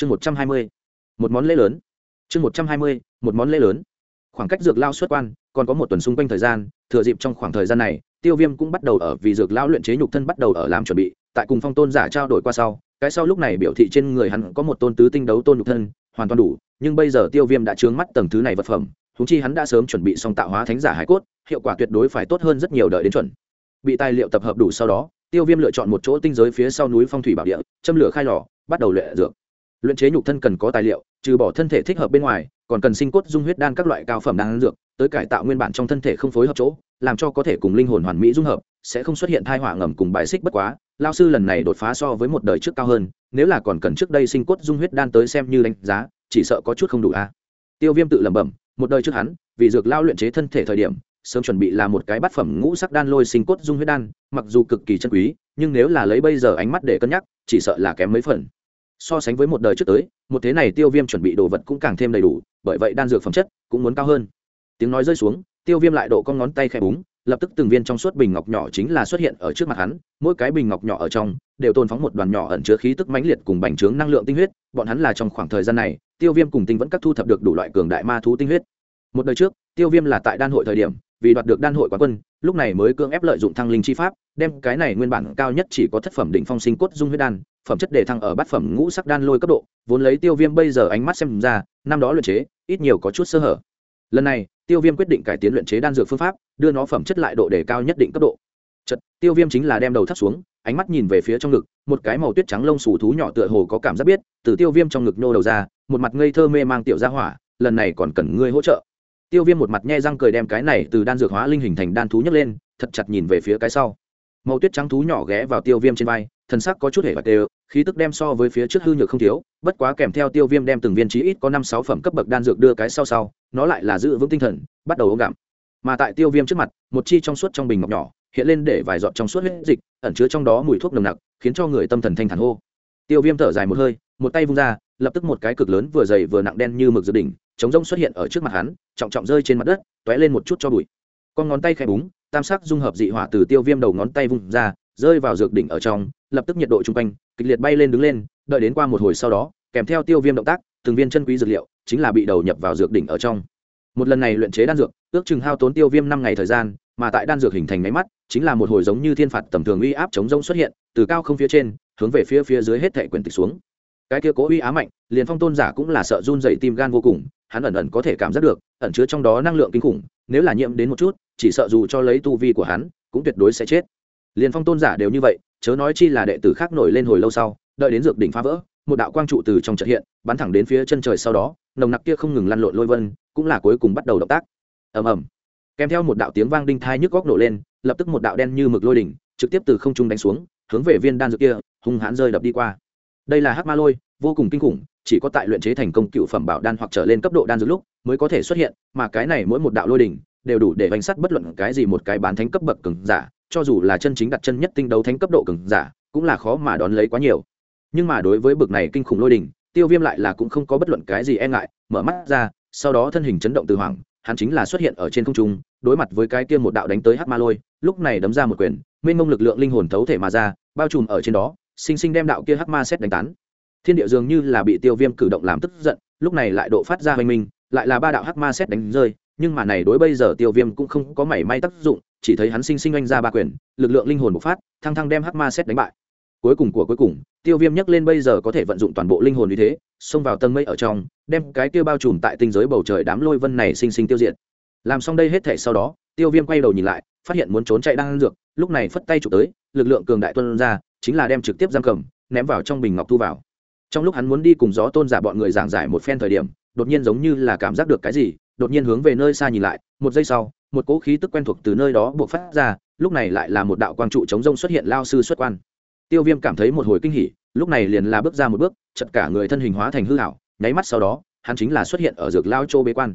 chương một trăm hai mươi, một món lễ lớn. Chương một trăm hai mươi, một món lễ lớn. Khoảng cách dược lao xuất quan, còn có một tuần xung quanh thời gian, thừa dịp trong khoảng thời gian này, tiêu viêm cũng bắt đầu ở vì dược lao luyện chế nhục thân bắt đầu ở làm chuẩn bị, tại cùng phong tôn giả trao đổi qua sau, cái sau lúc này biểu thị trên người hắn có một tôn tứ tinh đấu tôn nhục thân, hoàn toàn đủ, nhưng bây giờ tiêu viêm đã trướng mắt tầng thứ này vật phẩm húng chi hắn đã sớm chuẩn bị xong tạo hóa thánh giả hải cốt, hiệu quả tuyệt đối phải tốt hơn rất nhiều đợi đến chuẩn. Bị tài liệu tập hợp đủ sau đó, tiêu viêm lựa chọn một chỗ tinh giới phía sau núi phong thủy bảo địa, châm lửa khai lò, bắt đầu luyện dược luyện chế nhục thân cần có tài liệu, trừ bỏ thân thể thích hợp bên ngoài, còn cần sinh cốt dung huyết đan các loại cao phẩm đan dược, tới cải tạo nguyên bản trong thân thể không phối hợp chỗ, làm cho có thể cùng linh hồn hoàn mỹ dung hợp, sẽ không xuất hiện thai hỏa ngầm cùng bài xích bất quá. Lao sư lần này đột phá so với một đời trước cao hơn, nếu là còn cần trước đây sinh cốt dung huyết đan tới xem như đánh giá, chỉ sợ có chút không đủ a. Tiêu viêm tự lẩm bẩm, một đời trước hắn, vì dược lao luyện chế thân thể thời điểm, sớm chuẩn bị là một cái bát phẩm ngũ sắc đan lôi sinh cốt dung huyết đan, mặc dù cực kỳ chân quý, nhưng nếu là lấy bây giờ ánh mắt để cân nhắc, chỉ sợ là kém mấy phần so sánh với một đời trước tới, một thế này tiêu viêm chuẩn bị đồ vật cũng càng thêm đầy đủ, bởi vậy đan dược phẩm chất cũng muốn cao hơn. Tiếng nói rơi xuống, tiêu viêm lại độ con ngón tay khẽ búng, lập tức từng viên trong suốt bình ngọc nhỏ chính là xuất hiện ở trước mặt hắn, mỗi cái bình ngọc nhỏ ở trong đều tồn phóng một đoàn nhỏ ẩn chứa khí tức mãnh liệt cùng bành trướng năng lượng tinh huyết, bọn hắn là trong khoảng thời gian này, tiêu viêm cùng tinh vẫn các thu thập được đủ loại cường đại ma thú tinh huyết. Một đời trước, tiêu viêm là tại đan hội thời điểm, vì đoạt được đan hội quán quân, lúc này mới cưỡng ép lợi dụng thăng linh chi pháp, đem cái này nguyên bản cao nhất chỉ có thất phẩm định phong sinh cốt dung huyết đan phẩm chất để thăng ở bát phẩm ngũ sắc đan lôi cấp độ, vốn lấy tiêu viêm bây giờ ánh mắt xem ra, năm đó luyện chế, ít nhiều có chút sơ hở. Lần này, tiêu viêm quyết định cải tiến luyện chế đan dược phương pháp, đưa nó phẩm chất lại độ đề cao nhất định cấp độ. Chật tiêu viêm chính là đem đầu thắt xuống, ánh mắt nhìn về phía trong ngực, một cái màu tuyết trắng lông xù thú nhỏ tựa hồ có cảm giác biết, từ tiêu viêm trong ngực nhô đầu ra, một mặt ngây thơ mê mang tiểu ra hỏa, lần này còn cần ngươi hỗ trợ. Tiêu viêm một mặt nhe răng cười đem cái này từ đan dược hóa linh hình thành đan thú nhấc lên, thật chặt nhìn về phía cái sau. Màu tuyết trắng thú nhỏ ghé vào tiêu viêm trên vai, thần sắc có chút hề và đều khí tức đem so với phía trước hư nhược không thiếu, bất quá kèm theo tiêu viêm đem từng viên trí ít có năm sáu phẩm cấp bậc đan dược đưa cái sau sau, nó lại là giữ vững tinh thần, bắt đầu ôm gặm. Mà tại tiêu viêm trước mặt, một chi trong suốt trong bình ngọc nhỏ, hiện lên để vài giọt trong suốt huyết dịch, ẩn chứa trong đó mùi thuốc nồng nặc, khiến cho người tâm thần thanh thản hô. Tiêu viêm thở dài một hơi, một tay vung ra, lập tức một cái cực lớn vừa dày vừa nặng đen như mực dự đỉnh, chống rông xuất hiện ở trước mặt hắn, trọng trọng rơi trên mặt đất t ó é lên một chút cho bụi. Con ngón tay khẽ búng, tam sắc dung hợp dị hỏa từ tiêu viêm đầu ngón tay vung ra rơi vào dược đỉnh ở trong, lập tức nhiệt độ chung quanh, kịch liệt bay lên đứng lên, đợi đến qua một hồi sau đó, kèm theo tiêu viêm động tác, từng viên chân quý dược liệu chính là bị đầu nhập vào dược đỉnh ở trong. Một lần này luyện chế đan dược, ước chừng hao tốn tiêu viêm năm ngày thời gian, mà tại đan dược hình thành máy mắt, chính là một hồi giống như thiên phạt tầm thường uy áp chống rông xuất hiện, từ cao không phía trên, hướng về phía phía dưới hết thệ quyển tịch xuống. Cái kia cố uy á mạnh, liền phong tôn giả cũng là sợ run dậy tim gan vô cùng, hắn ẩn ẩn có thể cảm giác được, ẩn chứa trong đó năng lượng kinh khủng, nếu là nhiễm đến một chút, chỉ sợ dù cho lấy tu vi của hắn, cũng tuyệt đối sẽ chết liền phong tôn giả đều như vậy, chớ nói chi là đệ tử khác nổi lên hồi lâu sau, đợi đến dược đỉnh phá vỡ, một đạo quang trụ từ trong trận hiện, bắn thẳng đến phía chân trời sau đó, nồng nặc kia không ngừng lăn lộn lôi vân, cũng là cuối cùng bắt đầu động tác. Ầm ầm. Kèm theo một đạo tiếng vang đinh thai nhức góc nổ lên, lập tức một đạo đen như mực lôi đỉnh, trực tiếp từ không trung đánh xuống, hướng về viên đan dược kia, hung hãn rơi đập đi qua. Đây là hắc ma lôi, vô cùng kinh khủng, chỉ có tại luyện chế thành công cựu phẩm bảo đan hoặc trở lên cấp độ đan dược lúc mới có thể xuất hiện, mà cái này mỗi một đạo lôi đỉnh đều đủ để bánh sắt bất luận cái gì một cái bán thánh cấp bậc cường giả cho dù là chân chính đặt chân nhất tinh đấu thánh cấp độ cường giả, cũng là khó mà đón lấy quá nhiều. Nhưng mà đối với bậc này kinh khủng lôi đỉnh tiêu viêm lại là cũng không có bất luận cái gì e ngại, mở mắt ra, sau đó thân hình chấn động từ hoàng hắn chính là xuất hiện ở trên không trung, đối mặt với cái kia một đạo đánh tới hắc ma lôi, lúc này đấm ra một quyền, mênh mông lực lượng linh hồn thấu thể mà ra, bao trùm ở trên đó, sinh sinh đem đạo kia hắc ma xét đánh tán. Thiên địa dường như là bị tiêu viêm cử động làm tức giận, lúc này lại độ phát ra hoành minh, lại là ba đạo hắc ma xét đánh rơi, nhưng mà này đối bây giờ tiêu viêm cũng không có mảy may tác dụng chỉ thấy hắn sinh sinh anh ra ba quyền, lực lượng linh hồn bộc phát, thăng thăng đem hắc ma xét đánh bại. Cuối cùng của cuối cùng, tiêu viêm nhắc lên bây giờ có thể vận dụng toàn bộ linh hồn như thế, xông vào tầng mây ở trong, đem cái tiêu bao trùm tại tinh giới bầu trời đám lôi vân này sinh sinh tiêu diệt. Làm xong đây hết thể sau đó, tiêu viêm quay đầu nhìn lại, phát hiện muốn trốn chạy đang ăn dược, lúc này phất tay chụp tới, lực lượng cường đại tuân ra, chính là đem trực tiếp giam cầm, ném vào trong bình ngọc thu vào. Trong lúc hắn muốn đi cùng gió tôn giả bọn người giảng giải một phen thời điểm, đột nhiên giống như là cảm giác được cái gì, đột nhiên hướng về nơi xa nhìn lại, một giây sau một cỗ khí tức quen thuộc từ nơi đó buộc phát ra, lúc này lại là một đạo quang trụ chống rông xuất hiện lao sư xuất quan. Tiêu viêm cảm thấy một hồi kinh hỉ, lúc này liền là bước ra một bước chật cả người thân hình hóa thành hư hảo nháy mắt sau đó, hắn chính là xuất hiện ở dược lao châu bế quan.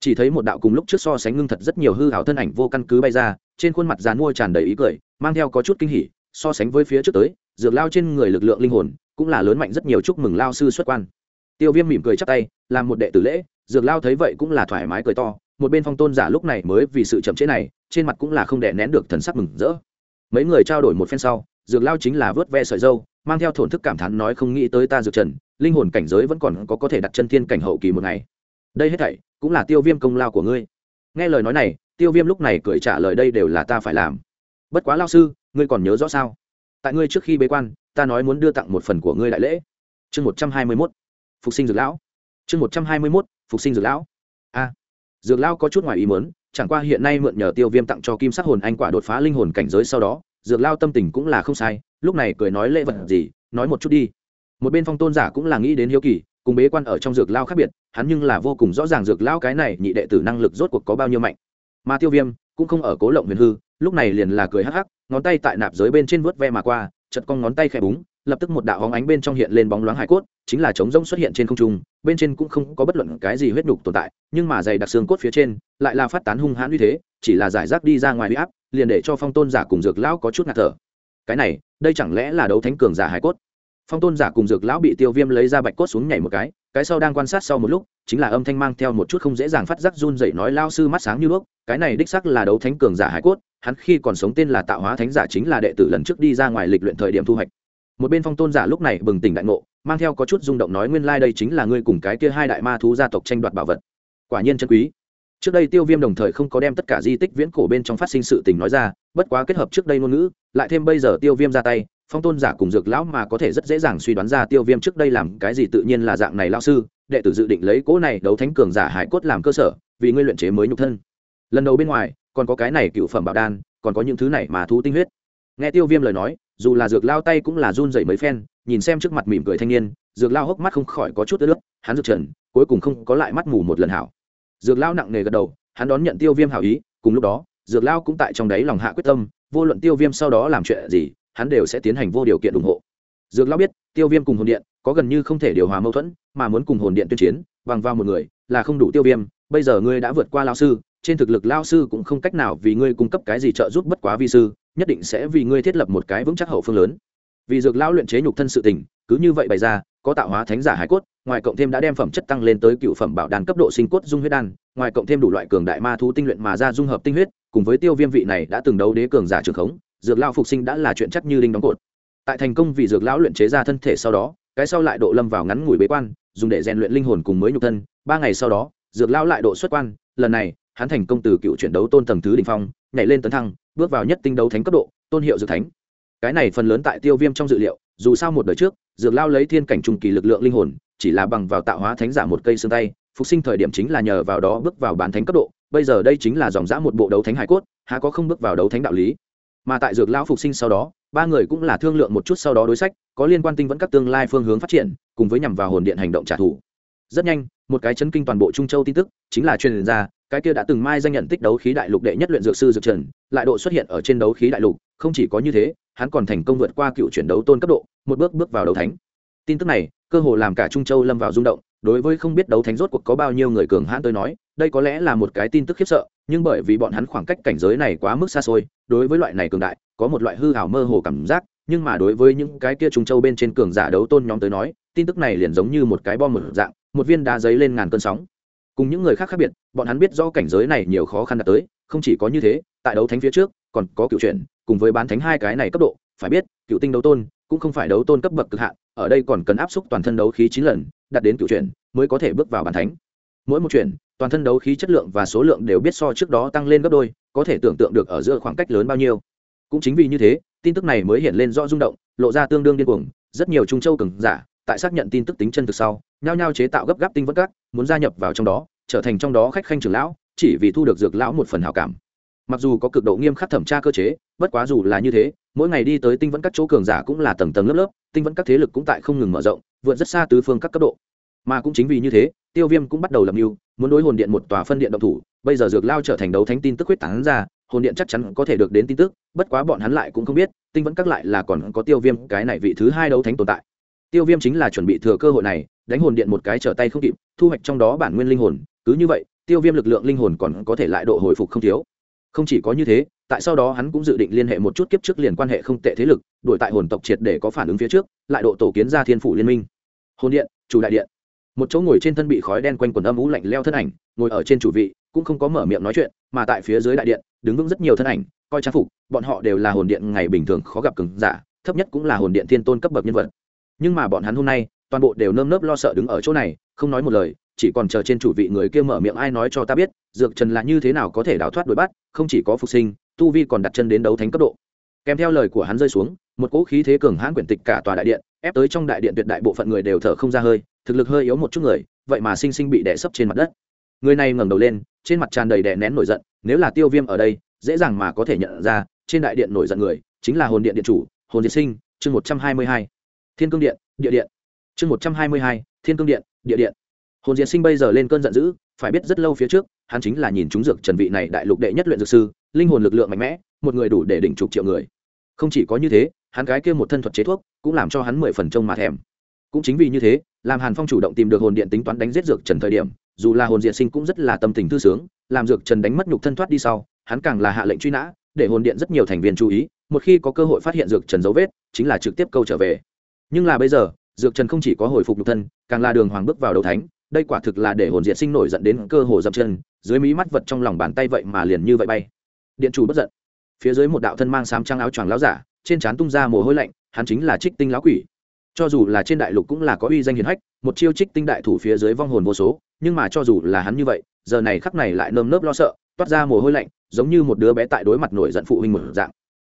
Chỉ thấy một đạo cùng lúc trước so sánh ngưng thật rất nhiều hư hảo thân ảnh vô căn cứ bay ra, trên khuôn mặt dàn mua tràn đầy ý cười, mang theo có chút kinh hỉ, so sánh với phía trước tới, dược lao trên người lực lượng linh hồn cũng là lớn mạnh rất nhiều chúc mừng lao sư xuất quan. Tiêu viêm mỉm cười chắp tay, làm một đệ tử lễ, dược lao thấy vậy cũng là thoải mái cười to một bên phong tôn giả lúc này mới vì sự chậm chế này, trên mặt cũng là không đè nén được thần sắc mừng rỡ. Mấy người trao đổi một phen sau, dược lao chính là vớt ve sợi dâu, mang theo thổn thức cảm thán nói không nghĩ tới ta dược trần, linh hồn cảnh giới vẫn còn có có thể đặt chân thiên cảnh hậu kỳ một ngày. Đây hết thảy cũng là tiêu viêm công lao của ngươi. Nghe lời nói này, tiêu viêm lúc này cười trả lời đây đều là ta phải làm. Bất quá lao sư, ngươi còn nhớ rõ sao? Tại ngươi trước khi bế quan, ta nói muốn đưa tặng một phần của ngươi đại lễ. Chương một trăm hai mươi mốt, phục sinh dược lão. Chương một trăm hai mươi mốt, phục sinh dược lão. A dược lão có chút ngoài ý mớn chẳng qua hiện nay mượn nhờ tiêu viêm tặng cho kim sắc hồn anh quả đột phá linh hồn cảnh giới sau đó, dược lao tâm tình cũng là không sai, lúc này cười nói lễ vật gì, nói một chút đi. Một bên phong tôn giả cũng là nghĩ đến hiếu kỳ, cùng bế quan ở trong dược lao khác biệt, hắn nhưng là vô cùng rõ ràng dược lao cái này nhị đệ tử năng lực rốt cuộc có bao nhiêu mạnh. Mà tiêu viêm, cũng không ở cố lộng huyền hư, lúc này liền là cười hắc hắc, ngón tay tại nạp giới bên trên vớt ve mà qua chật con ngón tay khẽ búng lập tức một đạo hóng ánh bên trong hiện lên bóng loáng hải cốt, chính là trống rỗng xuất hiện trên không trung, bên trên cũng không có bất luận cái gì huyết nhục tồn tại, nhưng mà dày đặc xương cốt phía trên lại là phát tán hung hãn uy thế, chỉ là giải rác đi ra ngoài huy áp, liền để cho phong tôn giả cùng dược lão có chút ngạt thở. Cái này, đây chẳng lẽ là đấu thánh cường giả hải cốt? Phong tôn giả cùng dược lão bị tiêu viêm lấy ra bạch cốt xuống nhảy một cái cái sau đang quan sát sau một lúc, chính là âm thanh mang theo một chút không dễ dàng phát giác run dậy nói lao sư mắt sáng như đuốc, cái này đích sắc là đấu thánh cường giả hải cốt, hắn khi còn sống tên là tạo hóa thánh giả chính là đệ tử lần trước đi ra ngoài lịch luyện thời điểm thu hoạch một bên phong tôn giả lúc này bừng tỉnh đại ngộ, mang theo có chút rung động nói nguyên lai、like、đây chính là ngươi cùng cái kia hai đại ma thú gia tộc tranh đoạt bảo vật. Quả nhiên chân quý. Trước đây tiêu viêm đồng thời không có đem tất cả di tích viễn cổ bên trong phát sinh sự tình nói ra, bất quá kết hợp trước đây ngôn ngữ, lại thêm bây giờ tiêu viêm ra tay, phong tôn giả cùng dược lão mà có thể rất dễ dàng suy đoán ra tiêu viêm trước đây làm cái gì tự nhiên là dạng này lao sư, đệ tử dự định lấy cỗ này đấu thánh cường giả hải cốt làm cơ sở, vì ngươi luyện chế mới nhục thân. Lần đầu bên ngoài, còn có cái này cựu phẩm bảo đan, còn có những thứ này mà thú tinh huyết. Nghe tiêu viêm lời nói dù là dược lao tay cũng là run dậy mấy phen, nhìn xem trước mặt mỉm cười thanh niên, dược lao hốc mắt không khỏi có chút ướt nước hắn dược trần, cuối cùng không có lại mắt mù một lần hảo. Dược lao nặng nề gật đầu, hắn đón nhận tiêu viêm hảo ý, cùng lúc đó, dược lao cũng tại trong đáy lòng hạ quyết tâm, vô luận tiêu viêm sau đó làm chuyện gì, hắn đều sẽ tiến hành vô điều kiện ủng hộ. Dược lao biết, tiêu viêm cùng hồn điện có gần như không thể điều hòa mâu thuẫn, mà muốn cùng hồn điện tuyên chiến, bằng vào một người là không đủ tiêu viêm, bây giờ ngươi đã vượt qua lao sư trên thực lực lao sư cũng không cách nào vì ngươi cung cấp cái gì trợ giúp bất quá vi sư, nhất định sẽ vì ngươi thiết lập một cái vững chắc hậu phương lớn. Vì dược lão luyện chế nhục thân sự tình, cứ như vậy bày ra, có tạo hóa thánh giả hải cốt, ngoài cộng thêm đã đem phẩm chất tăng lên tới cựu phẩm bảo đan cấp độ sinh cốt dung huyết đan, ngoài cộng thêm đủ loại cường đại ma thú tinh luyện mà ra dung hợp tinh huyết, cùng với tiêu viêm vị này đã từng đấu đế cường giả trường khống, dược lao phục sinh đã là chuyện chắc như đinh đóng cột. Tại thành công vì dược lão luyện chế ra thân thể sau đó, cái sau lại độ lâm vào ngắn ngủi bế quan, dùng để rèn luyện linh hồn cùng mới nhục thân, ba ngày sau đó, dược lão lại độ xuất quan, lần này hắn thành công từ cựu chuyển đấu tôn tầng thứ đ ỉ n h phong, nhảy lên tấn thăng, bước vào nhất tinh đấu thánh cấp độ, tôn hiệu dược thánh. Cái này phần lớn tại tiêu viêm trong dự liệu, dù sao một đời trước, dược lao lấy thiên cảnh trung kỳ lực lượng linh hồn, chỉ là bằng vào tạo hóa thánh giả một cây xương tay, phục sinh thời điểm chính là nhờ vào đó bước vào bán thánh cấp độ, bây giờ đây chính là dòng dã một bộ đấu thánh hải cốt, há có không bước vào đấu thánh đạo lý. Mà tại dược lao phục sinh sau đó, ba người cũng là thương lượng một chút sau đó đối sách, có liên quan tinh vẫn các tương lai phương hướng phát triển, cùng với nhằm vào hồn điện hành động trả thù rất nhanh, một cái chấn kinh toàn bộ trung châu tin tức chính là truyền ra, cái kia đã từng mai danh nhận tích đấu khí đại lục đệ nhất luyện dược sư dược trần, lại độ xuất hiện ở trên đấu khí đại lục, không chỉ có như thế, hắn còn thành công vượt qua cựu chuyển đấu tôn cấp độ, một bước bước vào đấu thánh. Tin tức này, cơ hồ làm cả trung châu lâm vào rung động, đối với không biết đấu thánh rốt cuộc có bao nhiêu người cường hãn tôi nói, đây có lẽ là một cái tin tức khiếp sợ, nhưng bởi vì bọn hắn khoảng cách cảnh giới này quá mức xa xôi, đối với loại này cường đại, có một loại hư hảo mơ hồ cảm giác, nhưng mà đối với những cái kia trung châu bên trên cường giả đấu tôn nhóm tới nói, tin tức này liền giống như một cái bom một dạng một viên đá giấy lên ngàn cơn sóng. Cùng những người khác khác biệt, bọn hắn biết do cảnh giới này nhiều khó khăn đạt tới, không chỉ có như thế, tại đấu thánh phía trước, còn có cựu chuyển, cùng với bán thánh hai cái này cấp độ, phải biết, cựu tinh đấu tôn cũng không phải đấu tôn cấp bậc cực hạn, ở đây còn cần áp xúc toàn thân đấu khí chín lần, đạt đến cựu chuyển mới có thể bước vào bàn thánh. Mỗi một chuyển, toàn thân đấu khí chất lượng và số lượng đều biết so trước đó tăng lên gấp đôi, có thể tưởng tượng được ở giữa khoảng cách lớn bao nhiêu. Cũng chính vì như thế, tin tức này mới hiện lên rõ rung động, lộ ra tương đương điên cuồng, rất nhiều trung châu cường giả tại xác nhận tin tức tính chân thực sau, nhao nhao chế tạo gấp gáp tinh vất các muốn gia nhập vào trong đó, trở thành trong đó khách khanh trưởng lão, chỉ vì thu được dược lão một phần hảo cảm. Mặc dù có cực độ nghiêm khắc thẩm tra cơ chế, bất quá dù là như thế, mỗi ngày đi tới tinh vẫn các chỗ cường giả cũng là tầng tầng lớp lớp, tinh vẫn các thế lực cũng tại không ngừng mở rộng, vượt rất xa tứ phương các cấp độ. Mà cũng chính vì như thế, tiêu viêm cũng bắt đầu lập mưu, muốn đối hồn điện một tòa phân điện động thủ, bây giờ dược lao trở thành đấu thánh tin tức huyết tán ra, hồn điện chắc chắn có thể được đến tin tức, bất quá bọn hắn lại cũng không biết, tinh vẫn các lại là còn có tiêu viêm cái này vị thứ hai đấu thánh tồn tại tiêu viêm chính là chuẩn bị thừa cơ hội này, đánh hồn điện một cái trở tay không kịp, thu hoạch trong đó bản nguyên linh hồn, cứ như vậy, tiêu viêm lực lượng linh hồn còn có thể lại độ hồi phục không thiếu. Không chỉ có như thế, tại sau đó hắn cũng dự định liên hệ một chút kiếp trước liền quan hệ không tệ thế lực đổi tại hồn tộc triệt để có phản ứng phía trước, lại độ tổ kiến ra thiên phủ liên minh. Hồn điện, chủ đại điện. Một chỗ ngồi trên thân bị khói đen quanh quần âm ú lạnh leo thân ảnh, ngồi ở trên chủ vị, cũng không có mở miệng nói chuyện, mà tại phía dưới đại điện, đứng vững rất nhiều thân ảnh, coi trang phục, bọn họ đều là hồn điện ngày bình thường khó gặp cứng giả, thấp nhất cũng là hồn điện thiên tôn cấp bậc nhân vật nhưng mà bọn hắn hôm nay, toàn bộ đều nơm nớp lo sợ đứng ở chỗ này, không nói một lời, chỉ còn chờ trên chủ vị người kia mở miệng ai nói cho ta biết, dược trần là như thế nào có thể đào thoát đuổi bắt, không chỉ có phục sinh, tu vi còn đặt chân đến đấu thánh cấp độ. Kèm theo lời của hắn rơi xuống, một cỗ khí thế cường hãn quyển tịch cả tòa đại điện, ép tới trong đại điện tuyệt đại bộ phận người đều thở không ra hơi, thực lực hơi yếu một chút người, vậy mà sinh sinh bị đè sấp trên mặt đất. Người này ngẩng đầu lên, trên mặt tràn đầy đè nén nổi giận, nếu là tiêu viêm ở đây, dễ dàng mà có thể nhận ra, trên đại điện nổi giận người, chính là hồn điện điện chủ, hồn diệt sinh, chương một trăm hai mươi hai thiên cương điện, địa điện. Chương một trăm hai mươi hai, thiên cương điện, địa điện. Hồn diệt sinh bây giờ lên cơn giận dữ, phải biết rất lâu phía trước, hắn chính là nhìn chúng dược trần vị này đại lục đệ nhất luyện dược sư, linh hồn lực lượng mạnh mẽ, một người đủ để đỉnh chục triệu người. Không chỉ có như thế, hắn gái kia một thân thuật chế thuốc cũng làm cho hắn mười phần trông mà thèm. Cũng chính vì như thế, làm hàn phong chủ động tìm được hồn điện tính toán đánh giết dược trần thời điểm, dù là hồn diện sinh cũng rất là tâm tình thư sướng, làm dược trần đánh mất nhục thân thoát đi sau, hắn càng là hạ lệnh truy nã, để hồn điện rất nhiều thành viên chú ý, một khi có cơ hội phát hiện dược trần dấu vết, chính là trực tiếp câu trở về nhưng là bây giờ, dược trần không chỉ có hồi phục nhục thân, càng là đường hoàng bước vào đầu thánh, đây quả thực là để hồn diện sinh nổi dẫn đến cơ hồ dậm chân, dưới mí mắt vật trong lòng bàn tay vậy mà liền như vậy bay. Điện chủ bất giận. Phía dưới một đạo thân mang sám trăng áo choàng láo giả, trên trán tung ra mồ hôi lạnh, hắn chính là trích tinh lão quỷ. Cho dù là trên đại lục cũng là có uy danh hiền hách, một chiêu trích tinh đại thủ phía dưới vong hồn vô số, nhưng mà cho dù là hắn như vậy, giờ này khắc này lại nơm nớp lo sợ, toát ra mồ hôi lạnh, giống như một đứa bé tại đối mặt nổi giận phụ huynh một dạng.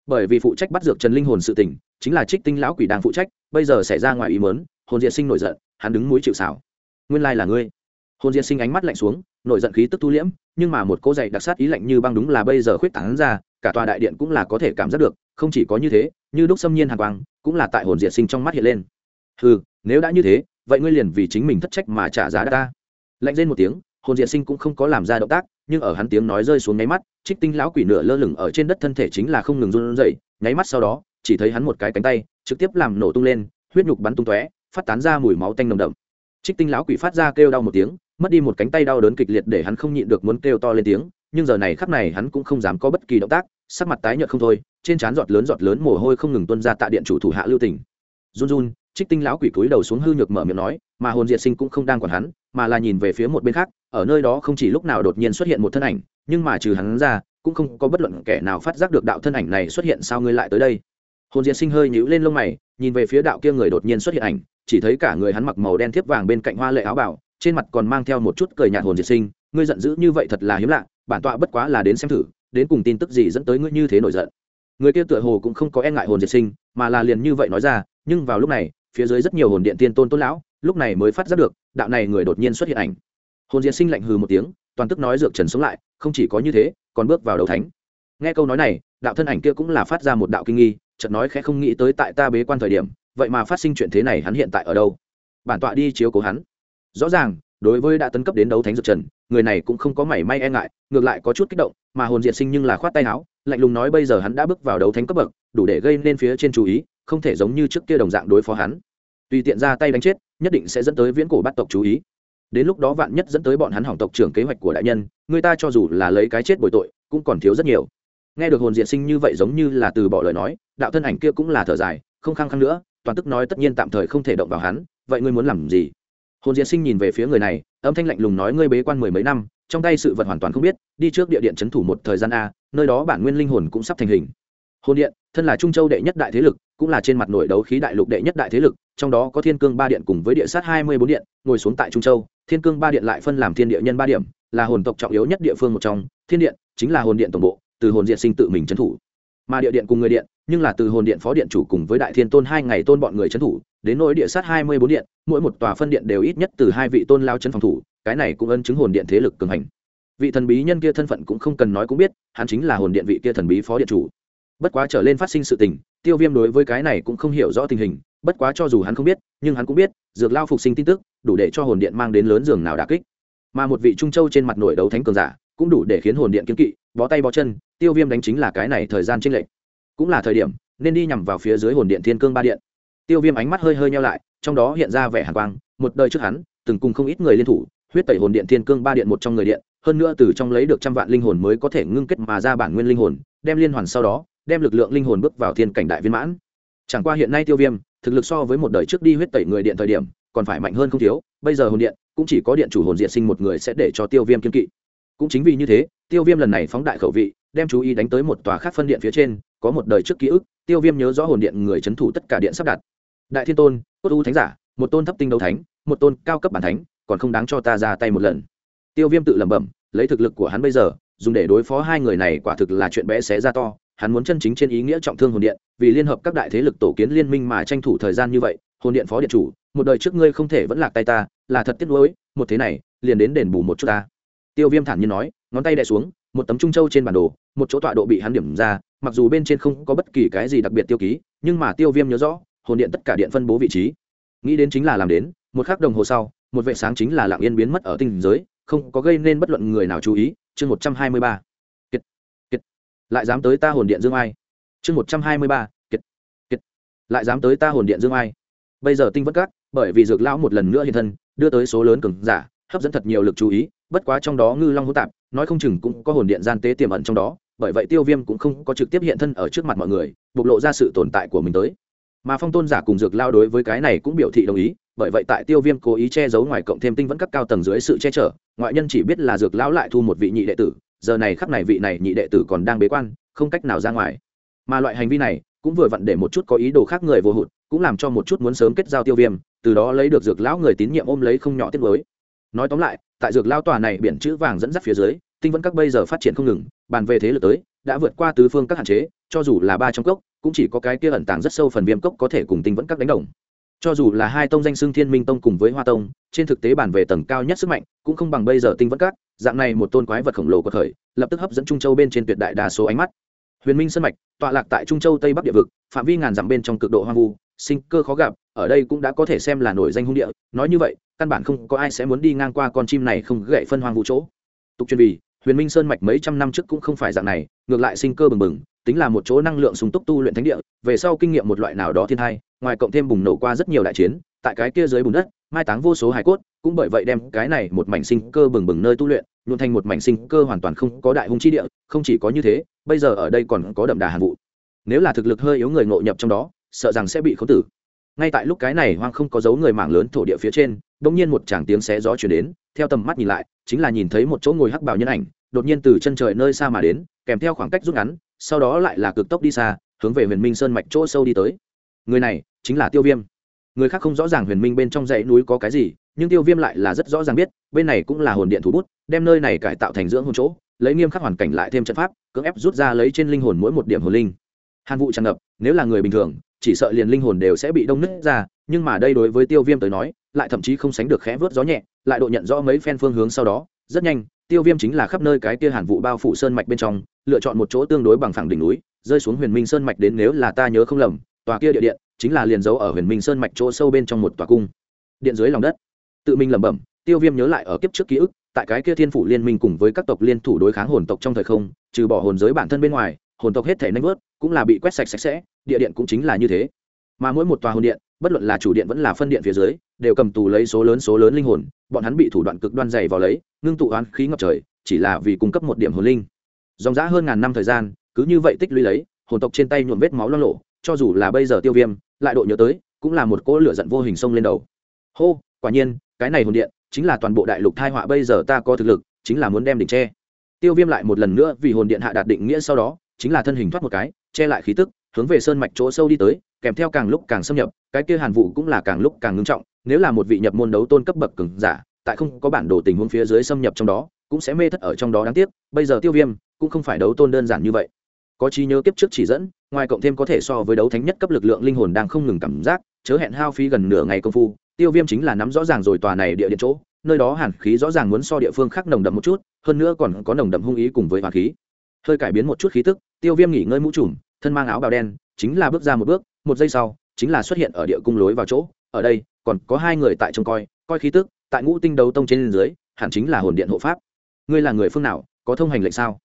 Bởi vì phụ trách bắt dược trần linh hồn sự tình chính là trích tinh lão quỷ đang phụ trách, bây giờ xảy ra ngoài ý mớn hồn diệt sinh nổi giận, hắn đứng mũi chịu xảo nguyên lai là ngươi. Hồn diệt sinh ánh mắt lạnh xuống, nổi giận khí tức tu liễm, nhưng mà một cô dày đặc sát ý lạnh như băng đúng là bây giờ khuyết tảng ra, cả tòa đại điện cũng là có thể cảm giác được, không chỉ có như thế, như đúc xâm nhiên hàn quang, cũng là tại hồn diệt sinh trong mắt hiện lên. Ừ nếu đã như thế, vậy ngươi liền vì chính mình thất trách mà trả giá ta. Lạnh lên một tiếng, hồn diệt sinh cũng không có làm ra động tác, nhưng ở hắn tiếng nói rơi xuống nháy mắt, trích tinh lão quỷ nửa lơ lửng ở trên đất thân thể chính là không ngừng run rẩy, nháy mắt sau đó chỉ thấy hắn một cái cánh tay, trực tiếp làm nổ tung lên, huyết nhục bắn tung tóe, phát tán ra mùi máu tanh nồng đậm. Trích tinh lão quỷ phát ra kêu đau một tiếng, mất đi một cánh tay đau đớn kịch liệt để hắn không nhịn được muốn kêu to lên tiếng, nhưng giờ này khắp này hắn cũng không dám có bất kỳ động tác, sắc mặt tái nhợt không thôi, trên trán giọt lớn giọt lớn mồ hôi không ngừng tuôn ra tạ điện chủ thủ hạ lưu tình. Run run, trích tinh lão quỷ cúi đầu xuống hư nhược mở miệng nói, mà hồn diệt sinh cũng không đang còn hắn, mà là nhìn về phía một bên khác, ở nơi đó không chỉ lúc nào đột nhiên xuất hiện một thân ảnh, nhưng mà trừ hắn ra, cũng không có bất luận kẻ nào phát giác được đạo thân ảnh này xuất hiện sao ngươi lại tới đây hồn diệt sinh hơi nhũ lên lông mày, nhìn về phía đạo kia người đột nhiên xuất hiện ảnh, chỉ thấy cả người hắn mặc màu đen thiếp vàng bên cạnh hoa lệ áo bảo trên mặt còn mang theo một chút cười nhạt hồn diệt sinh, ngươi giận dữ như vậy thật là hiếm lạ, bản tọa bất quá là đến xem thử, đến cùng tin tức gì dẫn tới ngươi như thế nổi giận. Người kia tựa hồ cũng không có e ngại hồn diệt sinh, mà là liền như vậy nói ra, nhưng vào lúc này, phía dưới rất nhiều hồn điện tiên tôn tôn lão, lúc này mới phát giác được, đạo này người đột nhiên xuất hiện ảnh. Hồn diệt sinh lạnh hừ một tiếng, toàn tức nói dược trần sống lại, không chỉ có như thế, còn bước vào đầu thánh. Nghe câu nói này, đạo thân ảnh kia cũng là phát ra một đạo kinh nghi chợt nói khẽ không nghĩ tới tại ta bế quan thời điểm, vậy mà phát sinh chuyện thế này hắn hiện tại ở đâu? Bản tọa đi chiếu cố hắn. Rõ ràng, đối với đã tấn cấp đến đấu thánh dược trần, người này cũng không có mảy may e ngại, ngược lại có chút kích động, mà hồn diệt sinh nhưng là khoát tay áo, lạnh lùng nói bây giờ hắn đã bước vào đấu thánh cấp bậc, đủ để gây nên phía trên chú ý, không thể giống như trước kia đồng dạng đối phó hắn. Tùy tiện ra tay đánh chết, nhất định sẽ dẫn tới viễn cổ bắt tộc chú ý. Đến lúc đó vạn nhất dẫn tới bọn hắn hỏng tộc trưởng kế hoạch của đại nhân, người ta cho dù là lấy cái chết bồi tội, cũng còn thiếu rất nhiều. Nghe được hồn diện sinh như vậy giống như là từ bỏ lời nói đạo thân ảnh kia cũng là thở dài, không khăng khăng nữa, toàn tức nói tất nhiên tạm thời không thể động vào hắn, vậy ngươi muốn làm gì? Hồn diễn sinh nhìn về phía người này, âm thanh lạnh lùng nói ngươi bế quan mười mấy năm, trong tay sự vật hoàn toàn không biết, đi trước địa điện c h ấ n thủ một thời gian a, nơi đó bản nguyên linh hồn cũng sắp thành hình. Hồn điện, thân là trung châu đệ nhất đại thế lực, cũng là trên mặt nổi đấu khí đại lục đệ nhất đại thế lực, trong đó có thiên cương ba điện cùng với địa sát hai mươi bốn điện, ngồi xuống tại trung châu, thiên cương ba điện lại phân làm thiên địa nhân ba điểm, là hồn tộc trọng yếu nhất địa phương một trong. Thiên điện chính là hồn điện tổng bộ, từ hồn diện sinh tự mình trấn thủ. Mà địa điện cùng người điện nhưng là từ hồn điện phó điện chủ cùng với đại thiên tôn hai ngày tôn bọn người trấn thủ, đến nỗi địa sát hai mươi bốn điện, mỗi một tòa phân điện đều ít nhất từ hai vị tôn lao chân phòng thủ, cái này cũng ân chứng hồn điện thế lực cường hành. Vị thần bí nhân kia thân phận cũng không cần nói cũng biết, hắn chính là hồn điện vị kia thần bí phó điện chủ. Bất quá trở lên phát sinh sự tình, tiêu viêm đối với cái này cũng không hiểu rõ tình hình, bất quá cho dù hắn không biết, nhưng hắn cũng biết, dược lao phục sinh tin tức, đủ để cho hồn điện mang đến lớn giường nào đà kích. Mà một vị trung châu trên mặt nổi đấu thánh cường giả, cũng đủ để khiến hồn điện kiếm kỵ, bó tay bó chân, tiêu viêm đánh chính là cái này thời gian tranh lệch cũng là thời điểm, nên đi nhằm vào phía dưới hồn điện thiên cương ba điện. Tiêu viêm ánh mắt hơi hơi nhau lại, trong đó hiện ra vẻ hàn quang, một đời trước hắn, từng cùng không ít người liên thủ, huyết tẩy hồn điện thiên cương ba điện một trong người điện, hơn nữa từ trong lấy được trăm vạn linh hồn mới có thể ngưng kết mà ra bản nguyên linh hồn, đem liên hoàn sau đó, đem lực lượng linh hồn bước vào thiên cảnh đại viên mãn. Chẳng qua hiện nay tiêu viêm, thực lực so với một đời trước đi huyết tẩy người điện thời điểm, còn phải mạnh hơn không thiếu, bây giờ hồn điện, cũng chỉ có điện chủ hồn diện sinh một người sẽ để cho tiêu viêm kiên kỵ. Cũng chính vì như thế, tiêu viêm lần này phóng đại khẩu vị đem chú ý đánh tới một tòa khác phân điện phía trên, có một đời trước ký ức, tiêu viêm nhớ rõ hồn điện người c h ấ n thủ tất cả điện sắp đặt. Đại thiên tôn, cốt u thánh giả, một tôn thấp tinh đấu thánh, một tôn cao cấp bản thánh, còn không đáng cho ta ra tay một lần. Tiêu viêm tự lẩm bẩm, lấy thực lực của hắn bây giờ, dùng để đối phó hai người này quả thực là chuyện bé xé ra to, hắn muốn chân chính trên ý nghĩa trọng thương hồn điện, vì liên hợp các đại thế lực tổ kiến liên minh mà tranh thủ thời gian như vậy, hồn điện phó điện chủ, một đời trước ngươi không thể vẫn lạc tay ta, là thật tiếc nuối, một thế này, liền đến đền bù một chút ta. Tiêu viêm thản nhiên nói, ngón tay đè xuống một tấm trung châu trên bản đồ, một chỗ tọa độ bị hắn điểm ra, mặc dù bên trên không có bất kỳ cái gì đặc biệt tiêu ký, nhưng mà tiêu viêm nhớ rõ, hồn điện tất cả điện phân bố vị trí. Nghĩ đến chính là làm đến, một khắc đồng hồ sau, một vệ sáng chính là lạng yên biến mất ở tinh giới, không có gây nên bất luận người nào chú ý. Chương một trăm hai mươi ba. Kiệt kiệt. Lại dám tới ta hồn điện dương ai. Chương một trăm hai mươi ba. Kiệt kiệt. Lại dám tới ta hồn điện dương ai. Bây giờ tinh vất các bởi vì dược lão một lần nữa hiện thân, đưa tới số lớn cường giả hấp dẫn thật nhiều lực chú ý, bất quá trong đó ngư long hỗn tạp, nói không chừng cũng có hồn điện gian tế tiềm ẩn trong đó, bởi vậy tiêu viêm cũng không có trực tiếp hiện thân ở trước mặt mọi người, bộc lộ ra sự tồn tại của mình tới. Mà phong tôn giả cùng dược lao đối với cái này cũng biểu thị đồng ý, bởi vậy tại tiêu viêm cố ý che giấu ngoài cộng thêm tinh vẫn các cao tầng dưới sự che chở, ngoại nhân chỉ biết là dược lão lại thu một vị nhị đệ tử, giờ này khắp này vị này nhị đệ tử còn đang bế quan, không cách nào ra ngoài. Mà loại hành vi này cũng vừa vặn để một chút có ý đồ khác người vô hụt, cũng làm cho một chút muốn sớm kết giao tiêu viêm, từ đó lấy được dược lão người tín nhiệm ôm lấy không nhỏ tiết mới nói tóm lại, tại dược lao tòa này biển chữ vàng dẫn dắt phía dưới, tinh vẫn các bây giờ phát triển không ngừng, bàn về thế lực tới, đã vượt qua tứ phương các hạn chế, cho dù là ba trong cốc, cũng chỉ có cái kia ẩn tàng rất sâu phần viêm cốc có thể cùng tinh vẫn các đánh đồng. Cho dù là hai tông danh xưng thiên minh tông cùng với hoa tông, trên thực tế bàn về tầng cao nhất sức mạnh, cũng không bằng bây giờ tinh vẫn các, dạng này một tôn quái vật khổng lồ có thời, lập tức hấp dẫn trung châu bên trên tuyệt đại đa số ánh mắt. Huyền minh sân mạch, tọa lạc tại trung châu tây bắc địa vực, phạm vi ngàn dặm bên trong cực độ hoang vu sinh cơ khó gặp, ở đây cũng đã có thể xem là nổi danh hung địa, nói như vậy, căn bản không có ai sẽ muốn đi ngang qua con chim này không gậy phân hoang vũ chỗ. Tục truyền vì, huyền minh sơn mạch mấy trăm năm trước cũng không phải dạng này, ngược lại sinh cơ bừng bừng, tính là một chỗ năng lượng súng túc tu luyện thánh địa, về sau kinh nghiệm một loại nào đó thiên thai, ngoài cộng thêm bùng nổ qua rất nhiều đại chiến, tại cái kia dưới bùn đất, mai táng vô số hải cốt, cũng bởi vậy đem cái này một mảnh sinh cơ bừng bừng nơi tu luyện nhuộn thành một mảnh sinh cơ hoàn toàn không có đại hung chi địa, không chỉ có như thế, bây giờ ở đây còn có đậm đà hàn vụ. Nếu là thực lực hơi yếu người ngộ nhập trong đó sợ rằng sẽ bị khấu tử. Ngay tại lúc cái này hoang không có dấu người mảng lớn thổ địa phía trên, bỗng nhiên một tràng tiếng xé gió chuyển đến, theo tầm mắt nhìn lại, chính là nhìn thấy một chỗ ngồi hắc bảo nhân ảnh, đột nhiên từ chân trời nơi xa mà đến, kèm theo khoảng cách rút ngắn, sau đó lại là cực tốc đi xa, hướng về huyền minh sơn mạch chỗ sâu đi tới. Người này chính là tiêu viêm. Người khác không rõ ràng huyền minh bên trong dãy núi có cái gì, nhưng tiêu viêm lại là rất rõ ràng biết, bên này cũng là hồn điện thủ bút, đem nơi này cải tạo thành dưỡng hồn chỗ, lấy nghiêm khắc hoàn cảnh lại thêm trận pháp, cưỡng ép rút ra lấy trên linh hồn mỗi một điểm hồn linh. Hàn vụ tràn ngập, nếu là người bình thường chỉ sợ liền linh hồn đều sẽ bị đông nứt ra nhưng mà đây đối với tiêu viêm tới nói lại thậm chí không sánh được khẽ vớt gió nhẹ lại độ nhận rõ mấy phen phương hướng sau đó. Rất nhanh tiêu viêm chính là khắp nơi cái kia hàn vụ bao phủ sơn mạch bên trong lựa chọn một chỗ tương đối bằng phẳng đỉnh núi rơi xuống huyền minh sơn mạch đến nếu là ta nhớ không lầm tòa kia địa điện chính là liền giấu ở huyền minh sơn mạch chỗ sâu bên trong một tòa cung. Điện dưới lòng đất. Tự mình lẩm bẩm tiêu viêm nhớ lại ở kiếp trước ký ức tại cái kia thiên phủ liên minh cùng với các tộc liên thủ đối kháng hồn tộc trong thời không trừ bỏ hồn giới bản thân bên ngoài hồn tộc hết thể nanh vớt cũng là bị quét sạch sạch sẽ địa điện cũng chính là như thế. Mà mỗi một tòa hồn điện, bất luận là chủ điện vẫn là phân điện phía dưới, đều cầm tù lấy số lớn số lớn linh hồn, bọn hắn bị thủ đoạn cực đoan dày vào lấy, ngưng tụ oán khí ngập trời, chỉ là vì cung cấp một điểm hồn linh. Dòng giã hơn ngàn năm thời gian, cứ như vậy tích lũy lấy, hồn tộc trên tay nhuộm vết máu lo lộ, cho dù là bây giờ tiêu viêm, lại độ nhớ tới, cũng là một cỗ lửa giận vô hình sông lên đầu. Hô, quả nhiên, cái này hồn điện chính là toàn bộ đại lục thai họa bây giờ ta có thực lực, chính là muốn đem đỉnh tre tiêu viêm lại một lần nữa vì hồn điện hạ đạt định nghĩa sau đó, chính là thân hình thoát một cái, che lại khí tức hướng về sơn mạch chỗ sâu đi tới, kèm theo càng lúc càng xâm nhập, cái kia hàn vụ cũng là càng lúc càng ngưng trọng, nếu là một vị nhập môn đấu tôn cấp bậc cường giả, tại không có bản đồ tình huống phía dưới xâm nhập trong đó, cũng sẽ mê thất ở trong đó đáng tiếc, bây giờ tiêu viêm cũng không phải đấu tôn đơn giản như vậy. Có trí nhớ kiếp trước chỉ dẫn, ngoài cộng thêm có thể so với đấu thánh nhất cấp lực lượng linh hồn đang không ngừng cảm giác, chớ hẹn hao phí gần nửa ngày công phu, tiêu viêm chính là nắm rõ ràng rồi tòa này địa điện chỗ, nơi đó hàn khí rõ ràng muốn so địa phương khác nồng đậm một chút, hơn nữa còn có nồng đậm hung ý cùng với hoàng khí. Hơi cải biến một chút khí tức, tiêu viêm nghỉ ngơi mũ trùm thân mang áo bào đen, chính là bước ra một bước, một giây sau, chính là xuất hiện ở địa cung lối vào chỗ. Ở đây, còn có hai người tại trông coi coi khí tức, tại ngũ tinh đấu tông trên dưới, hẳn chính là hồn điện hộ pháp. Ngươi là người phương nào, có thông hành lệnh sao?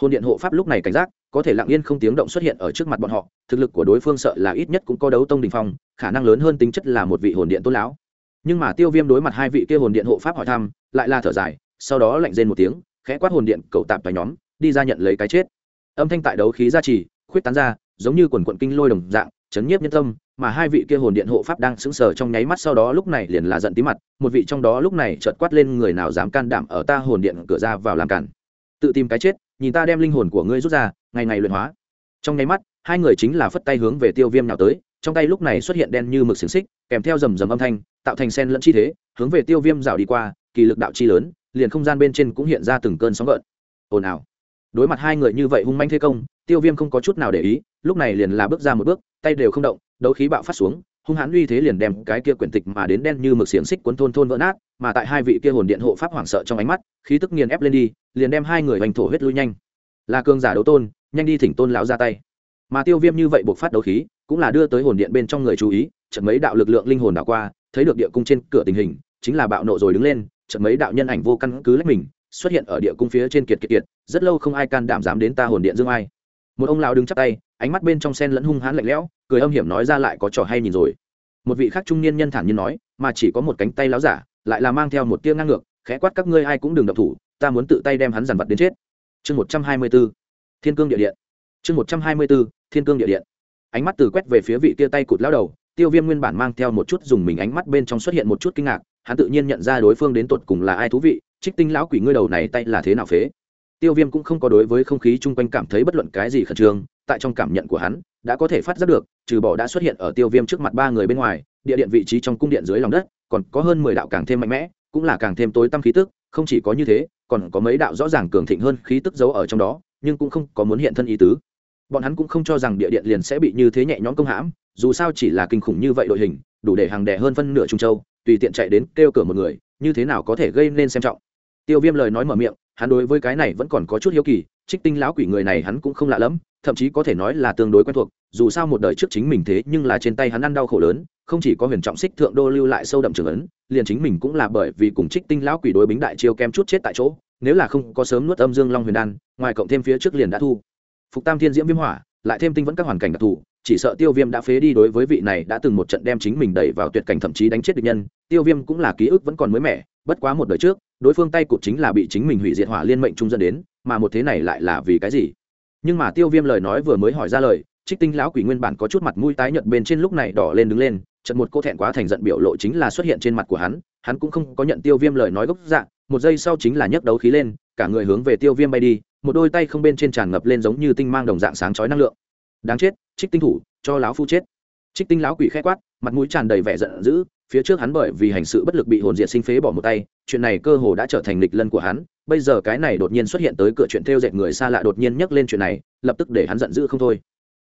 Hồn điện hộ pháp lúc này cảnh giác, có thể lặng yên không tiếng động xuất hiện ở trước mặt bọn họ, thực lực của đối phương sợ là ít nhất cũng có đấu tông đình phong, khả năng lớn hơn tính chất là một vị hồn điện tôn lão. Nhưng mà tiêu viêm đối mặt hai vị kia hồn điện hộ pháp hỏi thăm, lại là thở dài, sau đó lạnh rên một tiếng, khẽ quát hồn điện cầu tạp và nhóm, đi ra nhận lấy cái chết. Âm thanh tại đấu khí gia trì khuyết tán ra, giống như quần quận kinh lôi đồng dạng, chấn nhiếp nhân tâm, mà hai vị kia hồn điện hộ pháp đang sững sờ trong nháy mắt sau đó lúc này liền là giận tí mặt, một vị trong đó lúc này chợt quát lên người nào dám can đảm ở ta hồn điện cửa ra vào làm cản. Tự tìm cái chết, nhìn ta đem linh hồn của ngươi rút ra, ngày ngày luyện hóa. Trong nháy mắt, hai người chính là phất tay hướng về tiêu viêm nào tới, trong tay lúc này xuất hiện đen như mực xiềng xích, kèm theo rầm rầm âm thanh, tạo thành sen lẫn chi thế, hướng về tiêu viêm rào đi qua, kỳ lực đạo chi lớn, liền không gian bên trên cũng hiện ra từng cơn sóng gợn. Ồn ào. Đối mặt hai người như vậy hung manh thế công tiêu viêm không có chút nào để ý, lúc này liền là bước ra một bước, tay đều không động, đấu khí bạo phát xuống, hung hãn uy thế liền đem cái kia quyển tịch mà đến đen như mực xiềng xích cuốn thôn thôn vỡ nát, mà tại hai vị kia hồn điện hộ pháp hoảng sợ trong ánh mắt, khí tức nghiền ép lên đi, liền đem hai người hoành thổ huyết lui nhanh. Là cường giả đấu tôn, nhanh đi thỉnh tôn lão ra tay. Mà tiêu viêm như vậy buộc phát đấu khí, cũng là đưa tới hồn điện bên trong người chú ý, trận mấy đạo lực lượng linh hồn đảo qua, thấy được địa cung trên cửa tình hình, chính là bạo nộ rồi đứng lên, trận mấy đạo nhân ảnh vô căn cứ lách mình, xuất hiện ở địa cung phía trên kiệt kiệt kiệt, rất lâu không ai can đảm dám đến ta hồn điện dương ai một ông lão đứng chắp tay, ánh mắt bên trong sen lẫn hung hãn lạnh lẽo, cười âm hiểm nói ra lại có trò hay nhìn rồi. Một vị khác trung niên nhân thản nhiên nói, mà chỉ có một cánh tay láo giả, lại là mang theo một tia ngang ngược, khẽ quát các ngươi ai cũng đừng độc thủ, ta muốn tự tay đem hắn dằn vặt đến chết. Chương một trăm hai mươi b ố thiên cương địa điện. Chương một trăm hai mươi b ố thiên cương địa điện. Ánh mắt từ quét về phía vị tia tay cụt lao đầu, tiêu viêm nguyên bản mang theo một chút dùng mình ánh mắt bên trong xuất hiện một chút kinh ngạc, hắn tự nhiên nhận ra đối phương đến tột cùng là ai thú vị, trích tinh lão quỷ ngươi đầu này tay là thế nào phế? Tiêu viêm cũng không có đối với không khí chung quanh cảm thấy bất luận cái gì khẩn trương, tại trong cảm nhận của hắn, đã có thể phát giác được, trừ bỏ đã xuất hiện ở tiêu viêm trước mặt ba người bên ngoài, địa điện vị trí trong cung điện dưới lòng đất, còn có hơn mười đạo càng thêm mạnh mẽ, cũng là càng thêm tối tăm khí tức, không chỉ có như thế, còn có mấy đạo rõ ràng cường thịnh hơn khí tức giấu ở trong đó, nhưng cũng không có muốn hiện thân ý tứ. Bọn hắn cũng không cho rằng địa điện liền sẽ bị như thế nhẹ nhõm công hãm, dù sao chỉ là kinh khủng như vậy đội hình, đủ để hàng đẻ hơn phân nửa trung châu, tùy tiện chạy đến kêu cửa một người, như thế nào có thể gây nên xem trọng. Tiêu viêm lời nói mở miệng hắn đối với cái này vẫn còn có chút hiếu kỳ, trích tinh lão quỷ người này hắn cũng không lạ lẫm, thậm chí có thể nói là tương đối quen thuộc, dù sao một đời trước chính mình thế nhưng là trên tay hắn ăn đau khổ lớn, không chỉ có huyền trọng xích thượng đô lưu lại sâu đậm trường ấn, liền chính mình cũng là bởi vì cùng trích tinh lão quỷ đối bính đại chiêu kem chút chết tại chỗ, nếu là không có sớm nuốt âm dương long huyền đan, ngoài cộng thêm phía trước liền đã thu. Phục tam thiên diễm viêm hỏa, lại thêm tinh vẫn các hoàn cảnh đặc thù, chỉ sợ tiêu viêm đã phế đi đối với vị này đã từng một trận đem chính mình đẩy vào tuyệt cảnh thậm chí đánh chết địch nhân, tiêu viêm cũng là ký ức vẫn còn mới mẻ bất quá một đời trước, đối phương tay cụt chính là bị chính mình hủy diệt hỏa liên mệnh trung dẫn đến, mà một thế này lại là vì cái gì? Nhưng mà tiêu viêm lời nói vừa mới hỏi ra lời, trích tinh lão quỷ nguyên bản có chút mặt mũi tái nhợt bên trên lúc này đỏ lên đứng lên trận một cô thẹn quá thành giận biểu lộ chính là xuất hiện trên mặt của hắn hắn cũng không có nhận tiêu viêm lời nói gốc dạng một giây sau chính là nhấc đấu khí lên, cả người hướng về tiêu viêm bay đi, một đôi tay không bên trên tràn ngập lên giống như tinh mang đồng dạng sáng chói năng lượng. Đáng chết, trích tinh thủ, cho lão phu chết. Trích tinh lão quỷ khẽ quát, mặt mũi tràn đầy vẻ giận dữ phía trước hắn bởi vì hành sự bất lực bị hồn diệt sinh phế bỏ một tay, chuyện này cơ hồ đã trở thành lịch lân của hắn. Bây giờ cái này đột nhiên xuất hiện tới cửa chuyện theo dệt người xa lạ đột nhiên nhắc lên chuyện này, lập tức để hắn giận dữ không thôi.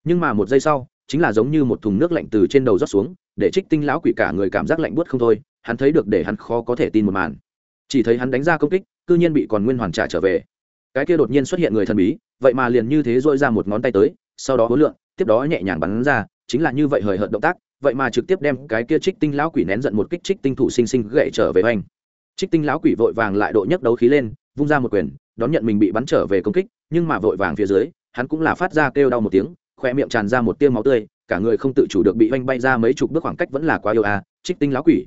Nhưng mà một giây sau, chính là giống như một thùng nước lạnh từ trên đầu rót xuống, để trích tinh lão quỷ cả người cảm giác lạnh buốt không thôi, hắn thấy được để hắn khó có thể tin một màn. Chỉ thấy hắn đánh ra công kích, cư nhiên bị còn nguyên hoàn trả trở về. Cái kia đột nhiên xuất hiện người thần bí, vậy mà liền như thế dội ra một ngón tay tới, sau đó hối lượng, tiếp đó nhẹ nhàng bắn ra, chính là như vậy hời hợt động tác vậy mà trực tiếp đem cái kia trích tinh lão quỷ nén giận một kích trích tinh thủ sinh sinh gậy trở về hoành trích tinh lão quỷ vội vàng lại độ nhấc đấu khí lên, vung ra một quyền, đón nhận mình bị bắn trở về công kích, nhưng mà vội vàng phía dưới, hắn cũng là phát ra kêu đau một tiếng khoe miệng tràn ra một tiêu máu tươi, cả người không tự chủ được bị oanh bay ra mấy chục bước khoảng cách vẫn là quá yêu à trích tinh lão quỷ.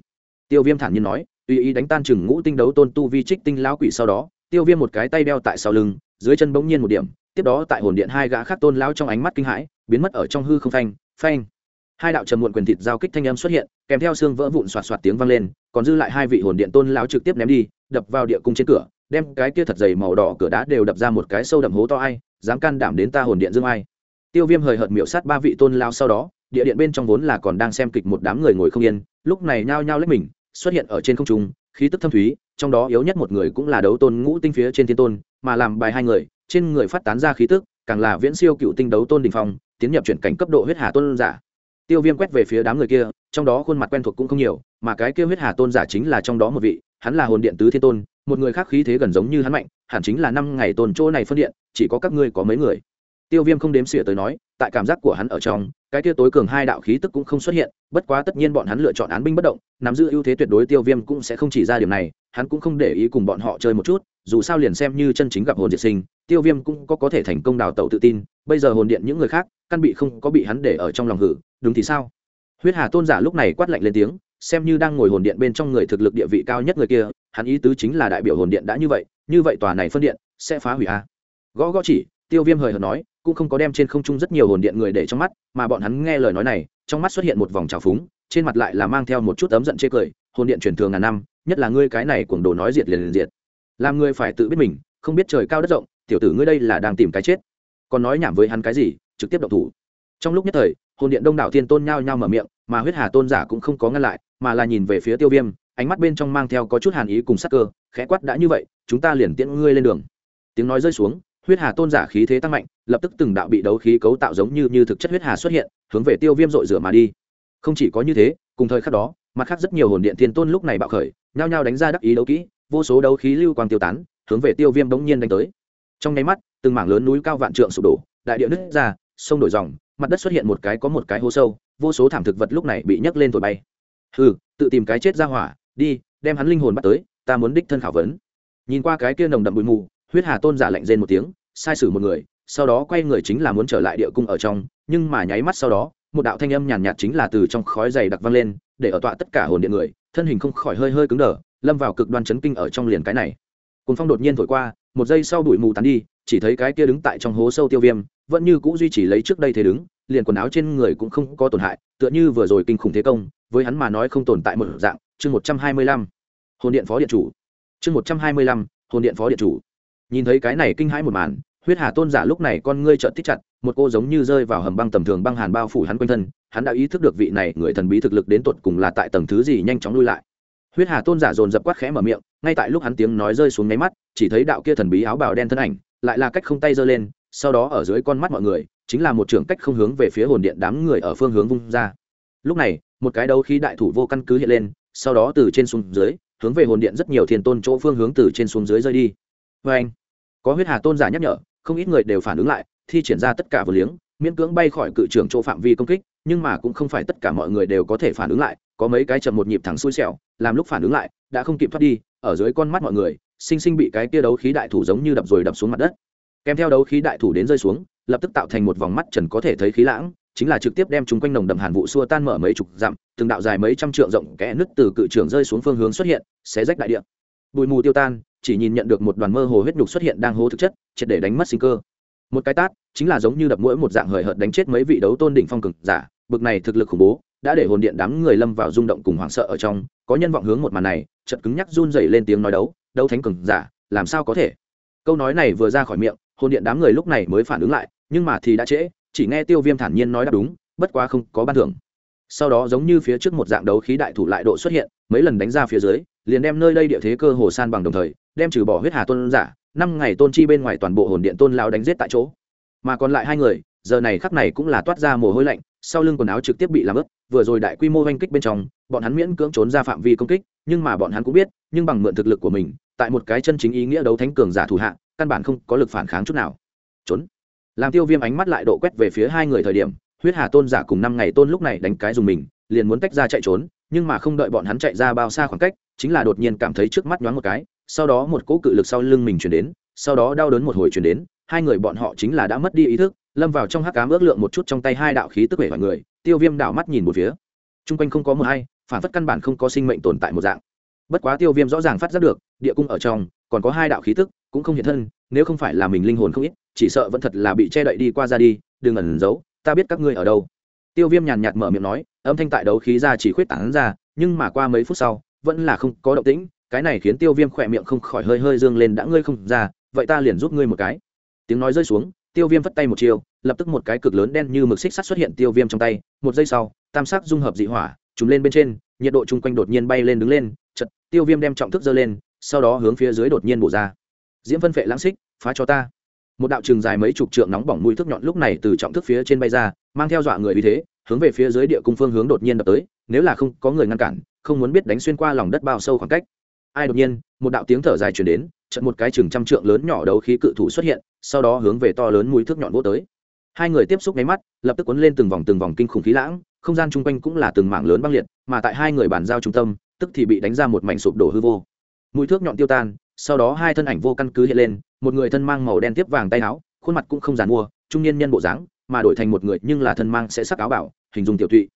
Tiêu viêm thản nhiên nói, tùy ý đánh tan chừng ngũ tinh đấu tôn tu vi trích tinh lão quỷ sau đó, tiêu viêm một cái tay đeo tại sau lưng, dưới chân bỗng nhiên một điểm, tiếp đó tại hồn điện hai gã khác tôn lão trong ánh mắt kinh hãi, biến mất ở trong hư không phanh phanh hai đạo trầm muộn quyền thịt giao kích thanh âm xuất hiện, kèm theo xương vỡ vụn xoạt xoạt tiếng vang lên, còn dư lại hai vị hồn điện tôn lão trực tiếp ném đi, đập vào địa cung trên cửa, đem cái kia thật dày màu đỏ cửa đá đều đập ra một cái sâu đậm hố to ai, dám can đảm đến ta hồn điện dương ai. Tiêu viêm hời hợt miểu sát ba vị tôn lao sau đó, địa điện bên trong vốn là còn đang xem kịch một đám người ngồi không yên, lúc này nhao nhao lách mình, xuất hiện ở trên không trung, khí tức thâm thúy, trong đó yếu nhất một người cũng là đấu tôn ngũ tinh phía trên thiên tôn, mà làm bài hai người, trên người phát tán ra khí tức, càng là viễn siêu cựu tinh đấu tôn đình phong, tiến nhập chuyển cảnh cấp độ huyết hà tôn giả tiêu viêm quét về phía đám người kia, trong đó khuôn mặt quen thuộc cũng không nhiều, mà cái kia huyết hà tôn giả chính là trong đó một vị, hắn là hồn điện tứ thiên tôn, một người khác khí thế gần giống như hắn mạnh, hẳn chính là năm ngày tồn chỗ này phân điện, chỉ có các ngươi có mấy người. Tiêu viêm không đếm xỉa tới nói, tại cảm giác của hắn ở trong, cái kia tối cường hai đạo khí tức cũng không xuất hiện, bất quá tất nhiên bọn hắn lựa chọn án binh bất động, nắm giữ ưu thế tuyệt đối tiêu viêm cũng sẽ không chỉ ra điểm này, hắn cũng không để ý cùng bọn họ chơi một chút, dù sao liền xem như chân chính gặp hồn diệt sinh, tiêu viêm cũng có có thể thành công đào tẩu tự tin, bây giờ hồn điện những người khác, căn bị không có bị hắn để ở trong lòng hử đúng thì sao? Huyết hà tôn giả lúc này quát lạnh lên tiếng, xem như đang ngồi hồn điện bên trong người thực lực địa vị cao nhất người kia, hắn ý tứ chính là đại biểu hồn điện đã như vậy như vậy tòa này phân điện sẽ phá hủy a. Gõ gõ chỉ, tiêu viêm hời hợt nói, cũng không có đem trên không trung rất nhiều hồn điện người để trong mắt, mà bọn hắn nghe lời nói này, trong mắt xuất hiện một vòng trào phúng, trên mặt lại là mang theo một chút ấm giận chê cười, hồn điện truyền thường ngàn năm, nhất là ngươi cái này cuồng đồ nói diệt liền liền diệt. Làm ngươi phải tự biết mình, không biết trời cao đất rộng, tiểu tử ngươi đây là đang tìm cái chết. Còn nói nhảm với hắn cái gì, trực tiếp động thủ. Trong lúc nhất thời hồn điện đông đảo thiên tôn nhao nhao mở miệng, mà huyết hà tôn giả cũng không có ngăn lại, mà là nhìn về phía tiêu viêm, ánh mắt bên trong mang theo có chút hàn ý cùng sắc cơ, khẽ quát đã như vậy, chúng ta liền tiễn ngươi lên đường. Tiếng nói rơi xuống, huyết hà tôn giả khí thế tăng mạnh, lập tức từng đạo bị đấu khí cấu tạo giống như như thực chất huyết hà xuất hiện, hướng về tiêu viêm dội rửa mà đi. Không chỉ có như thế, cùng thời khắc đó, mặt khác rất nhiều hồn điện thiên tôn lúc này bạo khởi, nhao nhao đánh ra đắc ý đấu kỹ, vô số đấu khí lưu quang tiêu tán, hướng về tiêu viêm đống nhiên đánh tới. Trong nháy mắt, từng mảng lớn núi cao vạn trượng sụp đổ, đại địa nứt ra, sông đổi dòng mặt đất xuất hiện một cái có một cái hố sâu, vô số thảm thực vật lúc này bị nhấc lên thổi bay. Hừ, tự tìm cái chết ra hỏa, đi, đem hắn linh hồn bắt tới, ta muốn đích thân khảo vấn. Nhìn qua cái kia nồng đậm bụi mù, huyết hà tôn giả lạnh rên một tiếng, sai sử một người, sau đó quay người chính là muốn trở lại địa cung ở trong, nhưng mà nháy mắt sau đó, một đạo thanh âm nhàn nhạt chính là từ trong khói dày đặc vang lên, để ở tọa tất cả hồn điện người, thân hình không khỏi hơi hơi cứng đờ, lâm vào cực đoan chấn kinh ở trong liền cái này. Cùng phong đột nhiên thổi qua một giây sau bụi mù tán đi, chỉ thấy cái kia đứng tại trong hố sâu tiêu viêm, vẫn như cũ duy trì lấy trước đây thế đứng, liền quần áo trên người cũng không có tổn hại, tựa như vừa rồi kinh khủng thế công, với hắn mà nói không tồn tại một dạng. Chương một trăm hai mươi lăm, hồn điện phó điện chủ. Chương một trăm hai mươi lăm, hồn điện phó điện chủ. Nhìn thấy cái này kinh hãi một màn, huyết hà tôn giả lúc này con ngươi trợn thích chặt, một cô giống như rơi vào hầm băng tầm thường băng hàn bao phủ hắn quanh thân, hắn đã ý thức được vị này người thần bí thực lực đến tột cùng là tại tầng thứ gì nhanh chóng lui lại. Huyết hà tôn giả dồn dập quát khẽ mở miệng, ngay tại lúc hắn tiếng nói rơi xuống nháy mắt chỉ thấy đạo kia thần bí áo bào đen thân ảnh, lại là cách không tay giơ lên, sau đó ở dưới con mắt mọi người, chính là một trường cách không hướng về phía hồn điện đám người ở phương hướng vung ra. Lúc này, một cái đấu khí đại thủ vô căn cứ hiện lên, sau đó từ trên xuống dưới, hướng về hồn điện rất nhiều thiên tôn chỗ phương hướng từ trên xuống dưới rơi đi. Vê anh, có huyết hà tôn giả nhắc nhở, không ít người đều phản ứng lại, thi triển ra tất cả vừa liếng, miễn cưỡng bay khỏi cự trưởng chỗ phạm vi công kích, nhưng mà cũng không phải tất cả mọi người đều có thể phản ứng lại, có mấy cái chậm một nhịp thẳng xui xẻo, làm lúc phản ứng lại, đã không kịp thoát đi, ở dưới con mắt mọi người sinh sinh bị cái kia đấu khí đại thủ giống như đập rồi đập xuống mặt đất. Kèm theo đấu khí đại thủ đến rơi xuống, lập tức tạo thành một vòng mắt trần có thể thấy khí lãng, chính là trực tiếp đem chúng quanh nồng đậm hàn vụ xua tan mở mấy chục dặm, từng đạo dài mấy trăm trượng rộng kẽ nứt từ cự trường rơi xuống phương hướng xuất hiện, xé rách đại địa. Bụi mù tiêu tan, chỉ nhìn nhận được một đoàn mơ hồ huyết nhục xuất hiện đang hố thực chất, triệt để đánh mất sinh cơ. Một cái tát, chính là giống như đập mũi một dạng hời hợt đánh chết mấy vị đấu tôn đỉnh phong cực giả, bực này thực lực khủng bố, đã để hồn điện đám người lâm vào rung động cùng hoảng sợ ở trong, có nhân vọng hướng một màn này, chợt cứng nhắc run rẩy lên tiếng nói đấu đấu thánh cường giả, làm sao có thể? Câu nói này vừa ra khỏi miệng, hồn điện đám người lúc này mới phản ứng lại, nhưng mà thì đã trễ, chỉ nghe tiêu viêm thản nhiên nói đáp đúng, bất quá không có ban thưởng. Sau đó giống như phía trước một dạng đấu khí đại thủ lại độ xuất hiện, mấy lần đánh ra phía dưới, liền đem nơi đây địa thế cơ hồ san bằng đồng thời, đem trừ bỏ huyết hà tôn giả, năm ngày tôn chi bên ngoài toàn bộ hồn điện tôn lao đánh giết tại chỗ. Mà còn lại hai người giờ này khắc này cũng là toát ra mồ hôi lạnh, sau lưng quần áo trực tiếp bị làm ướt, vừa rồi đại quy mô oanh kích bên trong, bọn hắn miễn cưỡng trốn ra phạm vi công kích, nhưng mà bọn hắn cũng biết, nhưng bằng mượn thực lực của mình, tại một cái chân chính ý nghĩa đấu thánh cường giả thủ hạ, căn bản không có lực phản kháng chút nào. Trốn. Làm tiêu viêm ánh mắt lại độ quét về phía hai người thời điểm, huyết hà tôn giả cùng năm ngày tôn lúc này đánh cái dùng mình, liền muốn tách ra chạy trốn, nhưng mà không đợi bọn hắn chạy ra bao xa khoảng cách, chính là đột nhiên cảm thấy trước mắt nhoáng một cái, sau đó một cỗ cự lực sau lưng mình chuyển đến, sau đó đau đớn một hồi chuyển đến, hai người bọn họ chính là đã mất đi ý thức lâm vào trong hắc cám ước lượng một chút trong tay hai đạo khí tức vẻ mọi người, tiêu viêm đảo mắt nhìn một phía. T r u n g quanh không có mờ hay, phản phất căn bản không có sinh mệnh tồn tại một dạng. Bất quá tiêu viêm rõ ràng phát giác được, địa cung ở trong, còn có hai đạo khí tức, cũng không hiện thân, nếu không phải là mình linh hồn không ít, chỉ sợ vẫn thật là bị che đậy đi qua ra đi, đừng ẩn giấu, ta biết các ngươi ở đâu. Tiêu viêm nhàn nhạt mở miệng nói, âm thanh tại đấu khí ra chỉ khuyết tảng ra, nhưng mà qua mấy phút sau, vẫn là không có động tĩnh, cái này khiến tiêu viêm khỏe miệng không khỏi hơi hơi dương lên đã ngươi không ra, vậy ta liền giúp ngươi một cái. Tiếng nói rơi xuống tiêu viêm vất tay một chiều lập tức một cái cực lớn đen như mực xích sắt xuất hiện tiêu viêm trong tay. Một giây sau, tam sắc dung hợp dị hỏa, trùm lên bên trên, nhiệt độ chung quanh đột nhiên bay lên đứng lên chật tiêu viêm đem trọng thức dơ lên, sau đó hướng phía dưới đột nhiên bổ ra. Diễm phân phệ lãng xích, phá cho ta. Một đạo trường dài mấy chục trượng nóng bỏng mũi thức nhọn lúc này từ trọng thức phía trên bay ra, mang theo dọa người vì thế, hướng về phía dưới địa cung phương hướng đột nhiên đập tới, nếu là không có người ngăn cản, không muốn biết đánh xuyên qua lòng đất bao sâu khoảng cách ai đột nhiên, một đạo tiếng thở dài chuyển đến trận một cái chừng trăm trượng lớn nhỏ đấu khí cự thủ xuất hiện, sau đó hướng về to lớn mũi thước nhọn vô tới. Hai người tiếp xúc nháy mắt, lập tức cuốn lên từng vòng từng vòng kinh khủng khí lãng, không gian chung quanh cũng là từng mảng lớn băng liệt, mà tại hai người bàn giao trung tâm, tức thì bị đánh ra một mảnh sụp đổ hư vô. Mũi thước nhọn tiêu tan, sau đó hai thân ảnh vô căn cứ hiện lên, một người thân mang màu đen tiếp vàng tay áo, khuôn mặt cũng không giàn mua, trung niên nhân bộ dáng, mà đổi thành một người nhưng là thân mang sẽ sắc áo bảo, hình dung tiểu thụy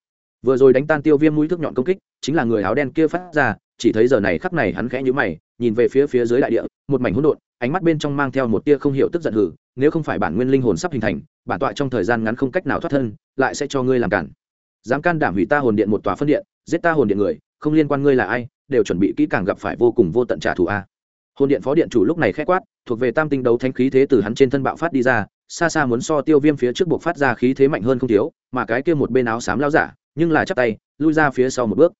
vừa rồi đánh tan tiêu viêm mũi thước nhọn công kích, chính là người áo đen kia phát ra chỉ thấy giờ này khắc này hắn khẽ nhíu mày, nhìn về phía phía dưới đại địa, một mảnh hỗn độn, ánh mắt bên trong mang theo một tia không hiểu tức giận hử, nếu không phải bản nguyên linh hồn sắp hình thành, bản tọa trong thời gian ngắn không cách nào thoát thân, lại sẽ cho ngươi làm cản. Dám can đảm hủy ta hồn điện một tòa phân điện, giết ta hồn điện người, không liên quan ngươi là ai, đều chuẩn bị kỹ càng gặp phải vô cùng vô tận trả thù a. Hồn điện phó điện chủ lúc này khẽ quát, thuộc về tam tinh đấu thanh khí thế từ hắn trên thân bạo phát đi ra, xa xa muốn so tiêu viêm phía trước buộc phát ra khí thế mạnh hơn không thiếu, mà cái kia một bên áo xám lao giả, nhưng là chắp tay, lui ra phía sau một bước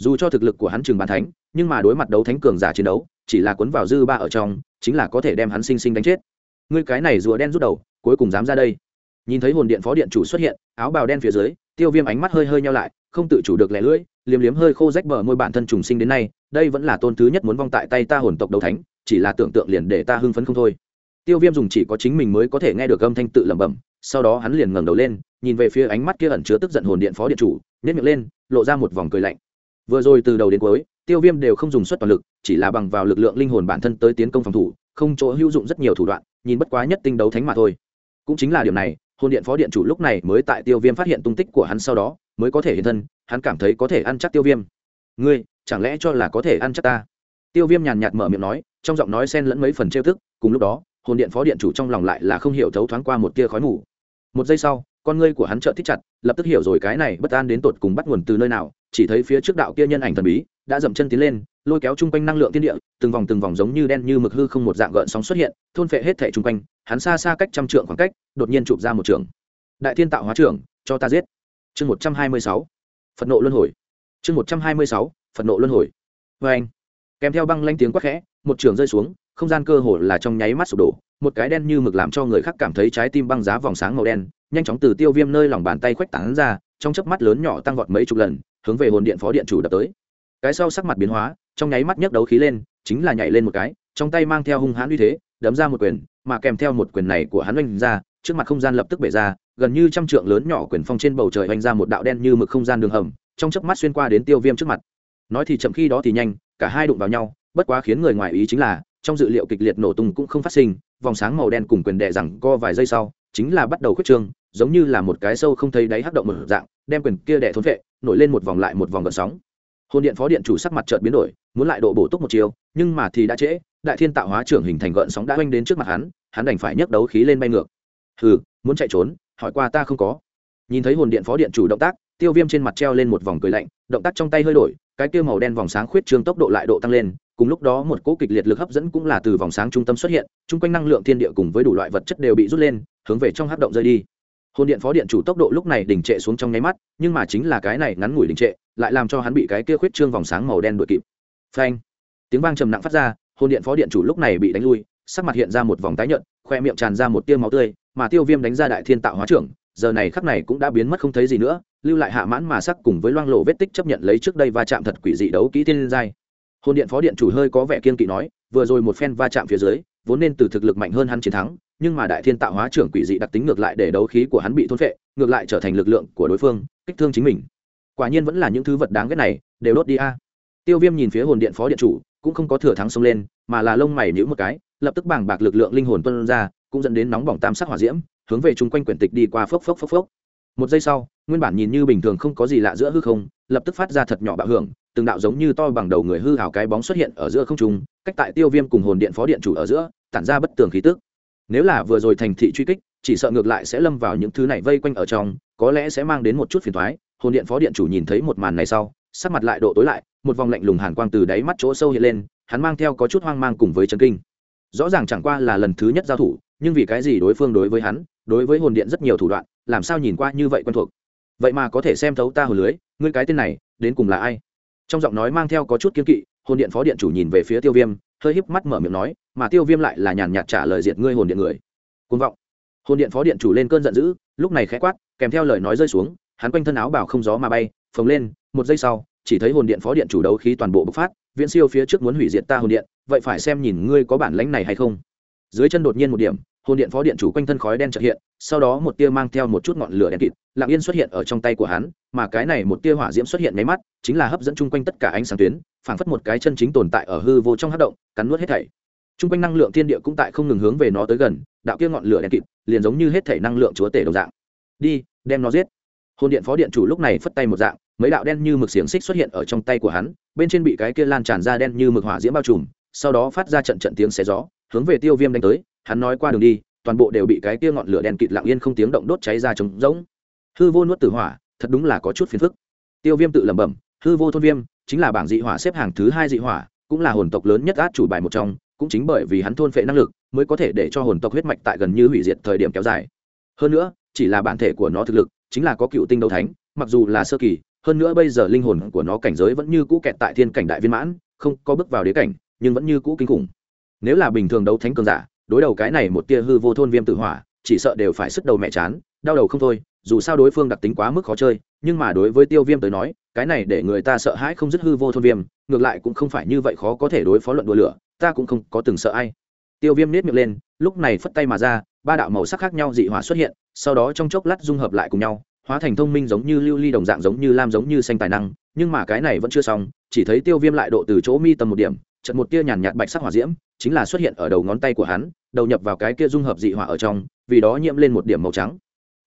dù cho thực lực của hắn chừng bàn thánh, nhưng mà đối mặt đấu thánh cường giả chiến đấu, chỉ là cuốn vào dư ba ở trong, chính là có thể đem hắn sinh sinh đánh chết. Ngươi cái này rùa đen rút đầu, cuối cùng dám ra đây. Nhìn thấy hồn điện phó điện chủ xuất hiện, áo bào đen phía dưới, tiêu viêm ánh mắt hơi hơi nhau lại, không tự chủ được lẻ lưỡi, liếm liếm hơi khô rách bờ môi bản thân trùng sinh đến nay, đây vẫn là tôn thứ nhất muốn vong tại tay ta hồn tộc đấu thánh, chỉ là tưởng tượng liền để ta hưng phấn không thôi. Tiêu viêm dùng chỉ có chính mình mới có thể nghe được âm thanh tự lẩm bẩm, sau đó hắn liền ngẩng đầu lên, nhìn về phía ánh mắt kia ẩn chứa tức giận hồn điện phó điện chủ nhét miệng lên, lộ ra một vòng cười lạnh vừa rồi từ đầu đến cuối, tiêu viêm đều không dùng suất toàn lực, chỉ là bằng vào lực lượng linh hồn bản thân tới tiến công phòng thủ, không chỗ hữu dụng rất nhiều thủ đoạn, nhìn bất quá nhất tinh đấu thánh mà thôi. Cũng chính là điểm này, hồn điện phó điện chủ lúc này mới tại tiêu viêm phát hiện tung tích của hắn sau đó, mới có thể hiện thân, hắn cảm thấy có thể ăn chắc tiêu viêm. Ngươi, chẳng lẽ cho là có thể ăn chắc ta? Tiêu viêm nhàn nhạt mở miệng nói, trong giọng nói xen lẫn mấy phần trêu thức cùng lúc đó, hồn điện phó điện chủ trong lòng lại là không hiểu thấu thoáng qua một tia khói mù. Một giây sau con ngươi của hắn trợn thích chặt, lập tức hiểu rồi cái này bất an đến tột cùng bắt nguồn từ nơi nào, chỉ thấy phía trước đạo kia nhân ảnh thần bí, đã dậm chân tiến lên, lôi kéo chung quanh năng lượng tiên địa, từng vòng từng vòng giống như đen như mực hư không một dạng gợn sóng xuất hiện, thôn phệ hết thể chung quanh, hắn xa xa cách trăm trượng khoảng cách, đột nhiên chụp ra một trường. Đại thiên tạo hóa trưởng cho ta giết. Chương một trăm hai mươi sáu. Phật nộ luân hồi. Chương một trăm hai mươi sáu. Phật nộ luân hồi. Vê anh, kèm theo băng lanh tiếng quát khẽ, một trường rơi xuống, không gian cơ hồ là trong nháy mắt sụp đổ, một cái đen như mực làm cho người khác cảm thấy trái tim băng giá vòng sáng màu đen nhanh chóng từ tiêu viêm nơi lòng bàn tay khoách tán ra, trong chớp mắt lớn nhỏ tăng vọt mấy chục lần, hướng về hồn điện phó điện chủ đập tới. Cái sau sắc mặt biến hóa, trong nháy mắt nhấc đấu khí lên, chính là nhảy lên một cái, trong tay mang theo hung hãn uy thế, đấm ra một quyền, mà kèm theo một quyền này của hắn oanh ra, trước mặt không gian lập tức bể ra, gần như trăm trượng lớn nhỏ quyền phong trên bầu trời oanh ra một đạo đen như mực không gian đường hầm, trong chớp mắt xuyên qua đến tiêu viêm trước mặt. Nói thì chậm khi đó thì nhanh, cả hai đụng vào nhau, bất quá khiến người ngoài ý chính là, trong dự liệu kịch liệt nổ tung cũng không phát sinh, vòng sáng màu đen cùng quyền đệ rằng co vài giây sau, chính là bắt đầu khuyết trương giống như là một cái sâu không thấy đáy hắc động một dạng, đem quyền kia đẻ thốn vệ, nổi lên một vòng lại một vòng gợn sóng. Hồn điện phó điện chủ sắc mặt chợt biến đổi, muốn lại độ bổ túc một chiều nhưng mà thì đã trễ, đại thiên tạo hóa trưởng hình thành gợn sóng đã oanh đến trước mặt hắn hắn đành phải nhấc đấu khí lên bay ngược. Hừ, muốn chạy trốn, hỏi qua ta không có. Nhìn thấy hồn điện phó điện chủ động tác, tiêu viêm trên mặt treo lên một vòng cười lạnh, động tác trong tay hơi đổi, cái tiêu màu đen vòng sáng khuyết trương tốc độ lại độ tăng lên, cùng lúc đó một cỗ kịch liệt lực hấp dẫn cũng là từ vòng sáng trung tâm xuất hiện, chung quanh năng lượng thiên địa cùng với đủ loại vật chất đều bị rút lên, hướng về trong hát động rơi đi hồn điện phó điện chủ tốc độ lúc này đỉnh trệ xuống trong nháy mắt, nhưng mà chính là cái này ngắn ngủi đỉnh trệ, lại làm cho hắn bị cái kia khuyết trương vòng sáng màu đen đuổi kịp. Phanh! Tiếng vang trầm nặng phát ra, hồn điện phó điện chủ lúc này bị đánh lui, sắc mặt hiện ra một vòng tái nhợt, khoe miệng tràn ra một tia máu tươi, mà tiêu viêm đánh ra đại thiên tạo hóa trưởng, giờ này khắc này cũng đã biến mất không thấy gì nữa, lưu lại hạ mãn mà sắc cùng với loang lộ vết tích chấp nhận lấy trước đây va chạm thật quỷ dị đấu kỹ thiên giai. Hồn điện phó điện chủ hơi có vẻ kiên kỵ nói, vừa rồi một phen va chạm phía dưới vốn nên từ thực lực mạnh hơn hắn chiến thắng, nhưng mà đại thiên tạo hóa trưởng quỷ dị đặc tính ngược lại để đấu khí của hắn bị thôn phệ, ngược lại trở thành lực lượng của đối phương, kích thương chính mình. Quả nhiên vẫn là những thứ vật đáng ghét này, đều đốt đi a. Tiêu viêm nhìn phía hồn điện phó điện chủ, cũng không có thừa thắng xông lên, mà là lông mày nhữ một cái, lập tức bàng bạc lực lượng linh hồn tuân ra, cũng dẫn đến nóng bỏng tam sắc hỏa diễm, hướng về chung quanh quyển tịch đi qua phốc phốc phốc phốc. Một giây sau, nguyên bản nhìn như bình thường không có gì lạ giữa hư không, lập tức phát ra thật nhỏ bạo hưởng từng đạo giống như to bằng đầu người hư hào cái bóng xuất hiện ở giữa không trung, cách tại tiêu viêm cùng hồn điện phó điện chủ ở giữa, tản ra bất tường khí tức. Nếu là vừa rồi thành thị truy kích, chỉ sợ ngược lại sẽ lâm vào những thứ này vây quanh ở trong, có lẽ sẽ mang đến một chút phiền thoái hồn điện phó điện chủ nhìn thấy một màn này sau, sắc mặt lại độ tối lại, một vòng lạnh lùng hàn quang từ đáy mắt chỗ sâu hiện lên, hắn mang theo có chút hoang mang cùng với chân kinh. Rõ ràng chẳng qua là lần thứ nhất giao thủ, nhưng vì cái gì đối phương đối với hắn, đối với hồn điện rất nhiều thủ đoạn, làm sao nhìn qua như vậy quen thuộc? Vậy mà có thể xem thấu ta hồ lưới, ngươi cái tên này, đến cùng là ai? Trong giọng nói mang theo có chút kiên kỵ, hồn điện phó điện chủ nhìn về phía tiêu viêm, hơi híp mắt mở miệng nói, mà tiêu viêm lại là nhàn nhạt trả lời diệt ngươi hồn điện người. Côn vọng. Hồn điện phó điện chủ lên cơn giận dữ, lúc này khẽ quát, kèm theo lời nói rơi xuống, hắn quanh thân áo bảo không gió mà bay, phồng lên, một giây sau, chỉ thấy hồn điện phó điện chủ đấu khí toàn bộ bộc phát, viễn siêu phía trước muốn hủy diệt ta hồn điện, vậy phải xem nhìn ngươi có bản lãnh này hay không dưới chân đột nhiên một điểm, hồn điện phó điện chủ quanh thân khói đen trợ hiện, sau đó một tia mang theo một chút ngọn lửa đen kịt, lặng yên xuất hiện ở trong tay của hắn, mà cái này một tia hỏa diễm xuất hiện nháy mắt, chính là hấp dẫn chung quanh tất cả ánh sáng tuyến, phảng phất một cái chân chính tồn tại ở hư vô trong hát động, cắn nuốt hết thảy. Chung quanh năng lượng thiên địa cũng tại không ngừng hướng về nó tới gần, đạo kia ngọn lửa đen kịt, liền giống như hết thảy năng lượng chúa tể đồng dạng. Đi, đem nó giết. Hồn điện phó điện chủ lúc này phất tay một dạng, mấy đạo đen như mực xiềng xích xuất hiện ở trong tay của hắn, bên trên bị cái kia lan tràn ra đen như mực hỏa diễm bao trùm, sau đó phát ra trận trận tiếng xé gió hướng về tiêu viêm đánh tới, hắn nói qua đường đi, toàn bộ đều bị cái kia ngọn lửa đen kịt lặng yên không tiếng động đốt cháy ra trống rỗng. Hư vô nuốt tử hỏa, thật đúng là có chút phiền phức. Tiêu viêm tự lẩm bẩm, hư vô thôn viêm, chính là bảng dị hỏa xếp hàng thứ hai dị hỏa, cũng là hồn tộc lớn nhất át chủ bài một trong, cũng chính bởi vì hắn thôn phệ năng lực, mới có thể để cho hồn tộc huyết mạch tại gần như hủy diệt thời điểm kéo dài. Hơn nữa, chỉ là bản thể của nó thực lực, chính là có cựu tinh đấu thánh, mặc dù là sơ kỳ, hơn nữa bây giờ linh hồn của nó cảnh giới vẫn như cũ kẹt tại thiên cảnh đại viên mãn, không có bước vào đế cảnh, nhưng vẫn như cũ kinh khủng nếu là bình thường đấu thánh cường giả, đối đầu cái này một tia hư vô thôn viêm tự hỏa, chỉ sợ đều phải sức đầu mẹ chán, đau đầu không thôi, dù sao đối phương đặc tính quá mức khó chơi, nhưng mà đối với tiêu viêm tới nói, cái này để người ta sợ hãi không dứt hư vô thôn viêm, ngược lại cũng không phải như vậy khó có thể đối phó luận đùa lửa, ta cũng không có từng sợ ai. Tiêu viêm nết miệng lên, lúc này phất tay mà ra, ba đạo màu sắc khác nhau dị hỏa xuất hiện, sau đó trong chốc lát dung hợp lại cùng nhau, hóa thành thông minh giống như lưu ly đồng dạng giống như lam giống như xanh tài năng, nhưng mà cái này vẫn chưa xong, chỉ thấy tiêu viêm lại độ từ chỗ mi tầm một điểm trận một tia nhàn nhạt bạch sắc hỏa diễm chính là xuất hiện ở đầu ngón tay của hắn, đầu nhập vào cái kia dung hợp dị hỏa ở trong, vì đó nhiễm lên một điểm màu trắng.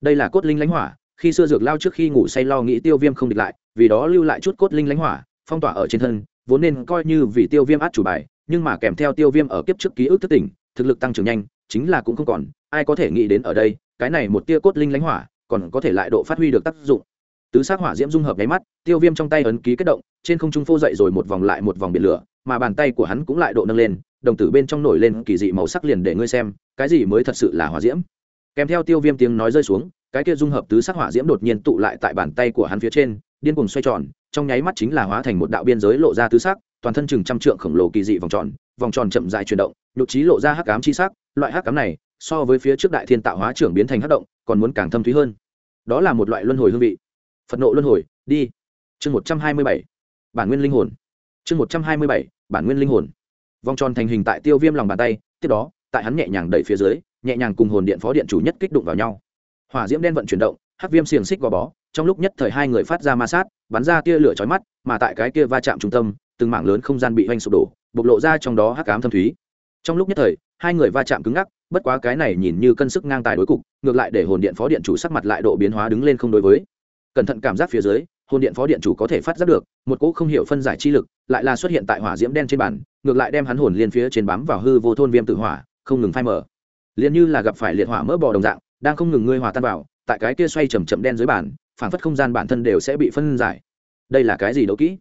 Đây là cốt linh lãnh hỏa, khi xưa dược lao trước khi ngủ say lo nghĩ tiêu viêm không địch lại, vì đó lưu lại chút cốt linh lãnh hỏa, phong tỏa ở trên thân, vốn nên coi như vì tiêu viêm át chủ bài, nhưng mà kèm theo tiêu viêm ở kiếp trước ký ức thất tỉnh, thực lực tăng trưởng nhanh, chính là cũng không còn, ai có thể nghĩ đến ở đây, cái này một tia cốt linh lãnh hỏa, còn có thể lại độ phát huy được tác dụng. Tứ sắc hỏa diễm dung hợp nháy mắt, tiêu viêm trong tay ấn ký kết động, trên không trung phô dậy rồi một vòng lại một vòng biển lửa, mà bàn tay của hắn cũng lại độ nâng lên đồng tử bên trong nổi lên kỳ dị màu sắc liền để ngươi xem, cái gì mới thật sự là hỏa diễm. Kèm theo tiêu viêm tiếng nói rơi xuống, cái kia dung hợp tứ sắc hỏa diễm đột nhiên tụ lại tại bàn tay của hắn phía trên, điên cuồng xoay tròn, trong nháy mắt chính là hóa thành một đạo biên giới lộ ra tứ sắc, toàn thân chừng trăm trượng khổng lồ kỳ dị vòng tròn vòng tròn chậm dài chuyển động, nhục trí lộ ra hắc ám chi sắc, loại hắc ám này, so với phía trước đại thiên tạo hóa trưởng biến thành hắc động, còn muốn càng thâm thúy hơn. Đó là một loại luân hồi hương vị. Phật nộ luân hồi, đi. Chương một trăm hai mươi bảy, bản nguyên linh hồn. Chương một trăm hai mươi bảy, bản nguyên linh hồn vòng tròn thành hình tại tiêu viêm lòng bàn tay, tiếp đó, tại hắn nhẹ nhàng đẩy phía dưới, nhẹ nhàng cùng hồn điện phó điện chủ nhất kích đụng vào nhau. Hỏa diễm đen vận chuyển động, hắc viêm xiềng xích gò bó, trong lúc nhất thời hai người phát ra ma sát, bắn ra tia lửa chói mắt, mà tại cái kia va chạm trung tâm, từng mảng lớn không gian bị hoành sụp đổ, bộc lộ ra trong đó hắc ám thâm thúy. Trong lúc nhất thời, hai người va chạm cứng ngắc, bất quá cái này nhìn như cân sức ngang tài đối cục, ngược lại để hồn điện phó điện chủ sắc mặt lại độ biến hóa đứng lên không đối với. Cẩn thận cảm giác phía dưới, hồn điện phó điện chủ có thể phát giác được, một cỗ không hiểu phân giải chi lực, lại là xuất hiện tại hỏa diễm đen trên bàn ngược lại đem hắn hồn liên phía trên bám vào hư vô thôn viêm tự hỏa, không ngừng phai mở liền như là gặp phải liệt hỏa mỡ bò đồng dạng, đang không ngừng ngươi hòa tan vào, tại cái kia xoay chầm chậm đen dưới bàn phản phất không gian bản thân đều sẽ bị phân giải. Đây là cái gì đấu kỹ?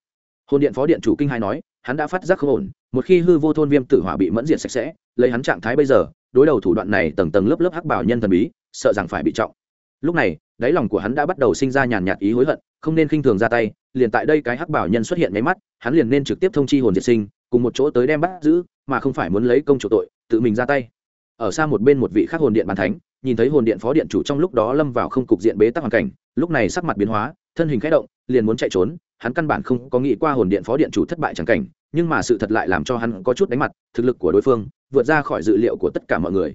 Hồn điện phó điện chủ kinh hai nói, hắn đã phát giác không ổn, một khi hư vô thôn viêm tử hỏa bị mẫn diệt sạch sẽ, lấy hắn trạng thái bây giờ, đối đầu thủ đoạn này tầng tầng lớp lớp hắc bảo nhân thần bí, sợ rằng phải bị trọng. Lúc này, đáy lòng của hắn đã bắt đầu sinh ra nhàn nhạt ý hối hận, không nên khinh thường ra tay, liền tại đây cái hắc bảo nhân xuất hiện nháy mắt, hắn liền nên trực tiếp thông chi hồn diệt sinh cùng một chỗ tới đem bắt giữ, mà không phải muốn lấy công chủ tội, tự mình ra tay. Ở xa một bên một vị khác hồn điện bàn thánh, nhìn thấy hồn điện phó điện chủ trong lúc đó lâm vào không cục diện bế tắc hoàn cảnh, lúc này sắc mặt biến hóa, thân hình khẽ động, liền muốn chạy trốn, hắn căn bản không có nghĩ qua hồn điện phó điện chủ thất bại chẳng cảnh, nhưng mà sự thật lại làm cho hắn có chút đánh mặt, thực lực của đối phương vượt ra khỏi dự liệu của tất cả mọi người.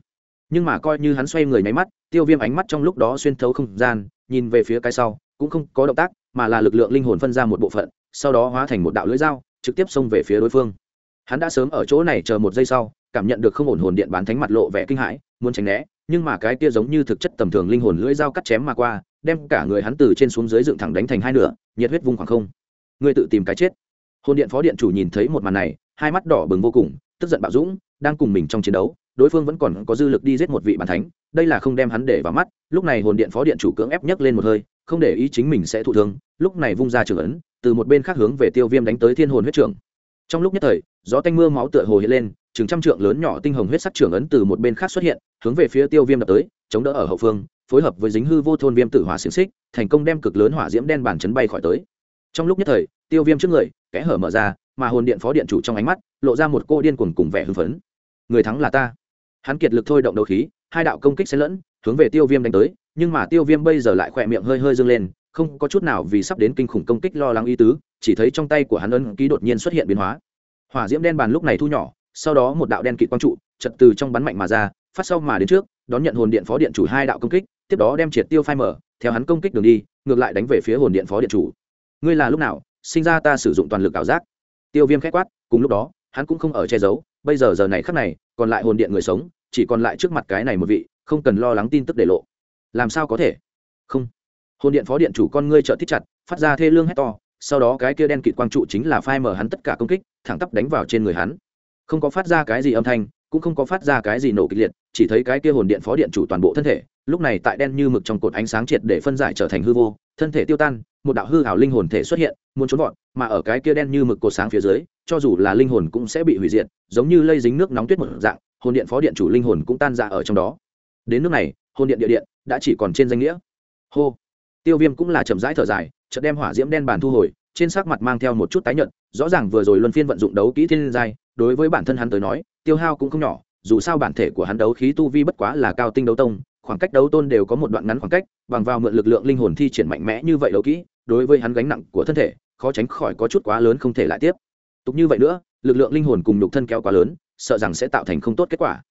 Nhưng mà coi như hắn xoay người nháy mắt, tiêu viêm ánh mắt trong lúc đó xuyên thấu không gian, nhìn về phía cái sau, cũng không có động tác, mà là lực lượng linh hồn phân ra một bộ phận, sau đó hóa thành một đạo lưỡi dao, trực tiếp xông về phía đối phương hắn đã sớm ở chỗ này chờ một giây sau, cảm nhận được không ổn hồn điện bán thánh mặt lộ vẻ kinh hãi, muốn tránh né, nhưng mà cái kia giống như thực chất tầm thường linh hồn lưỡi dao cắt chém mà qua, đem cả người hắn từ trên xuống dưới dựng thẳng đánh thành hai nửa, nhiệt huyết vung khoảng không. Ngươi tự tìm cái chết. Hồn điện phó điện chủ nhìn thấy một màn này, hai mắt đỏ bừng vô cùng, tức giận bạo dũng, đang cùng mình trong chiến đấu, đối phương vẫn còn có dư lực đi giết một vị bàn thánh, đây là không đem hắn để vào mắt, lúc này hồn điện phó điện chủ cưỡng ép nhấc lên một hơi, không để ý chính mình sẽ thụ thương, lúc này vung ra trường ấn, từ một bên khác hướng về tiêu viêm đánh tới thiên hồn huyết trưởng trong lúc nhất thời, gió tanh mưa máu tựa hồ hiện lên, chừng trăm trượng lớn nhỏ tinh hồng huyết sắc trưởng ấn từ một bên khác xuất hiện, hướng về phía tiêu viêm đập tới, chống đỡ ở hậu phương, phối hợp với dính hư vô thôn viêm tử hỏa xiềng xích, thành công đem cực lớn hỏa diễm đen bàn chấn bay khỏi tới. Trong lúc nhất thời, tiêu viêm trước người, kẽ hở mở ra, mà hồn điện phó điện chủ trong ánh mắt, lộ ra một cô điên cuồng cùng vẻ hưng phấn. Người thắng là ta. Hắn kiệt lực thôi động đấu khí, hai đạo công kích xen lẫn, hướng về tiêu viêm đánh tới, nhưng mà tiêu viêm bây giờ lại khỏe miệng hơi hơi dâng lên, không có chút nào vì sắp đến kinh khủng công kích lo lắng y tứ chỉ thấy trong tay của hắn ấn ký đột nhiên xuất hiện biến hóa. Hỏa diễm đen bàn lúc này thu nhỏ, sau đó một đạo đen kịt quang trụ, chật từ trong bắn mạnh mà ra, phát sau mà đến trước, đón nhận hồn điện phó điện chủ hai đạo công kích, tiếp đó đem triệt tiêu phai mở, theo hắn công kích đường đi, ngược lại đánh về phía hồn điện phó điện chủ. Ngươi là lúc nào, sinh ra ta sử dụng toàn lực ảo giác? Tiêu viêm khẽ quát, cùng lúc đó, hắn cũng không ở che giấu, bây giờ giờ này khắc này, còn lại hồn điện người sống, chỉ còn lại trước mặt cái này một vị, không cần lo lắng tin tức để lộ. Làm sao có thể? Không. Hồn điện phó điện chủ con ngươi trợ thích chặt, phát ra thê lương hét to sau đó cái kia đen kịt quang trụ chính là phai mở hắn tất cả công kích, thẳng tắp đánh vào trên người hắn. Không có phát ra cái gì âm thanh, cũng không có phát ra cái gì nổ kịch liệt, chỉ thấy cái kia hồn điện phó điện chủ toàn bộ thân thể, lúc này tại đen như mực trong cột ánh sáng triệt để phân giải trở thành hư vô, thân thể tiêu tan, một đạo hư hảo linh hồn thể xuất hiện, muốn trốn gọn mà ở cái kia đen như mực cột sáng phía dưới, cho dù là linh hồn cũng sẽ bị hủy diệt, giống như lây dính nước nóng tuyết một dạng, hồn điện phó điện chủ linh hồn cũng tan ra ở trong đó. Đến nước này, hồn điện địa điện đã chỉ còn trên danh nghĩa. Hô. Tiêu viêm cũng là chậm rãi thở dài chợt đem hỏa diễm đen bàn thu hồi, trên sắc mặt mang theo một chút tái nhợt, rõ ràng vừa rồi luân phiên vận dụng đấu kỹ thiên giai, đối với bản thân hắn tới nói, tiêu hao cũng không nhỏ, dù sao bản thể của hắn đấu khí tu vi bất quá là cao tinh đấu tông, khoảng cách đấu tôn đều có một đoạn ngắn khoảng cách, bằng vào mượn lực lượng linh hồn thi triển mạnh mẽ như vậy đấu kỹ, đối với hắn gánh nặng của thân thể, khó tránh khỏi có chút quá lớn không thể lại tiếp. Tục như vậy nữa, lực lượng linh hồn cùng nhục thân kéo quá lớn, sợ rằng sẽ tạo thành không tốt kết quả.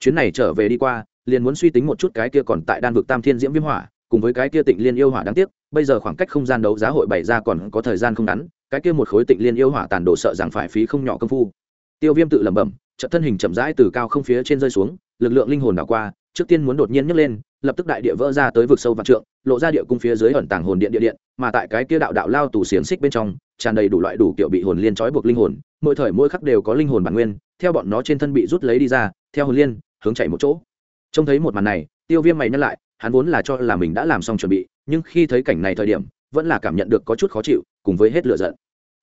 Chuyến này trở về đi qua, liền muốn suy tính một chút cái kia còn tại đan vực tam thiên diễm viêm hỏa, cùng với cái kia tịnh liên yêu hỏa đáng tiếc bây giờ khoảng cách không gian đấu giá hội bày ra còn có thời gian không ngắn, cái kia một khối tịnh liên yêu hỏa tàn đồ sợ rằng phải phí không nhỏ công phu. Tiêu viêm tự lẩm bẩm trận thân hình chậm rãi từ cao không phía trên rơi xuống, lực lượng linh hồn đảo qua, trước tiên muốn đột nhiên nhấc lên, lập tức đại địa vỡ ra tới vực sâu vạn trượng, lộ ra địa cung phía dưới ẩn tàng hồn điện địa điện, mà tại cái kia đạo đạo lao tù xiềng xích bên trong, tràn đầy đủ loại đủ kiểu bị hồn liên trói buộc linh hồn, mỗi thời mỗi khắc đều có linh hồn bản nguyên, theo bọn nó trên thân bị rút lấy đi ra, theo hồn liên, hướng chạy một chỗ. Trông thấy một màn này, tiêu viêm mày nhắc lại, hắn vốn là cho là mình đã làm xong chuẩn bị nhưng khi thấy cảnh này thời điểm, vẫn là cảm nhận được có chút khó chịu, cùng với hết lửa giận.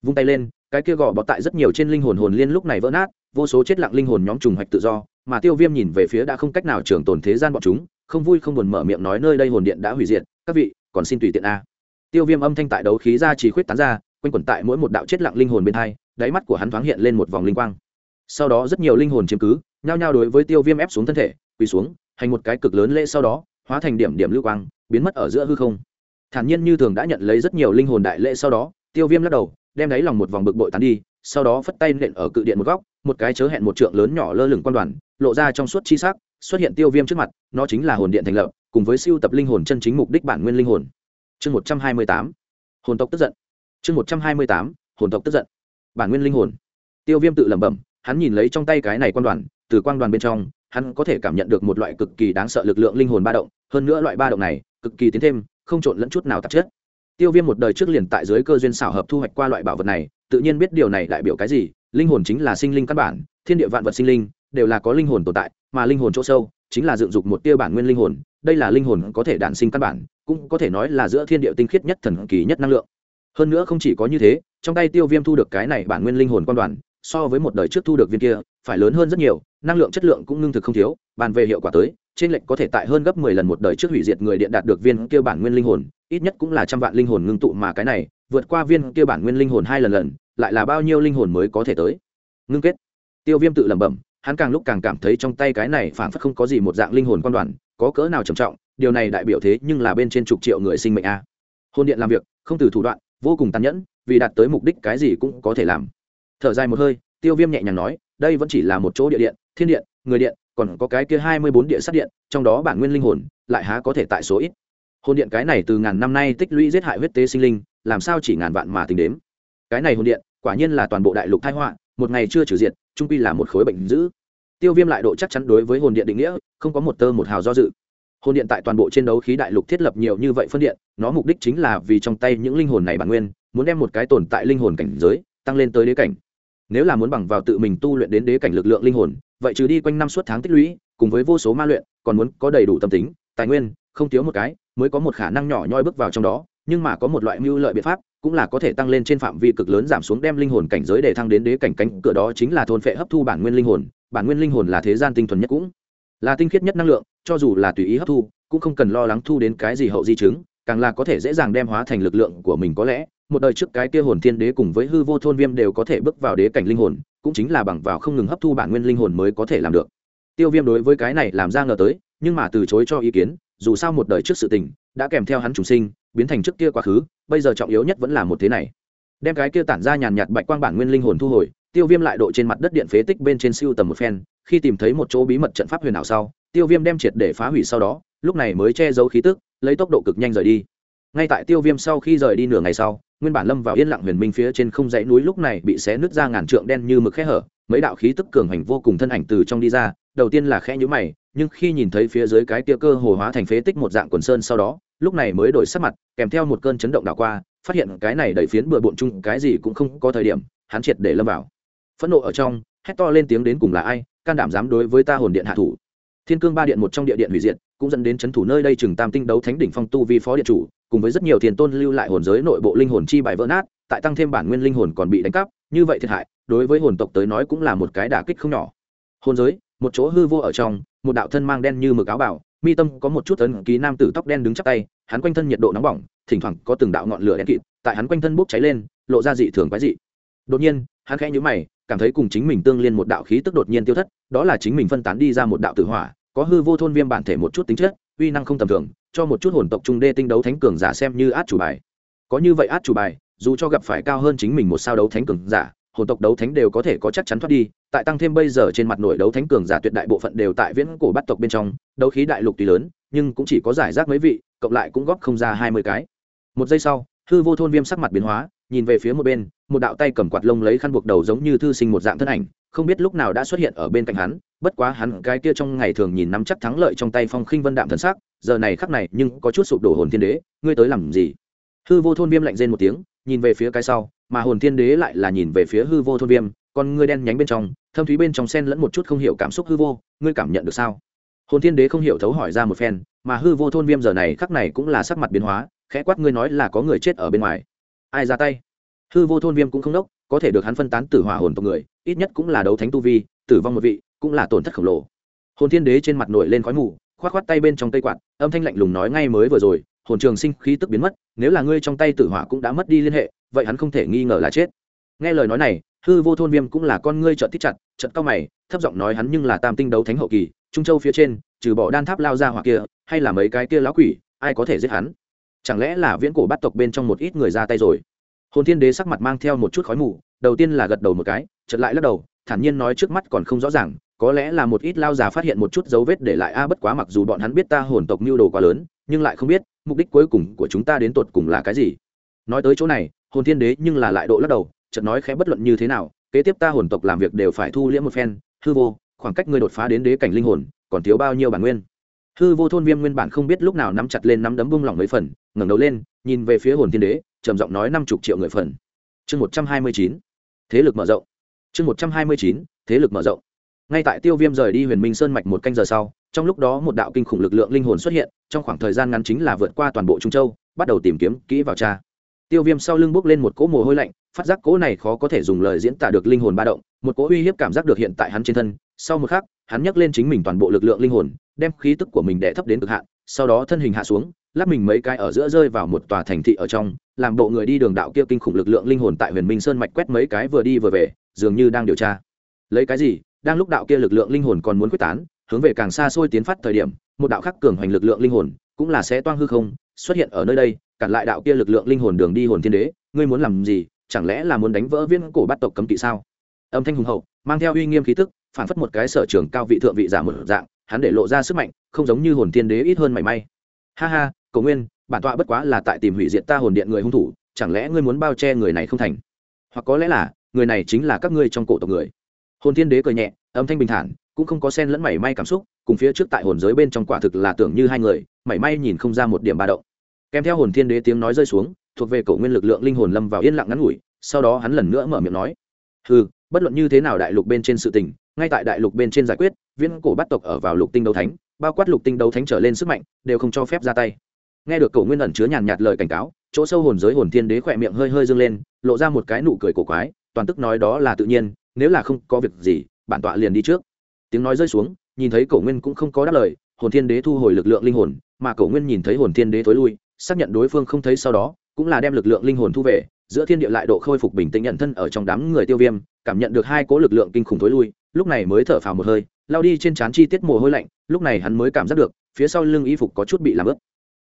Vung tay lên, cái kia gò bọt tại rất nhiều trên linh hồn hồn liên lúc này vỡ nát, vô số chết lặng linh hồn nhóm trùng hoạch tự do, mà tiêu viêm nhìn về phía đã không cách nào trường tồn thế gian bọn chúng, không vui không buồn mở miệng nói nơi đây hồn điện đã hủy diệt, các vị, còn xin tùy tiện a. Tiêu viêm âm thanh tại đấu khí ra chỉ khuyết tán ra, quanh quẩn tại mỗi một đạo chết lặng linh hồn bên hai, đáy mắt của hắn thoáng hiện lên một vòng linh quang. Sau đó rất nhiều linh hồn chiếm cứ, nhao nhao đối với tiêu viêm ép xuống thân thể, quỳ xuống, hành một cái cực lớn lễ sau đó, hóa thành điểm điểm lưu quang biến mất ở giữa hư không. Thản nhiên như thường đã nhận lấy rất nhiều linh hồn đại lễ sau đó, tiêu viêm lắc đầu, đem đáy lòng một vòng bực bội tán đi, sau đó phất tay nện ở cự điện một góc, một cái chớ hẹn một trượng lớn nhỏ lơ lửng quan đoàn, lộ ra trong suốt chi sắc, xuất hiện tiêu viêm trước mặt, nó chính là hồn điện thành lập, cùng với siêu tập linh hồn chân chính mục đích bản nguyên linh hồn. Chương một trăm hai mươi tám, hồn tộc tức giận. Chương một trăm hai mươi tám, hồn tộc tức giận. Bản nguyên linh hồn. Tiêu viêm tự lẩm bẩm, hắn nhìn lấy trong tay cái này quan đoàn, từ quan đoàn bên trong, hắn có thể cảm nhận được một loại cực kỳ đáng sợ lực lượng linh hồn ba động, hơn nữa loại ba động này cực kỳ tiến thêm, không trộn lẫn chút nào tạp chất. Tiêu viêm một đời trước liền tại dưới cơ duyên xảo hợp thu hoạch qua loại bảo vật này, tự nhiên biết điều này đại biểu cái gì, linh hồn chính là sinh linh căn bản, thiên địa vạn vật sinh linh, đều là có linh hồn tồn tại, mà linh hồn chỗ sâu, chính là dựng dục một tia bản nguyên linh hồn, đây là linh hồn có thể đản sinh căn bản, cũng có thể nói là giữa thiên địa tinh khiết nhất thần kỳ nhất năng lượng. Hơn nữa không chỉ có như thế, trong tay tiêu viêm thu được cái này bản nguyên linh hồn quan đoàn, so với một đời trước thu được viên kia, phải lớn hơn rất nhiều, năng lượng chất lượng cũng ngưng thực không thiếu, bàn về hiệu quả tới trên lệnh có thể tại hơn gấp mười lần một đời trước hủy diệt người điện đạt được viên kia bản nguyên linh hồn, ít nhất cũng là trăm vạn linh hồn ngưng tụ mà cái này, vượt qua viên kia bản nguyên linh hồn hai lần lần, lại là bao nhiêu linh hồn mới có thể tới? Ngưng kết. Tiêu viêm tự lẩm bẩm, hắn càng lúc càng cảm thấy trong tay cái này phảng phất không có gì một dạng linh hồn quan đoàn, có cỡ nào trầm trọng, điều này đại biểu thế nhưng là bên trên chục triệu người sinh mệnh a. Hôn điện làm việc, không từ thủ đoạn, vô cùng tàn nhẫn, vì đạt tới mục đích cái gì cũng có thể làm. Thở dài một hơi, tiêu viêm nhẹ nhàng nói, đây vẫn chỉ là một chỗ địa điện, thiên điện, người điện còn có cái kia hai mươi bốn địa sát điện, trong đó bản nguyên linh hồn, lại há có thể tại số ít. Hồn điện cái này từ ngàn năm nay tích lũy giết hại huyết tế sinh linh, làm sao chỉ ngàn vạn mà tính đếm? Cái này hồn điện, quả nhiên là toàn bộ đại lục thái họa, một ngày chưa trừ diệt, trung quy là một khối bệnh dữ. Tiêu viêm lại độ chắc chắn đối với hồn điện định nghĩa, không có một tơ một hào do dự. Hồn điện tại toàn bộ trên đấu khí đại lục thiết lập nhiều như vậy phân điện, nó mục đích chính là vì trong tay những linh hồn này bản nguyên, muốn đem một cái tồn tại linh hồn cảnh giới, tăng lên tới đế cảnh. Nếu là muốn bằng vào tự mình tu luyện đến đế cảnh lực lượng linh hồn vậy trừ đi quanh năm suốt tháng tích lũy, cùng với vô số ma luyện, còn muốn có đầy đủ tâm tính, tài nguyên, không thiếu một cái, mới có một khả năng nhỏ nhoi bước vào trong đó, nhưng mà có một loại mưu lợi biện pháp, cũng là có thể tăng lên trên phạm vi cực lớn giảm xuống đem linh hồn cảnh giới để thăng đến đế cảnh cánh cửa đó chính là thôn phệ hấp thu bản nguyên linh hồn, bản nguyên linh hồn là thế gian tinh thuần nhất cũng là tinh khiết nhất năng lượng, cho dù là tùy ý hấp thu, cũng không cần lo lắng thu đến cái gì hậu di chứng, càng là có thể dễ dàng đem hóa thành lực lượng của mình có lẽ một đời trước cái kia hồn thiên đế cùng với hư vô thôn viêm đều có thể bước vào đế cảnh linh hồn, cũng chính là bằng vào không ngừng hấp thu bản nguyên linh hồn mới có thể làm được. Tiêu viêm đối với cái này làm ra ngờ tới, nhưng mà từ chối cho ý kiến, dù sao một đời trước sự tình đã kèm theo hắn trùng sinh, biến thành trước kia quá khứ, bây giờ trọng yếu nhất vẫn là một thế này. Đem cái kia tản ra nhàn nhạt bạch quang bản nguyên linh hồn thu hồi, tiêu viêm lại độ trên mặt đất điện phế tích bên trên siêu tầm một phen, khi tìm thấy một chỗ bí mật trận pháp huyền ảo sau, tiêu viêm đem triệt để phá hủy sau đó, lúc này mới che giấu khí tức, lấy tốc độ cực nhanh rời đi ngay tại tiêu viêm sau khi rời đi nửa ngày sau, nguyên bản lâm vào yên lặng huyền minh phía trên không dãy núi lúc này bị xé nứt ra ngàn trượng đen như mực khe hở, mấy đạo khí tức cường hành vô cùng thân ảnh từ trong đi ra, đầu tiên là khẽ nhũ mày, nhưng khi nhìn thấy phía dưới cái tia cơ hồ hóa thành phế tích một dạng quần sơn sau đó, lúc này mới đổi sắc mặt, kèm theo một cơn chấn động đảo qua, phát hiện cái này đẩy phiến bừa bộn chung, cái gì cũng không có thời điểm, hắn triệt để lâm vào. Phẫn nộ ở trong, hét to lên tiếng đến cùng là ai, can đảm dám đối với ta hồn điện hạ thủ. Thiên cương ba điện một trong địa điện hủy diệt cũng dẫn đến c h ấ n thủ nơi đây chừng tam tinh đấu thánh đỉnh phong tu vi phó điện chủ, cùng với rất nhiều tiền tôn lưu lại hồn giới nội bộ linh hồn chi bài vỡ nát, tại tăng thêm bản nguyên linh hồn còn bị đánh cắp, như vậy thiệt hại, đối với hồn tộc tới nói cũng là một cái đả kích không nhỏ. Hồn giới, một chỗ hư vô ở trong, một đạo thân mang đen như mực áo bảo, mi tâm có một chút ấn ký nam tử tóc đen đứng chắc tay, hắn quanh thân nhiệt độ nóng bỏng, thỉnh thoảng có từng đạo ngọn lửa đen kịt, tại hắn quanh thân bốc cháy lên, lộ ra dị thường quái dị. Đột nhiên, hắn khẽ nhíu mày, cảm thấy cùng chính mình tương liên một đạo khí tức đột nhiên tiêu thất, đó là chính mình phân tán đi ra một đạo tử hỏa có hư vô thôn viêm bản thể một chút tính chất, uy năng không tầm thường, cho một chút hồn tộc trung đê tinh đấu thánh cường giả xem như át chủ bài. Có như vậy át chủ bài, dù cho gặp phải cao hơn chính mình một sao đấu thánh cường giả, hồn tộc đấu thánh đều có thể có chắc chắn thoát đi, tại tăng thêm bây giờ trên mặt nổi đấu thánh cường giả tuyệt đại bộ phận đều tại viễn cổ bắt tộc bên trong, đấu khí đại lục tùy lớn, nhưng cũng chỉ có giải rác mấy vị, cộng lại cũng góp không ra hai mươi cái. Một giây sau, hư vô thôn viêm sắc mặt biến hóa, nhìn về phía một bên một đạo tay cầm quạt lông lấy khăn buộc đầu giống như thư sinh một dạng thân ảnh, không biết lúc nào đã xuất hiện ở bên cạnh hắn, bất quá hắn cái kia trong ngày thường nhìn nắm chắc thắng lợi trong tay phong khinh vân đạm thần sắc, giờ này khắc này nhưng có chút sụp đổ hồn thiên đế, ngươi tới làm gì? Hư vô thôn viêm lạnh rên một tiếng, nhìn về phía cái sau, mà hồn thiên đế lại là nhìn về phía hư vô thôn viêm, con ngươi đen nhánh bên trong, thâm thúy bên trong sen lẫn một chút không hiểu cảm xúc hư vô, ngươi cảm nhận được sao? Hồn thiên đế không hiểu thấu hỏi ra một phen, mà hư vô thôn viêm giờ này khắc này cũng là sắc mặt biến hóa, khẽ quát ngươi nói là có người chết ở bên ngoài. Ai ra tay? Hư vô thôn viêm cũng không đốc, có thể được hắn phân tán tử hỏa hồn tộc người, ít nhất cũng là đấu thánh tu vi, tử vong một vị, cũng là tổn thất khổng lồ. Hồn thiên đế trên mặt nổi lên khói mù k h o á t k h o á t tay bên trong tay quạt, âm thanh lạnh lùng nói ngay mới vừa rồi, hồn trường sinh khí tức biến mất, nếu là ngươi trong tay tử hỏa cũng đã mất đi liên hệ, vậy hắn không thể nghi ngờ là chết. Nghe lời nói này, hư vô thôn viêm cũng là con ngươi trợt thích chặt trợt cao mày, thấp giọng nói hắn nhưng là tam tinh đấu thánh hậu kỳ, trung châu phía trên, trừ bỏ đan tháp lao ra hoặc kia, hay là mấy cái kia lão quỷ, ai có thể giết hắn? Chẳng lẽ là viễn cổ bắt tộc bên trong một ít người ra tay rồi? Hồn thiên đế sắc mặt mang theo một chút khói mù, đầu tiên là gật đầu một cái chật lại lắc đầu, thản nhiên nói trước mắt còn không rõ ràng, có lẽ là một ít lao già phát hiện một chút dấu vết để lại a, bất quá mặc dù bọn hắn biết ta hồn tộc mưu đồ quá lớn, nhưng lại không biết, mục đích cuối cùng của chúng ta đến tột cùng là cái gì. Nói tới chỗ này, hồn thiên đế nhưng là lại độ lắc đầu, chợt nói khẽ bất luận như thế nào, kế tiếp ta hồn tộc làm việc đều phải thu liễm một phen, hư vô, khoảng cách ngươi đột phá đến đế cảnh linh hồn, còn thiếu bao nhiêu bản nguyên? Hư vô thôn viêm nguyên bản không biết lúc nào nắm chặt lên nắm đấm bung lỏng mấy phần, ngẩng đầu lên, nhìn về phía hồn thiên đế trầm giọng nói năm chục triệu người phần. Chương một trăm hai mươi chín, thế lực mở rộng. Chương một trăm hai mươi chín, thế lực mở rộng. Ngay tại tiêu viêm rời đi huyền minh sơn mạch một canh giờ sau, trong lúc đó một đạo kinh khủng lực lượng linh hồn xuất hiện, trong khoảng thời gian ngắn chính là vượt qua toàn bộ trung châu, bắt đầu tìm kiếm kỹ vào cha. Tiêu viêm sau lưng bước lên một cỗ mồ hôi lạnh, phát giác cỗ này khó có thể dùng lời diễn tả được linh hồn ba động, một cỗ uy hiếp cảm giác được hiện tại hắn trên thân. Sau một khắc, hắn nhắc lên chính mình toàn bộ lực lượng linh hồn, đem khí tức của mình đẻ thấp đến cực hạn, sau đó thân hình hạ xuống lắp mình mấy cái ở giữa rơi vào một tòa thành thị ở trong, làm bộ người đi đường đạo kia kinh khủng lực lượng linh hồn tại huyền minh sơn mạch quét mấy cái vừa đi vừa về, dường như đang điều tra. Lấy cái gì? Đang lúc đạo kia lực lượng linh hồn còn muốn quyết tán, hướng về càng xa xôi tiến phát thời điểm, một đạo khắc cường hoành lực lượng linh hồn, cũng là sẽ toang hư không, xuất hiện ở nơi đây, cản lại đạo kia lực lượng linh hồn đường đi hồn thiên đế, ngươi muốn làm gì? Chẳng lẽ là muốn đánh vỡ viên cổ bắt tộc cấm kỵ sao? Âm thanh hùng hậu, mang theo uy nghiêm khí tức, phản phất một cái sở trường cao vị thượng vị giả một dạng, hắn để lộ ra sức mạnh, không giống như hồn thiên đế ít hơn mảy may. Ha ha Cổ nguyên, bản tọa bất quá là tại tìm hủy diệt ta hồn điện người hung thủ, chẳng lẽ ngươi muốn bao che người này không thành? Hoặc có lẽ là, người này chính là các ngươi trong cổ tộc người. Hồn thiên đế cười nhẹ, âm thanh bình thản, cũng không có sen lẫn mảy may cảm xúc, cùng phía trước tại hồn giới bên trong quả thực là tưởng như hai người, mảy may nhìn không ra một điểm ba động. Kèm theo hồn thiên đế tiếng nói rơi xuống, thuộc về cổ nguyên lực lượng linh hồn lâm vào yên lặng ngắn ngủi, sau đó hắn lần nữa mở miệng nói ừ bất luận như thế nào đại lục bên trên sự tình, ngay tại đại lục bên trên giải quyết, viễn cổ bắt tộc ở vào lục tinh đấu thánh, bao quát lục tinh đấu thánh trở lên sức mạnh, đều không cho phép ra tay nghe được cổ nguyên ẩn chứa nhàn nhạt lời cảnh cáo, chỗ sâu hồn giới hồn thiên đế khỏe miệng hơi hơi dâng lên, lộ ra một cái nụ cười cổ quái, toàn tức nói đó là tự nhiên, nếu là không có việc gì, bản tọa liền đi trước. Tiếng nói rơi xuống, nhìn thấy cổ nguyên cũng không có đáp lời, hồn thiên đế thu hồi lực lượng linh hồn, mà cổ nguyên nhìn thấy hồn thiên đế thối lui, xác nhận đối phương không thấy sau đó, cũng là đem lực lượng linh hồn thu về, giữa thiên địa lại độ khôi phục bình tĩnh nhận thân ở trong đám người tiêu viêm, cảm nhận được hai cố lực lượng kinh khủng thối lui, lúc này mới thở phào một hơi, lao đi trên trán chi tiết mồ hôi lạnh, lúc này hắn mới cảm giác được, phía sau lưng y phục có chút bị làm ướt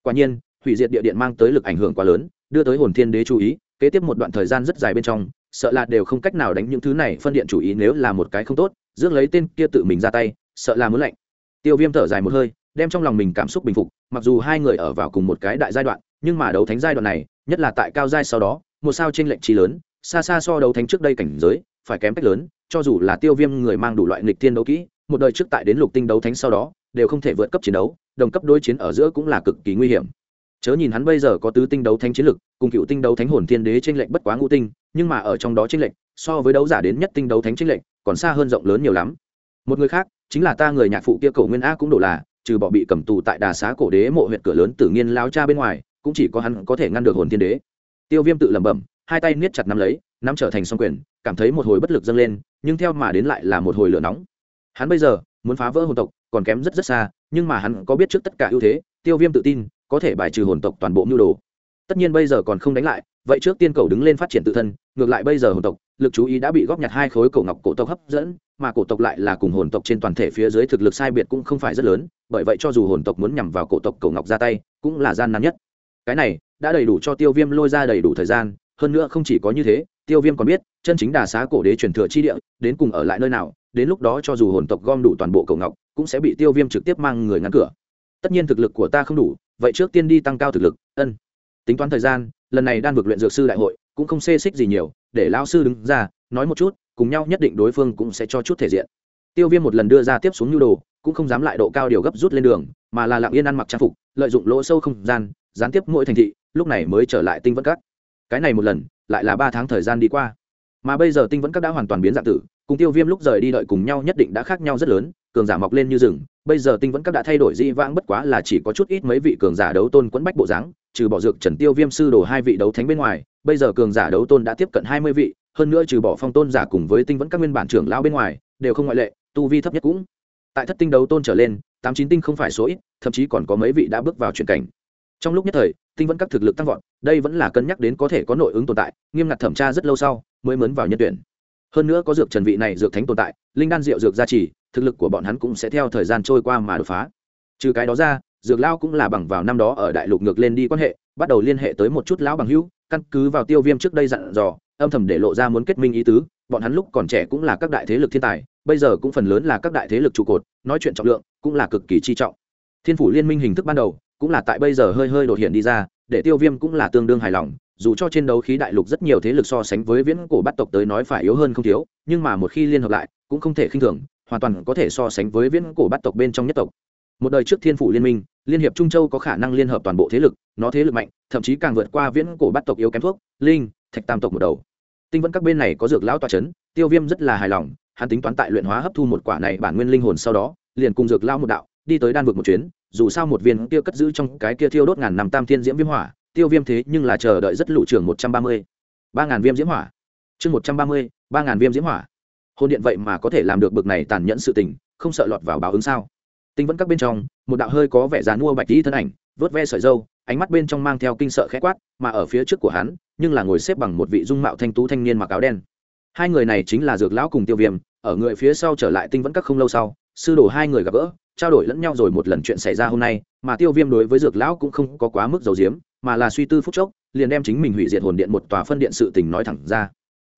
quả nhiên, hủy diệt địa điện mang tới lực ảnh hưởng quá lớn, đưa tới hồn thiên đế chú ý, kế tiếp một đoạn thời gian rất dài bên trong, sợ là đều không cách nào đánh những thứ này phân điện chủ ý nếu là một cái không tốt, rước lấy tên kia tự mình ra tay, sợ là muốn lạnh. Tiêu viêm thở dài một hơi, đem trong lòng mình cảm xúc bình phục, mặc dù hai người ở vào cùng một cái đại giai đoạn, nhưng mà đấu thánh giai đoạn này, nhất là tại cao giai sau đó, một sao trên lệnh trí lớn, xa xa so đấu thánh trước đây cảnh giới, phải kém cách lớn, cho dù là tiêu viêm người mang đủ loại nghịch thiên đấu kỹ, một đời trước tại đến lục tinh đấu thánh sau đó, đều không thể vượt cấp chiến đấu đồng cấp đối chiến ở giữa cũng là cực kỳ nguy hiểm. Chớ nhìn hắn bây giờ có tứ tinh đấu thánh chiến lực, cùng cựu tinh đấu thánh hồn thiên đế trên lệnh bất quá ngũ tinh, nhưng mà ở trong đó trên lệnh so với đấu giả đến nhất tinh đấu thánh trên lệnh còn xa hơn rộng lớn nhiều lắm. Một người khác, chính là ta người nhạc phụ kia cầu nguyên a cũng đổ là, trừ bỏ bị cầm tù tại đà xá cổ đế mộ huyện cửa lớn tử nghiên lao cha bên ngoài, cũng chỉ có hắn có thể ngăn được hồn thiên đế. Tiêu viêm tự lẩm bẩm, hai tay niết chặt nắm lấy, nắm trở thành song quyền, cảm thấy một hồi bất lực dâng lên, nhưng theo mà đến lại là một hồi lửa nóng. Hắn bây giờ, muốn phá vỡ hồn tộc, còn kém rất rất xa nhưng mà hắn có biết trước tất cả ưu thế, tiêu viêm tự tin, có thể bài trừ hồn tộc toàn bộ mưu đồ. Tất nhiên bây giờ còn không đánh lại, vậy trước tiên cầu đứng lên phát triển tự thân, ngược lại bây giờ hồn tộc, lực chú ý đã bị góp nhặt hai khối cổ ngọc cổ tộc hấp dẫn, mà cổ tộc lại là cùng hồn tộc trên toàn thể phía dưới thực lực sai biệt cũng không phải rất lớn, bởi vậy cho dù hồn tộc muốn nhằm vào cổ tộc cổ ngọc ra tay, cũng là gian nan nhất. Cái này đã đầy đủ cho tiêu viêm lôi ra đầy đủ thời gian, hơn nữa không chỉ có như thế, tiêu viêm còn biết, chân chính đà xá cổ đế truyền thừa chi địa, đến cùng ở lại nơi nào, đến lúc đó cho dù hồn tộc gom đủ toàn bộ cổ ngọc cũng sẽ bị tiêu viêm trực tiếp mang người ngăn cửa. Tất nhiên thực lực của ta không đủ, vậy trước tiên đi tăng cao thực lực, ân. Tính toán thời gian, lần này đan vực luyện dược sư đại hội cũng không xê xích gì nhiều, để lao sư đứng ra, nói một chút, cùng nhau nhất định đối phương cũng sẽ cho chút thể diện. Tiêu viêm một lần đưa ra tiếp xuống nhu đồ, cũng không dám lại độ cao điều gấp rút lên đường, mà là lặng yên ăn mặc trang phục, lợi dụng lỗ sâu không gian, gián tiếp mỗi thành thị, lúc này mới trở lại tinh vẫn cắt cái này một lần, lại là ba tháng thời gian đi qua. Mà bây giờ tinh vẫn cắt đã hoàn toàn biến dạng tử, cùng tiêu viêm lúc rời đi đợi cùng nhau nhất định đã khác nhau rất lớn cường giả mọc lên như rừng, bây giờ tinh vẫn các đã thay đổi di vãng, bất quá là chỉ có chút ít mấy vị cường giả đấu tôn quẫn bách bộ dáng, trừ bỏ dược trần tiêu viêm sư đồ hai vị đấu thánh bên ngoài, bây giờ cường giả đấu tôn đã tiếp cận hai mươi vị, hơn nữa trừ bỏ phong tôn giả cùng với tinh vẫn các nguyên bản trưởng lao bên ngoài, đều không ngoại lệ, tu vi thấp nhất cũng. Tại thất tinh đấu tôn trở lên, tám chín tinh không phải số ít, thậm chí còn có mấy vị đã bước vào chuyển cảnh. Trong lúc nhất thời, tinh vẫn các thực lực tăng vọt, đây vẫn là cân nhắc đến có thể có nội ứng tồn tại, nghiêm ngặt thẩm tra rất lâu sau, mới mướn vào nhân tuyển hơn nữa có dược trần vị này dược thánh tồn tại, linh đan rượu dược gia trì, thực lực của bọn hắn cũng sẽ theo thời gian trôi qua mà đột phá. Trừ cái đó ra, dược lao cũng là bằng vào năm đó ở đại lục ngược lên đi quan hệ, bắt đầu liên hệ tới một chút lão bằng hữu, căn cứ vào tiêu viêm trước đây dặn dò, âm thầm để lộ ra muốn kết minh ý tứ, bọn hắn lúc còn trẻ cũng là các đại thế lực thiên tài, bây giờ cũng phần lớn là các đại thế lực trụ cột, nói chuyện trọng lượng cũng là cực kỳ chi trọng. Thiên phủ liên minh hình thức ban đầu cũng là tại bây giờ hơi hơi đột hiện đi ra, để tiêu viêm cũng là tương đương hài lòng dù cho trên đấu khí đại lục rất nhiều thế lực so sánh với viễn cổ bắt tộc tới nói phải yếu hơn không thiếu, nhưng mà một khi liên hợp lại, cũng không thể khinh thường, hoàn toàn có thể so sánh với viễn cổ bắt tộc bên trong nhất tộc. Một đời trước thiên phủ liên minh, liên hiệp trung châu có khả năng liên hợp toàn bộ thế lực, nó thế lực mạnh, thậm chí càng vượt qua viễn cổ bắt tộc yếu kém thuốc, linh, thạch tam tộc một đầu. Tinh vẫn các bên này có dược lão tòa c h ấ n tiêu viêm rất là hài lòng, hắn tính toán tại luyện hóa hấp thu một quả này bản nguyên linh hồn sau đó, liền cùng dược lao một đạo, đi tới đan vực một chuyến, dù sao một viên kia cất giữ trong cái kia thiêu đốt ngàn năm tam thiên diễm viêm hỏa tiêu viêm thế nhưng là chờ đợi rất lũ trường một trăm ba mươi. Ba ngàn viêm diễm hỏa. Chương một trăm ba mươi, ba ngàn viêm diễm hỏa. Hôn điện vậy mà có thể làm được bực này tàn nhẫn sự tình, không sợ lọt vào báo ứng sao? Tinh vẫn các bên trong, một đạo hơi có vẻ dán mua bạch tí thân ảnh, vớt ve sợi dâu ánh mắt bên trong mang theo kinh sợ khẽ quát, mà ở phía trước của hắn, nhưng là ngồi xếp bằng một vị dung mạo thanh tú thanh niên mặc áo đen. Hai người này chính là dược lão cùng tiêu viêm, ở người phía sau trở lại tinh vẫn các không lâu sau, sư đồ hai người gặp gỡ, trao đổi lẫn nhau rồi một lần chuyện xảy ra hôm nay, mà tiêu viêm đối với dược lão cũng không có quá mức dầu diếm mà là suy tư phúc chốc, liền đem chính mình hủy diệt hồn điện một tòa phân điện sự tình nói thẳng ra.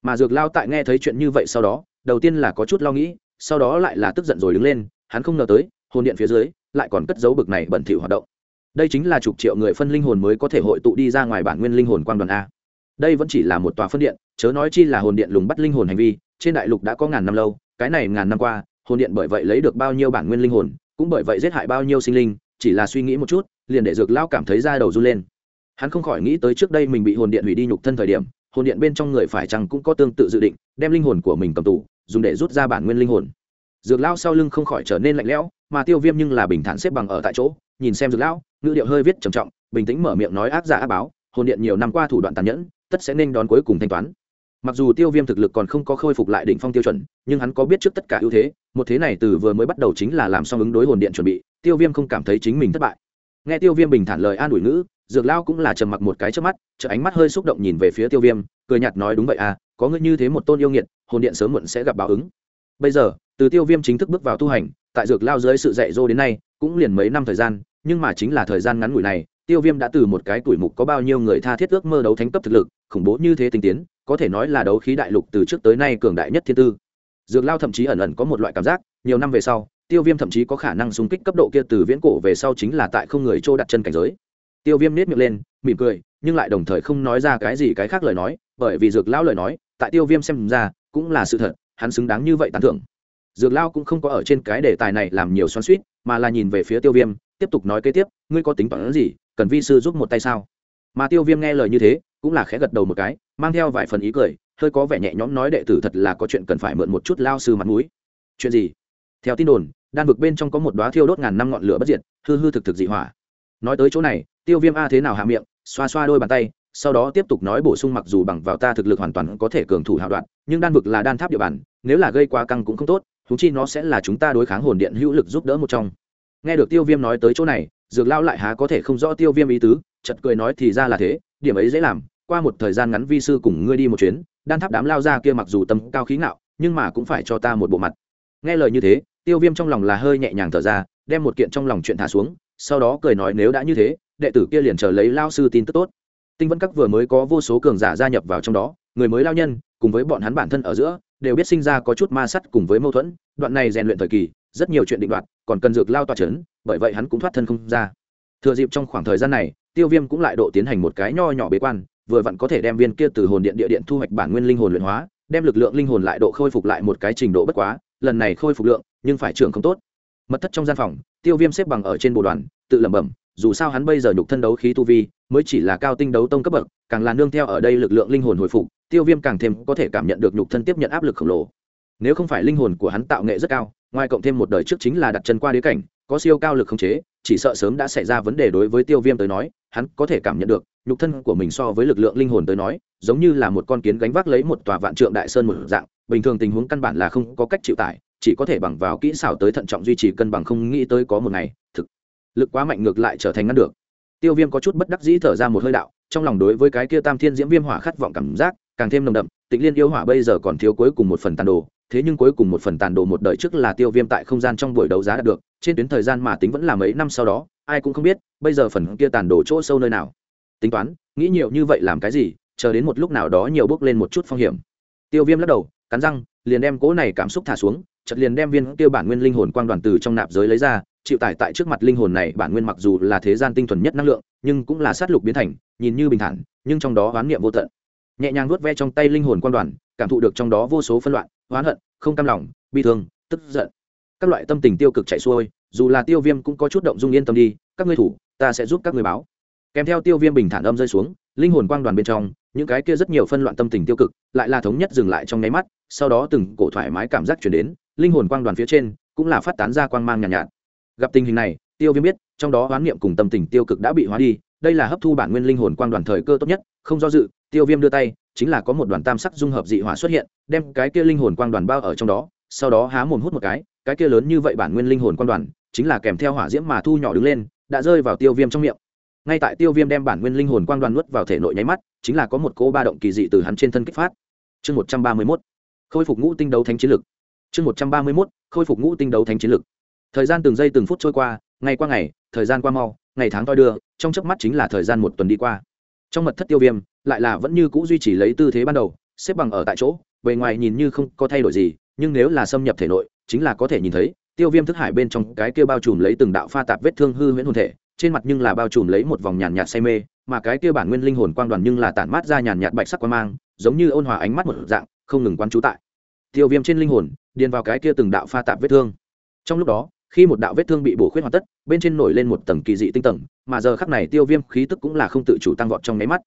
Mà dược lao tại nghe thấy chuyện như vậy sau đó, đầu tiên là có chút lo nghĩ, sau đó lại là tức giận rồi đứng lên, hắn không ngờ tới, hồn điện phía dưới lại còn cất dấu bực này bẩn thỉu hoạt động. Đây chính là chục triệu người phân linh hồn mới có thể hội tụ đi ra ngoài bản nguyên linh hồn quang đoàn a. Đây vẫn chỉ là một tòa phân điện, chớ nói chi là hồn điện lùng bắt linh hồn hành vi, trên đại lục đã có ngàn năm lâu, cái này ngàn năm qua, hồn điện bởi vậy lấy được bao nhiêu bản nguyên linh hồn, cũng bởi vậy giết hại bao nhiêu sinh linh, chỉ là suy nghĩ một chút, liền để dược lao cảm thấy da đầu run lên hắn không khỏi nghĩ tới trước đây mình bị hồn điện hủy đi nhục thân thời điểm, hồn điện bên trong người phải chăng cũng có tương tự dự định, đem linh hồn của mình cầm tủ dùng để rút ra bản nguyên linh hồn. Dược lao sau lưng không khỏi trở nên lạnh lẽo, mà tiêu viêm nhưng là bình thản xếp bằng ở tại chỗ, nhìn xem dược lão, ngữ điệu hơi viết trầm trọng, bình tĩnh mở miệng nói ác giả ác báo, hồn điện nhiều năm qua thủ đoạn tàn nhẫn, tất sẽ nên đón cuối cùng thanh toán. Mặc dù tiêu viêm thực lực còn không có khôi phục lại đỉnh phong tiêu chuẩn, nhưng hắn có biết trước tất cả ưu thế, một thế này từ vừa mới bắt đầu chính là làm xong ứng đối hồn điện chuẩn bị, tiêu viêm không cảm thấy chính mình thất bại. Nghe tiêu viêm bình thản lời an ủi ngữ dược lao cũng là trầm mặc một cái trước mắt chợ ánh mắt hơi xúc động nhìn về phía tiêu viêm, cười nhạt nói, đúng vậy à có ngươi như thế một tôn yêu nghiệt, hồn điện sớm muộn sẽ gặp báo ứng. Bây giờ, từ tiêu viêm chính thức bước vào tu hành, tại dược lao dưới sự dạy dỗ đến nay, cũng liền mấy năm thời gian, nhưng mà chính là thời gian ngắn ngủi này, tiêu viêm đã từ một cái tuổi mục có bao nhiêu người tha thiết ước mơ đấu thánh cấp thực lực, khủng bố như thế tinh tiến, có thể nói là đấu khí đại lục từ trước tới nay cường đại nhất thiên tư. Dược lao thậm chí ẩn ẩn có một loại cảm giác, nhiều năm về sau, tiêu viêm thậm chí có khả năng xung kích cấp độ kia từ viễn cổ về sau chính là tại không người trô đặt chân cảnh giới tiêu viêm nết miệng lên, mỉm cười, nhưng lại đồng thời không nói ra cái gì cái khác lời nói, bởi vì dược lão lời nói, tại tiêu viêm xem ra, cũng là sự thật, hắn xứng đáng như vậy tán thưởng. Dược Lão cũng không có ở trên cái đề tài này làm nhiều xoắn suýt mà là nhìn về phía tiêu viêm, tiếp tục nói kế tiếp, ngươi có tính toán gì, cần vi sư giúp một tay sao? Mà tiêu viêm nghe lời như thế, cũng là khẽ gật đầu một cái, mang theo vài phần ý cười, hơi có vẻ nhẹ nhõm nói đệ tử thật là có chuyện cần phải mượn một chút lao sư mặt mũi. Chuyện gì? Theo tin đồn, đan vực bên trong có một đoá thiêu đốt ngàn năm ngọn lửa bất diệt, hư hư thực thực dị hỏa. Nói tới chỗ này tiêu viêm a thế nào hạ miệng, xoa xoa đôi bàn tay, sau đó tiếp tục nói bổ sung mặc dù bằng vào ta thực lực hoàn toàn có thể cường thủ hạo đoạn, nhưng đan vực là đan tháp địa bàn, nếu là gây quá căng cũng không tốt thú chi nó sẽ là chúng ta đối kháng hồn điện hữu lực giúp đỡ một trong. Nghe được tiêu viêm nói tới chỗ này, dược lao lại há có thể không rõ tiêu viêm ý tứ chật cười nói thì ra là thế, điểm ấy dễ làm, qua một thời gian ngắn vi sư cùng ngươi đi một chuyến, đan tháp đám lao ra kia mặc dù tâm cao khí ngạo, nhưng mà cũng phải cho ta một bộ mặt. Nghe lời như thế, tiêu viêm trong lòng là hơi nhẹ nhàng thở ra, đem một kiện trong lòng chuyện thả xuống, sau đó cười nói nếu đã như thế đệ tử kia liền chờ lấy lao sư tin tức tốt. Tinh vân các vừa mới có vô số cường giả gia nhập vào trong đó, người mới lao nhân, cùng với bọn hắn bản thân ở giữa, đều biết sinh ra có chút ma sắt cùng với mâu thuẫn, đoạn này rèn luyện thời kỳ, rất nhiều chuyện định đoạt, còn cần dược lao tòa c h ấ n bởi vậy hắn cũng thoát thân không ra. Thừa dịp trong khoảng thời gian này, tiêu viêm cũng lại độ tiến hành một cái nho nhỏ bế quan, vừa vặn có thể đem viên kia từ hồn điện địa điện thu hoạch bản nguyên linh hồn luyện hóa, đem lực lượng linh hồn lại độ khôi phục lại một cái trình độ bất quá, lần này khôi phục lượng, nhưng phải trưởng không tốt. Mật thất trong gian phòng, tiêu viêm xếp bằng ở trên bộ đoàn, tự lẩm bẩm dù sao hắn bây giờ nhục thân đấu khí tu vi, mới chỉ là cao tinh đấu tông cấp bậc, càng là nương theo ở đây lực lượng linh hồn hồi phục, tiêu viêm càng thêm có thể cảm nhận được nhục thân tiếp nhận áp lực khổng lồ. Nếu không phải linh hồn của hắn tạo nghệ rất cao, ngoài cộng thêm một đời trước chính là đặt chân qua đế cảnh, có siêu cao lực khống chế, chỉ sợ sớm đã xảy ra vấn đề đối với tiêu viêm tới nói, hắn có thể cảm nhận được, nhục thân của mình so với lực lượng linh hồn tới nói, giống như là một con kiến gánh vác lấy một tòa vạn trượng đại sơn một dạng, bình thường tình huống căn bản là không có cách chịu tải, chỉ có thể bằng vào kỹ xảo tới thận trọng duy trì cân bằng không nghĩ tới có một ngày, thực lực quá mạnh ngược lại trở thành ngăn được. Tiêu viêm có chút bất đắc dĩ thở ra một hơi đạo, trong lòng đối với cái kia tam thiên diễm viêm hỏa khát vọng cảm giác càng thêm nồng đậm tịnh liên yêu hỏa bây giờ còn thiếu cuối cùng một phần tàn đồ, thế nhưng cuối cùng một phần tàn đồ một đời trước là tiêu viêm tại không gian trong buổi đấu giá đạt được, trên tuyến thời gian mà tính vẫn là mấy năm sau đó, ai cũng không biết, bây giờ phần kia tàn đồ chỗ sâu nơi nào. Tính toán, nghĩ nhiều như vậy làm cái gì, chờ đến một lúc nào đó nhiều bước lên một chút phong hiểm. Tiêu viêm lắc đầu, cắn răng, liền đem cỗ này cảm xúc thả xuống chật liền đem viên tiêu bản nguyên linh hồn quang đoàn từ trong nạp giới lấy ra chịu tải tại trước mặt linh hồn này bản nguyên mặc dù là thế gian tinh thuần nhất năng lượng nhưng cũng là sát lục biến thành nhìn như bình thản nhưng trong đó oán niệm vô tận. Nhẹ nhàng vuốt ve trong tay linh hồn quan đoàn cảm thụ được trong đó vô số phân loạn oán hận không cam lòng bi thương tức giận. Các loại tâm tình tiêu cực chạy xuôi dù là tiêu viêm cũng có chút động dung yên tâm đi các ngươi thủ ta sẽ giúp các ngươi báo. Kèm theo tiêu viêm bình thản âm rơi xuống linh hồn quang đoàn bên trong những cái kia rất nhiều phân loạn tâm tình tiêu cực lại là thống nhất dừng lại trong nháy mắt sau đó từng cổ thoải mái cảm giác chuyển đến linh hồn quang đoàn phía trên cũng là phát tán ra quang mang nhàn nhạt, nhạt gặp tình hình này, tiêu viêm biết, trong đó hoán niệm cùng tâm tình tiêu cực đã bị hóa đi, đây là hấp thu bản nguyên linh hồn quang đoàn thời cơ tốt nhất, không do dự, tiêu viêm đưa tay, chính là có một đoàn tam sắc dung hợp dị hỏa xuất hiện, đem cái kia linh hồn quang đoàn bao ở trong đó, sau đó há mồm hút một cái cái kia lớn như vậy bản nguyên linh hồn quang đoàn, chính là kèm theo hỏa diễm mà thu nhỏ đứng lên, đã rơi vào tiêu viêm trong miệng. Ngay tại tiêu viêm đem bản nguyên linh hồn quang đoàn nuốt vào thể nội nháy mắt, chính là có một cỗ ba động kỳ dị từ hắn trên thân kích phát. Chương một trăm ba mươi mốt. Khôi phục ngũ tinh đấu thánh chiến lực. Chương một trăm ba mươi mốt. Khôi phục ngũ tinh đấu thánh chiến lực thời gian từng giây từng phút trôi qua, ngày qua ngày, thời gian qua mau, ngày tháng toi đưa, trong chớp mắt chính là thời gian một tuần đi qua. Trong mật thất tiêu viêm, lại là vẫn như c ũ duy trì lấy tư thế ban đầu, xếp bằng ở tại chỗ, bề ngoài nhìn như không có thay đổi gì, nhưng nếu là xâm nhập thể nội, chính là có thể nhìn thấy, tiêu viêm thức hải bên trong cái kia bao trùm lấy từng đạo pha tạp vết thương hư huyễn hồn thể, trên mặt nhưng là bao trùm lấy một vòng nhàn nhạt say mê, mà cái kia bản nguyên linh hồn quang đoàn nhưng là tản mát ra nhàn nhạt bạch sắc quan mang, giống như ôn hòa ánh mắt một dạng, không ngừng quán trú tại. Tiêu viêm trên linh hồn, điền vào cái kia từng đạo pha tạp vết thương. Trong lúc đó khi một đạo vết thương bị bổ khuyết hoàn tất, bên trên nổi lên một tầng kỳ dị tinh tầng, mà giờ khắc này tiêu viêm khí tức cũng là không tự chủ tăng vọt trong nháy mắt.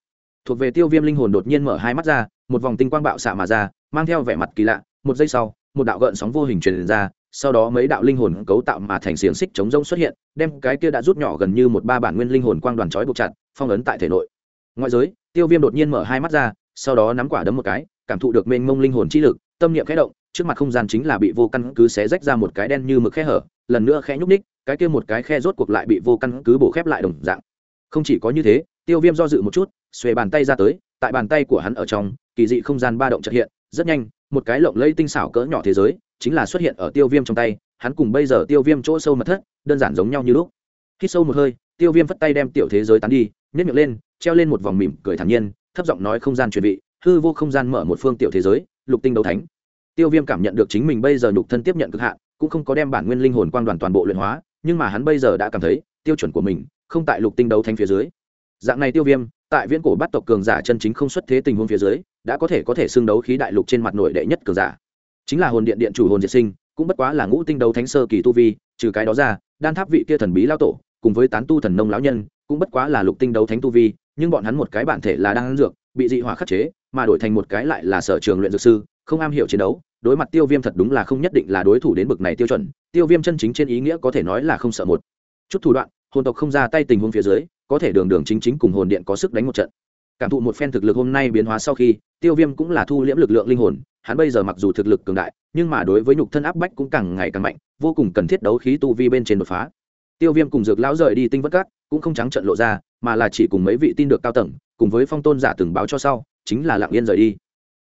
Thuộc về tiêu viêm linh hồn đột nhiên mở hai mắt ra, một vòng tinh quang bạo xạ mà ra, mang theo vẻ mặt kỳ lạ. Một giây sau, một đạo gợn sóng vô hình truyền ra, sau đó mấy đạo linh hồn cấu tạo mà thành xiềng xích chống rông xuất hiện, đem cái kia đã rút nhỏ gần như một ba bản nguyên linh hồn quang đoàn trói buộc chặt, phong ấn tại thể nội. Ngoại giới, tiêu viêm đột nhiên mở hai mắt ra, sau đó nắm quả đấm một cái, cảm thụ được mênh mông linh hồn chi lực, tâm niệm khẽ động, trước mặt không gian chính là bị vô căn cứ xé rách ra một cái đen như mực khe hở lần nữa khẽ nhúc ních cái kia một cái khe rốt cuộc lại bị vô căn cứ bổ khép lại đồng dạng. Không chỉ có như thế, tiêu viêm do dự một chút, xuề bàn tay ra tới, tại bàn tay của hắn ở trong, kỳ dị không gian ba động trật hiện, rất nhanh, một cái lộng lây tinh xảo cỡ nhỏ thế giới, chính là xuất hiện ở tiêu viêm trong tay, hắn cùng bây giờ tiêu viêm chỗ sâu mật thất, đơn giản giống nhau như lúc. Khi sâu một hơi, tiêu viêm phất tay đem tiểu thế giới tán đi nhét miệng lên, treo lên một vòng mỉm cười thản nhiên, thấp giọng nói không gian chuyển vị, hư vô không gian mở một phương tiểu thế giới, lục tinh đấu thánh tiêu viêm cảm nhận được chính mình bây giờ nhục thân tiếp nhận cực hạn, cũng không có đem bản nguyên linh hồn quang đoàn toàn bộ luyện hóa, nhưng mà hắn bây giờ đã cảm thấy, tiêu chuẩn của mình không tại lục tinh đấu thánh phía dưới. Dạng này tiêu viêm, tại viễn cổ bắt tộc cường giả chân chính không xuất thế tình huống phía dưới, đã có thể có thể xưng đấu khí đại lục trên mặt nội đệ nhất cường giả. Chính là hồn điện điện chủ hồn diệt sinh, cũng bất quá là ngũ tinh đấu thánh sơ kỳ tu vi, trừ cái đó ra, đan tháp vị kia thần bí lao tổ, cùng với tán tu thần nông lão nhân, cũng bất quá là lục tinh đấu thánh tu vi, nhưng bọn hắn một cái bản thể là đang dược, bị dị hỏa khắc chế, mà đổi thành một cái lại là sở trường luyện dược sư không am hiểu chiến đấu, đối mặt tiêu viêm thật đúng là không nhất định là đối thủ đến bực này tiêu chuẩn, tiêu viêm chân chính trên ý nghĩa có thể nói là không sợ một. Chút thủ đoạn, hồn tộc không ra tay tình huống phía dưới, có thể đường đường chính chính cùng hồn điện có sức đánh một trận. Cảm thụ một phen thực lực hôm nay biến hóa sau khi, tiêu viêm cũng là thu liễm lực lượng linh hồn, hắn bây giờ mặc dù thực lực cường đại, nhưng mà đối với nhục thân áp bách cũng càng ngày càng mạnh, vô cùng cần thiết đấu khí tu vi bên trên đột phá. Tiêu viêm cùng dược lão rời đi tinh vất cát cũng không trắng trận lộ ra, mà là chỉ cùng mấy vị tin được cao tầng, cùng với phong tôn giả từng báo cho sau, chính là lặng yên rời đi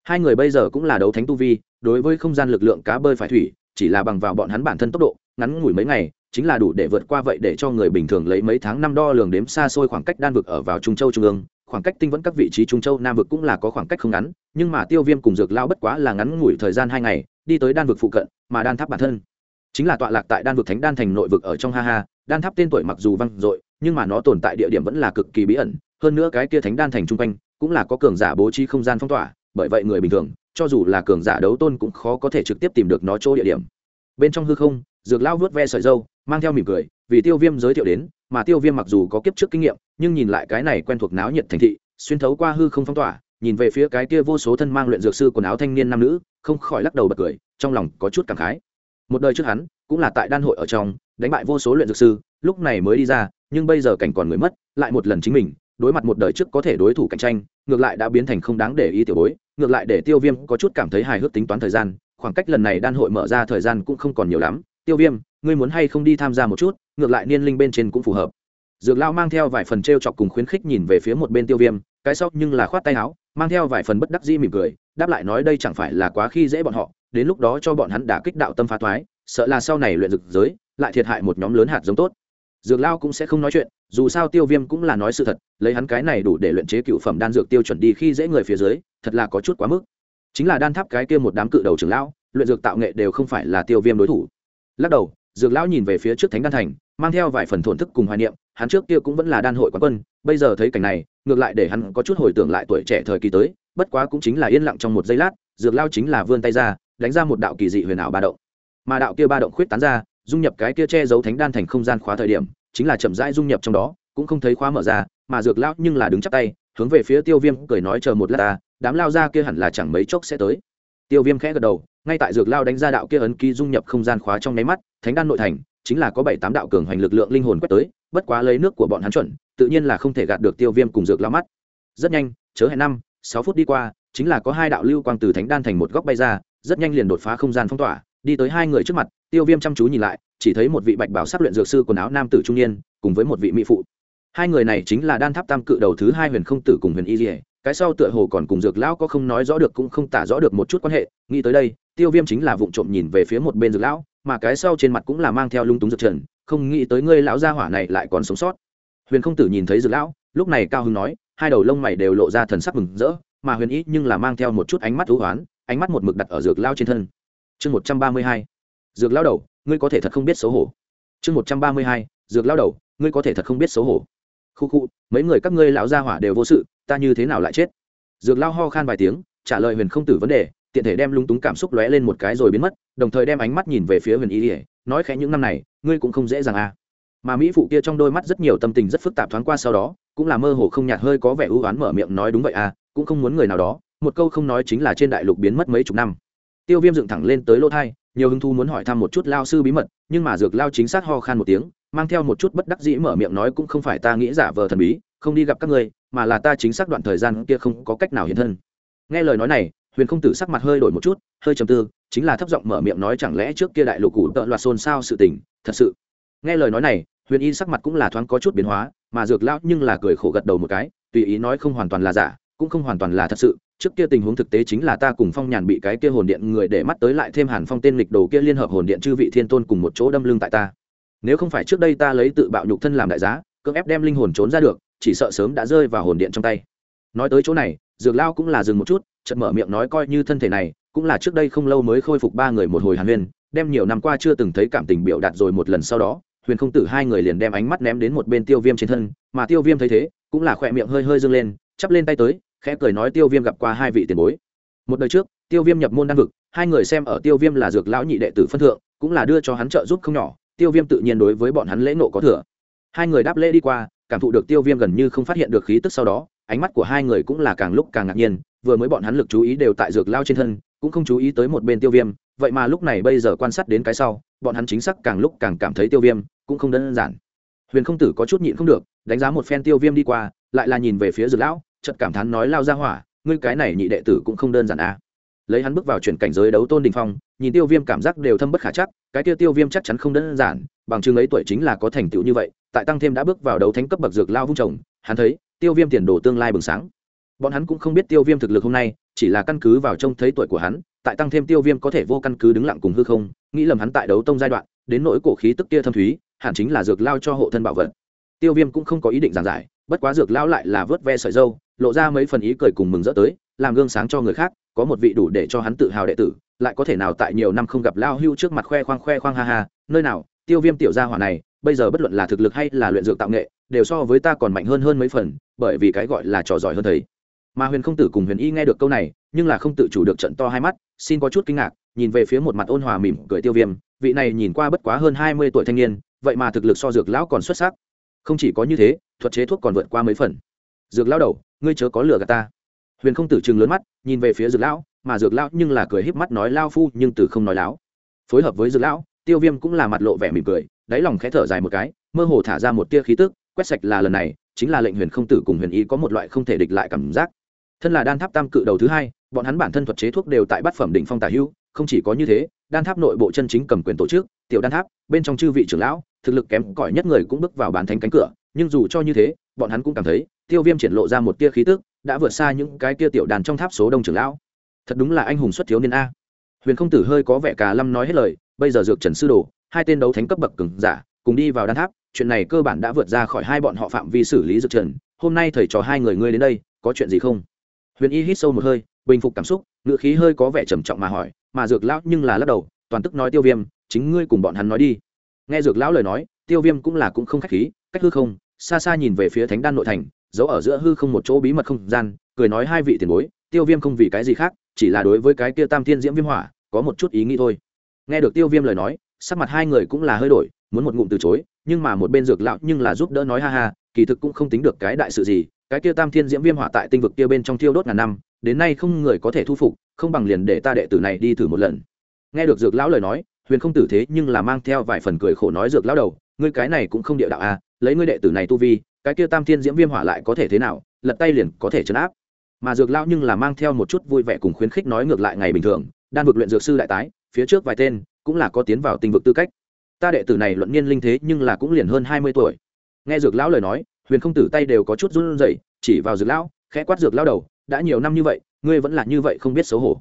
hai người bây giờ cũng là đấu thánh tu vi, đối với không gian lực lượng cá bơi phải thủy, chỉ là bằng vào bọn hắn bản thân tốc độ, ngắn ngủi mấy ngày, chính là đủ để vượt qua vậy để cho người bình thường lấy mấy tháng năm đo lường đếm xa xôi khoảng cách đan vực ở vào trung châu trung ương. Khoảng cách tinh vẫn các vị trí trung châu nam vực cũng là có khoảng cách không ngắn, nhưng mà tiêu viêm cùng dược lao bất quá là ngắn ngủi thời gian hai ngày, đi tới đan vực phụ cận, mà đan tháp bản thân chính là tọa lạc tại đan vực thánh đan thành nội vực ở trong ha ha. Đan tháp tên tuổi mặc dù văng dội, nhưng mà nó tồn tại địa điểm vẫn là cực kỳ bí ẩn, hơn nữa cái kia thánh đan thành chung quanh cũng là có cường giả bố trí không gian phong tỏa bởi vậy người bình thường, cho dù là cường giả đấu tôn cũng khó có thể trực tiếp tìm được nó chỗ địa điểm. Bên trong hư không, dược lao vớt ve sợi dâu, mang theo mỉm cười, vì tiêu viêm giới thiệu đến, mà tiêu viêm mặc dù có kiếp trước kinh nghiệm, nhưng nhìn lại cái này quen thuộc náo nhiệt thành thị, xuyên thấu qua hư không phong tỏa, nhìn về phía cái kia vô số thân mang luyện dược sư quần áo thanh niên nam nữ, không khỏi lắc đầu bật cười, trong lòng có chút cảm khái. Một đời trước hắn, cũng là tại đan hội ở trong, đánh bại vô số luyện dược sư, lúc này mới đi ra, nhưng bây giờ cảnh còn người mất, lại một lần chính mình, đối mặt một đời trước có thể đối thủ cạnh tranh, ngược lại đã biến thành không đáng để ý tiểu bối ngược lại để tiêu viêm có chút cảm thấy hài hước tính toán thời gian, khoảng cách lần này đan hội mở ra thời gian cũng không còn nhiều lắm. Tiêu viêm, ngươi muốn hay không đi tham gia một chút, ngược lại niên linh bên trên cũng phù hợp. Dược lao mang theo vài phần t r e o chọc cùng khuyến khích nhìn về phía một bên tiêu viêm, cái sau nhưng là khoát tay áo, mang theo vài phần bất đắc dĩ mỉm cười, đáp lại nói đây chẳng phải là quá khi dễ bọn họ, đến lúc đó cho bọn hắn đả kích đạo tâm phá thoái, sợ là sau này luyện dược giới, lại thiệt hại một nhóm lớn hạt giống tốt dược lao cũng sẽ không nói chuyện, dù sao tiêu viêm cũng là nói sự thật, lấy hắn cái này đủ để luyện chế cựu phẩm đan dược tiêu chuẩn đi khi dễ người phía dưới, thật là có chút quá mức. Chính là đan tháp cái kia một đám cự đầu trưởng lão, luyện dược tạo nghệ đều không phải là tiêu viêm đối thủ. Lắc đầu, dược lão nhìn về phía trước thánh đan thành, mang theo vài phần thổn thức cùng hoài niệm, hắn trước kia cũng vẫn là đan hội quán quân, bây giờ thấy cảnh này, ngược lại để hắn có chút hồi tưởng lại tuổi trẻ thời kỳ tới, bất quá cũng chính là yên lặng trong một giây lát, dược lao chính là vươn tay ra, đánh ra một đạo kỳ dị huyền ảo ba động. Mà đạo kia ba động khuyết tán ra dung nhập cái kia che giấu thánh đan thành không gian khóa thời điểm, chính là chậm rãi dung nhập trong đó, cũng không thấy khóa mở ra, mà dược lão nhưng là đứng chắp tay, hướng về phía tiêu viêm cười nói chờ một lát ta, đám lao ra kia hẳn là chẳng mấy chốc sẽ tới. Tiêu viêm khẽ gật đầu, ngay tại dược lao đánh ra đạo kia ấn ký dung nhập không gian khóa trong nháy mắt, thánh đan nội thành, chính là có bảy tám đạo cường hoành lực lượng linh hồn quét tới, bất quá lấy nước của bọn hắn chuẩn, tự nhiên là không thể gạt được tiêu viêm cùng dược lao mắt. Rất nhanh, chớ hẹn năm, sáu phút đi qua, chính là có hai đạo lưu quang từ thánh đan thành một góc bay ra, rất nhanh liền đột phá không gian phong tỏa đi tới hai người trước mặt, tiêu viêm chăm chú nhìn lại, chỉ thấy một vị bạch bảo sắc luyện dược sư quần áo nam tử trung niên, cùng với một vị mỹ phụ. Hai người này chính là đan tháp tam cự đầu thứ hai huyền không tử cùng huyền y dỉa cái sau tựa hồ còn cùng dược lão có không nói rõ được cũng không tả rõ được một chút quan hệ. Nghĩ tới đây, tiêu viêm chính là vụ trộm nhìn về phía một bên dược lão, mà cái sau trên mặt cũng là mang theo lung túng dược trần, không nghĩ tới ngươi lão gia hỏa này lại còn sống sót. Huyền không tử nhìn thấy dược lão, lúc này cao hưng nói, hai đầu lông mày đều lộ ra thần sắc mừng rỡ, mà huyền ý nhưng là mang theo một chút ánh mắt thú hoán, ánh mắt một mực đặt ở dược lao trên thân chương một trăm ba mươi hai, dược lao đầu, ngươi có thể thật không biết xấu hổ. chương một trăm ba mươi hai, dược lao đầu, ngươi có thể thật không biết xấu hổ. Khu khu, mấy người các ngươi lão gia hỏa đều vô sự, ta như thế nào lại chết? Dược lao ho khan vài tiếng, trả lời huyền không tử vấn đề, tiện thể đem lung túng cảm xúc lóe lên một cái rồi biến mất, đồng thời đem ánh mắt nhìn về phía huyền y ỉa nói khẽ những năm này, ngươi cũng không dễ dàng à. Mà mỹ phụ kia trong đôi mắt rất nhiều tâm tình rất phức tạp thoáng qua sau đó, cũng là mơ hồ không nhạt hơi có vẻ ưu oán mở miệng nói đúng vậy à cũng không muốn người nào đó, một câu không nói chính là trên đại lục biến mất mấy chục năm tiêu viêm dựng thẳng lên tới lỗ thai, nhiều hứng thú muốn hỏi thăm một chút lao sư bí mật, nhưng mà dược lao chính xác ho khan một tiếng, mang theo một chút bất đắc dĩ mở miệng nói cũng không phải ta nghĩ giả vờ thần bí, không đi gặp các ngươi, mà là ta chính xác đoạn thời gian kia không có cách nào hiện thân. Nghe lời nói này, huyền không tử sắc mặt hơi đổi một chút, hơi trầm tư, chính là thấp giọng mở miệng nói chẳng lẽ trước kia đại lục cụ tợ loạt xôn xao sự tình, thật sự. Nghe lời nói này, huyền y sắc mặt cũng là thoáng có chút biến hóa, mà dược lão nhưng là cười khổ gật đầu một cái, tùy ý nói không hoàn toàn là giả, cũng không hoàn toàn là thật sự trước kia tình huống thực tế chính là ta cùng phong nhàn bị cái kia hồn điện người để mắt tới lại thêm hàn phong tên lịch đồ kia liên hợp hồn điện chư vị thiên tôn cùng một chỗ đâm lưng tại ta. Nếu không phải trước đây ta lấy tự bạo nhục thân làm đại giá, cưỡng ép đem linh hồn trốn ra được, chỉ sợ sớm đã rơi vào hồn điện trong tay. Nói tới chỗ này, dược lao cũng là dừng một chút, chợt mở miệng nói coi như thân thể này, cũng là trước đây không lâu mới khôi phục ba người một hồi hàn huyên đem nhiều năm qua chưa từng thấy cảm tình biểu đạt rồi một lần sau đó, huyền không tử hai người liền đem ánh mắt ném đến một bên tiêu viêm trên thân, mà tiêu viêm thấy thế, cũng là khỏe miệng hơi hơi dâng lên, chắp lên tay tới khẽ cười nói tiêu viêm gặp qua hai vị tiền bối. Một đời trước, tiêu viêm nhập môn đan vực, hai người xem ở tiêu viêm là dược lão nhị đệ tử phân thượng, cũng là đưa cho hắn trợ giúp không nhỏ, tiêu viêm tự nhiên đối với bọn hắn lễ nộ có thừa. Hai người đáp lễ đi qua, cảm thụ được tiêu viêm gần như không phát hiện được khí tức sau đó, ánh mắt của hai người cũng là càng lúc càng ngạc nhiên, vừa mới bọn hắn lực chú ý đều tại dược lao trên thân, cũng không chú ý tới một bên tiêu viêm, vậy mà lúc này bây giờ quan sát đến cái sau, bọn hắn chính xác càng lúc càng cảm thấy tiêu viêm cũng không đơn giản. Huyền không tử có chút nhịn không được, đánh giá một phen tiêu viêm đi qua, lại là nhìn về phía dược lão chợt cảm thán nói lao ra hỏa, ngươi cái này nhị đệ tử cũng không đơn giản à. Lấy hắn bước vào chuyển cảnh giới đấu tôn đình phong, nhìn tiêu viêm cảm giác đều thâm bất khả chắc, cái tiêu tiêu viêm chắc chắn không đơn giản, bằng chứng ấy tuổi chính là có thành tựu như vậy, tại tăng thêm đã bước vào đấu thánh cấp bậc dược lao vung trồng hắn thấy, tiêu viêm tiền đồ tương lai bừng sáng. Bọn hắn cũng không biết tiêu viêm thực lực hôm nay, chỉ là căn cứ vào trông thấy tuổi của hắn, tại tăng thêm tiêu viêm có thể vô căn cứ đứng lặng cùng hư không, nghĩ lầm hắn tại đấu tông giai đoạn, đến nỗi cổ khí tức kia thâm thúy, hẳn chính là dược lao cho hộ thân bảo vật. Tiêu viêm cũng không có ý định giảng giải, bất quá dược lao lại là vớt ve sợi dâu lộ ra mấy phần ý cười cùng mừng rỡ tới, làm gương sáng cho người khác, có một vị đủ để cho hắn tự hào đệ tử, lại có thể nào tại nhiều năm không gặp lao hưu trước mặt khoe khoang khoe khoang ha ha, nơi nào, tiêu viêm tiểu gia hỏa này, bây giờ bất luận là thực lực hay là luyện dược tạo nghệ, đều so với ta còn mạnh hơn hơn mấy phần, bởi vì cái gọi là trò giỏi hơn thầy. Mà huyền không tử cùng huyền y nghe được câu này, nhưng là không tự chủ được trận to hai mắt, xin có chút kinh ngạc, nhìn về phía một mặt ôn hòa mỉm cười tiêu viêm, vị này nhìn qua bất quá hơn hai mươi tuổi thanh niên, vậy mà thực lực so dược lão còn xuất sắc. Không chỉ có như thế, thuật chế thuốc còn vượt qua mấy phần. Dược lão đầu ngươi chớ có lừa gạt ta. Huyền không tử chừng lớn mắt, nhìn về phía dược lão, mà dược lão nhưng là cười híp mắt nói lao phu, nhưng từ không nói láo. Phối hợp với dược lão, tiêu viêm cũng là mặt lộ vẻ mỉm cười, đáy lòng khẽ thở dài một cái, mơ hồ thả ra một tia khí tức, quét sạch là lần này, chính là lệnh huyền không tử cùng huyền y có một loại không thể địch lại cảm giác. Thân là đan tháp tam cự đầu thứ hai, bọn hắn bản thân thuật chế thuốc đều tại bát phẩm đỉnh phong tả hữu, không chỉ có như thế, đan tháp nội bộ chân chính cầm quyền tổ chức, tiểu đan tháp, bên trong chư vị trưởng lão, thực lực kém cỏi nhất người cũng bước vào bán thánh cánh cửa, nhưng dù cho như thế, bọn hắn cũng cảm thấy tiêu viêm triển lộ ra một tia khí tức, đã vượt xa những cái tia tiểu đàn trong tháp số đông trưởng lão. Thật đúng là anh hùng xuất thiếu niên a. Huyền không tử hơi có vẻ cả lâm nói hết lời, bây giờ dược trần sư đồ, hai tên đấu thánh cấp bậc cứng giả, cùng đi vào đan tháp, chuyện này cơ bản đã vượt ra khỏi hai bọn họ phạm vi xử lý dược trần. Hôm nay thầy trò hai người ngươi đến đây, có chuyện gì không? Huyền y hít sâu một hơi, bình phục cảm xúc ngựa khí hơi có vẻ trầm trọng mà hỏi, mà dược lão nhưng là lắc đầu, toàn tức nói tiêu viêm, chính ngươi cùng bọn hắn nói đi. Nghe dược lão lời nói, tiêu viêm cũng là cũng không khách khí, cách hư không, xa xa nhìn về phía thánh đan nội thành giấu ở giữa hư không một chỗ bí mật không gian, cười nói hai vị tiền bối, tiêu viêm không vì cái gì khác, chỉ là đối với cái kia tam thiên diễm viêm hỏa, có một chút ý nghĩ thôi. Nghe được tiêu viêm lời nói, sắc mặt hai người cũng là hơi đổi, muốn một ngụm từ chối, nhưng mà một bên dược lão nhưng là giúp đỡ nói ha ha, kỳ thực cũng không tính được cái đại sự gì, cái kia tam thiên diễm viêm hỏa tại tinh vực kia bên trong thiêu đốt ngàn năm, đến nay không người có thể thu phục, không bằng liền để ta đệ tử này đi thử một lần. Nghe được dược lão lời nói, huyền không tử thế nhưng là mang theo vài phần cười khổ nói dược lão đầu, ngươi cái này cũng không địa đạo à lấy ngươi đệ tử này tu vi cái kia tam thiên diễm viêm hỏa lại có thể thế nào, lật tay liền có thể chấn áp. Mà dược lão nhưng là mang theo một chút vui vẻ cùng khuyến khích nói ngược lại ngày bình thường, đan vực luyện dược sư đại tái, phía trước vài tên, cũng là có tiến vào tinh vực tư cách. Ta đệ tử này luận niên linh thế nhưng là cũng liền hơn hai mươi tuổi. Nghe dược lão lời nói, huyền không tử tay đều có chút run rẩy, chỉ vào dược lão, khẽ quát dược lão đầu, đã nhiều năm như vậy, ngươi vẫn là như vậy không biết xấu hổ.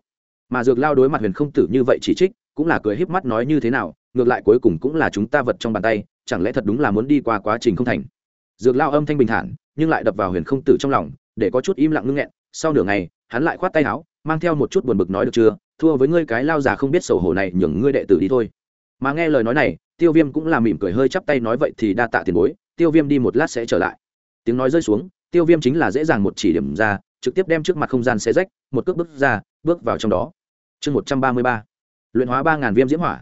Mà dược lao đối mặt huyền không tử như vậy chỉ trích, cũng là cười híp mắt nói như thế nào, ngược lại cuối cùng cũng là chúng ta vật trong bàn tay, chẳng lẽ thật đúng là muốn đi qua quá trình không thành? Dược lao âm thanh bình thản, nhưng lại đập vào huyền không tử trong lòng, để có chút im lặng ngưng nghẹn. Sau nửa ngày, hắn lại khoát tay áo, mang theo một chút buồn bực nói được chưa, thua với ngươi cái lao già không biết xấu hổ này, nhường ngươi đệ tử đi thôi. Mà nghe lời nói này, tiêu viêm cũng là mỉm cười hơi chắp tay nói vậy thì đa tạ tiền bối, tiêu viêm đi một lát sẽ trở lại. Tiếng nói rơi xuống, tiêu viêm chính là dễ dàng một chỉ điểm ra, trực tiếp đem trước mặt không gian xe rách, một cước bước ra, bước vào trong đó. Chương một trăm ba mươi ba, luyện hóa ba ngàn viêm diễm hỏa.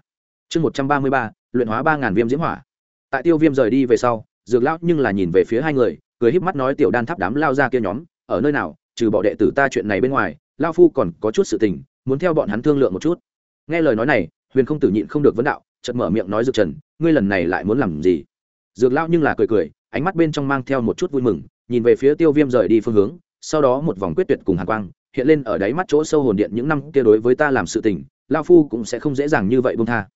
Chương một trăm ba mươi ba, luyện hóa ba ngàn viêm diễm hỏa. Tại tiêu viêm rời đi về sau dược lão nhưng là nhìn về phía hai người, cười híp mắt nói tiểu đan tháp đám lao ra kia nhóm, ở nơi nào, trừ bỏ đệ tử ta chuyện này bên ngoài, lao phu còn có chút sự tình, muốn theo bọn hắn thương lượng một chút. Nghe lời nói này, huyền không tử nhịn không được vấn đạo, chợt mở miệng nói dược trần, ngươi lần này lại muốn làm gì? Dược lão nhưng là cười cười, ánh mắt bên trong mang theo một chút vui mừng, nhìn về phía tiêu viêm rời đi phương hướng, sau đó một vòng quyết tuyệt cùng hàn quang, hiện lên ở đáy mắt chỗ sâu hồn điện những năm kia đối với ta làm sự tình, lao phu cũng sẽ không dễ dàng như vậy bông tha.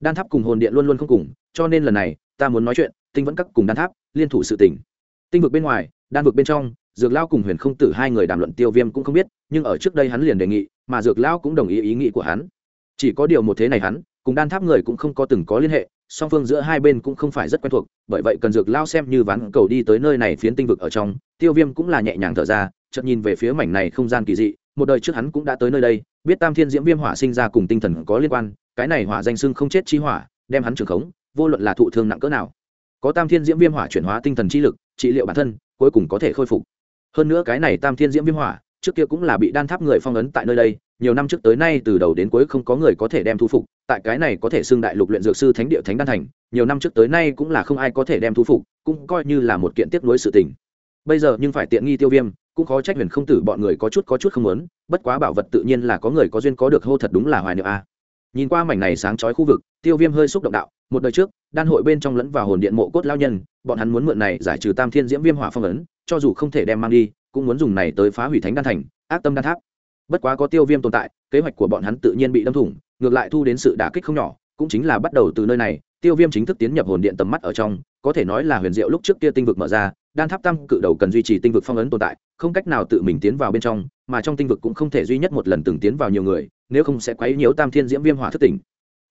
Đan tháp cùng hồn điện luôn luôn không cùng, cho nên lần này, ta muốn nói chuyện tinh vẫn các cùng đan tháp, liên thủ sự tình. Tinh vực bên ngoài, đan vực bên trong, dược lao cùng huyền không tử hai người đàm luận tiêu viêm cũng không biết, nhưng ở trước đây hắn liền đề nghị, mà dược lao cũng đồng ý ý nghĩ của hắn. Chỉ có điều một thế này hắn, cùng đan tháp người cũng không có từng có liên hệ, song phương giữa hai bên cũng không phải rất quen thuộc, bởi vậy cần dược lao xem như ván cầu đi tới nơi này phiến tinh vực ở trong. Tiêu viêm cũng là nhẹ nhàng thở ra, chợt nhìn về phía mảnh này không gian kỳ dị, một đời trước hắn cũng đã tới nơi đây, biết tam thiên diễm viêm hỏa sinh ra cùng tinh thần có liên quan, cái này hỏa danh sưng không chết chi hỏa, đem hắn trường khống, vô luận là thụ thương nặng cỡ nào có tam thiên diễm viêm hỏa chuyển hóa tinh thần chi lực, trị liệu bản thân, cuối cùng có thể khôi phục. Hơn nữa cái này tam thiên diễm viêm hỏa, trước kia cũng là bị đan tháp người phong ấn tại nơi đây, nhiều năm trước tới nay từ đầu đến cuối không có người có thể đem thu phục, tại cái này có thể xưng đại lục luyện dược sư thánh địa thánh đan thành, nhiều năm trước tới nay cũng là không ai có thể đem thu phục, cũng coi như là một kiện tiếp nối sự tình. Bây giờ nhưng phải tiện nghi tiêu viêm, cũng khó trách huyền không tử bọn người có chút có chút không muốn, bất quá bảo vật tự nhiên là có người có duyên có được hô thật đúng là hoài niệm a. Nhìn qua mảnh này sáng chói khu vực, tiêu viêm hơi xúc động đạo, một đời trước đan hội bên trong lẫn vào hồn điện mộ cốt lao nhân, bọn hắn muốn mượn này giải trừ tam thiên diễm viêm hỏa phong ấn, cho dù không thể đem mang đi, cũng muốn dùng này tới phá hủy thánh đan thành, ác tâm đan tháp. Bất quá có tiêu viêm tồn tại, kế hoạch của bọn hắn tự nhiên bị đâm thủng, ngược lại thu đến sự đả kích không nhỏ, cũng chính là bắt đầu từ nơi này, tiêu viêm chính thức tiến nhập hồn điện tầm mắt ở trong, có thể nói là huyền diệu lúc trước kia tinh vực mở ra, đan tháp tam cự đầu cần duy trì tinh vực phong ấn tồn tại, không cách nào tự mình tiến vào bên trong, mà trong tinh vực cũng không thể duy nhất một lần từng tiến vào nhiều người, nếu không sẽ quấy nhiễu tam thiên diễm viêm hỏa thất tỉnh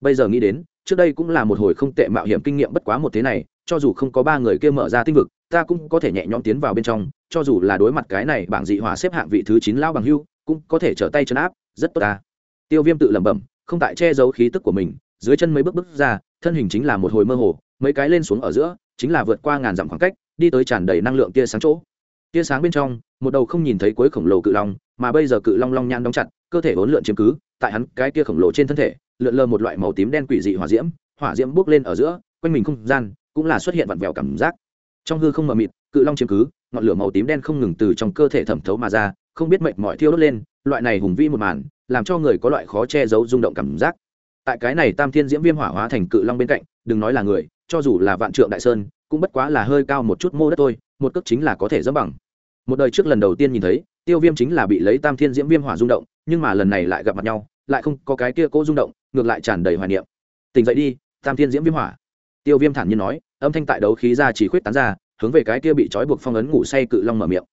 bây giờ nghĩ đến, trước đây cũng là một hồi không tệ mạo hiểm kinh nghiệm bất quá một thế này, cho dù không có ba người kia mở ra tinh vực, ta cũng có thể nhẹ nhõm tiến vào bên trong, cho dù là đối mặt cái này bảng dị hỏa xếp hạng vị thứ chín lao bằng hưu, cũng có thể trở tay chân áp, rất tốt ta. Tiêu viêm tự lẩm bẩm, không tại che giấu khí tức của mình, dưới chân mấy bước bước ra, thân hình chính là một hồi mơ hồ, mấy cái lên xuống ở giữa, chính là vượt qua ngàn dặm khoảng cách, đi tới tràn đầy năng lượng tia sáng chỗ. Tia sáng bên trong, một đầu không nhìn thấy cuối khổng lồ cự long, mà bây giờ cự long long nhan đóng chặt, cơ thể hỗn lượn chiếm cứ tại hắn cái kia khổng lồ trên thân thể, lượn lờ một loại màu tím đen quỷ dị hỏa diễm hỏa diễm bốc lên ở giữa, quanh mình không gian cũng là xuất hiện vặn vẹo cảm giác. Trong hư không mờ mịt, cự long chiếm cứ, ngọn lửa màu tím đen không ngừng từ trong cơ thể thẩm thấu mà ra, không biết mệnh mọi thiêu đốt lên, loại này hùng vi một màn, làm cho người có loại khó che giấu rung động cảm giác. Tại cái này tam thiên diễm viêm hỏa hóa thành cự long bên cạnh, đừng nói là người, cho dù là vạn trượng đại sơn, cũng bất quá là hơi cao một chút mô đất thôi, một cước chính là có thể dẫm bằng. Một đời trước lần đầu tiên nhìn thấy, tiêu viêm chính là bị lấy tam thiên diễm viêm hỏa rung động, nhưng mà lần này lại gặp mặt nhau lại không có cái kia cố rung động, ngược lại tràn đầy hoài niệm. Tỉnh dậy đi, tam thiên diễm viêm hỏa. Tiêu viêm thản nhiên nói, âm thanh tại đấu khí ra chỉ khuyết tán ra, hướng về cái kia bị trói buộc phong ấn ngủ say cự long mở miệng.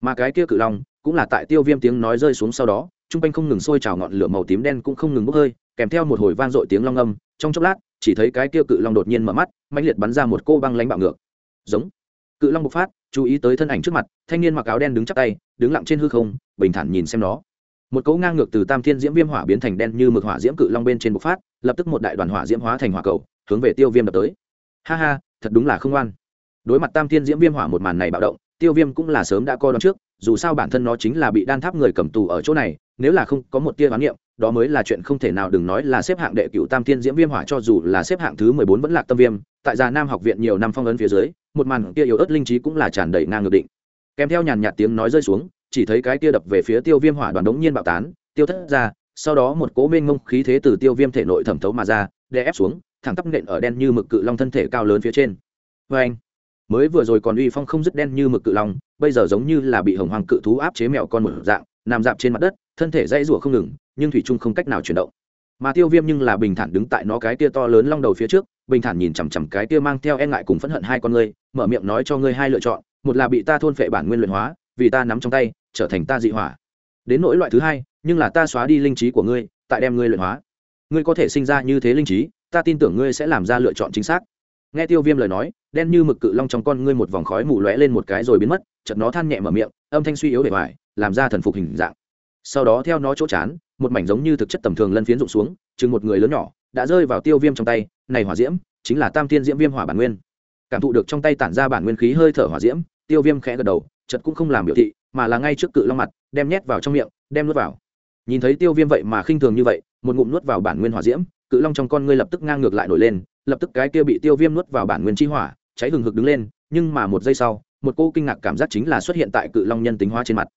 Mà cái kia cự long cũng là tại tiêu viêm tiếng nói rơi xuống sau đó t r u n g quanh không ngừng sôi trào ngọn lửa màu tím đen cũng không ngừng bốc hơi, kèm theo một hồi vang dội tiếng long âm, trong chốc lát, chỉ thấy cái kia cự long đột nhiên mở mắt mạnh liệt bắn ra một cô băng lánh bạo ngược. Giống. Cự long bộc phát, chú ý tới thân ảnh trước mặt, thanh niên mặc áo đen đứng chắc tay, đứng lặng trên hư không, bình thản nhìn xem nó một cấu ngang ngược từ tam thiên diễm viêm hỏa biến thành đen như mực hỏa diễm cự long bên trên bộc phát, lập tức một đại đoàn hỏa diễm hóa thành hỏa cầu, hướng về tiêu viêm đập tới. Ha ha, thật đúng là không oan đối mặt tam thiên diễm viêm hỏa một màn này bạo động, tiêu viêm cũng là sớm đã coi đón trước, dù sao bản thân nó chính là bị đan tháp người cầm tù ở chỗ này, nếu là không có một tia bán niệm, đó mới là chuyện không thể nào đừng nói là xếp hạng đệ cựu tam thiên diễm viêm hỏa cho dù là xếp hạng thứ mười bốn vẫn lạc tâm viêm, tại già nam học viện nhiều năm phong ấn phía dưới, một màn kia yếu ớt linh trí cũng là tràn đầy ngang ngược định. Kèm theo nhàn nhạt tiếng nói rơi xuống chỉ thấy cái kia đập về phía tiêu viêm hỏa đoàn đống nhiên bạo tán, tiêu thất ra, sau đó một cố mênh ngông khí thế từ tiêu viêm thể nội thẩm thấu mà ra, đè ép xuống, thẳng tắp nện ở đen như mực cự long thân thể cao lớn phía trên. Vê anh mới vừa rồi còn uy phong không dứt đen như mực cự long, bây giờ giống như là bị hồng hoàng cự thú áp chế mèo con một dạng, nằm dạp trên mặt đất, thân thể dãy rủa không ngừng, nhưng thủy trung không cách nào chuyển động. Mà tiêu viêm nhưng là bình thản đứng tại nó cái tia to lớn long đầu phía trước, bình thản nhìn chằm chằm cái tia mang theo e ngại cùng phẫn hận hai con ngươi, mở miệng nói cho ngươi hai lựa chọn, một là bị ta thôn phệ bản nguyên luyện hóa, vì ta nắm trong tay trở thành ta dị hỏa. Đến nỗi loại thứ hai, nhưng là ta xóa đi linh trí của ngươi, tại đem ngươi luyện hóa. Ngươi có thể sinh ra như thế linh trí, ta tin tưởng ngươi sẽ làm ra lựa chọn chính xác. Nghe tiêu viêm lời nói, đen như mực cự long trong con ngươi một vòng khói mù lóe lên một cái rồi biến mất chật nó than nhẹ mở miệng, âm thanh suy yếu để hoài làm ra thần phục hình dạng. Sau đó theo nó chỗ chán, một mảnh giống như thực chất tầm thường lân phiến rụng xuống, chừng một người lớn nhỏ, đã rơi vào tiêu viêm trong tay, này hỏa diễm, chính là tam thiên diễm viêm hỏa bản nguyên. Cảm thụ được trong tay tản ra bản nguyên khí hơi thở hỏa diễm, tiêu viêm khẽ gật đầu chật cũng không làm biểu thị mà là ngay trước cự long mặt, đem nhét vào trong miệng, đem nuốt vào. Nhìn thấy tiêu viêm vậy mà khinh thường như vậy, một ngụm nuốt vào bản nguyên hỏa diễm, cự long trong con ngươi lập tức ngang ngược lại nổi lên, lập tức cái kia bị tiêu viêm nuốt vào bản nguyên chi hỏa, cháy hừng hực đứng lên, nhưng mà một giây sau, một cô kinh ngạc cảm giác chính là xuất hiện tại cự long nhân tính hóa trên mặt.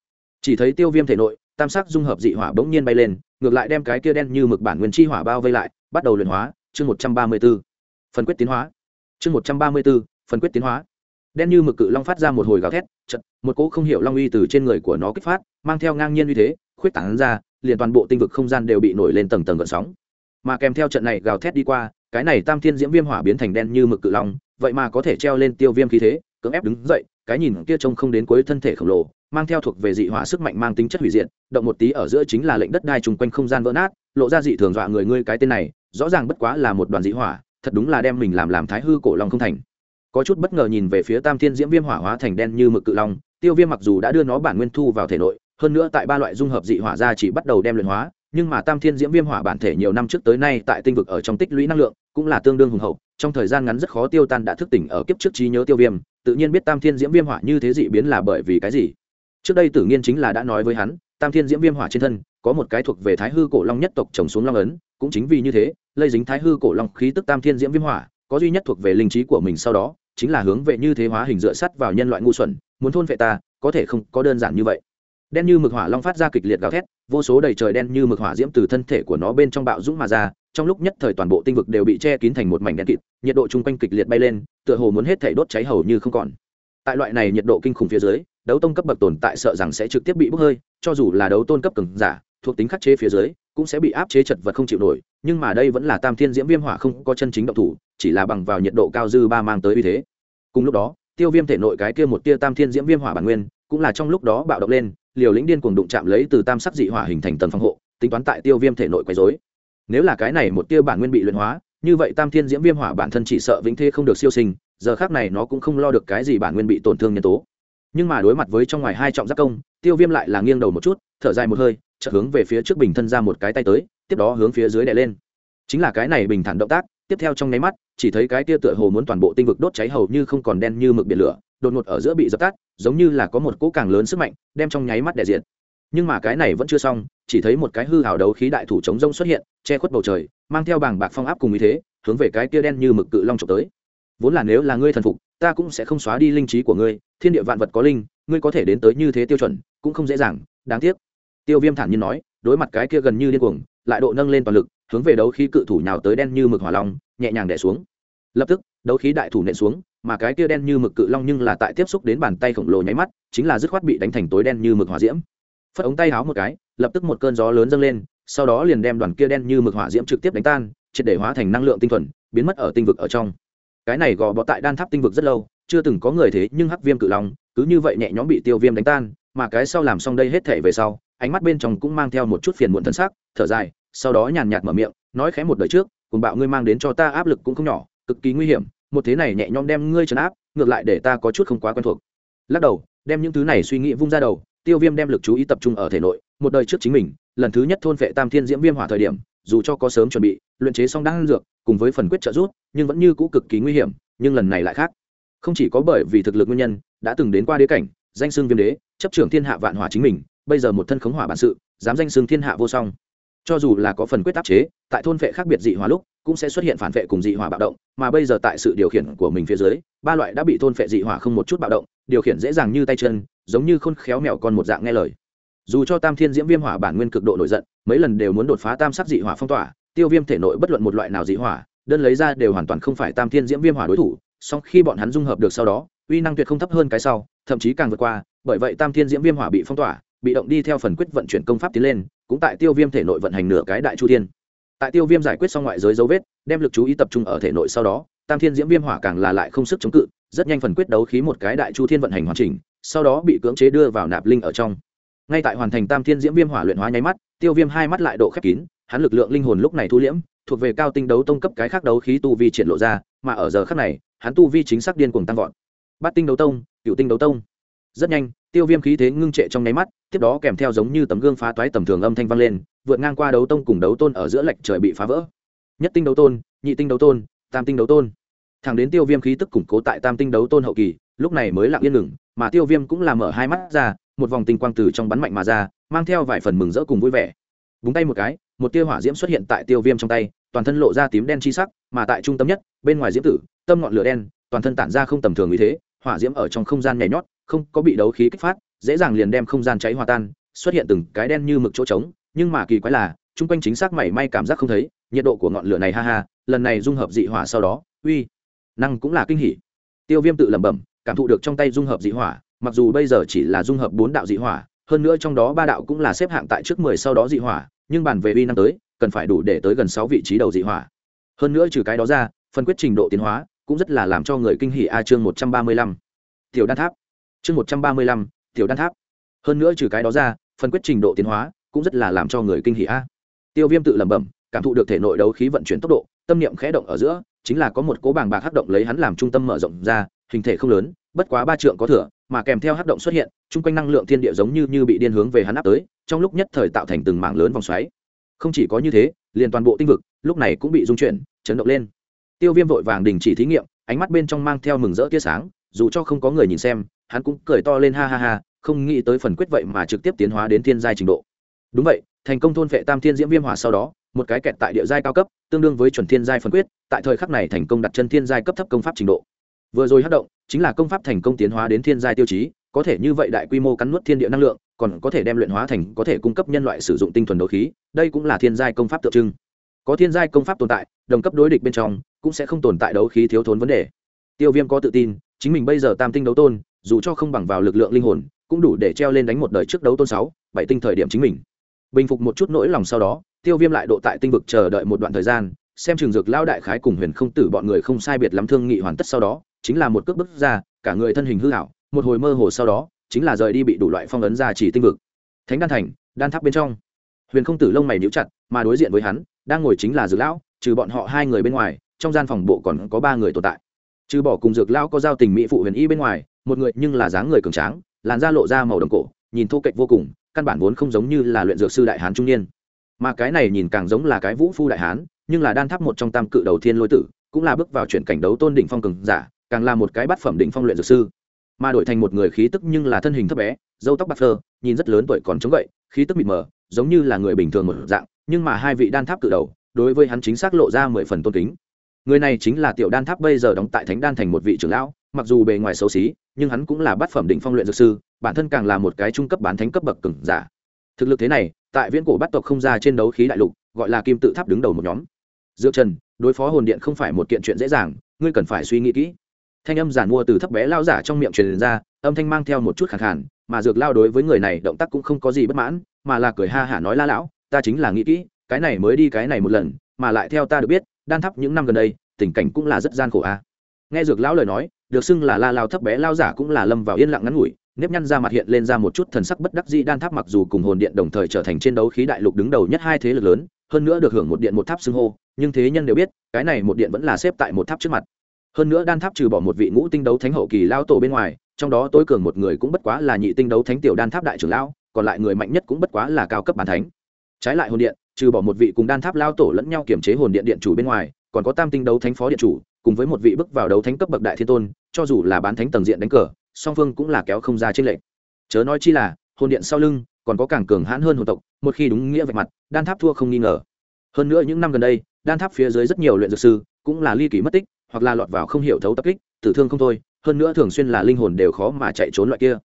Chỉ thấy tiêu viêm thể nội, tam sắc dung hợp dị hỏa bỗng nhiên bay lên, ngược lại đem cái kia đen như mực bản nguyên chi hỏa bao vây lại, bắt đầu luyện hóa, chương một trăm ba mươi b ố phần quyết tiến hóa. Chương một trăm ba mươi b ố phần quyết tiến hóa đen như mực cự long phát ra một hồi gào thét chật một cỗ không hiểu long uy từ trên người của nó kích phát, mang theo ngang nhiên uy thế, khuyết tảng ra, liền toàn bộ tinh vực không gian đều bị nổi lên tầng tầng gợn sóng. Mà kèm theo trận này gào thét đi qua, cái này tam thiên diễm viêm hỏa biến thành đen như mực cự long, vậy mà có thể treo lên tiêu viêm khí thế, cưỡng ép đứng dậy, cái nhìn kia trông không đến cuối thân thể khổng lồ, mang theo thuộc về dị hỏa sức mạnh mang tính chất hủy diệt, động một tí ở giữa chính là lệnh đất đai chung quanh không gian vỡ nát, lộ ra dị thường dọa người ngươi cái tên này, rõ ràng bất quá là một đoàn dị hỏa, thật đúng là đem mình làm làm thái hư cổ long không thành có chút bất ngờ nhìn về phía tam thiên diễm viêm hỏa hóa thành đen như mực cự long, tiêu viêm mặc dù đã đưa nó bản nguyên thu vào thể nội, hơn nữa tại ba loại dung hợp dị hỏa ra chỉ bắt đầu đem luyện hóa, nhưng mà tam thiên diễm viêm hỏa bản thể nhiều năm trước tới nay tại tinh vực ở trong tích lũy năng lượng, cũng là tương đương hùng hậu, trong thời gian ngắn rất khó tiêu tan đã thức tỉnh ở kiếp trước trí nhớ tiêu viêm, tự nhiên biết tam thiên diễm viêm hỏa như thế dị biến là bởi vì cái gì. Trước đây tử nghiên chính là đã nói với hắn, tam thiên diễm viêm hỏa trên thân, có một cái thuộc về thái hư cổ long nhất tộc trồng xuống long ấn, cũng chính vì như thế, lây dính thái hư cổ long khí tức tam thiên diễm viêm hỏa, có duy nhất thuộc về linh trí của mình sau đó chính là hướng về như thế hóa hình dựa sắt vào nhân loại ngu xuẩn, muốn thôn vệ ta, có thể không có đơn giản như vậy. Đen như mực hỏa long phát ra kịch liệt gào thét, vô số đầy trời đen như mực hỏa diễm từ thân thể của nó bên trong bạo dũng mà ra, trong lúc nhất thời toàn bộ tinh vực đều bị che kín thành một mảnh đen kịt, nhiệt độ chung quanh kịch liệt bay lên, tựa hồ muốn hết thể đốt cháy hầu như không còn. Tại loại này nhiệt độ kinh khủng phía dưới, đấu tông cấp bậc tồn tại sợ rằng sẽ trực tiếp bị bốc hơi, cho dù là đấu tôn cấp cường giả, thuộc tính khắc chế phía dưới, cũng sẽ bị áp chế chật vật không chịu nổi, nhưng mà đây vẫn là tam thiên diễm viêm hỏa không có chân chính động thủ chỉ là bằng vào nhiệt độ cao dư ba mang tới uy thế. Cùng lúc đó, tiêu viêm thể nội cái kia một tia tam thiên diễm viêm hỏa bản nguyên, cũng là trong lúc đó bạo động lên, liều lĩnh điên cuồng đụng chạm lấy từ tam sắc dị hỏa hình thành tầng phòng hộ, tính toán tại tiêu viêm thể nội quấy dối nếu là cái này một tia bản nguyên bị luyện hóa, như vậy tam thiên diễm viêm hỏa bản thân chỉ sợ vĩnh thế không được siêu sinh, giờ khác này nó cũng không lo được cái gì bản nguyên bị tổn thương nhân tố. Nhưng mà đối mặt với trong ngoài hai trọng giác công, tiêu viêm lại là nghiêng đầu một chút, thở dài một hơi, chợt hướng về phía trước bình thân ra một cái tay tới, tiếp đó hướng phía dưới đè lên. Chính là cái này bình thản động tác tiếp theo trong nháy mắt, chỉ thấy cái tia tựa hồ muốn toàn bộ tinh vực đốt cháy hầu như không còn đen như mực biển lửa, đột ngột ở giữa bị dập tắt, giống như là có một cỗ càng lớn sức mạnh, đem trong nháy mắt đè diện nhưng mà cái này vẫn chưa xong, chỉ thấy một cái hư hào đấu khí đại thủ chống rông xuất hiện, che khuất bầu trời, mang theo bảng bạc phong áp cùng ý thế, hướng về cái tia đen như mực cự long trộm tới. Vốn là nếu là ngươi thần phục, ta cũng sẽ không xóa đi linh trí của ngươi, thiên địa vạn vật có linh, ngươi có thể đến tới như thế tiêu chuẩn, cũng không dễ dàng, đáng tiếc. Tiêu viêm thản nhiên nói, đối mặt cái kia gần như điên cuồng, lại độ nâng lên toàn lực hướng về đấu khí cự thủ nhào tới đen như mực hỏa long, nhẹ nhàng đẻ xuống. Lập tức, đấu khí đại thủ nện xuống, mà cái kia đen như mực cự long nhưng là tại tiếp xúc đến bàn tay khổng lồ nháy mắt, chính là dứt khoát bị đánh thành tối đen như mực hỏa diễm. Phất ống tay háo một cái, lập tức một cơn gió lớn dâng lên, sau đó liền đem đoàn kia đen như mực hỏa diễm trực tiếp đánh tan, triệt để hóa thành năng lượng tinh thuần, biến mất ở tinh vực ở trong. Cái này gò bó tại đan tháp tinh vực rất lâu, chưa từng có người thế nhưng hắc viêm cự long, cứ như vậy nhẹ nhõm bị tiêu viêm đánh tan, mà cái sau làm xong đây hết thể về sau, ánh mắt bên trong cũng mang theo một chút phiền muộn thân xác thở dài sau đó nhàn nhạt mở miệng, nói khẽ một đời trước, cùng bạo ngươi mang đến cho ta áp lực cũng không nhỏ, cực kỳ nguy hiểm, một thế này nhẹ nhõm đem ngươi trấn áp, ngược lại để ta có chút không quá quen thuộc. Lắc đầu, đem những thứ này suy nghĩ vung ra đầu, tiêu viêm đem lực chú ý tập trung ở thể nội, một đời trước chính mình, lần thứ nhất thôn vệ tam thiên diễm viêm hỏa thời điểm, dù cho có sớm chuẩn bị, luyện chế xong đan dược, cùng với phần quyết trợ giúp, nhưng vẫn như cũ cực kỳ nguy hiểm, nhưng lần này lại khác. Không chỉ có bởi vì thực lực nguyên nhân, đã từng đến qua đế cảnh, danh xưng viêm đế, chấp trưởng thiên hạ vạn hỏa chính mình, bây giờ một thân khống hỏa bản sự, dám danh xưng thiên hạ vô song cho dù là có phần quyết áp chế, tại thôn vệ khác biệt dị hỏa lúc, cũng sẽ xuất hiện phản vệ cùng dị hỏa bạo động, mà bây giờ tại sự điều khiển của mình phía dưới, ba loại đã bị thôn vệ dị hỏa không một chút bạo động, điều khiển dễ dàng như tay chân, giống như khôn khéo mèo con một dạng nghe lời. Dù cho tam thiên diễm viêm hỏa bản nguyên cực độ nổi giận, mấy lần đều muốn đột phá tam sắc dị hỏa phong tỏa, tiêu viêm thể nội bất luận một loại nào dị hỏa đơn lấy ra đều hoàn toàn không phải tam thiên diễm viêm hỏa đối thủ, song khi bọn hắn dung hợp được sau đó, uy năng tuyệt không thấp hơn cái sau, thậm chí càng vượt qua, bởi vậy tam thiên diễm viêm hỏa bị phong tỏa bị động đi theo phần quyết vận chuyển công pháp tiến lên, cũng tại tiêu viêm thể nội vận hành nửa cái đại chu thiên. Tại tiêu viêm giải quyết xong ngoại giới dấu vết, đem lực chú ý tập trung ở thể nội sau đó, tam thiên diễm viêm hỏa càng là lại không sức chống cự, rất nhanh phần quyết đấu khí một cái đại chu thiên vận hành hoàn chỉnh, sau đó bị cưỡng chế đưa vào nạp linh ở trong. Ngay tại hoàn thành tam thiên diễm viêm hỏa luyện hóa nháy mắt, tiêu viêm hai mắt lại độ khép kín, hắn lực lượng linh hồn lúc này thu liễm, thuộc về cao tinh đấu tông cấp cái khác đấu khí tu vi triển lộ ra, mà ở giờ khác này, hắn tu vi chính xác điên cuồng tăng vọt. Bát tinh đấu tông cựu tinh đấu tông rất nhanh, tiêu viêm khí thế ngưng trệ trong nháy mắt, tiếp đó kèm theo giống như tấm gương phá toái tầm thường âm thanh vang lên, vượt ngang qua đấu tông cùng đấu tôn ở giữa lệch trời bị phá vỡ. Nhất tinh đấu tôn, nhị tinh đấu tôn, tam tinh đấu tôn. Thẳng đến tiêu viêm khí tức củng cố tại tam tinh đấu tôn hậu kỳ, lúc này mới lặng yên ngừng, mà tiêu viêm cũng làm mở hai mắt ra, một vòng tinh quang từ trong bắn mạnh mà ra, mang theo vài phần mừng rỡ cùng vui vẻ. Búng tay một cái, một tia hỏa diễm xuất hiện tại tiêu viêm trong tay, toàn thân lộ ra tím đen chi sắc, mà tại trung tâm nhất, bên ngoài diễm tử, tâm ngọn lửa đen, toàn thân tản ra không tầm thường như thế, hỏa diễm ở trong không gian nhảy nhót không có bị đấu khí kích phát, dễ dàng liền đem không gian cháy hòa tan, xuất hiện từng cái đen như mực chỗ trống, nhưng mà kỳ quái là, chung quanh chính xác mảy may cảm giác không thấy, nhiệt độ của ngọn lửa này ha ha, lần này dung hợp dị hỏa sau đó, uy, năng cũng là kinh hỉ. Tiêu viêm tự lẩm bẩm, cảm thụ được trong tay dung hợp dị hỏa, mặc dù bây giờ chỉ là dung hợp bốn đạo dị hỏa, hơn nữa trong đó ba đạo cũng là xếp hạng tại trước mười sau đó dị hỏa, nhưng bàn về uy năng tới, cần phải đủ để tới gần sáu vị trí đầu dị hỏa. Hơn nữa trừ cái đó ra phân quyết trình độ tiến hóa, cũng rất là làm cho người kinh hỉ a chương một trăm ba mươi lăm. Tiểu đan tháp chương một trăm ba mươi lăm, tiểu đan tháp. Hơn nữa trừ cái đó ra phân quyết trình độ tiến hóa cũng rất là làm cho người kinh hỉ a. Tiêu viêm tự lẩm bẩm, cảm thụ được thể nội đấu khí vận chuyển tốc độ, tâm niệm khẽ động ở giữa, chính là có một cố bàng bạc hắc động lấy hắn làm trung tâm mở rộng ra, hình thể không lớn, bất quá ba trượng có thừa, mà kèm theo hắc động xuất hiện, chung quanh năng lượng thiên địa giống như như bị điên hướng về hắn áp tới, trong lúc nhất thời tạo thành từng mảng lớn vòng xoáy. Không chỉ có như thế, liền toàn bộ tinh vực, lúc này cũng bị rung chuyển, chấn động lên. Tiêu viêm vội vàng đình chỉ thí nghiệm, ánh mắt bên trong mang theo mừng rỡ tia sáng, dù cho không có người nhìn xem hắn cũng cười to lên ha ha ha, không nghĩ tới phần quyết vậy mà trực tiếp tiến hóa đến thiên giai trình độ. Đúng vậy, thành công thôn vệ tam thiên diễm viêm hỏa sau đó, một cái kẹt tại địa giai cao cấp, tương đương với chuẩn thiên giai phần quyết, tại thời khắc này thành công đặt chân thiên giai cấp thấp công pháp trình độ. Vừa rồi hát động, chính là công pháp thành công tiến hóa đến thiên giai tiêu chí, có thể như vậy đại quy mô cắn nuốt thiên địa năng lượng, còn có thể đem luyện hóa thành có thể cung cấp nhân loại sử dụng tinh thuần đấu khí, đây cũng là thiên giai công pháp tượng trưng. Có thiên giai công pháp tồn tại, đồng cấp đối địch bên trong, cũng sẽ không tồn tại đấu khí thiếu thốn vấn đề. Tiêu viêm có tự tin, chính mình bây giờ tam tinh đấu tôn dù cho không bằng vào lực lượng linh hồn, cũng đủ để treo lên đánh một đời trước đấu tôn sáu, bảy tinh thời điểm chính mình. Bình phục một chút nỗi lòng sau đó, tiêu viêm lại độ tại tinh vực chờ đợi một đoạn thời gian, xem trường dược lao đại khái cùng huyền không tử bọn người không sai biệt lắm thương nghị hoàn tất sau đó, chính là một cước bước ra, cả người thân hình hư hảo một hồi mơ hồ sau đó, chính là rời đi bị đủ loại phong ấn ra chỉ tinh vực. Thánh đan thành, đan tháp bên trong. Huyền không tử lông mày níu chặt, mà đối diện với hắn, đang ngồi chính là dược lão, trừ bọn họ hai người bên ngoài, trong gian phòng bộ còn có ba người tồn tại. Trừ bỏ cùng dược lão có giao tình mỹ phụ huyền y bên ngoài một người nhưng là dáng người cường tráng, làn da lộ ra màu đồng cổ, nhìn thô kệch vô cùng, căn bản vốn không giống như là luyện dược sư đại hán trung niên. Mà cái này nhìn càng giống là cái vũ phu đại hán, nhưng là đan tháp một trong tam cự đầu thiên lôi tử, cũng là bước vào chuyển cảnh đấu tôn đỉnh phong cường giả, càng là một cái bát phẩm đỉnh phong luyện dược sư. Mà đổi thành một người khí tức nhưng là thân hình thấp bé dâu tóc bạc phơ, nhìn rất lớn tuổi còn chống gậy, khí tức mịt mờ, giống như là người bình thường một dạng, nhưng mà hai vị đan tháp cự đầu, đối với hắn chính xác lộ ra mười phần tôn kính. Người này chính là tiểu đan tháp bây giờ đóng tại thánh đan thành một vị trưởng lão mặc dù bề ngoài xấu xí, nhưng hắn cũng là bát phẩm định phong luyện dược sư, bản thân càng là một cái trung cấp bán thánh cấp bậc cứng giả. Thực lực thế này, tại viễn cổ bắt tộc không ra trên đấu khí đại lục, gọi là kim tự tháp đứng đầu một nhóm. Dược trần, đối phó hồn điện không phải một kiện chuyện dễ dàng, ngươi cần phải suy nghĩ kỹ. Thanh âm giản mua từ thấp bé lao giả trong miệng truyền ra, âm thanh mang theo một chút khẳng khản mà dược lao đối với người này động tác cũng không có gì bất mãn, mà là cười ha hả nói la lão, ta chính là nghĩ kỹ, cái này mới đi cái này một lần, mà lại theo ta được biết, đan thắp những năm gần đây, tình cảnh cũng là rất gian khổ a. à nghe dược lão lời nói, được xưng là la lao thấp bé lao giả cũng là lâm vào yên lặng ngắn ngủi, nếp nhăn ra mặt hiện lên ra một chút thần sắc bất đắc dĩ đan tháp mặc dù cùng hồn điện đồng thời trở thành trên đấu khí đại lục đứng đầu nhất hai thế lực lớn, hơn nữa được hưởng một điện một tháp xưng hô, nhưng thế nhân đều biết, cái này một điện vẫn là xếp tại một tháp trước mặt. Hơn nữa đan tháp trừ bỏ một vị ngũ tinh đấu thánh hậu kỳ lao tổ bên ngoài, trong đó tối cường một người cũng bất quá là nhị tinh đấu thánh tiểu đan tháp đại trưởng lão, còn lại người mạnh nhất cũng bất quá là cao cấp bàn thánh. Trái lại hồn điện, trừ bỏ một vị cùng đan tháp lao tổ lẫn nhau kiểm chế hồn điện điện chủ bên ngoài, còn có tam tinh đấu thánh phó điện chủ cùng với một vị bước vào đấu thánh cấp bậc đại thiên tôn, cho dù là bán thánh tầng diện đánh cờ, song phương cũng là kéo không ra trên lệnh chớ nói chi là, hồn điện sau lưng còn có càng cường hãn hơn hồn tộc, một khi đúng nghĩa vạch mặt, đan tháp thua không nghi ngờ. Hơn nữa những năm gần đây, đan tháp phía dưới rất nhiều luyện dược sư cũng là ly kỳ mất tích, hoặc là lọt vào không hiểu thấu tập kích, tử thương không thôi, hơn nữa thường xuyên là linh hồn đều khó mà chạy trốn loại kia.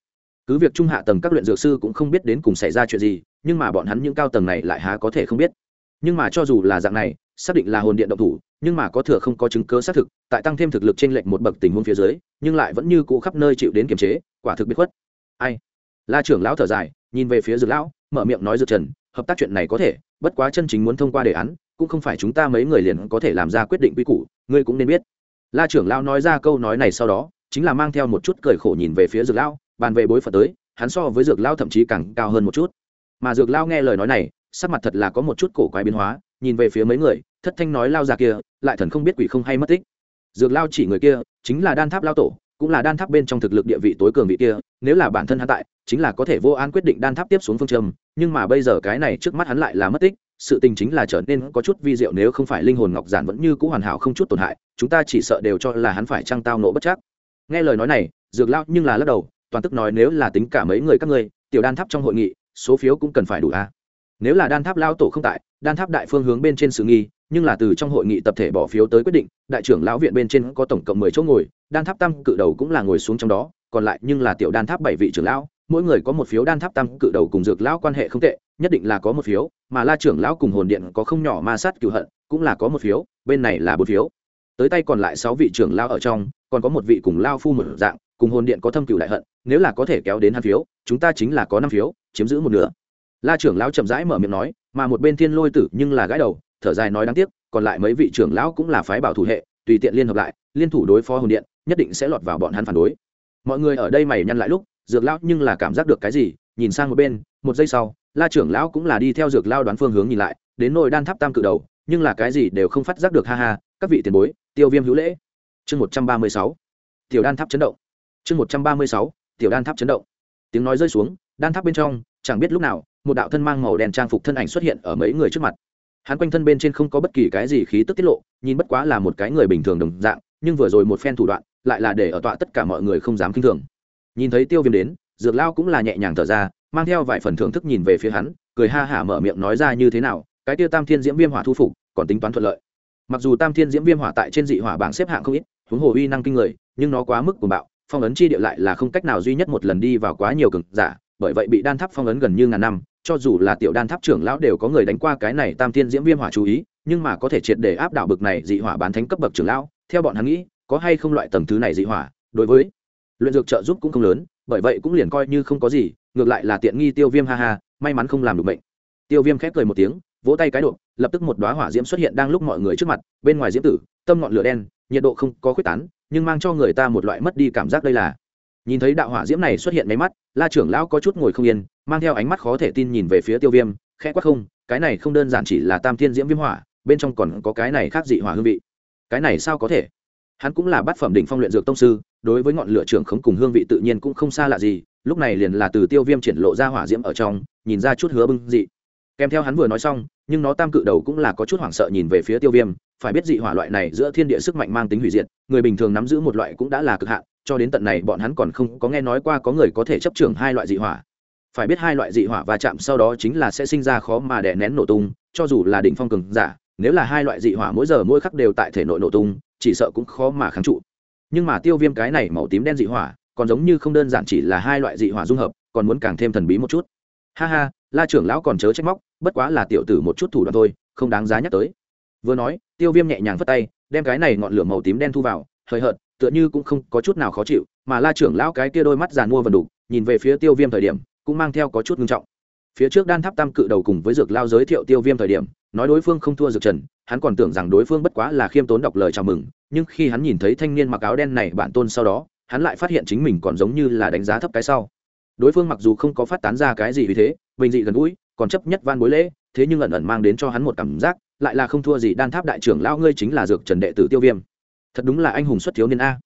Cứ việc trung hạ tầng các luyện dược sư cũng không biết đến cùng xảy ra chuyện gì, nhưng mà bọn hắn những cao tầng này lại há có thể không biết. Nhưng mà cho dù là dạng này xác định là hồn điện động thủ, nhưng mà có thừa không có chứng cơ xác thực, tại tăng thêm thực lực trên lệnh một bậc tình huống phía dưới, nhưng lại vẫn như cũ khắp nơi chịu đến kiềm chế, quả thực bị khuất. Ai? La trưởng lão thở dài, nhìn về phía dược lão, mở miệng nói dược trần, hợp tác chuyện này có thể, bất quá chân chính muốn thông qua đề án, cũng không phải chúng ta mấy người liền có thể làm ra quyết định quy củ, ngươi cũng nên biết. La trưởng lão nói ra câu nói này sau đó, chính là mang theo một chút cười khổ nhìn về phía dược lão, bàn về bối phận tới, hắn so với dược lão thậm chí càng cao hơn một chút. Mà dược lão nghe lời nói này, sắc mặt thật là có một chút cổ quái biến hóa, nhìn về phía mấy người thất thanh nói lao già kia, lại thần không biết quỷ không hay mất tích dược lao chỉ người kia, chính là đan tháp lao tổ, cũng là đan tháp bên trong thực lực địa vị tối cường vị kia, nếu là bản thân hắn tại, chính là có thể vô an quyết định đan tháp tiếp xuống phương trầm. nhưng mà bây giờ cái này trước mắt hắn lại là mất tích, sự tình chính là trở nên có chút vi diệu nếu không phải linh hồn ngọc giản vẫn như c ũ hoàn hảo không chút tổn hại, chúng ta chỉ sợ đều cho là hắn phải trăng tao nộ bất chắc nghe lời nói này, dược lao nhưng là lắc đầu, toàn tức nói nếu là tính cả mấy người các ngươi, tiểu đan tháp trong hội nghị, số phiếu cũng cần phải đủ a nếu là đan tháp lao tổ không tại đan tháp đại phương hướng bên trên sự nghi, nhưng là từ trong hội nghị tập thể bỏ phiếu tới quyết định, đại trưởng lão viện bên trên có tổng cộng mười chỗ ngồi, đan tháp tam cự đầu cũng là ngồi xuống trong đó, còn lại nhưng là tiểu đan tháp bảy vị trưởng lão, mỗi người có một phiếu đan tháp tam cự đầu cùng dược lão quan hệ không tệ, nhất định là có một phiếu, mà la trưởng lão cùng hồn điện có không nhỏ ma sát cựu hận, cũng là có một phiếu, bên này là bốn phiếu. Tới tay còn lại sáu vị trưởng lão ở trong, còn có một vị cùng lao phu một dạng, cùng hồn điện có thâm cựu đại hận, nếu là có thể kéo đến hai phiếu, chúng ta chính là có năm phiếu, chiếm giữ một nửa. La trưởng lão chậm rãi mở miệng nói mà một bên thiên lôi tử nhưng là gãi đầu, thở dài nói đáng tiếc, còn lại mấy vị trưởng lão cũng là phái bảo thủ hệ, tùy tiện liên hợp lại, liên thủ đối phó hồn điện, nhất định sẽ lọt vào bọn hắn phản đối. Mọi người ở đây mày nhăn lại lúc, dược lão nhưng là cảm giác được cái gì, nhìn sang một bên, một giây sau, la trưởng lão cũng là đi theo dược lao đoán phương hướng nhìn lại, đến nồi đan tháp tam cự đầu, nhưng là cái gì đều không phát giác được, ha ha, các vị tiền bối, tiêu viêm hữu lễ. Chương một trăm ba mươi sáu, tiểu đan tháp chấn động. Chương một trăm ba mươi sáu, tiểu đan tháp chấn động. Tiếng nói rơi xuống, đan tháp bên trong, chẳng biết lúc nào một đạo thân mang màu đen trang phục thân ảnh xuất hiện ở mấy người trước mặt. Hắn quanh thân bên trên không có bất kỳ cái gì khí tức tiết lộ, nhìn bất quá là một cái người bình thường đồng dạng, nhưng vừa rồi một phen thủ đoạn, lại là để ở tọa tất cả mọi người không dám k i n h thường. Nhìn thấy tiêu viêm đến, dược lao cũng là nhẹ nhàng thở ra, mang theo vài phần thưởng thức nhìn về phía hắn, cười ha hả mở miệng nói ra như thế nào, cái tiêu tam thiên diễm viêm hỏa thu phục, còn tính toán thuận lợi. Mặc dù tam thiên diễm viêm hỏa tại trên dị hỏa bảng xếp hạng không ít, huống hồ uy năng kinh người, nhưng nó quá mức của bạo, phong ấn chi địa lại là không cách nào duy nhất một lần đi vào quá nhiều cực giả bởi vậy bị đan tháp phong ấn gần như ngàn năm, cho dù là tiểu đan tháp trưởng lão đều có người đánh qua cái này tam thiên diễm viêm hỏa chú ý, nhưng mà có thể triệt để áp đảo bực này dị hỏa bán thánh cấp bậc trưởng lão, theo bọn hắn nghĩ, có hay không loại tầng thứ này dị hỏa, đối với luyện dược trợ giúp cũng không lớn, bởi vậy cũng liền coi như không có gì, ngược lại là tiện nghi tiêu viêm ha ha, may mắn không làm được bệnh. Tiêu viêm khép cười một tiếng, vỗ tay cái độ lập tức một đoá hỏa diễm xuất hiện đang lúc mọi người trước mặt, bên ngoài diễm tử, tâm ngọn lửa đen, nhiệt độ không có khuyết tán, nhưng mang cho người ta một loại mất đi cảm giác đây là nhìn thấy đạo hỏa diễm này xuất hiện máy mắt, la trưởng lão có chút ngồi không yên, mang theo ánh mắt khó thể tin nhìn về phía tiêu viêm, khẽ quát không, cái này không đơn giản chỉ là tam thiên diễm viêm hỏa, bên trong còn có cái này khác dị hỏa hương vị. Cái này sao có thể? Hắn cũng là bát phẩm đỉnh phong luyện dược tông sư, đối với ngọn lửa trưởng khống cùng hương vị tự nhiên cũng không xa lạ gì, lúc này liền là từ tiêu viêm triển lộ ra hỏa diễm ở trong, nhìn ra chút hứa bưng dị. Kèm theo hắn vừa nói xong, nhưng nó tam cự đầu cũng là có chút hoảng sợ nhìn về phía tiêu viêm, phải biết dị hỏa loại này giữa thiên địa sức mạnh mang tính hủy diệt, người bình thường nắm giữ một loại cũng đã là cực hạn cho đến tận này bọn hắn còn không có nghe nói qua có người có thể chấp trường hai loại dị hỏa. Phải biết hai loại dị hỏa va chạm sau đó chính là sẽ sinh ra khó mà đè nén nổ tung, cho dù là đỉnh phong cường giả, nếu là hai loại dị hỏa mỗi giờ mỗi khắc đều tại thể nội nổ tung, chỉ sợ cũng khó mà kháng trụ. Nhưng mà tiêu viêm cái này màu tím đen dị hỏa, còn giống như không đơn giản chỉ là hai loại dị hỏa dung hợp, còn muốn càng thêm thần bí một chút. Ha ha, la trưởng lão còn chớ trách móc, bất quá là tiểu tử một chút thủ đoạn thôi, không đáng giá nhắc tới. Vừa nói, tiêu viêm nhẹ nhàng phất tay, đem cái này ngọn lửa màu tím đen thu vào, hời hợt tựa như cũng không có chút nào khó chịu, mà la trưởng lão cái kia đôi mắt giàn mua vần đủ nhìn về phía tiêu viêm thời điểm, cũng mang theo có chút ngưng trọng. Phía trước đan tháp tam cự đầu cùng với dược lao giới thiệu tiêu viêm thời điểm, nói đối phương không thua dược trần, hắn còn tưởng rằng đối phương bất quá là khiêm tốn đọc lời chào mừng, nhưng khi hắn nhìn thấy thanh niên mặc áo đen này bản tôn sau đó, hắn lại phát hiện chính mình còn giống như là đánh giá thấp cái sau. Đối phương mặc dù không có phát tán ra cái gì vì thế, bình dị gần gũi, còn chấp nhất van bối lễ, thế nhưng ẩn ẩn mang đến cho hắn một cảm giác, lại là không thua gì đan tháp đại trưởng lao ngươi chính là dược trần đệ tử tiêu viêm thật đúng là anh hùng xuất thiếu niên a.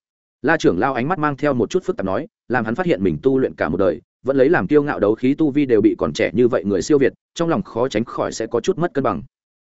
La trưởng lao ánh mắt mang theo một chút phức tạp nói, làm hắn phát hiện mình tu luyện cả một đời, vẫn lấy làm kiêu ngạo đấu khí tu vi đều bị còn trẻ như vậy người siêu việt, trong lòng khó tránh khỏi sẽ có chút mất cân bằng.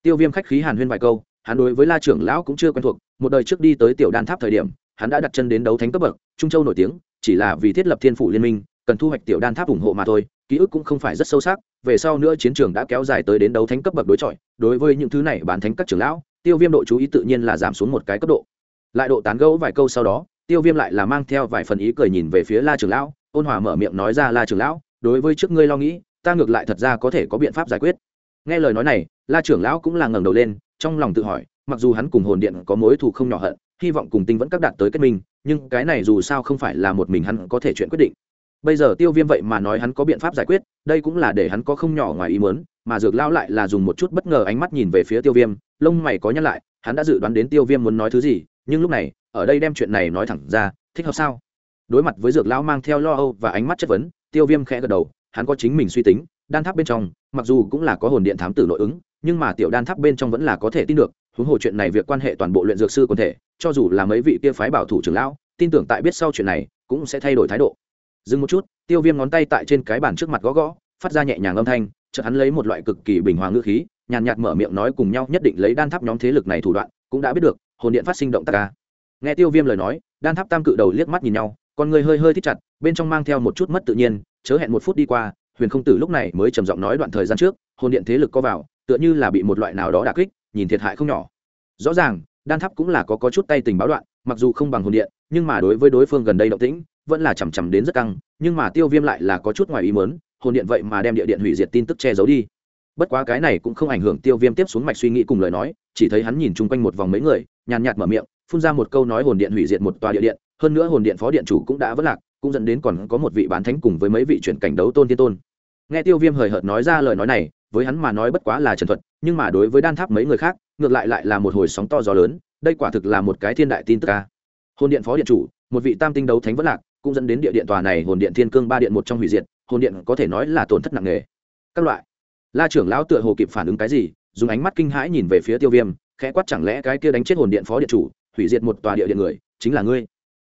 Tiêu viêm khách khí hàn huyên vài câu, hắn đối với la trưởng lão cũng chưa quen thuộc, một đời trước đi tới tiểu đan tháp thời điểm, hắn đã đặt chân đến đấu thánh cấp bậc, trung châu nổi tiếng, chỉ là vì thiết lập thiên phủ liên minh, cần thu hoạch tiểu đan tháp ủng hộ mà thôi, ký ức cũng không phải rất sâu sắc, về sau nữa chiến trường đã kéo dài tới đến đấu thánh cấp bậc đối chọi, đối với những thứ này bán thánh các trưởng lão, tiêu viêm độ chú ý tự nhiên là giảm xuống một cái cấp độ lại độ tán gẫu vài câu sau đó tiêu viêm lại là mang theo vài phần ý cười nhìn về phía la trưởng lão ôn hòa mở miệng nói ra la trưởng lão đối với trước ngươi lo nghĩ ta ngược lại thật ra có thể có biện pháp giải quyết. Nghe lời nói này la trưởng lão cũng là ngẩng đầu lên trong lòng tự hỏi mặc dù hắn cùng hồn điện có mối thù không nhỏ hận hy vọng cùng tinh vẫn các đạt tới kết minh nhưng cái này dù sao không phải là một mình hắn có thể chuyện quyết định. Bây giờ tiêu viêm vậy mà nói hắn có biện pháp giải quyết đây cũng là để hắn có không nhỏ ngoài ý muốn, mà dược lao lại là dùng một chút bất ngờ ánh mắt nhìn về phía tiêu viêm lông mày có nhắc lại hắn đã dự đoán đến tiêu viêm muốn nói thứ gì nhưng lúc này, ở đây đem chuyện này nói thẳng ra, thích hợp sao? Đối mặt với dược lão mang theo lo âu và ánh mắt chất vấn, tiêu viêm khẽ gật đầu, hắn có chính mình suy tính, đan tháp bên trong, mặc dù cũng là có hồn điện thám tử nội ứng, nhưng mà tiểu đan tháp bên trong vẫn là có thể tin được, huống hồ chuyện này việc quan hệ toàn bộ luyện dược sư quần thể, cho dù là mấy vị kia phái bảo thủ trưởng lão, tin tưởng tại biết sau chuyện này, cũng sẽ thay đổi thái độ. Dừng một chút, tiêu viêm ngón tay tại trên cái bàn trước mặt gõ gõ, phát ra nhẹ nhàng âm thanh, chợt hắn lấy một loại cực kỳ bình hòa ngữ khí, nhàn nhạt mở miệng nói cùng nhau nhất định lấy đan tháp nhóm thế lực này thủ đoạn, cũng đã biết được hồn điện phát sinh động tác ca. Nghe tiêu viêm lời nói đan tháp tam cự đầu liếc mắt nhìn nhau con người hơi hơi thích chặt bên trong mang theo một chút mất tự nhiên chớ hẹn một phút đi qua huyền không tử lúc này mới trầm giọng nói đoạn thời gian trước hồn điện thế lực có vào tựa như là bị một loại nào đó đà kích nhìn thiệt hại không nhỏ. Rõ ràng đan tháp cũng là có, có chút tay tình báo đoạn mặc dù không bằng hồn điện nhưng mà đối với đối phương gần đây động tĩnh vẫn là chằm chằm đến rất căng nhưng mà tiêu viêm lại là có chút ngoài ý mớn hồn điện vậy mà đem địa điện hủy diệt tin tức che giấu đi. Bất quá cái này cũng không ảnh hưởng tiêu viêm tiếp xuống mạch suy nghĩ cùng lời nói chỉ thấy hắn nhìn chung quanh một vòng mấy người nhàn nhạt mở miệng, phun ra một câu nói hồn điện hủy diệt một tòa địa điện, hơn nữa hồn điện phó điện chủ cũng đã vất lạc, cũng dẫn đến còn có một vị bán thánh cùng với mấy vị chuyển cảnh đấu tôn thiên tôn. Nghe tiêu viêm hời hợt nói ra lời nói này, với hắn mà nói bất quá là trần thuật, nhưng mà đối với đan tháp mấy người khác, ngược lại lại là một hồi sóng to gió lớn, đây quả thực là một cái thiên đại tin tức ca hồn điện phó điện chủ, một vị tam tinh đấu thánh vất lạc, cũng dẫn đến địa điện tòa này hồn điện thiên cương ba điện một trong hủy diệt, hồn điện có thể nói là tổn thất nặng nề. Các loại. La trưởng lão tựa hồ kịp phản ứng cái gì, dùng ánh mắt kinh hãi nhìn về phía tiêu viêm khẽ quát chẳng lẽ cái kia đánh chết hồn điện phó điện chủ, hủy diệt một tòa địa điện người, chính là ngươi?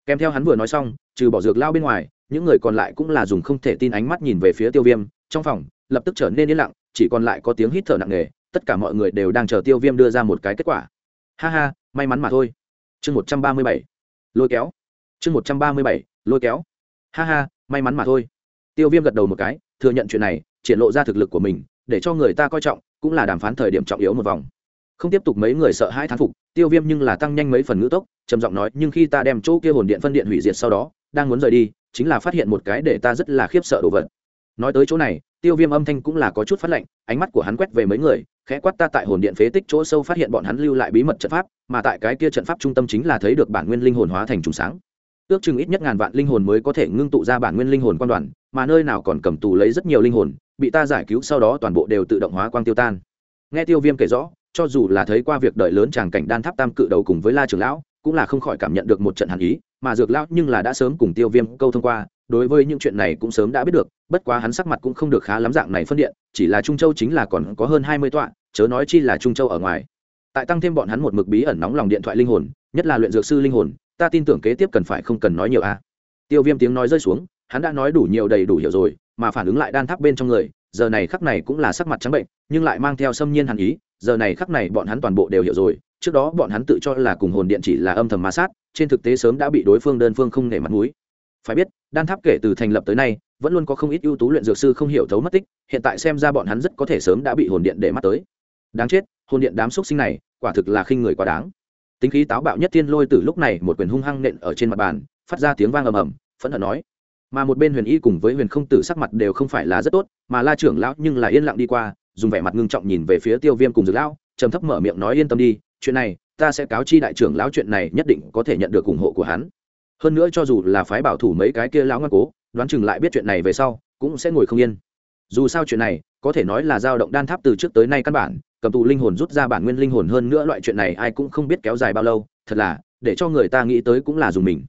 Kèm theo hắn vừa nói xong, trừ bỏ dược lao bên ngoài, những người còn lại cũng là dùng không thể tin ánh mắt nhìn về phía tiêu viêm, trong phòng, lập tức trở nên yên lặng, chỉ còn lại có tiếng hít thở nặng nề, tất cả mọi người đều đang chờ tiêu viêm đưa ra một cái kết quả. Ha ha, may mắn mà thôi. Chương một trăm ba mươi bảy. Lôi kéo. Chương một trăm ba mươi bảy. Lôi kéo. Ha ha, may mắn mà thôi. Tiêu viêm gật đầu một cái, thừa nhận chuyện này, triển lộ ra thực lực của mình, để cho người ta coi trọng, cũng là đàm phán thời điểm trọng yếu một vòng không tiếp tục mấy người sợ hãi thán phục, tiêu viêm nhưng là tăng nhanh mấy phần ngữ tốc, trầm giọng nói, nhưng khi ta đem chỗ kia hồn điện phân điện hủy diệt sau đó, đang muốn rời đi, chính là phát hiện một cái để ta rất là khiếp sợ đồ vật. Nói tới chỗ này, tiêu viêm âm thanh cũng là có chút phát lệnh ánh mắt của hắn quét về mấy người, khẽ quát ta tại hồn điện phế tích chỗ sâu phát hiện bọn hắn lưu lại bí mật trận pháp, mà tại cái kia trận pháp trung tâm chính là thấy được bản nguyên linh hồn hóa thành trùng sáng. Ước chừng ít nhất ngàn vạn linh hồn mới có thể ngưng tụ ra bản nguyên linh hồn quan đoàn, mà nơi nào còn cầm tù lấy rất nhiều linh hồn, bị ta giải cứu sau đó toàn bộ đều tự động hóa quang tiêu tan. Nghe tiêu viêm kể rõ cho dù là thấy qua việc đợi lớn chàng cảnh đan tháp tam cự đầu cùng với la trưởng lão, cũng là không khỏi cảm nhận được một trận hàn ý, mà dược lão nhưng là đã sớm cùng tiêu viêm câu thông qua, đối với những chuyện này cũng sớm đã biết được, bất quá hắn sắc mặt cũng không được khá lắm dạng này phân điện, chỉ là trung châu chính là còn có hơn hai mươi tọa, chớ nói chi là trung châu ở ngoài. Tại tăng thêm bọn hắn một mực bí ẩn nóng lòng điện thoại linh hồn, nhất là luyện dược sư linh hồn, ta tin tưởng kế tiếp cần phải không cần nói nhiều a tiêu viêm tiếng nói rơi xuống, hắn đã nói đủ nhiều đầy đủ hiểu rồi, mà phản ứng lại đan tháp bên trong người, giờ này khắc này cũng là sắc mặt trắng bệnh, nhưng lại mang theo xâm nhiên hàn ý giờ này khắc này bọn hắn toàn bộ đều hiểu rồi, trước đó bọn hắn tự cho là cùng hồn điện chỉ là âm thầm ma sát, trên thực tế sớm đã bị đối phương đơn phương không nể mặt mũi. Phải biết, đan tháp kể từ thành lập tới nay, vẫn luôn có không ít ưu tú luyện dược sư không hiểu thấu mất tích, hiện tại xem ra bọn hắn rất có thể sớm đã bị hồn điện để mắt tới. Đáng chết, hồn điện đám xúc sinh này, quả thực là khinh người quá đáng. Tính khí táo bạo nhất thiên lôi từ lúc này một quyền hung hăng nện ở trên mặt bàn, phát ra tiếng vang ầm ầm, phẫn hận nói. Mà một bên huyền y cùng với huyền không tử sắc mặt đều không phải là rất tốt, mà la trưởng lão nhưng là yên lặng đi qua dùng vẻ mặt ngưng trọng nhìn về phía tiêu viêm cùng dược lão, trầm thấp mở miệng nói yên tâm đi, chuyện này, ta sẽ cáo chi đại trưởng lão chuyện này nhất định có thể nhận được ủng hộ của hắn. Hơn nữa cho dù là phái bảo thủ mấy cái kia lão ngoan cố, đoán chừng lại biết chuyện này về sau, cũng sẽ ngồi không yên. Dù sao chuyện này, có thể nói là dao động đan tháp từ trước tới nay căn bản, cầm tù linh hồn rút ra bản nguyên linh hồn hơn nữa loại chuyện này ai cũng không biết kéo dài bao lâu, thật là, để cho người ta nghĩ tới cũng là dùng mình.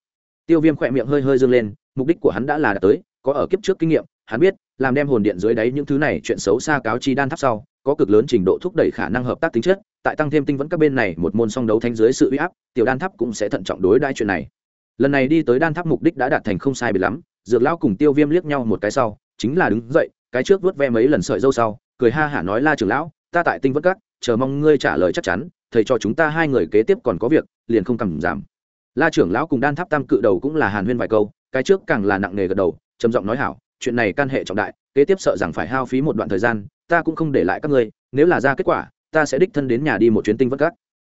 Tiêu viêm khỏe miệng hơi hơi dâng lên, mục đích của hắn đã là đã tới, có ở kiếp trước kinh nghiệm, hắn biết làm đem hồn điện dưới đáy những thứ này chuyện xấu xa cáo chi đan tháp sau, có cực lớn trình độ thúc đẩy khả năng hợp tác tính chất, tại tăng thêm tinh vẫn các bên này, một môn song đấu thanh dưới sự uy áp, tiểu đan tháp cũng sẽ thận trọng đối đãi chuyện này. Lần này đi tới đan tháp mục đích đã đạt thành không sai bị lắm, dược lão cùng tiêu viêm liếc nhau một cái sau, chính là đứng dậy, cái trước vuốt ve mấy lần sợi dâu sau, cười ha hả nói la trưởng lão, ta tại tinh vẫn các, chờ mong ngươi trả lời chắc chắn, thầy cho chúng ta hai người kế tiếp còn có việc, liền không cầm giảm. La trưởng lão cùng đan tháp tam cự đầu cũng là hàn huyên vài câu, cái trước càng là nặng nề gật đầu, trầm giọng nói hảo chuyện này can hệ trọng đại, kế tiếp sợ rằng phải hao phí một đoạn thời gian, ta cũng không để lại các ngươi, nếu là ra kết quả, ta sẽ đích thân đến nhà đi một chuyến tinh vất cắt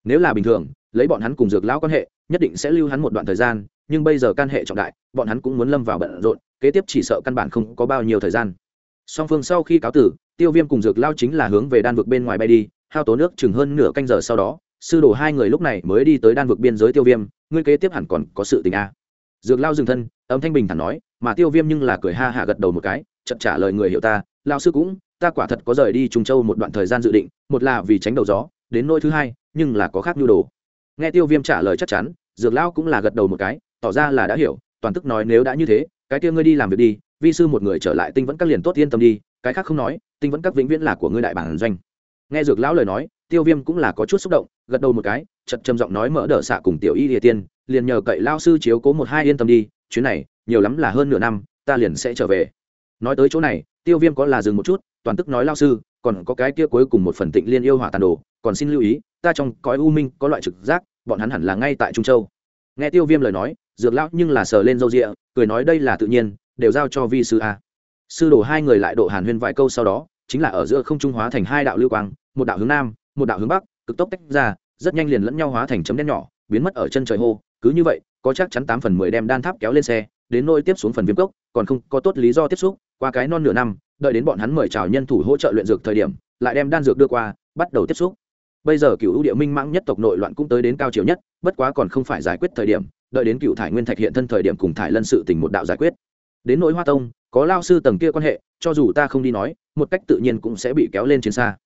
nếu là bình thường, lấy bọn hắn cùng dược lão quan hệ, nhất định sẽ lưu hắn một đoạn thời gian, nhưng bây giờ can hệ trọng đại, bọn hắn cũng muốn lâm vào bận rộn, kế tiếp chỉ sợ căn bản không có bao nhiêu thời gian. Song phương sau khi cáo tử, tiêu viêm cùng dược lao chính là hướng về đan vực bên ngoài bay đi, hao tố nước chừng hơn nửa canh giờ sau đó, sư đồ hai người lúc này mới đi tới đan vực biên giới tiêu viêm, ngươi kế tiếp hẳn còn có sự tình a dược lao dừng thân âm thanh bình thản nói, mà tiêu viêm nhưng là cười ha hạ gật đầu một cái chậm trả lời người hiểu ta lao sư cũng, ta quả thật có rời đi trung châu một đoạn thời gian dự định, một là vì tránh đầu gió, đến nỗi thứ hai, nhưng là có khác nhu đồ. Nghe tiêu viêm trả lời chắc chắn, dược Lão cũng là gật đầu một cái, tỏ ra là đã hiểu, toàn tức nói nếu đã như thế, cái kia ngươi đi làm việc đi, vi sư một người trở lại tinh vẫn các liền tốt yên tâm đi, cái khác không nói, tinh vẫn các vĩnh viễn là của ngươi đại bản doanh. Nghe dược lão lời nói, tiêu viêm cũng là có chút xúc động, gật đầu một cái chật trầm giọng nói mở đỡ xạ cùng tiểu y địa tiên, liền nhờ cậy lao sư chiếu cố một hai yên tâm đi chuyến này, nhiều lắm là hơn nửa năm, ta liền sẽ trở về. Nói tới chỗ này, tiêu viêm có là dừng một chút, toàn tức nói lao sư, còn có cái kia cuối cùng một phần tịnh liên yêu hỏa tàn đồ, còn xin lưu ý, ta trong cõi u minh có loại trực giác, bọn hắn hẳn là ngay tại trung châu. Nghe tiêu viêm lời nói, dược lão nhưng là sờ lên râu rịa, cười nói đây là tự nhiên, đều giao cho vi sư a. Sư đồ hai người lại độ hàn huyên vài câu sau đó, chính là ở giữa không trung hóa thành hai đạo lưu quang, một đạo hướng nam, một đạo hướng bắc, cực tốc tách ra, rất nhanh liền lẫn nhau hóa thành chấm đen nhỏ, biến mất ở chân trời hô, cứ như vậy có chắc chắn tám phần mười đem đan tháp kéo lên xe, đến nôi tiếp xuống phần viêm cốc, còn không có tốt lý do tiếp xúc, qua cái non nửa năm, đợi đến bọn hắn mời chào nhân thủ hỗ trợ luyện dược thời điểm, lại đem đan dược đưa qua, bắt đầu tiếp xúc. Bây giờ cựu ưu địa minh mãng nhất tộc nội loạn cũng tới đến cao chiều nhất, bất quá còn không phải giải quyết thời điểm, đợi đến cựu thải nguyên thạch hiện thân thời điểm cùng thải lân sự tình một đạo giải quyết. Đến nỗi hoa tông, có lao sư tầng kia quan hệ, cho dù ta không đi nói, một cách tự nhiên cũng sẽ bị kéo lên trên xa.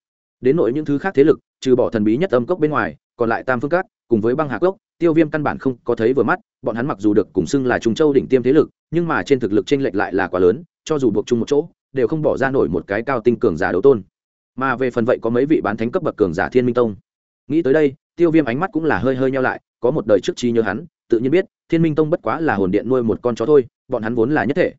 Đến nỗi những thứ khác thế lực, trừ bỏ thần bí nhất âm cốc bên ngoài còn lại tam phương cát cùng với băng hà cốc tiêu viêm căn bản không có thấy vừa mắt, bọn hắn mặc dù được cùng xưng là trung châu đỉnh tiêm thế lực, nhưng mà trên thực lực t r ê n lệch lại là quá lớn, cho dù buộc chung một chỗ, đều không bỏ ra nổi một cái cao tinh cường giả đấu tôn. Mà về phần vậy có mấy vị bán thánh cấp bậc cường giả thiên minh tông? Nghĩ tới đây, tiêu viêm ánh mắt cũng là hơi hơi nhau lại, có một đời trước trí nhớ hắn, tự nhiên biết, thiên minh tông bất quá là hồn điện nuôi một con chó thôi, bọn hắn vốn là nhất thể.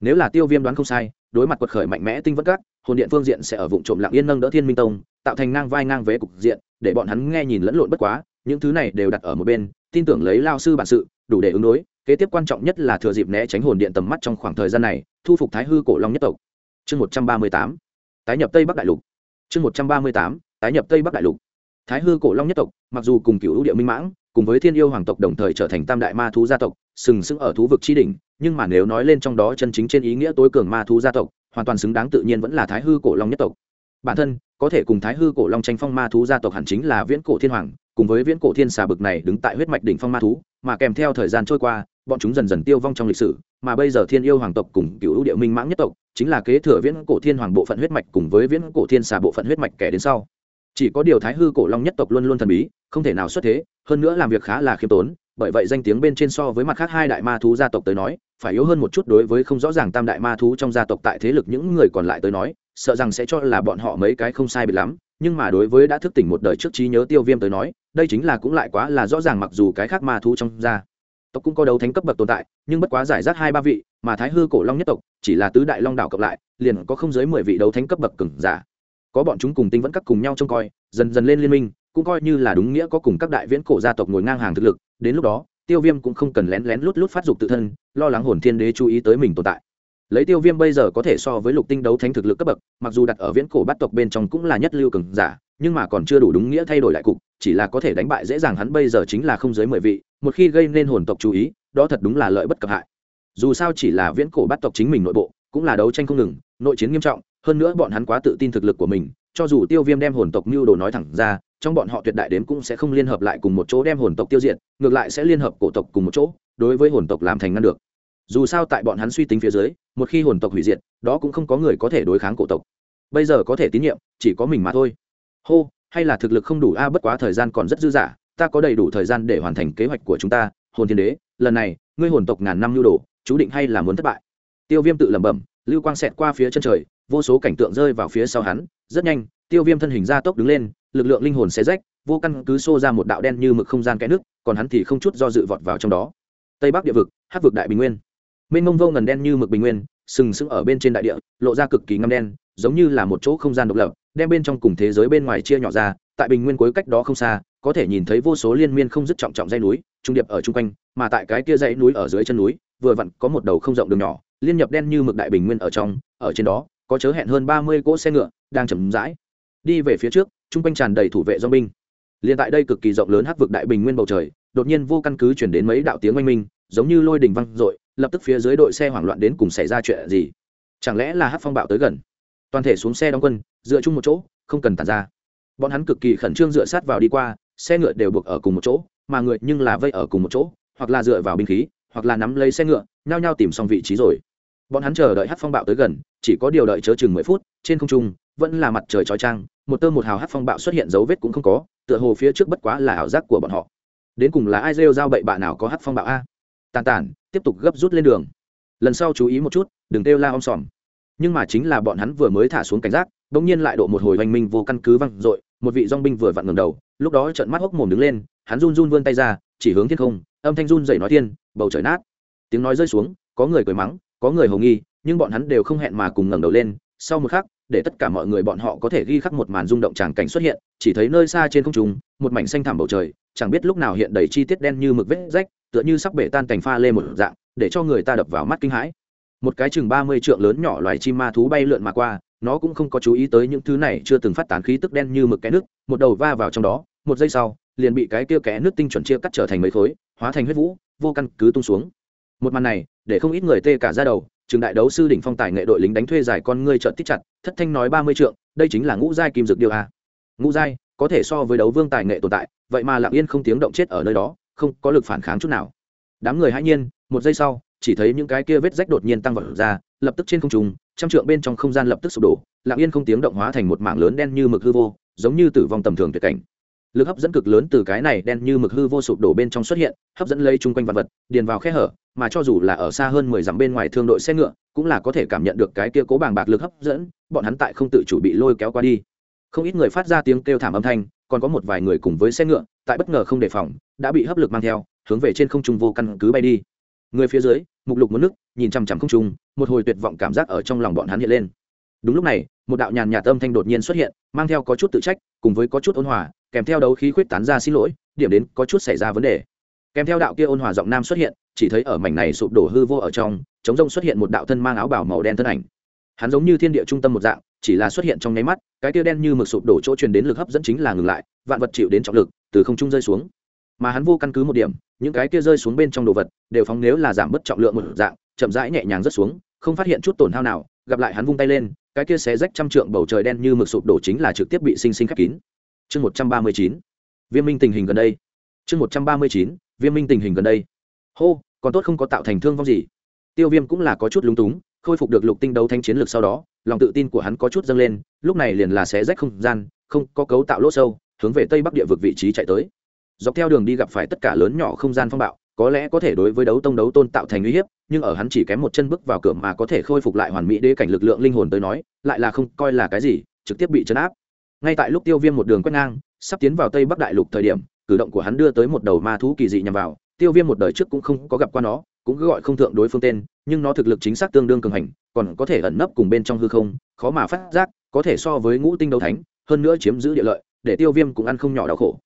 Nếu là tiêu viêm đoán không sai, đối mặt quật khởi mạnh mẽ tinh vất các, hồn điện phương diện sẽ ở vụ trộm lặng yên nâng đỡ thiên minh tông tạo thành ngang vai ngang vế cục diện, để bọn hắn nghe nhìn lẫn lộn bất quá, những thứ này đều đặt ở một bên, tin tưởng lấy lao sư bản sự, đủ để ứng đối, kế tiếp quan trọng nhất là thừa dịp né tránh hồn điện tầm mắt trong khoảng thời gian này, thu phục thái hư cổ long nhất tộc. Chương một trăm ba mươi tám, tái nhập tây bắc đại lục. Chương một trăm ba mươi tám, tái nhập tây bắc đại lục. Thái hư cổ long nhất tộc, mặc dù cùng cựu địa minh mãng, cùng với thiên yêu hoàng tộc đồng thời trở thành tam đại ma thú gia tộc, sừng sững ở thú vực tri đỉnh, nhưng mà nếu nói lên trong đó chân chính trên ý nghĩa tối cường ma thú gia tộc, hoàn toàn xứng đáng tự nhiên vẫn là thái hư cổ long nhất tộc. Bản thân có thể cùng thái hư cổ long tranh phong ma thú gia tộc hẳn chính là viễn cổ thiên hoàng, cùng với viễn cổ thiên xà bực này đứng tại huyết mạch đỉnh phong ma thú, mà kèm theo thời gian trôi qua, bọn chúng dần dần tiêu vong trong lịch sử, mà bây giờ thiên yêu hoàng tộc cùng cựu ưu địa minh mãng nhất tộc chính là kế thừa viễn cổ thiên hoàng bộ phận huyết mạch cùng với viễn cổ thiên xà bộ phận huyết mạch kẻ đến sau. Chỉ có điều thái hư cổ long nhất tộc luôn luôn thần bí, không thể nào xuất thế, hơn nữa làm việc khá là khiêm tốn, bởi vậy danh tiếng bên trên so với mặt khác hai đại ma thú gia tộc tới nói, phải yếu hơn một chút đối với không rõ ràng tam đại ma thú trong gia tộc tại thế lực những người còn lại tới nói sợ rằng sẽ cho là bọn họ mấy cái không sai biệt lắm, nhưng mà đối với đã thức tỉnh một đời trước trí nhớ tiêu viêm tới nói, đây chính là cũng lại quá là rõ ràng mặc dù cái khác ma thú trong gia tộc cũng có đấu thánh cấp bậc tồn tại, nhưng bất quá giải rác hai ba vị, mà thái hư cổ long nhất tộc, chỉ là tứ đại long đảo cộng lại, liền có không dưới mười vị đấu thánh cấp bậc cừng giả. Có bọn chúng cùng tinh vẫn các cùng nhau trông coi, dần dần lên liên minh, cũng coi như là đúng nghĩa có cùng các đại viễn cổ gia tộc ngồi ngang hàng thực lực, đến lúc đó, tiêu viêm cũng không cần lén lén lút lút phát dục tự thân, lo lắng hồn thiên đế chú ý tới mình tồn tại lấy tiêu viêm bây giờ có thể so với lục tinh đấu thánh thực lực cấp bậc, mặc dù đặt ở viễn cổ bắt tộc bên trong cũng là nhất lưu cường giả, nhưng mà còn chưa đủ đúng nghĩa thay đổi lại cục, chỉ là có thể đánh bại dễ dàng hắn bây giờ chính là không dưới mười vị, một khi gây nên hồn tộc chú ý, đó thật đúng là lợi bất cập hại. Dù sao chỉ là viễn cổ bắt tộc chính mình nội bộ, cũng là đấu tranh không ngừng, nội chiến nghiêm trọng, hơn nữa bọn hắn quá tự tin thực lực của mình, cho dù tiêu viêm đem hồn tộc mưu đồ nói thẳng ra, trong bọn họ tuyệt đại đếm cũng sẽ không liên hợp lại cùng một chỗ đem hồn tộc tiêu diệt, ngược lại sẽ liên hợp cổ tộc cùng một chỗ, đối với hồn tộc làm thành ngăn được dù sao tại bọn hắn suy tính phía dưới, một khi hồn tộc hủy diệt, đó cũng không có người có thể đối kháng cổ tộc. Bây giờ có thể tín nhiệm, chỉ có mình mà thôi. Hô, hay là thực lực không đủ a, bất quá thời gian còn rất dư dả, ta có đầy đủ thời gian để hoàn thành kế hoạch của chúng ta, hồn thiên đế, lần này, ngươi hồn tộc ngàn năm nhu đồ, chú định hay là muốn thất bại? Tiêu viêm tự lẩm bẩm, lưu quang xẹt qua phía chân trời, vô số cảnh tượng rơi vào phía sau hắn, rất nhanh, tiêu viêm thân hình ra tốc đứng lên, lực lượng linh hồn xé rách, vô căn cứ xô ra một đạo đen như mực không gian kẽ nước, còn hắn thì không chút do dự vọt vào trong đó. Tây bắc địa vực hát vực đại bình nguyên mênh mông vô ngần đen như mực bình nguyên, sừng sững ở bên trên đại địa, lộ ra cực kỳ ngâm đen, giống như là một chỗ không gian độc lập, đem bên trong cùng thế giới bên ngoài chia nhỏ ra, tại bình nguyên cuối cách đó không xa, có thể nhìn thấy vô số liên miên không dứt trọng trọng dây núi, trung điệp ở chung quanh, mà tại cái kia dãy núi ở dưới chân núi, vừa vặn có một đầu không rộng đường nhỏ, liên nhập đen như mực đại bình nguyên ở trong, ở trên đó, có chớ hẹn hơn ba mươi cỗ xe ngựa đang chậm rãi đi về phía trước chung quanh tràn đầy thủ vệ do binh. Liền tại đây cực kỳ rộng lớn hắc vực đại bình nguyên bầu trời, đột nhiên vô căn cứ chuyển đến mấy đạo tiếng oanh minh, giống như lôi đình văng dội lập tức phía dưới đội xe hoảng loạn đến cùng xảy ra chuyện gì? Chẳng lẽ là hắc phong bạo tới gần? Toàn thể xuống xe đóng quân, dựa chung một chỗ, không cần tàn ra. Bọn hắn cực kỳ khẩn trương dựa sát vào đi qua, xe ngựa đều buộc ở cùng một chỗ, mà người nhưng là vây ở cùng một chỗ, hoặc là dựa vào binh khí, hoặc là nắm lấy xe ngựa, nhao nhao tìm xong vị trí rồi. Bọn hắn chờ đợi hát phong bạo tới gần, chỉ có điều đợi chớ chừng mười phút, trên không trung, vẫn là mặt trời trói trang một tơ một hào hát phong bạo xuất hiện dấu vết cũng không có, tựa hồ phía trước bất quá là ảo giác của bọn họ. Đến cùng là ai rêu giao bậy bạ nào có hát phong bạo a? Tàn tản tiếp tục gấp rút lên đường. Lần sau chú ý một chút, đừng kêu la om sòm. Nhưng mà chính là bọn hắn vừa mới thả xuống cảnh giác đ ỗ n g nhiên lại độ một hồi oanh minh vô căn cứ văng r ộ i một vị dong binh vừa vặn ngầm đầu, lúc đó trận mắt hốc mồm đứng lên, hắn run run vươn tay ra, chỉ hướng thiên không, âm thanh run dậy nói thiên bầu trời nát. Tiếng nói rơi xuống, có người cười mắng, có người hầu nghi, nhưng bọn hắn đều không hẹn mà cùng ngẩng đầu lên. Sau một khắc, để tất cả mọi người bọn họ có thể ghi khắc một màn rung động tràng cảnh xuất hiện, chỉ thấy nơi xa trên không trung, một mảnh xanh thảm bầu trời, chẳng biết lúc nào hiện đầy chi tiết đen như mực vết rách tựa như sắp bể tan cành pha lê một dạng, để cho người ta đập vào mắt kinh hãi. Một cái chừng ba mươi trượng lớn nhỏ loài chim ma thú bay lượn mà qua, nó cũng không có chú ý tới những thứ này chưa từng phát tán khí tức đen như mực cái nước, một đầu va vào trong đó, một giây sau, liền bị cái kia kẽ nước tinh chuẩn chia cắt trở thành mấy khối, hóa thành huyết vũ, vô căn cứ tung xuống. Một màn này, để không ít người tê cả ra đầu, trường đại đấu sư đỉnh phong tài nghệ đội lính đánh thuê giải con ngươi trợn tích chặt, thất thanh nói ba mươi trượng, đây chính là ngũ giai kim dược điều a. Ngũ giai, có thể so với đấu vương tài nghệ tồn tại, vậy mà lặng yên không tiếng động chết ở nơi đó không có lực phản kháng chút nào. Đám người hãy nhiên, một giây sau, chỉ thấy những cái kia vết rách đột nhiên tăng vật ra, lập tức trên không trung, trăm trượng bên trong không gian lập tức sụp đổ, lặng yên không tiếng động hóa thành một mảng lớn đen như mực hư vô, giống như tử vong tầm thường tuyệt cảnh. Lực hấp dẫn cực lớn từ cái này đen như mực hư vô sụp đổ bên trong xuất hiện, hấp dẫn lấy chung quanh vật vật, điền vào khe hở, mà cho dù là ở xa hơn mười dặm bên ngoài thương đội xe ngựa, cũng là có thể cảm nhận được cái kia cố bàng bạc lực hấp dẫn, bọn hắn tại không tự chủ bị lôi kéo qua đi. Không ít người phát ra tiếng kêu thảm âm thanh, còn có một vài người cùng với xe ngựa, tại bất ngờ không đề phòng đã bị hấp lực mang theo, hướng về trên không trung vô căn cứ bay đi. Người phía dưới, mục lục muốn nước, nhìn chằm chằm không trung, một hồi tuyệt vọng cảm giác ở trong lòng bọn hắn hiện lên. Đúng lúc này, một đạo nhàn nhạt âm thanh đột nhiên xuất hiện, mang theo có chút tự trách, cùng với có chút ôn hòa, kèm theo đấu khí khuyết tán ra xin lỗi, điểm đến có chút xảy ra vấn đề. Kèm theo đạo kia ôn hòa giọng nam xuất hiện, chỉ thấy ở mảnh này sụp đổ hư vô ở trong chống rông xuất hiện một đạo thân mang áo bảo màu đen thân ảnh. Hắn giống như thiên địa trung tâm một dạng, chỉ là xuất hiện trong nháy mắt, cái kia đen như mực sụp đổ chỗ truyền đến lực hấp dẫn chính là ngừng lại, vạn vật chịu đến trọng lực, từ không trung rơi xuống mà hắn vô căn cứ một điểm, những cái kia rơi xuống bên trong đồ vật đều phóng nếu là giảm bớt trọng lượng một dạng, chậm rãi nhẹ nhàng rớt xuống, không phát hiện chút tổn hao nào, gặp lại hắn vung tay lên, cái kia xé rách trăm trượng bầu trời đen như mực sụp đổ chính là trực tiếp bị sinh sinh khép kín. Chương một trăm ba mươi chín, viêm minh tình hình gần đây. Chương một trăm ba mươi chín, viêm minh tình hình gần đây. Hô, còn tốt không có tạo thành thương vong gì. Tiêu viêm cũng là có chút lúng túng, khôi phục được lục tinh đấu thanh chiến lược sau đó, lòng tự tin của hắn có chút dâng lên, lúc này liền là xé rách không gian, không có cấu tạo lỗ sâu, hướng về tây bắc địa vực vị trí chạy tới dọc theo đường đi gặp phải tất cả lớn nhỏ không gian phong bạo, có lẽ có thể đối với đấu tông đấu tôn tạo thành uy hiếp, nhưng ở hắn chỉ kém một chân bước vào cửa mà có thể khôi phục lại hoàn mỹ đế cảnh lực lượng linh hồn tới nói, lại là không coi là cái gì, trực tiếp bị chấn áp. Ngay tại lúc tiêu viêm một đường quét ngang, sắp tiến vào tây bắc đại lục thời điểm, cử động của hắn đưa tới một đầu ma thú kỳ dị nhằm vào, tiêu viêm một đời trước cũng không có gặp qua nó, cũng cứ gọi không thượng đối phương tên, nhưng nó thực lực chính xác tương đương cường hành, còn có thể ẩn nấp cùng bên trong hư không, khó mà phát giác, có thể so với ngũ tinh đấu thánh, hơn nữa chiếm giữ địa lợi, để tiêu viêm cũng ăn không nhỏ đau khổ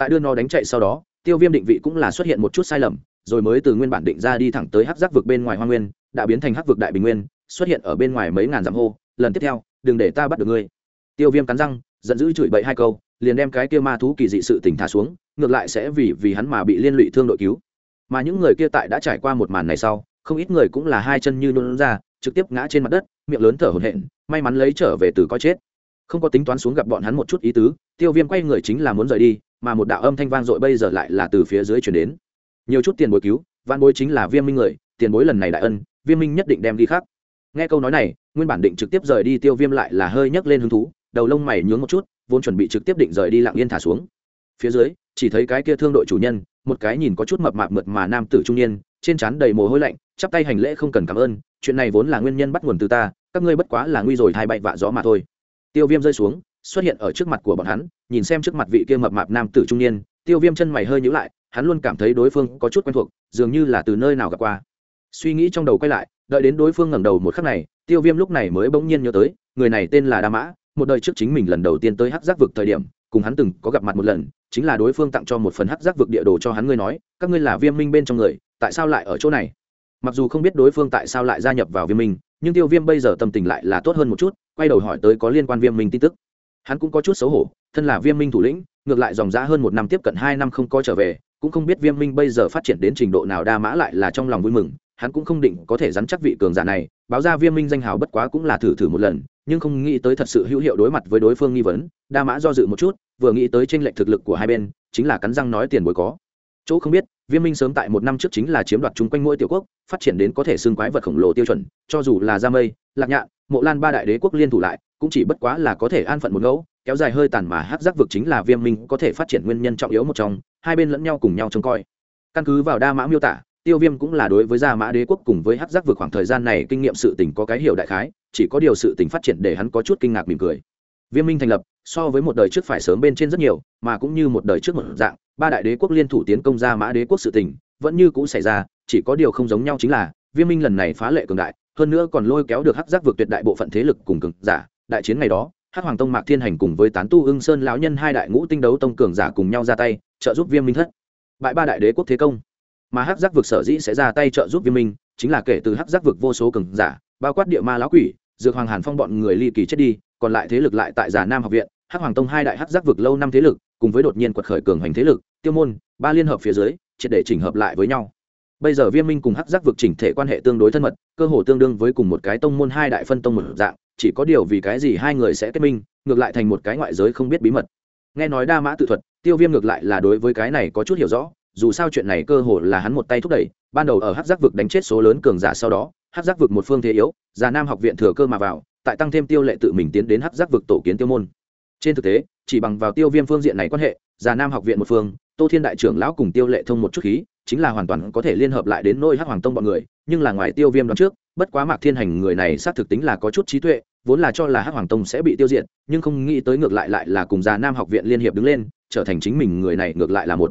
tại đưa nó đánh chạy sau đó, tiêu viêm định vị cũng là xuất hiện một chút sai lầm, rồi mới từ nguyên bản định ra đi thẳng tới hắc giác vực bên ngoài hoa nguyên, đã biến thành hắc vực đại bình nguyên, xuất hiện ở bên ngoài mấy ngàn dặm hô, lần tiếp theo, đừng để ta bắt được ngươi. Tiêu viêm cắn răng, giận dữ chửi bậy hai câu, liền đem cái kia ma thú kỳ dị sự tỉnh thả xuống, ngược lại sẽ vì vì hắn mà bị liên lụy thương đội cứu. Mà những người kia tại đã trải qua một màn này sau, không ít người cũng là hai chân như nôn ra, trực tiếp ngã trên mặt đất, miệng lớn thở hổn hển, may mắn lấy trở về từ coi chết. Không có tính toán xuống gặp bọn hắn một chút ý tứ, tiêu viêm quay người chính là muốn rời đi mà một đạo âm thanh vang dội bây giờ lại là từ phía dưới chuyển đến. Nhiều chút tiền bối cứu văn bối chính là viêm minh người, tiền bối lần này đại ân, viêm minh nhất định đem đi khác nghe câu nói này, nguyên bản định trực tiếp rời đi tiêu viêm lại là hơi nhấc lên hứng thú, đầu lông mày nhướng một chút, vốn chuẩn bị trực tiếp định rời đi lặng yên thả xuống. Phía dưới, chỉ thấy cái kia thương đội chủ nhân, một cái nhìn có chút mập mạp mượt mà nam tử trung niên, trên trán đầy mồ hôi lạnh, chắp tay hành lễ không cần cảm ơn, chuyện này vốn là nguyên nhân bắt nguồn từ ta, các ngươi bất quá là nguy rồi hai bay vạ gió mà thôi. Tiêu viêm rơi xuống xuất hiện ở trước mặt của bọn hắn, nhìn xem trước mặt vị kia mập mạp nam tử trung niên, tiêu viêm chân mày hơi nhữ lại, hắn luôn cảm thấy đối phương có chút quen thuộc, dường như là từ nơi nào gặp qua. Suy nghĩ trong đầu quay lại, đợi đến đối phương ngẩng đầu một khắc này, tiêu viêm lúc này mới bỗng nhiên nhớ tới, người này tên là đa mã, một đời trước chính mình lần đầu tiên tới hắc giác vực thời điểm, cùng hắn từng có gặp mặt một lần, chính là đối phương tặng cho một phần hắc giác vực địa đồ cho hắn ngươi nói, các ngươi là viêm minh bên trong người, tại sao lại ở chỗ này? Mặc dù không biết đối phương tại sao lại gia nhập vào viêm minh, nhưng tiêu viêm bây giờ tâm tình lại là tốt hơn một chút, quay đầu hỏi tới có liên quan viêm minh tin tức hắn cũng có chút xấu hổ, thân là viêm minh thủ lĩnh, ngược lại dòng giã hơn một năm tiếp cận hai năm không có trở về, cũng không biết viêm minh bây giờ phát triển đến trình độ nào đa mã lại là trong lòng vui mừng, hắn cũng không định có thể dắn chắc vị cường giả này, báo ra viêm minh danh hào bất quá cũng là thử thử một lần, nhưng không nghĩ tới thật sự hữu hiệu đối mặt với đối phương nghi vấn, đa mã do dự một chút, vừa nghĩ tới tranh lệch thực lực của hai bên, chính là cắn răng nói tiền bối có. Chỗ không biết, viêm minh sớm tại một năm trước chính là chiếm đoạt chung quanh mỗi tiểu quốc, phát triển đến có thể xưng quái vật khổng lồ tiêu chuẩn, cho dù là da mây, lạc nhạn, mộ lan ba đại đế quốc liên thủ lại cũng chỉ bất quá là có thể an phận một ngẫu, kéo dài hơi tàn mà hát giác vực chính là viêm minh có thể phát triển nguyên nhân trọng yếu một trong, hai bên lẫn nhau cùng nhau trông coi. Căn cứ vào đa mã miêu tả, tiêu viêm cũng là đối với gia mã đế quốc cùng với hát giác vực khoảng thời gian này kinh nghiệm sự tình có cái hiểu đại khái, chỉ có điều sự tình phát triển để hắn có chút kinh ngạc mỉm cười. Viêm minh thành lập, so với một đời trước phải sớm bên trên rất nhiều, mà cũng như một đời trước một dạng, ba đại đế quốc liên thủ tiến công gia mã đế quốc sự tình, vẫn như cũ xảy ra, chỉ có điều không giống nhau chính là, viêm minh lần này phá lệ cường đại, hơn nữa còn lôi kéo được hắc giác vượt tuyệt đại bộ phận thế lực cùng cường giả đại chiến ngày đó, hắc hoàng tông mạc thiên hành cùng với tán tu ưng sơn lão nhân hai đại ngũ tinh đấu tông cường giả cùng nhau ra tay, trợ giúp viêm minh thất. Bại ba đại đế quốc thế công. Mà hắc giác vực sở dĩ sẽ ra tay trợ giúp viêm minh, chính là kể từ hắc giác vực vô số cường giả, bao quát địa ma lão quỷ, dược hoàng hàn phong bọn người ly kỳ chết đi, còn lại thế lực lại tại giả nam học viện, hắc hoàng tông hai đại hắc giác vực lâu năm thế lực, cùng với đột nhiên quật khởi cường hành thế lực, tiêu môn, ba liên hợp phía dưới, triệt để chỉnh hợp lại với nhau. Bây giờ viêm minh cùng hắc giác vực chỉnh thể quan hệ tương đối thân mật, cơ hồ tương đương với cùng một cái tông môn hai đại phân tông một dạng chỉ có điều vì cái gì hai người sẽ kết minh, ngược lại thành một cái ngoại giới không biết bí mật. Nghe nói đa mã tự thuật, tiêu viêm ngược lại là đối với cái này có chút hiểu rõ, dù sao chuyện này cơ hồ là hắn một tay thúc đẩy, ban đầu ở hắc giác vực đánh chết số lớn cường giả sau đó, hắc giác vực một phương thế yếu, già nam học viện thừa cơ mà vào, tại tăng thêm tiêu lệ tự mình tiến đến hắc giác vực tổ kiến tiêu môn. Trên thực tế, chỉ bằng vào tiêu viêm phương diện này quan hệ, già nam học viện một phương, tô thiên đại trưởng lão cùng tiêu lệ thông một chút khí, chính là hoàn toàn có thể liên hợp lại đến nôi hắc hoàng tông bọn người, nhưng là ngoài tiêu viêm đón trước, bất quá mạc thiên hành người này xác thực tính là có chút trí tuệ vốn là cho là hắc hoàng tông sẽ bị tiêu diệt, nhưng không nghĩ tới ngược lại lại là cùng già nam học viện liên hiệp đứng lên, trở thành chính mình người này ngược lại là một.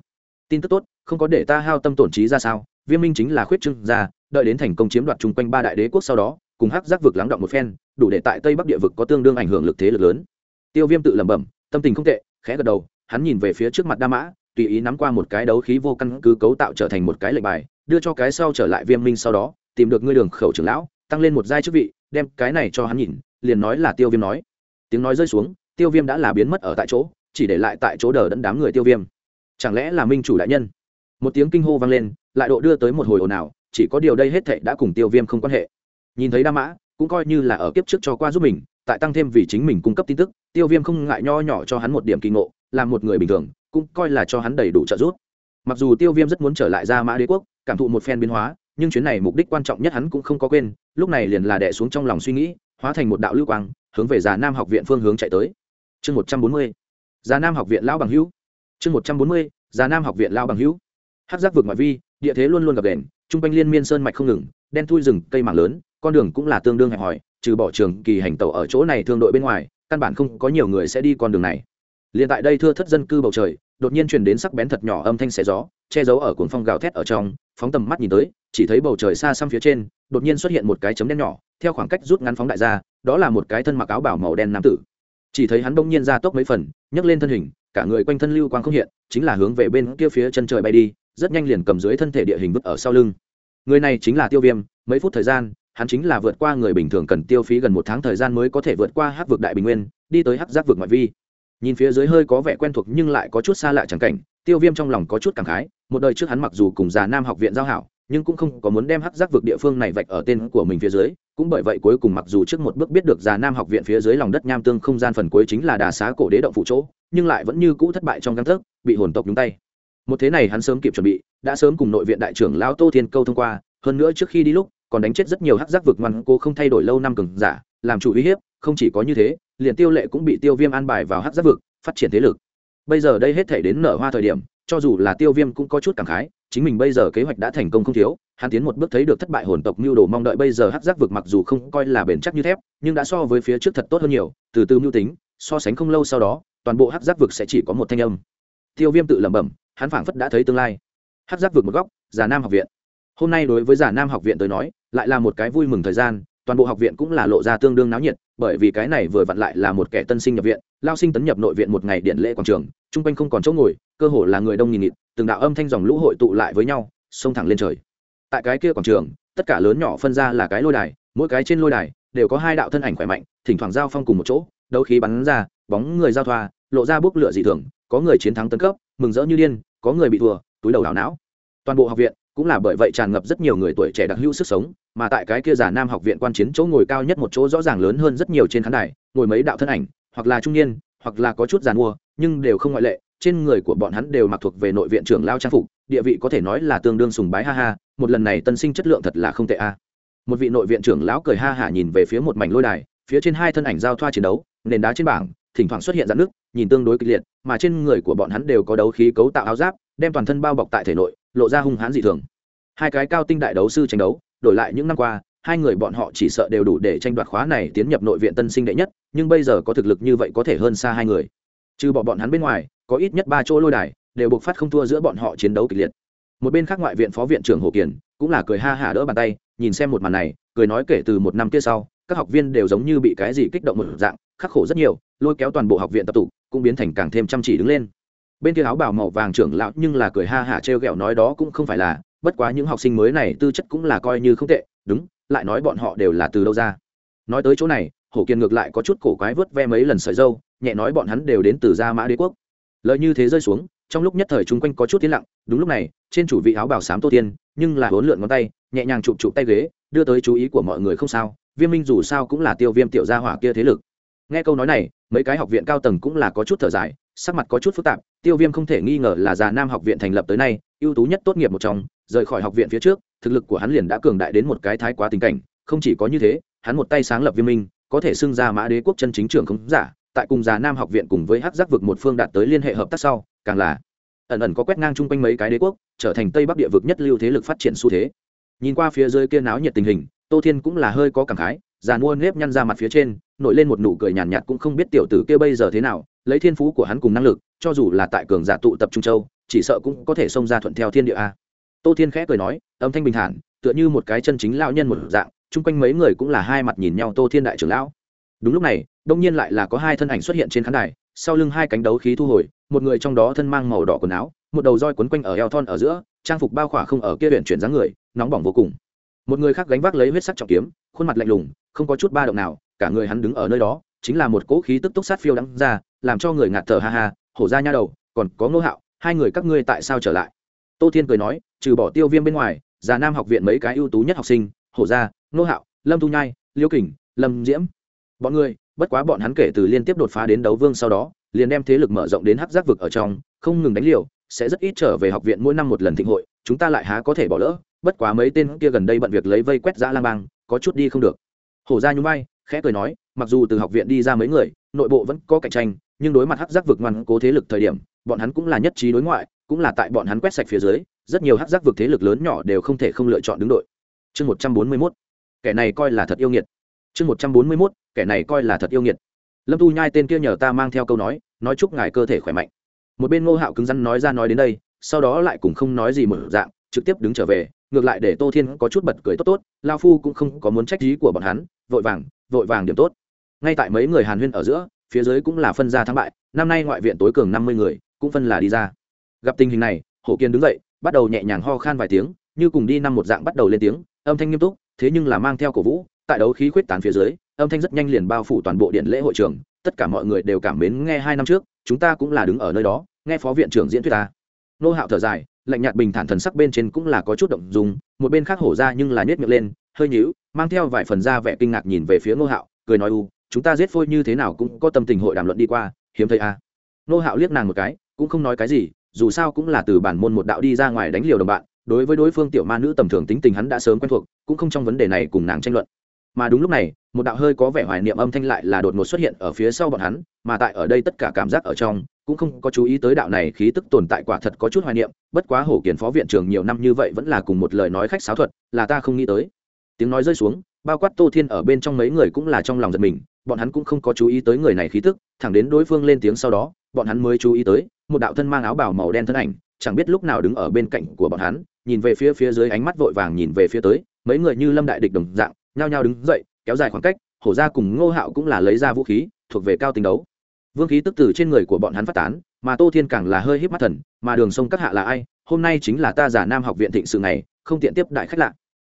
Tin tức tốt, không có để ta hao tâm tổn trí ra sao? Viêm minh chính là khuyết trưng ra đợi đến thành công chiếm đoạt chung quanh ba đại đế quốc sau đó, cùng hắc giác vực lắng động một phen, đủ để tại tây bắc địa vực có tương đương ảnh hưởng lực thế lực lớn. Tiêu viêm tự lẩm bẩm, tâm tình không tệ, khẽ gật đầu, hắn nhìn về phía trước mặt đa mã, tùy ý nắm qua một cái đấu khí vô căn cứ cấu tạo trở thành một cái lệnh bài, đưa cho cái sau trở lại viêm minh sau đó, tìm được ngươi đường khẩu trưởng lão, tăng lên một giai chức vị, đem cái này cho hắn nhìn liền nói là tiêu viêm nói. Tiếng nói rơi xuống, tiêu viêm đã là biến mất ở tại chỗ, chỉ để lại tại chỗ đờ đẫn đám người tiêu viêm. Chẳng lẽ là minh chủ đại nhân? Một tiếng kinh hô vang lên, lại độ đưa tới một hồi ồn ào, chỉ có điều đây hết thệ đã cùng tiêu viêm không quan hệ. Nhìn thấy đa mã, cũng coi như là ở kiếp trước cho qua giúp mình, tại tăng thêm vì chính mình cung cấp tin tức, tiêu viêm không ngại nho nhỏ cho hắn một điểm kỳ ngộ làm một người bình thường, cũng coi là cho hắn đầy đủ trợ giúp. Mặc dù tiêu viêm rất muốn trở lại ra mã đế quốc, cảm thụ một phen biến hóa, nhưng chuyến này mục đích quan trọng nhất hắn cũng không có quên, lúc này liền là đẻ xuống trong lòng suy nghĩ hóa thành một đạo lưu quang, hướng về già nam học viện phương hướng chạy tới. Chương một trăm bốn mươi, già nam học viện lão bằng hữu. Chương một trăm bốn mươi, già nam học viện lão bằng hữu. Hát giác vượt ngoại vi, địa thế luôn luôn gặp đèn trung quanh liên miên sơn mạch không ngừng, đen thui rừng, cây mảng lớn, con đường cũng là tương đương hẹp hòi, trừ bỏ trường kỳ hành tàu ở chỗ này thương đội bên ngoài, căn bản không có nhiều người sẽ đi con đường này. Liền tại đây thưa thất dân cư bầu trời, đột nhiên truyền đến sắc bén thật nhỏ âm thanh xé gió che giấu ở cuồng phong gào thét ở trong, phóng tầm mắt nhìn tới, chỉ thấy bầu trời xa xăm phía trên, đột nhiên xuất hiện một cái chấm đen nhỏ, theo khoảng cách rút ngắn phóng đại ra, đó là một cái thân mặc áo bảo màu đen nam tử. Chỉ thấy hắn bỗng nhiên ra tốc mấy phần, nhấc lên thân hình, cả người quanh thân lưu quang không hiện, chính là hướng về bên kia phía chân trời bay đi, rất nhanh liền cầm dưới thân thể địa hình vứt ở sau lưng. Người này chính là tiêu viêm, mấy phút thời gian, hắn chính là vượt qua người bình thường cần tiêu phí gần một tháng thời gian mới có thể vượt qua hắc vực đại bình nguyên, đi tới hắc giác vực ngoại vi. Nhìn phía dưới hơi có vẻ quen thuộc nhưng lại có chút xa lạ chẳng cảnh, tiêu viêm trong lòng có chút cảm khái một đời trước hắn mặc dù cùng già nam học viện giao hảo, nhưng cũng không có muốn đem hắc giác vực địa phương này vạch ở tên của mình phía dưới. Cũng bởi vậy cuối cùng mặc dù trước một bước biết được già nam học viện phía dưới lòng đất nham tương không gian phần cuối chính là đà xá cổ đế động phụ chỗ, nhưng lại vẫn như cũ thất bại trong căn thức bị hồn tộc nhúng tay. Một thế này hắn sớm kịp chuẩn bị, đã sớm cùng nội viện đại trưởng lão tô thiên câu thông qua, hơn nữa trước khi đi lúc, còn đánh chết rất nhiều hắc giác vực ngoan cô không thay đổi lâu năm cường giả, làm chủ uy hiếp, không chỉ có như thế, liền tiêu lệ cũng bị tiêu viêm an bài vào hắc giác vực, phát triển thế lực. Bây giờ đây hết thể đến nở hoa thời điểm cho dù là tiêu viêm cũng có chút cảm khái, chính mình bây giờ kế hoạch đã thành công không thiếu, hắn tiến một bước thấy được thất bại hồn tộc mưu đồ mong đợi bây giờ hắc giác vực mặc dù không coi là bền chắc như thép, nhưng đã so với phía trước thật tốt hơn nhiều, từ từ mưu tính, so sánh không lâu sau đó, toàn bộ hắc giác vực sẽ chỉ có một thanh âm. Tiêu viêm tự lẩm bẩm, hắn phảng phất đã thấy tương lai. Hắc giác vực một góc, già nam học viện. Hôm nay đối với già nam học viện tới nói, lại là một cái vui mừng thời gian, toàn bộ học viện cũng là lộ ra tương đương náo nhiệt, bởi vì cái này vừa vặn lại là một kẻ tân sinh nhập viện lao sinh tấn nhập nội viện một ngày điện lễ quảng trường, chung quanh không còn chỗ ngồi, cơ hồ là người đông nghìn nghịt, từng đạo âm thanh dòng lũ hội tụ lại với nhau, xông thẳng lên trời. Tại cái kia quảng trường, tất cả lớn nhỏ phân ra là cái lôi đài, mỗi cái trên lôi đài đều có hai đạo thân ảnh khỏe mạnh, thỉnh thoảng giao phong cùng một chỗ, đấu khí bắn ra, bóng người giao thoa, lộ ra bốc lửa dị thường, có người chiến thắng tấn cấp, mừng rỡ như điên, có người bị thua, túi đầu đảo não. Toàn bộ học viện cũng là bởi vậy tràn ngập rất nhiều người tuổi trẻ đặc hữu sức sống, mà tại cái kia giả nam học viện quan chiến chỗ ngồi cao nhất một chỗ rõ ràng lớn hơn rất nhiều trên khán đài, ngồi mấy đạo thân ảnh hoặc là trung niên, hoặc là có chút giàn mua nhưng đều không ngoại lệ, trên người của bọn hắn đều mặc thuộc về nội viện trưởng lao trang phục, địa vị có thể nói là tương đương sùng bái ha ha, một lần này tân sinh chất lượng thật là không tệ a. Một vị nội viện trưởng lão cười ha hả nhìn về phía một mảnh lôi đài, phía trên hai thân ảnh giao thoa chiến đấu, nền đá trên bảng, thỉnh thoảng xuất hiện dạn nước nhìn tương đối kịch liệt, mà trên người của bọn hắn đều có đấu khí cấu tạo áo giáp, đem toàn thân bao bọc tại thể nội, lộ ra hung hãn dị thường. Hai cái cao tinh đại đấu sư tranh đấu, đổi lại những năm qua hai người bọn họ chỉ sợ đều đủ để tranh đoạt khóa này tiến nhập nội viện tân sinh đệ nhất, nhưng bây giờ có thực lực như vậy có thể hơn xa hai người. Trừ bỏ bọn hắn bên ngoài, có ít nhất ba chỗ lôi đài đều buộc phát không thua giữa bọn họ chiến đấu kịch liệt. Một bên khác ngoại viện phó viện trưởng hồ kiền cũng là cười ha hả đỡ bàn tay, nhìn xem một màn này, cười nói kể từ một năm kia sau, các học viên đều giống như bị cái gì kích động một dạng, khắc khổ rất nhiều, lôi kéo toàn bộ học viện tập tụ, cũng biến thành càng thêm chăm chỉ đứng lên. Bên kia áo bảo màu vàng trưởng lão nhưng là cười ha hả trêu ghẹo nói đó cũng không phải là, bất quá những học sinh mới này tư chất cũng là coi như không tệ, đúng lại nói bọn họ đều là từ đâu ra. Nói tới chỗ này, hổ kiên ngược lại có chút cổ quái vớt ve mấy lần sợi dâu, nhẹ nói bọn hắn đều đến từ gia mã đế quốc. Lợi như thế rơi xuống, trong lúc nhất thời chung quanh có chút tiến lặng, đúng lúc này, trên chủ vị áo bảo sám tô tiên, nhưng là hốn lượn ngón tay, nhẹ nhàng chụp chụp tay ghế, đưa tới chú ý của mọi người không sao, viêm minh dù sao cũng là tiêu viêm tiểu gia hỏa kia thế lực. Nghe câu nói này, mấy cái học viện cao tầng cũng là có chút thở dài, sắc mặt có chút phức tạp, tiêu viêm không thể nghi ngờ là già nam học viện thành lập tới nay, ưu tú nhất tốt nghiệp một trong rời khỏi học viện phía trước thực lực của hắn liền đã cường đại đến một cái thái quá tình cảnh không chỉ có như thế hắn một tay sáng lập viên minh có thể xưng ra mã đế quốc chân chính trường không giả tại cùng già nam học viện cùng với hắc giác vực một phương đạt tới liên hệ hợp tác sau càng là ẩn ẩn có quét ngang chung quanh mấy cái đế quốc trở thành tây bắc địa vực nhất lưu thế lực phát triển xu thế. Nhìn qua phía dưới kia náo nhiệt tình hình tô thiên cũng là hơi có cảm khái già mua nếp nhăn ra mặt phía trên nổi lên một nụ cười nhàn nhạt, nhạt cũng không biết tiểu tử kia bây giờ thế nào lấy thiên phú của hắn cùng năng lực cho dù là tại cường giả tụ tập trung châu chỉ sợ cũng có thể xông ra thuận theo thiên địa a tô thiên khẽ cười nói, âm thanh bình thản, tựa như một cái chân chính lão nhân một dạng, chung quanh mấy người cũng là hai mặt nhìn nhau tô thiên đại trưởng lão. Đúng lúc này, đông nhiên lại là có hai thân ảnh xuất hiện trên khán đài, sau lưng hai cánh đấu khí thu hồi, một người trong đó thân mang màu đỏ quần áo, một đầu roi quấn quanh ở eo thon ở giữa, trang phục bao khỏa không ở kia huyện chuyển dáng người, nóng bỏng vô cùng. Một người khác gánh vác lấy huyết sắc trọng kiếm, khuôn mặt lạnh lùng, không có chút ba động nào, cả người hắn đứng ở nơi đó, chính là một cỗ khí tức túc sát phiêu đắng ra, làm cho người ngạt thở ha ha, hổ ra nha đầu, còn có ngô hạo, hai người các ngươi tại sao trở lại? Tô thiên cười nói, trừ bỏ tiêu viêm bên ngoài, già nam học viện mấy cái ưu tú nhất học sinh, hổ gia, ngô hạo, lâm thu nhai, liêu kình, lâm diễm. Bọn người, bất quá bọn hắn kể từ liên tiếp đột phá đến đấu vương sau đó, liền đem thế lực mở rộng đến hắc giác vực ở trong, không ngừng đánh liều, sẽ rất ít trở về học viện mỗi năm một lần thịnh hội, chúng ta lại há có thể bỏ lỡ, bất quá mấy tên kia gần đây bận việc lấy vây quét ra lang bang, có chút đi không được. Hổ ra nhún vai, khẽ cười nói, mặc dù từ học viện đi ra mấy người, nội bộ vẫn có cạnh tranh, nhưng đối mặt hắc giác vực ngoan cố thế lực thời điểm, bọn hắn cũng là nhất trí đối ngoại cũng là tại bọn hắn quét sạch phía dưới, rất nhiều hắc giác vực thế lực lớn nhỏ đều không thể không lựa chọn đứng đội. Chương một trăm bốn mươi mốt, kẻ này coi là thật yêu nghiệt. Chương một trăm bốn mươi mốt, kẻ này coi là thật yêu nghiệt. Lâm tu nhai tên kia nhờ ta mang theo câu nói nói chúc ngài cơ thể khỏe mạnh. Một bên ngô hạo cứng rắn nói ra nói đến đây, sau đó lại cũng không nói gì mở dạng, trực tiếp đứng trở về, ngược lại để tô thiên có chút bật cười tốt tốt, lao phu cũng không có muốn trách trí của bọn hắn, vội vàng vội vàng điểm tốt. Ngay tại mấy người hàn huyên ở giữa, phía dưới cũng là phân ra thắng bại, năm nay ngoại viện tối cường năm mươi người, cũng phân là đi ra gặp tình hình này, hổ kiên đứng dậy, bắt đầu nhẹ nhàng ho khan vài tiếng, như cùng đi năm một dạng bắt đầu lên tiếng, âm thanh nghiêm túc, thế nhưng là mang theo cổ vũ, tại đấu khí khuyết tán phía dưới, âm thanh rất nhanh liền bao phủ toàn bộ điện lễ hội trường, tất cả mọi người đều cảm mến nghe hai năm trước, chúng ta cũng là đứng ở nơi đó, nghe phó viện trưởng diễn thuyết ta nô hạo thở dài, lạnh nhạt bình thản thần sắc bên trên cũng là có chút động dùng một bên khác hổ ra nhưng là nhét miệng lên, hơi nhíu, mang theo vài phần da vẻ kinh ngạc nhìn về phía nô hạo, cười nói u, chúng ta giết phôi như thế nào cũng có tâm tình hội đàm luận đi qua, hiếm thấy a à. nô hạo liếc nàng một cái, cũng không nói cái gì dù sao cũng là từ bản môn một đạo đi ra ngoài đánh liều đồng bạn, đối với đối phương tiểu ma nữ tầm thường tính tình hắn đã sớm quen thuộc, cũng không trong vấn đề này cùng nàng tranh luận. Mà đúng lúc này, một đạo hơi có vẻ hoài niệm âm thanh lại là đột ngột xuất hiện ở phía sau bọn hắn, mà tại ở đây tất cả cảm giác ở trong, cũng không có chú ý tới đạo này khí tức tồn tại quả thật có chút hoài niệm, bất quá hổ kiển phó viện trưởng nhiều năm như vậy vẫn là cùng một lời nói khách sáo thuật, là ta không nghĩ tới. Tiếng nói rơi xuống, bao quát tô thiên ở bên trong mấy người cũng là trong lòng giật mình, bọn hắn cũng không có chú ý tới người này khí tức, thẳng đến đối phương lên tiếng sau đó, bọn hắn mới chú ý tới một đạo thân mang áo bào màu đen thân ảnh, chẳng biết lúc nào đứng ở bên cạnh của bọn hắn, nhìn về phía phía dưới ánh mắt vội vàng nhìn về phía tới, mấy người như lâm đại địch đồng dạng, nhao nhao đứng dậy, kéo dài khoảng cách, hổ ra cùng ngô hạo cũng là lấy ra vũ khí, thuộc về cao tinh đấu. Vương khí tức từ trên người của bọn hắn phát tán, mà tô thiên càng là hơi híp mắt thần, mà đường sông các hạ là ai, hôm nay chính là ta giả nam học viện thịnh sự này không tiện tiếp đại khách lạ.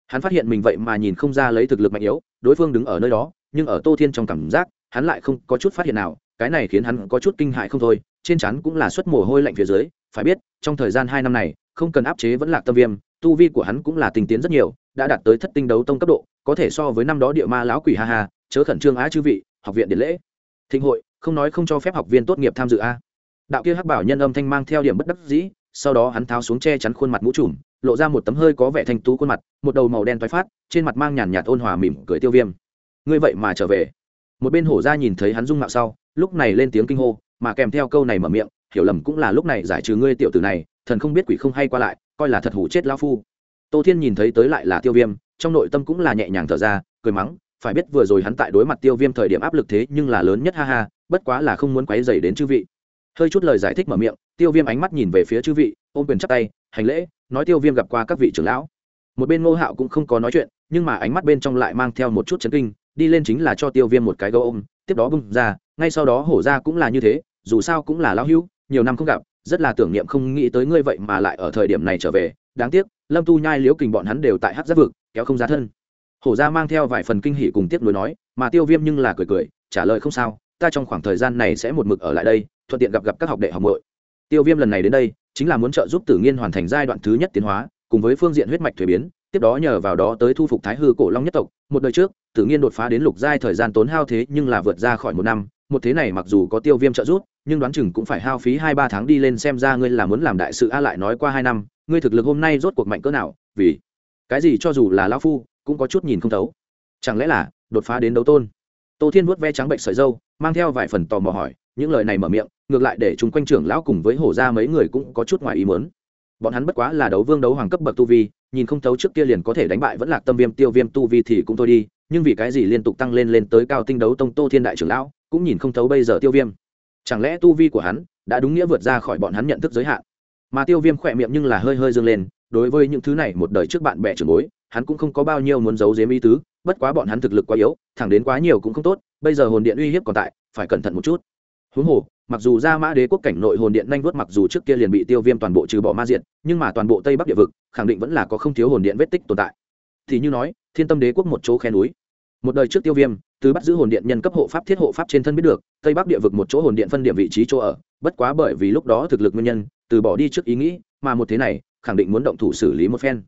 Hắn phát hiện mình vậy mà nhìn không ra lấy thực lực mạnh yếu, đối phương đứng ở nơi đó, nhưng ở tô thiên trong cảm giác, hắn lại không có chút phát hiện nào cái này khiến hắn có chút kinh hại không thôi, trên chắn cũng là suất mồ hôi lạnh phía dưới, phải biết, trong thời gian hai năm này, không cần áp chế vẫn lạc tâm viêm, tu vi của hắn cũng là tình tiến rất nhiều, đã đạt tới thất tinh đấu tông cấp độ, có thể so với năm đó địa ma lão quỷ ha ha, chớ khẩn trương á chư vị, học viện điện lễ. Thịnh hội, không nói không cho phép học viên tốt nghiệp tham dự a. Đạo kia hắc bảo nhân âm thanh mang theo điểm bất đắc dĩ, sau đó hắn tháo xuống che chắn khuôn mặt mũ trùm, lộ ra một tấm hơi có vẻ thanh tú khuôn mặt, một đầu màu đen thoái phát, trên mặt mang nhàn nhạt ôn hòa mỉm cười tiêu viêm. Ngươi vậy mà trở về. Một bên hổ ra nhìn thấy hắn dung mạo sau lúc này lên tiếng kinh hô, mà kèm theo câu này mở miệng, hiểu lầm cũng là lúc này giải trừ ngươi tiểu tử này, thần không biết quỷ không hay qua lại, coi là thật hủ chết lao phu. Tô thiên nhìn thấy tới lại là tiêu viêm, trong nội tâm cũng là nhẹ nhàng thở ra, cười mắng, phải biết vừa rồi hắn tại đối mặt tiêu viêm thời điểm áp lực thế nhưng là lớn nhất ha ha, bất quá là không muốn quấy dày đến chư vị. Hơi chút lời giải thích mở miệng, tiêu viêm ánh mắt nhìn về phía chư vị, ôm quyền chắp tay, hành lễ, nói tiêu viêm gặp qua các vị trưởng lão. Một bên ngô hạo cũng không có nói chuyện, nhưng mà ánh mắt bên trong lại mang theo một chút chấn kinh, đi lên chính là cho tiêu viêm một cái gấu ôm tiếp đó bung ra, ngay sau đó hổ ra cũng là như thế, dù sao cũng là lão hữu, nhiều năm không gặp, rất là tưởng niệm không nghĩ tới ngươi vậy mà lại ở thời điểm này trở về. Đáng tiếc, lâm tu nhai, liễu kình bọn hắn đều tại hát giáp vực, kéo không ra thân. Hổ ra mang theo vài phần kinh hỉ cùng tiếc nuối nói, mà tiêu viêm nhưng là cười cười, trả lời không sao, ta trong khoảng thời gian này sẽ một mực ở lại đây, thuận tiện gặp gặp các học đệ học bội tiêu viêm lần này đến đây, chính là muốn trợ giúp tử nghiên hoàn thành giai đoạn thứ nhất tiến hóa, cùng với phương diện huyết mạch thuế biến tiếp đó nhờ vào đó tới thu phục thái hư cổ long nhất tộc. Một đời trước, tử nghiên đột phá đến lục giai thời gian tốn hao thế nhưng là vượt ra khỏi một năm. Một thế này mặc dù có tiêu viêm trợ giúp, nhưng đoán chừng cũng phải hao phí hai ba tháng đi lên xem ra ngươi là muốn làm đại sự a lại nói qua hai năm, ngươi thực lực hôm nay rốt cuộc mạnh cỡ nào? Vì cái gì cho dù là lao phu, cũng có chút nhìn không thấu. Chẳng lẽ là đột phá đến đấu tôn? Tô thiên vuốt ve trắng bệnh sợi dâu, mang theo vài phần tò mò hỏi, những lời này mở miệng, ngược lại để chúng quanh trưởng lão cùng với hổ ra mấy người cũng có chút ngoài ý mớn bọn hắn bất quá là đấu vương đấu hoàng cấp bậc tu vi, nhìn không thấu trước kia liền có thể đánh bại vẫn là tâm viêm tiêu viêm tu vi thì cũng thôi đi, nhưng vì cái gì liên tục tăng lên lên tới cao tinh đấu tông tô thiên đại trưởng lão, cũng nhìn không thấu bây giờ tiêu viêm. Chẳng lẽ tu vi của hắn đã đúng nghĩa vượt ra khỏi bọn hắn nhận thức giới hạn? Mà tiêu viêm khỏe miệng nhưng là hơi hơi dâng lên, đối với những thứ này một đời trước bạn bè trưởng bối, hắn cũng không có bao nhiêu muốn giấu giếm ý tứ, bất quá bọn hắn thực lực quá yếu, thẳng đến quá nhiều cũng không tốt, bây giờ hồn điện uy hiếp còn tại, phải cẩn thận một chút. Huống hồ mặc dù ra mã đế quốc cảnh nội hồn điện nhanh vuốt mặc dù trước kia liền bị tiêu viêm toàn bộ trừ bỏ ma diện nhưng mà toàn bộ tây bắc địa vực, khẳng định vẫn là có không thiếu hồn điện vết tích tồn tại. Thì như nói, thiên tâm đế quốc một chỗ khe núi. Một đời trước tiêu viêm, từ bắt giữ hồn điện nhân cấp hộ pháp thiết hộ pháp trên thân biết được, tây bắc địa vực một chỗ hồn điện phân điểm vị trí chỗ ở, bất quá bởi vì lúc đó thực lực nguyên nhân, từ bỏ đi trước ý nghĩ, mà một thế này, khẳng định muốn động thủ xử lý một phen.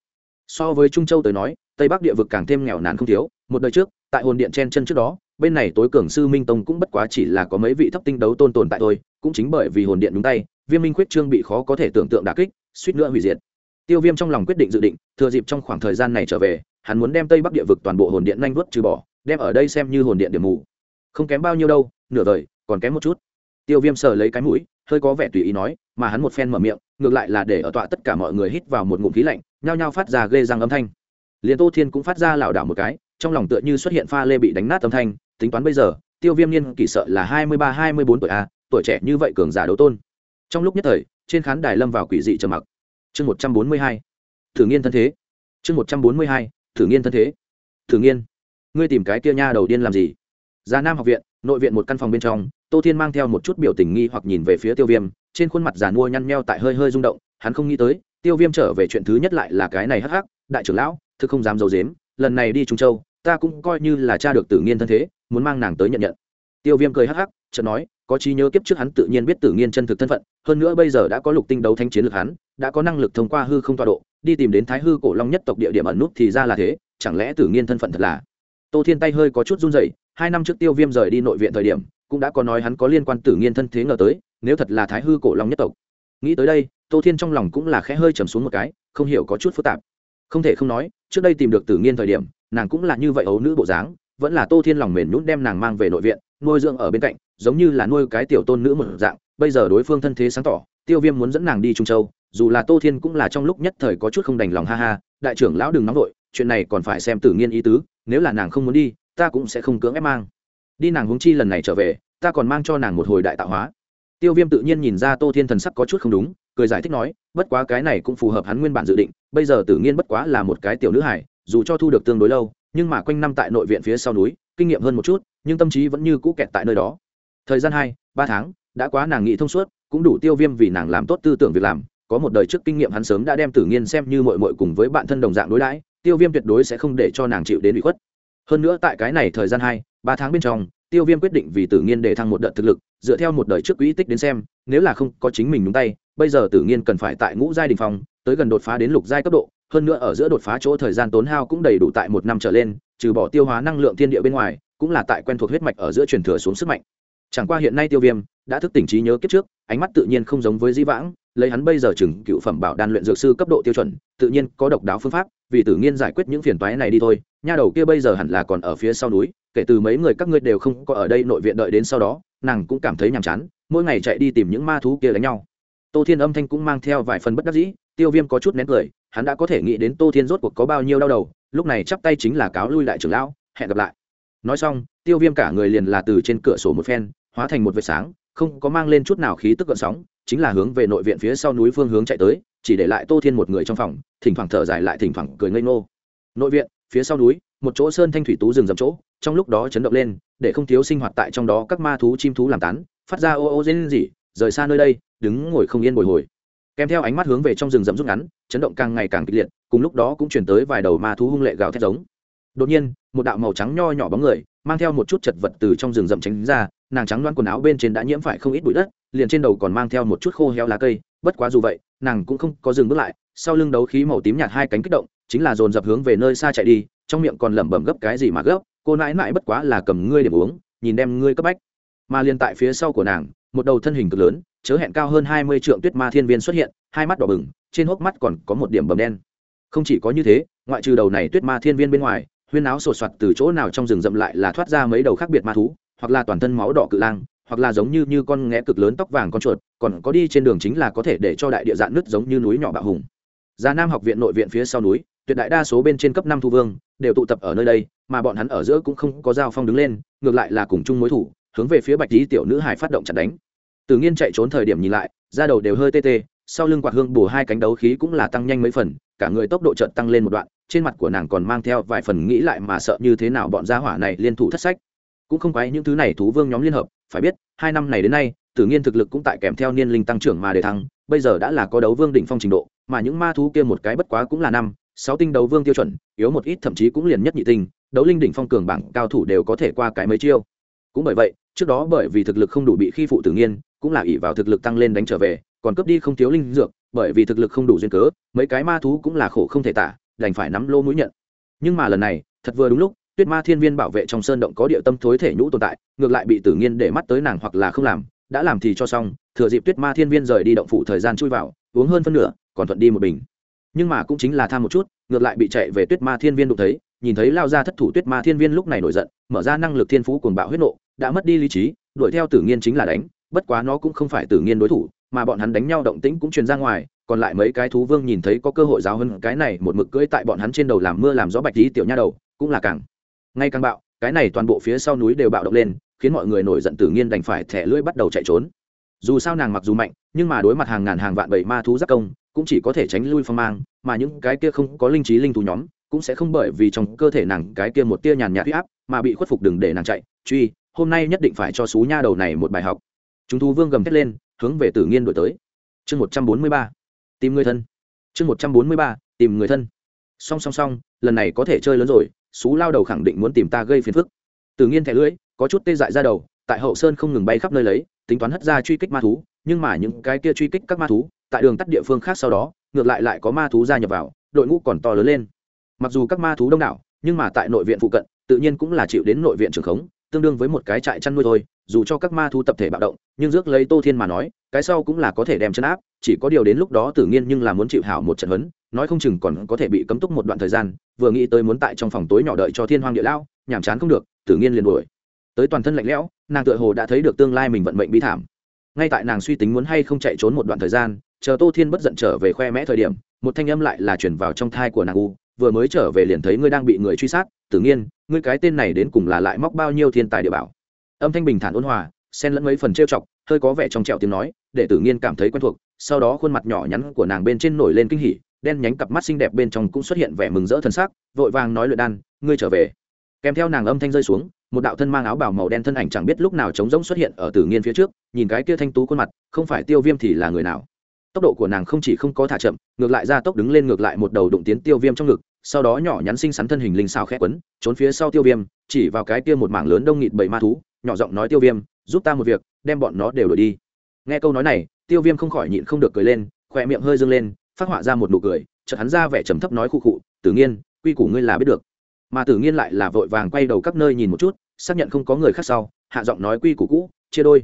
So với trung châu tới nói, tây bắc địa vực càng thêm nghèo nàn không thiếu. Một đời trước, tại hồn điện chen chân trước đó bên này tối cường sư minh tông cũng bất quá chỉ là có mấy vị thấp tinh đấu tôn tồn tại thôi, cũng chính bởi vì hồn điện đúng tay, viêm minh khuyết trương bị khó có thể tưởng tượng đà kích, suýt nữa hủy diệt. Tiêu viêm trong lòng quyết định dự định, thừa dịp trong khoảng thời gian này trở về, hắn muốn đem tây bắc địa vực toàn bộ hồn điện nhanh vớt trừ bỏ, đem ở đây xem như hồn điện điểm mù. Không kém bao nhiêu đâu, nửa đời còn kém một chút. Tiêu viêm sờ lấy cái mũi, hơi có vẻ tùy ý nói, mà hắn một phen mở miệng, ngược lại là để ở tọa tất cả mọi người hít vào một ngụm khí lạnh, nhao nhao phát ra ghê răng âm thanh. Liền tô thiên cũng phát ra lảo đảo một cái trong lòng tựa như xuất hiện pha lê bị đánh nát âm thanh, tính toán bây giờ, tiêu viêm niên kỷ sợ là hai mươi ba, hai mươi bốn tuổi a, tuổi trẻ như vậy cường giả đấu tôn. Trong lúc nhất thời, trên khán đài lâm vào quỷ dị trầm mặc. Chương một trăm bốn mươi hai, thử nghiên thân thế. Chương một trăm bốn mươi hai, thử nghiên thân thế. Thử nghiên, ngươi tìm cái kia nha đầu điên làm gì? Già nam học viện, nội viện một căn phòng bên trong, tô thiên mang theo một chút biểu tình nghi hoặc nhìn về phía tiêu viêm, trên khuôn mặt già mua nhăn nheo tại hơi hơi rung động, hắn không nghĩ tới, tiêu viêm trở về chuyện thứ nhất lại là cái này hắc hắc, đại trưởng lão, thực không dám d i ấ u dếm lần này đi trung châu, ta cũng coi như là cha được tử nghiên thân thế, muốn mang nàng tới nhận nhận. Tiêu viêm cười hắc hắc, chợt nói, có trí nhớ kiếp trước hắn tự nhiên biết tử nghiên chân thực thân phận, hơn nữa bây giờ đã có lục tinh đấu thanh chiến lược hắn, đã có năng lực thông qua hư không tọa độ, đi tìm đến thái hư cổ long nhất tộc địa điểm ẩn nút thì ra là thế, chẳng lẽ tử nghiên thân phận thật là? Tô thiên tay hơi có chút run dậy hai năm trước tiêu viêm rời đi nội viện thời điểm, cũng đã có nói hắn có liên quan tử nghiên thân thế ngờ tới, nếu thật là thái hư cổ long nhất tộc. Nghĩ tới đây, tô thiên trong lòng cũng là khẽ hơi trầm xuống một cái, không hiểu có chút phức tạp. Không thể không nói trước đây tìm được tử nghiên thời điểm, nàng cũng là như vậy ấu nữ bộ dáng, vẫn là tô thiên lòng mềm nhún đem nàng mang về nội viện, nuôi dưỡng ở bên cạnh, giống như là nuôi cái tiểu tôn nữ một dạng. Bây giờ đối phương thân thế sáng tỏ, tiêu viêm muốn dẫn nàng đi trung châu, dù là tô thiên cũng là trong lúc nhất thời có chút không đành lòng, ha ha, đại trưởng lão đừng nóng vội, chuyện này còn phải xem tử nghiên ý tứ, nếu là nàng không muốn đi, ta cũng sẽ không cưỡng ép mang. Đi nàng huống chi lần này trở về, ta còn mang cho nàng một hồi đại tạo hóa tiêu viêm tự nhiên nhìn ra tô thiên thần sắc có chút không đúng, cười giải thích nói, bất quá cái này cũng phù hợp hắn nguyên bản dự định, bây giờ tử nghiên bất quá là một cái tiểu nữ hải dù cho thu được tương đối lâu, nhưng mà quanh năm tại nội viện phía sau núi, kinh nghiệm hơn một chút, nhưng tâm trí vẫn như cũ kẹt tại nơi đó. Thời gian hai, ba tháng, đã quá nàng nghĩ thông suốt, cũng đủ tiêu viêm vì nàng làm tốt tư tưởng việc làm, có một đời trước kinh nghiệm hắn sớm đã đem tử nghiên xem như mội mội cùng với bạn thân đồng dạng đối đãi, tiêu viêm tuyệt đối sẽ không để cho nàng chịu đến bị khuất. Hơn nữa tại cái này thời gian hai, ba tháng bên trong tiêu viêm quyết định vì tử nghiên để thăng một đợt thực lực, dựa theo một đời trước quỹ tích đến xem, nếu là không có chính mình nhúng tay, bây giờ tử nghiên cần phải tại ngũ giai đình phòng tới gần đột phá đến lục giai cấp độ, hơn nữa ở giữa đột phá chỗ thời gian tốn hao cũng đầy đủ tại một năm trở lên, trừ bỏ tiêu hóa năng lượng thiên địa bên ngoài, cũng là tại quen thuộc huyết mạch ở giữa truyền thừa xuống sức mạnh. Chẳng qua hiện nay tiêu viêm đã thức tỉnh trí nhớ kiếp trước, ánh mắt tự nhiên không giống với di vãng, lấy hắn bây giờ chừng cựu phẩm bảo đan luyện dược sư cấp độ tiêu chuẩn, tự nhiên có độc đáo phương pháp, vì tử nghiên giải quyết những phiền toái này đi thôi, nha đầu kia bây giờ hẳn là còn ở phía sau núi kể từ mấy người các ngươi đều không có ở đây nội viện đợi đến sau đó, nàng cũng cảm thấy nhàm chán, mỗi ngày chạy đi tìm những ma thú kia đánh nhau. Tô thiên âm thanh cũng mang theo vài phần bất đắc dĩ, tiêu viêm có chút nén cười, hắn đã có thể nghĩ đến tô thiên rốt cuộc có bao nhiêu đau đầu, lúc này chắp tay chính là cáo lui lại trưởng lão, hẹn gặp lại. Nói xong, tiêu viêm cả người liền là từ trên cửa sổ một phen, hóa thành một vệt sáng, không có mang lên chút nào khí tức gợn sóng, chính là hướng về nội viện phía sau núi phương hướng chạy tới, chỉ để lại tô thiên một người trong phòng, thỉnh thoảng thở dài lại thỉnh thoảng cười ngây ngô. Nội viện, phía sau núi, một chỗ sơn thanh thủy tú rừng rậm chỗ trong lúc đó chấn động lên, để không thiếu sinh hoạt tại trong đó các ma thú chim thú làm tán, phát ra ô ô dên gì rời xa nơi đây, đứng ngồi không yên bồi hồi. Kèm theo ánh mắt hướng về trong rừng rậm rút ngắn, chấn động càng ngày càng kịch liệt, cùng lúc đó cũng chuyển tới vài đầu ma thú hung lệ gào thét giống. Đột nhiên, một đạo màu trắng nho nhỏ bóng người, mang theo một chút chật vật từ trong rừng rậm tránh ra, nàng trắng loan quần áo bên trên đã nhiễm phải không ít bụi đất, liền trên đầu còn mang theo một chút khô heo lá cây, bất quá dù vậy, nàng cũng không có dừng bước lại, sau lưng đấu khí màu tím nhạt hai cánh kích động, chính là dồn dập hướng về nơi xa chạy đi, trong miệng còn lẩm bẩm gấp cái gì mà gấp cô nãi nãi bất quá là cầm ngươi để uống, nhìn đem ngươi cấp bách. Mà liền tại phía sau của nàng, một đầu thân hình cực lớn, chớ hẹn cao hơn hai mươi trượng tuyết ma thiên viên xuất hiện, hai mắt đỏ bừng, trên hốc mắt còn có một điểm bầm đen. Không chỉ có như thế, ngoại trừ đầu này tuyết ma thiên viên bên ngoài, huyên áo sột soạt từ chỗ nào trong rừng rậm lại là thoát ra mấy đầu khác biệt ma thú, hoặc là toàn thân máu đỏ cự lang, hoặc là giống như như con nghé cực lớn tóc vàng con chuột, còn có đi trên đường chính là có thể để cho đại địa dạn nứt giống như núi nhỏ bạo hùng. Già nam học viện nội viện phía sau núi, tuyệt đại đa số bên trên cấp năm thu vương, đều tụ tập ở nơi đây mà bọn hắn ở giữa cũng không có giao phong đứng lên, ngược lại là cùng chung mối thủ, hướng về phía bạch lý tiểu nữ hải phát động chặt đánh. Tử nhiên chạy trốn thời điểm nhìn lại ra đầu đều hơi tê tê, sau lưng quạt hương bù hai cánh đấu khí cũng là tăng nhanh mấy phần, cả người tốc độ chợt tăng lên một đoạn, trên mặt của nàng còn mang theo vài phần nghĩ lại mà sợ như thế nào bọn gia hỏa này liên thủ thất sách. Cũng không quái những thứ này thú vương nhóm liên hợp, phải biết, hai năm này đến nay Tử nhiên thực lực cũng tại kèm theo niên linh tăng trưởng mà để thăng, bây giờ đã là có đấu vương đỉnh phong trình độ, mà những ma thú kia một cái bất quá cũng là năm, sáu tinh đấu vương tiêu chuẩn, yếu một ít thậm chí cũng liền nhất nhị tinh đấu linh đỉnh phong cường bảng cao thủ đều có thể qua cái mấy chiêu. Cũng bởi vậy, trước đó bởi vì thực lực không đủ bị khi phụ tử nhiên cũng là ỷ vào thực lực tăng lên đánh trở về, còn cướp đi không thiếu linh dược, bởi vì thực lực không đủ duyên cớ, mấy cái ma thú cũng là khổ không thể tả, đành phải nắm lô mũi nhận. Nhưng mà lần này, thật vừa đúng lúc, tuyết ma thiên viên bảo vệ trong sơn động có địa tâm thối thể nhũ tồn tại, ngược lại bị tử nghiên để mắt tới nàng hoặc là không làm, đã làm thì cho xong, thừa dịp tuyết ma thiên viên rời đi động phủ thời gian chui vào, uống hơn phân nửa, còn thuận đi một bình. Nhưng mà cũng chính là tham một chút, ngược lại bị chạy về tuyết ma thiên viên đụng thấy nhìn thấy lao ra thất thủ tuyết ma thiên viên lúc này nổi giận, mở ra năng lực thiên phú cuồng bạo huyết nộ, đã mất đi lý trí, đuổi theo tử nghiên chính là đánh, bất quá nó cũng không phải tử nghiên đối thủ, mà bọn hắn đánh nhau động tĩnh cũng truyền ra ngoài, còn lại mấy cái thú vương nhìn thấy có cơ hội giáo hơn cái này một mực cưỡi tại bọn hắn trên đầu làm mưa làm gió bạch tí tiểu nha đầu, cũng là càng, ngay càng bạo, cái này toàn bộ phía sau núi đều bạo động lên, khiến mọi người nổi giận tử nghiên đành phải thẻ lưỡi bắt đầu chạy trốn. Dù sao nàng mặc dù mạnh, nhưng mà đối mặt hàng ngàn hàng vạn bảy ma thú giác công, cũng chỉ có thể tránh lui phong mang, mà những cái kia không có linh trí linh thú nhóm cũng sẽ không bởi vì trong cơ thể nàng cái kia một tia nhàn nhạt huy áp mà bị khuất phục đừng để nàng chạy. Truy, hôm nay nhất định phải cho xú nha đầu này một bài học. Chúng thú vương gầm thét lên, hướng về tử nghiên đổi tới. Chương một trăm bốn mươi ba, tìm người thân. Chương một trăm bốn mươi ba, tìm người thân. Song song song, lần này có thể chơi lớn rồi, xú lao đầu khẳng định muốn tìm ta gây phiền phức. Tử nghiên thẻ lưỡi, có chút tê dại ra đầu, tại hậu sơn không ngừng bay khắp nơi lấy, tính toán hất ra truy kích ma thú, nhưng mà những cái kia truy kích các ma thú, tại đường tắt địa phương khác sau đó, ngược lại lại có ma thú gia nhập vào, đội ngũ còn to lớn lên mặc dù các ma thú đông đảo, nhưng mà tại nội viện phụ cận, tự nhiên cũng là chịu đến nội viện trường khống, tương đương với một cái trại chăn nuôi thôi. Dù cho các ma thú tập thể bạo động, nhưng rước lấy tô thiên mà nói, cái sau cũng là có thể đem chân áp, chỉ có điều đến lúc đó tự nhiên nhưng là muốn chịu hảo một trận huấn, nói không chừng còn có thể bị cấm túc một đoạn thời gian, vừa nghĩ tới muốn tại trong phòng tối nhỏ đợi cho thiên hoang địa lao, nhàm chán không được tự nhiên liền đuổi. Tới toàn thân lạnh lẽo, nàng tựa hồ đã thấy được tương lai mình vận mệnh bi thảm. Ngay tại nàng suy tính muốn hay không chạy trốn một đoạn thời gian, chờ tô thiên bất giận trở về khoe mẽ thời điểm, một thanh âm lại là chuyển vào trong thai của nàng u vừa mới trở về liền thấy ngươi đang bị người truy sát, tự nhiên, ngươi cái tên này đến cùng là lại móc bao nhiêu thiên tài địa bảo. Âm thanh bình thản ôn hòa, xen lẫn mấy phần trêu chọc, hơi có vẻ trong trẹo tiếng nói, để tử nghiên cảm thấy quen thuộc, sau đó khuôn mặt nhỏ nhắn của nàng bên trên nổi lên kinh hỉ, đen nhánh cặp mắt xinh đẹp bên trong cũng xuất hiện vẻ mừng rỡ thân xác vội vàng nói luyện đan, ngươi trở về. Kèm theo nàng âm thanh rơi xuống, một đạo thân mang áo bào màu đen thân ảnh chẳng biết lúc nào trống rỗng xuất hiện ở tử nghiên phía trước, nhìn cái kia thanh tú khuôn mặt, không phải tiêu viêm thì là người nào? Tốc độ của nàng không chỉ không có thả chậm, ngược lại ra tốc đứng lên ngược lại một đầu đụng tiến tiêu viêm trong ngực, sau đó nhỏ nhắn xinh xắn thân hình linh xào khẽ quấn, trốn phía sau tiêu viêm, chỉ vào cái kia một mảng lớn đông nghịt bảy ma thú, nhỏ giọng nói tiêu viêm, giúp ta một việc, đem bọn nó đều đổi đi. Nghe câu nói này, tiêu viêm không khỏi nhịn không được cười lên, khỏe miệng hơi dâng lên, phát họa ra một nụ cười, chợt hắn ra vẻ trầm thấp nói khu khụ, tử nghiên, quy củ ngươi là biết được. Mà tử nghiên lại là vội vàng quay đầu các nơi nhìn một chút, xác nhận không có người khác sau, hạ giọng nói quy củ cũ, chia đôi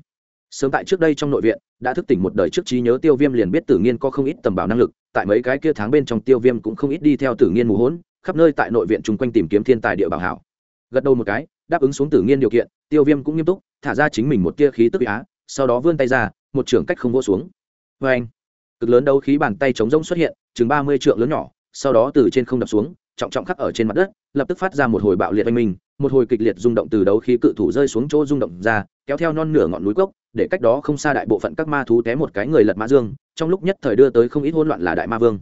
sớm tại trước đây trong nội viện, đã thức tỉnh một đời trước trí nhớ tiêu viêm liền biết tử nghiên có không ít tầm bảo năng lực, tại mấy cái kia tháng bên trong tiêu viêm cũng không ít đi theo tử nghiên mù hỗn khắp nơi tại nội viện chung quanh tìm kiếm thiên tài địa bảo hảo. Gật đầu một cái, đáp ứng xuống tử nghiên điều kiện, tiêu viêm cũng nghiêm túc, thả ra chính mình một tia khí tức á, sau đó vươn tay ra, một trưởng cách không vỗ xuống. Vê anh, cực lớn đấu khí bàn tay chống rông xuất hiện, chừng ba mươi trượng lớn nhỏ, sau đó từ trên không đập xuống, trọng trọng khắc ở trên mặt đất, lập tức phát ra một hồi bạo liệt oanh minh một hồi kịch liệt rung động từ đấu khí cự thủ rơi xuống chỗ rung động ra, kéo theo non nửa ngọn núi cốc, để cách đó không xa đại bộ phận các ma thú té một cái người lật mã dương, trong lúc nhất thời đưa tới không ít hỗn loạn là đại ma vương.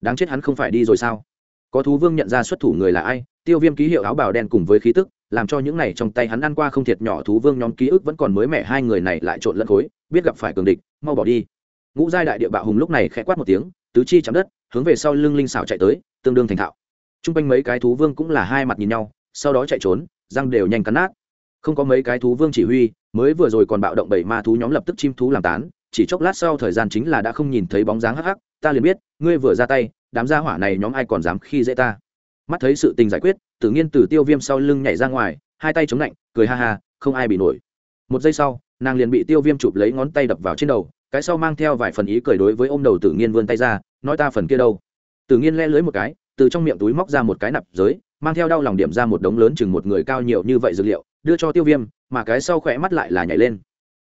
Đáng chết hắn không phải đi rồi sao? Có thú vương nhận ra xuất thủ người là ai, tiêu viêm ký hiệu áo bào đen cùng với khí tức, làm cho những này trong tay hắn ăn qua không thiệt nhỏ thú vương nhóm ký ức vẫn còn mới mẻ, hai người này lại trộn lẫn khối, biết gặp phải cường địch, mau bỏ đi. Ngũ giai đại địa bạo hùng lúc này khẽ quát một tiếng, tứ chi chạm đất, hướng về sau lưng linh xảo chạy tới, tương đương thành thạo. T r u n g quanh mấy cái thú vương cũng là hai mặt nhìn nhau sau đó chạy trốn, răng đều nhanh cắn nát. Không có mấy cái thú vương chỉ huy, mới vừa rồi còn bạo động bảy ma thú nhóm lập tức chim thú làm tán, chỉ chốc lát sau thời gian chính là đã không nhìn thấy bóng dáng hắc hắc, ta liền biết, ngươi vừa ra tay, đám gia hỏa này nhóm ai còn dám khi dễ ta. Mắt thấy sự tình giải quyết tự nhiên từ tiêu viêm sau lưng nhảy ra ngoài, hai tay chống lạnh, cười ha ha, không ai bị nổi. Một giây sau, nàng liền bị tiêu viêm chụp lấy ngón tay đập vào trên đầu, cái sau mang theo vài phần ý cười đối với ô m đầu tự nhiên vươn tay ra, nói ta phần kia đâu. Tự nhiên le lưới một cái, từ trong miệng túi móc ra một cái nạp giới mang theo đau lòng điểm ra một đống lớn chừng một người cao nhiều như vậy dược liệu, đưa cho tiêu viêm, mà cái sau khỏe mắt lại là nhảy lên.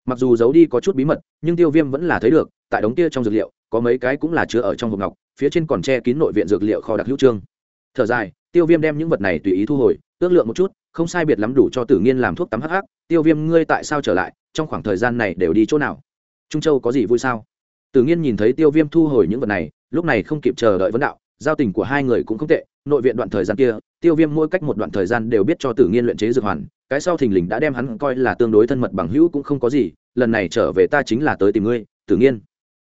Mặc dù giấu đi có chút bí mật, nhưng tiêu viêm vẫn là thấy được, tại đống kia trong dược liệu, có mấy cái cũng là chứa ở trong hộp ngọc, phía trên còn che kín nội viện dược liệu kho đặc hữu trương. Thở dài, tiêu viêm đem những vật này tùy ý thu hồi, ước lượng một chút, không sai biệt lắm đủ cho tử nghiên làm thuốc tắm hắc hắc. Tiêu viêm, ngươi tại sao trở lại? Trong khoảng thời gian này đều đi chỗ nào? Trung châu có gì vui sao? Tử nghiên nhìn thấy tiêu viêm thu hồi những vật này, lúc này không kịp chờ đợi vấn đạo giao tình của hai người cũng không tệ, nội viện đoạn thời gian kia, tiêu viêm mỗi cách một đoạn thời gian đều biết cho tử nghiên luyện chế dược hoàn, cái sau thình lình đã đem hắn coi là tương đối thân mật bằng hữu cũng không có gì, lần này trở về ta chính là tới tìm ngươi, tử nghiên.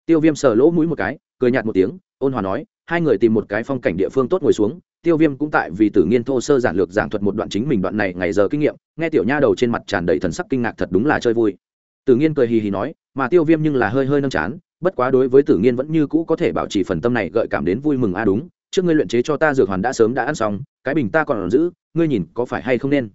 Tiêu viêm sờ lỗ mũi một cái, cười nhạt một tiếng, ôn hòa nói, hai người tìm một cái phong cảnh địa phương tốt ngồi xuống, tiêu viêm cũng tại vì tử nghiên thô sơ giản lược giảng thuật một đoạn chính mình đoạn này ngày giờ kinh nghiệm, nghe tiểu nha đầu trên mặt tràn đầy thần sắc kinh ngạc thật đúng là chơi vui. Tử nghiên cười hì hì nói, mà tiêu viêm nhưng là hơi hơi nâng chán bất quá đối với tử nghiên vẫn như cũ có thể bảo trì phần tâm này gợi cảm đến vui mừng, a, đúng, trước ngươi luyện chế cho ta dược hoàn đã sớm đã ăn xong, cái bình ta còn giữ, ngươi nhìn có phải hay không nên?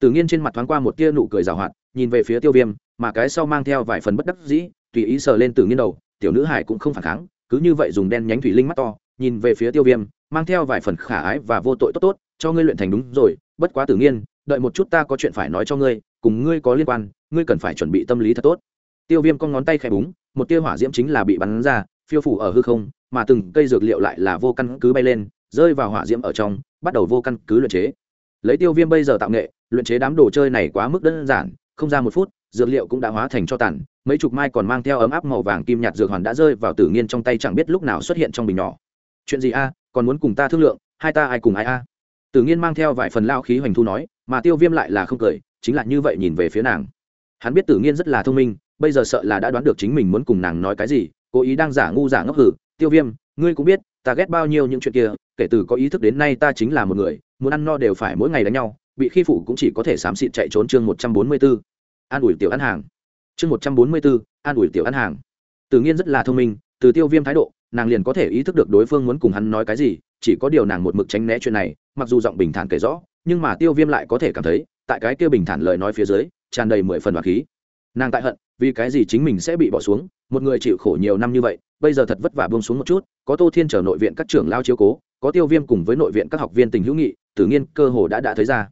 Tử nghiên trên mặt thoáng qua một tia nụ cười rào hoạt, nhìn về phía tiêu viêm, mà cái sau mang theo vài phần bất đắc dĩ, tùy ý sờ lên tử nghiên đầu, tiểu nữ hải cũng không phản kháng, cứ như vậy dùng đen nhánh thủy linh mắt to, nhìn về phía tiêu viêm, mang theo vài phần khả ái và vô tội tốt tốt, cho ngươi luyện thành đúng rồi, bất quá Tử nhiên đợi một chút ta có chuyện phải nói cho ngươi, cùng ngươi có liên quan, ngươi cần phải chuẩn bị tâm lý thật tốt. Tiêu viêm con ngón tay khẽ búng một tia hỏa diễm chính là bị bắn ra, phiêu phủ ở hư không, mà từng cây dược liệu lại là vô căn cứ bay lên, rơi vào hỏa diễm ở trong, bắt đầu vô căn cứ luyện chế. Lấy tiêu viêm bây giờ tạo nghệ, luyện chế đám đồ chơi này quá mức đơn giản, không ra một phút, dược liệu cũng đã hóa thành cho tàn, mấy chục mai còn mang theo ấm áp màu vàng kim nhạt dược hoàn đã rơi vào tử nghiên trong tay chẳng biết lúc nào xuất hiện trong bình nhỏ. Chuyện gì a? Còn muốn cùng ta thương lượng, hai ta ai cùng ai a? Tử nghiên mang theo vài phần lao khí hoành thu nói, mà tiêu viêm lại là không cười, chính là như vậy nhìn về phía nàng. Hắn biết tử nghiên rất là thông minh bây giờ sợ là đã đoán được chính mình muốn cùng nàng nói cái gì, cố ý đang giả ngu giả ngốc hử. Tiêu viêm, ngươi cũng biết, ta ghét bao nhiêu những chuyện kia, kể từ có ý thức đến nay ta chính là một người, muốn ăn no đều phải mỗi ngày đánh nhau, bị khi phụ cũng chỉ có thể xám xịt chạy trốn chương một trăm bốn mươi b ố an ủi tiểu ăn hàng. Chương một trăm bốn mươi b ố an ủi tiểu ăn hàng. Tự nhiên rất là thông minh, từ tiêu viêm thái độ, nàng liền có thể ý thức được đối phương muốn cùng hắn nói cái gì, chỉ có điều nàng một mực tránh né chuyện này, mặc dù giọng bình thản kể rõ, nhưng mà tiêu viêm lại có thể cảm thấy, tại cái kia bình thản lời nói phía dưới, tràn đầy mười phần và khí. Nàng tại hận vì cái gì chính mình sẽ bị bỏ xuống? Một người chịu khổ nhiều năm như vậy, bây giờ thật vất vả buông xuống một chút, có tô thiên trở nội viện các trưởng lao chiếu cố, có tiêu viêm cùng với nội viện các học viên tình hữu nghị, tự nhiên cơ hồ đã đã thấy ra.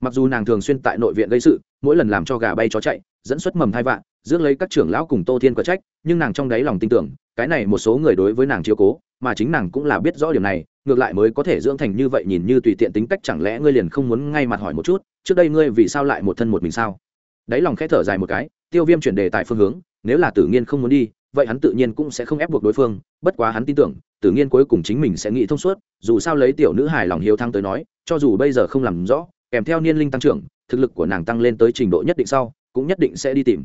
Mặc dù nàng thường xuyên tại nội viện gây sự, mỗi lần làm cho gà bay chó chạy, dẫn xuất mầm hai vạn rước lấy các trưởng lão cùng tô thiên có trách, nhưng nàng trong đáy lòng tin tưởng, cái này một số người đối với nàng chiếu cố, mà chính nàng cũng là biết rõ điều này, ngược lại mới có thể dưỡng thành như vậy nhìn như tùy tiện tính cách chẳng lẽ ngươi liền không muốn ngay mặt hỏi một chút, trước đây ngươi vì sao lại một thân một mình sao? Đáy lòng khẽ thở dài một cái tiêu viêm chuyển đề tại phương hướng, nếu là tử nghiên không muốn đi, vậy hắn tự nhiên cũng sẽ không ép buộc đối phương, bất quá hắn tin tưởng, tử nghiên cuối cùng chính mình sẽ nghĩ thông suốt, dù sao lấy tiểu nữ hài lòng hiếu thăng tới nói, cho dù bây giờ không làm rõ, kèm theo niên linh tăng trưởng, thực lực của nàng tăng lên tới trình độ nhất định sau, cũng nhất định sẽ đi tìm.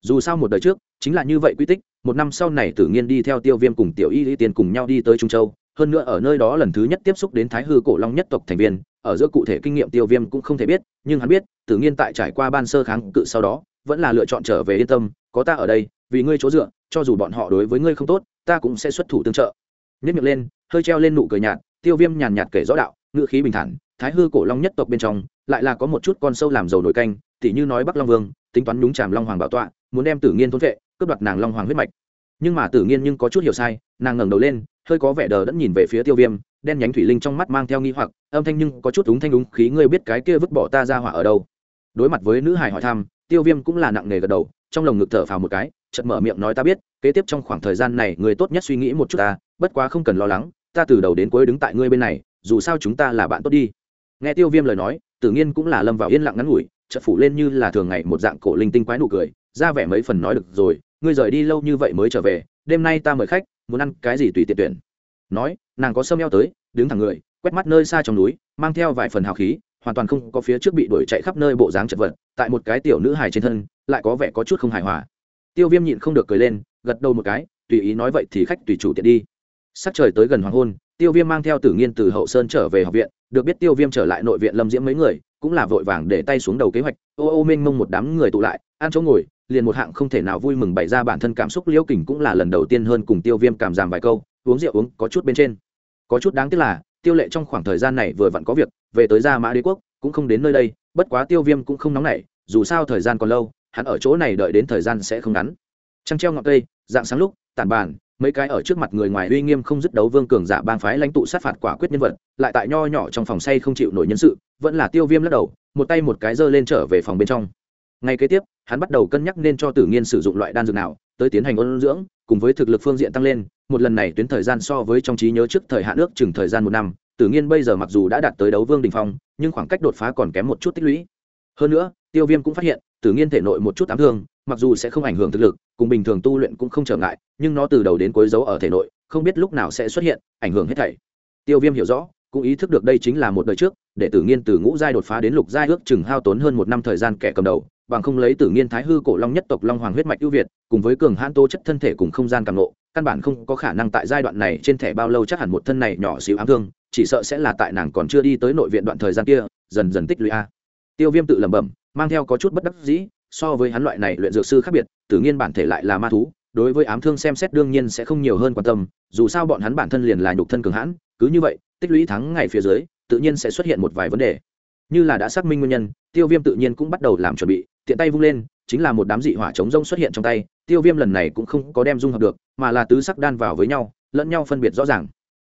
Dù sao một đời trước, chính là như vậy quy tích, một năm sau này tử nghiên đi theo tiêu viêm cùng tiểu y lý tiên cùng nhau đi tới trung châu, hơn nữa ở nơi đó lần thứ nhất tiếp xúc đến thái hư cổ long nhất tộc thành viên, ở giữa cụ thể kinh nghiệm tiêu viêm cũng không thể biết, nhưng hắn biết, tử nghiên tại trải qua ban sơ kháng cự sau đó vẫn là lựa chọn trở về yên tâm, có ta ở đây, vì ngươi chỗ dựa, cho dù bọn họ đối với ngươi không tốt, ta cũng sẽ xuất thủ tương trợ. Nhất miệng lên, hơi treo lên nụ cười nhạt, tiêu viêm nhàn nhạt kể rõ đạo ngự khí bình thản, thái hư cổ long nhất tộc bên trong, lại là có một chút con sâu làm dầu nổi canh, tỉ như nói bắc long vương, tính toán nhúng chàm long hoàng bảo tọa, muốn đem tử nghiên thôn vệ, cướp đoạt nàng long hoàng huyết mạch. Nhưng mà tử nghiên nhưng có chút hiểu sai, nàng ngẩng đầu lên, hơi có vẻ đờ đẫn nhìn về phía tiêu viêm, đen nhánh thủy linh trong mắt mang theo nghi hoặc, âm thanh nhưng có chút đúng thanh đúng khí, ngươi biết cái kia vứt bỏ ta ra hỏa ở đâu? Đối mặt với nữ hải hỏi thăm tiêu viêm cũng là nặng nề gật đầu, trong lồng ngực thở phào một cái, chợt mở miệng nói ta biết, kế tiếp trong khoảng thời gian này người tốt nhất suy nghĩ một chút ta, bất quá không cần lo lắng, ta từ đầu đến cuối đứng tại ngươi bên này, dù sao chúng ta là bạn tốt đi. Nghe tiêu viêm lời nói tự nhiên cũng là lâm vào yên lặng ngắn ngủi, chợt phủ lên như là thường ngày một dạng cổ linh tinh quái nụ cười, ra vẻ mấy phần nói được rồi, ngươi rời đi lâu như vậy mới trở về, đêm nay ta mời khách, muốn ăn cái gì tùy tiện tuyển. Nói, nàng có sâm eo tới, đứng thẳng người, quét mắt nơi xa trong núi, mang theo vài phần hào khí hoàn toàn không có phía trước bị đuổi chạy khắp nơi bộ dáng chật vật, tại một cái tiểu nữ hài trên thân, lại có vẻ có chút không hài hòa. Tiêu viêm nhịn không được cười lên, gật đầu một cái, tùy ý nói vậy thì khách tùy chủ tiện đi. Sắc trời tới gần hoàng hôn, tiêu viêm mang theo tử nghiên từ hậu sơn trở về học viện, được biết tiêu viêm trở lại nội viện lâm diễm mấy người, cũng là vội vàng để tay xuống đầu kế hoạch, ô ô mênh mông một đám người tụ lại, ăn chỗ ngồi, liền một hạng không thể nào vui mừng bày ra bản thân cảm xúc liễu kình cũng là lần đầu tiên hơn cùng tiêu viêm cảm giảm vài câu, uống rượu uống có chút bên trên. Có chút đáng tiếc là tiêu lệ trong khoảng thời gian này vừa vặn có việc, về tới gia mã đế quốc, cũng không đến nơi đây, bất quá tiêu viêm cũng không nóng nảy, dù sao thời gian còn lâu, hắn ở chỗ này đợi đến thời gian sẽ không ngắn. Trăng treo ngọn cây, dạng sáng lúc, tản bàn, mấy cái ở trước mặt người ngoài uy nghiêm không dứt đấu vương cường giả bang phái lãnh tụ sát phạt quả quyết nhân vật, lại tại nho nhỏ trong phòng say không chịu nổi nhân sự, vẫn là tiêu viêm lắc đầu, một tay một cái giơ lên trở về phòng bên trong. Ngay kế tiếp, hắn bắt đầu cân nhắc nên cho tử nghiên sử dụng loại đan dược nào, tới tiến hành ôn dưỡng cùng với thực lực phương diện tăng lên, một lần này tuyến thời gian so với trong trí nhớ trước thời hạn ước chừng thời gian một năm, tử nghiên bây giờ mặc dù đã đạt tới đấu vương đình phong, nhưng khoảng cách đột phá còn kém một chút tích lũy. Hơn nữa, tiêu viêm cũng phát hiện, tử nghiên thể nội một chút ám thương, mặc dù sẽ không ảnh hưởng thực lực, cùng bình thường tu luyện cũng không trở ngại, nhưng nó từ đầu đến cuối dấu ở thể nội, không biết lúc nào sẽ xuất hiện, ảnh hưởng hết thảy. Tiêu viêm hiểu rõ, cũng ý thức được đây chính là một đời trước, để tử nghiên từ ngũ giai đột phá đến lục giai ước chừng hao tốn hơn một năm thời gian kẻ cầm đầu bằng không lấy tử nghiên thái hư cổ long nhất tộc long hoàng huyết mạch ưu việt, cùng với cường hãn tố chất thân thể cùng không gian càng nộ căn bản không có khả năng tại giai đoạn này trên thẻ bao lâu chắc hẳn một thân này nhỏ xíu ám thương, chỉ sợ sẽ là tại nàng còn chưa đi tới nội viện đoạn thời gian kia, dần dần tích lũy a. Tiêu viêm tự lẩm bẩm, mang theo có chút bất đắc dĩ, so với hắn loại này luyện dược sư khác biệt, tử nghiên bản thể lại là ma thú, đối với ám thương xem xét đương nhiên sẽ không nhiều hơn quan tâm, dù sao bọn hắn bản thân liền là nhục thân cường hãn, cứ như vậy, tích lũy thắng ngày phía dưới, tự nhiên sẽ xuất hiện một vài vấn đề. Như là đã xác minh nguyên nhân, tiêu viêm tự nhiên cũng bắt đầu làm chuẩn bị tiện tay vung lên, chính là một đám dị hỏa chống rông xuất hiện trong tay, tiêu viêm lần này cũng không có đem dung hợp được, mà là tứ sắc đan vào với nhau, lẫn nhau phân biệt rõ ràng.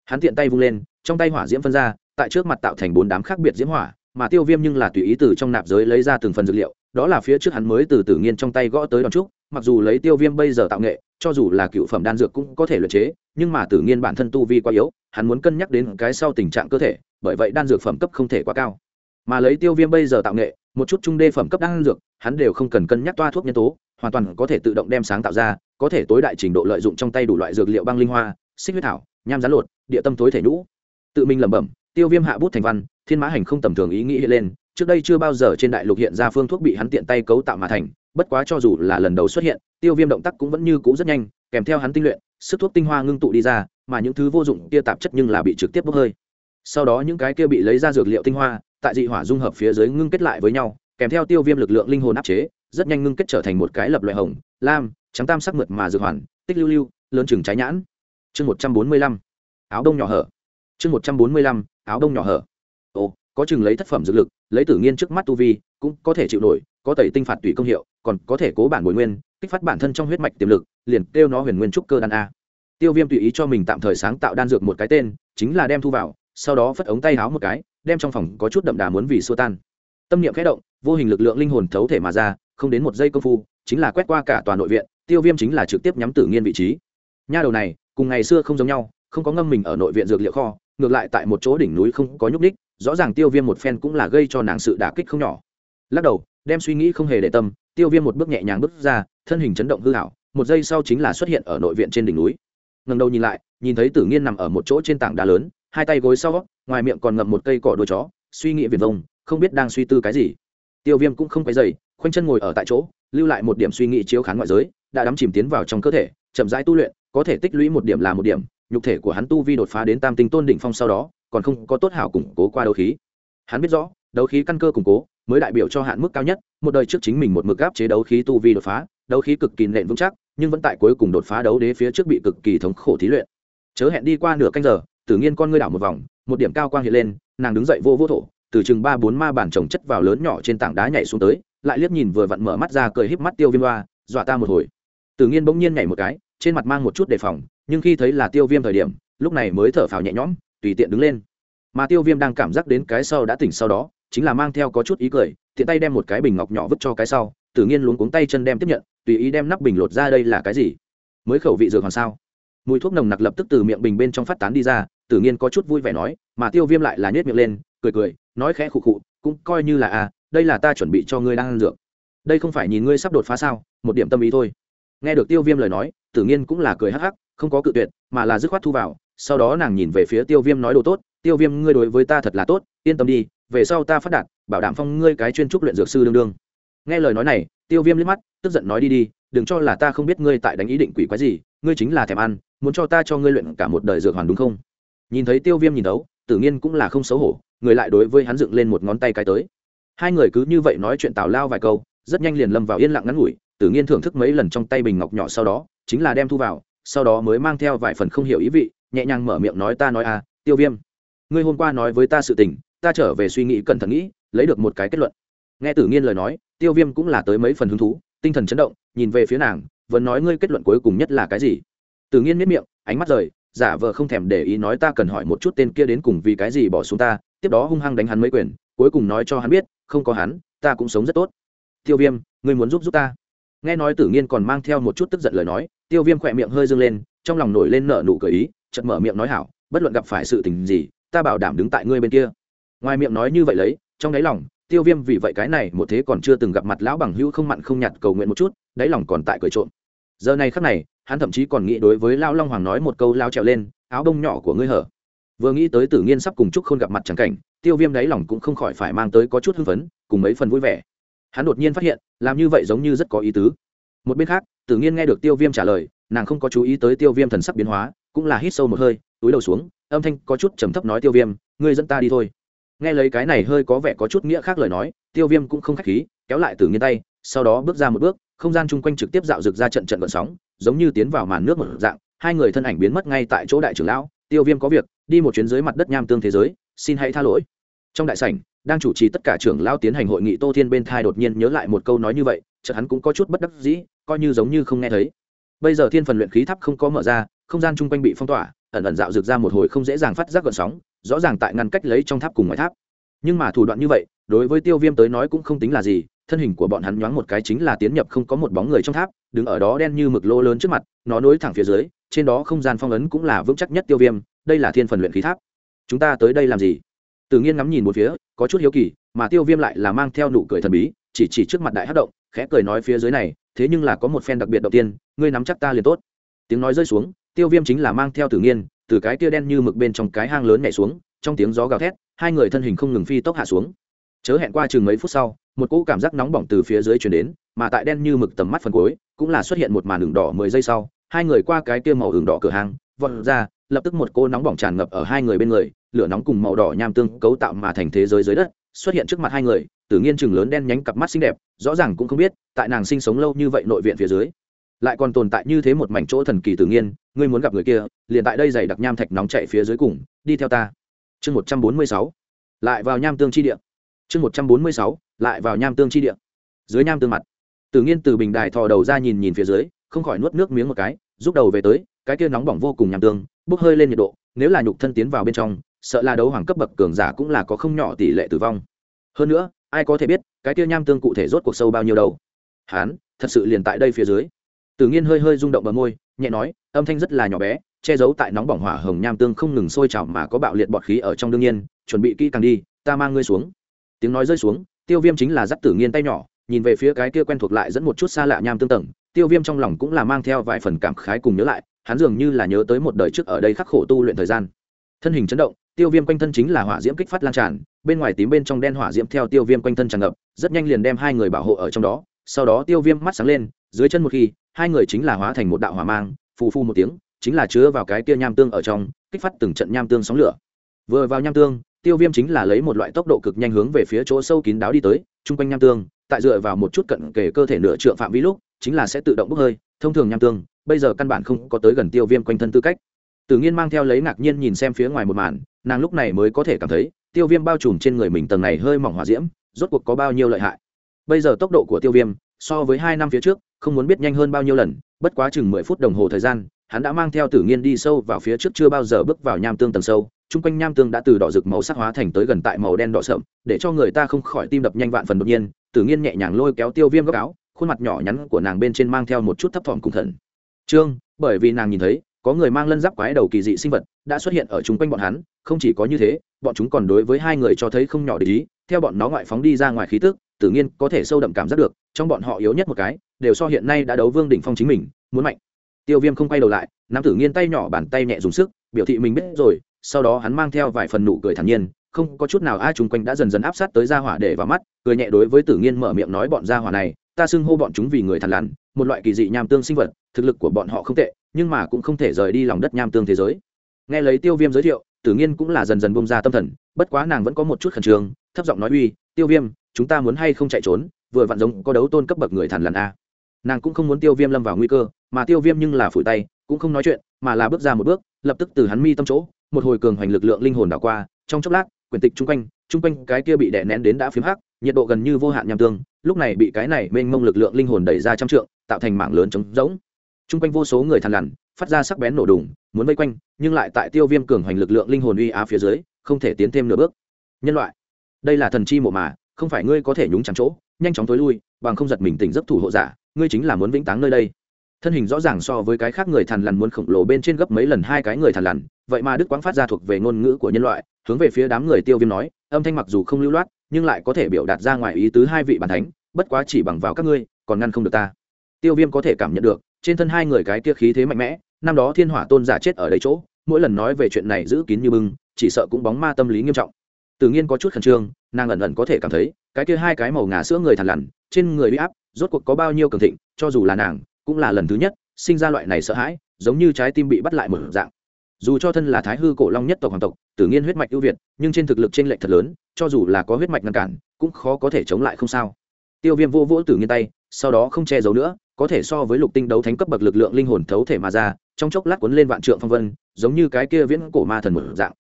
Hắn tiện tay vung lên, trong tay hỏa diễm phân ra, tại trước mặt tạo thành bốn đám khác biệt diễm hỏa, mà tiêu viêm nhưng là tùy ý từ trong nạp giới lấy ra từng phần dược liệu, đó là phía trước hắn mới từ tử nghiên trong tay gõ tới đòn trúc, mặc dù lấy tiêu viêm bây giờ tạo nghệ, cho dù là cựu phẩm đan dược cũng có thể luyện chế, nhưng mà tử nghiên bản thân tu vi quá yếu, hắn muốn cân nhắc đến cái sau tình trạng cơ thể, bởi vậy đan dược phẩm cấp không thể quá cao. Mà lấy tiêu viêm bây giờ tạo nghệ, một chút trung đê phẩm cấp đan dược hắn đều không cần cân nhắc toa thuốc nhân tố, hoàn toàn có thể tự động đem sáng tạo ra, có thể tối đại trình độ lợi dụng trong tay đủ loại dược liệu băng linh hoa, xích huyết thảo, nham rán lột, địa tâm tối thể nhũ. Tự mình lẩm bẩm, tiêu viêm hạ bút thành văn, thiên mã hành không tầm thường ý nghĩ hiện lên, trước đây chưa bao giờ trên đại lục hiện ra phương thuốc bị hắn tiện tay cấu tạo mà thành, bất quá cho dù là lần đầu xuất hiện, tiêu viêm động tác cũng vẫn như cũ rất nhanh, kèm theo hắn tinh luyện, sức thuốc tinh hoa ngưng tụ đi ra, mà những thứ vô dụng kia tạp chất nhưng là bị trực tiếp bốc hơi. Sau đó những cái kia bị lấy ra dược liệu tinh hoa, tại dị hỏa dung hợp phía dưới ngưng kết lại với nhau kèm theo tiêu viêm lực lượng linh hồn áp chế, rất nhanh ngưng kết trở thành một cái lập loại hồng, lam, trắng tam sắc mượt mà dược hoàn, tích lưu lưu, lớn chừng trái nhãn. Chương một trăm bốn mươi lăm. Áo đông nhỏ hở. Chương một trăm bốn mươi lăm. Áo đông nhỏ hở. Ồ, có chừng lấy thất phẩm dược lực, lấy tử nghiên trước mắt tu vi, cũng có thể chịu nổi, có tẩy tinh phạt tùy công hiệu, còn có thể cố bản bồi nguyên, kích phát bản thân trong huyết mạch tiềm lực, liền kêu nó huyền nguyên trúc cơ đan a. Tiêu viêm tùy ý cho mình tạm thời sáng tạo đan dược một cái tên, chính là đem thu vào, sau đó phất ống tay háo một cái, đem trong phòng có chút đậm đà muốn vì xua tan. Tâm niệm khẽ động vô hình lực lượng linh hồn thấu thể mà ra, không đến một giây công phu, chính là quét qua cả toàn nội viện, tiêu viêm chính là trực tiếp nhắm tử nghiên vị trí. Nha đầu này, cùng ngày xưa không giống nhau, không có ngâm mình ở nội viện dược liệu kho, ngược lại tại một chỗ đỉnh núi không có nhúc ních rõ ràng tiêu viêm một phen cũng là gây cho nàng sự đả kích không nhỏ. Lắc đầu, đem suy nghĩ không hề để tâm, tiêu viêm một bước nhẹ nhàng bước ra, thân hình chấn động hư hảo một giây sau chính là xuất hiện ở nội viện trên đỉnh núi. Ngần đầu nhìn lại, nhìn thấy tử nghiên nằm ở một chỗ trên tảng đá lớn, hai tay gối sau, ngoài miệng còn ngậm một cây cỏ đuôi chó, suy nghĩ viền vông, không biết đang suy tư cái gì tiêu viêm cũng không quay dày khoanh chân ngồi ở tại chỗ, lưu lại một điểm suy nghĩ chiếu khán ngoại giới, đã đắm chìm tiến vào trong cơ thể, chậm rãi tu luyện, có thể tích lũy một điểm là một điểm, nhục thể của hắn tu vi đột phá đến tam tinh tôn đỉnh phong sau đó, còn không có tốt hảo củng cố qua đấu khí. Hắn biết rõ, đấu khí căn cơ củng cố mới đại biểu cho hạn mức cao nhất, một đời trước chính mình một mực áp chế đấu khí tu vi đột phá, đấu khí cực kỳ nện vững chắc, nhưng vẫn tại cuối cùng đột phá đấu đế phía trước bị cực kỳ thống khổ thí luyện. Chớ hẹn đi qua nửa canh giờ tự nhiên con ngươi đảo một vòng, một điểm cao quang hiện lên, nàng đứng dậy vô vô thổ từ chừng ba bốn ma bản trồng chất vào lớn nhỏ trên tảng đá nhảy xuống tới, lại liếc nhìn vừa vặn mở mắt ra cười híp mắt tiêu viêm loa dọa ta một hồi. Tự nhiên bỗng nhiên nhảy một cái, trên mặt mang một chút đề phòng, nhưng khi thấy là tiêu viêm thời điểm, lúc này mới thở phào nhẹ nhõm, tùy tiện đứng lên. Mà tiêu viêm đang cảm giác đến cái sau đã tỉnh sau đó, chính là mang theo có chút ý cười, tiện tay đem một cái bình ngọc nhỏ vứt cho cái sau tự nhiên luống cuống tay chân đem tiếp nhận, tùy ý đem nắp bình lột ra đây là cái gì? Mới khẩu vị dược hoàn sao? Mùi thuốc nồng nặc lập tức từ miệng bình bên trong phát tán đi ra tự nhiên có chút vui vẻ nói, mà tiêu viêm lại là nhét miệng lên, cười cười, nói khẽ khụ khụ, cũng coi như là à đây là ta chuẩn bị cho ngươi đang ăn dược. Đây không phải nhìn ngươi sắp đột phá sao, một điểm tâm ý thôi. Nghe được tiêu viêm lời nói tự nhiên cũng là cười hắc hắc, không có cự tuyệt, mà là dứt khoát thu vào. Sau đó nàng nhìn về phía tiêu viêm nói đồ tốt, tiêu viêm, ngươi đối với ta thật là tốt, yên tâm đi, về sau ta phát đạt, bảo đảm phong ngươi cái chuyên trúc luyện dược sư đương đương. Nghe lời nói này, tiêu viêm liếc mắt, tức giận nói đi đi, đừng cho là ta không biết ngươi tại đánh ý định quỷ quái gì, ngươi chính là thèm ăn, muốn cho ta cho ngươi luyện cả một đời dược hoàn đúng không? Nhìn thấy tiêu viêm nhìn đấu tự nhiên cũng là không xấu hổ, người lại đối với hắn dựng lên một ngón tay cái tới. Hai người cứ như vậy nói chuyện tào lao vài câu, rất nhanh liền lâm vào yên lặng ngắn ngủi tự nhiên thưởng thức mấy lần trong tay bình ngọc nhỏ sau đó, chính là đem thu vào, sau đó mới mang theo vài phần không hiểu ý vị, nhẹ nhàng mở miệng nói ta nói à tiêu viêm, ngươi hôm qua nói với ta sự tình, ta trở về suy nghĩ cẩn thận nghĩ, lấy được một cái kết luận. Nghe tử nghiên lời nói, tiêu viêm cũng là tới mấy phần hứng thú, tinh thần chấn động, nhìn về phía nàng, vẫn nói ngươi kết luận cuối cùng nhất là cái gì? Tử nghiên miết miệng, ánh mắt rời giả vờ không thèm để ý nói ta cần hỏi một chút tên kia đến cùng vì cái gì bỏ xuống ta, tiếp đó hung hăng đánh hắn mấy quyền, cuối cùng nói cho hắn biết, không có hắn, ta cũng sống rất tốt. Tiêu viêm, ngươi muốn giúp giúp ta? Nghe nói tử nghiên còn mang theo một chút tức giận lời nói, tiêu viêm khỏe miệng hơi dâng lên, trong lòng nổi lên nở nụ cười ý, chợt mở miệng nói hảo, bất luận gặp phải sự tình gì, ta bảo đảm đứng tại ngươi bên kia. Ngoài miệng nói như vậy lấy, trong đáy lòng, tiêu viêm vì vậy cái này một thế còn chưa từng gặp mặt lão bằng hữu không mặn không nhạt cầu nguyện một chút, đáy lòng còn tại cười trộm. Giờ này khắc này hắn thậm chí còn nghĩ đối với lão long hoàng nói một câu lao trèo lên, áo đông nhỏ của ngươi hở. Vừa nghĩ tới tử nghiên sắp cùng trúc khôn gặp mặt chẳng cảnh, tiêu viêm đáy lòng cũng không khỏi phải mang tới có chút hưng phấn, cùng mấy phần vui vẻ. Hắn đột nhiên phát hiện, làm như vậy giống như rất có ý tứ. Một bên khác, tử nghiên nghe được tiêu viêm trả lời, nàng không có chú ý tới tiêu viêm thần sắc biến hóa, cũng là hít sâu một hơi, túi đầu xuống, âm thanh có chút trầm thấp nói tiêu viêm, ngươi dẫn ta đi thôi. Nghe lấy cái này hơi có vẻ có chút nghĩa khác lời nói, tiêu viêm cũng không k h á c h khí, kéo lại tử nghiên tay sau đó bước ra một bước, không gian chung quanh trực tiếp dạo rực ra trận trận vận sóng, giống như tiến vào màn nước một dạng, hai người thân ảnh biến mất ngay tại chỗ đại trưởng lão, tiêu viêm có việc, đi một chuyến dưới mặt đất nham tương thế giới, xin hãy tha lỗi. Trong đại sảnh, đang chủ trì tất cả trưởng lão tiến hành hội nghị tô thiên bên thai đột nhiên nhớ lại một câu nói như vậy, chợt hắn cũng có chút bất đắc dĩ, coi như giống như không nghe thấy. Bây giờ thiên phần luyện khí tháp không có mở ra, không gian chung quanh bị phong tỏa, ẩn ẩn dạo rực ra một hồi không dễ dàng phát giác gợn sóng, rõ ràng tại ngăn cách lấy trong tháp cùng ngoài tháp. Nhưng mà thủ đoạn như vậy, đối với tiêu viêm tới nói cũng không tính là gì thân hình của bọn hắn nhoáng một cái chính là tiến nhập không có một bóng người trong tháp, đứng ở đó đen như mực lô lớn trước mặt, nó nối thẳng phía dưới, trên đó không gian phong ấn cũng là vững chắc nhất tiêu viêm, đây là thiên phần luyện khí tháp. Chúng ta tới đây làm gì? Tự nhiên ngắm nhìn một phía, có chút hiếu kỳ, mà tiêu viêm lại là mang theo nụ cười thần bí, chỉ chỉ trước mặt đại hát động, khẽ cười nói phía dưới này, thế nhưng là có một phen đặc biệt đầu tiên, ngươi nắm chắc ta liền tốt. Tiếng nói rơi xuống, tiêu viêm chính là mang theo tử nghiên, từ cái tia đen như mực bên trong cái hang lớn nhảy xuống, trong tiếng gió gào thét, hai người thân hình không ngừng phi tốc hạ xuống chớ hẹn qua chừng mấy phút sau, một cỗ cảm giác nóng bỏng từ phía dưới chuyển đến, mà tại đen như mực tầm mắt phần cuối, cũng là xuất hiện một màn đường đỏ mười giây sau, hai người qua cái kia màu đường đỏ cửa hàng, vọt ra, lập tức một cô nóng bỏng tràn ngập ở hai người bên người, lửa nóng cùng màu đỏ nham tương cấu tạo mà thành thế giới dưới đất, xuất hiện trước mặt hai người, tử nghiên chừng lớn đen nhánh cặp mắt xinh đẹp, rõ ràng cũng không biết, tại nàng sinh sống lâu như vậy nội viện phía dưới, lại còn tồn tại như thế một mảnh chỗ thần kỳ tử nghiên, ngươi muốn gặp người kia, liền tại đây giày đặc nham thạch nóng chạy phía dưới cùng, đi theo ta. Chương một trăm bốn mươi sáu, lại vào nham tương chi địa chương một trăm bốn mươi sáu lại vào nham tương chi địa. Dưới nham tương mặt tự nghiên từ bình đài thò đầu ra nhìn nhìn phía dưới không khỏi nuốt nước miếng một cái rút đầu về tới cái kia nóng bỏng vô cùng nham tương bốc hơi lên nhiệt độ nếu là nhục thân tiến vào bên trong sợ là đấu hoàng cấp bậc cường giả cũng là có không nhỏ tỷ lệ tử vong. Hơn nữa ai có thể biết cái kia nham tương cụ thể rốt cuộc sâu bao nhiêu đâu? Hán thật sự liền tại đây phía dưới. Tự Nghiên hơi hơi rung động bờ môi, nhẹ nói, âm thanh rất là nhỏ bé, che giấu tại nóng bỏng hỏa hồng nham tương không ngừng sôi trào mà có bạo liệt bọt khí ở trong đương nhiên, chuẩn bị kỹ càng đi, ta mang ngươi xuống. Tiếng nói rơi xuống, Tiêu Viêm chính là giáp Tử Nghiên tay nhỏ, nhìn về phía cái kia quen thuộc lại dẫn một chút xa lạ nham tương tầng, Tiêu Viêm trong lòng cũng là mang theo vài phần cảm khái cùng nhớ lại, hắn dường như là nhớ tới một đời trước ở đây khắc khổ tu luyện thời gian. Thân hình chấn động, Tiêu Viêm quanh thân chính là hỏa diễm kích phát lan tràn, bên ngoài tím bên trong đen hỏa diễm theo Tiêu Viêm quanh thân tràn ngập, rất nhanh liền đem hai người bảo hộ ở trong đó, sau đó Tiêu Viêm mắt sáng lên, dưới chân một khi hai người chính là hóa thành một đạo hỏa mang phù phu một tiếng chính là chứa vào cái kia nham tương ở trong kích phát từng trận nham tương sóng lửa vừa vào nham tương tiêu viêm chính là lấy một loại tốc độ cực nhanh hướng về phía chỗ sâu kín đáo đi tới, chung quanh nham tương, tại dựa vào một chút cận kề cơ thể nửa trượng phạm vi lúc, chính là sẽ tự động bốc hơi, thông thường nham tương, bây giờ căn bản không có tới gần tiêu viêm quanh thân tư cách. Tự nhiên mang theo lấy ngạc nhiên nhìn xem phía ngoài một màn, nàng lúc này mới có thể cảm thấy, tiêu viêm bao trùm trên người mình tầng này hơi mỏng hỏa diễm, rốt cuộc có bao nhiêu lợi hại. Bây giờ tốc độ của tiêu viêm, so với hai năm phía trước, không muốn biết nhanh hơn bao nhiêu lần, bất quá chừng mười phút đồng hồ thời gian, hắn đã mang theo tử nghiên đi sâu vào phía trước chưa bao giờ bước vào nham tương tầng sâu chung quanh nham tương đã từ đỏ rực màu sắc hóa thành tới gần tại màu đen đỏ sậm, để cho người ta không khỏi tim đập nhanh vạn phần đột nhiên. Tử nghiên nhẹ nhàng lôi kéo tiêu viêm góc áo, khuôn mặt nhỏ nhắn của nàng bên trên mang theo một chút thấp thỏm cùng thần trương, bởi vì nàng nhìn thấy, có người mang lân giáp quái đầu kỳ dị sinh vật đã xuất hiện ở chung quanh bọn hắn, không chỉ có như thế, bọn chúng còn đối với hai người cho thấy không nhỏ để ý. Theo bọn nó ngoại phóng đi ra ngoài khí tức tự nhiên có thể sâu đậm cảm giác được, trong bọn họ yếu nhất một cái, đều so hiện nay đã đấu vương đỉnh phong chính mình, muốn mạnh. Tiêu viêm không quay đầu lại nam tử nghiên tay nhỏ bàn tay nhẹ dùng sức, biểu thị mình biết rồi sau đó hắn mang theo vài phần nụ cười thản nhiên, không có chút nào ai chung quanh đã dần dần áp sát tới gia hỏa để vào mắt, cười nhẹ đối với tử nghiên mở miệng nói bọn gia hỏa này, ta xưng hô bọn chúng vì người thằn lằn, một loại kỳ dị nham tương sinh vật, thực lực của bọn họ không tệ, nhưng mà cũng không thể rời đi lòng đất nham tương thế giới. Nghe lấy tiêu viêm giới thiệu, tử nghiên cũng là dần dần bông ra tâm thần, bất quá nàng vẫn có một chút khẩn trương, thấp giọng nói uy, tiêu viêm, chúng ta muốn hay không chạy trốn, vừa vặn giống có đấu tôn cấp bậc người thằn lằn a. Nàng cũng không muốn tiêu viêm lâm vào nguy cơ, mà tiêu viêm nhưng là phủi tay, cũng không nói chuyện, mà là bước ra một bước, lập tức từ hắn mi tâm chỗ một hồi cường hoành lực lượng linh hồn đảo qua, trong chốc lát quyển tịch chung quanh chung quanh cái kia bị đè nén đến đã phiếm hắc, nhiệt độ gần như vô hạn nham tương, lúc này bị cái này mênh mông lực lượng linh hồn đẩy ra trăm trượng, tạo thành mảng lớn trống rỗng. Chung quanh vô số người thằn lằn, phát ra sắc bén nổ đùng, muốn vây quanh, nhưng lại tại tiêu viêm cường hoành lực lượng linh hồn uy á phía dưới, không thể tiến thêm nửa bước. Nhân loại, đây là thần chi mộ mà, không phải ngươi có thể nhúng chẳng chỗ, nhanh chóng tối lui, bằng không giật mình tỉnh giấc thủ hộ giả, ngươi chính là muốn vĩnh táng nơi đây thân hình rõ ràng so với cái khác người thằn lằn muốn khổng lồ bên trên gấp mấy lần hai cái người thằn lằn, vậy mà đức quang phát ra thuộc về ngôn ngữ của nhân loại, hướng về phía đám người tiêu viêm nói, âm thanh mặc dù không lưu loát, nhưng lại có thể biểu đạt ra ngoài ý tứ hai vị bản thánh, bất quá chỉ bằng vào các ngươi, còn ngăn không được ta. Tiêu viêm có thể cảm nhận được, trên thân hai người cái kia khí thế mạnh mẽ, năm đó thiên hỏa tôn giả chết ở đấy chỗ, mỗi lần nói về chuyện này giữ kín như bưng, chỉ sợ cũng bóng ma tâm lý nghiêm trọng. Tự nhiên có chút khẩn trương, nàng ẩn ẩn có thể cảm thấy, cái kia hai cái màu ngà sữa người thằn lằn, trên người bị áp, rốt cuộc có bao nhiêu cường thịnh, cho dù là nàng cũng là lần thứ nhất sinh ra loại này sợ hãi, giống như trái tim bị bắt lại một dạng. Dù cho thân là thái hư cổ long nhất tộc hoàng tộc tự nhiên huyết mạch ưu việt, nhưng trên thực lực t r ê n lệch thật lớn, cho dù là có huyết mạch ngăn cản, cũng khó có thể chống lại không sao. Tiêu viêm vô vỗ tử nghiên tay, sau đó không che giấu nữa, có thể so với lục tinh đấu thánh cấp bậc lực lượng linh hồn thấu thể mà ra, trong chốc lát cuốn lên vạn trượng phong vân, giống như cái kia viễn cổ ma thần một dạng.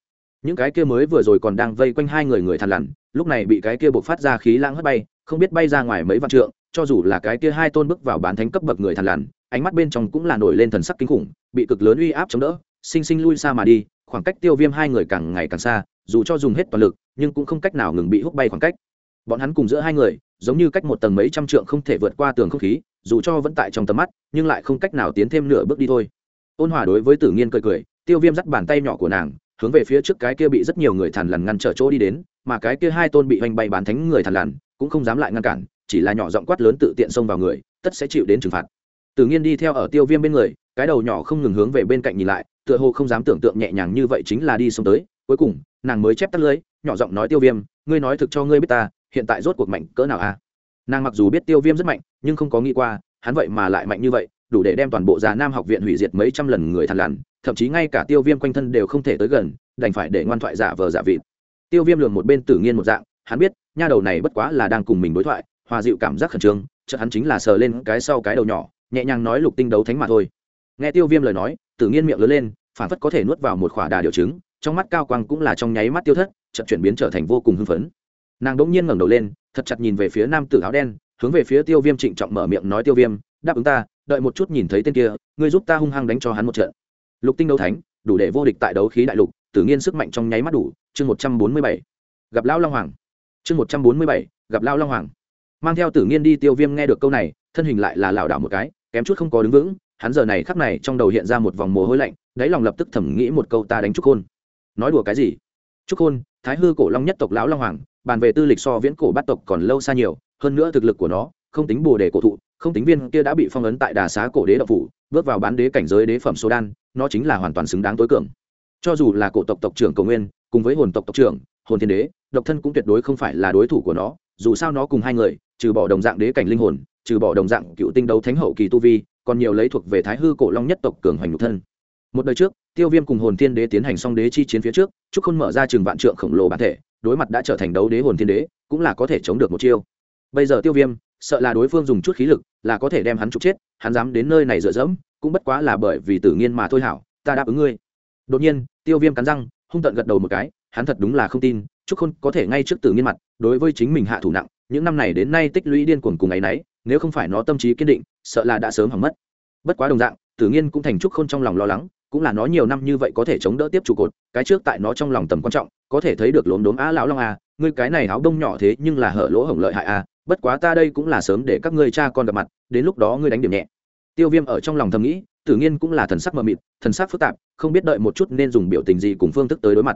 Những cái kia mới vừa rồi còn đang vây quanh hai người người thằn lằn, lúc này bị cái kia buộc phát ra khí lãng hất bay không biết bay ra ngoài mấy vạn trượng, cho dù là cái kia hai tôn bước vào bán thánh cấp bậc người thằn lằn, ánh mắt bên trong cũng là nổi lên thần sắc kinh khủng, bị cực lớn uy áp chống đỡ, sinh sinh lui xa mà đi, khoảng cách tiêu viêm hai người càng ngày càng xa, dù cho dùng hết toàn lực, nhưng cũng không cách nào ngừng bị hút bay khoảng cách. Bọn hắn cùng giữa hai người, giống như cách một tầng mấy trăm trượng không thể vượt qua tường không khí, dù cho vẫn tại trong tầm mắt, nhưng lại không cách nào tiến thêm nửa bước đi thôi. Ôn hòa đối với tử nghiên cười cười, tiêu viêm dắt bàn tay nhỏ của nàng, hướng về phía trước cái kia bị rất nhiều người thằn lằn ngăn trở chỗ đi đến, mà cái kia hai tôn bị hoành bay bán thánh người thằn lằn cũng không dám lại ngăn cản, chỉ là nhỏ giọng quát lớn tự tiện xông vào người, tất sẽ chịu đến trừng phạt. Tử nhiên đi theo ở tiêu viêm bên người, cái đầu nhỏ không ngừng hướng về bên cạnh nhìn lại, tựa hồ không dám tưởng tượng nhẹ nhàng như vậy chính là đi xông tới. Cuối cùng, nàng mới chép tắt lưới, nhỏ giọng nói tiêu viêm, ngươi nói thực cho ngươi biết ta, hiện tại rốt cuộc mạnh cỡ nào a à? nàng mặc dù biết tiêu viêm rất mạnh, nhưng không có nghĩ qua, hắn vậy mà lại mạnh như vậy, đủ để đem toàn bộ già nam học viện hủy diệt mấy trăm lần người thằn lằn, thậm chí ngay cả tiêu viêm quanh thân đều không thể tới gần, đành phải để ngoan thoại giả vờ giả vịt. Tiêu viêm lường một bên tử nghiên một dạng hắn biết, nha đầu này bất quá là đang cùng mình đối thoại, hòa dịu cảm giác khẩn trương, chợt hắn chính là sờ lên cái sau cái đầu nhỏ, nhẹ nhàng nói lục tinh đấu thánh mà thôi. Nghe tiêu viêm lời nói tự nhiên miệng lớn lên, phản phất có thể nuốt vào một khỏa đà điều chứng. trong mắt cao quang cũng là trong nháy mắt tiêu thất, chợt chuyển biến trở thành vô cùng hưng phấn. Nàng đỗng nhiên ngẩng đầu lên, thật chặt nhìn về phía nam tử áo đen, hướng về phía tiêu viêm trịnh trọng mở miệng nói, tiêu viêm, đáp ứng ta, đợi một chút nhìn thấy tên kia, ngươi giúp ta hung hăng đánh cho hắn một trận. Lục tinh đấu thánh, đủ để vô địch tại đấu khí đại lục tự nhiên sức mạnh trong nháy mắt đủ, chương một trăm bốn mươi bảy. Gặp lão long hoàng chương một trăm bốn mươi bảy, gặp lão long hoàng. Mang theo tử nghiên đi tiêu viêm nghe được câu này, thân hình lại là lảo đảo một cái, kém chút không có đứng vững, hắn giờ này khắc này trong đầu hiện ra một vòng mồ hôi lạnh, đáy lòng lập tức thẩm nghĩ một câu ta đánh trúc khôn nói đùa cái gì? Trúc khôn thái hư cổ long nhất tộc lão long hoàng, bàn về tư lịch so viễn cổ bát tộc còn lâu xa nhiều, hơn nữa thực lực của nó, không tính bồ đề cổ thụ, không tính viên kia đã bị phong ấn tại đà xá cổ đế độc phủ, bước vào bán đế cảnh giới đế phẩm số đan, nó chính là hoàn toàn xứng đáng tối cường. Cho dù là cổ tộc tộc trưởng cầu nguyên, cùng với hồn tộc tộc trưởng hồn thiên đế, độc thân cũng tuyệt đối không phải là đối thủ của nó, dù sao nó cùng hai người, trừ bỏ đồng dạng đế cảnh linh hồn, trừ bỏ đồng dạng cựu tinh đấu thánh hậu kỳ tu vi, còn nhiều lấy thuộc về thái hư cổ long nhất tộc cường hoành nhục thân. Một đời trước, tiêu viêm cùng hồn thiên đế tiến hành xong đế chi chiến phía trước chúc khôn mở ra trường vạn trượng khổng lồ bản thể, đối mặt đã trở thành đấu đế hồn thiên đế, cũng là có thể chống được một chiêu. Bây giờ tiêu viêm, sợ là đối phương dùng chút khí lực, là có thể đem hắn trục chết, hắn dám đến nơi này dựa dẫm, cũng bất quá là bởi vì tử nghiên mà thôi hảo, ta đáp ứng ngươi. Đột nhiên, tiêu viêm cắn răng, hung tận gật đầu một cái hắn thật đúng là không tin chúc khôn có thể ngay trước tử nghiên mặt, đối với chính mình hạ thủ nặng, những năm này đến nay tích lũy điên cuồng cùng ấ y n ấ y nếu không phải nó tâm trí kiên định, sợ là đã sớm hỏng mất. Bất quá đồng dạng, tử nghiên cũng thành trúc khôn trong lòng lo lắng, cũng là nó nhiều năm như vậy có thể chống đỡ tiếp trụ cột, cái trước tại nó trong lòng tầm quan trọng, có thể thấy được lốm đốm á lão long a ngươi cái này áo đông nhỏ thế nhưng là hở lỗ hổng lợi hại a bất quá ta đây cũng là sớm để các ngươi cha con gặp mặt, đến lúc đó ngươi đánh điểm nhẹ. Tiêu viêm ở trong lòng thầm nghĩ, tử nghiên cũng là thần sắc mờ mịt, thần sắc phức tạp, không biết đợi một chút nên dùng biểu tình gì cùng phương thức tới đối mặt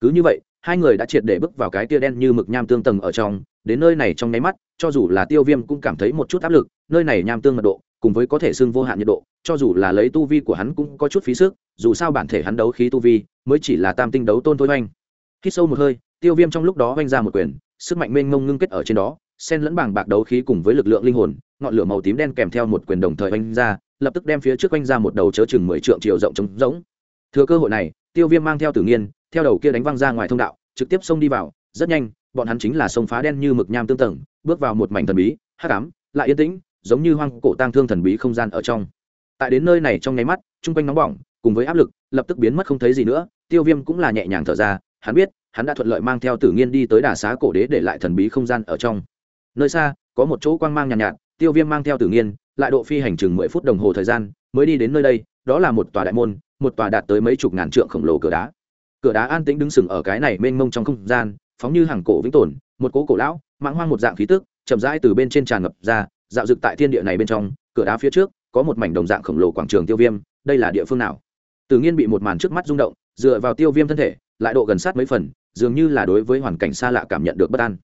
cứ như vậy, hai người đã triệt để bước vào cái tia đen như mực nham tương tầng ở trong, đến nơi này trong nháy mắt, cho dù là tiêu viêm cũng cảm thấy một chút áp lực, nơi này nham tương mật độ, cùng với có thể xưng vô hạn nhiệt độ, cho dù là lấy tu vi của hắn cũng có chút phí sức, dù sao bản thể hắn đấu khí tu vi, mới chỉ là tam tinh đấu tôn thôi oanh. Khi sâu một hơi, tiêu viêm trong lúc đó oanh ra một quyền, sức mạnh mênh mông ngưng kết ở trên đó, sen lẫn bảng bạc đấu khí cùng với lực lượng linh hồn, ngọn lửa màu tím đen kèm theo một quyền đồng thời oanh ra, lập tức đem phía trước oanh ra một đầu chớ chừng mười trượng chiều rộng trống rỗng. Thừa cơ hội này, tiêu viêm mang theo tử nghiên theo đầu kia đánh văng ra ngoài thông đạo trực tiếp xông đi vào. Rất nhanh bọn hắn chính là sông phá đen như mực nham tương tầng bước vào một mảnh thần bí hắc ám lại yên tĩnh giống như hoang cổ tang thương thần bí không gian ở trong. Tại đến nơi này trong nháy mắt chung quanh nóng bỏng cùng với áp lực lập tức biến mất không thấy gì nữa. Tiêu viêm cũng là nhẹ nhàng thở ra hắn biết hắn đã thuận lợi mang theo tử nghiên đi tới đà xá cổ đế để lại thần bí không gian ở trong. Nơi xa có một chỗ quang mang nhàn nhạt, nhạt tiêu viêm mang theo tử nghiên lại độ phi hành chừng mười phút đồng hồ thời gian mới đi đến nơi đây đó là một tòa đại môn một tòa đạt tới mấy chục ngàn trượng khổng lồ cửa đá cửa đá an tĩnh đứng sừng ở cái này mênh mông trong không gian, phóng như hàng cổ vĩnh tồn, một cố cổ lão, mãng hoang một dạng khí tức, chậm rãi từ bên trên tràn ngập ra, dạo dực tại thiên địa này bên trong, cửa đá phía trước, có một mảnh đồng dạng khổng lồ quảng trường tiêu viêm, đây là địa phương nào? Tự nhiên bị một màn trước mắt rung động, dựa vào tiêu viêm thân thể, lại độ gần sát mấy phần, dường như là đối với hoàn cảnh xa lạ cảm nhận được bất an.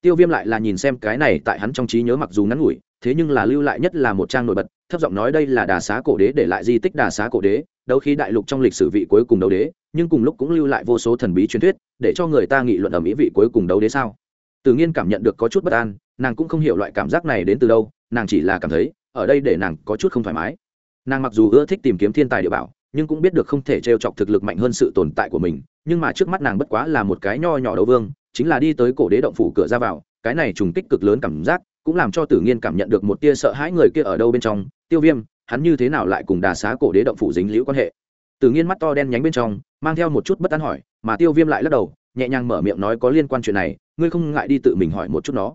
Tiêu viêm lại là nhìn xem cái này tại hắn trong trí nhớ mặc dù ngắn ngủi, thế nhưng là lưu lại nhất là một trang nổi bật, thấp giọng nói đây là đà xá cổ đế để lại di tích đà xá cổ đế đấu khí đại lục trong lịch sử vị cuối cùng đấu đế, nhưng cùng lúc cũng lưu lại vô số thần bí truyền thuyết, để cho người ta nghị luận ở mỹ vị cuối cùng đấu đế sao? Tự nhiên cảm nhận được có chút bất an, nàng cũng không hiểu loại cảm giác này đến từ đâu, nàng chỉ là cảm thấy, ở đây để nàng có chút không thoải mái. Nàng mặc dù ưa thích tìm kiếm thiên tài địa bảo, nhưng cũng biết được không thể trêu chọc thực lực mạnh hơn sự tồn tại của mình, nhưng mà trước mắt nàng bất quá là một cái nho nhỏ đấu vương, chính là đi tới cổ đế động phủ cửa ra vào, cái này trùng kích cực lớn cảm giác, cũng làm cho tử nghiên cảm nhận được một tia sợ hãi người kia ở đâu bên trong. Tiêu viêm hắn như thế nào lại cùng đà xá cổ đế động phủ dính liễu quan hệ? Từ nghiên mắt to đen nhánh bên trong, mang theo một chút bất an hỏi, mà tiêu viêm lại lắc đầu, nhẹ nhàng mở miệng nói có liên quan chuyện này, ngươi không ngại đi tự mình hỏi một chút nó.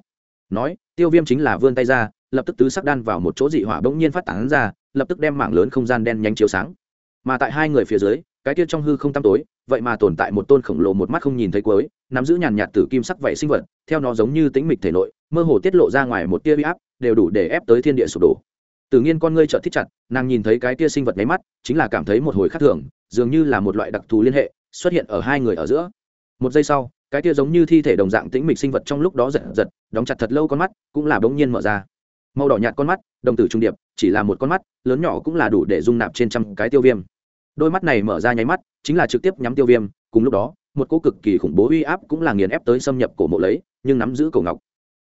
Nói, tiêu viêm chính là vươn tay ra, lập tức tứ sắc đan vào một chỗ dị hỏa bỗng nhiên phát tán ra, lập tức đem mảng lớn không gian đen nhánh chiếu sáng. Mà tại hai người phía dưới, cái kia trong hư không tăm tối, vậy mà tồn tại một tôn khổng lồ một mắt không nhìn thấy cuối, nắm giữ nhàn nhạt tử kim sắc vậy sinh vật, theo nó giống như tính mịch thể nội, mơ hồ tiết lộ ra ngoài một tia huy áp, đều đủ để ép tới thiên địa sụp đổ tự nhiên con ngươi trợ thích chặt, nàng nhìn thấy cái tia sinh vật nháy mắt, chính là cảm thấy một hồi khác thường, dường như là một loại đặc thù liên hệ, xuất hiện ở hai người ở giữa. Một giây sau, cái tia giống như thi thể đồng dạng tĩnh mịch sinh vật trong lúc đó giật giật, đóng chặt thật lâu con mắt, cũng là bỗng nhiên mở ra. Màu đỏ nhạt con mắt, đồng tử trung điệp, chỉ là một con mắt, lớn nhỏ cũng là đủ để dung nạp trên trăm cái tiêu viêm. Đôi mắt này mở ra nháy mắt, chính là trực tiếp nhắm tiêu viêm, cùng lúc đó, một cô cực kỳ khủng bố uy áp cũng là nghiền ép tới xâm nhập cổ mộ lấy, nhưng nắm giữ cổ ngọc.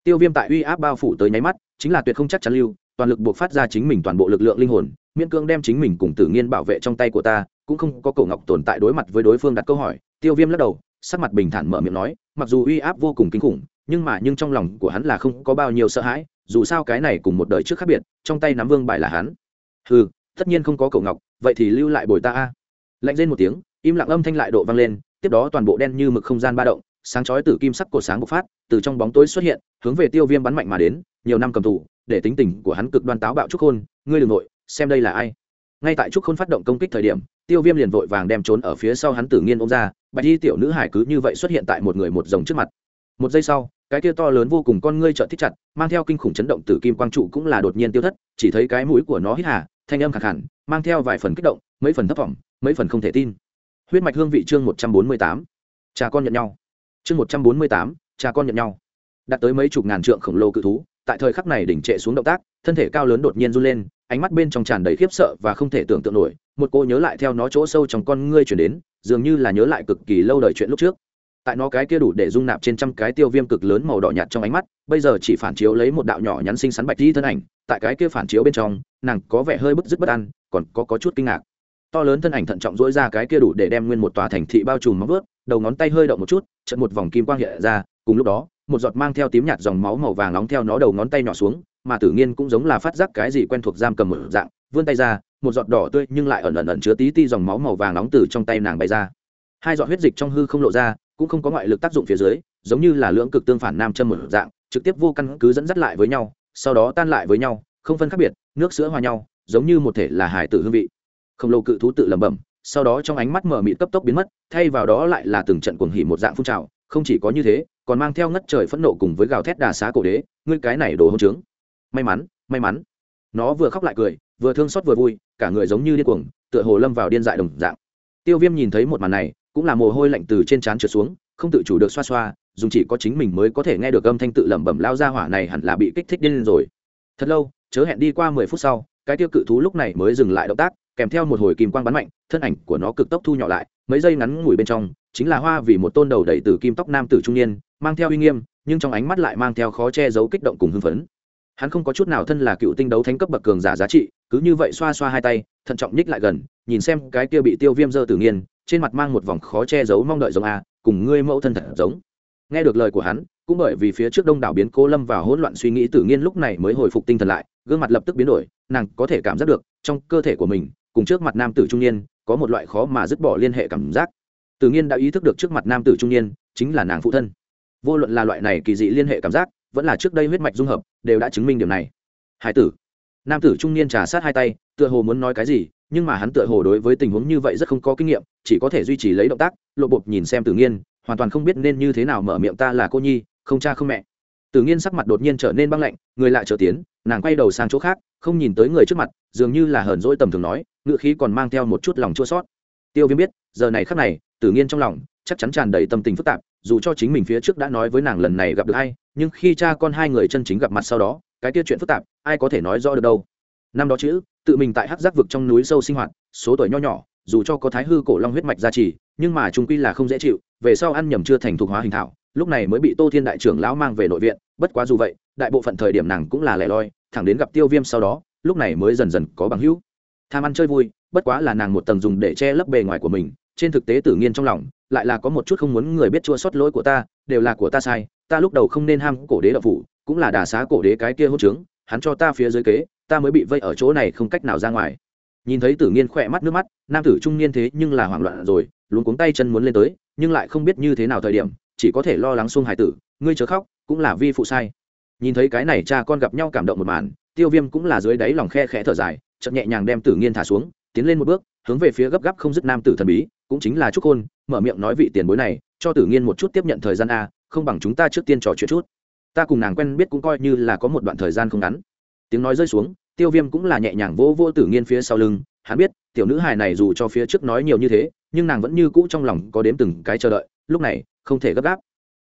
Tiêu viêm tại uy áp bao phủ tới nháy mắt, chính là tuyệt không chắc chắn lưu toàn lực buộc phát ra chính mình toàn bộ lực lượng linh hồn, miễn cương đem chính mình cùng tử nghiên bảo vệ trong tay của ta, cũng không có cổ ngọc tồn tại đối mặt với đối phương đặt câu hỏi. Tiêu viêm lắc đầu, sắc mặt bình thản mở miệng nói, mặc dù uy áp vô cùng kinh khủng, nhưng mà nhưng trong lòng của hắn là không có bao nhiêu sợ hãi, dù sao cái này cùng một đời trước khác biệt, trong tay nắm vương bài là hắn. Ừ tất nhiên không có cổ ngọc, vậy thì lưu lại bồi ta a. Lạnh lên một tiếng, im lặng âm thanh lại độ vang lên, tiếp đó toàn bộ đen như mực không gian ba động, sáng chói từ kim sắc cột sáng bộc phát, từ trong bóng tối xuất hiện, hướng về tiêu viêm bắn mạnh mà đến, nhiều năm cầm tù để tính tình của hắn cực đoan táo bạo trúc khôn, ngươi đ ừ n g nội, xem đây là ai. Ngay tại trúc khôn phát động công kích thời điểm, tiêu viêm liền vội vàng đem trốn ở phía sau hắn tử nghiên ôm ra, bạch y tiểu nữ hải cứ như vậy xuất hiện tại một người một rồng trước mặt. Một giây sau, cái kia to lớn vô cùng con ngươi trợn thích chặt, mang theo kinh khủng chấn động tử kim quang trụ cũng là đột nhiên tiêu thất, chỉ thấy cái mũi của nó hít hà, thanh âm khẳng hẳn mang theo vài phần kích động, mấy phần thấp vọng, mấy phần không thể tin. Huyết mạch hương vị chương một trăm bốn mươi tám. Cha con nhận nhau. Chương một trăm bốn mươi tám, cha con nhận nhau. Đạt tới mấy chục ngàn trượng khổng lồ cự thú tại thời khắc này đỉnh trệ xuống động tác thân thể cao lớn đột nhiên run lên ánh mắt bên trong tràn đầy khiếp sợ và không thể tưởng tượng nổi một cô nhớ lại theo nó chỗ sâu trong con ngươi chuyển đến dường như là nhớ lại cực kỳ lâu đời chuyện lúc trước. Tại nó cái kia đủ để dung nạp trên trăm cái tiêu viêm cực lớn màu đỏ nhạt trong ánh mắt bây giờ chỉ phản chiếu lấy một đạo nhỏ nhắn xinh xắn bạch di thân ảnh tại cái kia phản chiếu bên trong nàng có vẻ hơi bất dứt bất an còn có, có chút kinh ngạc. To lớn thân ảnh thận trọng dỗi ra cái kia đủ để đem nguyên một tòa thành thị bao trùm móng vớt đầu ngón tay hơi động một chút trận một vòng kim quang hiện ra cùng lúc đó một giọt mang theo tím nhạt dòng máu màu vàng nóng theo nó đầu ngón tay nhỏ xuống, mà tử nghiên cũng giống là phát giác cái gì quen thuộc giam cầm một dạng, vươn tay ra, một giọt đỏ tươi nhưng lại ẩn ẩn ẩn chứa tí ti dòng máu màu vàng nóng từ trong tay nàng bay ra. Hai giọt huyết dịch trong hư không lộ ra, cũng không có ngoại lực tác dụng phía dưới, giống như là lưỡng cực tương phản nam châm một dạng, trực tiếp vô căn cứ dẫn dắt lại với nhau, sau đó tan lại với nhau, không phân khác biệt, nước sữa hòa nhau, giống như một thể là hải tử hương vị. Không lâu cự thú tự lẩm bẩm, sau đó trong ánh mắt mở mịt cấp tốc biến mất, thay vào đó lại là từng trận cuồng hỉ một dạng phun trào không chỉ có như thế, còn mang theo ngất trời phẫn nộ cùng với gào thét đà xá cổ đế, ngươi cái này đồ hỗn trướng. May mắn may mắn. Nó vừa khóc lại cười, vừa thương xót vừa vui, cả người giống như điên cuồng, tựa hồ lâm vào điên dại đồng dạng. Tiêu viêm nhìn thấy một màn này, cũng là mồ hôi lạnh từ trên trán trượt xuống, không tự chủ được xoa xoa dùng chỉ có chính mình mới có thể nghe được âm thanh tự lẩm bẩm lao ra hỏa này hẳn là bị kích thích điên rồi. Thật lâu, chớ hẹn đi qua mười phút sau, cái tiêu cự thú lúc này mới dừng lại động tác, kèm theo một hồi kim quang bắn mạnh, thân ảnh của nó cực tốc thu nhỏ lại mấy giây ngắn ngủi bên trong, chính là hoa vì một tôn đầu đầy từ kim tóc nam tử trung niên, mang theo uy nghiêm, nhưng trong ánh mắt lại mang theo khó che giấu kích động cùng hưng phấn. Hắn không có chút nào thân là cựu tinh đấu thánh cấp bậc cường giả giá trị, cứ như vậy xoa xoa hai tay, thận trọng nhích lại gần, nhìn xem cái kia bị tiêu viêm dơ tử nghiên, trên mặt mang một vòng khó che giấu mong đợi giống a, cùng ngươi mẫu thân thật giống. Nghe được lời của hắn, cũng bởi vì phía trước đông đảo biến cố lâm vào hỗn loạn suy nghĩ tử nghiên lúc này mới hồi phục tinh thần lại, gương mặt lập tức biến đổi, nàng có thể cảm giác được, trong cơ thể của mình, cùng trước mặt nam tử trung niên có một loại khó mà dứt bỏ liên hệ cảm giác. Tự nhiên đã ý thức được trước mặt nam tử trung niên chính là nàng phụ thân. Vô luận là loại này kỳ dị liên hệ cảm giác, vẫn là trước đây huyết mạch dung hợp, đều đã chứng minh điểm này. Hải tử. Nam tử trung niên trà sát hai tay, tựa hồ muốn nói cái gì, nhưng mà hắn tựa hồ đối với tình huống như vậy rất không có kinh nghiệm, chỉ có thể duy trì lấy động tác, lộ bột nhìn xem tử nghiên, hoàn toàn không biết nên như thế nào mở miệng ta là cô nhi, không cha không mẹ. Tử nghiên sắc mặt đột nhiên trở nên băng lạnh, người lại trở tiến, nàng quay đầu sang chỗ khác không nhìn tới người trước mặt, dường như là hờn dỗi tầm thường nói, ngựa khí còn mang theo một chút lòng chua sót tiêu viêm biết, giờ này khắc này, tử nghiên trong lòng, chắc chắn tràn đầy tâm tình phức tạp, dù cho chính mình phía trước đã nói với nàng lần này gặp được hay nhưng khi cha con hai người chân chính gặp mặt sau đó, cái tiết chuyện phức tạp, ai có thể nói rõ được đâu. Năm đó chữ, tự mình tại hắc giác vực trong núi sâu sinh hoạt, số tuổi nho nhỏ, dù cho có thái hư cổ long huyết mạch gia trì, nhưng mà trung quy là không dễ chịu, về sau ăn nhầm chưa thành thuộc hóa hình thảo, lúc này mới bị tô thiên đại trưởng lão mang về nội viện, bất quá dù vậy, đại bộ phận thời điểm nàng cũng là lẻ loi thẳng đến gặp tiêu viêm sau đó, lúc này mới dần dần có bằng hữu. Tham ăn chơi vui, bất quá là nàng một tầng dùng để che lấp bề ngoài của mình, trên thực tế Tử Nghiên trong lòng, lại là có một chút không muốn người biết chua sót lỗi của ta, đều là của ta sai, ta lúc đầu không nên ham cổ đế đậu phủ, cũng là đà xá cổ đế cái kia hốt trướng, hắn cho ta phía dưới kế, ta mới bị vây ở chỗ này không cách nào ra ngoài. Nhìn thấy tử nghiên khỏe mắt nước mắt, nam tử trung niên thế nhưng là hoảng loạn rồi luôn cuống tay chân muốn lên tới, nhưng lại không biết như thế nào thời điểm, chỉ có thể lo lắng xuông hải tử, ngươi chớ khóc, cũng là vi phụ sai nhìn thấy cái này cha con gặp nhau cảm động một màn tiêu viêm cũng là dưới đáy lòng khe khẽ thở dài chậm nhẹ nhàng đem tử nghiên thả xuống tiến lên một bước hướng về phía gấp gáp không dứt nam tử thần bí cũng chính là trúc hôn, mở miệng nói vị tiền bối này cho tử nghiên một chút tiếp nhận thời gian a không bằng chúng ta trước tiên trò chuyện chút. Ta cùng nàng quen biết cũng coi như là có một đoạn thời gian không ngắn. Tiếng nói rơi xuống tiêu viêm cũng là nhẹ nhàng vô vô tử nghiên phía sau lưng hắn biết tiểu nữ hài này dù cho phía trước nói nhiều như thế nhưng nàng vẫn như cũ trong lòng có đếm từng cái chờ đợi lúc này không thể gấp gáp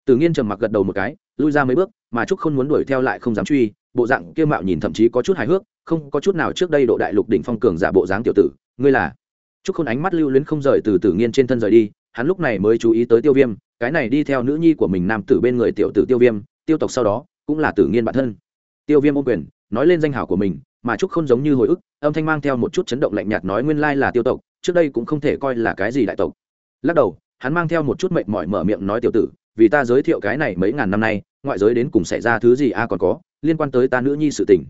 tử nghiên trầm mặc gật đầu một cái, lui ra mấy bước, mà trúc không muốn đuổi theo lại không dám truy, bộ dạng kia mạo nhìn thậm chí có chút hài hước, không có chút nào trước đây độ đại lục đỉnh phong cường giả bộ dáng tiểu tử, ngươi là? Trúc khôn ánh mắt lưu luyến không rời từ tử nghiên trên thân rời đi, hắn lúc này mới chú ý tới tiêu viêm, cái này đi theo nữ nhi của mình nam tử bên người tiểu tử tiêu viêm, tiêu tộc sau đó cũng là tử nghiên bản thân. Tiêu viêm ô quyền, nói lên danh hảo của mình, mà trúc không giống như hồi ức, âm thanh mang theo một chút chấn động lạnh nhạt nói nguyên lai là tiêu tộc, trước đây cũng không thể coi là cái gì đại tộc. Lắc đầu, hắn mang theo một chút mệt mỏi mở miệng nói tiểu tử vì ta giới thiệu cái này mấy ngàn năm nay, ngoại giới đến cùng xảy ra thứ gì a còn có, liên quan tới ta nữ nhi sự tình.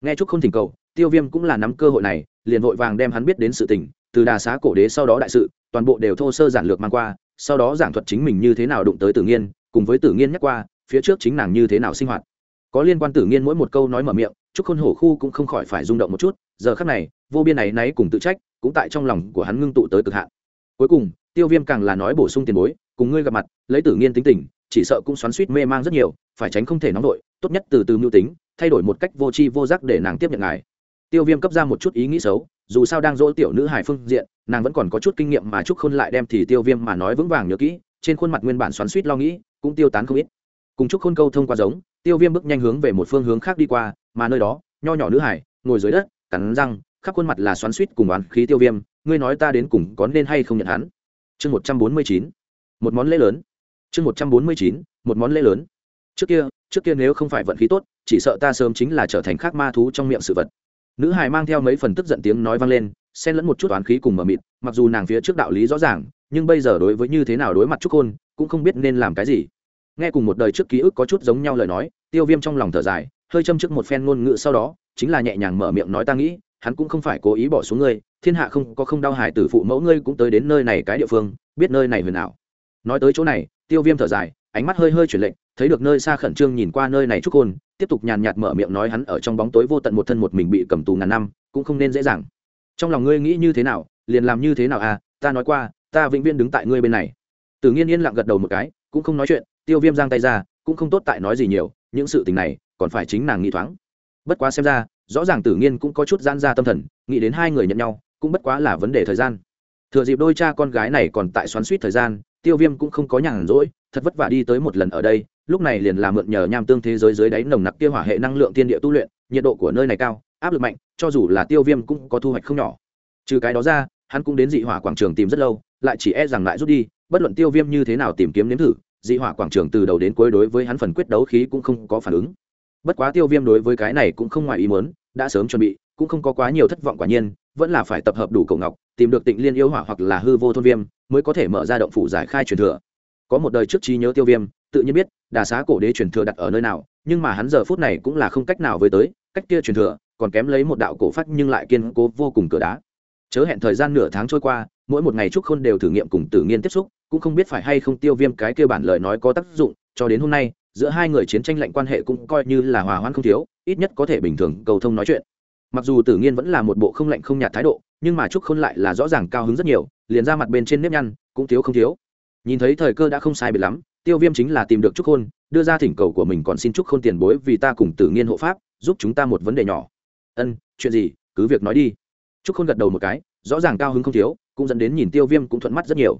Nghe trúc không thỉnh cầu, tiêu viêm cũng là nắm cơ hội này, liền vội vàng đem hắn biết đến sự tình, từ đà xá cổ đế sau đó đại sự, toàn bộ đều thô sơ giản lược mang qua, sau đó giảng thuật chính mình như thế nào đụng tới tử nghiên, cùng với tử nghiên nhắc qua, phía trước chính nàng như thế nào sinh hoạt. Có liên quan tử nghiên mỗi một câu nói mở miệng, trúc khôn hổ khu cũng không khỏi phải rung động một chút, giờ khắc này, vô biên này náy cùng tự trách, cũng tại trong lòng của hắn ngưng tụ tới cực hạn. Cuối cùng tiêu viêm càng là nói bổ sung tiền bối, cùng ngươi gặp mặt, lấy tử nghiên tính tình, chỉ sợ cũng xoắn suýt mê mang rất nhiều, phải tránh không thể nóng đội tốt nhất từ từ mưu tính, thay đổi một cách vô tri vô giác để nàng tiếp nhận ngài. Tiêu viêm cấp ra một chút ý nghĩ xấu, dù sao đang dỗ tiểu nữ hải phương diện, nàng vẫn còn có chút kinh nghiệm mà trúc khôn lại đem thì tiêu viêm mà nói vững vàng nhớ kỹ, trên khuôn mặt nguyên bản xoắn suýt lo nghĩ, cũng tiêu tán không ít. Cùng chúc khôn câu thông qua giống, tiêu viêm bước nhanh hướng về một phương hướng khác đi qua, mà nơi đó, nho nhỏ nữ hải ngồi dưới đất, cắn răng, khắp khuôn mặt là xoắn suýt cùng oán khí tiêu viêm, ngươi nói ta đến cùng có nên hay không nhận hắn? Chương một trăm bốn mươi chín, một món lễ lớn. Chương một trăm bốn mươi chín, một món lễ lớn. Trước kia trước kia nếu không phải vận khí tốt, chỉ sợ ta sớm chính là trở thành khác ma thú trong miệng sự vật. Nữ hài mang theo mấy phần tức giận tiếng nói vang lên, xen lẫn một chút oán khí cùng mờ mịt, mặc dù nàng phía trước đạo lý rõ ràng, nhưng bây giờ đối với như thế nào đối mặt trúc hôn, cũng không biết nên làm cái gì. Nghe cùng một đời trước ký ức có chút giống nhau lời nói, tiêu viêm trong lòng thở dài, hơi châm trước một phen ngôn ngữ sau đó, chính là nhẹ nhàng mở miệng nói ta nghĩ, hắn cũng không phải cố ý bỏ xuống ngươi thiên hạ không có không đau hải tử phụ mẫu ngươi cũng tới đến nơi này cái địa phương, biết nơi này huyền ảo. Nói tới chỗ này, tiêu viêm thở dài, ánh mắt hơi hơi chuyển lệnh thấy được nơi xa khẩn trương nhìn qua nơi này trúc hôn tiếp tục nhàn nhạt mở miệng nói hắn ở trong bóng tối vô tận một thân một mình bị cầm tù ngàn năm, cũng không nên dễ dàng. Trong lòng ngươi nghĩ như thế nào, liền làm như thế nào à ta nói qua, ta vĩnh viễn đứng tại ngươi bên này. Tử nhiên yên lặng gật đầu một cái, cũng không nói chuyện, tiêu viêm giang tay ra, cũng không tốt tại nói gì nhiều, những sự tình này, còn phải chính nàng nghĩ thoáng. Bất quá xem ra, rõ ràng tử nghiên cũng có chút gian ra tâm thần, nghĩ đến hai người nhận nhau cũng bất quá là vấn đề thời gian. Thừa dịp đôi cha con gái này còn tại xoắn suýt thời gian, tiêu viêm cũng không có nhàn rỗi, thật vất vả đi tới một lần ở đây, lúc này liền làm mượn nhờ nham tương thế giới dưới đáy nồng nặc kia hỏa hệ năng lượng tiên địa tu luyện, nhiệt độ của nơi này cao, áp lực mạnh, cho dù là tiêu viêm cũng có thu hoạch không nhỏ. Trừ cái đó ra, hắn cũng đến dị hỏa quảng trường tìm rất lâu, lại chỉ e rằng lại rút đi, bất luận tiêu viêm như thế nào tìm kiếm nếm thử, dị hỏa quảng trường từ đầu đến cuối đối với hắn phần quyết đấu khí cũng không có phản ứng. Bất quá tiêu viêm đối với cái này cũng không ngoài ý muốn, đã sớm chuẩn bị, cũng không có quá nhiều thất vọng quả nhiên vẫn là phải tập hợp đủ cầu ngọc, tìm được tịnh liên yêu hỏa hoặc là hư vô thôn viêm, mới có thể mở ra động phủ giải khai truyền thừa. Có một đời trước trí nhớ tiêu viêm, tự nhiên biết, đà xá cổ đế truyền thừa đặt ở nơi nào, nhưng mà hắn giờ phút này cũng là không cách nào với tới, cách kia truyền thừa, còn kém lấy một đạo cổ phát nhưng lại kiên cố vô cùng cửa đá. Chớ hẹn thời gian nửa tháng trôi qua, mỗi một ngày trúc khôn đều thử nghiệm cùng tử nghiên tiếp xúc, cũng không biết phải hay không tiêu viêm cái kia bản lời nói có tác dụng, cho đến hôm nay, giữa hai người chiến tranh lạnh quan hệ cũng coi như là hòa hoãn không thiếu, ít nhất có thể bình thường cầu thông nói chuyện mặc dù tử nghiên vẫn là một bộ không lạnh không nhạt thái độ, nhưng mà trúc khôn lại là rõ ràng cao hứng rất nhiều, liền ra mặt bên trên nếp nhăn, cũng thiếu không thiếu. Nhìn thấy thời cơ đã không sai biệt lắm, tiêu viêm chính là tìm được trúc khôn, đưa ra thỉnh cầu của mình còn xin trúc khôn tiền bối vì ta cùng tử nghiên hộ pháp, giúp chúng ta một vấn đề nhỏ. Ân, chuyện gì, cứ việc nói đi. Trúc khôn gật đầu một cái, rõ ràng cao hứng không thiếu, cũng dẫn đến nhìn tiêu viêm cũng thuận mắt rất nhiều.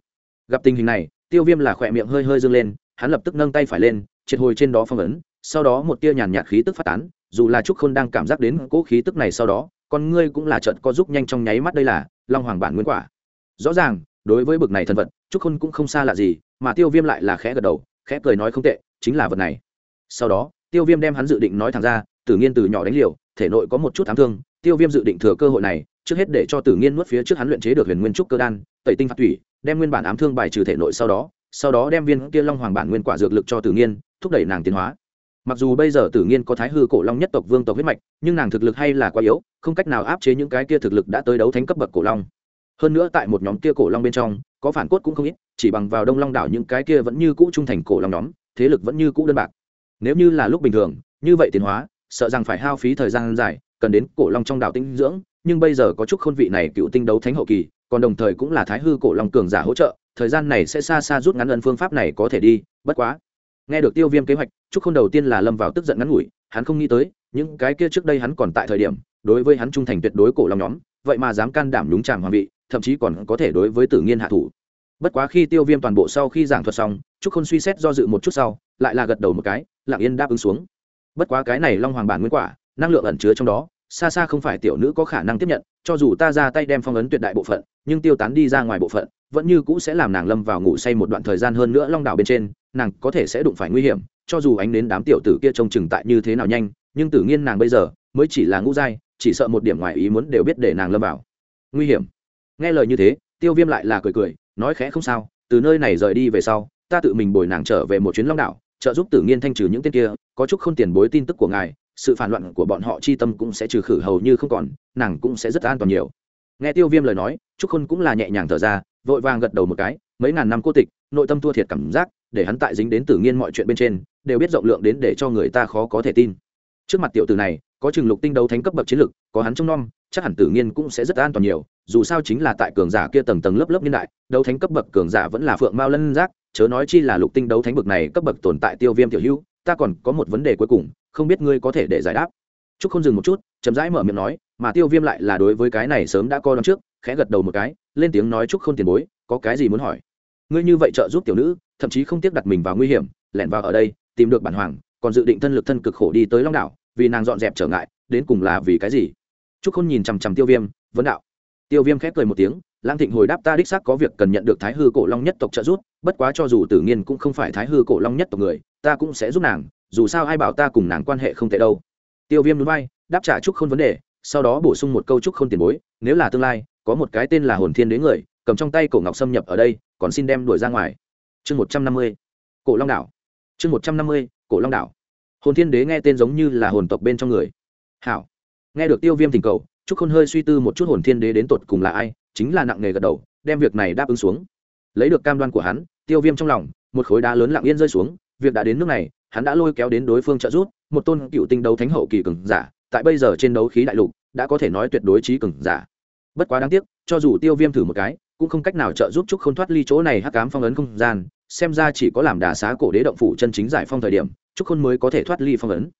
Gặp tình hình này, tiêu viêm là khỏe miệng hơi hơi dâng lên, hắn lập tức nâng tay phải lên, triệt hồi trên đó phong ấn, sau đó một tia nhàn nhạt khí tức phát tán dù là trúc khôn đang cảm giác đến cỗ khí tức này sau đó, con ngươi cũng là trận có giúp nhanh trong nháy mắt đây là, long hoàng bản nguyên quả. Rõ ràng, đối với bực này thân vật, trúc khôn cũng không xa lạ gì, mà tiêu viêm lại là khẽ gật đầu, khẽ cười nói không tệ, chính là vật này. Sau đó, tiêu viêm đem hắn dự định nói thẳng ra, tử nghiên từ nhỏ đánh liều, thể nội có một chút ám thương, tiêu viêm dự định thừa cơ hội này, trước hết để cho tử nghiên nuốt phía trước hắn luyện chế được huyền nguyên trúc cơ đan, tẩy tinh phạt thủy, đem nguyên bản ám thương bài trừ thể nội sau đó sau đó đem viên kia long hoàng bản nguyên quả dược lực cho tử nghiên, thúc đẩy nàng tiến hóa mặc dù bây giờ tử nghiên có thái hư cổ long nhất tộc vương tộc huyết mạch, nhưng nàng thực lực hay là quá yếu, không cách nào áp chế những cái kia thực lực đã tới đấu thánh cấp bậc cổ long. Hơn nữa tại một nhóm kia cổ long bên trong, có phản cốt cũng không ít, chỉ bằng vào đông long đảo những cái kia vẫn như cũ trung thành cổ long nhóm, thế lực vẫn như cũ đơn bạc. Nếu như là lúc bình thường, như vậy tiến hóa, sợ rằng phải hao phí thời gian dài, cần đến cổ long trong đảo tinh dưỡng, nhưng bây giờ có chút khôn vị này cựu tinh đấu thánh hậu kỳ, còn đồng thời cũng là thái hư cổ long cường giả hỗ trợ, thời gian này sẽ xa xa rút ngắn ân phương pháp này có thể đi, bất quá nghe được tiêu viêm kế hoạch, trúc khôn đầu tiên là lâm vào tức giận ngắn ngủi, hắn không nghĩ tới, những cái kia trước đây hắn còn tại thời điểm, đối với hắn trung thành tuyệt đối cổ lòng nhóm, vậy mà dám can đảm đúng tràng hoàng vị, thậm chí còn có thể đối với tử nghiên hạ thủ. Bất quá khi tiêu viêm toàn bộ sau khi giảng thuật xong, trúc khôn suy xét do dự một chút sau, lại là gật đầu một cái, lặng yên đáp ứng xuống. Bất quá cái này long hoàng bản nguyên quả, năng lượng ẩn chứa trong đó, xa xa không phải tiểu nữ có khả năng tiếp nhận, cho dù ta ra tay đem phong ấn tuyệt đại bộ phận, nhưng tiêu tán đi ra ngoài bộ phận, vẫn như cũ sẽ làm nàng lâm vào ngủ say một đoạn thời gian hơn nữa long đảo bên trên nàng có thể sẽ đụng phải nguy hiểm, cho dù ánh đến đám tiểu tử kia trông chừng tại như thế nào nhanh, nhưng tử nghiên nàng bây giờ mới chỉ là ngũ giai, chỉ sợ một điểm ngoài ý muốn đều biết để nàng lâm vào. Nguy hiểm. Nghe lời như thế, tiêu viêm lại là cười cười, nói khẽ không sao, từ nơi này rời đi về sau, ta tự mình bồi nàng trở về một chuyến long đảo, trợ giúp tử nghiên thanh trừ những tên kia, có chút không tiền bối tin tức của ngài, sự phản loạn của bọn họ chi tâm cũng sẽ trừ khử hầu như không còn, nàng cũng sẽ rất an toàn nhiều. Nghe tiêu viêm lời nói, trúc khôn cũng là nhẹ nhàng thở ra, vội vàng gật đầu một cái, mấy ngàn năm cô tịch, nội tâm thua thiệt cảm giác để hắn tại dính đến tử nghiên mọi chuyện bên trên, đều biết rộng lượng đến để cho người ta khó có thể tin. Trước mặt tiểu tử này, có chừng lục tinh đấu thánh cấp bậc chiến lực, có hắn trông nom, chắc hẳn tử nghiên cũng sẽ rất an toàn nhiều, dù sao chính là tại cường giả kia tầng tầng lớp lớp niên đại, đấu thánh cấp bậc cường giả vẫn là phượng mao lân giác, chớ nói chi là lục tinh đấu thánh bậc này cấp bậc tồn tại tiêu viêm tiểu hữu, ta còn có một vấn đề cuối cùng, không biết ngươi có thể để giải đáp. Trúc không dừng một chút, chậm rãi mở miệng nói, mà tiêu viêm lại là đối với cái này sớm đã coi đón trước, khẽ gật đầu một cái, lên tiếng nói trúc không tiền bối, có cái gì muốn hỏi? Ngươi như vậy trợ giúp tiểu nữ thậm chí không tiếc đặt mình vào nguy hiểm, lẻn vào ở đây, tìm được bản hoàng, còn dự định thân lực thân cực khổ đi tới long đảo, vì nàng dọn dẹp trở ngại, đến cùng là vì cái gì? Trúc Khôn nhìn chằm chằm tiêu viêm, vấn đạo. Tiêu viêm khép cười một tiếng lang thịnh hồi đáp ta đích xác có việc cần nhận được thái hư cổ long nhất tộc trợ giúp, bất quá cho dù tử nghiên cũng không phải thái hư cổ long nhất tộc người, ta cũng sẽ giúp nàng, dù sao ai bảo ta cùng nàng quan hệ không tệ đâu. Tiêu viêm núi bay đáp trả trúc Khôn vấn đề, sau đó bổ sung một câu trúc Khôn tiền bối, nếu là tương lai, có một cái tên là hồn thiên đế người, cầm trong tay cổ ngọc xâm nhập ở đây, còn xin đem đuổi ra ngoài chương một trăm năm mươi, cổ long đảo. Chương một trăm năm mươi, cổ long đảo. Hồn thiên đế nghe tên giống như là hồn tộc bên trong người. Hảo. Nghe được tiêu viêm thỉnh cầu, trúc khôn hơi suy tư một chút hồn thiên đế đến tột cùng là ai, chính là nặng nghề gật đầu, đem việc này đáp ứng xuống. Lấy được cam đoan của hắn, tiêu viêm trong lòng, một khối đá lớn lặng yên rơi xuống, việc đã đến nước này, hắn đã lôi kéo đến đối phương trợ giúp, một tôn cựu tinh đấu thánh hậu kỳ cường giả, tại bây giờ trên đấu khí đại lục, đã có thể nói tuyệt đối trí cường giả. Bất quá đáng tiếc, cho dù tiêu viêm thử một cái cũng không cách nào trợ giúp trúc không thoát ly chỗ này hắc cám phong ấn không gian, xem ra chỉ có làm đà xá cổ đế động phủ chân chính giải phong thời điểm, trúc khôn mới có thể thoát ly phong ấn.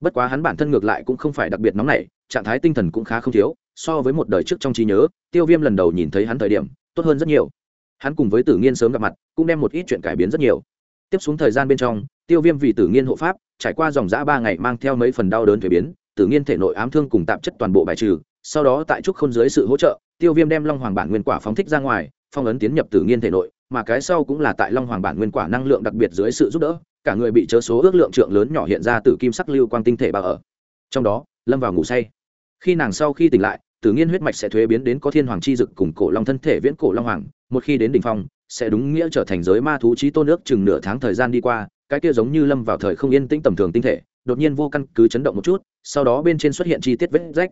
Bất quá hắn bản thân ngược lại cũng không phải đặc biệt nóng nảy, trạng thái tinh thần cũng khá không thiếu, so với một đời trước trong trí nhớ, tiêu viêm lần đầu nhìn thấy hắn thời điểm, tốt hơn rất nhiều. Hắn cùng với tử nghiên sớm gặp mặt, cũng đem một ít chuyện cải biến rất nhiều. Tiếp xuống thời gian bên trong, tiêu viêm vì tử nghiên hộ pháp, trải qua dòng giã ba ngày mang theo mấy phần đau đớn thuế biến, tử nghiên thể nội ám thương cùng tạp chất toàn bộ bài trừ, sau đó tại trúc khôn dưới sự hỗ trợ tiêu viêm đem long hoàng bản nguyên quả phóng thích ra ngoài, phong ấn tiến nhập tử nghiên thể nội, mà cái sau cũng là tại long hoàng bản nguyên quả năng lượng đặc biệt dưới sự giúp đỡ, cả người bị chớ số ước lượng trượng lớn nhỏ hiện ra từ kim sắc lưu quang tinh thể bao ở. Trong đó, lâm vào ngủ say. Khi nàng sau khi tỉnh lại, tử nghiên huyết mạch sẽ thuế biến đến có thiên hoàng chi dực cùng cổ long thân thể viễn cổ long hoàng, một khi đến đỉnh phong, sẽ đúng nghĩa trở thành giới ma thú trí tôn nước chừng nửa tháng thời gian đi qua, cái kia giống như lâm vào thời không yên tĩnh tầm thường tinh thể, đột nhiên vô căn cứ chấn động một chút, sau đó bên trên xuất hiện chi tiết vết rách.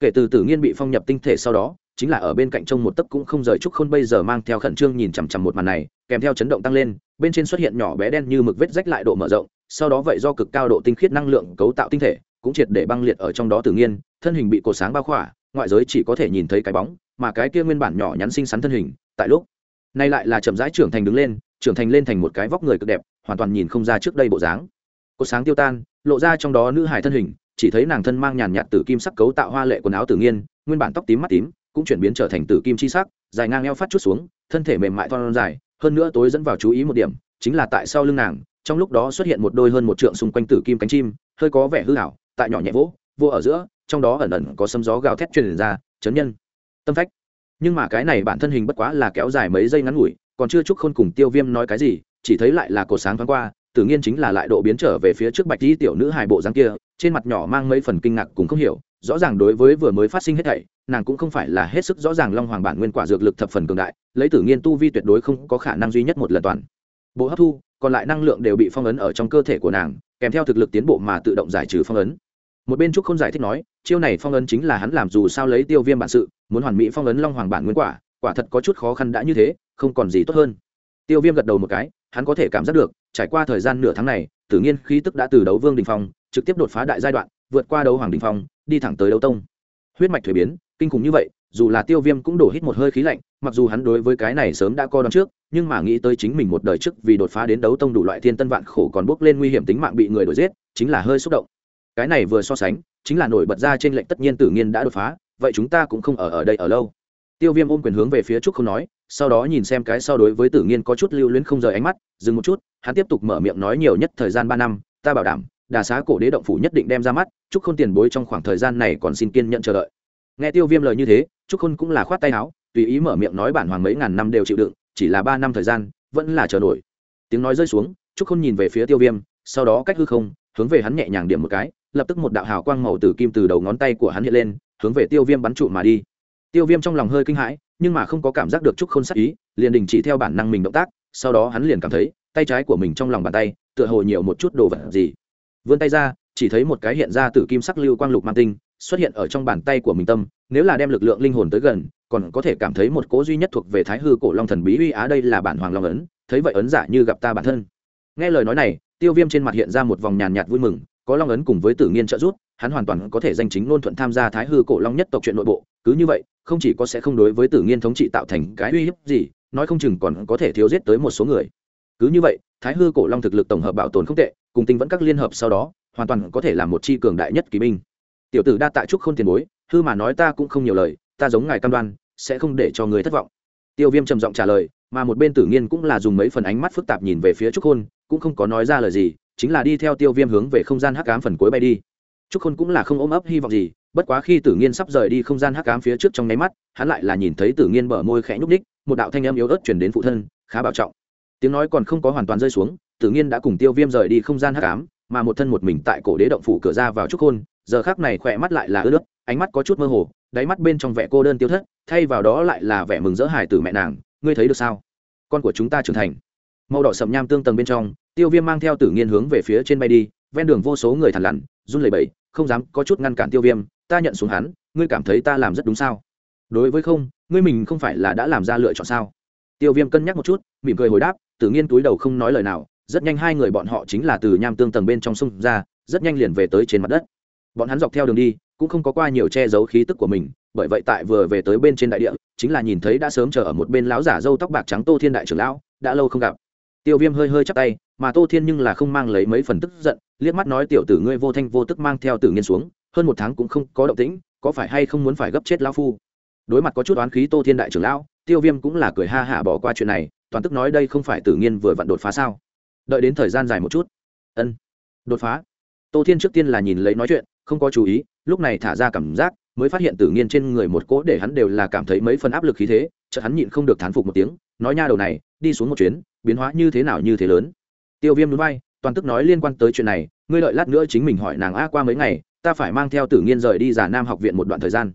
Kể từ tử nghiên bị phong nhập tinh thể sau đó chính là ở bên cạnh trông một tấc cũng không rời trúc khôn bây giờ mang theo khẩn trương nhìn chằm chằm một màn này, kèm theo chấn động tăng lên, bên trên xuất hiện nhỏ bé đen như mực vết rách lại độ mở rộng, sau đó vậy do cực cao độ tinh khiết năng lượng cấu tạo tinh thể, cũng triệt để băng liệt ở trong đó tự nhiên, thân hình bị cột sáng bao khỏa, ngoại giới chỉ có thể nhìn thấy cái bóng, mà cái kia nguyên bản nhỏ nhắn xinh xắn thân hình, tại lúc nay lại là chậm rãi trưởng thành đứng lên, trưởng thành lên thành một cái vóc người cực đẹp, hoàn toàn nhìn không ra trước đây bộ dáng. Cột sáng tiêu tan, lộ ra trong đó nữ hài thân hình, chỉ thấy nàng thân mang nhàn nhạt từ kim sắc cấu tạo hoa lệ quần áo tự nhiên, nguyên bản tóc tím mắt tím cũng chuyển biến trở thành tử kim chi sắc, dài ngang eo phát chút xuống, thân thể mềm mại thon dài, hơn nữa tối dẫn vào chú ý một điểm, chính là tại sau lưng nàng, trong lúc đó xuất hiện một đôi hơn một trượng xung quanh tử kim cánh chim, hơi có vẻ hư hảo tại nhỏ nhẹ vỗ vô ở giữa, trong đó ẩn ẩn có sấm gió gào thét truyền ra, chấn nhân, tâm phách. Nhưng mà cái này bản thân hình bất quá là kéo dài mấy giây ngắn ngủi, còn chưa chúc khôn cùng tiêu viêm nói cái gì, chỉ thấy lại là cột sáng thoáng qua, tự nhiên chính là lại độ biến trở về phía trước bạch di tiểu nữ hài bộ dáng kia, trên mặt nhỏ mang mấy phần kinh ngạc cùng không hiểu rõ ràng đối với vừa mới phát sinh hết thảy, nàng cũng không phải là hết sức rõ ràng long hoàng bản nguyên quả dược lực thập phần cường đại, lấy tử nghiên tu vi tuyệt đối không có khả năng duy nhất một lần toàn. Bộ hấp thu, còn lại năng lượng đều bị phong ấn ở trong cơ thể của nàng, kèm theo thực lực tiến bộ mà tự động giải trừ phong ấn. Một bên trúc không giải thích nói, chiêu này phong ấn chính là hắn làm dù sao lấy tiêu viêm bản sự, muốn hoàn mỹ phong ấn long hoàng bản nguyên quả quả thật có chút khó khăn đã như thế, không còn gì tốt hơn. Tiêu viêm gật đầu một cái, hắn có thể cảm giác được, trải qua thời gian nửa tháng này, tử nhiên khí tức đã từ đấu vương đình phong, trực tiếp đột phá đại giai đoạn vượt qua đấu hoàng đình phong, đi thẳng tới đấu tông. Huyết mạch thuế biến, kinh khủng như vậy, dù là tiêu viêm cũng đổ hít một hơi khí lạnh, mặc dù hắn đối với cái này sớm đã co đón trước, nhưng mà nghĩ tới chính mình một đời trước vì đột phá đến đấu tông đủ loại thiên tân vạn khổ còn bước lên nguy hiểm tính mạng bị người đuổi giết, chính là hơi xúc động. Cái này vừa so sánh, chính là nổi bật ra trên lệnh tất nhiên tử nghiên đã đột phá, vậy chúng ta cũng không ở ở đây ở lâu. Tiêu viêm ôm quyền hướng về phía trúc không nói, sau đó nhìn xem cái so đối với tử nghiên có chút lưu luyến không rời ánh mắt, dừng một chút, hắn tiếp tục mở miệng nói nhiều nhất thời gian ba năm, ta bảo đảm đà xá cổ đế động phủ nhất định đem ra mắt, trúc Khôn tiền bối trong khoảng thời gian này còn xin kiên nhận chờ đợi. Nghe tiêu viêm lời như thế, trúc khôn cũng là khoát tay áo, tùy ý mở miệng nói bản hoàng mấy ngàn năm đều chịu đựng, chỉ là ba năm thời gian, vẫn là chờ nổi. Tiếng nói rơi xuống, trúc khôn nhìn về phía tiêu viêm, sau đó cách hư không, hướng về hắn nhẹ nhàng điểm một cái, lập tức một đạo hào quang màu tử kim từ đầu ngón tay của hắn hiện lên, hướng về tiêu viêm bắn trụ mà đi. Tiêu viêm trong lòng hơi kinh hãi, nhưng mà không có cảm giác được trúc khôn sắc ý, liền đình chỉ theo bản năng mình động tác, sau đó hắn liền cảm thấy, tay trái của mình trong lòng bàn tay, tựa hồ nhiều một chút đồ vật gì vươn tay ra, chỉ thấy một cái hiện ra từ kim sắc lưu quang lục mang tinh, xuất hiện ở trong bàn tay của mình tâm, nếu là đem lực lượng linh hồn tới gần, còn có thể cảm thấy một cố duy nhất thuộc về thái hư cổ long thần bí uy á đây là bản hoàng long ấn, thấy vậy ấn giả như gặp ta bản thân. Nghe lời nói này, tiêu viêm trên mặt hiện ra một vòng nhàn nhạt vui mừng, có long ấn cùng với tử nghiên trợ giúp, hắn hoàn toàn có thể danh chính ngôn thuận tham gia thái hư cổ long nhất tộc chuyện nội bộ, cứ như vậy, không chỉ có sẽ không đối với tử nghiên thống trị tạo thành cái uy hiếp gì, nói không chừng còn có thể thiếu giết tới một số người. Cứ như vậy, thái hư cổ long thực lực tổng hợp bảo tồn không tệ cùng tinh vẫn các liên hợp sau đó, hoàn toàn có thể là một chi cường đại nhất kỳ binh. Tiểu tử đa tạ trúc không tiền bối, hư mà nói ta cũng không nhiều lời, ta giống ngài cam đoan, sẽ không để cho người thất vọng. Tiêu viêm trầm giọng trả lời, mà một bên tử nghiên cũng là dùng mấy phần ánh mắt phức tạp nhìn về phía trúc khôn cũng không có nói ra lời gì, chính là đi theo tiêu viêm hướng về không gian hắc ám phần cuối bay đi. Trúc khôn cũng là không ôm ấp hy vọng gì, bất quá khi tử nghiên sắp rời đi không gian hắc ám phía trước trong nháy mắt, hắn lại là nhìn thấy tử nghiên bở môi khẽ nhúc ních một đạo thanh âm yếu ớt chuyển đến phụ thân, khá bảo trọng. Tiếng nói còn không có hoàn toàn rơi xuống tử nghiên đã cùng tiêu viêm rời đi không gian hắc ám, mà một thân một mình tại cổ đế động phủ cửa ra vào trúc hôn. giờ khác này khỏe mắt lại là ướt nước, ánh mắt có chút mơ hồ, đáy mắt bên trong vẻ cô đơn tiêu thất, thay vào đó lại là vẻ mừng rỡ hài từ mẹ nàng, ngươi thấy được sao? Con của chúng ta trưởng thành. Màu đỏ sậm nham tương tầng bên trong, tiêu viêm mang theo tử nghiên hướng về phía trên bay đi, ven đường vô số người thằn lằn, run lẩy bẩy, không dám có chút ngăn cản tiêu viêm, ta nhận xuống hắn, ngươi cảm thấy ta làm rất đúng sao? Đối với không, ngươi mình không phải là đã làm ra lựa chọn sao? Tiêu viêm cân nhắc một chút, mỉm cười hồi đáp, tử nghiên túi đầu không nói lời nào rất nhanh hai người bọn họ chính là từ nham tương tầng bên trong sông ra, rất nhanh liền về tới trên mặt đất. Bọn hắn dọc theo đường đi, cũng không có qua nhiều che giấu khí tức của mình, bởi vậy tại vừa về tới bên trên đại địa, chính là nhìn thấy đã sớm chờ ở một bên lão giả râu tóc bạc trắng tô thiên đại trưởng lão, đã lâu không gặp. Tiêu viêm hơi hơi chắp tay, mà tô thiên nhưng là không mang lấy mấy phần tức giận, liếc mắt nói tiểu tử ngươi vô thanh vô tức mang theo tử nghiên xuống, hơn một tháng cũng không có động tĩnh, có phải hay không muốn phải gấp chết lão phu? Đối mặt có chút oán khí tô thiên đại trưởng lão, tiêu viêm cũng là cười ha hả bỏ qua chuyện này, toàn tức nói đây không phải tử nghiên vừa vặn đột phá sao? Đợi đến thời gian dài một chút. Ân. Đột phá. Tô thiên trước tiên là nhìn lấy nói chuyện, không có chú ý, lúc này thả ra cảm giác, mới phát hiện tử nghiên trên người một cỗ để hắn đều là cảm thấy mấy phần áp lực khí thế, chợt hắn nhịn không được thán phục một tiếng, nói nha đầu này, đi xuống một chuyến, biến hóa như thế nào như thế lớn. Tiêu viêm núi bay toàn tức nói liên quan tới chuyện này, ngươi đợi lát nữa chính mình hỏi nàng a qua mấy ngày, ta phải mang theo tử nghiên rời đi giả nam học viện một đoạn thời gian.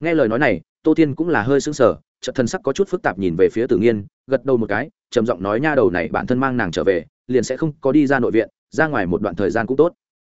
Nghe lời nói này, tô tiên cũng là hơi sững sờ, chợt thân sắc có chút phức tạp nhìn về phía tử nghiên, gật đầu một cái, trầm giọng nói nha đầu này bản thân mang nàng trở về liền sẽ không có đi ra nội viện ra ngoài một đoạn thời gian cũng tốt.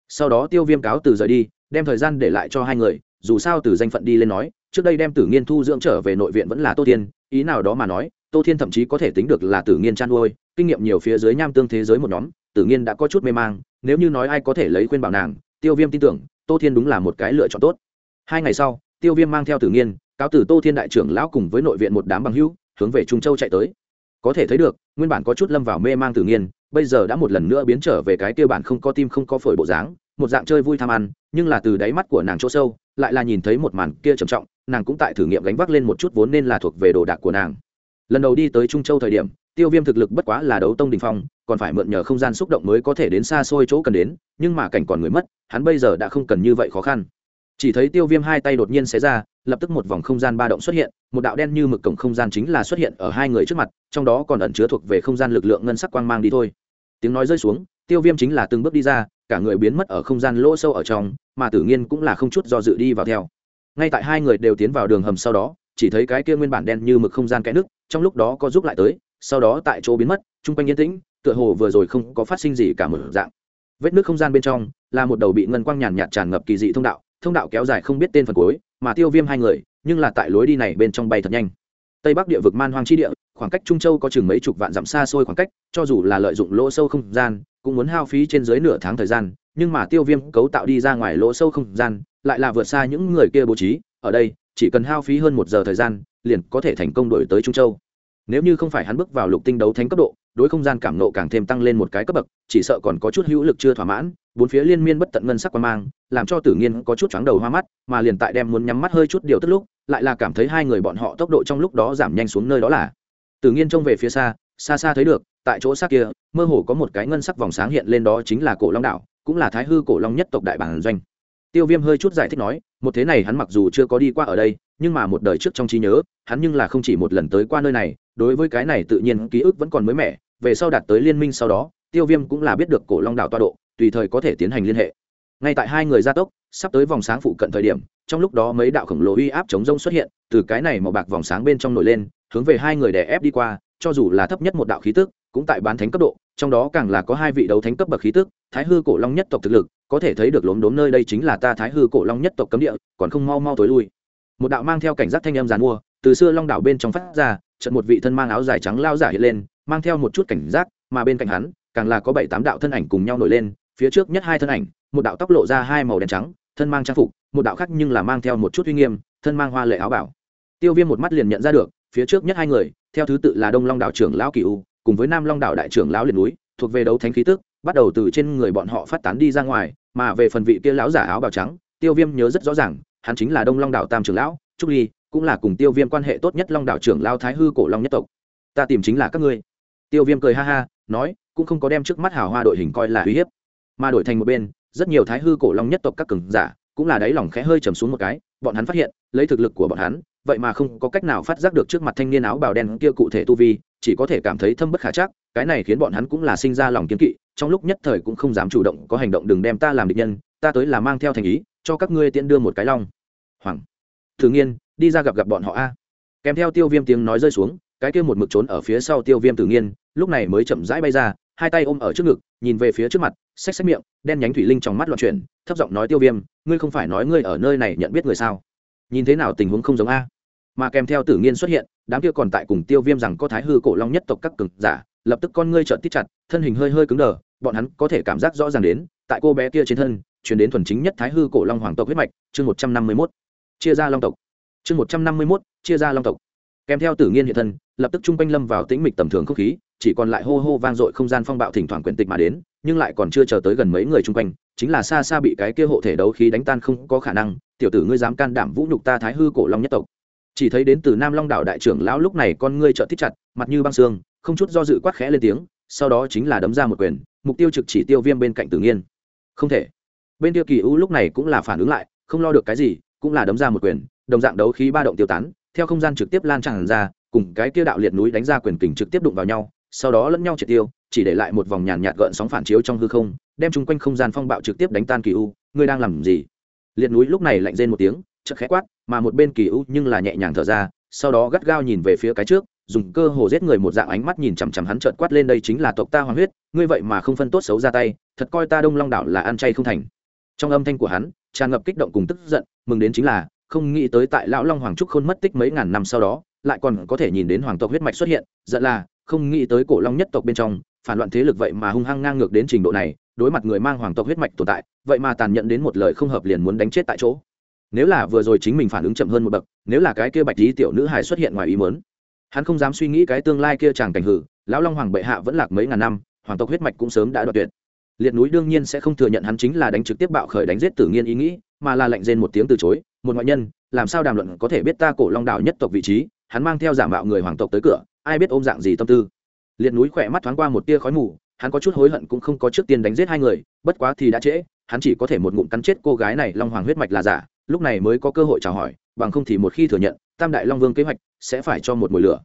Sau đó tiêu viêm cáo từ rời đi đem thời gian để lại cho hai người dù sao từ danh phận đi lên nói trước đây đem tử nghiên thu dưỡng trở về nội viện vẫn là tô thiên, ý nào đó mà nói tô thiên thậm chí có thể tính được là tử nghiên chăn nuôi kinh nghiệm nhiều phía dưới nham tương thế giới một nhóm tử nghiên đã có chút mê mang nếu như nói ai có thể lấy khuyên bảo nàng tiêu viêm tin tưởng tô thiên đúng là một cái lựa chọn tốt. Hai ngày sau tiêu viêm mang theo tử nghiên cáo từ tô thiên đại trưởng lão cùng với nội viện một đám bằng hữu hướng về trung châu chạy tới. Có thể thấy được nguyên bản có chút lâm vào mê mang tử nghiên bây giờ đã một lần nữa biến trở về cái tiêu bản không có tim không có phổi bộ dáng, một dạng chơi vui tham ăn, nhưng là từ đáy mắt của nàng chỗ sâu, lại là nhìn thấy một màn kia trầm trọng, nàng cũng tại thử nghiệm gánh vác lên một chút vốn nên là thuộc về đồ đạc của nàng. Lần đầu đi tới trung châu thời điểm, tiêu viêm thực lực bất quá là đấu tông đình phong, còn phải mượn nhờ không gian xúc động mới có thể đến xa xôi chỗ cần đến, nhưng mà cảnh còn người mất, hắn bây giờ đã không cần như vậy khó khăn. Chỉ thấy tiêu viêm hai tay đột nhiên xé ra, lập tức một vòng không gian ba động xuất hiện, một đạo đen như mực cổng không gian chính là xuất hiện ở hai người trước mặt, trong đó còn ẩn chứa thuộc về không gian lực lượng ngân sắc quang mang đi thôi tiếng nói rơi xuống, tiêu viêm chính là từng bước đi ra, cả người biến mất ở không gian lỗ sâu ở trong, mà tử nghiên cũng là không chút do dự đi vào theo. Ngay tại hai người đều tiến vào đường hầm sau đó, chỉ thấy cái kia nguyên bản đen như mực không gian kẽ nước, trong lúc đó có giúp lại tới, sau đó tại chỗ biến mất, chung quanh yên tĩnh, tựa hồ vừa rồi không có phát sinh gì cả một dạng. Vết nước không gian bên trong, là một đầu bị ngân quang nhàn nhạt tràn ngập kỳ dị thông đạo thông đạo kéo dài không biết tên phần cuối, mà tiêu viêm hai người, nhưng là tại lối đi này bên trong bay thật nhanh. Tây bắc địa vực man hoang chi địa khoảng cách trung châu có chừng mấy chục vạn dặm xa xôi khoảng cách, cho dù là lợi dụng lỗ sâu không gian, cũng muốn hao phí trên dưới nửa tháng thời gian, nhưng mà tiêu viêm cấu tạo đi ra ngoài lỗ sâu không gian, lại là vượt xa những người kia bố trí, ở đây, chỉ cần hao phí hơn một giờ thời gian, liền có thể thành công đổi tới trung châu. Nếu như không phải hắn bước vào lục tinh đấu thánh cấp độ, đối không gian cảm nộ càng thêm tăng lên một cái cấp bậc, chỉ sợ còn có chút hữu lực chưa thỏa mãn, bốn phía liên miên bất tận ngân sắc quan mang, làm cho tử nghiên có chút chóng đầu hoa mắt, mà liền tại đem muốn nhắm mắt hơi chút điều tức lúc, lại là cảm thấy hai người bọn họ tốc độ trong lúc đó giảm nhanh xuống nơi đó là tử nghiên trông về phía xa xa xa thấy được, tại chỗ xác kia, mơ hồ có một cái ngân sắc vòng sáng hiện lên đó chính là cổ long đảo, cũng là thái hư cổ long nhất tộc đại bản doanh. Tiêu viêm hơi chút giải thích nói, một thế này hắn mặc dù chưa có đi qua ở đây, nhưng mà một đời trước trong trí nhớ, hắn nhưng là không chỉ một lần tới qua nơi này, đối với cái này tự nhiên ký ức vẫn còn mới mẻ, về sau đạt tới liên minh sau đó, tiêu viêm cũng là biết được cổ long đảo toa độ, tùy thời có thể tiến hành liên hệ. Ngay tại hai người gia tốc, sắp tới vòng sáng phụ cận thời điểm, trong lúc đó mấy đạo khổng lồ uy áp chống rông xuất hiện, từ cái này màu bạc vòng sáng bên trong nổi lên hướng về hai người đè ép đi qua, cho dù là thấp nhất một đạo khí tức, cũng tại bán thánh cấp độ, trong đó càng là có hai vị đấu thánh cấp bậc khí tức, thái hư cổ long nhất tộc thực lực, có thể thấy được lốm đốm nơi đây chính là ta thái hư cổ long nhất tộc cấm địa, còn không mau mau tối lui. Một đạo mang theo cảnh giác thanh âm giàn mua, từ xưa long đảo bên trong phát ra trận một vị thân mang áo dài trắng lao giả hiện lên, mang theo một chút cảnh giác, mà bên cạnh hắn, càng là có bảy tám đạo thân ảnh cùng nhau nổi lên, phía trước nhất hai thân ảnh, một đạo tóc lộ ra hai màu đen trắng, thân mang trang phục, một đạo khác nhưng là mang theo một chút uy nghiêm, thân mang hoa lệ áo bảo. Tiêu viêm một mắt liền nhận ra được phía trước nhất hai người, theo thứ tự là đông long đạo trưởng lão cửu cùng với nam long đạo đại trưởng lão liền núi, thuộc về đấu thánh khí tức, bắt đầu từ trên người bọn họ phát tán đi ra ngoài, mà về phần vị kia lão giả áo bào trắng, tiêu viêm nhớ rất rõ ràng, hắn chính là đông long đạo tam trưởng lão, trúc ly, cũng là cùng tiêu viêm quan hệ tốt nhất long đạo trưởng lao thái hư cổ long nhất tộc. Ta tìm chính là các ngươi. Tiêu viêm cười ha ha, nói, cũng không có đem trước mắt hào hoa đội hình coi là uy hiếp, mà đổi thành một bên, rất nhiều thái hư cổ long nhất tộc các cường giả, cũng là đáy lòng khẽ hơi trầm xuống một cái, bọn hắn phát hiện, lấy thực lực của bọn hắn vậy mà không có cách nào phát giác được trước mặt thanh niên áo bào đen kia cụ thể tu vi, chỉ có thể cảm thấy thâm bất khả chắc, cái này khiến bọn hắn cũng là sinh ra lòng kiến kỵ, trong lúc nhất thời cũng không dám chủ động có hành động đừng đem ta làm địch nhân, ta tới là mang theo thành ý, cho các ngươi tiễn đưa một cái long. Hoàng, thử nghiên, đi ra gặp gặp bọn họ a. Kèm theo tiêu viêm tiếng nói rơi xuống, cái kia một mực trốn ở phía sau tiêu viêm tử nghiên, lúc này mới chậm rãi bay ra, hai tay ôm ở trước ngực, nhìn về phía trước mặt, xách xách miệng, đen nhánh thủy linh trong mắt loạn chuyển, thấp giọng nói tiêu viêm, ngươi không phải nói ngươi ở nơi này nhận biết người sao? Nhìn thế nào tình huống không giống a? Mà kèm theo tử nghiên xuất hiện, đám kia còn tại cùng tiêu viêm rằng có thái hư cổ long nhất tộc các cực giả, lập tức con ngươi trợn tít chặt, thân hình hơi hơi cứng đờ, bọn hắn có thể cảm giác rõ ràng đến, tại cô bé kia trên thân chuyển đến thuần chính nhất thái hư cổ long hoàng tộc huyết mạch, chương một trăm năm mươi mốt. Chia ra long tộc. Chương một trăm năm mươi mốt, chia ra long tộc. Kèm theo tử nghiên hiện thân, lập tức chung quanh lâm vào tĩnh mịch tầm thường không khí, chỉ còn lại hô hô vang dội không gian phong bạo thỉnh thoảng quyển tịch mà đến, nhưng lại còn chưa chờ tới gần mấy người chung quanh, chính là xa xa bị cái kia hộ thể đấu khí đánh tan không có khả năng, tiểu tử ngươi dám can đảm vũ nhục ta thái hư cổ long nhất tộc chỉ thấy đến từ nam long đảo đại trưởng lão lúc này con ngươi trợ thích chặt, mặt như băng xương, không chút do dự quát khẽ lên tiếng, sau đó chính là đấm ra một quyền, mục tiêu trực chỉ tiêu viêm bên cạnh tử nghiên. Không thể. Bên tiêu kỳ u lúc này cũng là phản ứng lại, không lo được cái gì, cũng là đấm ra một quyền, đồng dạng đấu khí ba động tiêu tán, theo không gian trực tiếp lan tràn ra, cùng cái kia đạo liệt núi đánh ra quyền kình trực tiếp đụng vào nhau, sau đó lẫn nhau triệt tiêu, chỉ để lại một vòng nhàn nhạt gợn sóng phản chiếu trong hư không, đem chung quanh không gian phong bạo trực tiếp đánh tan kỳ u, ngươi đang làm gì? Liệt núi lúc này lạnh rên một tiếng, chợt khẽ quát mà một bên kỳ u nhưng là nhẹ nhàng thở ra, sau đó gắt gao nhìn về phía cái trước, dùng cơ hồ giết người một dạng ánh mắt nhìn chằm chằm hắn trợn quát lên đây chính là tộc ta hoàng huyết, ngươi vậy mà không phân tốt xấu ra tay, thật coi ta đông long đảo là ăn chay không thành. Trong âm thanh của hắn, tràn ngập kích động cùng tức giận, mừng đến chính là, không nghĩ tới tại lão long hoàng trúc khôn mất tích mấy ngàn năm sau đó, lại còn có thể nhìn đến hoàng tộc huyết mạch xuất hiện, giận là, không nghĩ tới cổ long nhất tộc bên trong, phản loạn thế lực vậy mà hung hăng ngang ngược đến trình độ này, đối mặt người mang hoàng tộc huyết mạch tồn tại, vậy mà tàn nhẫn đến một lời không hợp liền muốn đánh chết tại chỗ nếu là vừa rồi chính mình phản ứng chậm hơn một bậc, nếu là cái kia bạch lý tiểu nữ hài xuất hiện ngoài ý mớn hắn không dám suy nghĩ cái tương lai kia chàng cảnh hử, lão long hoàng bệ hạ vẫn lạc mấy ngàn năm, hoàng tộc huyết mạch cũng sớm đã đoạt tuyệt. Liệt núi đương nhiên sẽ không thừa nhận hắn chính là đánh trực tiếp bạo khởi đánh giết tử nghiên ý nghĩ, mà là lệnh rên một tiếng từ chối, một ngoại nhân, làm sao đàm luận có thể biết ta cổ long đạo nhất tộc vị trí, hắn mang theo giả mạo người hoàng tộc tới cửa, ai biết ôm dạng gì tâm tư. Liệt núi khỏe mắt thoáng qua một tia khói mù, hắn có chút hối hận cũng không có trước tiên đánh giết hai người, bất quá thì đã trễ, hắn chỉ có thể một ngụm cắn chết cô gái này long hoàng huyết mạch là giả lúc này mới có cơ hội chào hỏi, bằng không thì một khi thừa nhận, tam đại long vương kế hoạch sẽ phải cho một mùi lửa.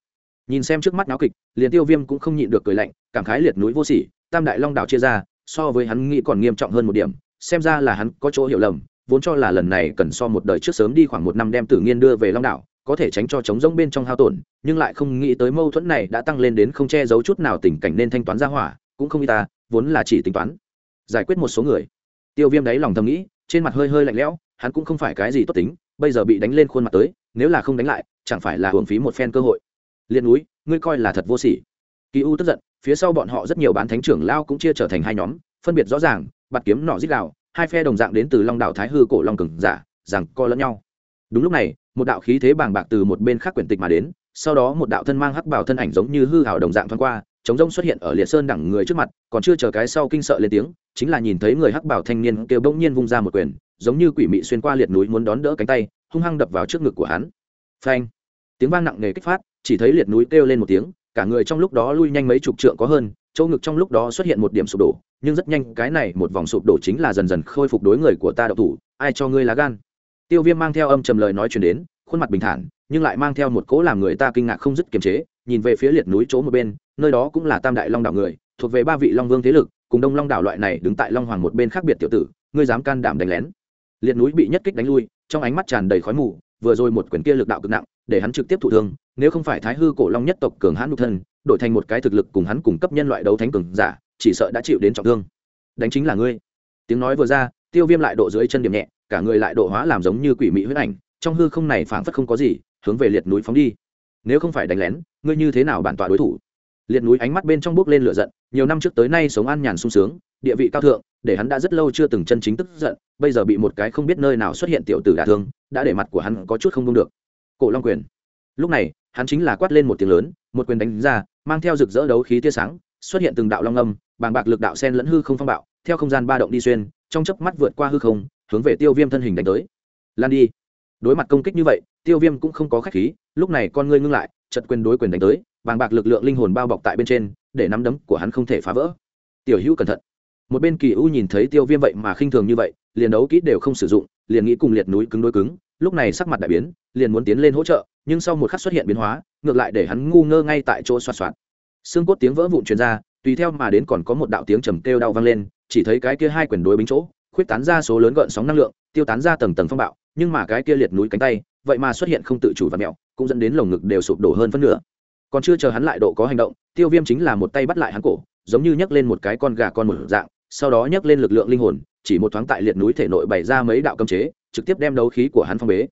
Nhìn xem trước mắt náo kịch liền tiêu viêm cũng không nhịn được cười lạnh, cảm khái liệt núi vô sỉ, tam đại long đảo chia ra, so với hắn nghĩ còn nghiêm trọng hơn một điểm, xem ra là hắn có chỗ hiểu lầm, vốn cho là lần này cần so một đời trước sớm đi khoảng một năm đem tử nghiên đưa về long đảo, có thể tránh cho chống rỗng bên trong hao tổn, nhưng lại không nghĩ tới mâu thuẫn này đã tăng lên đến không che giấu chút nào tình cảnh nên thanh toán ra hỏa, cũng không y ta, vốn là chỉ tính toán. Giải quyết một số người. Tiêu viêm đáy lòng thầm nghĩ, trên mặt hơi hơi lạnh lẽo hắn cũng không phải cái gì tốt tính, bây giờ bị đánh lên khuôn mặt tới, nếu là không đánh lại, chẳng phải là hưởng phí một phen cơ hội. Liên núi, ngươi coi là thật vô sỉ. Kỳ u tức giận, phía sau bọn họ rất nhiều bán thánh trưởng lao cũng chia trở thành hai nhóm, phân biệt rõ ràng, bạt kiếm nọ giết đạo hai phe đồng dạng đến từ long đảo thái hư cổ long cừng giả, rằng co lẫn nhau. Đúng lúc này, một đạo khí thế bàng bạc từ một bên khác quyển tịch mà đến, sau đó một đạo thân mang hắc bảo thân ảnh giống như hư hào đồng dạng thoáng qua, chống rông xuất hiện ở liệt sơn đẳng người trước mặt, còn chưa chờ cái sau kinh sợ lên tiếng, chính là nhìn thấy người hắc bảo thanh niên kêu bỗng nhiên vung ra một quyền giống như quỷ mị xuyên qua liệt núi muốn đón đỡ cánh tay, hung hăng đập vào trước ngực của hắn. Phanh! Tiếng vang nặng nề kích phát, chỉ thấy liệt núi kêu lên một tiếng, cả người trong lúc đó lui nhanh mấy chục trượng có hơn, chỗ ngực trong lúc đó xuất hiện một điểm sụp đổ, nhưng rất nhanh, cái này một vòng sụp đổ chính là dần dần khôi phục đối người của ta đậu thủ, ai cho ngươi lá gan? Tiêu viêm mang theo âm trầm lời nói chuyển đến, khuôn mặt bình thản, nhưng lại mang theo một cỗ làm người ta kinh ngạc không dứt kiềm chế, nhìn về phía liệt núi chỗ một bên, nơi đó cũng là tam đại long đảo người, thuộc về ba vị long vương thế lực, cùng đông long đảo loại này đứng tại long hoàng một bên khác biệt tiểu tử, ngươi dám can đảm đánh lén liệt núi bị nhất kích đánh lui, trong ánh mắt tràn đầy khói mù, vừa rồi một quyền kia lực đạo cực nặng, để hắn trực tiếp thụ thương, nếu không phải thái hư cổ long nhất tộc cường hãn nhục thân, đổi thành một cái thực lực cùng hắn cùng cấp nhân loại đấu thánh cường giả, chỉ sợ đã chịu đến trọng thương. Đánh chính là ngươi. Tiếng nói vừa ra, tiêu viêm lại độ dưới chân điểm nhẹ, cả người lại độ hóa làm giống như quỷ mỹ huyết ảnh, trong hư không này phảng phất không có gì, hướng về liệt núi phóng đi. Nếu không phải đánh lén, ngươi như thế nào bản tọa đối thủ? Liệt núi ánh mắt bên trong bước lên lửa giận, nhiều năm trước tới nay sống an nhàn sung sướng địa vị cao thượng, để hắn đã rất lâu chưa từng chân chính tức giận, bây giờ bị một cái không biết nơi nào xuất hiện tiểu tử đả thương, đã để mặt của hắn có chút không đông được. Cổ long quyền. Lúc này, hắn chính là quát lên một tiếng lớn, một quyền đánh ra, mang theo rực rỡ đấu khí tia sáng, xuất hiện từng đạo long âm, bàng bạc lực đạo sen lẫn hư không phong bạo, theo không gian ba động đi xuyên, trong chớp mắt vượt qua hư không, hướng về tiêu viêm thân hình đánh tới. Lan đi. Đối mặt công kích như vậy, tiêu viêm cũng không có khách khí, lúc này con ngươi ngưng lại chật quyền đối quyền đánh tới, bàng bạc lực lượng linh hồn bao bọc tại bên trên, để nắm đấm của hắn không thể phá vỡ. Tiểu hữu cẩn thận một bên kỳ u nhìn thấy tiêu viêm vậy mà khinh thường như vậy, liền đấu kỹ đều không sử dụng, liền nghĩ cùng liệt núi cứng đối cứng, lúc này sắc mặt đại biến, liền muốn tiến lên hỗ trợ, nhưng sau một khắc xuất hiện biến hóa, ngược lại để hắn ngu ngơ ngay tại chỗ xoạt xoạt. Xương cốt tiếng vỡ vụn truyền ra, tùy theo mà đến còn có một đạo tiếng trầm kêu đau vang lên, chỉ thấy cái kia hai quyền đối bính chỗ, khuyết tán ra số lớn gợn sóng năng lượng, tiêu tán ra tầng tầng phong bạo, nhưng mà cái kia liệt núi cánh tay, vậy mà xuất hiện không tự chủ và mẹo, cũng dẫn đến lồng ngực đều sụp đổ hơn phân nửa. Còn chưa chờ hắn lại độ có hành động, tiêu viêm chính là một tay bắt lại hắn cổ, giống như nhấc lên một cái con gà con một dạng sau đó nhấc lên lực lượng linh hồn, chỉ một thoáng tại liệt núi thể nội bày ra mấy đạo cấm chế, trực tiếp đem đấu khí của hắn phong bế.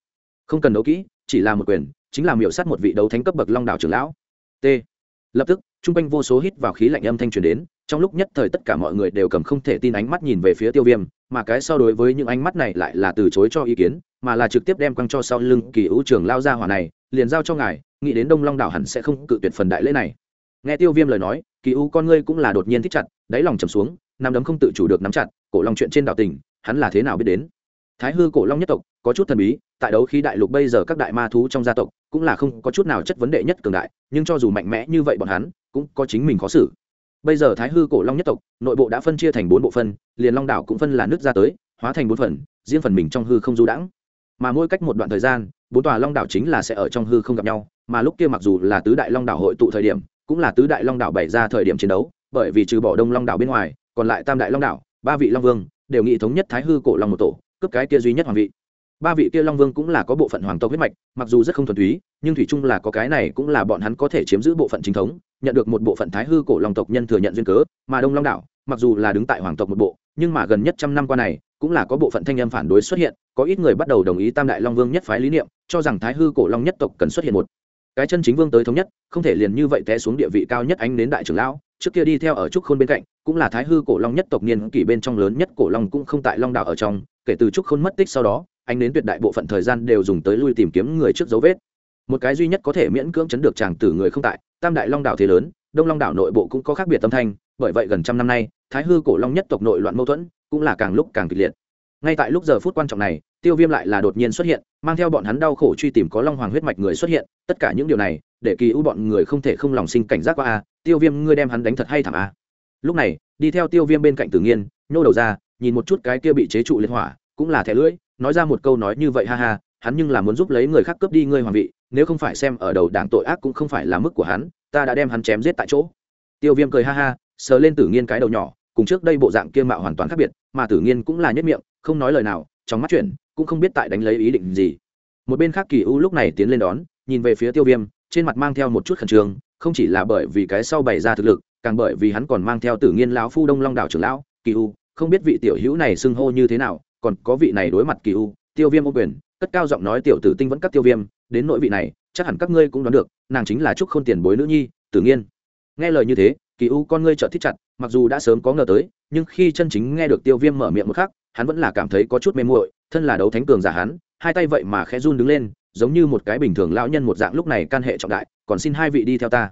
Không cần đấu kỹ, chỉ là một quyền, chính là miểu sát một vị đấu thánh cấp bậc long đảo trưởng lão. T. Lập tức t r u n g quanh vô số hít vào khí lạnh âm thanh truyền đến, trong lúc nhất thời tất cả mọi người đều cầm không thể tin ánh mắt nhìn về phía tiêu viêm, mà cái so đối với những ánh mắt này lại là từ chối cho ý kiến, mà là trực tiếp đem quăng cho sau lưng kỳ ưu trường lao ra hỏa này, liền giao cho ngài, nghĩ đến đông long đảo hẳn sẽ không cự tuyệt phần đại lễ này. Nghe tiêu viêm lời nói, kỳ ưu con ngươi cũng là đột nhiên thích chặt, đáy lòng trầm xuống nắm đấm không tự chủ được nắm chặt, cổ long chuyện trên đảo tình, hắn là thế nào biết đến? Thái hư cổ long nhất tộc, có chút thần bí, tại đấu khí đại lục bây giờ các đại ma thú trong gia tộc, cũng là không có chút nào chất vấn đề nhất cường đại, nhưng cho dù mạnh mẽ như vậy bọn hắn, cũng có chính mình khó xử. Bây giờ thái hư cổ long nhất tộc, nội bộ đã phân chia thành bốn bộ phân, liền long đảo cũng phân là nước ra tới, hóa thành bốn phần, riêng phần mình trong hư không du đãng. Mà mỗi cách một đoạn thời gian, bốn tòa long đảo chính là sẽ ở trong hư không gặp nhau, mà lúc kia mặc dù là tứ đại long đảo hội tụ thời điểm, cũng là tứ đại long đảo bày ra thời điểm chiến đấu, bởi vì trừ bỏ đông long đảo bên ngoài còn lại tam đại long đảo, ba vị long vương, đều nghị thống nhất thái hư cổ long một tổ, cướp cái kia duy nhất hoàng vị. Ba vị kia long vương cũng là có bộ phận hoàng tộc huyết mạch, mặc dù rất không thuần túy, nhưng thủy chung là có cái này cũng là bọn hắn có thể chiếm giữ bộ phận chính thống, nhận được một bộ phận thái hư cổ long tộc nhân thừa nhận duyên cớ, mà đông long đảo, mặc dù là đứng tại hoàng tộc một bộ, nhưng mà gần nhất trăm năm qua này, cũng là có bộ phận thanh âm phản đối xuất hiện, có ít người bắt đầu đồng ý tam đại long vương nhất phái lý niệm, cho rằng thái hư cổ long nhất tộc cần xuất hiện một cái chân chính vương tới thống nhất, không thể liền như vậy té xuống địa vị cao nhất anh đến đại trưởng lão trước kia đi theo ở trúc khôn bên cạnh, cũng là thái hư cổ long nhất tộc niên kỷ bên trong lớn nhất cổ long cũng không tại long đảo ở trong, kể từ trúc khôn mất tích sau đó, anh đến tuyệt đại bộ phận thời gian đều dùng tới lui tìm kiếm người trước dấu vết. Một cái duy nhất có thể miễn cưỡng chấn được chàng tử người không tại, tam đại long đảo thế lớn, đông long đảo nội bộ cũng có khác biệt tâm thanh, bởi vậy gần trăm năm nay, thái hư cổ long nhất tộc nội loạn mâu thuẫn cũng là càng lúc càng kịch liệt. Ngay tại lúc giờ phút quan trọng này, tiêu viêm lại là đột nhiên xuất hiện, mang theo bọn hắn đau khổ truy tìm có long hoàng huyết mạch người xuất hiện, tất cả những điều này, để kỳ ưu bọn người không thể không lòng sinh cảnh giác qua a tiêu viêm, ngươi đem hắn đánh thật hay thảm a lúc này, đi theo tiêu viêm bên cạnh tử nghiên, nhô đầu ra, nhìn một chút cái kia bị chế trụ liên hỏa, cũng là thẻ lưỡi, nói ra một câu nói như vậy ha ha, hắn nhưng là muốn giúp lấy người khác cướp đi ngươi hoàng vị, nếu không phải xem ở đầu đảng tội ác cũng không phải là mức của hắn, ta đã đem hắn chém giết tại chỗ. Tiêu viêm cười ha ha, sờ lên tử nghiên cái đầu nhỏ, cùng trước đây bộ dạng kia mạo hoàn toàn khác biệt, mà tử nghiên cũng là nhất miệng, không nói lời nào, trong mắt chuyển cũng không biết tại đánh lấy ý định gì. Một bên khác kỳ u lúc này tiến lên đón, nhìn về phía tiêu viêm, trên mặt mang theo một chút khẩn trương không chỉ là bởi vì cái sau bày ra thực lực, càng bởi vì hắn còn mang theo tử nghiên lão phu đông long đảo trưởng lão, kỳ u, không biết vị tiểu hữu này xưng hô như thế nào, còn có vị này đối mặt kỳ u, tiêu viêm ô quyền, cất cao giọng nói tiểu tử tinh vẫn các tiêu viêm, đến nội vị này, chắc hẳn các ngươi cũng đoán được, nàng chính là trúc khôn tiền bối nữ nhi, tử nghiên. Nghe lời như thế, kỳ u con ngươi trợ thích chặt, mặc dù đã sớm có ngờ tới, nhưng khi chân chính nghe được tiêu viêm mở miệng một khắc, hắn vẫn là cảm thấy có chút mê muội, thân là đấu thánh cường giả hắn, hai tay vậy mà khẽ run đứng lên, giống như một cái bình thường lão nhân một dạng lúc này can hệ trọng đại còn xin hai vị đi theo ta.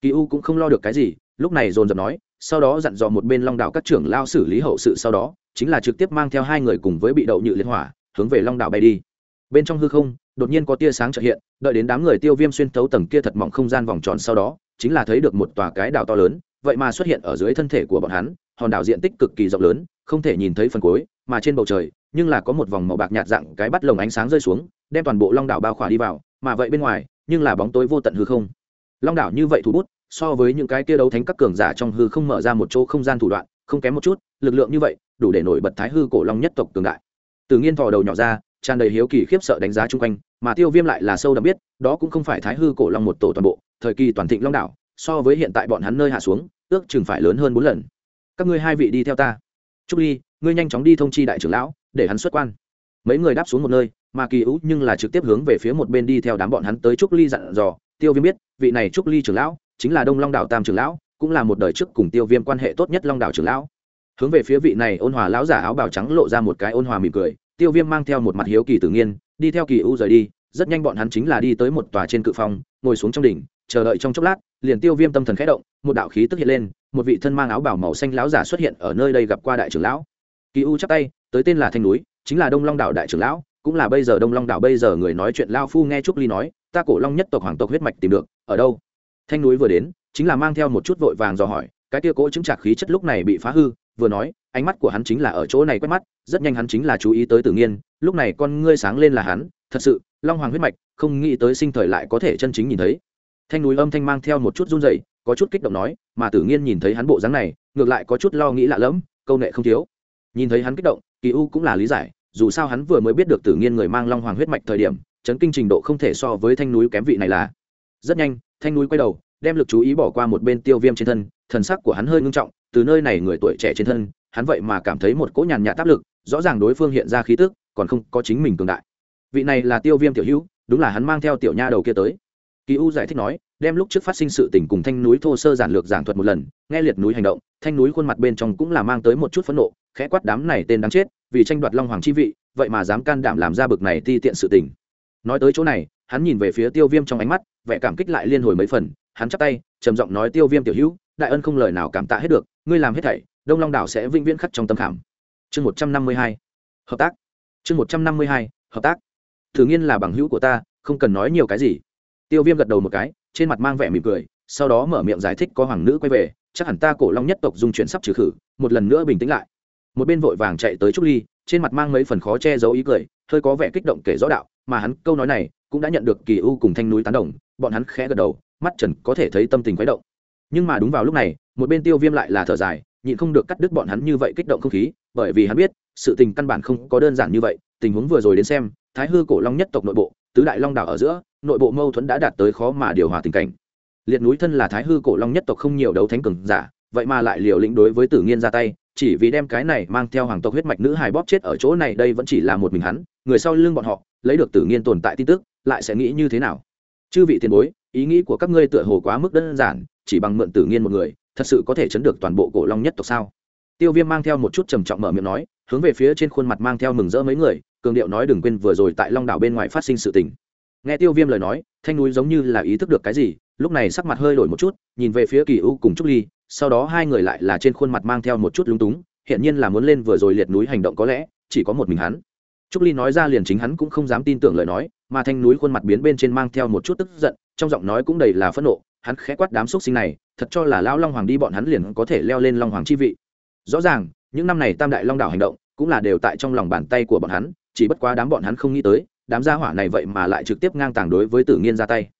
Kỳ u cũng không lo được cái gì, lúc này dồn dập nói, sau đó dặn dò một bên long đảo các trưởng lao xử lý hậu sự sau đó, chính là trực tiếp mang theo hai người cùng với bị đậu nhự liên hỏa, hướng về long đảo bay đi. Bên trong hư không, đột nhiên có tia sáng trợ hiện, đợi đến đám người tiêu viêm xuyên thấu tầng kia thật mỏng không gian vòng tròn sau đó, chính là thấy được một tòa cái đảo to lớn, vậy mà xuất hiện ở dưới thân thể của bọn hắn, hòn đảo diện tích cực kỳ rộng lớn, không thể nhìn thấy phần cuối, mà trên bầu trời, nhưng là có một vòng màu bạc nhạt dạng cái bắt lồng ánh sáng rơi xuống, đem toàn bộ long đảo bao khỏa đi vào, mà vậy bên ngoài nhưng là bóng tối vô tận hư không. Long đảo như vậy thủ bút, so với những cái kia đấu thánh các cường giả trong hư không mở ra một chỗ không gian thủ đoạn, không kém một chút, lực lượng như vậy, đủ để nổi bật thái hư cổ long nhất tộc cường đại. Từ nghiên thò đầu nhỏ ra, tràn đầy hiếu kỳ khiếp sợ đánh giá chung quanh, mà tiêu viêm lại là sâu đậm biết, đó cũng không phải thái hư cổ long một tổ toàn bộ, thời kỳ toàn thịnh long đảo, so với hiện tại bọn hắn nơi hạ xuống, ước chừng phải lớn hơn bốn lần. Các ngươi hai vị đi theo ta. Trúc ly, ngươi nhanh chóng đi thông chi đại trưởng lão, để hắn xuất quan. Mấy người đáp xuống một nơi mà kỳ ú nhưng là trực tiếp hướng về phía một bên đi theo đám bọn hắn tới trúc ly dặn dò. Tiêu viêm biết, vị này trúc ly trưởng lão chính là đông long đảo tam trưởng lão, cũng là một đời trước cùng tiêu viêm quan hệ tốt nhất long đảo trưởng lão. Hướng về phía vị này ôn hòa lão giả áo bào trắng lộ ra một cái ôn hòa mỉm cười, tiêu viêm mang theo một mặt hiếu kỳ tự nhiên, đi theo kỳ u rời đi, rất nhanh bọn hắn chính là đi tới một tòa trên cự phong, ngồi xuống trong đỉnh, chờ đợi trong chốc lát, liền tiêu viêm tâm thần khẽ động, một đạo khí tức hiện lên, một vị thân mang áo bảo màu xanh lão giả xuất hiện ở nơi đây gặp qua đại trưởng lão. Kỳ u chắp tay, tới tên là thanh núi, chính là đông long đạo đại trưởng lão cũng là bây giờ đông long đạo bây giờ người nói chuyện lao phu nghe trúc ly nói, ta cổ long nhất tộc hoàng tộc huyết mạch tìm được, ở đâu? Thanh núi vừa đến, chính là mang theo một chút vội vàng dò hỏi, cái tia cỗ chứng trạc khí chất lúc này bị phá hư, vừa nói, ánh mắt của hắn chính là ở chỗ này quét mắt, rất nhanh hắn chính là chú ý tới Tử nhiên lúc này con ngươi sáng lên là hắn, thật sự, long hoàng huyết mạch, không nghĩ tới sinh thời lại có thể chân chính nhìn thấy. Thanh núi âm thanh mang theo một chút run dậy có chút kích động nói, mà tử nghiên nhìn thấy hắn bộ dáng này, ngược lại có chút lo nghĩ lạ lẫm, câu nệ không thiếu. Nhìn thấy hắn kích động, kỳ u cũng là lý giải dù sao hắn vừa mới biết được tử nghiên người mang long hoàng huyết mạch thời điểm, chấn kinh trình độ không thể so với thanh núi kém vị này là. Rất nhanh, thanh núi quay đầu, đem lực chú ý bỏ qua một bên tiêu viêm trên thân, thần sắc của hắn hơi ngưng trọng, từ nơi này người tuổi trẻ trên thân, hắn vậy mà cảm thấy một cỗ nhàn nhạt áp lực, rõ ràng đối phương hiện ra khí tức, còn không có chính mình cường đại. Vị này là tiêu viêm tiểu hữu, đúng là hắn mang theo tiểu nha đầu kia tới. Kỳ u giải thích nói, đem lúc trước phát sinh sự tình cùng thanh núi thô sơ giản lược giảng thuật một lần, nghe liệt núi hành động, thanh núi khuôn mặt bên trong cũng là mang tới một chút phẫn nộ khẽ quát đám này tên đáng chết, vì tranh đoạt long hoàng chi vị, vậy mà dám can đảm làm ra bực này ti tiện sự tình. Nói tới chỗ này, hắn nhìn về phía tiêu viêm trong ánh mắt, vẻ cảm kích lại liên hồi mấy phần, hắn chắp tay, trầm giọng nói, tiêu viêm tiểu hữu, đại ân không lời nào cảm tạ hết được, ngươi làm hết thảy, đông long đảo sẽ vĩnh viễn khắc trong tâm khảm. Chương một trăm năm mươi hai, hợp tác. Chương một trăm năm mươi hai, hợp tác. Thử nhiên là bằng hữu của ta, không cần nói nhiều cái gì. Tiêu viêm gật đầu một cái, trên mặt mang vẻ mỉm cười, sau đó mở miệng giải thích có hoàng nữ quay về, chắc hẳn ta cổ long nhất tộc dung chuyển sắp trừ khử, một lần nữa bình tĩnh lại một bên vội vàng chạy tới trúc ly, trên mặt mang mấy phần khó che giấu ý cười, hơi có vẻ kích động kể rõ đạo, mà hắn câu nói này cũng đã nhận được kỳ u cùng thanh núi tán đồng, bọn hắn khẽ gật đầu, mắt trần có thể thấy tâm tình khuấy động. Nhưng mà đúng vào lúc này, một bên tiêu viêm lại là thở dài, nhịn không được cắt đứt bọn hắn như vậy kích động không khí, bởi vì hắn biết, sự tình căn bản không có đơn giản như vậy, tình huống vừa rồi đến xem, thái hư cổ long nhất tộc nội bộ, tứ đại long đảo ở giữa, nội bộ mâu thuẫn đã đạt tới khó mà điều hòa tình cảnh. Liệt núi thân là thái hư cổ long nhất tộc không nhiều đấu thánh cường giả, vậy mà lại liều lĩnh đối với tử nghiên ra tay chỉ vì đem cái này mang theo hoàng tộc huyết mạch nữ hài bóp chết ở chỗ này, đây vẫn chỉ là một mình hắn, người sau lưng bọn họ, lấy được tử nghiên tồn tại tin tức, lại sẽ nghĩ như thế nào? Chư vị tiền bối, ý nghĩ của các ngươi tựa hồ quá mức đơn giản, chỉ bằng mượn tử nghiên một người, thật sự có thể chấn được toàn bộ cổ long nhất tộc sao? Tiêu viêm mang theo một chút trầm trọng mở miệng nói, hướng về phía trên khuôn mặt mang theo mừng rỡ mấy người, cường điệu nói đừng quên vừa rồi tại long đảo bên ngoài phát sinh sự tình. Nghe tiêu viêm lời nói, thanh núi giống như là ý thức được cái gì, lúc này sắc mặt hơi đổi một chút, nhìn về phía kỳ u cùng trúc ly sau đó hai người lại là trên khuôn mặt mang theo một chút lúng túng hiện nhiên là muốn lên vừa rồi liệt núi hành động có lẽ, chỉ có một mình hắn. Trúc ly nói ra liền chính hắn cũng không dám tin tưởng lời nói, mà thanh núi khuôn mặt biến bên trên mang theo một chút tức giận, trong giọng nói cũng đầy là phẫn nộ, hắn khẽ quát đám xúc sinh này, thật cho là lão long hoàng đi bọn hắn liền có thể leo lên long hoàng chi vị. Rõ ràng, những năm này tam đại long đảo hành động, cũng là đều tại trong lòng bàn tay của bọn hắn, chỉ bất quá đám bọn hắn không nghĩ tới, đám gia hỏa này vậy mà lại trực tiếp ngang tàng đối với tử nghiên ra tay.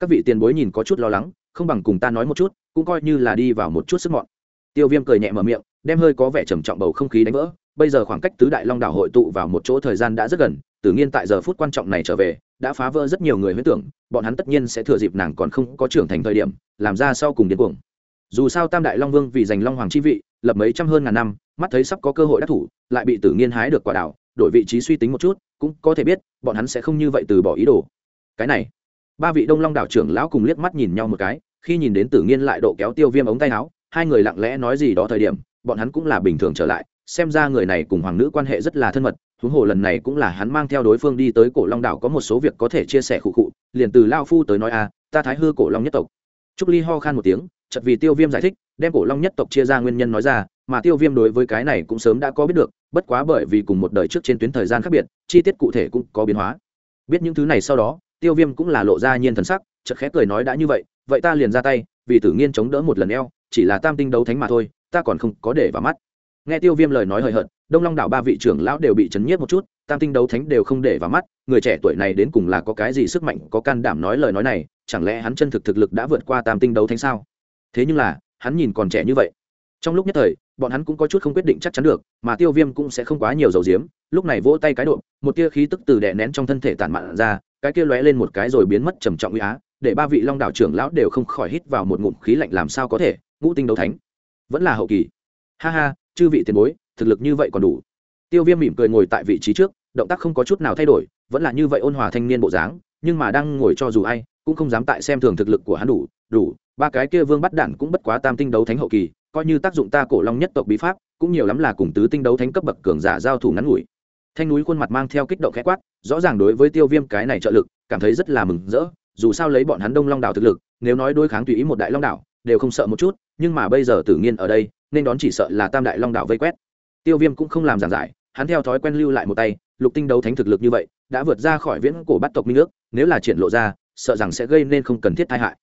Các vị tiền bối nhìn có chút lo lắng không bằng cùng ta nói một chút, cũng coi như là đi vào một chút sức mọn. Tiêu viêm cười nhẹ mở miệng, đem hơi có vẻ trầm trọng bầu không khí đánh vỡ. Bây giờ khoảng cách tứ đại long đảo hội tụ vào một chỗ thời gian đã rất gần, tử nhiên tại giờ phút quan trọng này trở về, đã phá vỡ rất nhiều người huyết tưởng, bọn hắn tất nhiên sẽ thừa dịp nàng còn không có trưởng thành thời điểm, làm ra sau cùng điên cuồng. Dù sao tam đại long vương vì giành long hoàng chi vị, lập mấy trăm hơn ngàn năm, mắt thấy sắp có cơ hội đắc thủ, lại bị tử nghiên hái được quả đảo, đổi vị trí suy tính một chút, cũng có thể biết, bọn hắn sẽ không như vậy từ bỏ ý đồ. Cái này, ba vị đông long đảo trưởng lão cùng liếc mắt nhìn nhau một cái khi nhìn đến tử nghiên lại độ kéo tiêu viêm ống tay áo, hai người lặng lẽ nói gì đó thời điểm, bọn hắn cũng là bình thường trở lại, xem ra người này cùng hoàng nữ quan hệ rất là thân mật, huống hồ lần này cũng là hắn mang theo đối phương đi tới cổ long đảo có một số việc có thể chia sẻ khụ khụ, liền từ lao phu tới nói a ta thái hư cổ long nhất tộc. Trúc ly ho khan một tiếng chật vì tiêu viêm giải thích, đem cổ long nhất tộc chia ra nguyên nhân nói ra, mà tiêu viêm đối với cái này cũng sớm đã có biết được, bất quá bởi vì cùng một đời trước trên tuyến thời gian khác biệt, chi tiết cụ thể cũng có biến hóa. Biết những thứ này sau đó, tiêu viêm cũng là lộ ra nhiên thần sắc chật khẽ cười nói đã như vậy vậy ta liền ra tay, vì tử nghiên chống đỡ một lần eo, chỉ là tam tinh đấu thánh mà thôi, ta còn không có để vào mắt. Nghe tiêu viêm lời nói hời hợt, đông long đảo ba vị trưởng lão đều bị chấn nhiếp một chút, tam tinh đấu thánh đều không để vào mắt, người trẻ tuổi này đến cùng là có cái gì sức mạnh, có can đảm nói lời nói này, chẳng lẽ hắn chân thực thực lực đã vượt qua tam tinh đấu thánh sao? Thế nhưng là, hắn nhìn còn trẻ như vậy. Trong lúc nhất thời, bọn hắn cũng có chút không quyết định chắc chắn được, mà tiêu viêm cũng sẽ không quá nhiều dầu diếm, lúc này vỗ tay cái độ, một tia khí tức từ đè nén trong thân thể tản mạn ra, cái kia lóe lên một cái rồi biến mất trầm trọng uy á để ba vị long đảo trưởng lão đều không khỏi hít vào một ngụm khí lạnh làm sao có thể, ngũ tinh đấu thánh. Vẫn là hậu kỳ. Ha ha, chư vị tiền bối, thực lực như vậy còn đủ. Tiêu viêm mỉm cười ngồi tại vị trí trước, động tác không có chút nào thay đổi, vẫn là như vậy ôn hòa thanh niên bộ dáng, nhưng mà đang ngồi cho dù ai, cũng không dám tại xem thường thực lực của hắn đủ đủ, ba cái kia vương bắt đản cũng bất quá tam tinh đấu thánh hậu kỳ, coi như tác dụng ta cổ long nhất tộc bí pháp, cũng nhiều lắm là cùng tứ tinh đấu thánh cấp bậc cường giả giao thủ ngắn ngủi. Thanh núi khuôn mặt mang theo kích động khẽ quát, rõ ràng đối với tiêu viêm cái này trợ lực, cảm thấy rất là mừng rỡ dù sao lấy bọn hắn đông long đảo thực lực, nếu nói đối kháng tùy ý một đại long đảo, đều không sợ một chút, nhưng mà bây giờ tử nghiên ở đây, nên đón chỉ sợ là tam đại long đảo vây quét. Tiêu viêm cũng không làm giảng giải, hắn theo thói quen lưu lại một tay, lục tinh đấu thánh thực lực như vậy, đã vượt ra khỏi viễn cổ bắt tộc minh ước, nếu là triển lộ ra, sợ rằng sẽ gây nên không cần thiết tai hại.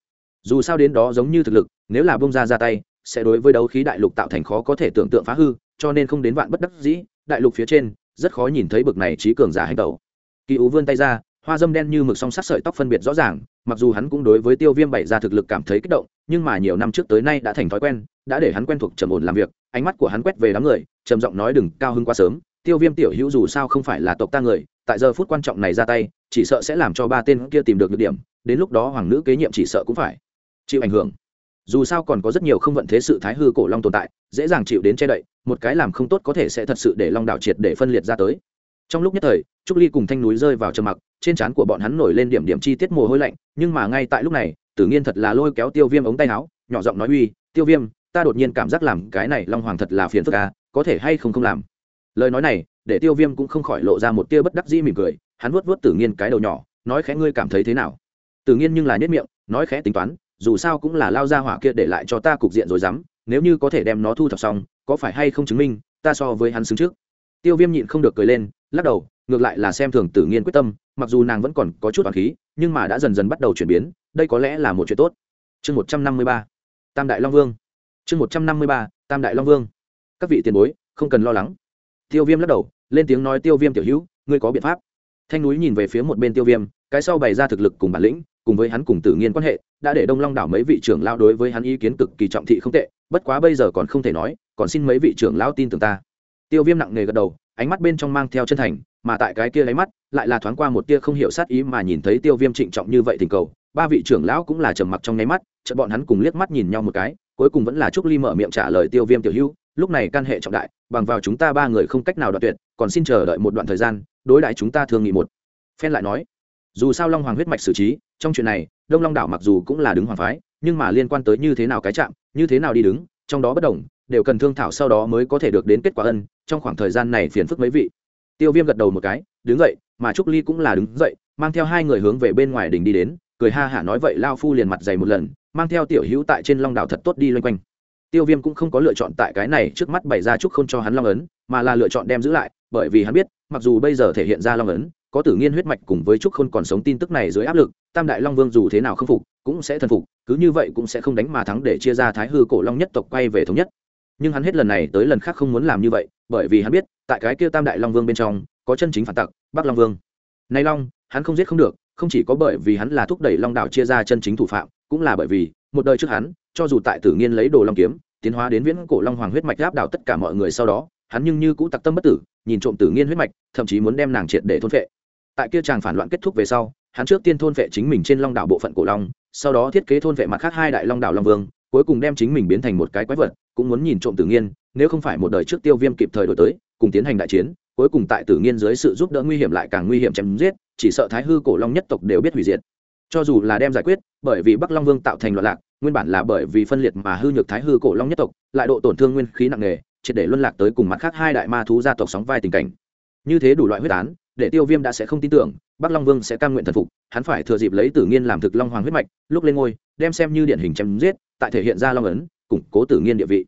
Dù sao đến đó giống như thực lực, nếu là bông ra ra tay, sẽ đối với đấu khí đại lục tạo thành khó có thể tưởng tượng phá hư, cho nên không đến vạn bất đắc dĩ, đại lục phía trên, rất khó nhìn thấy bực này trí cường giả hành tẩu. Kỳ ú vươn tay ra hoa dâm đen như mực song sắc sợi tóc phân biệt rõ ràng, mặc dù hắn cũng đối với tiêu viêm bày ra thực lực cảm thấy kích động, nhưng mà nhiều năm trước tới nay đã thành thói quen, đã để hắn quen thuộc trầm ổn làm việc, ánh mắt của hắn quét về đám người, trầm giọng nói đừng cao hưng quá sớm, tiêu viêm tiểu hữu dù sao không phải là tộc ta người, tại giờ phút quan trọng này ra tay, chỉ sợ sẽ làm cho ba tên kia tìm được được điểm, đến lúc đó hoàng nữ kế nhiệm chỉ sợ cũng phải chịu ảnh hưởng. Dù sao còn có rất nhiều không vận thế sự thái hư cổ long tồn tại, dễ dàng chịu đến che đậy, một cái làm không tốt có thể sẽ thật sự để long đảo triệt để phân liệt ra tới trong lúc nhất thời, trúc ly cùng thanh núi rơi vào trầm mặc, trên trán của bọn hắn nổi lên điểm điểm chi tiết mồ hôi lạnh, nhưng mà ngay tại lúc này, tử nghiên thật là lôi kéo tiêu viêm ống tay áo, nhỏ giọng nói uy, tiêu viêm, ta đột nhiên cảm giác làm cái này long hoàng thật là phiền phức à có thể hay không không làm? Lời nói này, để tiêu viêm cũng không khỏi lộ ra một tia bất đắc dĩ mỉm cười, hắn vuốt vuốt tử nghiên cái đầu nhỏ, nói khẽ, ngươi cảm thấy thế nào? Tử nghiên nhưng là nhất miệng, nói khẽ tính toán, dù sao cũng là lao ra hỏa kia để lại cho ta cục diện rồi dám, nếu như có thể đem nó thu thập xong, có phải hay không chứng minh, ta so với hắn xứng trước? Tiêu viêm nhịn không được cười lên lắc đầu, ngược lại là xem thường tử nghiên quyết tâm, mặc dù nàng vẫn còn có chút hoàng khí, nhưng mà đã dần dần bắt đầu chuyển biến, đây có lẽ là một chuyện tốt. Chương một trăm năm mươi ba, tam đại long vương. Chương một trăm năm mươi ba, tam đại long vương. Các vị tiền bối, không cần lo lắng. Tiêu viêm lắc đầu, lên tiếng nói tiêu viêm tiểu hữu, ngươi có biện pháp. Thanh núi nhìn về phía một bên tiêu viêm, cái sau bày ra thực lực cùng bản lĩnh, cùng với hắn cùng tử nghiên quan hệ, đã để đông long đảo mấy vị trưởng lao đối với hắn ý kiến cực kỳ trọng thị không tệ, bất quá bây giờ còn không thể nói, còn xin mấy vị trưởng lao tin tưởng ta. Tiêu viêm nặng nề gật đầu ánh mắt bên trong mang theo chân thành, mà tại cái kia lấy mắt, lại là thoáng qua một tia không hiểu sát ý mà nhìn thấy tiêu viêm trịnh trọng như vậy thỉnh cầu. Ba vị trưởng lão cũng là trầm mặc trong nháy mắt, chợt bọn hắn cùng liếc mắt nhìn nhau một cái, cuối cùng vẫn là trúc ly mở miệng trả lời tiêu viêm tiểu hữu, lúc này can hệ trọng đại, bằng vào chúng ta ba người không cách nào đoạn tuyệt, còn xin chờ đợi một đoạn thời gian, đối đãi chúng ta thường nghị một. Phen lại nói, dù sao long hoàng huyết mạch xử trí, trong chuyện này, đông long đảo mặc dù cũng là đứng hoàng phái, nhưng mà liên quan tới như thế nào cái chạm như thế nào đi đứng, trong đó bất đồng đều cần thương thảo sau đó mới có thể được đến kết quả ân, trong khoảng thời gian này phiền phức mấy vị. Tiêu viêm gật đầu một cái, đứng dậy, mà trúc ly cũng là đứng dậy, mang theo hai người hướng về bên ngoài đình đi đến, cười ha hả nói vậy lao phu liền mặt dày một lần, mang theo tiểu hữu tại trên long đảo thật tốt đi loanh quanh. Tiêu viêm cũng không có lựa chọn tại cái này trước mắt bày ra trúc không cho hắn long ấn, mà là lựa chọn đem giữ lại, bởi vì hắn biết, mặc dù bây giờ thể hiện ra long ấn, có tử nghiên huyết mạch cùng với trúc khôn còn sống tin tức này dưới áp lực, tam đại long vương dù thế nào không phục, cũng sẽ thần phục, cứ như vậy cũng sẽ không đánh mà thắng để chia ra thái hư cổ long nhất tộc quay về thống nhất nhưng hắn hết lần này tới lần khác không muốn làm như vậy, bởi vì hắn biết, tại cái kia tam đại long vương bên trong, có chân chính phản tặc, bắc long vương. Nay long, hắn không giết không được, không chỉ có bởi vì hắn là thúc đẩy long đảo chia ra chân chính thủ phạm, cũng là bởi vì, một đời trước hắn, cho dù tại tử nghiên lấy đồ long kiếm, tiến hóa đến viễn cổ long hoàng huyết mạch áp đảo tất cả mọi người sau đó, hắn nhưng như cũ tặc tâm bất tử, nhìn trộm tử nghiên huyết mạch, thậm chí muốn đem nàng triệt để thôn phệ. Tại kia chàng phản loạn kết thúc về sau, hắn trước tiên thôn phệ chính mình trên long đảo bộ phận cổ long, sau đó thiết kế thôn phệ mặt khác hai đại long đảo long vương, cuối cùng đem chính mình biến thành một cái quái vật cũng muốn nhìn trộm tử nghiên, nếu không phải một đời trước tiêu viêm kịp thời đổi tới, cùng tiến hành đại chiến, cuối cùng tại tử nghiên dưới sự giúp đỡ nguy hiểm lại càng nguy hiểm chém giết, chỉ sợ thái hư cổ long nhất tộc đều biết hủy diệt. Cho dù là đem giải quyết, bởi vì bắc long vương tạo thành loạn lạc, nguyên bản là bởi vì phân liệt mà hư nhược thái hư cổ long nhất tộc, lại độ tổn thương nguyên khí nặng nề, triệt để luân lạc tới cùng mặt khác hai đại ma thú gia tộc sóng vai tình cảnh. Như thế đủ loại huyết án, để tiêu viêm đã sẽ không tin tưởng, bắc long vương sẽ cam nguyện thần phục, hắn phải thừa dịp lấy tử nghiên làm thực long hoàng huyết mạch, lúc lên ngôi, đem xem như điển hình chém giết, tại thể hiện ra long ấn củng cố tử nghiên địa vị.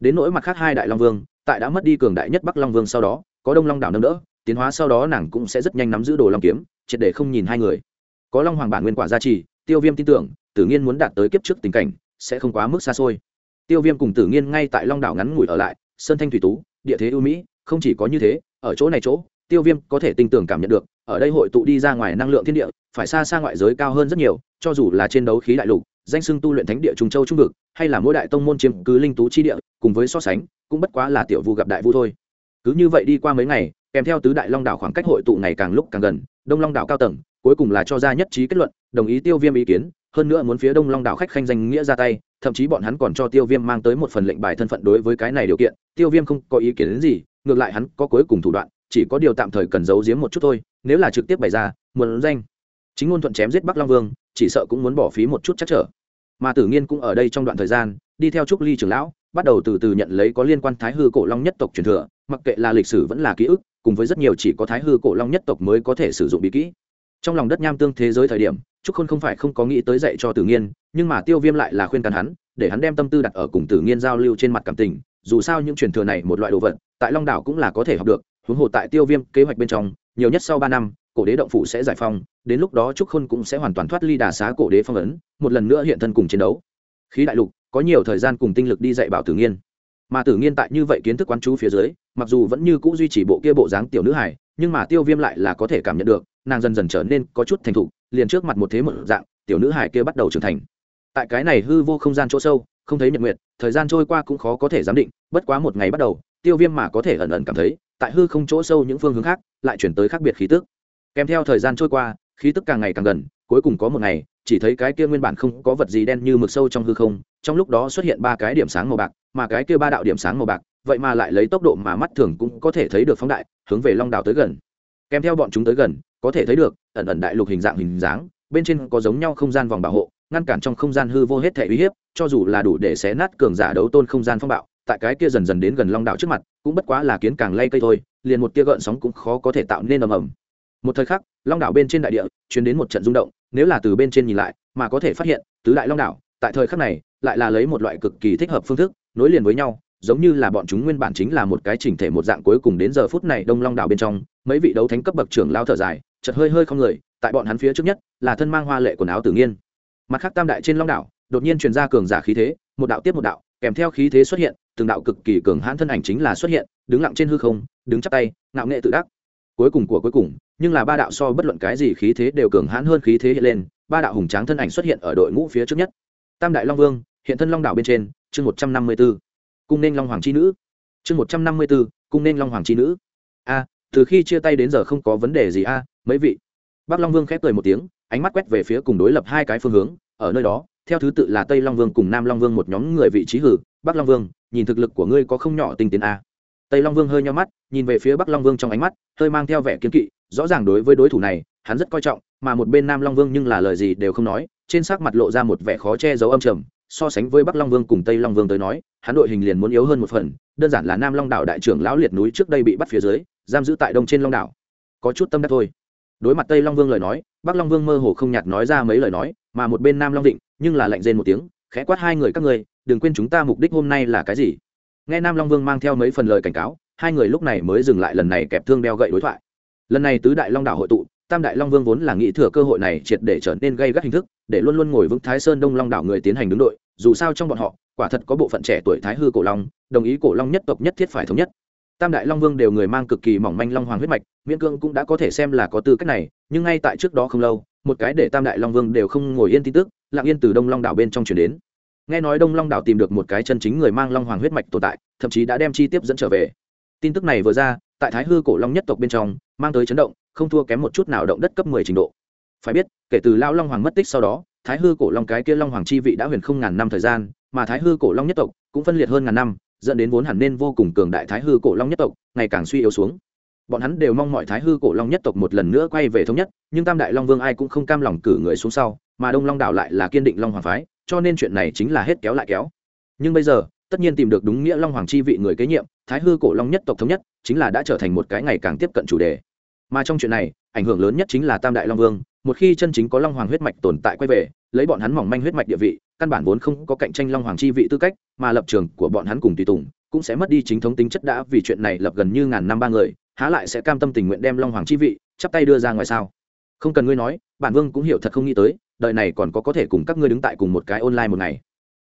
Đến nỗi mặt khác hai đại long vương, tại đã mất đi cường đại nhất bắc long vương sau đó, có đông long đảo nâng đỡ, tiến hóa sau đó nàng cũng sẽ rất nhanh nắm giữ đồ long kiếm, triệt để không nhìn hai người. Có long hoàng bản nguyên quả gia trì, tiêu viêm tin tưởng, tử nghiên muốn đạt tới kiếp trước tình cảnh, sẽ không quá mức xa xôi. Tiêu viêm cùng tử nghiên ngay tại long đảo ngắn ngủi ở lại, sơn thanh thủy tú, địa thế ưu mỹ, không chỉ có như thế, ở chỗ này chỗ, tiêu viêm có thể tin tưởng cảm nhận được, ở đây hội tụ đi ra ngoài năng lượng thiên địa, phải xa xa ngoại giới cao hơn rất nhiều, cho dù là trên đấu khí đại lục danh xưng tu luyện thánh địa trung châu trung vực, hay là mỗi đại tông môn chiếm cứ linh tú chi địa, cùng với so sánh, cũng bất quá là tiểu vu gặp đại vu thôi. Cứ như vậy đi qua mấy ngày, kèm theo tứ đại long đảo khoảng cách hội tụ ngày càng lúc càng gần, đông long đảo cao tầng, cuối cùng là cho ra nhất trí kết luận, đồng ý tiêu viêm ý kiến, hơn nữa muốn phía đông long đảo khách khanh danh nghĩa ra tay, thậm chí bọn hắn còn cho tiêu viêm mang tới một phần lệnh bài thân phận đối với cái này điều kiện, tiêu viêm không có ý kiến đến gì, ngược lại hắn có cuối cùng thủ đoạn, chỉ có điều tạm thời cần giấu giếm một chút thôi, nếu là trực tiếp bày ra, muốn danh. Chính ngôn thuận chém giết bắc long vương, chỉ sợ cũng muốn bỏ phí một chút chắc trở mà tử nghiên cũng ở đây trong đoạn thời gian, đi theo trúc ly trưởng lão, bắt đầu từ từ nhận lấy có liên quan thái hư cổ long nhất tộc truyền thừa, mặc kệ là lịch sử vẫn là ký ức, cùng với rất nhiều chỉ có thái hư cổ long nhất tộc mới có thể sử dụng bí kỹ. Trong lòng đất nham tương thế giới thời điểm, trúc khôn không phải không có nghĩ tới dạy cho tử nghiên, nhưng mà tiêu viêm lại là khuyên can hắn, để hắn đem tâm tư đặt ở cùng tử nghiên giao lưu trên mặt cảm tình, dù sao những truyền thừa này một loại đồ vật, tại long đảo cũng là có thể học được, huống hồ tại tiêu viêm kế hoạch bên trong, nhiều nhất sau ba năm cổ đế động phủ sẽ giải phong đến lúc đó trúc khôn cũng sẽ hoàn toàn thoát ly đà xá cổ đế phong ấn một lần nữa hiện thân cùng chiến đấu. Khí đại lục có nhiều thời gian cùng tinh lực đi dạy bảo tử nghiên. Mà tử nghiên tại như vậy kiến thức quán chú phía dưới mặc dù vẫn như c ũ duy trì bộ kia bộ dáng tiểu nữ hải nhưng mà tiêu viêm lại là có thể cảm nhận được nàng dần dần trở nên có chút thành thục liền trước mặt một thế một dạng tiểu nữ hải kia bắt đầu trưởng thành. Tại cái này hư vô không gian chỗ sâu không thấy nhật nguyện, thời gian trôi qua cũng khó có thể giám định bất quá một ngày bắt đầu tiêu viêm mà có thể ẩn ẩn cảm thấy tại hư không chỗ sâu những phương hướng khác lại chuyển tới khác biệt khí tức kèm theo thời gian trôi qua, khí tức càng ngày càng gần, cuối cùng có một ngày, chỉ thấy cái kia nguyên bản không có vật gì đen như mực sâu trong hư không, trong lúc đó xuất hiện ba cái điểm sáng màu bạc, mà cái kia ba đạo điểm sáng màu bạc, vậy mà lại lấy tốc độ mà mắt thường cũng có thể thấy được phóng đại, hướng về long đảo tới gần. Kèm theo bọn chúng tới gần, có thể thấy được, ẩn ẩn đại lục hình dạng hình dáng, bên trên có giống nhau không gian vòng bảo hộ, ngăn cản trong không gian hư vô hết thể uy hiếp, cho dù là đủ để xé nát cường giả đấu tôn không gian phong bạo, tại cái kia dần dần đến gần long đảo trước mặt, cũng bất quá là kiến càng lay cây thôi, liền một tia gợn sóng cũng khó có thể tạo nên ầm ầm một thời khắc, long đảo bên trên đại địa chuyển đến một trận rung động, nếu là từ bên trên nhìn lại, mà có thể phát hiện, tứ đại long đảo, tại thời khắc này, lại là lấy một loại cực kỳ thích hợp phương thức, nối liền với nhau, giống như là bọn chúng nguyên bản chính là một cái chỉnh thể một dạng cuối cùng đến giờ phút này đông long đảo bên trong, mấy vị đấu thánh cấp bậc trưởng lao thở dài chật hơi hơi không người, tại bọn hắn phía trước nhất, là thân mang hoa lệ quần áo tự nhiên mặt khác tam đại trên long đảo, đột nhiên truyền ra cường giả khí thế, một đạo tiếp một đạo, kèm theo khí thế xuất hiện, từng đạo cực kỳ cường hãn thân ảnh chính là xuất hiện, đứng lặng trên hư không, đứng chắp tay, ngạo nghệ tự đắc. Cuối cùng của cuối cùng nhưng là ba đạo so bất luận cái gì khí thế đều cường hãn hơn khí thế hiện lên, ba đạo hùng tráng thân ảnh xuất hiện ở đội ngũ phía trước nhất. Tam đại long vương, hiện thân long đảo bên trên, chương một trăm năm mươi b ố cung nên long hoàng c h i nữ. Chương một trăm năm mươi b ố cung nên long hoàng c h i nữ. A, từ khi chia tay đến giờ không có vấn đề gì a, mấy vị. Bắc long vương khép cười một tiếng, ánh mắt quét về phía cùng đối lập hai cái phương hướng. Ở nơi đó, theo thứ tự là tây long vương cùng nam long vương một nhóm người vị trí hử. Bắc long vương, nhìn thực lực của ngươi có không nhỏ tinh tiến a. Tây long vương hơi nho mắt, nhìn về phía bắc long vương trong ánh mắt, hơi mang theo vẻ kiên kỵ rõ ràng đối với đối thủ này, hắn rất coi trọng, mà một bên nam long vương nhưng là lời gì đều không nói, trên sắc mặt lộ ra một vẻ khó che giấu âm trầm, so sánh với bắc long vương cùng tây long vương tới nói, hắn đội hình liền muốn yếu hơn một phần, đơn giản là nam long đảo đại trưởng lão liệt núi trước đây bị bắt phía dưới, giam giữ tại đông trên long đảo. Có chút tâm đắc thôi. Đối mặt tây long vương lời nói, bắc long vương mơ hồ không nhạt nói ra mấy lời nói, mà một bên nam long định nhưng là lạnh rên một tiếng, khẽ quát hai người các ngươi, đừng quên chúng ta mục đích hôm nay là cái gì? Nghe nam long vương mang theo mấy phần lời cảnh cáo, hai người lúc này mới dừng lại lần này kẹp thương đeo gậy đối thoại lần này tứ đại long đảo hội tụ, tam đại long vương vốn là nghĩ thừa cơ hội này triệt để trở nên gây gắt hình thức, để luôn luôn ngồi vững thái sơn đông long đảo người tiến hành đứng đội, dù sao trong bọn họ, quả thật có bộ phận trẻ tuổi thái hư cổ long, đồng ý cổ long nhất tộc nhất thiết phải thống nhất. Tam đại long vương đều người mang cực kỳ mỏng manh long hoàng huyết mạch, miễn cương cũng đã có thể xem là có tư cách này, nhưng ngay tại trước đó không lâu, một cái để tam đại long vương đều không ngồi yên tin tức, lặng yên từ đông long đảo bên trong chuyển đến. Nghe nói đông long đảo tìm được một cái chân chính người mang long hoàng huyết mạch tồn tại, thậm chí đã đem chi tiếp dẫn trở về. Tin tức này vừa ra, tại thái hư cổ long nhất tộc bên trong mang tới chấn động, không thua kém một chút nào động đất cấp mười trình độ. Phải biết, kể từ lão long hoàng mất tích sau đó, thái hư cổ long cái kia long hoàng chi vị đã huyền không ngàn năm thời gian, mà thái hư cổ long nhất tộc cũng phân liệt hơn ngàn năm, dẫn đến vốn hẳn nên vô cùng cường đại thái hư cổ long nhất tộc ngày càng suy yếu xuống. Bọn hắn đều mong mọi thái hư cổ long nhất tộc một lần nữa quay về thống nhất, nhưng tam đại long vương ai cũng không cam lòng cử người xuống sau, mà đông long đảo lại là kiên định long hoàng phái, cho nên chuyện này chính là hết kéo lại kéo. Nhưng bây giờ, tất nhiên tìm được đúng nghĩa long hoàng chi vị người kế nhiệm, thái hư cổ long nhất tộc thống nhất, chính là đã trở thành một cái ngày càng tiếp cận chủ đề mà trong chuyện này, ảnh hưởng lớn nhất chính là tam đại long vương, một khi chân chính có long hoàng huyết mạch tồn tại quay về, lấy bọn hắn mỏng manh huyết mạch địa vị, căn bản vốn không có cạnh tranh long hoàng chi vị tư cách, mà lập trường của bọn hắn cùng tùy tùng cũng sẽ mất đi chính thống tính chất đã vì chuyện này lập gần như ngàn năm ba người, há lại sẽ cam tâm tình nguyện đem long hoàng chi vị chắp tay đưa ra ngoài sao? Không cần ngươi nói, bản vương cũng hiểu thật không nghĩ tới, đời này còn có có thể cùng các ngươi đứng tại cùng một cái online một ngày.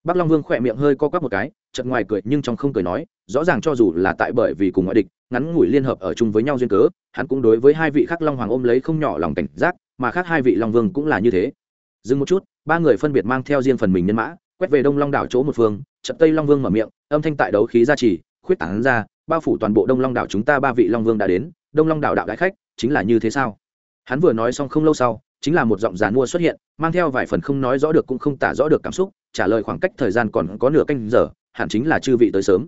Bác long vương khỏe miệng hơi co quắp một cái chật ngoài cười nhưng trong không cười nói, rõ ràng cho dù là tại bởi vì cùng ngoại địch, ngắn ngủi liên hợp ở chung với nhau duyên cớ hắn cũng đối với hai vị khác long hoàng ôm lấy không nhỏ lòng cảnh giác, mà khác hai vị long vương cũng là như thế. Dừng một chút, ba người phân biệt mang theo riêng phần mình nhân mã, quét về đông long đảo chỗ một phương trận tây long vương mở miệng, âm thanh tại đấu khí gia trì, khuyết tảng ra, bao phủ toàn bộ đông long đảo chúng ta ba vị long vương đã đến, đông long đảo đạo đại khách, chính là như thế sao? Hắn vừa nói xong không lâu sau, chính là một giọng giàn mua xuất hiện, mang theo vài phần không nói rõ được cũng không tả rõ được cảm xúc, trả lời khoảng cách thời gian còn có nửa canh giờ, hẳn chính là chư vị tới sớm.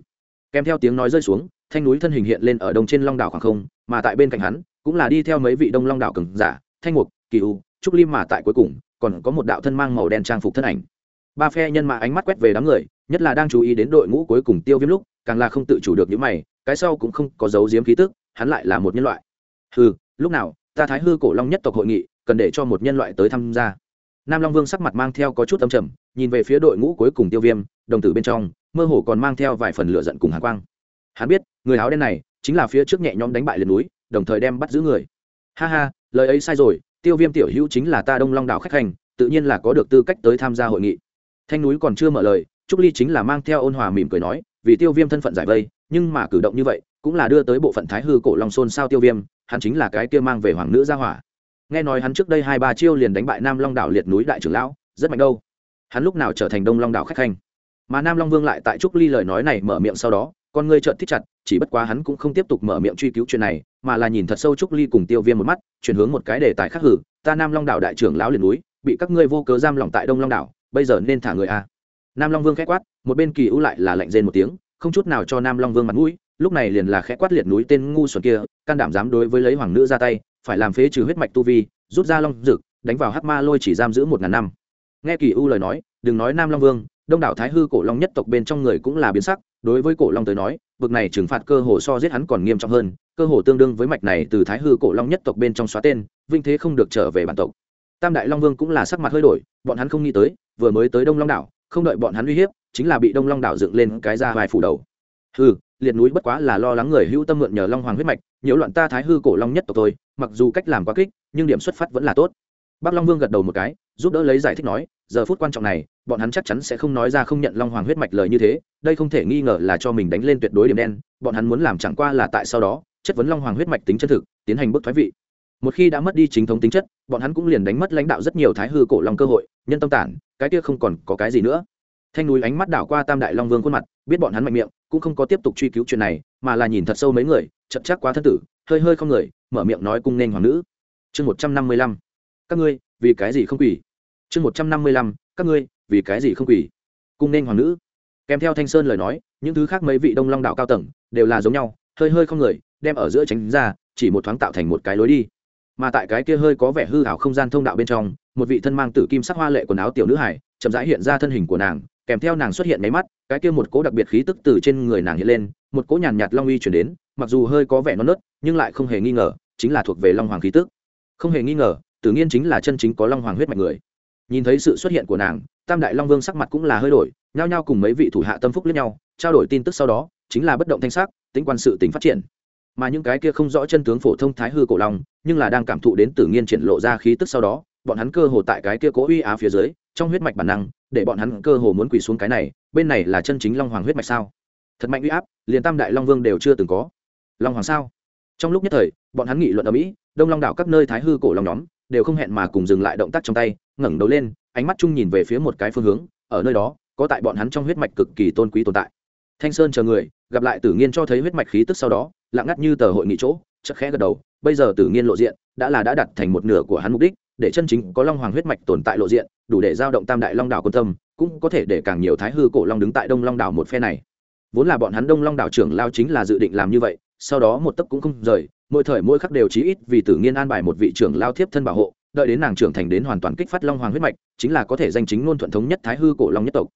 Kèm theo tiếng nói rơi xuống thanh núi thân hình hiện lên ở đông trên long đảo khoảng không, mà tại bên cạnh hắn, cũng là đi theo mấy vị đông long đảo cường giả, thanh mục, kỳ u, trúc lim mà tại cuối cùng, còn có một đạo thân mang màu đen trang phục thân ảnh. Ba phe nhân mã ánh mắt quét về đám người, nhất là đang chú ý đến đội ngũ cuối cùng tiêu viêm lúc, càng là không tự chủ được những mày, cái sau cũng không có dấu diếm khí tức, hắn lại là một nhân loại. Hừ, lúc nào, ta thái hư cổ long nhất tộc hội nghị, cần để cho một nhân loại tới tham gia. Nam long vương sắc mặt mang theo có chút âm trầm, nhìn về phía đội ngũ cuối cùng tiêu viêm, đồng tử bên trong, mơ hồ còn mang theo vài phần lửa giận cùng hạ quang hắn biết, người áo đen này chính là phía trước nhẹ nhõm đánh bại liền núi, đồng thời đem bắt giữ người. Ha ha, lời ấy sai rồi, tiêu viêm tiểu hữu chính là ta đông long đảo khách hành, tự nhiên là có được tư cách tới tham gia hội nghị. Thanh núi còn chưa mở lời, trúc ly chính là mang theo ôn hòa mỉm cười nói, vì tiêu viêm thân phận giải vây, nhưng mà cử động như vậy, cũng là đưa tới bộ phận thái hư cổ long xôn sao tiêu viêm, hắn chính là cái kia mang về hoàng nữ gia hỏa. Nghe nói hắn trước đây hai ba chiêu liền đánh bại nam long đảo liệt núi đại trưởng lão, rất mạnh đâu. Hắn lúc nào trở thành đông long đảo khách khanh mà nam long vương lại tại trúc ly lời nói này mở miệng sau đó con ngươi trợn thích chặt, chỉ bất quá hắn cũng không tiếp tục mở miệng truy cứu chuyện này, mà là nhìn thật sâu trúc ly cùng tiêu viêm một mắt, chuyển hướng một cái đề tài khắc hử, ta nam long đảo đại trưởng lão liệt núi, bị các ngươi vô cớ giam lỏng tại đông long đảo, bây giờ nên thả người a nam long vương k h ẽ quát, một bên kỳ ưu lại là lạnh rên một tiếng, không chút nào cho nam long vương mặt mũi, lúc này liền là khẽ quát liệt núi tên ngu xuẩn kia, can đảm dám đối với lấy hoàng nữ ra tay, phải làm phế trừ huyết mạch tu vi, rút ra long rực đánh vào hắc ma lôi chỉ giam giữ một ngàn năm. Nghe kỳ u lời nói, đừng nói nam long vương, đông đảo thái hư cổ long nhất tộc bên trong người cũng là biến sắc đối với cổ long tới nói vực này trừng phạt cơ hồ so giết hắn còn nghiêm trọng hơn, cơ hồ tương đương với mạch này từ thái hư cổ long nhất tộc bên trong xóa tên, vinh thế không được trở về bản tộc. Tam đại long vương cũng là sắc mặt hơi đổi, bọn hắn không nghĩ tới, vừa mới tới đông long đảo, không đợi bọn hắn uy hiếp, chính là bị đông long đảo dựng lên cái ra vài phủ đầu. Hư liệt núi bất quá là lo lắng người hữu tâm mượn nhờ long hoàng huyết mạch, nhiễu loạn ta thái hư cổ long nhất tộc tôi mặc dù cách làm quá kích, nhưng điểm xuất phát vẫn là tốt. Bắc long vương gật đầu một cái giúp đỡ lấy giải thích nói, giờ phút quan trọng này, bọn hắn chắc chắn sẽ không nói ra không nhận long hoàng huyết mạch lời như thế, đây không thể nghi ngờ là cho mình đánh lên tuyệt đối điểm đen, bọn hắn muốn làm chẳng qua là tại sau đó, chất vấn long hoàng huyết mạch tính chân thực, tiến hành bức thoái vị. Một khi đã mất đi chính thống tính chất, bọn hắn cũng liền đánh mất lãnh đạo rất nhiều thái hư cổ long cơ hội, nhân tâm tản, cái kia không còn có cái gì nữa. Thanh núi ánh mắt đảo qua tam đại long vương khuôn mặt, biết bọn hắn mạnh miệng, cũng không có tiếp tục truy cứu chuyện này, mà là nhìn thật sâu mấy người chậm chắc quá thân tử, hơi hơi không người, mở miệng nói cung nên hoàng nữ. Chương một trăm năm mươi lăm. Các ngươi, vì cái gì không quỷ chương một trăm năm mươi lăm, các ngươi, vì cái gì không quỷ cung nên hoàng nữ. Kèm theo thanh sơn lời nói, những thứ khác mấy vị đông long đạo cao tầng đều là giống nhau, hơi hơi không người, đem ở giữa tránh ra, chỉ một thoáng tạo thành một cái lối đi. Mà tại cái kia hơi có vẻ hư hảo không gian thông đạo bên trong, một vị thân mang tử kim sắc hoa lệ quần áo tiểu nữ hải chậm rãi hiện ra thân hình của nàng, kèm theo nàng xuất hiện máy mắt, cái kia một cỗ đặc biệt khí tức từ trên người nàng hiện lên, một cỗ nhàn nhạt long uy chuyển đến, mặc dù hơi có vẻ non nớt, nhưng lại không hề nghi ngờ, chính là thuộc về long hoàng khí tức. Không hề nghi ngờ tự nhiên chính là chân chính có long hoàng huyết mạch người nhìn thấy sự xuất hiện của nàng, tam đại long vương sắc mặt cũng là hơi đổi, nhao nhao cùng mấy vị thủ hạ tâm phúc lẫn nhau, trao đổi tin tức sau đó, chính là bất động thanh sắc, tính quan sự tính phát triển. Mà những cái kia không rõ chân tướng phổ thông thái hư cổ long, nhưng là đang cảm thụ đến tử nhiên triển lộ ra khí tức sau đó, bọn hắn cơ hồ tại cái kia cố uy á phía dưới, trong huyết mạch bản năng, để bọn hắn cơ hồ muốn quỳ xuống cái này, bên này là chân chính long hoàng huyết mạch sao? Thật mạnh uy áp, liền tam đại long vương đều chưa từng có. Long hoàng sao? Trong lúc nhất thời, bọn hắn nghị luận ở mỹ, đông long đảo các nơi thái hư cổ long nhóm đều không hẹn mà cùng dừng lại động tác trong tay, ngẩng đầu lên, ánh mắt chung nhìn về phía một cái phương hướng, ở nơi đó, có tại bọn hắn trong huyết mạch cực kỳ tôn quý tồn tại. Thanh sơn chờ người, gặp lại tử nghiên cho thấy huyết mạch khí tức sau đó, lặng ngắt như tờ hội nghị chỗ chắc khẽ gật đầu, bây giờ tử nghiên lộ diện, đã là đã đặt thành một nửa của hắn mục đích, để chân chính có long hoàng huyết mạch tồn tại lộ diện, đủ để giao động tam đại long đảo quân tâm, cũng có thể để càng nhiều thái hư cổ long đứng tại đông long đảo một phe này. Vốn là bọn hắn đông long đảo trưởng lao chính là dự định làm như vậy sau đó một tấc cũng không rời, mỗi thời mỗi khắc đều chí ít vì tử nghiên an bài một vị trưởng lao thiếp thân bảo hộ, đợi đến nàng trưởng thành đến hoàn toàn kích phát long hoàng huyết mạch, chính là có thể danh chính ngôn thuận thống nhất thái hư cổ long nhất tộc.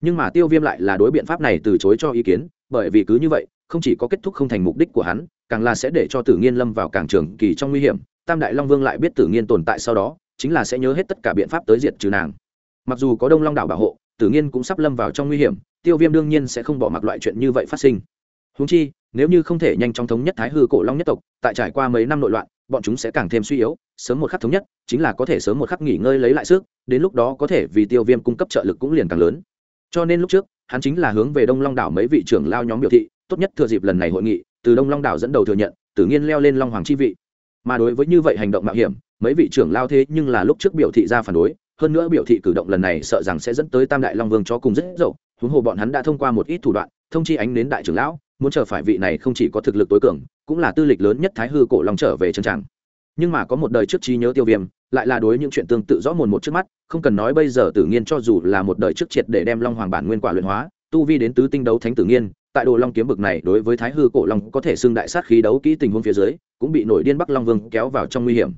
Nhưng mà tiêu viêm lại là đối biện pháp này từ chối cho ý kiến, bởi vì cứ như vậy, không chỉ có kết thúc không thành mục đích của hắn, càng là sẽ để cho tử nghiên lâm vào càng trường kỳ trong nguy hiểm. Tam đại long vương lại biết tử nghiên tồn tại sau đó, chính là sẽ nhớ hết tất cả biện pháp tới diệt trừ nàng. Mặc dù có đông long đảo bảo hộ, tử nghiên cũng sắp lâm vào trong nguy hiểm, tiêu viêm đương nhiên sẽ không bỏ mặc loại chuyện như vậy phát sinh. Húng chi nếu như không thể nhanh chóng thống nhất thái hư cổ long nhất tộc, tại trải qua mấy năm nội loạn, bọn chúng sẽ càng thêm suy yếu, sớm một khắc thống nhất, chính là có thể sớm một khắc nghỉ ngơi lấy lại sức, đến lúc đó có thể vì tiêu viêm cung cấp trợ lực cũng liền càng lớn. Cho nên lúc trước, hắn chính là hướng về đông long đảo mấy vị trưởng lao nhóm biểu thị, tốt nhất thừa dịp lần này hội nghị, từ đông long đảo dẫn đầu thừa nhận, tự nhiên leo lên long hoàng chi vị. Mà đối với như vậy hành động mạo hiểm, mấy vị trưởng lao thế nhưng là lúc trước biểu thị ra phản đối, hơn nữa biểu thị cử động lần này sợ rằng sẽ dẫn tới tam đại long vương cho cùng rất dậu, huống hồ bọn hắn đã thông qua một ít thủ đoạn, thông chi ánh đến đại trưởng lão muốn chờ phải vị này không chỉ có thực lực tối cường, cũng là tư lịch lớn nhất thái hư cổ long trở về chân tràng. Nhưng mà có một đời trước trí nhớ tiêu viêm, lại là đối những chuyện tương tự rõ mồn một trước mắt, không cần nói bây giờ Tử nhiên cho dù là một đời trước triệt để đem long hoàng bản nguyên quả luyện hóa, tu vi đến tứ tinh đấu thánh Tử nhiên tại đồ long kiếm bực này đối với thái hư cổ long có thể xưng đại sát khí đấu kỹ tình huống phía dưới, cũng bị nổi điên bắc long vương kéo vào trong nguy hiểm.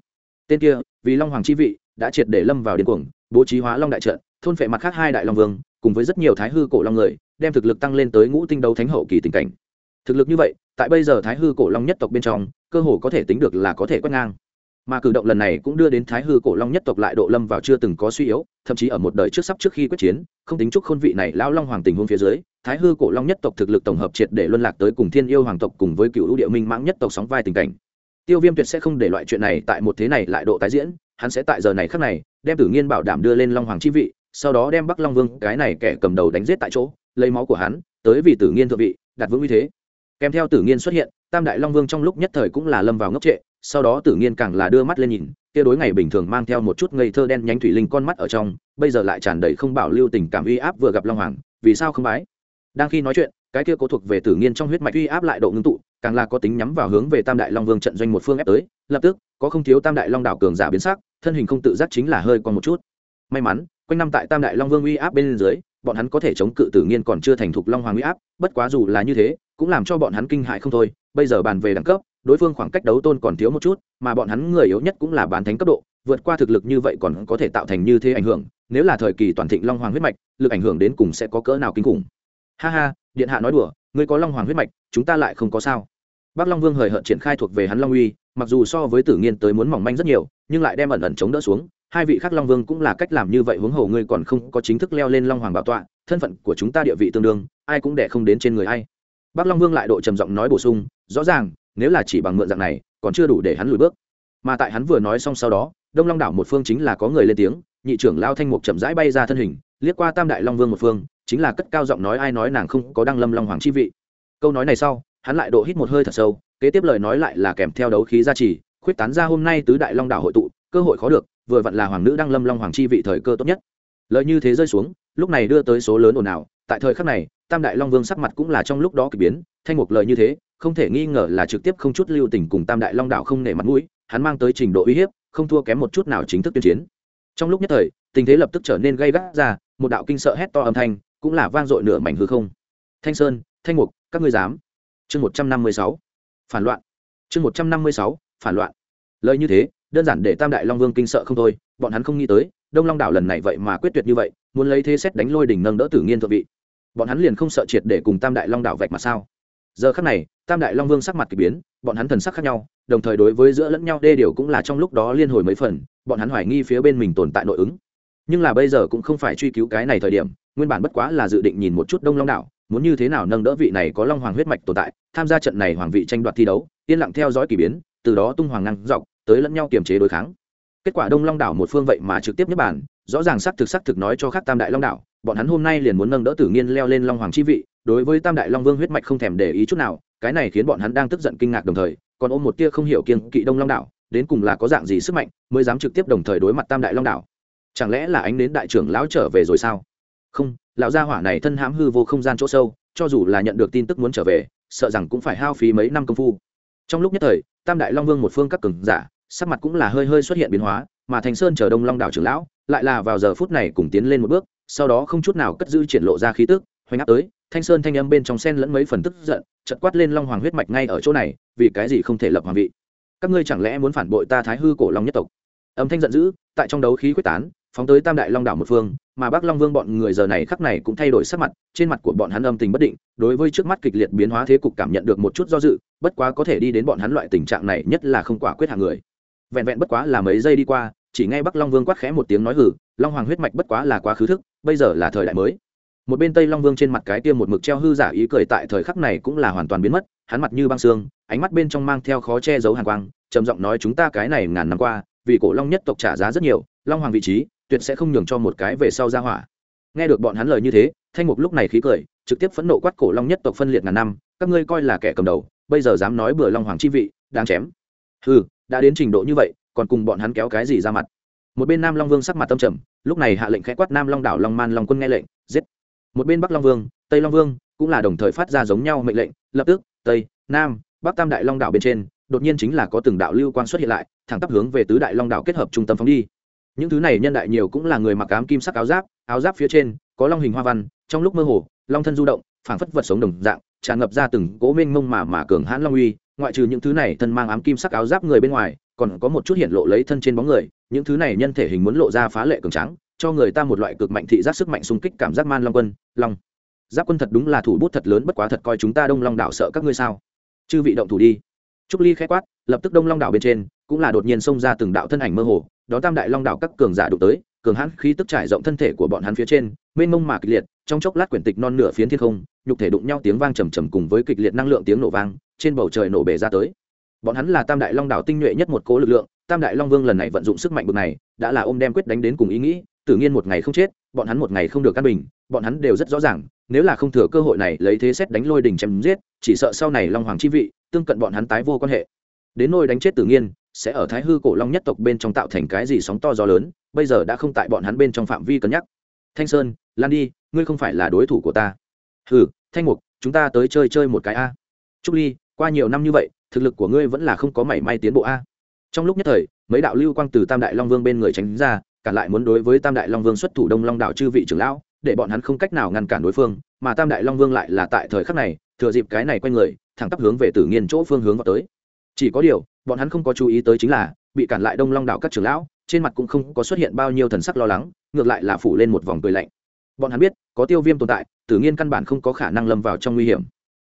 Tên kia, vì long hoàng chi vị, đã triệt để lâm vào điên cuồng, bố trí hóa long đại trận, thôn phệ mặt khác hai đại long vương, cùng với rất nhiều thái hư cổ long người, đem thực lực tăng lên tới ngũ tinh đấu thánh hậu kỳ tình cảnh thực lực như vậy, tại bây giờ thái hư cổ long nhất tộc bên trong, cơ hồ có thể tính được là có thể quét ngang. Mà cử động lần này cũng đưa đến thái hư cổ long nhất tộc lại độ lâm vào chưa từng có suy yếu, thậm chí ở một đời trước sắp trước khi quyết chiến, không tính chúc khôn vị này lão long hoàng tình huống phía dưới, thái hư cổ long nhất tộc thực lực tổng hợp triệt để luân lạc tới cùng thiên yêu hoàng tộc cùng với cựu lũ địa minh mãng nhất tộc sóng vai tình cảnh. Tiêu viêm tuyệt sẽ không để loại chuyện này tại một thế này lại độ tái diễn, hắn sẽ tại giờ này khắc này, đem tử nghiên bảo đảm đưa lên long hoàng chi vị, sau đó đem bắc long vương, cái này kẻ cầm đầu đánh giết tại chỗ, lấy máu của hắn, tới vì tử nghiên thượng vị, đặt vững uy thế kèm theo tử nghiên xuất hiện, tam đại long vương trong lúc nhất thời cũng là lâm vào ngốc trệ, sau đó tử nghiên càng là đưa mắt lên nhìn, kia đối ngày bình thường mang theo một chút ngây thơ đen nhánh thủy linh con mắt ở trong, bây giờ lại tràn đầy không bảo lưu tình cảm uy áp vừa gặp long hoàng, vì sao không bái? Đang khi nói chuyện, cái kia cố thuộc về tử nghiên trong huyết mạch uy áp lại độ ngưng tụ, càng là có tính nhắm vào hướng về tam đại long vương trận doanh một phương ép tới, lập tức, có không thiếu tam đại long đảo cường giả biến sắc, thân hình không tự giác chính là hơi còn một chút. May mắn, quanh năm tại tam đại long vương uy áp bên dưới, bọn hắn có thể chống cự tử nghiên còn chưa thành thục long hoàng uy áp, bất quá dù là như thế cũng làm cho bọn hắn kinh hại không thôi. Bây giờ bàn về đẳng cấp, đối phương khoảng cách đấu tôn còn thiếu một chút, mà bọn hắn người yếu nhất cũng là bán thánh cấp độ, vượt qua thực lực như vậy còn có thể tạo thành như thế ảnh hưởng, nếu là thời kỳ toàn thịnh long hoàng huyết mạch, lực ảnh hưởng đến cùng sẽ có cỡ nào kinh khủng. Ha ha, điện hạ nói đùa, ngươi có long hoàng huyết mạch, chúng ta lại không có sao. Bắc long vương hời hợt triển khai thuộc về hắn long uy, mặc dù so với tử nghiên tới muốn mỏng manh rất nhiều, nhưng lại đem ẩn ẩn chống đỡ xuống. Hai vị khác long vương cũng là cách làm như vậy huống hồ ngươi còn không có chính thức leo lên long hoàng bảo tọa, thân phận của chúng ta địa vị tương đương, ai cũng đẻ không đến trên người ai bắc long vương lại độ trầm giọng nói bổ sung, rõ ràng, nếu là chỉ bằng mượn dạng này, còn chưa đủ để hắn lùi bước. Mà tại hắn vừa nói xong sau đó, đông long đảo một phương chính là có người lên tiếng, nhị trưởng lao thanh mục chậm rãi bay ra thân hình, liếc qua tam đại long vương một phương, chính là cất cao giọng nói ai nói nàng không có đăng lâm long hoàng chi vị. Câu nói này sau, hắn lại độ hít một hơi thật sâu, kế tiếp lời nói lại là kèm theo đấu khí gia trì, khuyết tán ra hôm nay tứ đại long đảo hội tụ, cơ hội khó được, vừa vặn là hoàng nữ đăng lâm long hoàng chi vị thời cơ tốt nhất lời như thế rơi xuống, lúc này đưa tới số lớn ồn ào. Tại thời khắc này, tam đại long vương sắc mặt cũng là trong lúc đó k ỳ biến, thanh mục lời như thế, không thể nghi ngờ là trực tiếp không chút lưu tình cùng tam đại long đạo không nể mặt mũi, hắn mang tới trình độ uy hiếp, không thua kém một chút nào chính thức tuyên chiến. Trong lúc nhất thời, tình thế lập tức trở nên gây gắt ra, một đạo kinh sợ hét to âm thanh cũng là vang dội nửa mảnh hư không. Thanh sơn, thanh mục, các ngươi dám. Chương một trăm năm mươi sáu, phản loạn. Chương một trăm năm mươi sáu, phản loạn. Lời như thế, đơn giản để tam đại long vương kinh sợ không thôi, bọn hắn không nghĩ tới đông long đảo lần này vậy mà quyết tuyệt như vậy, muốn lấy thế xét đánh lôi đỉnh nâng đỡ tử nghiên thượng vị. Bọn hắn liền không sợ triệt để cùng tam đại long đảo vạch mà sao? Giờ khắc này, tam đại long vương sắc mặt k ỳ biến, bọn hắn thần sắc khác nhau, đồng thời đối với giữa lẫn nhau đê điều cũng là trong lúc đó liên hồi mấy phần, bọn hắn hoài nghi phía bên mình tồn tại nội ứng. Nhưng là bây giờ cũng không phải truy cứu cái này thời điểm, nguyên bản bất quá là dự định nhìn một chút đông long đảo, muốn như thế nào nâng đỡ vị này có long hoàng huyết mạch tồn tại, tham gia trận này hoàng vị tranh đoạt thi đấu, yên lặng theo dõi k ỳ biến, từ đó tung hoàng năng dọc, tới lẫn nhau kiềm chế đối kháng kết quả đông long đảo một phương vậy mà trực tiếp nhất bản rõ ràng xác thực xác thực nói cho khác tam đại long đảo, bọn hắn hôm nay liền muốn nâng đỡ tử nghiên leo lên long hoàng chi vị, đối với tam đại long vương huyết mạch không thèm để ý chút nào, cái này khiến bọn hắn đang tức giận kinh ngạc đồng thời, còn ôm một tia không hiểu kiên kỵ đông long đảo, đến cùng là có dạng gì sức mạnh mới dám trực tiếp đồng thời đối mặt tam đại long đảo? Chẳng lẽ là ánh đến đại trưởng lão trở về rồi sao? Không, lão gia hỏa này thân hãm hư vô không gian chỗ sâu, cho dù là nhận được tin tức muốn trở về, sợ rằng cũng phải hao phí mấy năm công phu. Trong lúc nhất thời, tam đại long vương một phương các cường giả sắc mặt cũng là hơi hơi xuất hiện biến hóa, mà thành sơn chờ đông long đảo trưởng lão, lại là vào giờ phút này cùng tiến lên một bước, sau đó không chút nào cất giữ triển lộ ra khí tức, hoành áp tới, thanh sơn thanh âm bên trong sen lẫn mấy phần tức giận chật quát lên long hoàng huyết mạch ngay ở chỗ này, vì cái gì không thể lập hoàng vị? Các ngươi chẳng lẽ muốn phản bội ta thái hư cổ long nhất tộc? Âm thanh giận dữ, tại trong đấu khí quyết tán, phóng tới tam đại long đảo một phương, mà bác long vương bọn người giờ này khắc này cũng thay đổi sắc mặt, trên mặt của bọn hắn âm tình bất định, đối với trước mắt kịch liệt biến hóa thế cục cảm nhận được một chút do dự, bất quá có thể đi đến bọn hắn loại tình trạng này nhất là không quả quyết hàng người vẹn vẹn bất quá là mấy giây đi qua, chỉ nghe bắc long vương quát khẽ một tiếng nói hử long hoàng huyết mạch bất quá là quá khứ thức, bây giờ là thời đại mới. Một bên tây long vương trên mặt cái tiêm một mực treo hư giả ý cười tại thời khắc này cũng là hoàn toàn biến mất, hắn mặt như băng xương, ánh mắt bên trong mang theo khó che giấu hàn quang, trầm giọng nói chúng ta cái này ngàn năm qua, vì cổ long nhất tộc trả giá rất nhiều, long hoàng vị trí, tuyệt sẽ không nhường cho một cái về sau ra hỏa. Nghe được bọn hắn lời như thế, thanh mục lúc này khí cười, trực tiếp phẫn nộ quát cổ long nhất tộc phân liệt ngàn năm, các ngươi coi là kẻ cầm đầu, bây giờ dám nói bừa long hoàng chi vị đang chém. Ừ đã đến trình độ như vậy, còn cùng bọn hắn kéo cái gì ra mặt? Một bên nam long vương sắc mặt tâm trầm, lúc này hạ lệnh khẽ quát nam long đảo long man long quân nghe lệnh, giết. Một bên bắc long vương, tây long vương cũng là đồng thời phát ra giống nhau mệnh lệnh, lập tức, tây, nam, bắc tam đại long đảo bên trên, đột nhiên chính là có từng đạo lưu quan xuất hiện lại, thẳng tắp hướng về tứ đại long đảo kết hợp trung tâm phóng đi. Những thứ này nhân đại nhiều cũng là người mặc ám kim sắc áo giáp áo giáp phía trên có long hình hoa văn, trong lúc mơ hồ, long thân du động, phảng phất vật sống đồng dạng, tràn ngập ra từng cỗ mênh mông mà mà cường hãn long uy ngoại trừ những thứ này thân mang ám kim sắc áo giáp người bên ngoài, còn có một chút hiện lộ lấy thân trên bóng người, những thứ này nhân thể hình muốn lộ ra phá lệ cường trắng cho người ta một loại cực mạnh thị giác sức mạnh xung kích cảm giác man long quân, long. Giáp quân thật đúng là thủ bút thật lớn, bất quá thật coi chúng ta đông long đảo sợ các ngươi sao? Chư vị động thủ đi. Trúc ly khẽ quát, lập tức đông long đảo bên trên, cũng là đột nhiên xông ra từng đạo thân ảnh mơ hồ, đó tam đại long đảo các cường giả đụng tới, cường hãn khí tức trải rộng thân thể của bọn hắn phía trên, mênh mông mà kịch liệt, trong chốc lát quyển tịch non nửa phiến thiên không, nhục thể đụng nhau tiếng vang trầm trầm cùng với kịch liệt năng lượng tiếng nổ vang trên bầu trời nổ bể ra tới. Bọn hắn là tam đại long đảo tinh nhuệ nhất một cố lực lượng, tam đại long vương lần này vận dụng sức mạnh bực này, đã là ôm đem quyết đánh đến cùng ý nghĩ tự nhiên một ngày không chết, bọn hắn một ngày không được căn bình, bọn hắn đều rất rõ ràng, nếu là không thừa cơ hội này lấy thế xét đánh lôi đình chém giết, chỉ sợ sau này long hoàng chi vị, tương cận bọn hắn tái vô quan hệ. Đến nôi đánh chết tự nhiên sẽ ở thái hư cổ long nhất tộc bên trong tạo thành cái gì sóng to gió lớn, bây giờ đã không tại bọn hắn bên trong phạm vi cân nhắc. Thanh sơn, lan đi ngươi không phải là đối thủ của ta. Hừ, thanh mục, chúng ta tới chơi chơi một cái a. Trúc ly qua nhiều năm như vậy, thực lực của ngươi vẫn là không có mảy may tiến bộ a. Trong lúc nhất thời, mấy đạo lưu quang từ tam đại long vương bên người tránh ra cản lại muốn đối với tam đại long vương xuất thủ đông long đạo chư vị trưởng lão, để bọn hắn không cách nào ngăn cản đối phương, mà tam đại long vương lại là tại thời khắc này, thừa dịp cái này quay người, thẳng tắp hướng về tử nghiên chỗ phương hướng vào tới. Chỉ có điều, bọn hắn không có chú ý tới chính là, bị cản lại đông long đạo các trưởng lão, trên mặt cũng không có xuất hiện bao nhiêu thần sắc lo lắng, ngược lại là phủ lên một vòng cười lạnh. Bọn hắn biết, có tiêu viêm tồn tại, tử nghiên căn bản không có khả năng lâm vào trong nguy hiểm.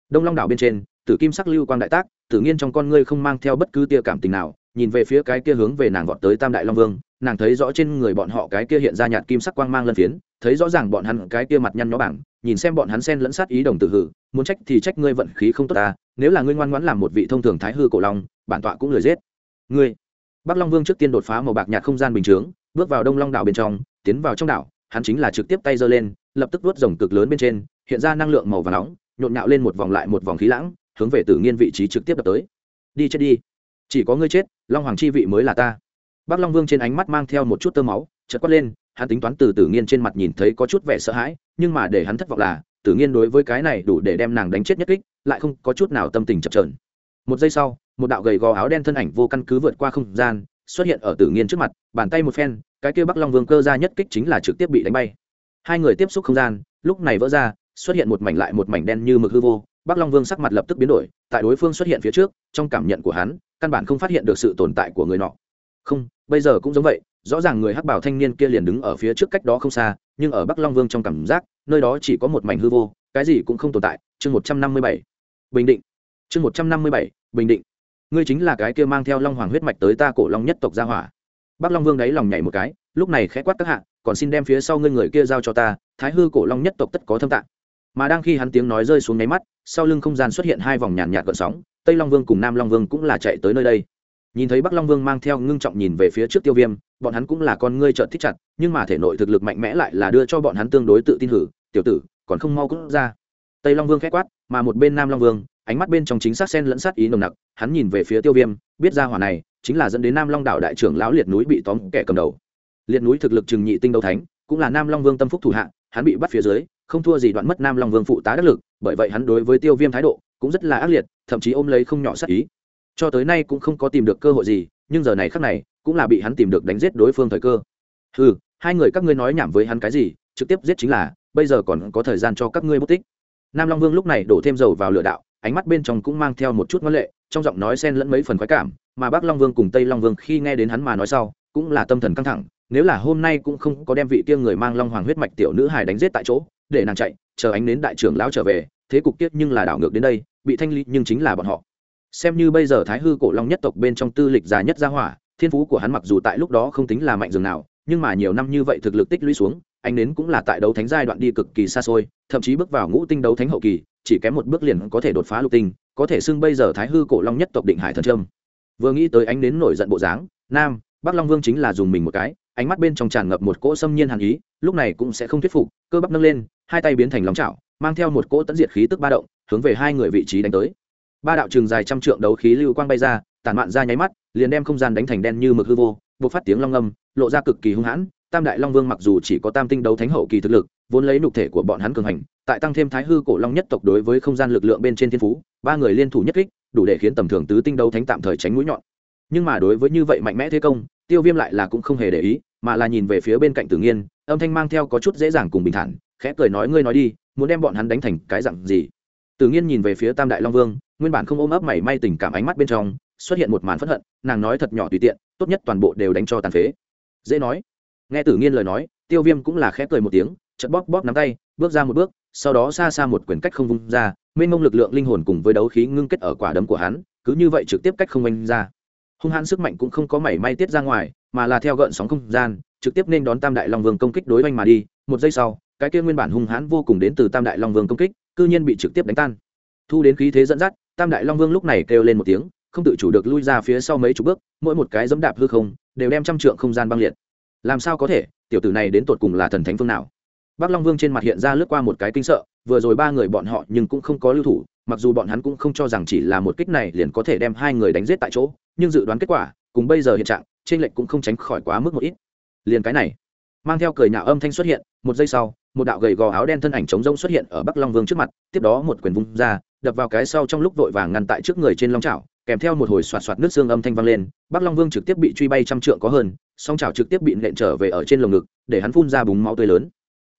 Đông long đảo bên trên tử kim sắc lưu quang đại tác, tử nghiên trong con ngươi không mang theo bất cứ tia cảm tình nào, nhìn về phía cái kia hướng về nàng vọt tới tam đại long vương, nàng thấy rõ trên người bọn họ cái kia hiện ra nhạt kim sắc quang mang lân phiến, thấy rõ ràng bọn hắn cái kia mặt nhăn nhó bảng, nhìn xem bọn hắn sen lẫn sát ý đồng tử hử, muốn trách thì trách ngươi vận khí không tốt ta, nếu là ngươi ngoan ngoãn làm một vị thông thường thái hư cổ long, bản tọa cũng lười giết. Ngươi. Bắc long vương trước tiên đột phá màu bạc nhạt không gian bình chướng, bước vào đông long đảo bên trong, tiến vào trong đảo, hắn chính là trực tiếp tay giơ lên, lập tức vuốt rồng cực lớn bên trên, hiện ra năng lượng màu vàng nóng, nhộn nhạo lên một vòng lại một vòng khí lãng hướng về tử nghiên vị trí trực tiếp đập tới. Đi chết đi. Chỉ có ngươi chết, long hoàng chi vị mới là ta. Bác long vương trên ánh mắt mang theo một chút tơ máu, chợt quát lên, hắn tính toán từ tử nghiên trên mặt nhìn thấy có chút vẻ sợ hãi, nhưng mà để hắn thất vọng là, tử nghiên đối với cái này đủ để đem nàng đánh chết nhất kích, lại không có chút nào tâm tình chập trờn một giây sau, một đạo gầy gò áo đen thân ảnh vô căn cứ vượt qua không gian, xuất hiện ở tử nghiên trước mặt, bàn tay một phen, cái kia bắc long vương cơ ra nhất kích chính là trực tiếp bị đánh bay. Hai người tiếp xúc không gian, lúc này vỡ ra, xuất hiện một mảnh lại một mảnh đen như mực hư vô bắc long vương sắc mặt lập tức biến đổi, tại đối phương xuất hiện phía trước, trong cảm nhận của hắn, căn bản không phát hiện được sự tồn tại của người nọ. Không, bây giờ cũng giống vậy, rõ ràng người hắc bảo thanh niên kia liền đứng ở phía trước cách đó không xa, nhưng ở bắc long vương trong cảm giác, nơi đó chỉ có một mảnh hư vô, cái gì cũng không tồn tại. Chương một trăm năm mươi bảy. Bình định. Chương một trăm năm mươi bảy. Bình định. Ngươi chính là cái kia mang theo long hoàng huyết mạch tới ta cổ long nhất tộc gia hỏa. Bắc long vương đáy lòng nhảy một cái, lúc này khẽ quát các hạ, còn xin đem phía sau ngươi người kia giao cho ta, thái hư cổ long nhất tộc tất có thâm tạng. Mà đang khi hắn tiếng nói rơi xuống nháy mắt sau lưng không gian xuất hiện hai vòng nhàn nhạt gợn sóng, tây long vương cùng nam long vương cũng là chạy tới nơi đây. Nhìn thấy bắc long vương mang theo ngưng trọng nhìn về phía trước tiêu viêm, bọn hắn cũng là con ngươi trợn thích chặt, nhưng mà thể nội thực lực mạnh mẽ lại là đưa cho bọn hắn tương đối tự tin hử, tiểu tử, còn không mau cút ra. Tây long vương k h é quát, mà một bên nam long vương, ánh mắt bên trong chính xác sen lẫn sát ý nồng nặc, hắn nhìn về phía tiêu viêm, biết ra hỏa này chính là dẫn đến nam long đảo đại trưởng lão liệt núi bị tóm kẻ cầm đầu. Liệt núi thực lực trừng nhị tinh đấu thánh, cũng là nam long vương tâm phúc thủ hạ, hắn bị bắt phía dưới không thua gì đoạn mất nam long vương phụ tá đắc lực, bởi vậy hắn đối với tiêu viêm thái độ cũng rất là ác liệt, thậm chí ôm lấy không nhỏ sát ý. Cho tới nay cũng không có tìm được cơ hội gì, nhưng giờ này khác này, cũng là bị hắn tìm được đánh giết đối phương thời cơ. Ừ hai người các ngươi nói nhảm với hắn cái gì, trực tiếp giết chính là, bây giờ còn có thời gian cho các ngươi mất tích. Nam long vương lúc này đổ thêm dầu vào lửa đạo, ánh mắt bên trong cũng mang theo một chút ngân lệ, trong giọng nói xen lẫn mấy phần khoái cảm, mà bác long vương cùng tây long vương khi nghe đến hắn mà nói sau, cũng là tâm thần căng thẳng, nếu là hôm nay cũng không có đem vị kia người mang long hoàng huyết mạch tiểu nữ hài đánh giết tại chỗ để nàng chạy, chờ ánh đến đại trưởng lão trở về, thế cục tiết nhưng là đảo ngược đến đây, bị thanh lý nhưng chính là bọn họ. Xem như bây giờ thái hư cổ long nhất tộc bên trong tư lịch già nhất gia hỏa, thiên phú của hắn mặc dù tại lúc đó không tính là mạnh dường nào, nhưng mà nhiều năm như vậy thực lực tích lũy xuống anh đến cũng là tại đấu thánh giai đoạn đi cực kỳ xa xôi, thậm chí bước vào ngũ tinh đấu thánh hậu kỳ, chỉ kém một bước liền có thể đột phá lục tinh, có thể xưng bây giờ thái hư cổ long nhất tộc định hải thần trâm vừa nghĩ tới anh đến nổi giận bộ dáng, nam, bắc long vương chính là dùng mình một cái ánh mắt bên trong tràn ngập một cỗ xâm nhiên hàn ý, lúc này cũng sẽ không thuyết phục, cơ bắp nâng lên, hai tay biến thành lòng chảo, mang theo một cỗ tẫn diệt khí tức ba động, hướng về hai người vị trí đánh tới. Ba đạo trường dài trăm trượng đấu khí lưu quang bay ra, tản mạn ra nháy mắt, liền đem không gian đánh thành đen như mực hư vô buộc phát tiếng long âm, lộ ra cực kỳ hung hãn. Tam đại long vương mặc dù chỉ có tam tinh đấu thánh hậu kỳ thực lực, vốn lấy nục thể của bọn hắn cường hành, tại tăng thêm thái hư cổ long nhất tộc đối với không gian lực lượng bên trên thiên phú, ba người liên thủ nhất kích, đủ để khiến tầm thường tứ tinh đấu thánh tạm thời tránh mũi nhọn. Nhưng mà đối với như vậy mạnh mẽ thế công, tiêu viêm lại là cũng không hề để ý mà là nhìn về phía bên cạnh tử nghiên, âm thanh mang theo có chút dễ dàng cùng bình thản, khẽ cười nói, ngươi nói đi, muốn đem bọn hắn đánh thành cái dặn gì? Tử nghiên nhìn về phía tam đại long vương, nguyên bản không ôm ấp mảy may tình cảm ánh mắt bên trong, xuất hiện một màn phẫn hận, nàng nói thật nhỏ tùy tiện, tốt nhất toàn bộ đều đánh cho tàn phế. Dễ nói. Nghe tử nghiên lời nói, tiêu viêm cũng là khẽ cười một tiếng chật bóp bóp nắm tay, bước ra một bước, sau đó xa xa một quyển cách không vung ra, mênh mông lực lượng linh hồn cùng với đấu khí ngưng kết ở quả đấm của hắn, cứ như vậy trực tiếp cách không oanh ra. Hung hãn sức mạnh cũng không có mảy may tiết ra ngoài mà là theo gợn sóng không gian trực tiếp nên đón tam đại long vương công kích đối oanh mà đi. Một giây sau cái kia nguyên bản hung hãn vô cùng đến từ tam đại long vương công kích cư nhiên bị trực tiếp đánh tan. Thu đến khí thế dẫn dắt tam đại long vương lúc này kêu lên một tiếng không tự chủ được lui ra phía sau mấy chục bước mỗi một cái dẫm đạp hư không đều đem trăm trượng không gian băng liệt. Làm sao có thể? Tiểu tử này đến tột cùng là thần thánh phương nào? Bắc Long Vương trên mặt hiện ra lướt qua một cái kinh sợ, vừa rồi ba người bọn họ nhưng cũng không có lưu thủ, mặc dù bọn hắn cũng không cho rằng chỉ là một kích này liền có thể đem hai người đánh giết tại chỗ, nhưng dự đoán kết quả, cùng bây giờ hiện trạng, trên lệch cũng không tránh khỏi quá mức một ít. Liền cái này, mang theo cười nhạo âm thanh xuất hiện, một giây sau, một đạo gầy gò áo đen thân ảnh trống rông xuất hiện ở Bắc Long Vương trước mặt, tiếp đó một quyền vung ra, đập vào cái sau trong lúc vội vàng ngăn tại trước người trên long chảo, kèm theo một hồi xoạt xoạt nước xương âm thanh vang lên, Bắc Long Vương trực tiếp bị truy bay trăm trượng có hơn, song chảo trực tiếp bị nện trở về ở trên lồng ngực, để hắn phun ra búng máu tươi lớn.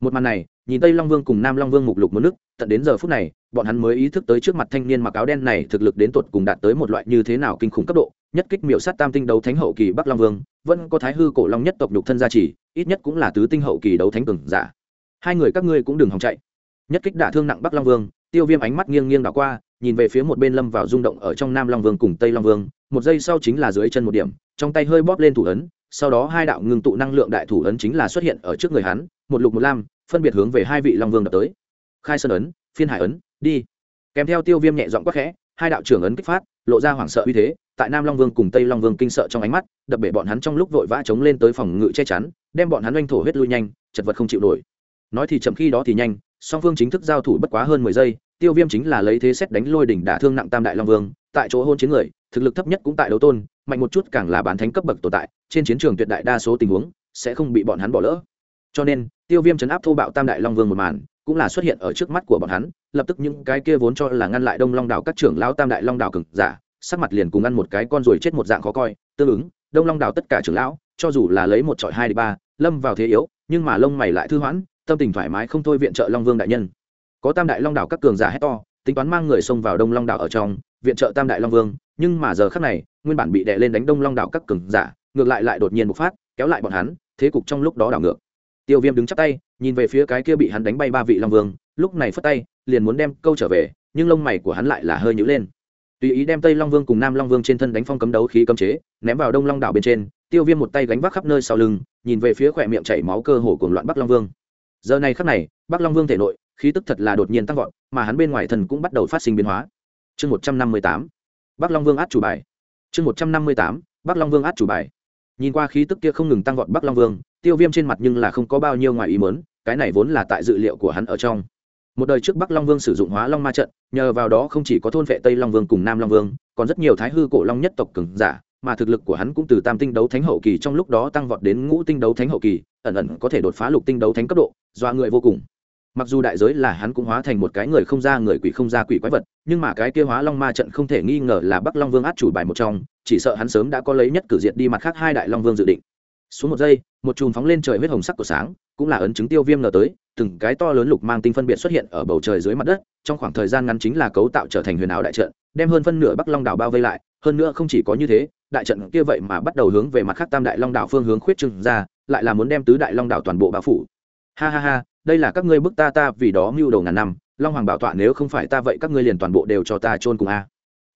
Một màn này, nhìn Tây Long Vương cùng Nam Long Vương mục lục muốn nước, tận đến giờ phút này, bọn hắn mới ý thức tới trước mặt thanh niên mặc áo đen này thực lực đến tột cùng đạt tới một loại như thế nào kinh khủng cấp độ, nhất kích miểu sát tam tinh đấu thánh hậu kỳ Bắc Long Vương, vẫn có thái hư cổ long nhất tộc nhục thân gia trì, ít nhất cũng là tứ tinh hậu kỳ đấu thánh cường giả. Hai người các ngươi cũng đừng hòng chạy. Nhất kích đả thương nặng Bắc Long Vương, Tiêu Viêm ánh mắt nghiêng nghiêng đảo qua, nhìn về phía một bên lâm vào rung động ở trong Nam Long Vương cùng Tây Long Vương, một giây sau chính là dưới chân một điểm, trong tay hơi bóp lên thủ ấn, sau đó hai đạo ngưng tụ năng lượng đại thủ ấn chính là xuất hiện ở trước người hắn, một lục một lam, phân biệt hướng về hai vị Long Vương đập tới. Khai Sơn ấn, Phiên Hải ấn, đi. Kèm theo Tiêu Viêm nhẹ giọng quát khẽ, hai đạo trưởng ấn kích phát, lộ ra hoảng sợ uy thế, tại Nam Long Vương cùng Tây Long Vương kinh sợ trong ánh mắt, đập bể bọn hắn trong lúc vội vã chống lên tới phòng ngự che chắn, đem bọn hắn oanh thổ huyết lui nhanh, chật vật không chịu nổi. Nói thì chậm khi đó thì nhanh, song phương chính thức giao thủ bất quá hơn mười giây, tiêu viêm chính là lấy thế xét đánh lôi đỉnh đả thương nặng tam đại long vương tại chỗ hôn chiến người thực lực thấp nhất cũng tại đấu tôn mạnh một chút càng là bán thánh cấp bậc tồn tại trên chiến trường tuyệt đại đa số tình huống sẽ không bị bọn hắn bỏ lỡ cho nên tiêu viêm chấn áp thô bạo tam đại long vương một màn, cũng là xuất hiện ở trước mắt của bọn hắn, lập tức những cái kia vốn cho là ngăn lại đông long đảo các trưởng lão tam đại long đảo cực giả, sắc mặt liền cùng ăn một cái con ruồi chết một dạng khó coi, tương ứng, đông long đảo tất cả trưởng lão, cho dù là lấy một trọi hai đi ba, lâm vào thế yếu, nhưng mà lông mày lại thư hoãn, tâm tình thoải mái không thôi viện trợ long vương đại nhân. Có tam đại long đảo các cường giả hét to, tính toán mang người xông vào đông long đảo ở trong, viện trợ tam đại long vương, nhưng mà giờ khắc này, nguyên bản bị đè lên đánh đông long đảo các cường giả, ngược lại lại đột nhiên bộc phát, kéo lại bọn hắn, thế cục trong lúc đó đảo ngược tiêu viêm đứng chắp tay, nhìn về phía cái kia bị hắn đánh bay ba vị long vương, lúc này phất tay, liền muốn đem câu trở về, nhưng lông mày của hắn lại là hơi nhữ lên. Tùy ý đem tây long vương cùng nam long vương trên thân đánh phong cấm đấu khí cấm chế, ném vào đông long đảo bên trên, tiêu viêm một tay gánh vác khắp nơi sau lưng, nhìn về phía khỏe miệng chảy máu cơ hồ cuồng loạn bắc long vương. Giờ này khắc này, bắc long vương thể nội, khí tức thật là đột nhiên tăng vọt, mà hắn bên ngoài thần cũng bắt đầu phát sinh biến hóa. Chương một trăm năm mươi tám, bắc long vương át chủ bài. Chương một trăm năm mươi tám, bắc long vương át chủ bài nhìn qua khí tức kia không ngừng tăng vọt bắc long vương, tiêu viêm trên mặt nhưng là không có bao nhiêu ngoài ý mớn cái này vốn là tại dự liệu của hắn ở trong. Một đời trước bắc long vương sử dụng hóa long ma trận, nhờ vào đó không chỉ có thôn vệ tây long vương cùng nam long vương, còn rất nhiều thái hư cổ long nhất tộc cường giả, mà thực lực của hắn cũng từ tam tinh đấu thánh hậu kỳ trong lúc đó tăng vọt đến ngũ tinh đấu thánh hậu kỳ, ẩn ẩn có thể đột phá lục tinh đấu thánh cấp độ do người vô cùng mặc dù đại giới là hắn cũng hóa thành một cái người không ra người quỷ không ra quỷ quái vật, nhưng mà cái kia hóa long ma trận không thể nghi ngờ là bắc long vương át chủ bài một trong, chỉ sợ hắn sớm đã có lấy nhất cử diệt đi mặt khác hai đại long vương dự định. Xuống một giây, một chùm phóng lên trời huyết hồng sắc của sáng, cũng là ấn chứng tiêu viêm ngờ tới, từng cái to lớn lục mang tinh phân biệt xuất hiện ở bầu trời dưới mặt đất, trong khoảng thời gian ngắn chính là cấu tạo trở thành huyền ảo đại trận, đem hơn phân nửa bắc long đảo bao vây lại, hơn nữa không chỉ có như thế, đại trận kia vậy mà bắt đầu hướng về mặt khác tam đại long đảo phương hướng khuyết trừng ra, lại là muốn đem tứ đại long đảo toàn bộ bao phủ. Ha ha ha đây là các ngươi bức ta ta vì đó mưu đầu ngàn năm, long hoàng bảo tọa nếu không phải ta vậy các ngươi liền toàn bộ đều cho ta chôn cùng a.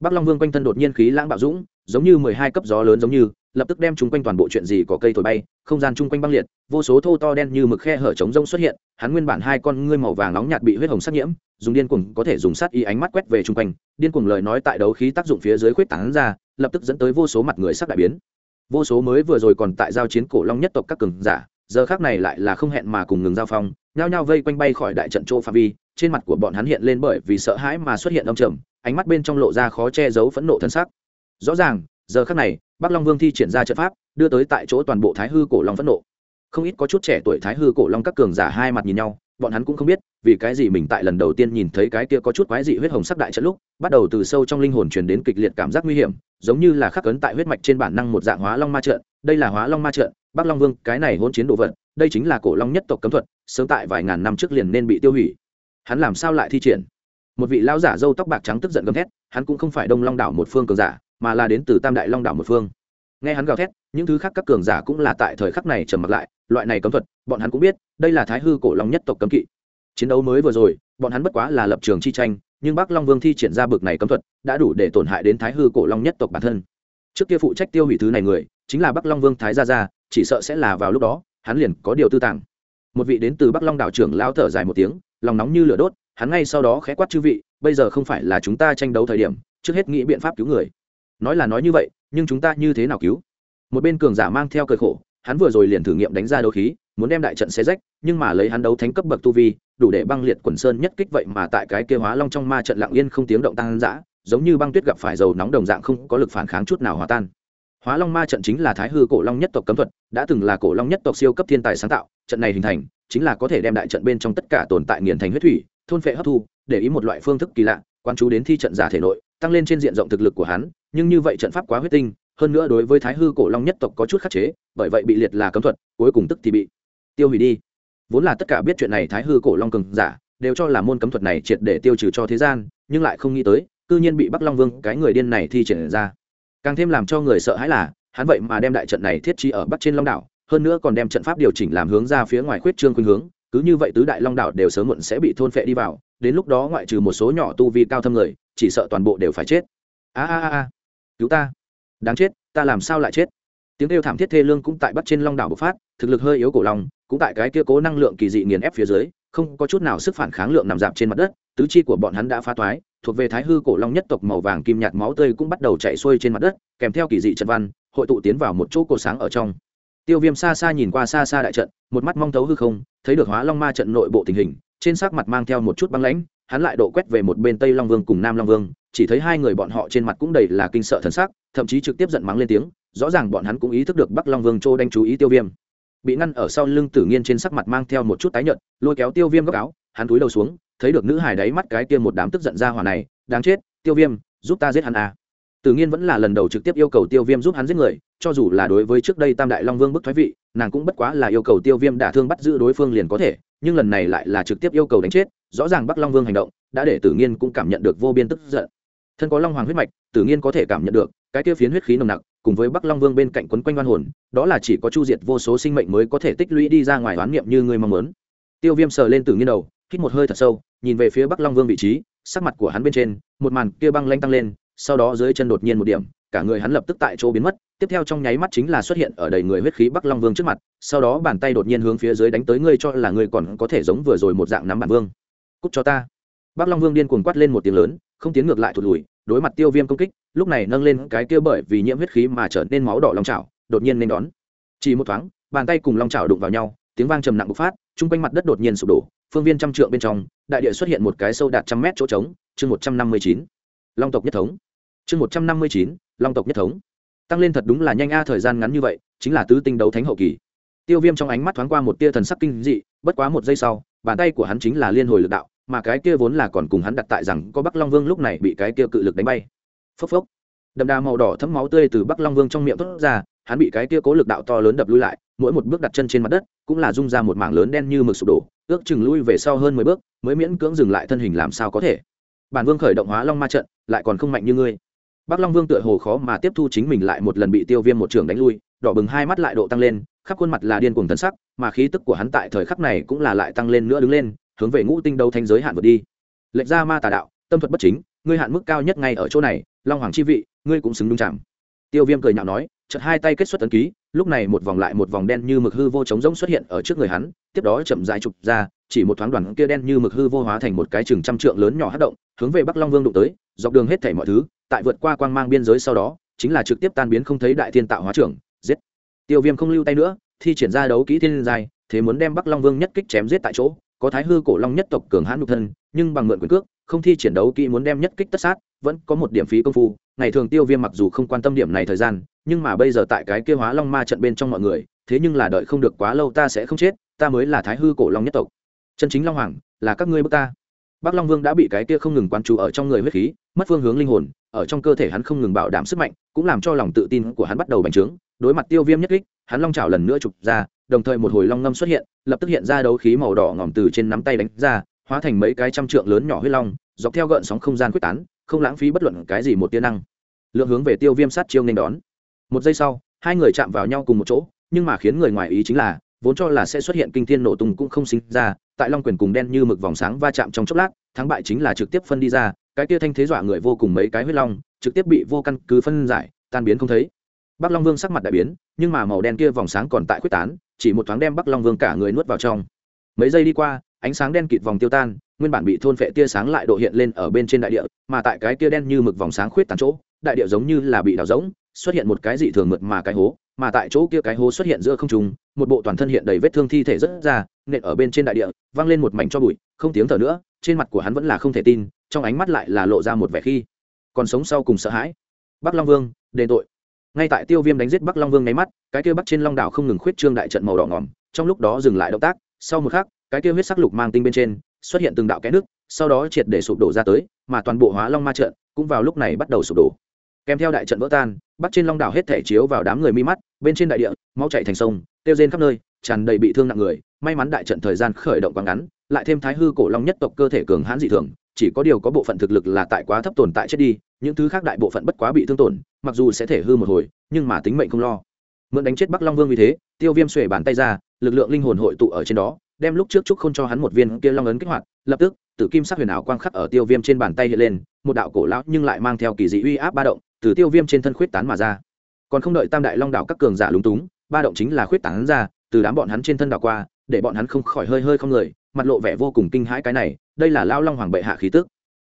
Bắc long vương quanh thân đột nhiên khí lãng bạo dũng, giống như mười hai cấp gió lớn giống như, lập tức đem chung quanh toàn bộ chuyện gì có cây thổi bay, không gian chung quanh băng liệt, vô số thô to đen như mực khe hở trống rông xuất hiện, hắn nguyên bản hai con ngươi màu vàng nóng nhạt bị huyết hồng sắc nhiễm, dùng điên cuồng có thể dùng sát y ánh mắt quét về chung quanh, điên cuồng lời nói tại đấu khí tác dụng phía dưới khuyết tảng ra, lập tức dẫn tới vô số mặt người sắc đại biến. Vô số mới vừa rồi còn tại giao chiến cổ long nhất tộc các cường giả giờ khác này lại là không hẹn mà cùng ngừng giao phong, nhao nhao vây quanh bay khỏi đại trận chỗ pha vi, trên mặt của bọn hắn hiện lên bởi vì sợ hãi mà xuất hiện âm trầm, ánh mắt bên trong lộ ra khó che giấu phẫn nộ thân xác. Rõ ràng, giờ khác này, bắc long vương thi triển ra trận pháp, đưa tới tại chỗ toàn bộ thái hư cổ long phẫn nộ. Không ít có chút trẻ tuổi thái hư cổ long các cường giả hai mặt nhìn nhau, bọn hắn cũng không biết, vì cái gì mình tại lần đầu tiên nhìn thấy cái kia có chút quái dị huyết hồng sắc đại trận lúc, bắt đầu từ sâu trong linh hồn truyền đến kịch liệt cảm giác nguy hiểm, giống như là khắc cấn tại huyết mạch trên bản năng một dạng hóa long ma trận đây là hóa long ma trận, bắc long vương, cái này hôn chiến đồ vật, đây chính là cổ long nhất tộc cấm thuật, sớm tại vài ngàn năm trước liền nên bị tiêu hủy. Hắn làm sao lại thi triển? Một vị lão giả râu tóc bạc trắng tức giận gầm thét, hắn cũng không phải đông long đảo một phương cường giả, mà là đến từ tam đại long đảo một phương. Nghe hắn gào thét, những thứ khác các cường giả cũng là tại thời khắc này trầm mặc lại, loại này cấm thuật, bọn hắn cũng biết, đây là thái hư cổ long nhất tộc cấm kỵ. Chiến đấu mới vừa rồi, bọn hắn bất quá là lập trường chi tranh, nhưng bắc long vương thi triển ra bực này cấm thuật, đã đủ để tổn hại đến thái hư cổ long nhất tộc bản thân trước kia phụ trách tiêu hủy thứ này người, chính là bắc long vương thái gia gia, chỉ sợ sẽ là vào lúc đó, hắn liền có điều tư tàng. Một vị đến từ bắc long đảo trưởng lao thở dài một tiếng, lòng nóng như lửa đốt, hắn ngay sau đó khẽ quát chư vị, bây giờ không phải là chúng ta tranh đấu thời điểm, trước hết nghĩ biện pháp cứu người. Nói là nói như vậy, nhưng chúng ta như thế nào cứu? Một bên cường giả mang theo cơi khổ, hắn vừa rồi liền thử nghiệm đánh ra đấu khí, muốn đem đại trận xé rách, nhưng mà lấy hắn đấu thánh cấp bậc tu vi, đủ để băng liệt quần sơn nhất kích vậy mà tại cái kia hóa long trong ma trận lặng yên không tiếng động tăng dã giống như băng tuyết gặp phải dầu nóng đồng dạng không có lực phản kháng chút nào hòa tan. Hóa long ma trận chính là thái hư cổ long nhất tộc cấm thuật, đã từng là cổ long nhất tộc siêu cấp thiên tài sáng tạo, trận này hình thành, chính là có thể đem đại trận bên trong tất cả tồn tại nghiền thành huyết thủy, thôn phệ hấp thu, để ý một loại phương thức kỳ lạ quan chú đến thi trận giả thể nội, tăng lên trên diện rộng thực lực của hắn, nhưng như vậy trận pháp quá huyết tinh, hơn nữa đối với thái hư cổ long nhất tộc có chút khắc chế, bởi vậy bị liệt là cấm thuật, cuối cùng tức thì bị tiêu hủy đi. Vốn là tất cả biết chuyện này thái hư cổ long cường giả, đều cho là môn cấm thuật này triệt để tiêu trừ cho thế gian, nhưng lại không nghĩ tới cư nhiên bị bắc long vương cái người điên này thi triển ra. Càng thêm làm cho người sợ hãi là, hắn vậy mà đem đại trận này thiết trí ở bắc trên long đảo, hơn nữa còn đem trận pháp điều chỉnh làm hướng ra phía ngoài khuyết trương khuynh hướng, cứ như vậy tứ đại long đảo đều sớm muộn sẽ bị thôn phệ đi vào, đến lúc đó ngoại trừ một số nhỏ tu vi cao thâm người, chỉ sợ toàn bộ đều phải chết. A a a cứu ta. Đáng chết, ta làm sao lại chết? Tiếng kêu thảm thiết thê lương cũng tại Bắc trên long đảo bộc phát, thực lực hơi yếu cổ long cũng tại cái kia cố năng lượng kỳ dị nghiền ép phía dưới, không có chút nào sức phản kháng lượng nằm dạp trên mặt đất, tứ chi của bọn hắn đã phá toái thuộc về thái hư cổ long nhất tộc màu vàng kim nhạt máu tươi cũng bắt đầu chạy xuôi trên mặt đất, kèm theo kỳ dị trận văn, hội tụ tiến vào một chỗ cổ sáng ở trong. Tiêu viêm xa xa nhìn qua xa xa đại trận, một mắt mong thấu hư không, thấy được hóa long ma trận nội bộ tình hình, trên sắc mặt mang theo một chút băng lãnh, hắn lại độ quét về một bên tây long vương cùng nam long vương, chỉ thấy hai người bọn họ trên mặt cũng đầy là kinh sợ thần sắc, thậm chí trực tiếp giận mắng lên tiếng, rõ ràng bọn hắn cũng ý thức được bắc long vương châu đánh chú ý tiêu viêm. Bị ngăn ở sau lưng tử nghiên trên sắc mặt mang theo một chút tái nhợt, lôi kéo tiêu viêm góc áo, hắn túi đầu xuống thấy được nữ hài đáy mắt cái kia một đám tức giận ra hỏa này, đáng chết, tiêu viêm, giúp ta giết hắn à. tử nghiên vẫn là lần đầu trực tiếp yêu cầu tiêu viêm giúp hắn giết người, cho dù là đối với trước đây tam đại long vương bức thoái vị, nàng cũng bất quá là yêu cầu tiêu viêm đả thương bắt giữ đối phương liền có thể, nhưng lần này lại là trực tiếp yêu cầu đánh chết, rõ ràng bắc long vương hành động, đã để tử nghiên cũng cảm nhận được vô biên tức giận thân có long hoàng huyết mạch, tử nghiên có thể cảm nhận được, cái kia phiến huyết khí nồng nặc, cùng với bắc long vương bên cạnh quấn quanh oan hồn, đó là chỉ có chu diệt vô số sinh mệnh mới có thể tích lũy đi ra ngoài oán niệm như người mong muốn tiêu viêm sờ lên tử nghiên đầu, hít một hơi thật sâu nhìn về phía bắc long vương vị trí, sắc mặt của hắn bên trên, một màn kia băng lanh tăng lên, sau đó dưới chân đột nhiên một điểm, cả người hắn lập tức tại chỗ biến mất, tiếp theo trong nháy mắt chính là xuất hiện ở đầy người huyết khí bắc long vương trước mặt, sau đó bàn tay đột nhiên hướng phía dưới đánh tới ngươi cho là ngươi còn có thể giống vừa rồi một dạng nắm bản vương. Cút cho ta. Bắc long vương điên cuồng quát lên một tiếng lớn, không tiến ngược lại thụt lùi, đối mặt tiêu viêm công kích, lúc này nâng lên cái kia bởi vì nhiễm huyết khí mà trở nên máu đỏ long trào đột nhiên nên đón. Chỉ một thoáng, bàn tay cùng long trào đụng vào nhau, tiếng vang trầm nặng bộc phát, chung quanh mặt đất đột nhiên sụp đổ, phương viên trăm trượng bên trong đại địa xuất hiện một cái sâu đạt trăm mét chỗ trống, chương một trăm năm mươi chín. Long tộc nhất thống. Chương một trăm năm mươi chín, long tộc nhất thống. Tăng lên thật đúng là nhanh a, thời gian ngắn như vậy, chính là tứ tinh đấu thánh hậu kỳ. Tiêu viêm trong ánh mắt thoáng qua một tia thần sắc kinh dị, bất quá một giây sau, bàn tay của hắn chính là liên hồi lực đạo, mà cái kia vốn là còn cùng hắn đặt tại rằng có bắc long vương lúc này bị cái kia cự lực đánh bay. Phốc phốc. Đậm đà màu đỏ thấm máu tươi từ bắc long vương trong miệng thốt ra, hắn bị cái kia cố lực đạo to lớn đập lui lại, mỗi một bước đặt chân trên mặt đất, cũng là rung ra một mảng lớn đen như mực sụp đổ ước chừng lui về sau hơn mười bước, mới miễn cưỡng dừng lại thân hình làm sao có thể. Bản vương khởi động hóa long ma trận, lại còn không mạnh như ngươi. Bắc long vương tựa hồ khó mà tiếp thu chính mình lại một lần bị tiêu viêm một trường đánh lui, đỏ bừng hai mắt lại độ tăng lên, khắp khuôn mặt là điên cuồng tấn sắc, mà khí tức của hắn tại thời khắc này cũng là lại tăng lên nữa đứng lên, hướng về ngũ tinh đấu thanh giới hạn vượt đi. Lệnh ra ma tà đạo, tâm thuật bất chính, ngươi hạn mức cao nhất ngay ở chỗ này, long hoàng chi vị, ngươi cũng xứng đúng chạm. Tiêu viêm cười nhạo nói chợt hai tay kết xuất tấn ký, lúc này một vòng lại một vòng đen như mực hư vô trống rỗng xuất hiện ở trước người hắn, tiếp đó chậm rãi chụp ra, chỉ một thoáng đoàn kia đen như mực hư vô hóa thành một cái chừng trăm trượng lớn nhỏ hát động, hướng về bắc long vương đụng tới, dọc đường hết thảy mọi thứ, tại vượt qua quang mang biên giới sau đó, chính là trực tiếp tan biến không thấy đại thiên tạo hóa trưởng, giết. Tiêu viêm không lưu tay nữa, thi triển ra đấu kỹ thiên giai, thế muốn đem bắc long vương nhất kích chém giết tại chỗ, có thái hư cổ long nhất tộc cường hãn nhục thân, nhưng bằng mượn quyền cước, không thi triển đấu kỹ muốn đem nhất kích tất sát, vẫn có một điểm phí công phu, ngày thường tiêu viêm mặc dù không quan tâm điểm này thời gian nhưng mà bây giờ tại cái kia hóa long ma trận bên trong mọi người, thế nhưng là đợi không được quá lâu ta sẽ không chết, ta mới là thái hư cổ long nhất tộc. Chân chính long hoàng, là các ngươi bước ta. Bắc long vương đã bị cái kia không ngừng quan trú ở trong người huyết khí, mất phương hướng linh hồn, ở trong cơ thể hắn không ngừng bảo đảm sức mạnh, cũng làm cho lòng tự tin của hắn bắt đầu bành trướng, đối mặt tiêu viêm nhất kích, hắn long trào lần nữa trục ra, đồng thời một hồi long ngâm xuất hiện, lập tức hiện ra đấu khí màu đỏ ngỏm từ trên nắm tay đánh ra, hóa thành mấy cái trăm trượng lớn nhỏ huyết long, dọc theo gợn sóng không gian quyết tán, không lãng phí bất luận cái gì một tia năng. Lượng hướng về tiêu viêm sát chiêu nên đón một giây sau, hai người chạm vào nhau cùng một chỗ, nhưng mà khiến người ngoài ý chính là, vốn cho là sẽ xuất hiện kinh thiên nổ tung cũng không sinh ra, tại long quyền cùng đen như mực vòng sáng va chạm trong chốc lát, thắng bại chính là trực tiếp phân đi ra, cái kia thanh thế dọa người vô cùng mấy cái huyết long, trực tiếp bị vô căn cứ phân giải, tan biến không thấy. Bắc long vương sắc mặt đại biến, nhưng mà màu đen kia vòng sáng còn tại quyết tán, chỉ một thoáng đem bắc long vương cả người nuốt vào trong. Mấy giây đi qua, ánh sáng đen kịt vòng tiêu tan, nguyên bản bị thôn phệ tia sáng lại độ hiện lên ở bên trên đại địa, mà tại cái kia đen như mực vòng sáng khuyết tán chỗ, đại địa giống như là bị đào rỗng xuất hiện một cái dị thường mượt mà cái hố, mà tại chỗ kia cái hố xuất hiện giữa không trung, một bộ toàn thân hiện đầy vết thương thi thể rất ra, nện ở bên trên đại địa văng lên một mảnh cho bụi, không tiếng thở nữa, trên mặt của hắn vẫn là không thể tin, trong ánh mắt lại là lộ ra một vẻ khi. Còn sống sau cùng sợ hãi. Bắc long vương, đền tội. Ngay tại tiêu viêm đánh giết bắc long vương nháy mắt, cái kia bắc trên long đảo không ngừng khuyết trương đại trận màu đỏ ngỏm, trong lúc đó dừng lại động tác, sau một khắc, cái kia huyết sắc lục mang tinh bên trên, xuất hiện từng đạo kẽ nước, sau đó triệt để sụp đổ ra tới, mà toàn bộ hóa long ma trận cũng vào lúc này bắt đầu sụp đổ kèm theo đại trận vỡ tan bắc trên long đảo hết thể chiếu vào đám người mi mắt, bên trên đại địa, máu chạy thành sông, tiêu rên khắp nơi, tràn đầy bị thương nặng người. May mắn đại trận thời gian khởi động quá ngắn, lại thêm thái hư cổ long nhất tộc cơ thể cường hãn dị thường, chỉ có điều có bộ phận thực lực là tại quá thấp tồn tại chết đi, những thứ khác đại bộ phận bất quá bị thương tổn, mặc dù sẽ thể hư một hồi, nhưng mà tính mệnh không lo. Mượn đánh chết bắc long vương vì thế, tiêu viêm xuể bàn tay ra, lực lượng linh hồn hội tụ ở trên đó, đem lúc trước trúc không cho hắn một viên kia long ấn kích hoạt, lập tức, tử kim sắc huyền ảo quang khắc ở tiêu viêm trên bàn tay hiện lên, một đạo cổ lão nhưng lại mang theo kỳ dị uy áp ba động từ tiêu viêm trên thân khuyết tán mà ra. Còn không đợi tam đại long đạo các cường giả lúng túng, ba động chính là khuyết tán ra, từ đám bọn hắn trên thân đảo qua, để bọn hắn không khỏi hơi hơi không người, mặt lộ vẻ vô cùng kinh hãi cái này, đây là lao long hoàng bệ hạ khí tức.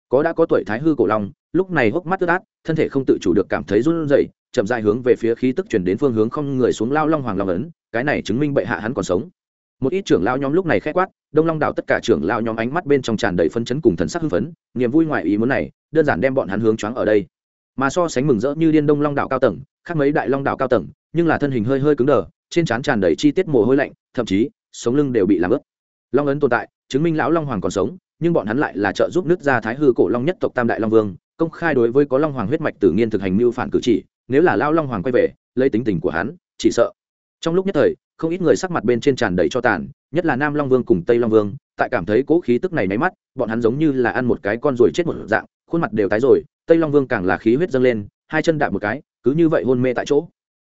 Có đã có tuổi thái hư cổ long, lúc này hốc mắt tức át, thân thể không tự chủ được cảm thấy run rẩy, chậm dài hướng về phía khí tức chuyển đến phương hướng không người xuống lao long hoàng long ấn, cái này chứng minh bệ hạ hắn còn sống. Một ít trưởng lao nhóm lúc này khẽ quát, đông long đảo tất cả trưởng lao nhóm ánh mắt bên trong tràn đầy phân chấn cùng thần sắc hưng phấn, niềm vui ngoài ý muốn này, đơn giản đem bọn hắn hướng choáng ở đây mà so sánh mừng rỡ như điên đông long đảo cao tầng, khác mấy đại long đảo cao tầng, nhưng là thân hình hơi hơi cứng đờ, trên trán tràn đầy chi tiết mồ hôi lạnh, thậm chí, sống lưng đều bị làm ướt. Long ấn tồn tại, chứng minh lão long hoàng còn sống, nhưng bọn hắn lại là trợ giúp nước ra thái hư cổ long nhất tộc tam đại long vương, công khai đối với có long hoàng huyết mạch tự nhiên thực hành mưu phản cử chỉ, nếu là lao long hoàng quay về, lấy tính tình của hắn, chỉ sợ. Trong lúc nhất thời, không ít người sắc mặt bên trên tràn đầy cho tàn, nhất là nam long vương cùng tây long vương tại cảm thấy cố khí tức này nháy mắt, bọn hắn giống như là ăn một cái con rồi chết một dạng, khuôn mặt đều tái rồi, tây long vương càng là khí huyết dâng lên, hai chân đạp một cái, cứ như vậy hôn mê tại chỗ.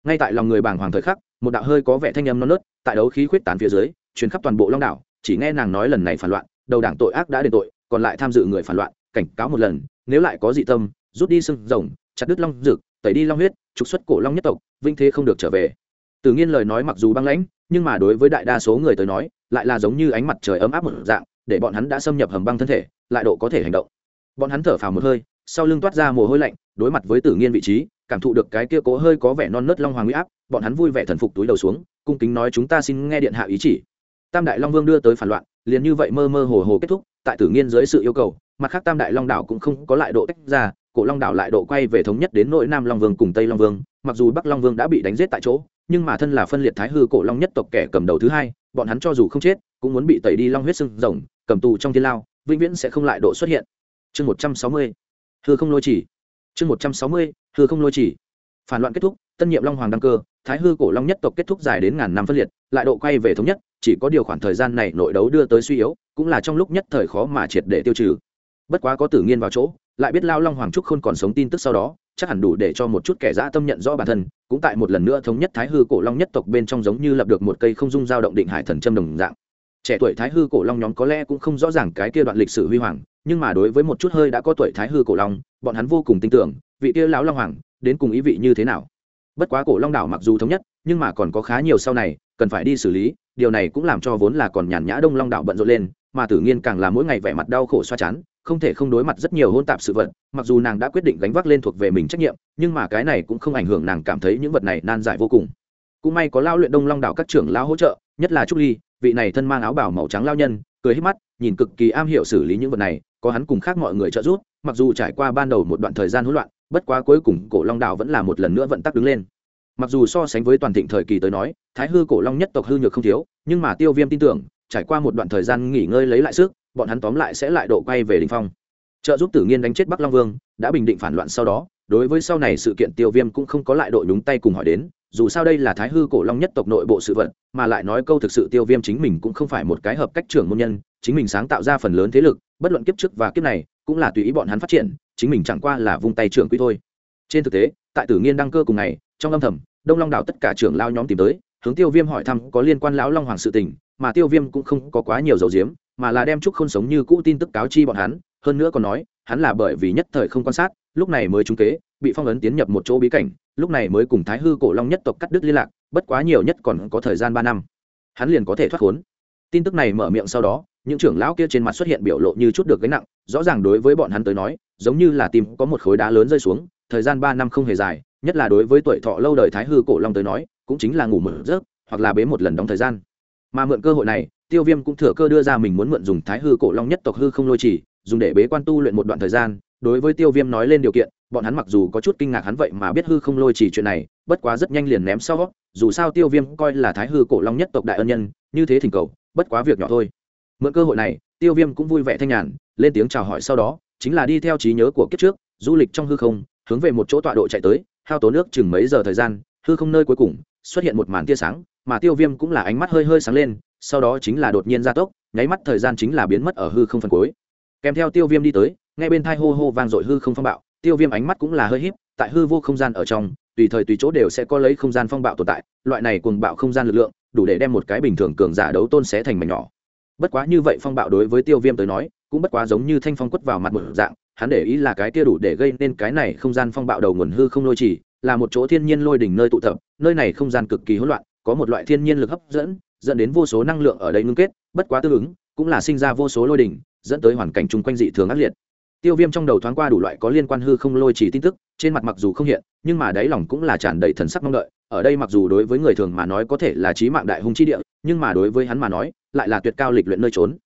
Ngay tại lòng người bàng hoàng thời khắc, một đạo hơi có vẻ thanh âm non nớt, tại đấu khí khuyết tán phía dưới chuyến khắp toàn bộ long đảo, chỉ nghe nàng nói lần này phản loạn, đầu đảng tội ác đã đền tội, còn lại tham dự người phản loạn, cảnh cáo một lần, nếu lại có dị tâm, rút đi sưng rồng, chặt đứt long rực tẩy đi long huyết, trục xuất cổ long nhất tộc, vinh thế không được trở về. Tự nhiên lời nói mặc dù băng lãnh, nhưng mà đối với đại đa số người tới nói lại là giống như ánh mặt trời ấm áp một dạng, để bọn hắn đã xâm nhập hầm băng thân thể, lại độ có thể hành động. Bọn hắn thở phào một hơi, sau lưng toát ra mồ hôi lạnh, đối mặt với tử nghiên vị trí, cảm thụ được cái kia cố hơi có vẻ non nớt long hoàng huy áp, bọn hắn vui vẻ thần phục túi đầu xuống, cung kính nói chúng ta xin nghe điện hạ ý chỉ. Tam đại long vương đưa tới phản loạn, liền như vậy mơ mơ hồ hồ kết thúc, tại tử nghiên dưới sự yêu cầu, mặt khác tam đại long đảo cũng không có lại độ tách ra, cổ long đảo lại độ quay về thống nhất đến nội nam long vương cùng tây long vương, mặc dù bắc long vương đã bị đánh giết tại chỗ nhưng mà thân là phân liệt thái hư cổ long nhất tộc kẻ cầm đầu thứ hai, bọn hắn cho dù không chết, cũng muốn bị tẩy đi long huyết sưng rồng, cầm tù trong thiên lao, vĩnh viễn sẽ không lại độ xuất hiện. Chương một trăm sáu mươi, hư không lôi chỉ. Chương một trăm sáu mươi, hư không lôi chỉ. Phản loạn kết thúc, tân nhiệm long hoàng đăng cơ, thái hư cổ long nhất tộc kết thúc dài đến ngàn năm phân liệt, lại độ quay về thống nhất, chỉ có điều khoản thời gian này nội đấu đưa tới suy yếu, cũng là trong lúc nhất thời khó mà triệt để tiêu trừ. Bất quá có tử nghiên vào chỗ lại biết lao long hoàng trúc khôn còn sống tin tức sau đó, chắc hẳn đủ để cho một chút kẻ dã tâm nhận rõ bản thân, cũng tại một lần nữa thống nhất thái hư cổ long nhất tộc bên trong giống như lập được một cây không dung dao động định hải thần châm đồng dạng. Trẻ tuổi thái hư cổ long nhóm có lẽ cũng không rõ ràng cái kia đoạn lịch sử huy hoàng, nhưng mà đối với một chút hơi đã có tuổi thái hư cổ long, bọn hắn vô cùng tin tưởng, vị kia lão long hoàng, đến cùng ý vị như thế nào. Bất quá cổ long đảo mặc dù thống nhất, nhưng mà còn có khá nhiều sau này, cần phải đi xử lý, điều này cũng làm cho vốn là còn nhàn nhã đông long đảo bận rộn lên, mà tử nghiên càng là mỗi ngày vẻ mặt đau khổ xoa chán không thể không đối mặt rất nhiều hôn tạp sự vật, mặc dù nàng đã quyết định gánh vác lên thuộc về mình trách nhiệm, nhưng mà cái này cũng không ảnh hưởng nàng cảm thấy những vật này nan giải vô cùng. Cũng may có lao luyện đông long đảo các trưởng lao hỗ trợ, nhất là trúc ly, vị này thân mang áo bảo màu trắng lao nhân, cười hết mắt, nhìn cực kỳ am hiểu xử lý những vật này, có hắn cùng khác mọi người trợ giúp, mặc dù trải qua ban đầu một đoạn thời gian hỗn loạn, bất quá cuối cùng cổ long đảo vẫn là một lần nữa vận tắc đứng lên. Mặc dù so sánh với toàn thịnh thời kỳ tới nói, thái hư cổ long nhất tộc hư nhược không thiếu, nhưng mà tiêu viêm tin tưởng, trải qua một đoạn thời gian nghỉ ngơi lấy lại sức bọn hắn tóm lại sẽ lại độ quay về đỉnh phong. Trợ giúp tử nghiên đánh chết bắc long vương, đã bình định phản loạn sau đó, đối với sau này sự kiện tiêu viêm cũng không có lại đội nhúng tay cùng hỏi đến, dù sao đây là thái hư cổ long nhất tộc nội bộ sự vật, mà lại nói câu thực sự tiêu viêm chính mình cũng không phải một cái hợp cách trưởng môn nhân, chính mình sáng tạo ra phần lớn thế lực, bất luận kiếp trước và kiếp này, cũng là tùy ý bọn hắn phát triển, chính mình chẳng qua là vung tay trưởng quy thôi. Trên thực tế, tại tử nghiên đăng cơ cùng ngày, trong âm thầm, đông long đảo tất cả trưởng lao nhóm tìm tới, hướng tiêu viêm hỏi thăm có liên quan lão long hoàng sự tình, mà tiêu viêm cũng không có quá nhiều dầu diếm mà là đem trúc không sống như cũ tin tức cáo chi bọn hắn, hơn nữa còn nói, hắn là bởi vì nhất thời không quan sát, lúc này mới trúng kế, bị phong ấn tiến nhập một chỗ bí cảnh, lúc này mới cùng thái hư cổ long nhất tộc cắt đứt liên lạc, bất quá nhiều nhất còn có thời gian ba năm. Hắn liền có thể thoát khốn. Tin tức này mở miệng sau đó, những trưởng lão kia trên mặt xuất hiện biểu lộ như chút được gánh nặng, rõ ràng đối với bọn hắn tới nói, giống như là tìm có một khối đá lớn rơi xuống, thời gian ba năm không hề dài, nhất là đối với tuổi thọ lâu đời thái hư cổ long tới nói, cũng chính là ngủ mở rớt hoặc là bế một lần đóng thời gian. Mà mượn cơ hội này tiêu viêm cũng thừa cơ đưa ra mình muốn mượn dùng thái hư cổ long nhất tộc hư không lôi chỉ dùng để bế quan tu luyện một đoạn thời gian. Đối với tiêu viêm nói lên điều kiện, bọn hắn mặc dù có chút kinh ngạc hắn vậy mà biết hư không lôi chỉ chuyện này, bất quá rất nhanh liền ném sau dù sao tiêu viêm coi là thái hư cổ long nhất tộc đại ân nhân, như thế thỉnh cầu, bất quá việc nhỏ thôi. Mượn cơ hội này, tiêu viêm cũng vui vẻ thanh nhàn, lên tiếng chào hỏi sau đó, chính là đi theo trí nhớ của kiếp trước, du lịch trong hư không, hướng về một chỗ tọa độ chạy tới, hao tố nước chừng mấy giờ thời gian, hư không nơi cuối cùng, xuất hiện một màn tia sáng, mà tiêu viêm cũng là ánh mắt hơi hơi sáng lên sau đó chính là đột nhiên gia tốc, nháy mắt thời gian chính là biến mất ở hư không phần cuối. Kèm theo tiêu viêm đi tới, ngay bên thai hô hô vang dội hư không phong bạo, tiêu viêm ánh mắt cũng là hơi híp, tại hư vô không gian ở trong, tùy thời tùy chỗ đều sẽ có lấy không gian phong bạo tồn tại, loại này cùng bạo không gian lực lượng, đủ để đem một cái bình thường cường giả đấu tôn xé thành mảnh nhỏ. Bất quá như vậy phong bạo đối với tiêu viêm tới nói, cũng bất quá giống như thanh phong quất vào mặt một dạng, hắn để ý là cái kia đủ để gây nên cái này không gian phong bạo đầu nguồn hư không lôi trì, là một chỗ thiên nhiên lôi đỉnh nơi tụ tập, nơi này không gian cực kỳ hỗn loạn, có một loại thiên nhiên lực hấp dẫn dẫn đến vô số năng lượng ở đây ngưng kết, bất quá tương ứng, cũng là sinh ra vô số lôi đỉnh, dẫn tới hoàn cảnh chung quanh dị thường ác liệt. Tiêu viêm trong đầu thoáng qua đủ loại có liên quan hư không lôi chỉ tin tức, trên mặt mặc dù không hiện, nhưng mà đáy lòng cũng là tràn đầy thần sắc mong đợi. Ở đây mặc dù đối với người thường mà nói có thể là trí mạng đại hung chi địa, nhưng mà đối với hắn mà nói, lại là tuyệt cao lịch luyện nơi trốn.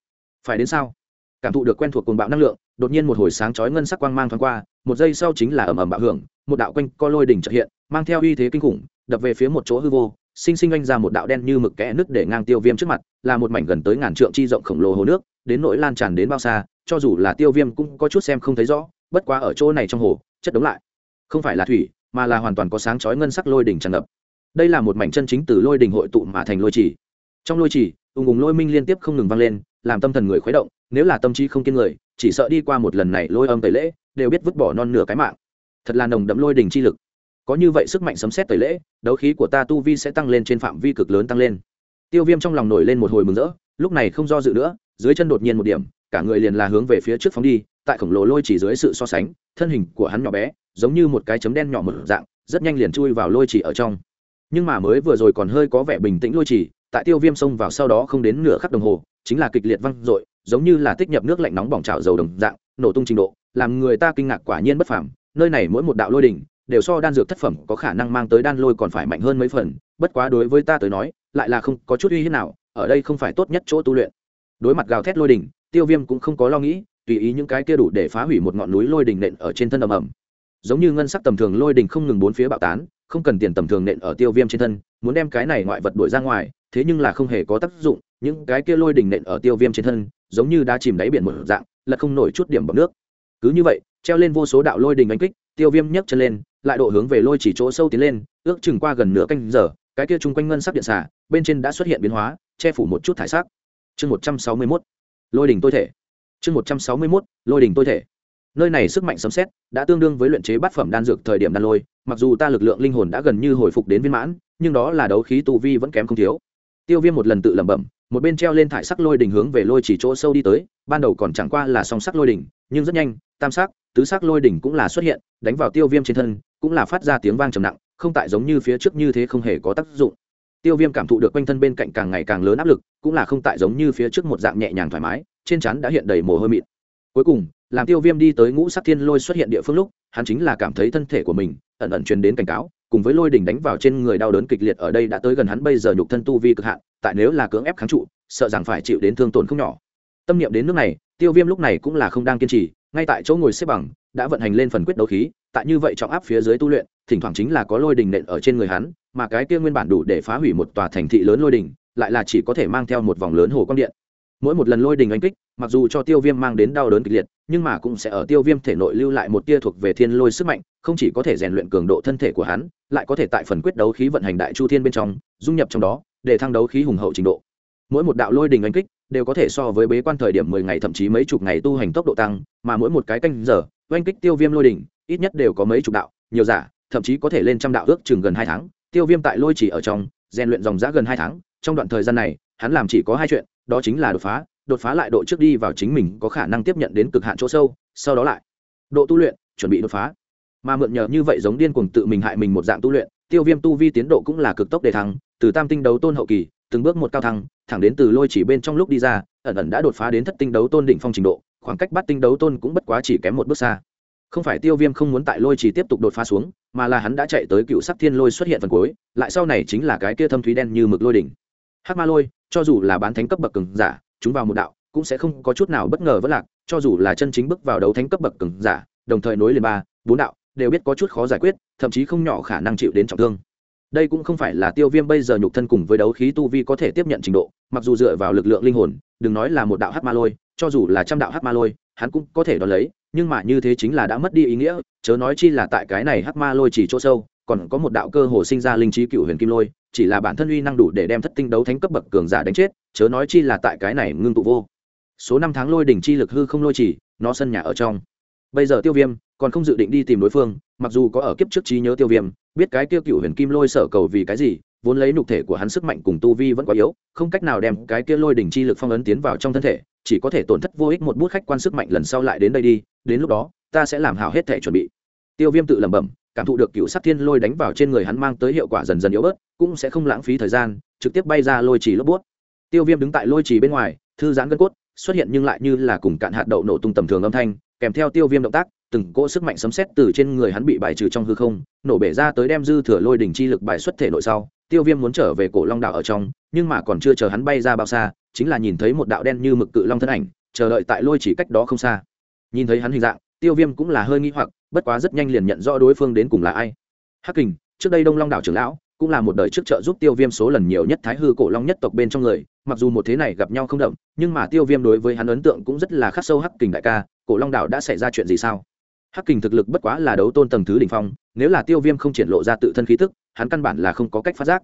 Phải đến sao? Cảm thụ được quen thuộc cuồng bạo năng lượng, đột nhiên một hồi sáng chói ngân sắc quang mang thoáng qua, một giây sau chính là ầm ầm bạo hưởng, một đạo quanh co lôi đỉnh trợ hiện, mang theo uy thế kinh khủng, đập về phía một chỗ hư vô sinh sinh anh ra một đạo đen như mực kẽ nứt để ngang tiêu viêm trước mặt, là một mảnh gần tới ngàn trượng chi rộng khổng lồ hồ nước, đến nỗi lan tràn đến bao xa, cho dù là tiêu viêm cũng có chút xem không thấy rõ, bất quá ở chỗ này trong hồ, chất đống lại. Không phải là thủy, mà là hoàn toàn có sáng chói ngân sắc lôi đỉnh tràn ngập. Đây là một mảnh chân chính từ lôi đỉnh hội tụ mà thành lôi chỉ. Trong lôi chỉ, ùng ùng lôi minh liên tiếp không ngừng vang lên, làm tâm thần người khuấy động, nếu là tâm trí không kiên người, chỉ sợ đi qua một lần này lôi âm tẩy lễ, đều biết vứt bỏ non nửa cái mạng. Thật là nồng đậm lôi đỉnh chi lực có như vậy sức mạnh sấm xét tẩy lễ, đấu khí của ta tu vi sẽ tăng lên trên phạm vi cực lớn tăng lên. Tiêu viêm trong lòng nổi lên một hồi mừng rỡ, lúc này không do dự nữa, dưới chân đột nhiên một điểm, cả người liền là hướng về phía trước phóng đi, tại khổng lồ lôi chỉ dưới sự so sánh, thân hình của hắn nhỏ bé, giống như một cái chấm đen nhỏ một dạng, rất nhanh liền chui vào lôi chỉ ở trong. Nhưng mà mới vừa rồi còn hơi có vẻ bình tĩnh lôi chỉ, tại tiêu viêm xông vào sau đó không đến nửa khắc đồng hồ, chính là kịch liệt văng dội, giống như là tích nhập nước lạnh nóng bỏng trào dầu đồng dạng, nổ tung trình độ, làm người ta kinh ngạc quả nhiên bất phàm, nơi này mỗi một đạo lôi đỉnh đều so đan dược thất phẩm có khả năng mang tới đan lôi còn phải mạnh hơn mấy phần, bất quá đối với ta tới nói, lại là không có chút uy hiếp nào, ở đây không phải tốt nhất chỗ tu luyện. Đối mặt gào thét lôi đỉnh, tiêu viêm cũng không có lo nghĩ, tùy ý những cái kia đủ để phá hủy một ngọn núi lôi đỉnh nện ở trên thân ầm ầm. Giống như ngân sắc tầm thường lôi đỉnh không ngừng bốn phía bạo tán, không cần tiền tầm thường nện ở tiêu viêm trên thân, muốn đem cái này ngoại vật đuổi ra ngoài, thế nhưng là không hề có tác dụng, những cái kia lôi đỉnh nện ở tiêu viêm trên thân, giống như đã chìm đáy biển một dạng là không nổi chút điểm bọc nước. Cứ như vậy, treo lên vô số đạo lôi đỉnh đánh kích, tiêu viêm nhấc chân lên lại độ hướng về lôi chỉ chỗ sâu tiến lên, ước chừng qua gần nửa canh giờ, cái kia chung quanh ngân sắc điện xả bên trên đã xuất hiện biến hóa, che phủ một chút thải sắc. Chương một trăm sáu mươi mốt, lôi đỉnh tôi thể. Chương một trăm sáu mươi mốt, lôi đỉnh tôi thể. Nơi này sức mạnh sấm xét đã tương đương với luyện chế bát phẩm đan dược thời điểm đan lôi, mặc dù ta lực lượng linh hồn đã gần như hồi phục đến viên mãn, nhưng đó là đấu khí tu vi vẫn kém không thiếu. Tiêu viêm một lần tự lẩm bẩm, một bên treo lên thải sắc lôi đỉnh hướng về lôi chỉ chỗ sâu đi tới, ban đầu còn chẳng qua là song sắc lôi đỉnh, nhưng rất nhanh, tam sắc, tứ sắc lôi đỉnh cũng là xuất hiện, đánh vào tiêu viêm trên thân cũng là phát ra tiếng vang trầm nặng, không tại giống như phía trước như thế không hề có tác dụng. Tiêu viêm cảm thụ được quanh thân bên cạnh càng ngày càng lớn áp lực, cũng là không tại giống như phía trước một dạng nhẹ nhàng thoải mái, trên chắn đã hiện đầy mồ hôi mịn. Cuối cùng, làm tiêu viêm đi tới ngũ sắc thiên lôi xuất hiện địa phương lúc, hắn chính là cảm thấy thân thể của mình ẩn ẩn truyền đến cảnh cáo, cùng với lôi đỉnh đánh vào trên người đau đớn kịch liệt ở đây đã tới gần hắn bây giờ nhục thân tu vi cực hạn, tại nếu là cưỡng ép kháng trụ, sợ rằng phải chịu đến thương tổn không nhỏ. Tâm niệm đến nước này, tiêu viêm lúc này cũng là không đang kiên trì, ngay tại chỗ ngồi xếp bằng đã vận hành lên phần quyết đấu khí, tại như vậy trọng áp phía dưới tu luyện, thỉnh thoảng chính là có lôi đình nện ở trên người hắn, mà cái kia nguyên bản đủ để phá hủy một tòa thành thị lớn lôi đình, lại là chỉ có thể mang theo một vòng lớn hồ quang điện. Mỗi một lần lôi đình anh kích, mặc dù cho tiêu viêm mang đến đau đớn kịch liệt, nhưng mà cũng sẽ ở tiêu viêm thể nội lưu lại một tia thuộc về thiên lôi sức mạnh, không chỉ có thể rèn luyện cường độ thân thể của hắn, lại có thể tại phần quyết đấu khí vận hành đại chu thiên bên trong, dung nhập trong đó, để thăng đấu khí hùng hậu trình độ. Mỗi một đạo lôi đình anh kích đều có thể so với bế quan thời điểm mười ngày thậm chí mấy chục ngày tu hành tốc độ tăng, mà mỗi một cái canh giờ oanh kích tiêu viêm lôi đỉnh, ít nhất đều có mấy chục đạo nhiều giả thậm chí có thể lên trăm đạo ước chừng gần hai tháng. Tiêu viêm tại lôi chỉ ở trong rèn luyện dòng giã gần hai tháng. Trong đoạn thời gian này hắn làm chỉ có hai chuyện đó chính là đột phá đột phá lại độ trước đi vào chính mình có khả năng tiếp nhận đến cực hạn chỗ sâu sau đó lại độ tu luyện chuẩn bị đột phá. Mà mượn nhờ như vậy giống điên cuồng tự mình hại mình một dạng tu luyện tiêu viêm tu vi tiến độ cũng là cực tốc đề thăng từ tam tinh đấu tôn hậu kỳ từng bước một cao thăng thẳng đến từ lôi chỉ bên trong lúc đi ra ẩn ẩn đã đột phá đến thất tinh đấu tôn đỉnh phong trình độ khoảng cách bắt tinh đấu tôn cũng bất quá chỉ kém một bước xa. Không phải tiêu viêm không muốn tại lôi chỉ tiếp tục đột phá xuống, mà là hắn đã chạy tới cựu sắc thiên lôi xuất hiện phần cuối, lại sau này chính là cái kia thâm thúy đen như mực lôi đỉnh. Hát ma lôi, cho dù là bán thánh cấp bậc cường giả, chúng vào một đạo, cũng sẽ không có chút nào bất ngờ vất lạc, cho dù là chân chính bước vào đấu thánh cấp bậc cường giả, đồng thời nối liền ba, bốn đạo, đều biết có chút khó giải quyết, thậm chí không nhỏ khả năng chịu đến trọng thương. Đây cũng không phải là tiêu viêm bây giờ nhục thân cùng với đấu khí tu vi có thể tiếp nhận trình độ, mặc dù dựa vào lực lượng linh hồn, đừng nói là một đạo hát ma lôi cho dù là trăm đạo hắc ma lôi, hắn cũng có thể đón lấy, nhưng mà như thế chính là đã mất đi ý nghĩa, chớ nói chi là tại cái này hắc ma lôi chỉ chỗ sâu, còn có một đạo cơ hồ sinh ra linh trí cựu huyền kim lôi, chỉ là bản thân uy năng đủ để đem thất tinh đấu thánh cấp bậc cường giả đánh chết, chớ nói chi là tại cái này ngưng tụ vô. Số năm tháng lôi đỉnh chi lực hư không lôi chỉ, nó sân nhà ở trong. Bây giờ tiêu viêm còn không dự định đi tìm đối phương, mặc dù có ở kiếp trước trí nhớ tiêu viêm, biết cái tiêu cựu huyền kim lôi sở cầu vì cái gì vốn lấy nhục thể của hắn sức mạnh cùng tu vi vẫn quá yếu, không cách nào đem cái kia lôi đỉnh chi lực phong ấn tiến vào trong thân thể, chỉ có thể tổn thất vô ích một bút khách quan sức mạnh lần sau lại đến đây đi, đến lúc đó, ta sẽ làm hảo hết thể chuẩn bị. Tiêu viêm tự lẩm bẩm, cảm thụ được cựu sắc thiên lôi đánh vào trên người hắn mang tới hiệu quả dần dần yếu bớt, cũng sẽ không lãng phí thời gian, trực tiếp bay ra lôi trì lốp bút. Tiêu viêm đứng tại lôi trì bên ngoài, thư giãn gân cốt, xuất hiện nhưng lại như là cùng cạn hạt đậu nổ tung tầm thường âm thanh, kèm theo tiêu viêm động tác, từng cỗ sức mạnh sấm xét từ trên người hắn bị bài trừ trong hư không, nổ bể ra tới đem dư thừa lôi đỉnh chi lực bài xuất thể nội sau tiêu viêm muốn trở về cổ long Đảo ở trong, nhưng mà còn chưa chờ hắn bay ra bao xa, chính là nhìn thấy một đạo đen như mực cự long thân ảnh, chờ đợi tại lôi chỉ cách đó không xa. Nhìn thấy hắn hình dạng, tiêu viêm cũng là hơi nghi hoặc, bất quá rất nhanh liền nhận rõ đối phương đến cùng là ai. Hắc kình, trước đây đông long đảo trưởng lão, cũng là một đời trước trợ giúp tiêu viêm số lần nhiều nhất thái hư cổ long nhất tộc bên trong người, mặc dù một thế này gặp nhau không đậm nhưng mà tiêu viêm đối với hắn ấn tượng cũng rất là khắc sâu hắc kình đại ca, cổ long đảo đã xảy ra chuyện gì sao? Hắc kình thực lực bất quá là đấu tôn tầng thứ đ ỉ n h phong, nếu là tiêu viêm không triển lộ ra tự thân khí tức hắn căn bản là không có cách phát giác.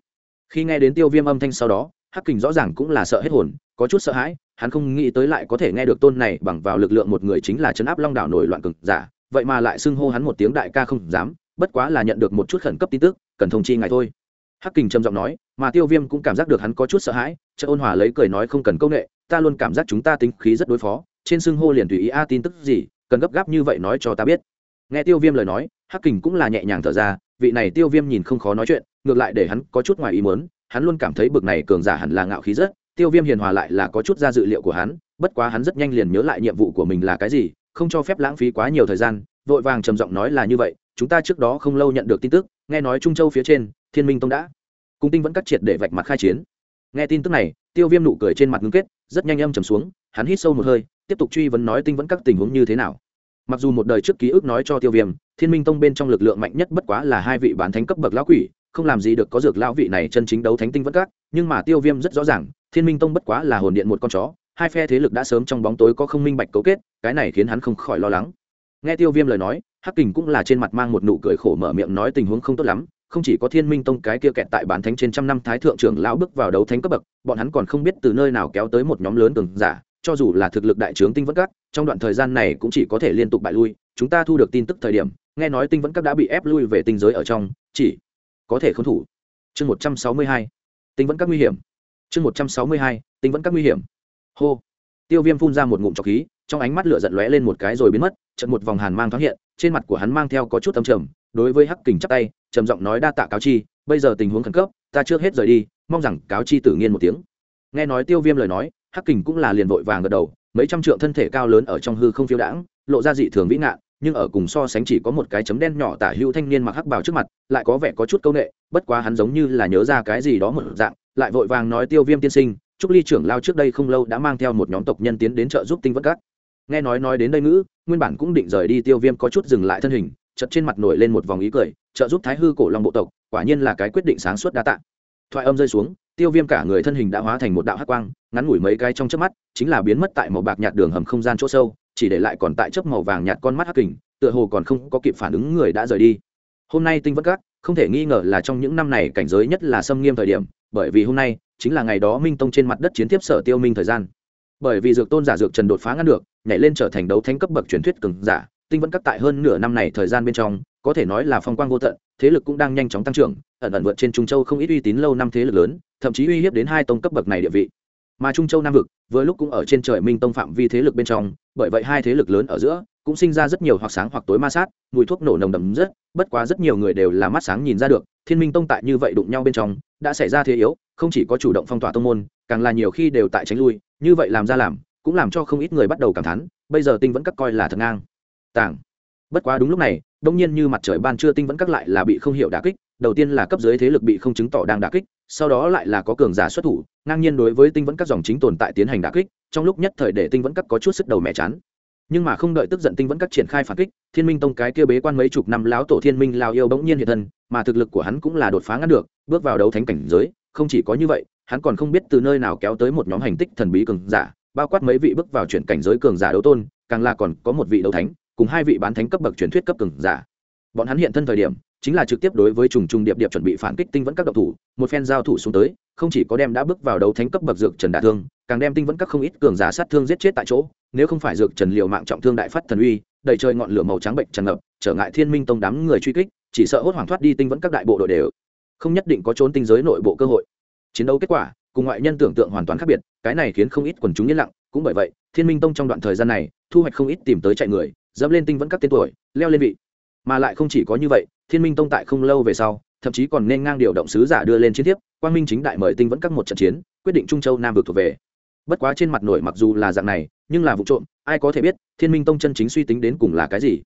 Khi nghe đến tiêu viêm âm thanh sau đó, hắc kình rõ ràng cũng là sợ hết hồn, có chút sợ hãi, hắn không nghĩ tới lại có thể nghe được tôn này bằng vào lực lượng một người chính là chấn áp long đảo nổi loạn cực giả, vậy mà lại xưng hô hắn một tiếng đại ca không dám, bất quá là nhận được một chút khẩn cấp tin tức, cần thông chi ngài thôi. Hắc kình trầm giọng nói, mà tiêu viêm cũng cảm giác được hắn có chút sợ hãi chợ ôn hòa lấy cười nói không cần công nghệ ta luôn cảm giác chúng ta tính khí rất đối phó, trên xưng hô liền tùy ý a tin tức gì, cần gấp gáp như vậy nói cho ta biết. Nghe tiêu viêm lời nói, hắc kình cũng là nhẹ nhàng thở ra vị này tiêu viêm nhìn không khó nói chuyện, ngược lại để hắn có chút ngoài ý muốn, hắn luôn cảm thấy bực này cường giả hẳn là ngạo khí rất, tiêu viêm hiền hòa lại là có chút ra dự liệu của hắn, bất quá hắn rất nhanh liền nhớ lại nhiệm vụ của mình là cái gì, không cho phép lãng phí quá nhiều thời gian, vội vàng trầm giọng nói là như vậy, chúng ta trước đó không lâu nhận được tin tức, nghe nói trung châu phía trên, thiên minh tông đã cung tinh vẫn cắt triệt để vạch mặt khai chiến. Nghe tin tức này, tiêu viêm nụ cười trên mặt ngưng kết, rất nhanh âm trầm xuống, hắn hít sâu một hơi, tiếp tục truy vấn nói tinh vẫn các tình huống như thế nào mặc dù một đời trước ký ức nói cho tiêu viêm, thiên minh tông bên trong lực lượng mạnh nhất bất quá là hai vị bán thánh cấp bậc lão quỷ, không làm gì được có dược lão vị này chân chính đấu thánh tinh vất các, nhưng mà tiêu viêm rất rõ ràng, thiên minh tông bất quá là hồn điện một con chó, hai phe thế lực đã sớm trong bóng tối có không minh bạch cấu kết, cái này khiến hắn không khỏi lo lắng. Nghe tiêu viêm lời nói, hắc kình cũng là trên mặt mang một nụ cười khổ mở miệng nói tình huống không tốt lắm, không chỉ có thiên minh tông cái kia kẹt tại bán thánh trên trăm năm thái thượng trưởng lão bước vào đấu thánh cấp bậc, bọn hắn còn không biết từ nơi nào kéo tới một nhóm lớn cường giả, cho dù là thực lực đại trướng tinh vất các trong đoạn thời gian này cũng chỉ có thể liên tục bại lui, chúng ta thu được tin tức thời điểm, nghe nói tinh vẫn các đã bị ép lui về tinh giới ở trong, chỉ có thể khốn thủ. Chương một trăm sáu mươi hai, tinh vẫn các nguy hiểm. Chương một trăm sáu mươi hai, tinh vẫn các nguy hiểm. Hô. Tiêu viêm phun ra một ngụm trọc khí, trong ánh mắt lửa giận lóe lên một cái rồi biến mất trận một vòng hàn mang thoáng hiện, trên mặt của hắn mang theo có chút âm trầm, đối với hắc kình chắp tay, trầm giọng nói đa tạ cáo chi, bây giờ tình huống khẩn cấp, ta trước hết rời đi, mong rằng cáo chi tử nhiên một tiếng. Nghe nói tiêu viêm lời nói, hắc kình cũng là liền vội vàng gật đầu mấy trăm trượng thân thể cao lớn ở trong hư không phiêu đãng, lộ ra dị thường vĩ ngạn, nhưng ở cùng so sánh chỉ có một cái chấm đen nhỏ tả hữu thanh niên mặc hắc bào trước mặt, lại có vẻ có chút câu nệ, bất quá hắn giống như là nhớ ra cái gì đó một dạng, lại vội vàng nói tiêu viêm tiên sinh, trúc ly trưởng lao trước đây không lâu đã mang theo một nhóm tộc nhân tiến đến trợ giúp tinh vất cắt nghe nói nói đến đây ngữ, nguyên bản cũng định rời đi tiêu viêm có chút dừng lại thân hình chật trên mặt nổi lên một vòng ý cười, trợ giúp thái hư cổ long bộ tộc, quả nhiên là cái quyết định sáng suốt đa tạ. Thoại âm rơi xuống, tiêu viêm cả người thân hình đã hóa thành một đạo hắc quang ngắn ngủi mấy cái trong chớp mắt, chính là biến mất tại màu bạc nhạt đường hầm không gian chỗ sâu, chỉ để lại còn tại chớp màu vàng nhạt con mắt hắc kình, tựa hồ còn không có kịp phản ứng người đã rời đi. Hôm nay tinh vất các không thể nghi ngờ là trong những năm này cảnh giới nhất là xâm nghiêm thời điểm, bởi vì hôm nay chính là ngày đó minh tông trên mặt đất chiến tiếp sở tiêu minh thời gian. Bởi vì dược tôn giả dược trần đột phá ngăn được, nhảy lên trở thành đấu thánh cấp bậc truyền thuyết cường giả, tinh vẫn các tại hơn nửa năm này thời gian bên trong, có thể nói là phong quang vô tận, thế lực cũng đang nhanh chóng tăng trưởng, ẩn ẩn vượt trên trung châu không ít uy tín lâu năm thế lực lớn, thậm chí uy hiếp đến hai tông cấp bậc này địa vị mà trung châu nam vực vừa lúc cũng ở trên trời minh tông phạm vi thế lực bên trong, bởi vậy hai thế lực lớn ở giữa cũng sinh ra rất nhiều hoặc sáng hoặc tối ma sát, mùi thuốc nổ nồng đầm rất, bất quá rất nhiều người đều là mắt sáng nhìn ra được, thiên minh tông tại như vậy đụng nhau bên trong, đã xảy ra thế yếu, không chỉ có chủ động phong tỏa tông môn, càng là nhiều khi đều tại tránh lui, như vậy làm ra làm, cũng làm cho không ít người bắt đầu cảm thán, bây giờ tinh vẫn cắt coi là thật ngang tảng. bất quá đúng lúc này, đông nhiên như mặt trời ban trưa tinh vẫn cắt lại là bị không hiểu đả kích, đầu tiên là cấp dưới thế lực bị không chứng tỏ đang đả kích sau đó lại là có cường giả xuất thủ, ngang nhiên đối với tinh vẫn các dòng chính tồn tại tiến hành đả kích, trong lúc nhất thời để tinh vẫn các có chút sức đầu mẹ chán. Nhưng mà không đợi tức giận tinh vẫn các triển khai phản kích, thiên minh tông cái kia bế quan mấy chục năm láo tổ thiên minh lao yêu bỗng nhiên hiện thân, mà thực lực của hắn cũng là đột phá ngăn được, bước vào đấu thánh cảnh giới, không chỉ có như vậy, hắn còn không biết từ nơi nào kéo tới một nhóm hành tích thần bí cường giả, bao quát mấy vị bước vào chuyển cảnh giới cường giả đấu tôn, càng là còn có một vị đấu thánh, cùng hai vị bán thánh cấp bậc truyền thuyết cấp cường giả. Bọn hắn hiện thân thời điểm chính là trực tiếp đối với trùng trùng điệp điệp chuẩn bị phản kích tinh vẫn các độc thủ, một phen giao thủ xuống tới, không chỉ có đem đã bước vào đấu thánh cấp bậc dược trần đả thương, càng đem tinh vẫn các không ít cường giả sát thương giết chết tại chỗ, nếu không phải dược trần liều mạng trọng thương đại phát thần uy, đầy trời ngọn lửa màu trắng bệnh tràn ngập, trở ngại thiên minh tông đám người truy kích, chỉ sợ hốt hoảng thoát đi tinh vẫn các đại bộ đội đều. Không nhất định có trốn tinh giới nội bộ cơ hội. Chiến đấu kết quả, cùng ngoại nhân tưởng tượng hoàn toàn khác biệt, cái này khiến không ít quần chúng yên lặng, cũng bởi vậy, thiên minh tông trong đoạn thời gian này, thu hoạch không ít tìm tới chạy người, dẫm lên tinh vẫn các tên tuổi, leo lên vị. Mà lại không chỉ có như vậy thiên minh tông tại không lâu về sau, thậm chí còn nên ngang điều động sứ giả đưa lên chiến tiếp quang minh chính đại mời tinh vẫn các một trận chiến, quyết định trung châu nam vực thuộc về. Bất quá trên mặt nổi mặc dù là dạng này, nhưng là vụ trộm, ai có thể biết, thiên minh tông chân chính suy tính đến cùng là cái gì.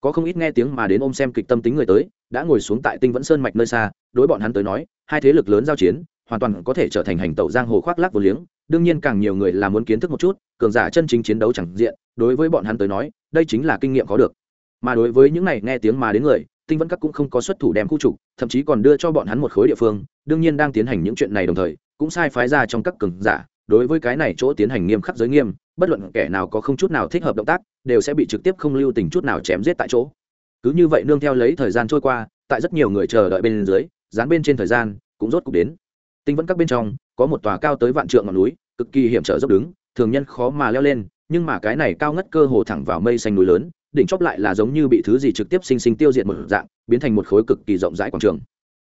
Có không ít nghe tiếng mà đến ôm xem kịch tâm tính người tới, đã ngồi xuống tại tinh vẫn sơn mạch nơi xa, đối bọn hắn tới nói, hai thế lực lớn giao chiến, hoàn toàn có thể trở thành hành tẩu giang hồ khoác lác vô liếng, đương nhiên càng nhiều người là muốn kiến thức một chút, cường giả chân chính chiến đấu chẳng diện, đối với bọn hắn tới nói, đây chính là kinh nghiệm có được. Mà đối với những này nghe tiếng mà đến người tinh vẫn các cũng không có xuất thủ đem khu trục, thậm chí còn đưa cho bọn hắn một khối địa phương, đương nhiên đang tiến hành những chuyện này đồng thời, cũng sai phái ra trong các cường giả, đối với cái này chỗ tiến hành nghiêm khắc giới nghiêm, bất luận kẻ nào có không chút nào thích hợp động tác, đều sẽ bị trực tiếp không lưu tình chút nào chém giết tại chỗ. Cứ như vậy nương theo lấy thời gian trôi qua, tại rất nhiều người chờ đợi bên dưới, dán bên trên thời gian, cũng rốt cục đến. Tinh vẫn các bên trong, có một tòa cao tới vạn trượng ngọn núi, cực kỳ hiểm trở dốc đứng, thường nhân khó mà leo lên nhưng mà cái này cao ngất cơ hồ thẳng vào mây xanh núi lớn, đỉnh chóp lại là giống như bị thứ gì trực tiếp sinh sinh tiêu diệt một dạng, biến thành một khối cực kỳ rộng rãi quảng trường.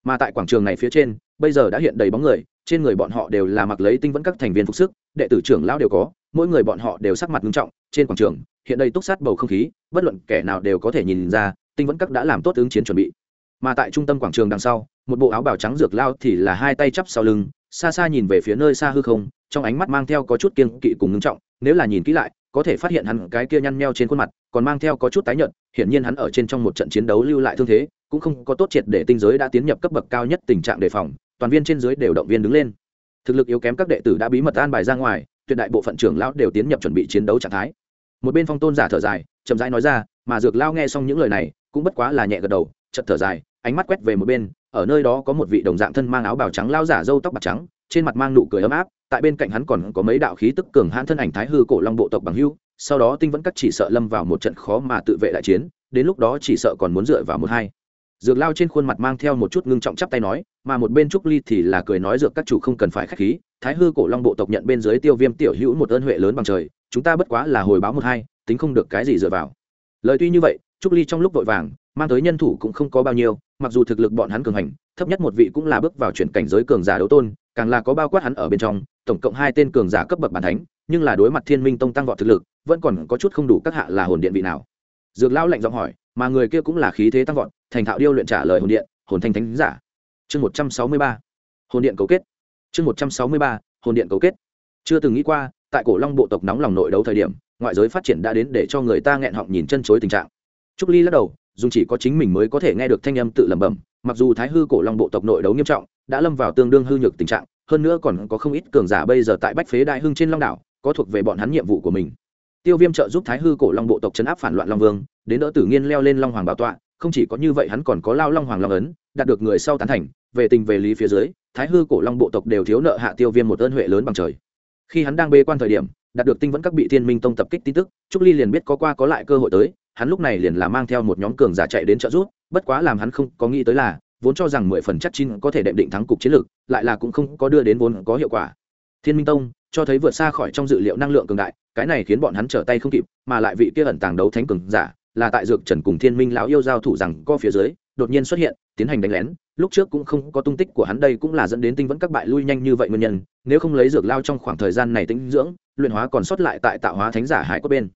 Mà tại quảng trường này phía trên, bây giờ đã hiện đầy bóng người, trên người bọn họ đều là mặc lấy tinh vẫn các thành viên phục sức, đệ tử trưởng lão đều có, mỗi người bọn họ đều sắc mặt nghiêm trọng, trên quảng trường, hiện đây túc sát bầu không khí, bất luận kẻ nào đều có thể nhìn ra, tinh vẫn các đã làm tốt ứng chiến chuẩn bị. Mà tại trung tâm quảng trường đằng sau, một bộ áo bào trắng dược lao thì là hai tay chắp sau lưng, xa xa nhìn về phía nơi xa hư không, trong ánh mắt mang theo có chút kiên kỵ cùng ngưng trọng nếu là nhìn kỹ lại, có thể phát hiện hắn cái kia nhăn nheo trên khuôn mặt, còn mang theo có chút tái nhợt, hiển nhiên hắn ở trên trong một trận chiến đấu lưu lại thương thế, cũng không có tốt triệt để tinh giới đã tiến nhập cấp bậc cao nhất tình trạng đề phòng, toàn viên trên dưới đều động viên đứng lên. Thực lực yếu kém các đệ tử đã bí mật an bài ra ngoài, tuyệt đại bộ phận trưởng lão đều tiến nhập chuẩn bị chiến đấu trạng thái. Một bên phong tôn giả thở dài, chậm rãi nói ra, mà dược lao nghe xong những lời này, cũng bất quá là nhẹ gật đầu chật thở dài, ánh mắt quét về một bên, ở nơi đó có một vị đồng dạng thân mang áo bào trắng lao giả râu tóc bạc trắng trên mặt mang nụ cười ấm áp, tại bên cạnh hắn còn có mấy đạo khí tức cường hãn thân ảnh thái hư cổ long bộ tộc bằng hưu, sau đó tinh vẫn cắt chỉ sợ lâm vào một trận khó mà tự vệ đại chiến, đến lúc đó chỉ sợ còn muốn dựa vào một hai. Dược lao trên khuôn mặt mang theo một chút ngưng trọng chắp tay nói, mà một bên trúc ly thì là cười nói dược các chủ không cần phải khách khí, thái hư cổ long bộ tộc nhận bên dưới tiêu viêm tiểu hữu một ơn huệ lớn bằng trời, chúng ta bất quá là hồi báo một hai, tính không được cái gì dựa vào. Lời tuy như vậy, trúc ly trong lúc vội vàng mang tới nhân thủ cũng không có bao nhiêu, mặc dù thực lực bọn hắn cường hành, thấp nhất một vị cũng là bước vào chuyển cảnh giới cường giả đấu tôn, càng là có bao quát hắn ở bên trong, tổng cộng hai tên cường giả cấp bậc bản thánh, nhưng là đối mặt thiên minh tông tăng vọt thực lực, vẫn còn có chút không đủ các hạ là hồn điện vị nào. Dược lão lạnh giọng hỏi, mà người kia cũng là khí thế tăng vọt, thành thạo điêu luyện trả lời hồn điện, hồn thanh thánh giả. Chương một trăm sáu mươi ba, hồn điện cấu kết. Chương một trăm sáu mươi ba, hồn điện cấu kết. Chưa từng nghĩ qua, tại cổ long bộ tộc nóng lòng nội đấu thời điểm, ngoại giới phát triển đã đến để cho người ta nghẹn họng nhìn chân chối tình trạng. Trúc ly lắc đầu dùng chỉ có chính mình mới có thể nghe được thanh âm tự lẩm bẩm, mặc dù thái hư cổ long bộ tộc nội đấu nghiêm trọng, đã lâm vào tương đương hư nhược tình trạng, hơn nữa còn có không ít cường giả bây giờ tại bách phế đại hưng trên long đảo, có thuộc về bọn hắn nhiệm vụ của mình. Tiêu viêm trợ giúp thái hư cổ long bộ tộc chấn áp phản loạn long vương, đến đỡ tử nghiên leo lên long hoàng bảo tọa, không chỉ có như vậy hắn còn có lao long hoàng long ấn, đạt được người sau tán thành, về tình về lý phía dưới, thái hư cổ long bộ tộc đều thiếu nợ hạ tiêu viêm một ơn huệ lớn bằng trời. Khi hắn đang bê quan thời điểm, đạt được tinh vẫn các bị thiên minh tông tập kích tin tức, trúc ly liền biết có qua có lại cơ hội tới hắn lúc này liền là mang theo một nhóm cường giả chạy đến trợ giúp, bất quá làm hắn không có nghĩ tới là, vốn cho rằng mười phần chắc chín có thể đệm định thắng cục chiến lược, lại là cũng không có đưa đến vốn có hiệu quả. Thiên minh tông, cho thấy vượt xa khỏi trong dự liệu năng lượng cường đại, cái này khiến bọn hắn trở tay không kịp, mà lại vị kia ẩn tàng đấu thánh cường giả, là tại dược trần cùng thiên minh lão yêu giao thủ rằng co phía dưới, đột nhiên xuất hiện, tiến hành đánh lén, lúc trước cũng không có tung tích của hắn đây cũng là dẫn đến tinh vẫn các bại lui nhanh như vậy nguyên nhân, nếu không lấy dược lao trong khoảng thời gian này tính dưỡng, luyện hóa còn sót lại tại tạo hóa thánh giả hải cốt bên.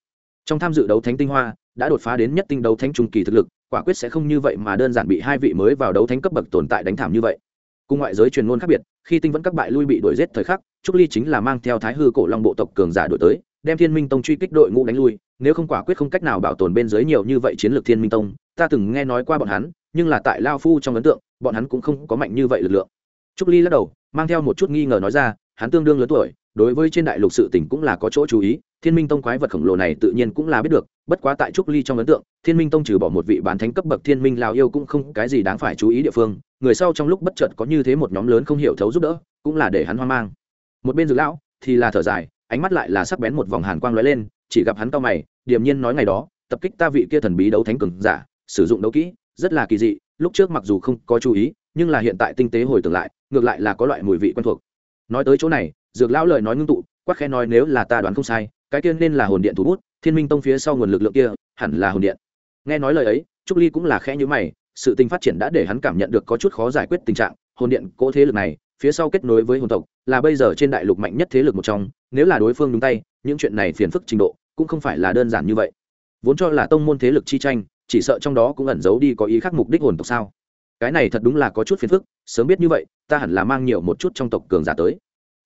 Trong tham dự đấu thánh tinh hoa đã đột phá đến nhất tinh đấu thánh trung kỳ thực lực, quả quyết sẽ không như vậy mà đơn giản bị hai vị mới vào đấu thánh cấp bậc tồn tại đánh thảm như vậy. Cùng ngoại giới truyền ngôn khác biệt, khi tinh vẫn các bại lui bị đuổi giết thời khắc, trúc ly chính là mang theo thái hư cổ long bộ tộc cường giả đổi tới, đem thiên minh tông truy kích đội ngũ đánh lui, nếu không quả quyết không cách nào bảo tồn bên dưới nhiều như vậy chiến lược thiên minh tông, ta từng nghe nói qua bọn hắn, nhưng là tại lao phu trong ấn tượng, bọn hắn cũng không có mạnh như vậy lực lượng. Trúc ly lắc đầu, mang theo một chút nghi ngờ nói ra, hắn tương đương lớn tuổi đối với trên đại lục sự tỉnh cũng là có chỗ chú ý, thiên minh tông quái vật khổng lồ này tự nhiên cũng là biết được, bất quá tại trúc ly trong ấn tượng, thiên minh tông trừ bỏ một vị bán thánh cấp bậc thiên minh lào yêu cũng không cái gì đáng phải chú ý địa phương, người sau trong lúc bất chợt có như thế một nhóm lớn không hiểu thấu giúp đỡ, cũng là để hắn hoang mang. Một bên dược lão thì là thở dài, ánh mắt lại là sắc bén một vòng hàn quang lóe lên, chỉ gặp hắn cao mày, điềm nhiên nói ngày đó, tập kích ta vị kia thần bí đấu thánh cường giả, sử dụng đấu kỹ, rất là kỳ dị, lúc trước mặc dù không có chú ý, nhưng là hiện tại tinh tế hồi tưởng lại, ngược lại là có loại mùi vị quen thuộc. Nói tới chỗ này dược lão lời nói ngưng tụ, quắc Khe nói, nếu là ta đoán không sai, cái kia nên là hồn điện thủ bút, thiên minh tông phía sau nguồn lực lượng kia, hẳn là hồn điện. Nghe nói lời ấy, trúc ly cũng là khẽ nhữ mày, sự tình phát triển đã để hắn cảm nhận được có chút khó giải quyết tình trạng, hồn điện cỗ thế lực này, phía sau kết nối với hồn tộc, là bây giờ trên đại lục mạnh nhất thế lực một trong, nếu là đối phương đúng tay, những chuyện này phiền phức trình độ, cũng không phải là đơn giản như vậy. Vốn cho là tông môn thế lực chi tranh, chỉ sợ trong đó cũng ẩn giấu đi có ý khác mục đích hồn tộc sao? Cái này thật đúng là có chút phiền phức, sớm biết như vậy, ta hẳn là mang nhiều một chút trong tộc cường giả tới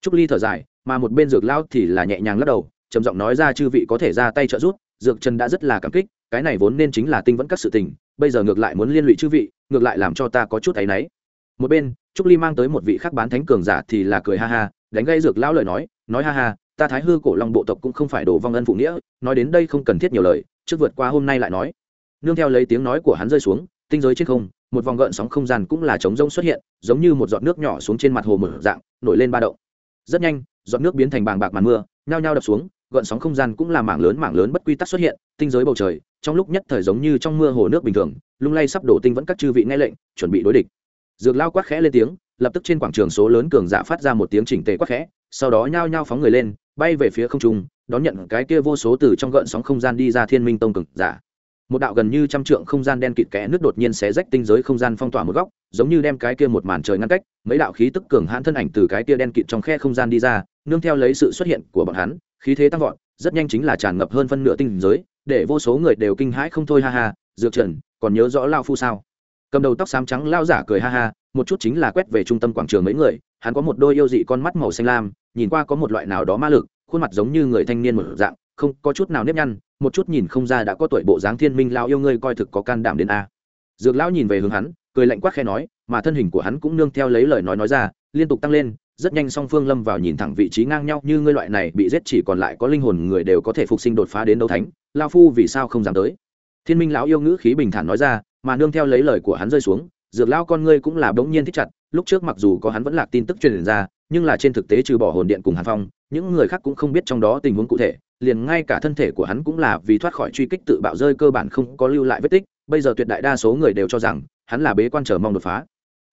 trúc ly thở dài, mà một bên dược lao thì là nhẹ nhàng lắc đầu, trầm giọng nói ra chư vị có thể ra tay trợ giúp, dược trần đã rất là cảm kích, cái này vốn nên chính là tinh vẫn các sự tình, bây giờ ngược lại muốn liên lụy chư vị, ngược lại làm cho ta có chút áy náy. Một bên, trúc ly mang tới một vị khác bán thánh cường giả thì là cười ha ha, đánh gây dược lão lời nói nói ha ha, ta thái hư cổ long bộ tộc cũng không phải đồ vong ân phụ nghĩa, nói đến đây không cần thiết nhiều lời, trước vượt qua hôm nay lại nói. Nương theo lấy tiếng nói của hắn rơi xuống, tinh giới trên không, một vòng gợn sóng không gian cũng là trống rông xuất hiện, giống như một giọt nước nhỏ xuống trên mặt hồ mở dạng, nổi lên ba động rất nhanh, giọt nước biến thành bàng bạc màn mưa, nhao nhao đập xuống gợn sóng không gian cũng là mảng lớn mảng lớn bất quy tắc xuất hiện, tinh giới bầu trời, trong lúc nhất thời giống như trong mưa hồ nước bình thường, lung lay sắp đổ tinh vẫn các chư vị nghe lệnh, chuẩn bị đối địch. Dược lao quát khẽ lên tiếng, lập tức trên quảng trường số lớn cường giả phát ra một tiếng chỉnh tề quát khẽ, sau đó nhao nhao phóng người lên, bay về phía không trung, đón nhận cái kia vô số từ trong gợn sóng không gian đi ra thiên minh tông cường giả một đạo gần như trăm trượng không gian đen kịt kẽ nước đột nhiên xé rách tinh giới không gian phong tỏa một góc, giống như đem cái kia một màn trời ngăn cách, mấy đạo khí tức cường hãn thân ảnh từ cái kia đen kịt trong khe không gian đi ra, nương theo lấy sự xuất hiện của bọn hắn, khí thế tăng vọt, rất nhanh chính là tràn ngập hơn phân nửa tinh giới, để vô số người đều kinh hãi không thôi ha ha, dược trần, còn nhớ rõ lao phu sao? Cầm đầu tóc xám trắng lao giả cười ha ha, một chút chính là quét về trung tâm quảng trường mấy người, hắn có một đôi yêu dị con mắt màu xanh lam, nhìn qua có một loại nào đó ma lực, khuôn mặt giống như người thanh niên một dạng không có chút nào nếp nhăn, một chút nhìn không ra đã có tuổi bộ dáng thiên minh lao yêu ngươi coi thực có can đảm đến a. Dược lão nhìn về hướng hắn, cười lạnh quát khe nói, mà thân hình của hắn cũng nương theo lấy lời nói nói ra, liên tục tăng lên, rất nhanh song phương lâm vào nhìn thẳng vị trí ngang nhau như ngươi loại này bị giết chỉ còn lại có linh hồn người đều có thể phục sinh đột phá đến đấu thánh lao phu vì sao không dám tới? Thiên minh lão yêu ngữ khí bình thản nói ra, mà nương theo lấy lời của hắn rơi xuống, dược lao con ngươi cũng là bỗng nhiên thích chặt, lúc trước mặc dù có hắn vẫn là tin tức truyền ra, nhưng là trên thực tế trừ bỏ hồn điện cùng hàn phong, những người khác cũng không biết trong đó tình huống cụ thể liền ngay cả thân thể của hắn cũng là vì thoát khỏi truy kích tự bạo rơi cơ bản không có lưu lại vết tích, bây giờ tuyệt đại đa số người đều cho rằng hắn là bế quan chờ mong đột phá.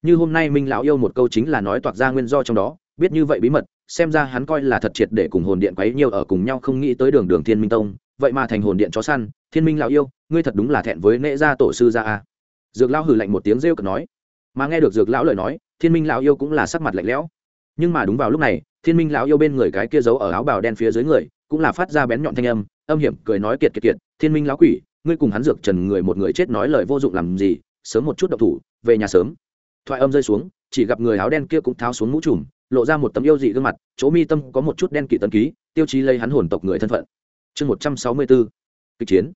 Như hôm nay minh lão yêu một câu chính là nói toạc ra nguyên do trong đó, biết như vậy bí mật, xem ra hắn coi là thật triệt để cùng hồn điện quấy nhiều ở cùng nhau không nghĩ tới đường đường thiên minh tông, vậy mà thành hồn điện chó săn, thiên minh lão yêu, ngươi thật đúng là thẹn với nệ gia tổ sư gia a. Dược lão hừ lạnh một tiếng rêu cực nói. Mà nghe được dược lão lời nói, thiên minh lão yêu cũng là sắc mặt lạnh lẽo. Nhưng mà đúng vào lúc này, thiên minh lão yêu bên người cái kia giấu ở áo bào đen phía dưới người cũng là phát ra bén nhọn thanh âm âm hiểm, cười nói kiệt kiệt kiệt, thiên minh lão quỷ, ngươi cùng hắn dược trần người một người chết nói lời vô dụng làm gì, sớm một chút độc thủ, về nhà sớm. Thoại âm rơi xuống, chỉ gặp người áo đen kia cũng tháo xuống mũ trùm, lộ ra một tấm yêu dị gương mặt, chỗ mi tâm có một chút đen kỵ tân ký, tiêu chí lấy hắn hồn tộc người thân phận. Chương một trăm sáu mươi bốn kịch chiến.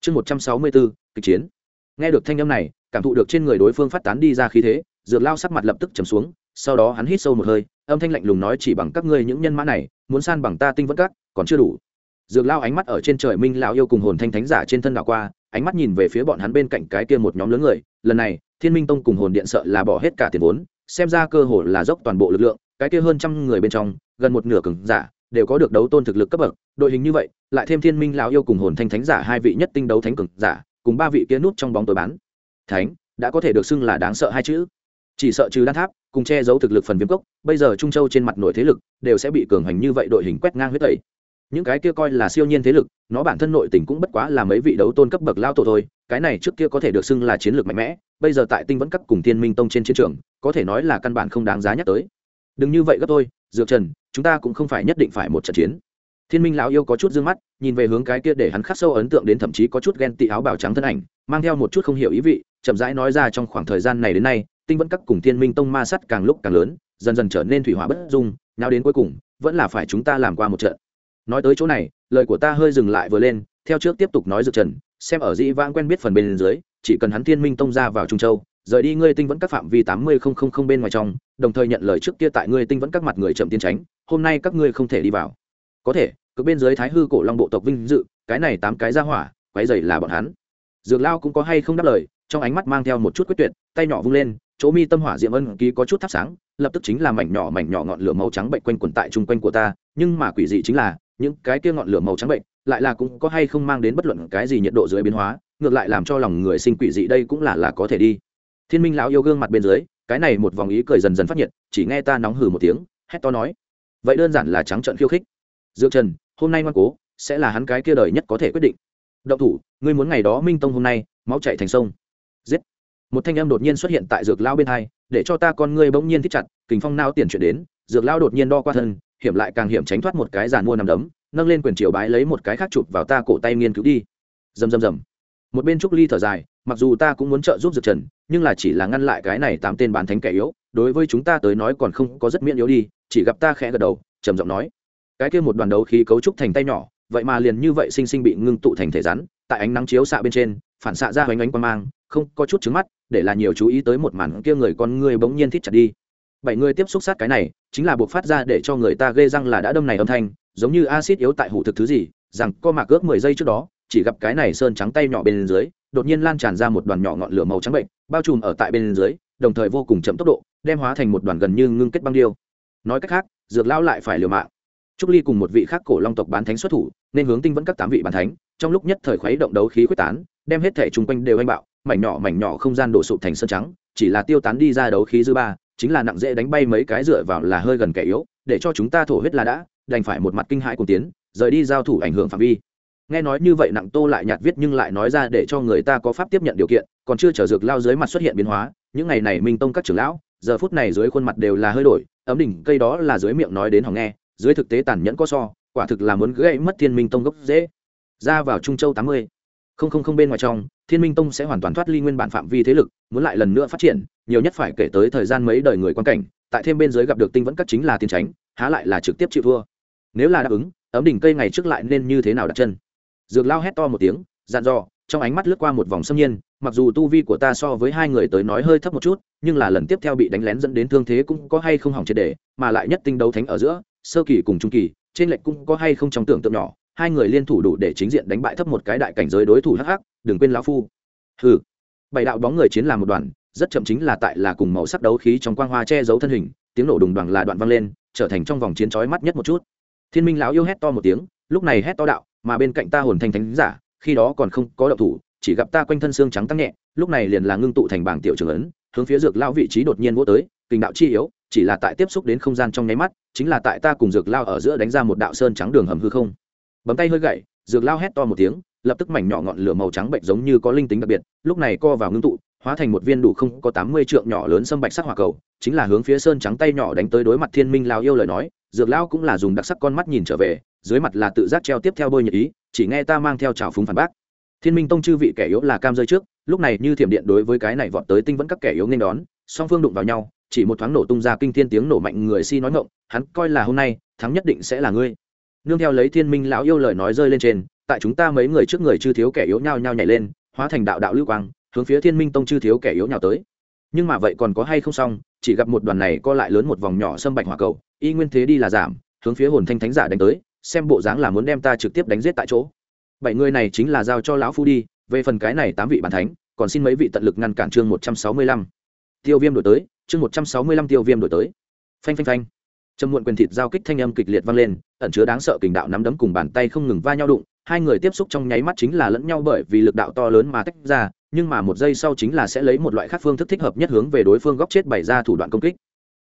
Chương một trăm sáu mươi bốn kịch chiến. Nghe được thanh âm này, cảm thụ được trên người đối phương phát tán đi ra khí thế, dược lao sắc mặt lập tức chầm xuống, sau đó hắn hít sâu một hơi âm thanh lạnh lùng nói chỉ bằng các ngươi những nhân mã này, muốn san bằng ta tinh vẫn các, còn chưa đủ. Dược lao ánh mắt ở trên trời minh lão yêu cùng hồn thanh thánh giả trên thân đảo qua, ánh mắt nhìn về phía bọn hắn bên cạnh cái kia một nhóm lớn người, lần này, thiên minh tông cùng hồn điện sợ là bỏ hết cả tiền vốn, xem ra cơ hội là dốc toàn bộ lực lượng, cái kia hơn trăm người bên trong, gần một nửa cường giả, đều có được đấu tôn thực lực cấp bậc, đội hình như vậy, lại thêm thiên minh lão yêu cùng hồn thanh thánh giả hai vị nhất tinh đấu thánh cường giả, cùng ba vị kia nút trong bóng tối bán. Thánh, đã có thể được xưng là đáng sợ hai chữ. Chỉ sợ trừ đan tháp cùng che giấu thực lực phần viêm cốc, bây giờ trung châu trên mặt nội thế lực đều sẽ bị cường hành như vậy đội hình quét ngang huyết tẩy. Những cái kia coi là siêu nhiên thế lực, nó bản thân nội tình cũng bất quá là mấy vị đấu tôn cấp bậc lao tổ thôi, cái này trước kia có thể được xưng là chiến lược mạnh mẽ, bây giờ tại tinh vẫn cấp cùng tiên minh tông trên chiến trường, có thể nói là căn bản không đáng giá nhắc tới. Đừng như vậy gấp thôi, dược trần, chúng ta cũng không phải nhất định phải một trận chiến. Thiên minh lão yêu có chút d ư ơ n g mắt, nhìn về hướng cái kia để hắn khắc sâu ấn tượng đến thậm chí có chút ghen tị áo bào trắng thân ảnh, mang theo một chút không hiểu ý vị, chậm rãi nói ra trong khoảng thời gian này đến nay tinh vẫn các cùng thiên minh tông ma sắt càng lúc càng lớn, dần dần trở nên thủy hỏa bất dung nào đến cuối cùng, vẫn là phải chúng ta làm qua một trận. Nói tới chỗ này, lời của ta hơi dừng lại vừa lên, theo trước tiếp tục nói dược trần, xem ở dĩ vãng quen biết phần bên dưới, chỉ cần hắn thiên minh tông ra vào trung châu, rời đi ngươi tinh vẫn các phạm vi tám mươi không không không bên ngoài trong, đồng thời nhận lời trước kia tại ngươi tinh vẫn các mặt người chậm tiến tránh, hôm nay các ngươi không thể đi vào. Có thể, cứ bên dưới thái hư cổ long bộ tộc vinh dự, cái này tám cái ra hỏa quái dày là bọn hắn. Dược lao cũng có hay không đáp lời, trong ánh mắt mang theo một chút quyết tuyệt, tay nhỏ vung lên chỗ mi tâm hỏa diệm ân ký có chút thắp sáng, lập tức chính là mảnh nhỏ mảnh nhỏ ngọn lửa màu trắng bệnh quanh quẩn tại chung quanh của ta, nhưng mà quỷ dị chính là, những cái kia ngọn lửa màu trắng bệnh lại là cũng có hay không mang đến bất luận cái gì nhiệt độ dưới biến hóa, ngược lại làm cho lòng người sinh quỷ dị đây cũng là là có thể đi. Thiên minh lão yêu gương mặt bên dưới, cái này một vòng ý cười dần dần phát nhiệt, chỉ nghe ta nóng hừ một tiếng, hét to nói, vậy đơn giản là trắng trợn khiêu khích. Dược trần, hôm nay ngoan cố, sẽ là hắn cái kia đời nhất có thể quyết định. Động thủ, ngươi muốn ngày đó minh tông hôm nay, máu chạy thành sông một thanh em đột nhiên xuất hiện tại dược lao bên hai, để cho ta con ngươi bỗng nhiên thích chặt, kình phong nao tiền chuyển đến, dược lao đột nhiên đo qua thân, hiểm lại càng hiểm tránh thoát một cái giàn mua nằm đấm, nâng lên quyền triều bái lấy một cái khác chụp vào ta cổ tay nghiên cứu đi. Rầm rầm rầm. Một bên trúc ly thở dài, mặc dù ta cũng muốn trợ giúp dược trần, nhưng là chỉ là ngăn lại cái này tám tên bán thánh kẻ yếu, đối với chúng ta tới nói còn không có rất miễn yếu đi, chỉ gặp ta khẽ gật đầu, trầm giọng nói. Cái kia một đoàn đấu khí cấu trúc thành tay nhỏ, vậy mà liền như vậy sinh sinh bị ngưng tụ thành thể rắn, tại ánh nắng chiếu xạ bên trên, phản xạ ra hoành ánh quang mang, không có chút trứng mắt để là nhiều chú ý tới một màn kia người con người bỗng nhiên thít chặt đi. Bảy người tiếp xúc sát cái này, chính là buộc phát ra để cho người ta ghê răng là đã đâm này âm thanh, giống như acid yếu tại hủ thực thứ gì, rằng co mạc ước mười giây trước đó, chỉ gặp cái này sơn trắng tay nhỏ bên dưới, đột nhiên lan tràn ra một đoàn nhỏ ngọn lửa màu trắng bệnh, bao trùm ở tại bên dưới, đồng thời vô cùng chậm tốc độ, đem hóa thành một đoàn gần như ngưng kết băng điêu. Nói cách khác, dược lão lại phải liều mạng. Trúc ly cùng một vị khác cổ long tộc bán thánh xuất thủ, nên hướng tinh vẫn các tám vị bán thánh, trong lúc nhất thời khuấy động đấu khí quyết tán, đem hết thể chung quanh đều anh bạo mảnh nhỏ mảnh nhỏ không gian đổ sụp thành sơn trắng, chỉ là tiêu tán đi ra đấu khí dư ba, chính là nặng dễ đánh bay mấy cái dựa vào là hơi gần kẻ yếu, để cho chúng ta thổ huyết là đã, đành phải một mặt kinh hãi cùng tiến, rời đi giao thủ ảnh hưởng phạm vi. Nghe nói như vậy nặng tô lại nhạt viết nhưng lại nói ra để cho người ta có pháp tiếp nhận điều kiện, còn chưa chờ dược lao dưới mặt xuất hiện biến hóa, những ngày này minh tông các trưởng lão, giờ phút này dưới khuôn mặt đều là hơi đổi, ấm đỉnh cây đó là dưới miệng nói đến hỏng nghe, dưới thực tế tàn nhẫn có so, quả thực là muốn gãy mất thiên minh tông gốc dễ. Ra vào trung châu tám mươi, không không không bên ngoài trong thiên minh tông sẽ hoàn toàn thoát ly nguyên bản phạm vi thế lực, muốn lại lần nữa phát triển, nhiều nhất phải kể tới thời gian mấy đời người quan cảnh, tại thêm bên dưới gặp được tinh vẫn các chính là tiên tránh, há lại là trực tiếp chịu thua. Nếu là đáp ứng, ấm đỉnh cây ngày trước lại nên như thế nào đặt chân? Dược lao hét to một tiếng, dặn dò, trong ánh mắt lướt qua một vòng xâm nhiên, mặc dù tu vi của ta so với hai người tới nói hơi thấp một chút, nhưng là lần tiếp theo bị đánh lén dẫn đến thương thế cũng có hay không hỏng triệt đề mà lại nhất tinh đấu thánh ở giữa, sơ kỳ cùng trung kỳ, trên lệch cũng có hay không trong tưởng tượng nhỏ hai người liên thủ đủ để chính diện đánh bại thấp một cái đại cảnh giới đối thủ hắc hắc, đừng quên lão phu. Hừ. Bảy đạo bóng người chiến làm một đoàn, rất chậm chính là tại là cùng màu sắc đấu khí trong quang hoa che giấu thân hình, tiếng nổ đùng đoàn là đoạn vang lên, trở thành trong vòng chiến chói mắt nhất một chút. Thiên minh lão yêu hét to một tiếng, lúc này hét to đạo, mà bên cạnh ta hồn thanh thánh giả, khi đó còn không có động thủ, chỉ gặp ta quanh thân xương trắng tăng nhẹ, lúc này liền là ngưng tụ thành bảng tiểu trường ấn, hướng phía dược lao vị trí đột nhiên vô tới kình đạo chi yếu, chỉ là tại tiếp xúc đến không gian trong nháy mắt, chính là tại ta cùng dược lao ở giữa đánh ra một đạo sơn trắng đường hầm hư không bấm tay hơi gậy, dược lao hét to một tiếng, lập tức mảnh nhỏ ngọn lửa màu trắng bệnh giống như có linh tính đặc biệt, lúc này co vào ngưng tụ, hóa thành một viên đủ không có tám mươi trượng nhỏ lớn sâm bạch sắc hỏa cầu, chính là hướng phía sơn trắng tay nhỏ đánh tới đối mặt thiên minh lao yêu lời nói, dược lao cũng là dùng đặc sắc con mắt nhìn trở về, dưới mặt là tự giác treo tiếp theo bôi nhật ý, chỉ nghe ta mang theo trào phúng phản bác. Thiên minh tông chư vị kẻ yếu là cam rơi trước, lúc này như thiểm điện đối với cái này vọt tới tinh vẫn các kẻ yếu nên đón, song phương đụng vào nhau, chỉ một thoáng nổ tung ra kinh thiên tiếng nổ mạnh người si nói ngộng hắn coi là hôm nay, thắng nhất định sẽ là ngươi nương theo lấy thiên minh lão yêu lời nói rơi lên trên, tại chúng ta mấy người trước người chư thiếu kẻ yếu nhao nhao nhảy lên, hóa thành đạo đạo lưu quang, hướng phía thiên minh tông chư thiếu kẻ yếu nhào tới. Nhưng mà vậy còn có hay không xong, chỉ gặp một đoàn này co lại lớn một vòng nhỏ sâm bạch hỏa cầu, y nguyên thế đi là giảm, hướng phía hồn thanh thánh giả đánh tới, xem bộ dáng là muốn đem ta trực tiếp đánh giết tại chỗ. Bảy người này chính là giao cho lão phu đi, về phần cái này tám vị bản thánh, còn xin mấy vị tận lực ngăn cản chương một trăm sáu mươi lăm. Tiêu viêm đổi tới, chương một trăm sáu mươi lăm tiêu viêm đổi tới. Phanh phanh phanh trầm muộn quyền thịt giao kích thanh âm kịch liệt vang lên, ẩn chứa đáng sợ kình đạo nắm đấm cùng bàn tay không ngừng va nhau đụng, hai người tiếp xúc trong nháy mắt chính là lẫn nhau bởi vì lực đạo to lớn mà tách ra, nhưng mà một giây sau chính là sẽ lấy một loại khác phương thức thích hợp nhất hướng về đối phương góc chết bày ra thủ đoạn công kích.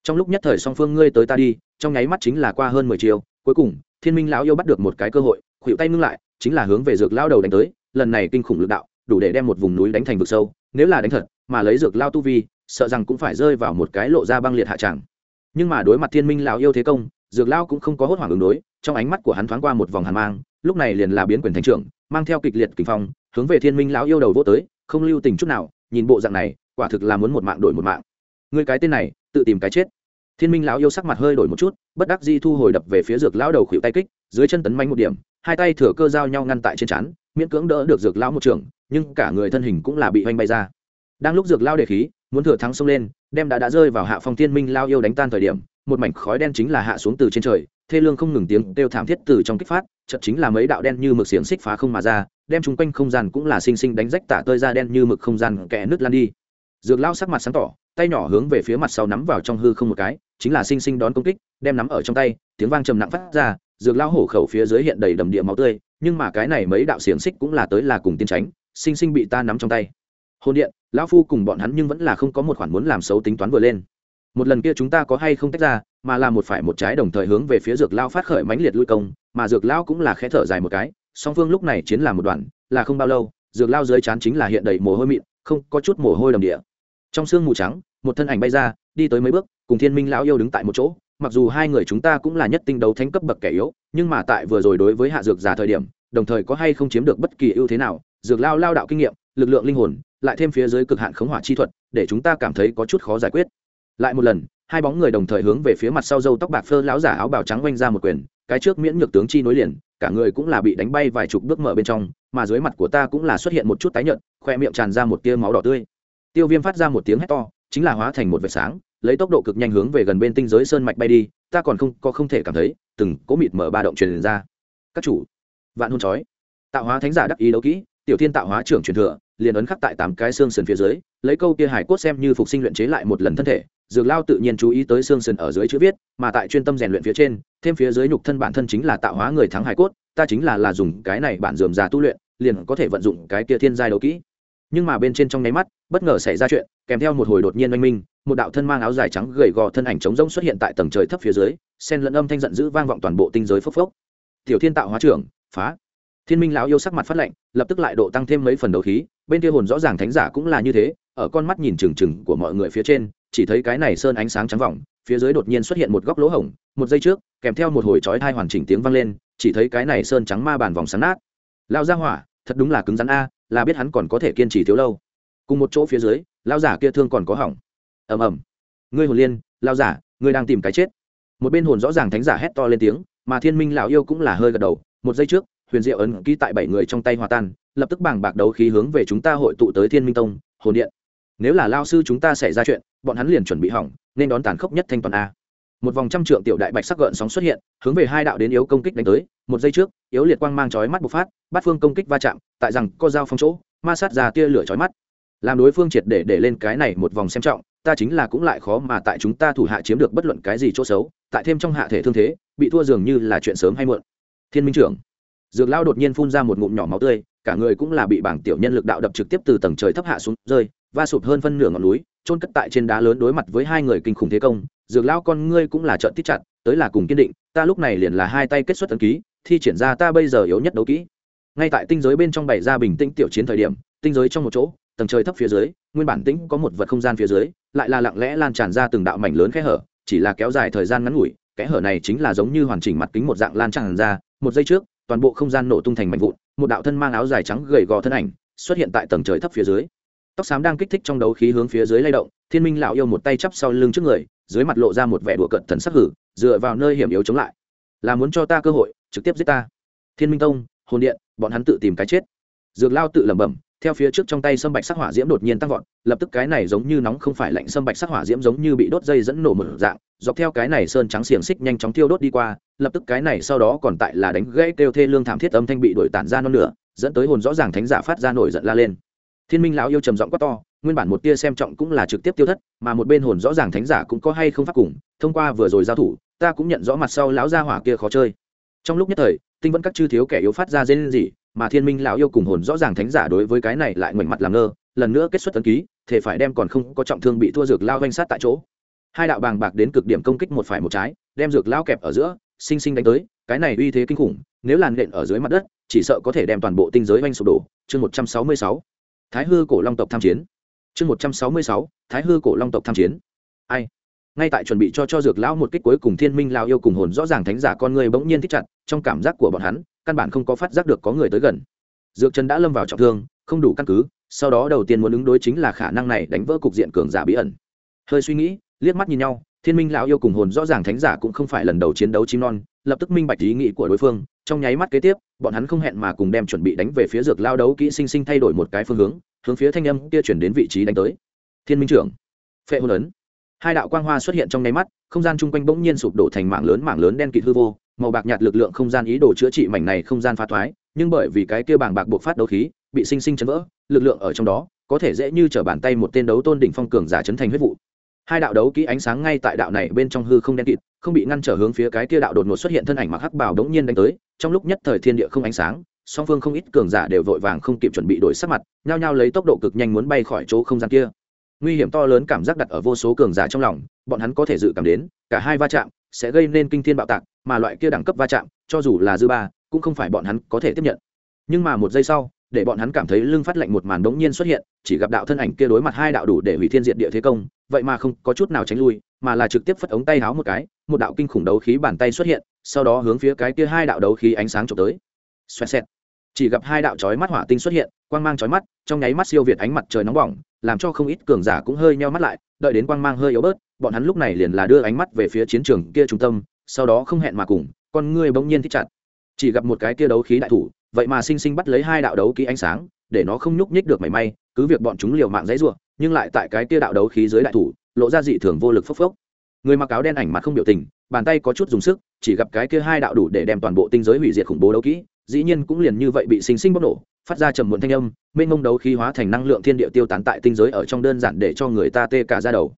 Trong lúc nhất thời song phương ngươi tới ta đi, trong nháy mắt chính là qua hơn mười chiều cuối cùng, thiên minh lão yêu bắt được một cái cơ hội khuỵu tay ngưng lại, chính là hướng về dược lao đầu đánh tới, lần này kinh khủng lực đạo, đủ để đem một vùng núi đánh thành vực sâu, nếu là đánh thật, mà lấy dược lao tu vi, sợ rằng cũng phải rơi vào một cái lộ ra băng liệt hạ tràng nhưng mà đối mặt thiên minh lão yêu thế công, dược lao cũng không có hốt hoảng ứng đối, trong ánh mắt của hắn thoáng qua một vòng hàn mang, lúc này liền là biến quyền thành trưởng, mang theo kịch liệt kinh phong, hướng về thiên minh lão yêu đầu vô tới, không lưu tình chút nào, nhìn bộ dạng này, quả thực là muốn một mạng đổi một mạng. Người cái tên này, tự tìm cái chết. Thiên minh lão yêu sắc mặt hơi đổi một chút, bất đắc di thu hồi đập về phía dược lão đầu khuỵu tay kích, dưới chân tấn manh một điểm, hai tay thừa cơ giao nhau ngăn tại trên chắn miễn cưỡng đỡ được dược lão một trường, nhưng cả người thân hình cũng là bị hoanh bay ra đang lúc dược lao đề khí, muốn thừa thắng xông lên, đem đã đã rơi vào hạ phong tiên minh lao yêu đánh tan thời điểm, một mảnh khói đen chính là hạ xuống từ trên trời, thê lương không ngừng tiếng kêu thảm thiết từ trong kích phát chật chính là mấy đạo đen như mực xiềng xích phá không mà ra, đem chung quanh không gian cũng là xinh xinh đánh rách tả tơi ra đen như mực không gian kẽ nước lan đi. Dược lao sắc mặt sáng tỏ, tay nhỏ hướng về phía mặt sau nắm vào trong hư không một cái, chính là xinh xinh đón công kích, đem nắm ở trong tay, tiếng vang trầm nặng phát ra, dược lao hổ khẩu phía dưới hiện đầy đầm địa máu tươi, nhưng mà cái này mấy đạo xiềng xích cũng là tới là cùng tiên tránh xinh xinh bị ta nắm trong tay hôn điện, lão phu cùng bọn hắn nhưng vẫn là không có một khoản muốn làm xấu tính toán vừa lên. Một lần kia chúng ta có hay không tách ra, mà là một phải một trái đồng thời hướng về phía dược lao phát khởi mãnh liệt lui công, mà dược lao cũng là khẽ thở dài một cái, song phương lúc này chiến là một đoạn, là không bao lâu, dược lao dưới chán chính là hiện đầy mồ hôi mịn, không có chút mồ hôi đầm địa. Trong sương mù trắng, một thân ảnh bay ra, đi tới mấy bước, cùng thiên minh lão yêu đứng tại một chỗ, mặc dù hai người chúng ta cũng là nhất tinh đấu thánh cấp bậc kẻ yếu, nhưng mà tại vừa rồi đối với hạ dược giả thời điểm, đồng thời có hay không chiếm được bất kỳ ưu thế nào, dược lao lao đạo kinh nghiệm, lực lượng linh hồn lại thêm phía dưới cực hạn khống hỏa chi thuật, để chúng ta cảm thấy có chút khó giải quyết. Lại một lần, hai bóng người đồng thời hướng về phía mặt sau dâu tóc bạc phơ lão giả áo bào trắng oanh ra một quyền, cái trước miễn nhược tướng chi nối liền, cả người cũng là bị đánh bay vài chục bước mở bên trong, mà dưới mặt của ta cũng là xuất hiện một chút tái nhợt, khoe miệng tràn ra một tia máu đỏ tươi. Tiêu viêm phát ra một tiếng hét to, chính là hóa thành một vệt sáng, lấy tốc độ cực nhanh hướng về gần bên tinh giới sơn mạch bay đi, ta còn không, có không thể cảm thấy, từng cố mịt mở ba động truyền ra. Các chủ, vạn hôn chói. Tạo hóa thánh giả đắc ý đấu kỹ, tiểu thiên tạo hóa trưởng truyền thừa liền ấn khắc tại tám cái xương sườn phía dưới, lấy câu kia hải cốt xem như phục sinh luyện chế lại một lần thân thể, dược lao tự nhiên chú ý tới xương sườn ở dưới chữ viết, mà tại chuyên tâm rèn luyện phía trên, thêm phía dưới nhục thân bản thân chính là tạo hóa người thắng hải cốt, ta chính là là dùng cái này bản dườm già tu luyện, liền có thể vận dụng cái kia thiên giai đấu kỹ. Nhưng mà bên trên trong nháy mắt, bất ngờ xảy ra chuyện, kèm theo một hồi đột nhiên oanh minh, một đạo thân mang áo dài trắng gầy gò thân ảnh trống rỗng xuất hiện tại tầng trời thấp phía dưới sen lẫn âm thanh giận dữ vang vọng toàn bộ tinh giới phốc phốc. Tiểu thiên tạo hóa trưởng, phá! Thiên minh lão yêu sắc mặt phát lạnh, lập tức lại độ tăng thêm mấy phần đấu khí, bên kia hồn rõ ràng thánh giả cũng là như thế, ở con mắt nhìn trừng trừng của mọi người phía trên, chỉ thấy cái này sơn ánh sáng trắng vòng, phía dưới đột nhiên xuất hiện một góc lỗ hổng, một giây trước, kèm theo một hồi chói thai hoàn chỉnh tiếng vang lên, chỉ thấy cái này sơn trắng ma bàn vòng sáng nát. Lao ra hỏa, thật đúng là cứng rắn a, là biết hắn còn có thể kiên trì thiếu lâu. Cùng một chỗ phía dưới lao giả kia thương còn có hỏng. Ầm ầm. Ngươi hồn liên lao giả, ngươi đang tìm cái chết. Một bên hồn rõ ràng thánh giả hét to lên tiếng, mà thiên minh lão yêu cũng là hơi gật đầu, một giây trước huyền diệu ấn ký tại bảy người trong tay hòa tan, lập tức bảng bạc đấu khí hướng về chúng ta hội tụ tới thiên minh tông, hồn điện. Nếu là lao sư chúng ta xảy ra chuyện, bọn hắn liền chuẩn bị hỏng, nên đón tàn khốc nhất thanh toàn a. Một vòng trăm trượng tiểu đại bạch sắc gợn sóng xuất hiện, hướng về hai đạo đến yếu công kích đánh tới, một giây trước, yếu liệt quang mang chói mắt bộc phát bắt phương công kích va chạm, tại rằng co dao phong chỗ, ma sát ra tia lửa chói mắt. Làm đối phương triệt để để lên cái này một vòng xem trọng, ta chính là cũng lại khó mà tại chúng ta thủ hạ chiếm được bất luận cái gì chỗ xấu, tại thêm trong hạ thể thương thế, bị thua dường như là chuyện sớm hay muộn. Thiên minh trưởng dược lao đột nhiên phun ra một ngụm nhỏ máu tươi, cả người cũng là bị bảng tiểu nhân lực đạo đập trực tiếp từ tầng trời thấp hạ xuống, rơi, va sụp hơn phân nửa ngọn núi trôn cất tại trên đá lớn đối mặt với hai người kinh khủng thế công, dược lao con ngươi cũng là trợn tít chặt, tới là cùng kiên định, ta lúc này liền là hai tay kết xuất tấn ký, thi triển ra ta bây giờ yếu nhất đấu kỹ. Ngay tại tinh giới bên trong bày ra bình tĩnh tiểu chiến thời điểm, tinh giới trong một chỗ, tầng trời thấp phía dưới, nguyên bản tĩnh có một vật không gian phía dưới, lại là lặng lẽ lan tràn ra từng đạo mảnh lớn kẽ hở, chỉ là kéo dài thời gian ngắn ngủi, kẽ hở này chính là giống như hoàn chỉnh mặt kính một dạng lan tràn ra, một giây trước toàn bộ không gian nổ tung thành mảnh vụn, một đạo thân mang áo dài trắng gầy gò thân ảnh xuất hiện tại tầng trời thấp phía dưới. Tóc xám đang kích thích trong đấu khí hướng phía dưới lay động, thiên minh lão yêu một tay chắp sau lưng trước người, dưới mặt lộ ra một vẻ đùa cận thần sắc hử, dựa vào nơi hiểm yếu chống lại. Là muốn cho ta cơ hội, trực tiếp giết ta. Thiên minh tông, hồn điện, bọn hắn tự tìm cái chết. Dược lao tự lẩm bẩm theo phía trước trong tay sâm bạch sắc hỏa diễm đột nhiên tăng vọt, lập tức cái này giống như nóng không phải lạnh, sâm bạch sắc hỏa diễm giống như bị đốt dây dẫn nổ mở dạng, dọc theo cái này sơn trắng xiềng xích nhanh chóng thiêu đốt đi qua, lập tức cái này sau đó còn tại là đánh gãy kêu thê lương thảm thiết âm thanh bị đổi tản ra non lửa dẫn tới hồn rõ ràng thánh giả phát ra nổi giận la lên. Thiên minh lão yêu trầm giọng quát to, nguyên bản một tia xem trọng cũng là trực tiếp tiêu thất, mà một bên hồn rõ ràng thánh giả cũng có hay không phát cùng, thông qua vừa rồi giao thủ, ta cũng nhận rõ mặt sau lão gia hỏa kia khó chơi. Trong lúc nhất thời, tinh vẫn các chư thiếu kẻ yếu phát ra dây lên gì mà thiên minh lão yêu cùng hồn rõ ràng thánh giả đối với cái này lại ngoảnh mặt làm ngơ, lần nữa kết xuất tấn ký, thể phải đem còn không có trọng thương bị thua dược lao doanh sát tại chỗ. Hai đạo bàng bạc đến cực điểm công kích một phải một trái, đem dược lao kẹp ở giữa, sinh sinh đánh tới, cái này uy thế kinh khủng, nếu làn nện ở dưới mặt đất, chỉ sợ có thể đem toàn bộ tinh giới oanh sụp đổ. Chương một trăm sáu mươi sáu, thái hư cổ long tộc tham chiến. Chương một trăm sáu mươi sáu, thái hư cổ long tộc tham chiến. Ai? Ngay tại chuẩn bị cho cho dược lão một kích cuối cùng thiên minh lao yêu cùng hồn rõ ràng thánh giả con người bỗng nhiên thích chặt, trong cảm giác của bọn hắn căn bản không có phát giác được có người tới gần. Dược chân đã lâm vào trọng thương, không đủ căn cứ, sau đó đầu tiên muốn ứng đối chính là khả năng này đánh vỡ cục diện cường giả bí ẩn. Hơi suy nghĩ, liếc mắt nhìn nhau, thiên minh lão yêu cùng hồn rõ ràng thánh giả cũng không phải lần đầu chiến đấu chim non, lập tức minh bạch ý nghĩ của đối phương, trong nháy mắt kế tiếp, bọn hắn không hẹn mà cùng đem chuẩn bị đánh về phía dược lao đấu kỹ sinh sinh thay đổi một cái phương hướng hướng phía thanh âm kia chuyển đến vị trí đánh tới. Thiên minh trưởng, phệ hôn ấn hai đạo quang hoa xuất hiện trong nháy mắt, không gian chung quanh bỗng nhiên sụp đổ thành mảng lớn mảng lớn đen kịt hư vô màu bạc nhạt lực lượng không gian ý đồ chữa trị mảnh này không gian phá thoái, nhưng bởi vì cái kia bảng bạc buộc phát đấu khí bị sinh sinh chấn vỡ, lực lượng ở trong đó có thể dễ như t r ở bàn tay một tên đấu tôn đỉnh phong cường giả chấn thành huyết vụ. Hai đạo đấu kỹ ánh sáng ngay tại đạo này bên trong hư không đen kịt, không bị ngăn trở hướng phía cái kia đạo đột ngột xuất hiện thân ảnh mặc hắc bảo đống nhiên đánh tới, trong lúc nhất thời thiên địa không ánh sáng, song phương không ít cường giả đều vội vàng không kịp chuẩn bị đổi sắc mặt, nhao nhao lấy tốc độ cực nhanh muốn bay khỏi chỗ không gian kia. Nguy hiểm to lớn cảm giác đặt ở vô số cường giả trong lòng, bọn hắn có thể dự cảm đến, cả hai va chạm sẽ gây nên kinh thiên bạo tạc, mà loại kia đẳng cấp va chạm, cho dù là dư ba, cũng không phải bọn hắn có thể tiếp nhận. Nhưng mà một giây sau, để bọn hắn cảm thấy lưng phát lạnh một màn đống nhiên xuất hiện, chỉ gặp đạo thân ảnh kia đối mặt hai đạo đủ để hủy thiên diệt địa thế công, vậy mà không có chút nào tránh lui, mà là trực tiếp phất ống tay háo một cái, một đạo kinh khủng đấu khí bàn tay xuất hiện, sau đó hướng phía cái kia hai đạo đấu khí ánh sáng trộm tới. Xoẹt xẹt. Chỉ gặp hai đạo chói mắt hỏa tinh xuất hiện, quang mang chói mắt, trong nháy mắt siêu việt ánh mặt trời nóng bỏng, làm cho không ít cường giả cũng hơi nheo mắt lại, đợi đến quang mang hơi yếu bớt bọn hắn lúc này liền là đưa ánh mắt về phía chiến trường kia trung tâm, sau đó không hẹn mà cùng, con ngươi bỗng nhiên thích chặt. Chỉ gặp một cái kia đấu khí đại thủ, vậy mà sinh sinh bắt lấy hai đạo đấu khí ánh sáng, để nó không nhúc nhích được mảy may, cứ việc bọn chúng liều mạng dãy ruộng, nhưng lại tại cái kia đạo đấu khí dưới đại thủ, lộ ra dị thường vô lực phốc phốc. Người mặc áo đen ảnh mặt không biểu tình, bàn tay có chút dùng sức, chỉ gặp cái kia hai đạo đủ để đem toàn bộ tinh giới hủy diệt khủng bố đấu kỹ, dĩ nhiên cũng liền như vậy bị sinh sinh bóc nổ, phát ra trầm muộn thanh âm, mênh mông đấu khí hóa thành năng lượng thiên địa tiêu tán tại tinh giới ở trong đơn giản để cho người ta tê cả ra đầu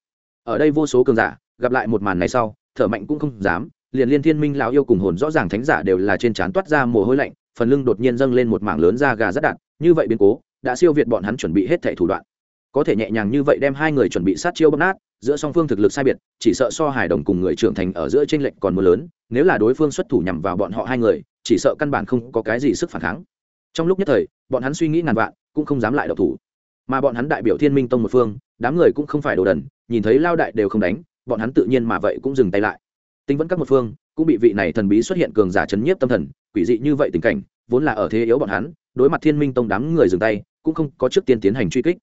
ở đây vô số cường giả, gặp lại một màn này sau, thở mạnh cũng không dám, liền liên thiên minh lão yêu cùng hồn rõ ràng thánh giả đều là trên trán toát ra mồ hôi lạnh, phần lưng đột nhiên dâng lên một mảng lớn da gà rất đạn như vậy biến cố, đã siêu việt bọn hắn chuẩn bị hết thảy thủ đoạn. Có thể nhẹ nhàng như vậy đem hai người chuẩn bị sát chiêu bấm nát, giữa song phương thực lực sai biệt, chỉ sợ so hài đồng cùng người trưởng thành ở giữa tranh lệnh còn mưa lớn, nếu là đối phương xuất thủ nhằm vào bọn họ hai người, chỉ sợ căn bản không có cái gì sức phản kháng. Trong lúc nhất thời, bọn hắn suy nghĩ ngàn vạn, cũng không dám lại độc thủ mà bọn hắn đại biểu thiên minh tông một phương, đám người cũng không phải đồ đần, nhìn thấy lao đại đều không đánh, bọn hắn tự nhiên mà vậy cũng dừng tay lại. Tinh vẫn các một phương, cũng bị vị này thần bí xuất hiện cường giả chấn nhiếp tâm thần, quỷ dị như vậy tình cảnh, vốn là ở thế yếu bọn hắn, đối mặt thiên minh tông đám người dừng tay, cũng không có trước tiên tiến hành truy kích.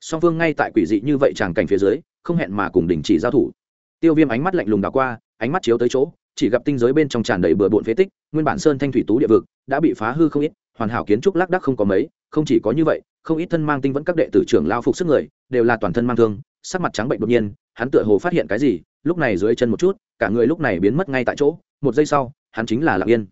Song phương ngay tại quỷ dị như vậy tràng cảnh phía dưới, không hẹn mà cùng đình chỉ giao thủ. Tiêu viêm ánh mắt lạnh lùng đảo qua, ánh mắt chiếu tới chỗ, chỉ gặp tinh giới bên trong tràn đầy bừa bộn phế tích, nguyên bản sơn thanh thủy tú địa vực, đã bị phá hư không ít hoàn hảo kiến trúc lác đác không có mấy, không chỉ có như vậy, không ít thân mang tinh vẫn các đệ tử trưởng lao phục sức người, đều là toàn thân mang thương, sắc mặt trắng bệnh đột nhiên, hắn tựa hồ phát hiện cái gì, lúc này dưới chân một chút, cả người lúc này biến mất ngay tại chỗ, một giây sau, hắn chính là lặng yên.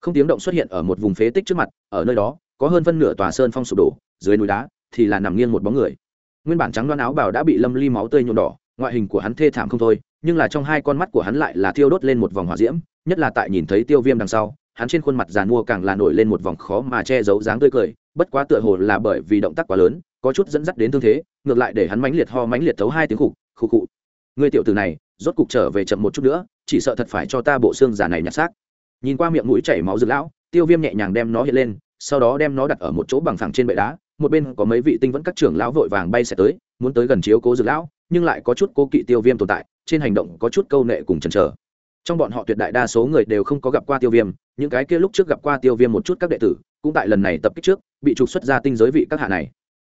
Không tiếng động xuất hiện ở một vùng phế tích trước mặt, ở nơi đó, có hơn phân nửa tòa sơn phong sụp đổ, dưới núi đá thì là nằm nghiêng một bóng người. Nguyên bản trắng đoan áo bào đã bị lâm ly máu tươi nhuộm đỏ, ngoại hình của hắn thê thảm không thôi, nhưng là trong hai con mắt của hắn lại là thiêu đốt lên một vòng hỏa diễm, nhất là tại nhìn thấy tiêu viêm đằng sau hắn trên khuôn mặt giàn mua càng là nổi lên một vòng khó mà che giấu dáng tươi cười, bất quá tựa hồ là bởi vì động tác quá lớn, có chút dẫn dắt đến thương thế, ngược lại để hắn mãnh liệt ho mãnh liệt thấu hai tiếng khục khục khụ. Người tiểu tử này, rốt cục trở về chậm một chút nữa, chỉ sợ thật phải cho ta bộ xương giả này nhặt xác. Nhìn qua miệng mũi chảy máu dược lão, tiêu viêm nhẹ nhàng đem nó hiện lên, sau đó đem nó đặt ở một chỗ bằng phẳng trên bệ đá, một bên có mấy vị tinh vẫn các trưởng lão vội vàng bay sẽ tới, muốn tới gần chiếu cố dược lão, nhưng lại có chút cố kỵ tiêu viêm tồn tại, trên hành động có chút câu nệ cùng chần chờ. Trong bọn họ tuyệt đại đa số người đều không có gặp qua tiêu viêm những cái kia lúc trước gặp qua tiêu viêm một chút các đệ tử, cũng tại lần này tập kích trước, bị trục xuất ra tinh giới vị các hạ này.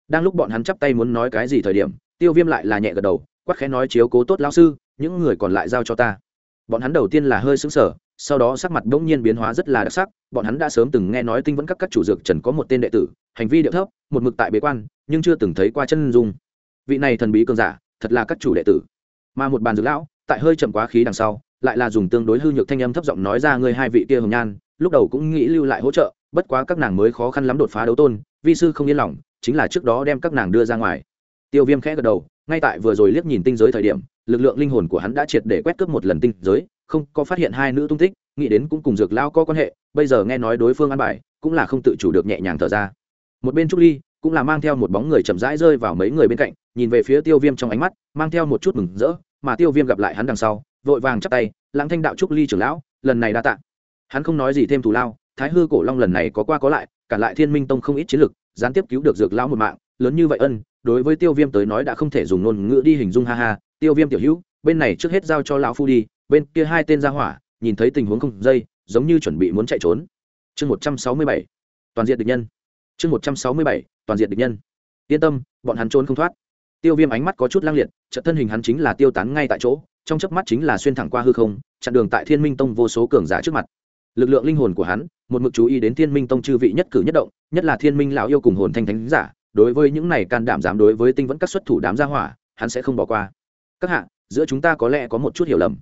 Đang lúc bọn hắn chắp tay muốn nói cái gì thời điểm, tiêu viêm lại là nhẹ gật đầu quắc khẽ nói chiếu cố tốt lao sư, những người còn lại giao cho ta. Bọn hắn đầu tiên là hơi xứng sở sau đó sắc mặt bỗng nhiên biến hóa rất là đặc sắc, bọn hắn đã sớm từng nghe nói tinh vẫn các các chủ dược trần có một tên đệ tử, hành vi điệu thấp, một mực tại bế quan, nhưng chưa từng thấy qua chân dung. Vị này thần bí cường giả, thật là các chủ đệ tử. Mà một bàn dược lão, tại hơi chậm quá khí đằng sau lại là dùng tương đối hư nhược thanh âm thấp giọng nói ra người hai vị kia hồng nhan, lúc đầu cũng nghĩ lưu lại hỗ trợ, bất quá các nàng mới khó khăn lắm đột phá đấu tôn, vi sư không yên lòng, chính là trước đó đem các nàng đưa ra ngoài. Tiêu viêm khẽ gật đầu, ngay tại vừa rồi liếc nhìn tinh giới thời điểm, lực lượng linh hồn của hắn đã triệt để quét cướp một lần tinh giới, không có phát hiện hai nữ tung tích, nghĩ đến cũng cùng dược lao có quan hệ, bây giờ nghe nói đối phương ăn bài, cũng là không tự chủ được nhẹ nhàng thở ra. Một bên trúc ly cũng là mang theo một bóng người chậm rãi rơi vào mấy người bên cạnh, nhìn về phía tiêu viêm trong ánh mắt, mang theo một chút mừng rỡ, mà tiêu viêm gặp lại hắn đằng sau vội vàng chắp tay, lãng thanh đạo trúc ly trưởng lão, lần này đa tạ. Hắn không nói gì thêm thù lao, thái hư cổ long lần này có qua có lại, cả lại thiên minh tông không ít chiến lực, gián tiếp cứu được dược lão một mạng, lớn như vậy ân, đối với tiêu viêm tới nói đã không thể dùng ngôn ngữ đi hình dung, ha ha, tiêu viêm tiểu hữu, bên này trước hết giao cho lão phu đi, bên kia hai tên ra hỏa, nhìn thấy tình huống không dây, giống như chuẩn bị muốn chạy trốn. Chương một trăm sáu mươi bảy, toàn diện địch nhân. Chương một trăm sáu mươi bảy, toàn diện địch nhân. Yên tâm, bọn hắn trốn không thoát. Tiêu viêm ánh mắt có chút lang liệt trận thân hình hắn chính là tiêu tán ngay tại chỗ trong chớp mắt chính là xuyên thẳng qua hư không, chặn đường tại thiên minh tông vô số cường giả trước mặt. Lực lượng linh hồn của hắn, một mực chú ý đến thiên minh tông chư vị nhất cử nhất động, nhất là thiên minh lão yêu cùng hồn thanh thánh giả, đối với những này can đảm dám đối với tinh vẫn các xuất thủ đám gia hỏa, hắn sẽ không bỏ qua. Các hạ, giữa chúng ta có lẽ có một chút hiểu lầm.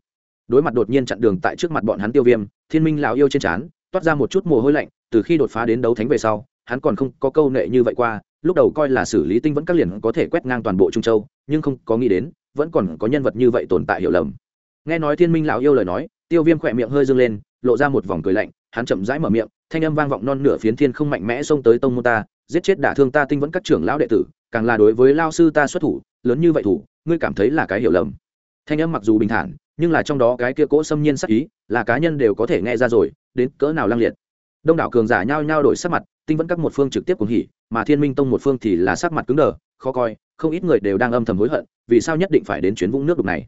Đối mặt đột nhiên chặn đường tại trước mặt bọn hắn tiêu viêm, thiên minh lão yêu trên trán, toát ra một chút mồ hôi lạnh, từ khi đột phá đến đấu thánh về sau, hắn còn không có câu nệ như vậy qua, lúc đầu coi là xử lý tinh vẫn các liền có thể quét ngang toàn bộ trung châu, nhưng không có nghĩ đến vẫn còn có nhân vật như vậy tồn tại hiểu lầm. Nghe nói thiên minh lão yêu lời nói, tiêu viêm khỏe miệng hơi dâng lên, lộ ra một vòng cười lạnh, hắn chậm rãi mở miệng, thanh âm vang vọng non nửa phiến thiên không mạnh mẽ xông tới tông môn ta, giết chết đả thương ta tinh vẫn các trưởng lão đệ tử, càng là đối với lao sư ta xuất thủ, lớn như vậy thủ, ngươi cảm thấy là cái hiểu lầm. Thanh âm mặc dù bình thản, nhưng là trong đó cái kia cỗ xâm nhiên sắc ý, là cá nhân đều có thể nghe ra rồi, đến cỡ nào lăng liệt. Đông đảo cường giả nhao nhao đổi sắc mặt, tinh vẫn các một phương trực tiếp cùng hỉ mà thiên minh tông một phương thì là sắc mặt cứng đờ, khó coi, không ít người đều đang âm thầm hối hận, vì sao nhất định phải đến chuyến vũng nước đục này.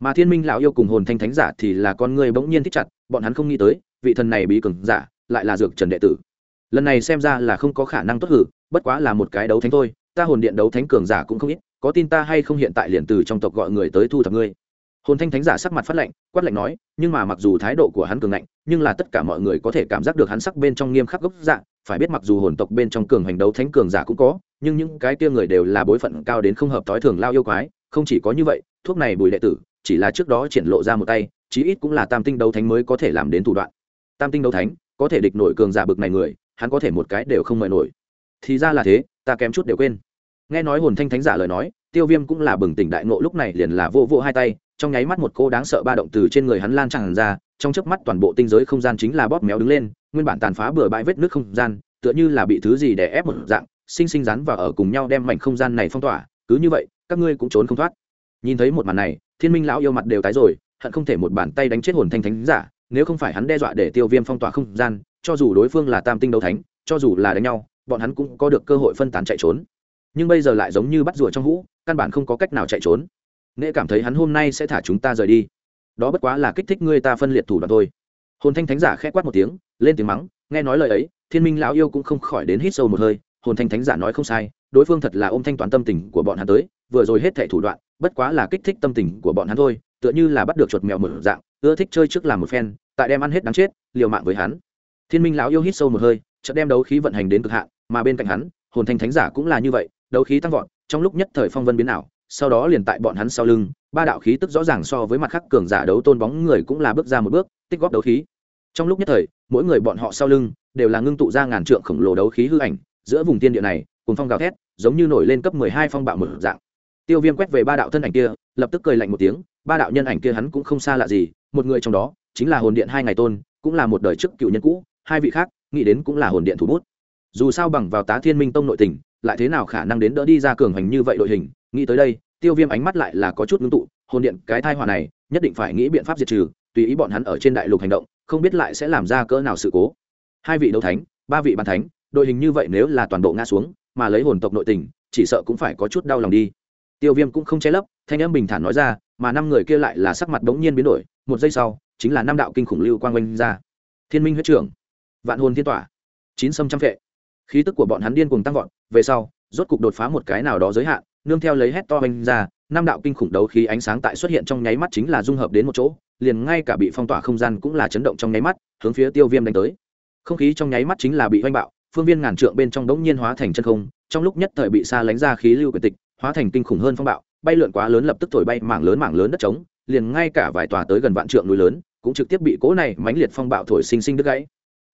Mà thiên minh lão yêu cùng hồn thanh thánh giả thì là con người bỗng nhiên thích chặt, bọn hắn không nghĩ tới, vị thần này bí cường giả, lại là dược trần đệ tử. Lần này xem ra là không có khả năng tốt hử, bất quá là một cái đấu thánh thôi, ta hồn điện đấu thánh cường giả cũng không ít, có tin ta hay không hiện tại liền từ trong tộc gọi người tới thu thập ngươi hồn thanh thánh giả sắc mặt phát lạnh, quát lạnh nói, nhưng mà mặc dù thái độ của hắn cường ngạnh, nhưng là tất cả mọi người có thể cảm giác được hắn sắc bên trong nghiêm khắc gốc dạng phải biết mặc dù hồn tộc bên trong cường hành đấu thánh cường giả cũng có, nhưng những cái kia người đều là bối phận cao đến không hợp thói thường lao yêu quái, không chỉ có như vậy, thuốc này bùi đệ tử, chỉ là trước đó triển lộ ra một tay, chí ít cũng là tam tinh đấu thánh mới có thể làm đến thủ đoạn. Tam tinh đấu thánh, có thể địch nổi cường giả bực này người, hắn có thể một cái đều không mời nổi. Thì ra là thế, ta kém chút đều quên. Nghe nói hồn thanh thánh giả lời nói, tiêu viêm cũng là bừng tỉnh đại ngộ, lúc này liền là vô vô hai tay trong nháy mắt một cô đáng sợ ba động từ trên người hắn lan tràn ra, trong chớp mắt toàn bộ tinh giới không gian chính là bóp méo đứng lên, nguyên bản tàn phá bừa bãi vết nước không gian, tựa như là bị thứ gì đè ép một dạng, sinh sinh rắn và ở cùng nhau đem mảnh không gian này phong tỏa, cứ như vậy, các ngươi cũng trốn không thoát. Nhìn thấy một màn này, thiên minh lão yêu mặt đều tái rồi, hận không thể một bàn tay đánh chết hồn thanh thánh giả, nếu không phải hắn đe dọa để tiêu viêm phong tỏa không gian, cho dù đối phương là tam tinh đấu thánh, cho dù là đánh nhau, bọn hắn cũng có được cơ hội phân tán chạy trốn. Nhưng bây giờ lại giống như bắt rùa trong hũ, căn bản không có cách nào chạy trốn nghệ cảm thấy hắn hôm nay sẽ thả chúng ta rời đi. Đó bất quá là kích thích ngươi ta phân liệt thủ đoạn thôi. Hồn thanh thánh giả khẽ quát một tiếng, lên tiếng mắng, nghe nói lời ấy, thiên minh lão yêu cũng không khỏi đến hít sâu một hơi, hồn thanh thánh giả nói không sai, đối phương thật là ôm thanh toán tâm tình của bọn hắn tới, vừa rồi hết thệ thủ đoạn, bất quá là kích thích tâm tình của bọn hắn thôi, tựa như là bắt được chuột mèo mở dạng, ưa thích chơi trước làm một phen, tại đem ăn hết đáng chết, liều mạng với hắn. Thiên minh lão yêu hít sâu một hơi, chợt đem đấu khí vận hành đến cực hạn, mà bên cạnh hắn, hồn thanh thánh giả cũng là như vậy, đấu khí tăng vọt, trong lúc nhất thời phong vân biến ảo sau đó liền tại bọn hắn sau lưng, ba đạo khí tức rõ ràng so với mặt khắc cường giả đấu tôn bóng người cũng là bước ra một bước, tích góp đấu khí. Trong lúc nhất thời, mỗi người bọn họ sau lưng đều là ngưng tụ ra ngàn trượng khổng lồ đấu khí hư ảnh, giữa vùng tiên địa này cùng phong gào thét, giống như nổi lên cấp mười hai phong bạo một dạng. Tiêu viêm quét về ba đạo thân ảnh kia, lập tức cười lạnh một tiếng, ba đạo nhân ảnh kia hắn cũng không xa lạ gì, một người trong đó chính là hồn điện hai ngày tôn, cũng là một đời chức cựu nhân cũ, hai vị khác, nghĩ đến cũng là hồn điện thủ bút. Dù sao bằng vào tá thiên minh tông nội tình, lại thế nào khả năng đến đỡ đi ra cường hành như vậy đội hình nghĩ tới đây, tiêu viêm ánh mắt lại là có chút ngưng tụ, hồn điện, cái thai hòa này, nhất định phải nghĩ biện pháp diệt trừ, tùy ý bọn hắn ở trên đại lục hành động, không biết lại sẽ làm ra cỡ nào sự cố. Hai vị đấu thánh, ba vị bàn thánh, đội hình như vậy nếu là toàn bộ ngã xuống, mà lấy hồn tộc nội tình, chỉ sợ cũng phải có chút đau lòng đi. Tiêu viêm cũng không che lấp, thanh âm bình thản nói ra, mà năm người kia lại là sắc mặt bỗng nhiên biến đổi, một giây sau, chính là năm đạo kinh khủng lưu quang oanh ra. Thiên minh huyết trưởng, vạn hồn thiên tỏa, chín sâm trăm vệ khí tức của bọn hắn điên cuồng tăng vọt, về sau, rốt cục đột phá một cái nào đó giới hạn nương theo lấy hét to oanh ra, năm đạo kinh khủng đấu khí ánh sáng tại xuất hiện trong nháy mắt chính là dung hợp đến một chỗ, liền ngay cả bị phong tỏa không gian cũng là chấn động trong nháy mắt, hướng phía tiêu viêm đánh tới. Không khí trong nháy mắt chính là bị oanh bạo, phương viên ngàn trượng bên trong đống nhiên hóa thành chân không, trong lúc nhất thời bị xa lánh ra khí lưu quyền tịch, hóa thành kinh khủng hơn phong bạo, bay lượn quá lớn lập tức thổi bay mảng lớn mảng lớn đất trống, liền ngay cả vài tòa tới gần vạn trượng núi lớn, cũng trực tiếp bị cỗ này mãnh liệt phong bạo thổi sinh sinh đứt gãy.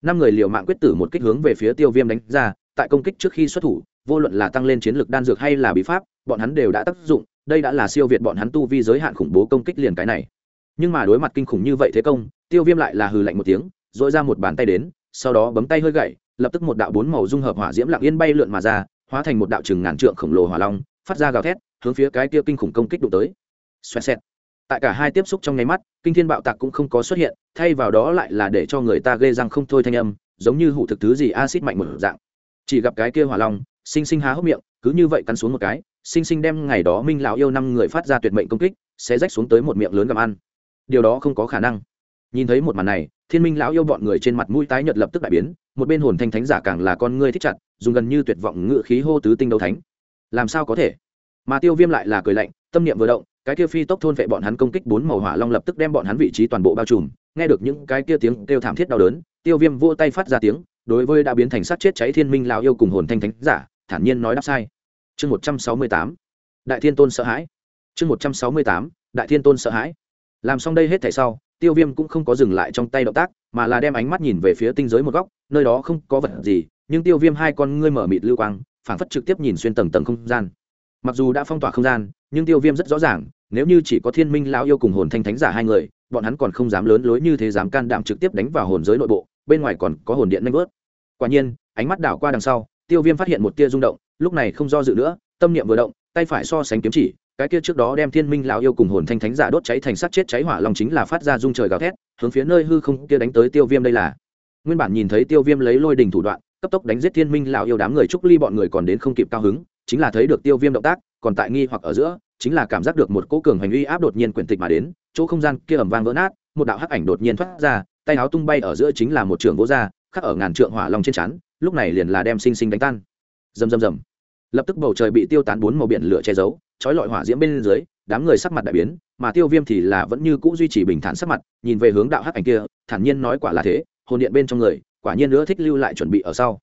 Năm người liều mạng quyết tử một kích hướng về phía tiêu viêm đánh ra, tại công kích trước khi xuất thủ vô luận là tăng lên chiến lược đan dược hay là bí pháp, bọn hắn đều đã tác dụng, đây đã là siêu việt bọn hắn tu vi giới hạn khủng bố công kích liền cái này. Nhưng mà đối mặt kinh khủng như vậy thế công, tiêu viêm lại là hừ lạnh một tiếng dội ra một bàn tay đến, sau đó bấm tay hơi gậy, lập tức một đạo bốn màu dung hợp hỏa diễm lặng yên bay lượn mà ra, hóa thành một đạo chừng ngàn trượng khổng lồ hỏa long, phát ra gào thét, hướng phía cái kia kinh khủng công kích đụng tới. Xoẹt xẹt. Tại cả hai tiếp xúc trong nháy mắt, kinh thiên bạo tạc cũng không có xuất hiện, thay vào đó lại là để cho người ta ghê răng không thôi thanh âm, giống như hủ thực thứ gì acid mạnh một dạng. Chỉ gặp cái kia hỏa long sinh sinh há hốc miệng, cứ như vậy cắn xuống một cái, sinh sinh đem ngày đó minh lão yêu năm người phát ra tuyệt mệnh công kích, sẽ rách xuống tới một miệng lớn gặm ăn. Điều đó không có khả năng. Nhìn thấy một màn này, thiên minh lão yêu bọn người trên mặt mũi tái nhợt lập tức đại biến, một bên hồn thanh thánh giả càng là con ngươi thích chặt, dùng gần như tuyệt vọng ngự khí hô tứ tinh đấu thánh. Làm sao có thể? Mà tiêu viêm lại là cười lạnh, tâm niệm vừa động, cái kia phi tốc thôn vệ bọn hắn công kích bốn màu hỏa long lập tức đem bọn hắn vị trí toàn bộ bao trùm, nghe được những cái kia tiếng kêu thảm thiết đau đớn, tiêu viêm vỗ tay phát ra tiếng, đối với đã biến thành sát chết cháy thiên minh lão yêu cùng hồn thanh thánh giả thản nhiên nói đáp sai. Chương một trăm sáu mươi tám, đại thiên tôn sợ hãi. Chương một trăm sáu mươi tám, đại thiên tôn sợ hãi. Làm xong đây hết thảy sau, tiêu viêm cũng không có dừng lại trong tay động tác, mà là đem ánh mắt nhìn về phía tinh giới một góc, nơi đó không có vật gì, nhưng tiêu viêm hai con ngươi mở mịt lưu quang, phảng phất trực tiếp nhìn xuyên tầng tầng không gian. Mặc dù đã phong tỏa không gian, nhưng tiêu viêm rất rõ ràng, nếu như chỉ có thiên minh lão yêu cùng hồn thanh thánh giả hai người, bọn hắn còn không dám lớn lối như thế dám can đảm trực tiếp đánh vào hồn giới nội bộ, bên ngoài còn có hồn điện nanh vớt. Quả nhiên, ánh mắt đảo qua đằng sau tiêu viêm phát hiện một tia rung động, lúc này không do dự nữa, tâm niệm vừa động, tay phải so sánh kiếm chỉ, cái kia trước đó đem thiên minh lão yêu cùng hồn thanh thánh giả đốt cháy thành sắt chết cháy hỏa long chính là phát ra rung trời gào thét, hướng phía nơi hư không kia đánh tới tiêu viêm đây là. Nguyên bản nhìn thấy tiêu viêm lấy lôi đình thủ đoạn, cấp tốc đánh giết thiên minh lão yêu đám người trúc ly bọn người còn đến không kịp cao hứng, chính là thấy được tiêu viêm động tác, còn tại nghi hoặc ở giữa, chính là cảm giác được một cỗ cường hành uy áp đột nhiên quyển tịch mà đến, chỗ không gian kia ẩm vang vỡ nát, một đạo hắc ảnh đột nhiên thoát ra, tay áo tung bay ở giữa chính là một trường gỗ ra, khắc ở ngàn trượng hỏa long trên chắn lúc này liền là đem sinh sinh đánh tan. Rầm rầm rầm. Lập tức bầu trời bị tiêu tán bốn màu biển lửa che giấu trói lọi hỏa diễm bên dưới, đám người sắc mặt đại biến, mà tiêu viêm thì là vẫn như cũ duy trì bình thản sắc mặt, nhìn về hướng đạo hắc ảnh kia, thản nhiên nói quả là thế, hồn điện bên trong người, quả nhiên nữa thích lưu lại chuẩn bị ở sau.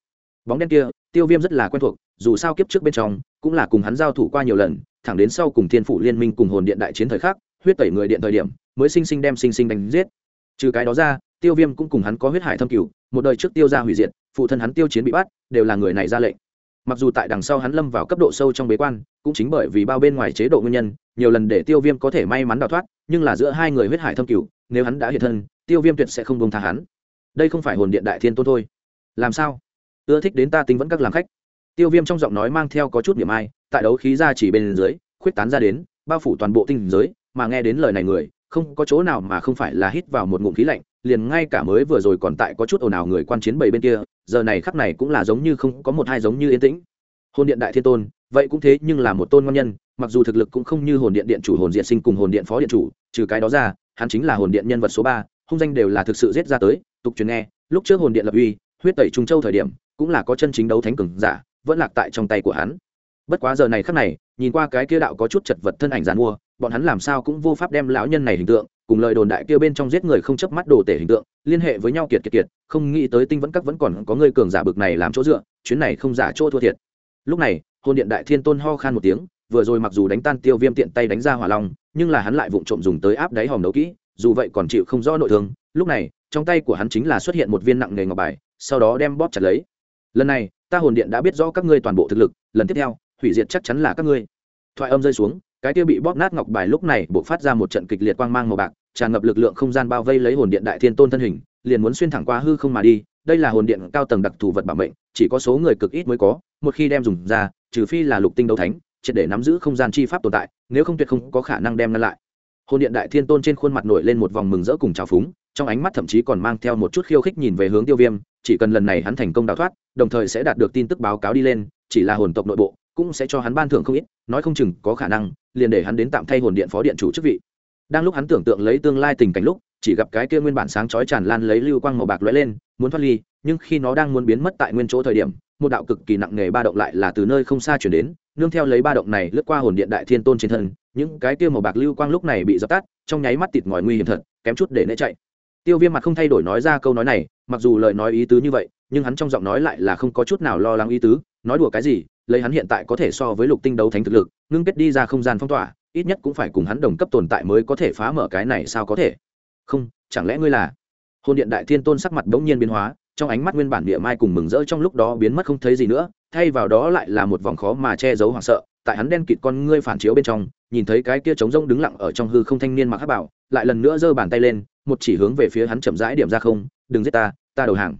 Bóng đen kia, tiêu viêm rất là quen thuộc, dù sao kiếp trước bên trong, cũng là cùng hắn giao thủ qua nhiều lần, thẳng đến sau cùng thiên phủ liên minh cùng hồn điện đại chiến thời khắc, huyết tẩy người điện thời điểm, mới sinh sinh đem sinh sinh đánh giết. Trừ cái đó ra, tiêu viêm cũng cùng hắn có huyết hải thâm cửu, một đời trước tiêu ra hủy diệt phụ thân hắn tiêu chiến bị bắt, đều là người này ra lệnh. Mặc dù tại đằng sau hắn lâm vào cấp độ sâu trong bế quan, cũng chính bởi vì bao bên ngoài chế độ nguyên nhân, nhiều lần để tiêu viêm có thể may mắn đào thoát, nhưng là giữa hai người huyết hải thâm cửu, nếu hắn đã hiện thân, tiêu viêm tuyệt sẽ không bông tha hắn. Đây không phải hồn điện đại thiên tôn thôi. Làm sao? Ưa thích đến ta tính vẫn các làm khách. Tiêu viêm trong giọng nói mang theo có chút niềm ai, tại đấu khí ra chỉ bên dưới, khuyết tán ra đến, bao phủ toàn bộ tinh giới, mà nghe đến lời này người, không có chỗ nào mà không phải là hít vào một ngụm khí lạnh liền ngay cả mới vừa rồi còn tại có chút ồn ào người quan chiến bảy bên kia, giờ này khắp này cũng là giống như không có một hai giống như yên tĩnh. Hồn điện đại thiên tôn, vậy cũng thế nhưng là một tôn ngon nhân, mặc dù thực lực cũng không như hồn điện điện chủ hồn diện sinh cùng hồn điện phó điện chủ, trừ cái đó ra, hắn chính là hồn điện nhân vật số ba, hung danh đều là thực sự giết ra tới, tục truyền nghe, lúc trước hồn điện lập uy, huyết tẩy trung châu thời điểm, cũng là có chân chính đấu thánh cường giả, vẫn lạc tại trong tay của hắn. Bất quá giờ này khắc này, nhìn qua cái kia đạo có chút chật vật thân ảnh giàn mua, bọn hắn làm sao cũng vô pháp đem lão nhân này hình tượng cùng lời đồn đại kia bên trong giết người không chớp mắt đồ tể hình tượng, liên hệ với nhau kiệt kiệt kiệt, không nghĩ tới tinh vẫn các vẫn còn có người cường giả bực này làm chỗ dựa, chuyến này không giả chỗ thua thiệt. Lúc này, hồn điện đại thiên tôn ho khan một tiếng, vừa rồi mặc dù đánh tan tiêu viêm tiện tay đánh ra hỏa long, nhưng là hắn lại vụng trộm dùng tới áp đáy hòm đấu kỹ, dù vậy còn chịu không rõ nội thương. Lúc này, trong tay của hắn chính là xuất hiện một viên nặng nghề ngọc bài, sau đó đem bóp chặt lấy. Lần này, ta hồn điện đã biết rõ các ngươi toàn bộ thực lực, lần tiếp theo, hủy diệt chắc chắn là các ngươi. Thoại âm rơi xuống cái kia bị bóp nát ngọc bài lúc này buộc phát ra một trận kịch liệt quang mang màu bạc, tràn ngập lực lượng không gian bao vây lấy hồn điện đại thiên tôn thân hình, liền muốn xuyên thẳng qua hư không mà đi. Đây là hồn điện cao tầng đặc thù vật bảo mệnh, chỉ có số người cực ít mới có, một khi đem dùng ra, trừ phi là lục tinh đấu thánh, triệt để nắm giữ không gian chi pháp tồn tại, nếu không tuyệt không có khả năng đem ngăn lại. Hồn điện đại thiên tôn trên khuôn mặt nổi lên một vòng mừng rỡ cùng trào phúng, trong ánh mắt thậm chí còn mang theo một chút khiêu khích nhìn về hướng tiêu viêm, chỉ cần lần này hắn thành công đào thoát, đồng thời sẽ đạt được tin tức báo cáo đi lên, chỉ là hồn tộc nội bộ, cũng sẽ cho hắn ban thưởng không ít nói không chừng có khả năng, liền để hắn đến tạm thay hồn điện phó điện chủ chức vị. Đang lúc hắn tưởng tượng lấy tương lai tình cảnh lúc, chỉ gặp cái kia nguyên bản sáng chói tràn lan lấy lưu quang màu bạc lóe lên, muốn thoát ly, nhưng khi nó đang muốn biến mất tại nguyên chỗ thời điểm, một đạo cực kỳ nặng nề ba động lại là từ nơi không xa chuyển đến, nương theo lấy ba động này lướt qua hồn điện đại thiên tôn trên thân, những cái kia màu bạc lưu quang lúc này bị dập tắt, trong nháy mắt tịt ngòi nguy hiểm thật, kém chút để né chạy. Tiêu viêm mặt không thay đổi nói ra câu nói này, mặc dù lời nói ý tứ như vậy, nhưng hắn trong giọng nói lại là không có chút nào lo lắng ý tứ, nói đùa cái gì lấy hắn hiện tại có thể so với lục tinh đấu thánh thực lực, ngưng kết đi ra không gian phong tỏa, ít nhất cũng phải cùng hắn đồng cấp tồn tại mới có thể phá mở cái này sao có thể. Không, chẳng lẽ ngươi là? Hồn điện đại thiên tôn sắc mặt bỗng nhiên biến hóa, trong ánh mắt nguyên bản địa mai cùng mừng rỡ trong lúc đó biến mất không thấy gì nữa, thay vào đó lại là một vòng khó mà che giấu hoảng sợ, tại hắn đen kịt con ngươi phản chiếu bên trong, nhìn thấy cái kia trống rông đứng lặng ở trong hư không thanh niên mặc áp bảo, lại lần nữa giơ bàn tay lên, một chỉ hướng về phía hắn chậm rãi điểm ra không, đừng giết ta ta đầu hàng.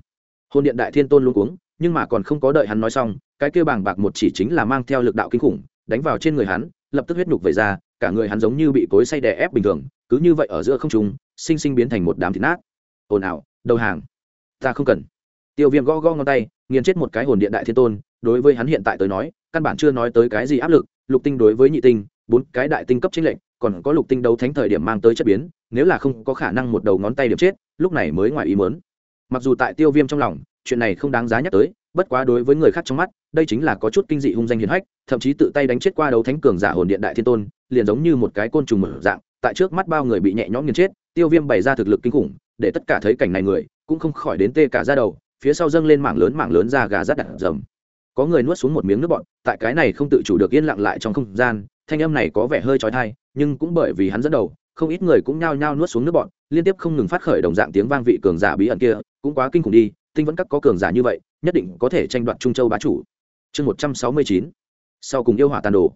Hồn điện đại thiên tôn luôn cuống nhưng mà còn không có đợi hắn nói xong, cái kia bàng bạc một chỉ chính là mang theo lực đạo kinh khủng, đánh vào trên người hắn, lập tức huyết nhục về ra, cả người hắn giống như bị cối say đè ép bình thường, cứ như vậy ở giữa không trung, sinh sinh biến thành một đám thịt nát. Ồn ào, đầu hàng. Ta không cần. Tiêu viêm gõ gõ ngón tay, nghiền chết một cái hồn điện đại thiên tôn, đối với hắn hiện tại tới nói, căn bản chưa nói tới cái gì áp lực, lục tinh đối với nhị tinh, bốn cái đại tinh cấp chính lệnh còn có lục tinh đấu thánh thời điểm mang tới chất biến, nếu là không có khả năng một đầu ngón tay điểm chết, lúc này mới ngoài ý mớn mặc dù tại tiêu viêm trong lòng chuyện này không đáng giá nhắc tới, bất quá đối với người khác trong mắt, đây chính là có chút kinh dị hung danh hiền hách, thậm chí tự tay đánh chết qua đấu thánh cường giả hồn điện đại thiên tôn, liền giống như một cái côn trùng mở dạng, tại trước mắt bao người bị nhẹ nhõm nghiền chết, tiêu viêm bày ra thực lực kinh khủng, để tất cả thấy cảnh này người, cũng không khỏi đến tê cả ra đầu, phía sau dâng lên mảng lớn mảng lớn ra gà rát đặt rầm. Có người nuốt xuống một miếng nước bọn tại cái này không tự chủ được yên lặng lại trong không gian, thanh âm này có vẻ hơi trói thai nhưng cũng bởi vì hắn dẫn đầu, không ít người cũng nhao nhao nuốt xuống nước bọn liên tiếp không ngừng phát khởi đồng dạng tiếng vang vị cường giả bí ẩn kia, cũng quá kinh khủng đi tinh vẫn các có cường giả như vậy, nhất định có thể tranh đoạt trung châu bá chủ. Chương một trăm sáu mươi chín, sau cùng yêu hỏa tàn đồ.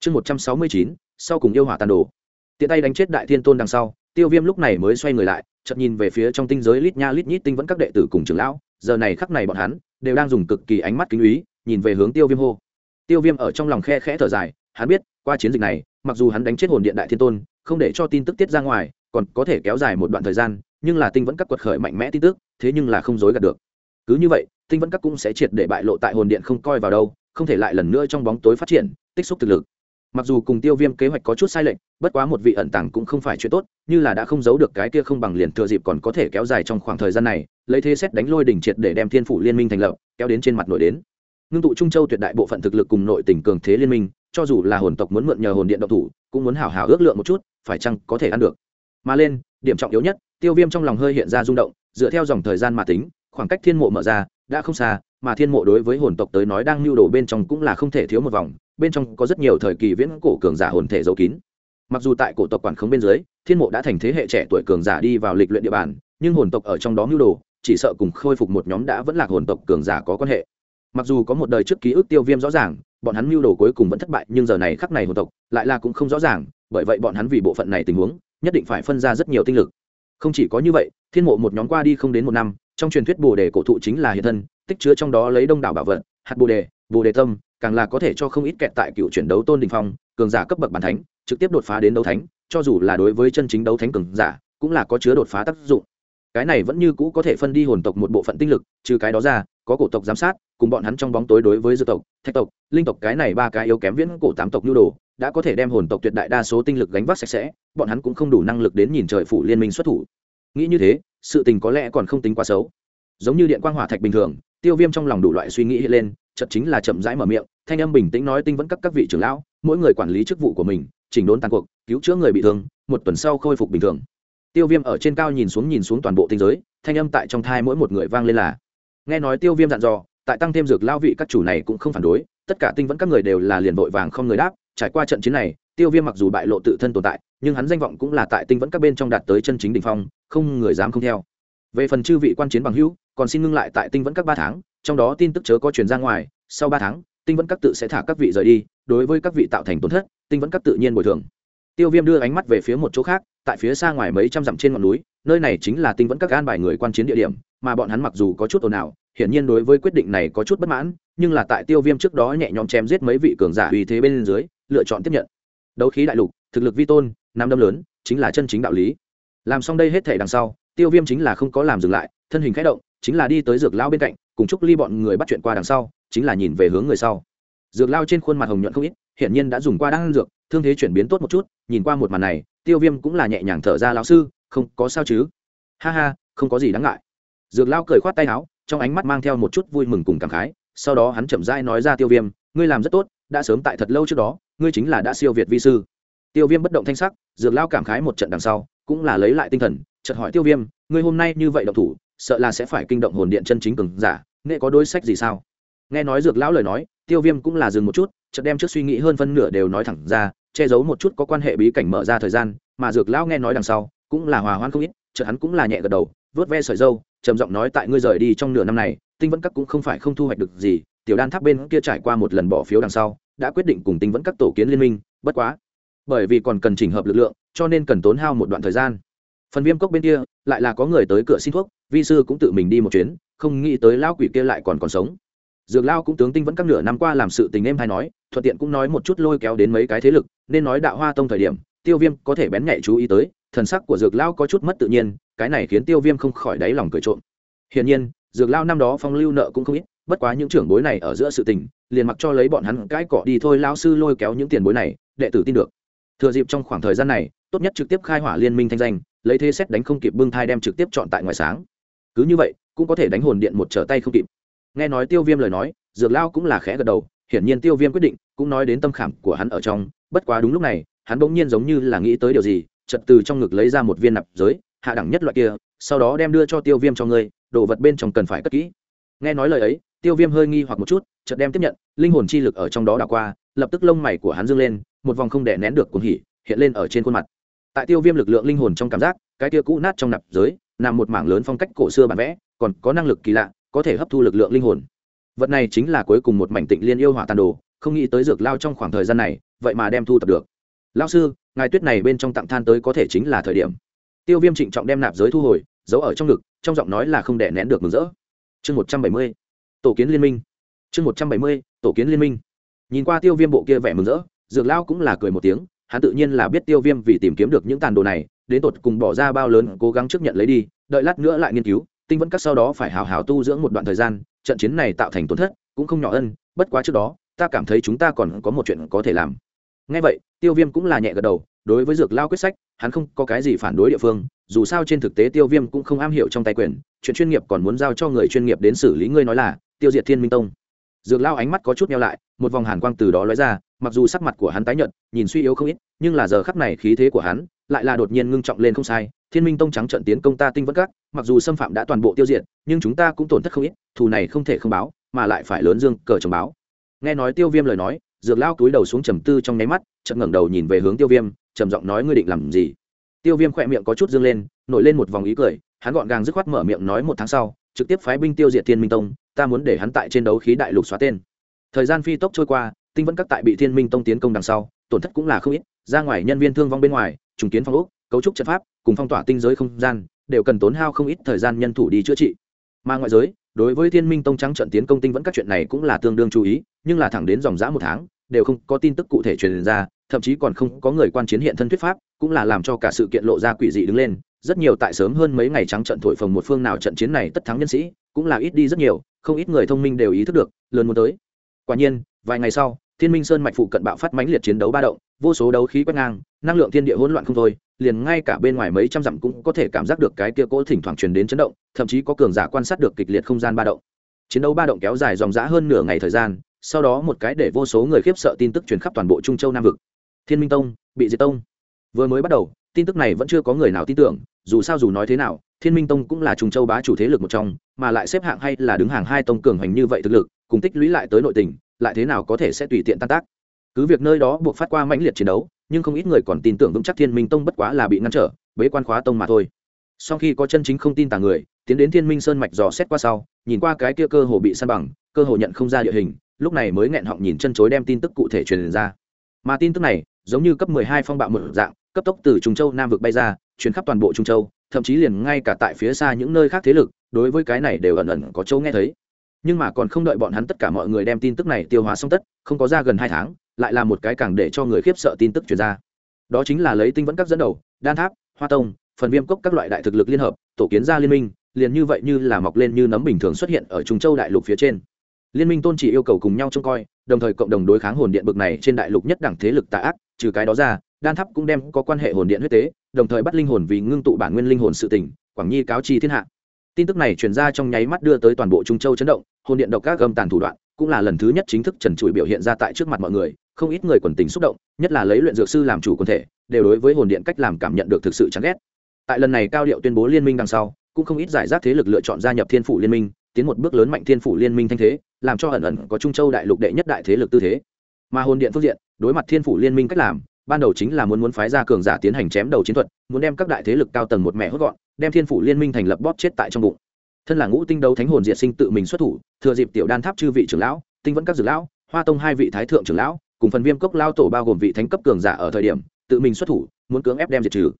Chương một trăm sáu mươi chín, sau cùng yêu hỏa tàn đồ. Tiện tay đánh chết đại thiên tôn đằng sau, tiêu viêm lúc này mới xoay người lại, chợt nhìn về phía trong tinh giới lít nha lít nhít tinh vẫn các đệ tử cùng trưởng lão, giờ này khắc này bọn hắn đều đang dùng cực kỳ ánh mắt kính úy nhìn về hướng tiêu viêm hô. Tiêu viêm ở trong lòng khe khẽ thở dài, hắn biết, qua chiến dịch này, mặc dù hắn đánh chết hồn điện đại thiên tôn, không để cho tin tức tiết ra ngoài, còn có thể kéo dài một đoạn thời gian, nhưng là tinh vẫn các quật khởi mạnh mẽ tin tức thế nhưng là không dối gạt được. Cứ như vậy, tinh vẫn các cũng sẽ triệt để bại lộ tại hồn điện không coi vào đâu, không thể lại lần nữa trong bóng tối phát triển, tích xúc thực lực. Mặc dù cùng tiêu viêm kế hoạch có chút sai lệch, bất quá một vị ẩn tàng cũng không phải chuyện tốt, như là đã không giấu được cái kia không bằng liền thừa dịp còn có thể kéo dài trong khoảng thời gian này, lấy thế xét đánh lôi đỉnh triệt để đem thiên phủ liên minh thành lập, kéo đến trên mặt nội đến. Ngưng tụ trung châu tuyệt đại bộ phận thực lực cùng nội tỉnh cường thế liên minh, cho dù là hồn tộc muốn mượn nhờ hồn điện độc thủ, cũng muốn hảo hảo ước lượng một chút, phải chăng có thể ăn được. Mà lên điểm trọng yếu nhất, tiêu viêm trong lòng hơi hiện ra rung động, dựa theo dòng thời gian mà tính, khoảng cách thiên mộ mở ra, đã không xa, mà thiên mộ đối với hồn tộc tới nói đang lưu đồ bên trong cũng là không thể thiếu một vòng, bên trong có rất nhiều thời kỳ viễn cổ cường giả hồn thể giấu kín. Mặc dù tại cổ tộc quản khống bên dưới, thiên mộ đã thành thế hệ trẻ tuổi cường giả đi vào lịch luyện địa bàn, nhưng hồn tộc ở trong đó lưu đồ, chỉ sợ cùng khôi phục một nhóm đã vẫn là hồn tộc cường giả có quan hệ. Mặc dù có một đời trước ký ức tiêu viêm rõ ràng, bọn hắn mưu đồ cuối cùng vẫn thất bại, nhưng giờ này khắc này hồn tộc lại là cũng không rõ ràng, bởi vậy bọn hắn vì bộ phận này tình huống nhất định phải phân ra rất nhiều tinh lực. Không chỉ có như vậy, thiên mộ một nhóm qua đi không đến một năm, trong truyền thuyết bồ đề cổ thụ chính là hiện thân, tích chứa trong đó lấy đông đảo bảo vật, hạt bồ đề bồ đề tâm, càng là có thể cho không ít kẹt tại cựu chuyển đấu tôn đình phong, cường giả cấp bậc bản thánh, trực tiếp đột phá đến đấu thánh, cho dù là đối với chân chính đấu thánh cường giả, cũng là có chứa đột phá tác dụng. Cái này vẫn như cũ có thể phân đi hồn tộc một bộ phận tinh lực, trừ cái đó ra, có cổ tộc giám sát, cùng bọn hắn trong bóng tối đối với dư tộc, thạch tộc, linh tộc, cái này ba cái yếu kém viễn cổ tám tộc nhu đồ đã có thể đem hồn tộc tuyệt đại đa số tinh lực gánh vác sạch sẽ, bọn hắn cũng không đủ năng lực đến nhìn trời phủ liên minh xuất thủ. Nghĩ như thế, sự tình có lẽ còn không tính quá xấu. Giống như điện quang hỏa thạch bình thường, tiêu viêm trong lòng đủ loại suy nghĩ hiện lên chật chính là chậm rãi mở miệng, thanh âm bình tĩnh nói tinh vẫn các các vị trưởng lão, mỗi người quản lý chức vụ của mình, chỉnh đốn tàn cuộc, cứu chữa người bị thương, một tuần sau khôi phục bình thường. Tiêu viêm ở trên cao nhìn xuống nhìn xuống toàn bộ tinh giới, thanh âm tại trong thai mỗi một người vang lên là, nghe nói tiêu viêm dặn dò, tại tăng thêm dược lao vị các chủ này cũng không phản đối, tất cả tinh vẫn các người đều là liền vội vàng không người đáp trải qua trận chiến này, tiêu viêm mặc dù bại lộ tự thân tồn tại, nhưng hắn danh vọng cũng là tại tinh vẫn các bên trong đạt tới chân chính đ ỉ n h phong, không người dám không theo. Về phần chư vị quan chiến bằng hữu, còn xin ngưng lại tại tinh vẫn các ba tháng, trong đó tin tức chớ có chuyển ra ngoài, sau ba tháng, tinh vẫn các tự sẽ thả các vị rời đi, đối với các vị tạo thành tổn thất, tinh vẫn các tự nhiên bồi thường. Tiêu viêm đưa ánh mắt về phía một chỗ khác, tại phía xa ngoài mấy trăm dặm trên ngọn núi, nơi này chính là tinh vẫn các gan bài người quan chiến địa điểm, mà bọn hắn mặc dù có chút ồn ào hiển nhiên đối với quyết định này có chút bất mãn, nhưng là tại tiêu viêm trước đó nhẹ nhõm chém giết mấy vị cường giả uy thế bên dưới, lựa chọn tiếp nhận. Đấu khí đại lục, thực lực vi tôn, nam đâm lớn, chính là chân chính đạo lý. Làm xong đây hết thể đằng sau, tiêu viêm chính là không có làm dừng lại, thân hình k h ẽ động, chính là đi tới dược lão bên cạnh, cùng chúc ly bọn người bắt chuyện qua đằng sau, chính là nhìn về hướng người sau. Dược lao trên khuôn mặt hồng nhuận không ít hiện nhiên đã dùng qua đan dược, thương thế chuyển biến tốt một chút, nhìn qua một màn này, tiêu viêm cũng là nhẹ nhàng thở ra, lão sư, không có sao chứ? Ha ha, không có gì đáng ngại. Dược lao cười khoát tay áo trong ánh mắt mang theo một chút vui mừng cùng cảm khái, sau đó hắn chậm rãi nói ra tiêu viêm, ngươi làm rất tốt, đã sớm tại thật lâu trước đó, ngươi chính là đã siêu việt vi sư. Tiêu viêm bất động thanh sắc, dược lao cảm khái một trận đằng sau, cũng là lấy lại tinh thần, chợt hỏi tiêu viêm, ngươi hôm nay như vậy động thủ, sợ là sẽ phải kinh động hồn điện chân chính cường giả nghệ có đối sách gì sao? Nghe nói dược lão lời nói, tiêu viêm cũng là dừng một chút, chợt đem trước suy nghĩ hơn phân nửa đều nói thẳng ra, che giấu một chút có quan hệ bí cảnh mở ra thời gian, mà dược lão nghe nói đằng sau, cũng là hòa hoãn không ít, chợt hắn cũng là nhẹ gật đầu vớt ve sợi dâu, trầm giọng nói tại ngươi rời đi trong nửa năm này, tinh vẫn các cũng không phải không thu hoạch được gì, tiểu đan tháp bên kia trải qua một lần bỏ phiếu đằng sau, đã quyết định cùng tinh vẫn các tổ kiến liên minh, bất quá, bởi vì còn cần chỉnh hợp lực lượng, cho nên cần tốn hao một đoạn thời gian. Phần viêm cốc bên kia, lại là có người tới cửa xin thuốc, vi sư cũng tự mình đi một chuyến, không nghĩ tới lão quỷ kia lại còn còn sống. Dược lao cũng tướng tinh vẫn các nửa năm qua làm sự tình em hay nói, thuận tiện cũng nói một chút lôi kéo đến mấy cái thế lực, nên nói đạo hoa tông thời điểm, tiêu viêm có thể bén nhạy chú ý tới, thần sắc của dược lao có chút mất tự nhiên cái này khiến tiêu viêm không khỏi đáy lòng cười trộm. Hiển nhiên, dược lao năm đó phong lưu nợ cũng không ít, bất quá những trưởng bối này ở giữa sự tình, liền mặc cho lấy bọn hắn cãi cọ đi thôi lao sư lôi kéo những tiền bối này, đệ tử tin được. Thừa dịp trong khoảng thời gian này, tốt nhất trực tiếp khai hỏa liên minh thanh danh, lấy thế xét đánh không kịp bưng thai đem trực tiếp chọn tại ngoài sáng. Cứ như vậy, cũng có thể đánh hồn điện một trở tay không kịp. Nghe nói tiêu viêm lời nói, dược lao cũng là khẽ gật đầu, hiển nhiên tiêu viêm quyết định, cũng nói đến tâm khảm của hắn ở trong, bất quá đúng lúc này, hắn bỗng nhiên giống như là nghĩ tới điều gì chật từ trong ngực lấy ra một viên nạp giới hạ đẳng nhất loại kia, sau đó đem đưa cho tiêu viêm cho ngươi, đồ vật bên trong cần phải cất kỹ. Nghe nói lời ấy, tiêu viêm hơi nghi hoặc một chút, chợt đem tiếp nhận, linh hồn chi lực ở trong đó đảo qua, lập tức lông mày của hắn dâng lên, một vòng không đè nén được cuồng hỉ, hiện lên ở trên khuôn mặt. Tại tiêu viêm lực lượng linh hồn trong cảm giác, cái kia cũ nát trong nạp giới, nằm một mảng lớn phong cách cổ xưa bản vẽ, còn có năng lực kỳ lạ, có thể hấp thu lực lượng linh hồn. Vật này chính là cuối cùng một mảnh tịnh liên yêu hỏa tàn đồ, không nghĩ tới dược lao trong khoảng thời gian này, vậy mà đem thu tập được. Lao sư, ngài tuyết này bên trong tặng than tới có thể chính là thời điểm tiêu viêm trịnh trọng đem nạp giới thu hồi, giấu ở trong ngực, trong giọng nói là không đẻ nén được mừng rỡ. Chương một trăm bảy mươi, tổ kiến liên minh. Chương một trăm bảy mươi, tổ kiến liên minh. Nhìn qua tiêu viêm bộ kia vẻ mừng rỡ, dược lao cũng là cười một tiếng, hắn tự nhiên là biết tiêu viêm vì tìm kiếm được những tàn đồ này, đến tột cùng bỏ ra bao lớn, cố gắng chấp nhận lấy đi, đợi lát nữa lại nghiên cứu, tinh vẫn cắt sau đó phải hào hào tu dưỡng một đoạn thời gian, trận chiến này tạo thành tổn thất, cũng không nhỏ ân, bất quá trước đó, ta cảm thấy chúng ta còn có một chuyện có thể làm. Ngay vậy, tiêu viêm cũng là nhẹ gật đầu đối với dược lao quyết sách, hắn không có cái gì phản đối địa phương, dù sao trên thực tế tiêu viêm cũng không am hiểu trong tay quyền, chuyện chuyên nghiệp còn muốn giao cho người chuyên nghiệp đến xử lý ngươi nói là, tiêu diệt thiên minh tông. Dược lao ánh mắt có chút nhau lại, một vòng hàn quang từ đó lóe ra, mặc dù sắc mặt của hắn tái nhợt, nhìn suy yếu không ít, nhưng là giờ khắc này khí thế của hắn lại là đột nhiên ngưng trọng lên không sai. Thiên minh tông trắng trận tiến công ta tinh vất các, mặc dù xâm phạm đã toàn bộ tiêu diệt, nhưng chúng ta cũng tổn thất không ít, thù này không thể không báo, mà lại phải lớn dương, cờ trồng báo. Nghe nói tiêu viêm lời nói, dược lao túi đầu xuống trầm tư trong nháy mắt, chợt ngẩng đầu nhìn về hướng tiêu viêm trầm giọng nói, ngươi định làm gì? Tiêu viêm khỏe miệng có chút dương lên, nổi lên một vòng ý cười, hắn gọn gàng dứt khoát mở miệng nói, một tháng sau, trực tiếp phái binh tiêu diệt thiên minh tông, ta muốn để hắn tại trên đấu khí đại lục xóa tên. Thời gian phi tốc trôi qua, tinh vẫn các tại bị thiên minh tông tiến công đằng sau, tổn thất cũng là không ít, ra ngoài nhân viên thương vong bên ngoài, trùng kiến phong ốc, cấu trúc trận pháp, cùng phong tỏa tinh giới không gian, đều cần tốn hao không ít thời gian nhân thủ đi chữa trị. Mà ngoại giới, đối với thiên minh tông trắng trận tiến công tinh vẫn các chuyện này cũng là tương đương chú ý, nhưng là thẳng đến dòng dã một tháng, đều không có tin tức cụ thể truyền ra thậm chí còn không có người quan chiến hiện thân thuyết pháp, cũng là làm cho cả sự kiện lộ ra quỷ dị đứng lên. Rất nhiều tại sớm hơn mấy ngày trắng trận thổi phồng một phương nào trận chiến này tất thắng nhân sĩ, cũng là ít đi rất nhiều, không ít người thông minh đều ý thức được, lớn muốn tới. Quả nhiên, vài ngày sau, thiên minh sơn mạch phụ cận bạo phát mãnh liệt chiến đấu ba động, vô số đấu khí quét ngang, năng lượng thiên địa hỗn loạn không thôi, liền ngay cả bên ngoài mấy trăm dặm cũng có thể cảm giác được cái kia cỗ thỉnh thoảng truyền đến chấn động, thậm chí có cường giả quan sát được kịch liệt không gian ba động. Chiến đấu ba động kéo dài dòng dã hơn nửa ngày thời gian, sau đó một cái để vô số người khiếp sợ tin tức truyền khắp toàn bộ trung châu nam vực thiên minh tông, bị diệt tông. Vừa mới bắt đầu, tin tức này vẫn chưa có người nào tin tưởng, dù sao dù nói thế nào, thiên minh tông cũng là trùng châu bá chủ thế lực một trong, mà lại xếp hạng hay là đứng hàng hai tông cường hành như vậy thực lực, cùng tích lũy lại tới nội tình, lại thế nào có thể sẽ tùy tiện tan tác. Cứ việc nơi đó buộc phát qua mãnh liệt chiến đấu, nhưng không ít người còn tin tưởng vững chắc thiên minh tông bất quá là bị ngăn trở, bế quan khóa tông mà thôi. Sau khi có chân chính không tin tà người, tiến đến thiên minh sơn mạch dò xét qua sau, nhìn qua cái kia cơ hồ bị săn bằng, cơ hồ nhận không ra địa hình, lúc này mới nghẹn họng nhìn chân chối đem tin tức cụ thể truyền ra mà tin tức này, giống như cấp 12 phong bạo một dạng, cấp tốc từ trung châu nam vực bay ra chuyến khắp toàn bộ trung châu, thậm chí liền ngay cả tại phía xa những nơi khác thế lực, đối với cái này đều ẩn ẩn có châu nghe thấy. Nhưng mà còn không đợi bọn hắn tất cả mọi người đem tin tức này tiêu hóa xong tất, không có ra gần hai tháng, lại là một cái càng để cho người khiếp sợ tin tức truyền ra. Đó chính là lấy tinh vẫn các dẫn đầu, đan tháp, hoa tông, phần viêm cốc các loại đại thực lực liên hợp, tổ kiến ra liên minh, liền như vậy như là mọc lên như nấm bình thường xuất hiện ở trung châu đại lục phía trên liên minh tôn chỉ yêu cầu cùng nhau trông coi, đồng thời cộng đồng đối kháng hồn điện bực này trên đại lục nhất đẳng thế lực tà ác, trừ cái đó ra, đan tháp cũng đem có quan hệ hồn điện huyết tế, đồng thời bắt linh hồn vì ngưng tụ bản nguyên linh hồn sự tỉnh quảng nhi cáo chi thiên hạ. Tin tức này truyền ra trong nháy mắt đưa tới toàn bộ trung châu chấn động, hồn điện độc các gầm tàn thủ đoạn, cũng là lần thứ nhất chính thức trần trụi biểu hiện ra tại trước mặt mọi người, không ít người quần tình xúc động, nhất là lấy luyện dược sư làm chủ quần thể, đều đối với hồn điện cách làm cảm nhận được thực sự chán ghét. Tại lần này cao điệu tuyên bố liên minh đằng sau, cũng không ít giải rác thế lực lựa chọn gia nhập thiên phủ liên minh, tiến một bước lớn mạnh thiên phủ liên minh thanh thế làm cho ẩn ẩn có trung châu đại lục đệ nhất đại thế lực tư thế. Mà hồn điện phương diện, đối mặt thiên phủ liên minh cách làm, ban đầu chính là muốn muốn phái ra cường giả tiến hành chém đầu chiến thuật, muốn đem các đại thế lực cao tầng một mẹ hốt gọn, đem thiên phủ liên minh thành lập bóp chết tại trong bụng. Thân là ngũ tinh đấu thánh hồn diệt sinh tự mình xuất thủ, thừa dịp tiểu đan tháp chư vị trưởng lão, tinh vẫn các dược lão, hoa tông hai vị thái thượng trưởng lão, cùng phần viêm cốc lao tổ bao gồm vị thánh cấp cường giả ở thời điểm, tự mình xuất thủ, muốn cưỡng ép đem diệt trừ.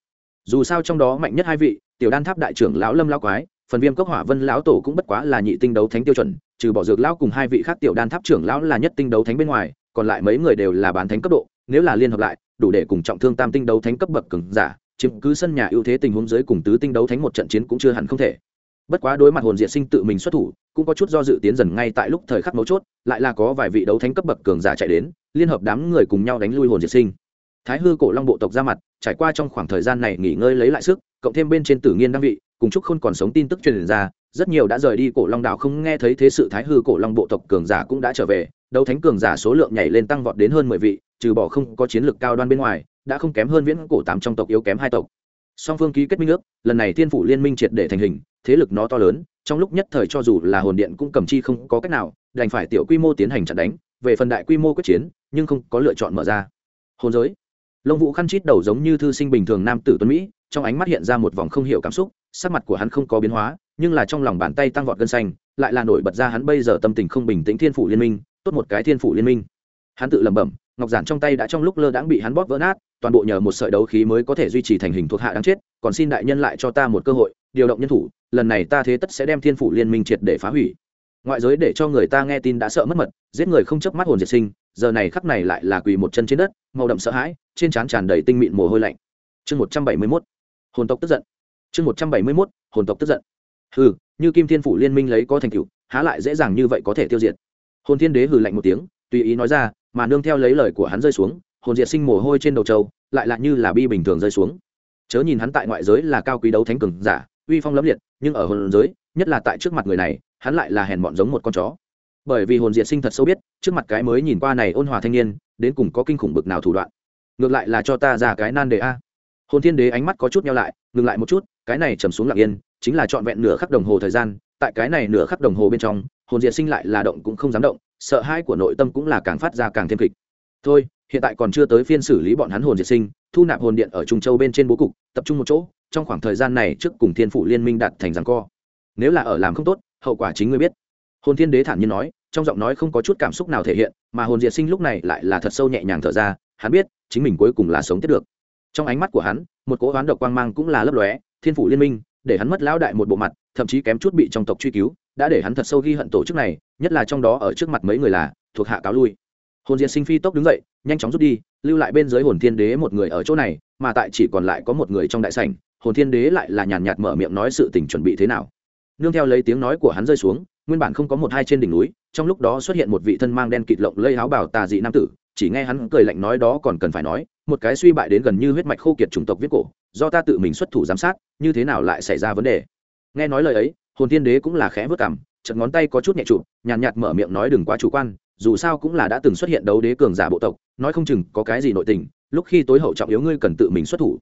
Dù sao trong đó mạnh nhất hai vị, tiểu đan tháp đại trưởng lão lâm lao quái, phần viêm cốc hỏa vân lão tổ cũng bất quá là nhị tinh đấu thánh tiêu chuẩn trừ bỏ dược lão cùng hai vị khác tiểu đan tháp trưởng lão là nhất tinh đấu thánh bên ngoài, còn lại mấy người đều là bán thánh cấp độ, nếu là liên hợp lại, đủ để cùng trọng thương tam tinh đấu thánh cấp bậc cường giả, chiếm cứ sân nhà ưu thế tình huống dưới cùng tứ tinh đấu thánh một trận chiến cũng chưa hẳn không thể. Bất quá đối mặt hồn diệt sinh tự mình xuất thủ, cũng có chút do dự tiến dần ngay tại lúc thời khắc mấu chốt, lại là có vài vị đấu thánh cấp bậc cường giả chạy đến, liên hợp đám người cùng nhau đánh lui hồn diệt sinh. Thái hư cổ long bộ tộc ra mặt, trải qua trong khoảng thời gian này nghỉ ngơi lấy lại sức, cộng thêm bên trên tử nghiên đăng vị, cùng chúc khôn còn sống tin tức truyền ra rất nhiều đã rời đi cổ long đảo không nghe thấy thế sự thái hư cổ long bộ tộc cường giả cũng đã trở về, đấu thánh cường giả số lượng nhảy lên tăng vọt đến hơn mười vị, trừ bỏ không có chiến lược cao đoan bên ngoài, đã không kém hơn viễn cổ tám trong tộc yếu kém hai tộc. Song phương ký kết minh ước, lần này thiên phủ liên minh triệt để thành hình, thế lực nó to lớn, trong lúc nhất thời cho dù là hồn điện cũng cầm chi không có cách nào, đành phải tiểu quy mô tiến hành chặn đánh, về phần đại quy mô quyết chiến, nhưng không có lựa chọn mở ra. Hồn giới. Lông vũ khăn chít đầu giống như thư sinh bình thường nam tử tuấn mỹ, trong ánh mắt hiện ra một vòng không hiểu cảm xúc, sắc mặt của hắn không có biến hóa nhưng là trong lòng bàn tay tăng vọt gân xanh, lại là nổi bật ra hắn bây giờ tâm tình không bình tĩnh thiên phủ liên minh, tốt một cái thiên phủ liên minh. Hắn tự lẩm bẩm, ngọc giản trong tay đã trong lúc lơ đãng bị hắn bóp vỡ nát, toàn bộ nhờ một sợi đấu khí mới có thể duy trì thành hình thuộc hạ đáng chết, còn xin đại nhân lại cho ta một cơ hội, điều động nhân thủ, lần này ta thế tất sẽ đem thiên phủ liên minh triệt để phá hủy. Ngoại giới để cho người ta nghe tin đã sợ mất mật, giết người không chớp mắt hồn diệt sinh, giờ này khắc này lại là quỳ một chân trên đất, màu đậm sợ hãi, trên trán tràn đầy tinh mịn mồ hôi lạnh. Chương một trăm bảy mươi mốt, hồn tộc tức giận. Chương một trăm bảy mươi mốt, hồn tộc tức giận hừ, như kim thiên phủ liên minh lấy có thành tựu, há lại dễ dàng như vậy có thể tiêu diệt. Hồn thiên đế hừ lạnh một tiếng, tùy ý nói ra, mà nương theo lấy lời của hắn rơi xuống, hồn diệt sinh mồ hôi trên đầu châu lại lạ như là bi bình thường rơi xuống. Chớ nhìn hắn tại ngoại giới là cao quý đấu thánh cường giả, uy phong lẫm liệt, nhưng ở hồn giới, nhất là tại trước mặt người này, hắn lại là hèn mọn giống một con chó. Bởi vì hồn diệt sinh thật sâu biết, trước mặt cái mới nhìn qua này ôn hòa thanh niên, đến cùng có kinh khủng bực nào thủ đoạn. Ngược lại là cho ta ra cái nan đề a. Hồn thiên đế ánh mắt có chút nhau lại, ngừng lại một chút, cái này trầm xuống lặng yên chính là trọn vẹn nửa khắc đồng hồ thời gian, tại cái này nửa khắc đồng hồ bên trong, hồn diệt sinh lại là động cũng không dám động, sợ hãi của nội tâm cũng là càng phát ra càng thêm kịch. Thôi, hiện tại còn chưa tới phiên xử lý bọn hắn hồn diệt sinh, thu nạp hồn điện ở trung châu bên trên bố cục, tập trung một chỗ, trong khoảng thời gian này trước cùng thiên phủ liên minh đạt thành rằng co. Nếu là ở làm không tốt, hậu quả chính ngươi biết. Hồn thiên đế thản nhiên nói, trong giọng nói không có chút cảm xúc nào thể hiện, mà hồn diệt sinh lúc này lại là thật sâu nhẹ nhàng thở ra, hắn biết, chính mình cuối cùng là sống tiếp được. Trong ánh mắt của hắn, một cỗ hoán độc quang mang cũng là lấp lóe, thiên phủ liên minh để hắn mất lão đại một bộ mặt, thậm chí kém chút bị trong tộc truy cứu, đã để hắn thật sâu ghi hận tổ chức này, nhất là trong đó ở trước mặt mấy người là, thuộc hạ cáo lui. Hồn diệt sinh phi tốc đứng dậy, nhanh chóng rút đi, lưu lại bên dưới hồn thiên đế một người ở chỗ này, mà tại chỉ còn lại có một người trong đại sảnh, hồn thiên đế lại là nhàn nhạt mở miệng nói sự tình chuẩn bị thế nào. Nương theo lấy tiếng nói của hắn rơi xuống, nguyên bản không có một hai trên đỉnh núi, trong lúc đó xuất hiện một vị thân mang đen kịt lộng lây áo bảo tà dị nam tử, chỉ nghe hắn cười lạnh nói đó còn cần phải nói một cái suy bại đến gần như huyết mạch khô kiệt chủng tộc viết cổ, do ta tự mình xuất thủ giám sát, như thế nào lại xảy ra vấn đề? Nghe nói lời ấy, hồn tiên đế cũng là khẽ vớt cảm chật ngón tay có chút nhẹ trụ nhàn nhạt mở miệng nói đừng quá chủ quan, dù sao cũng là đã từng xuất hiện đấu đế cường giả bộ tộc, nói không chừng có cái gì nội tình, lúc khi tối hậu trọng yếu ngươi cần tự mình xuất thủ.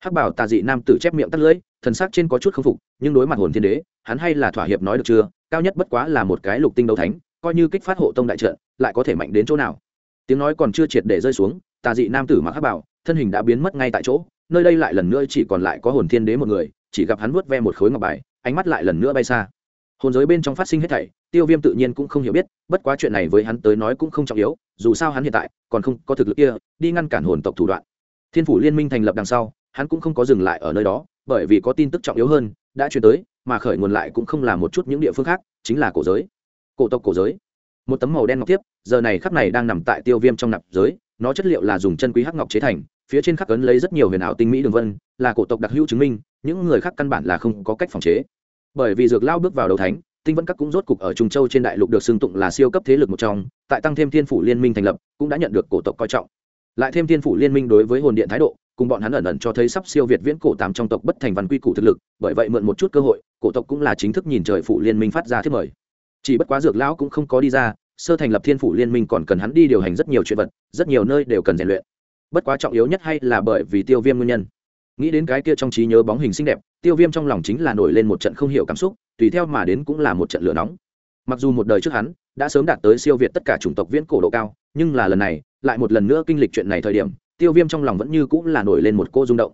Hắc bảo tà dị nam tử chép miệng tắt lưỡi, thần sắc trên có chút k phục, nhưng đối mặt hồn thiên đế, hắn hay là thỏa hiệp nói được chưa, cao nhất bất quá là một cái lục tinh đấu thánh, coi như kích phát hộ tông đại trận, lại có thể mạnh đến chỗ nào? Tiếng nói còn chưa triệt để rơi xuống tà dị nam tử mặc hắc bảo, thân hình đã biến mất ngay tại chỗ, nơi đây lại lần nữa chỉ còn lại có hồn thiên đế một người, chỉ gặp hắn vuốt ve một khối ngọc bài, ánh mắt lại lần nữa bay xa. Hồn giới bên trong phát sinh hết thảy, tiêu viêm tự nhiên cũng không hiểu biết, bất quá chuyện này với hắn tới nói cũng không trọng yếu, dù sao hắn hiện tại còn không có thực lực kia, đi ngăn cản hồn tộc thủ đoạn. Thiên phủ liên minh thành lập đằng sau, hắn cũng không có dừng lại ở nơi đó, bởi vì có tin tức trọng yếu hơn đã chuyển tới, mà khởi nguồn lại cũng không là một chút những địa phương khác, chính là cổ giới. Cổ tộc cổ giới. Một tấm màu đen ngọc tiếp giờ này khắp này đang nằm tại tiêu viêm trong nạp giới nó chất liệu là dùng chân quý hắc ngọc chế thành, phía trên khắc ấn lấy rất nhiều huyền ảo tinh mỹ đường vân, là cổ tộc đặc hữu chứng minh, những người khác căn bản là không có cách phòng chế. Bởi vì dược lao bước vào đầu thánh, tinh vẫn các cũng rốt cục ở trung châu trên đại lục được xưng tụng là siêu cấp thế lực một trong, tại tăng thêm thiên phủ liên minh thành lập, cũng đã nhận được cổ tộc coi trọng. Lại thêm thiên phủ liên minh đối với hồn điện thái độ, cùng bọn hắn ẩn ẩn cho thấy sắp siêu việt viễn cổ tám trong tộc bất thành văn quy củ thực lực, bởi vậy mượn một chút cơ hội, cổ tộc cũng là chính thức nhìn trời phủ liên minh phát ra thiết mời. Chỉ bất quá dược lão cũng không có đi ra sơ thành lập thiên phủ liên minh còn cần hắn đi điều hành rất nhiều chuyện vật, rất nhiều nơi đều cần rèn luyện. Bất quá trọng yếu nhất hay là bởi vì tiêu viêm nguyên nhân. Nghĩ đến cái kia trong trí nhớ bóng hình xinh đẹp, tiêu viêm trong lòng chính là nổi lên một trận không hiểu cảm xúc, tùy theo mà đến cũng là một trận lửa nóng. Mặc dù một đời trước hắn đã sớm đạt tới siêu việt tất cả chủng tộc viễn cổ độ cao, nhưng là lần này, lại một lần nữa kinh lịch chuyện này thời điểm, tiêu viêm trong lòng vẫn như cũng là nổi lên một cô rung động.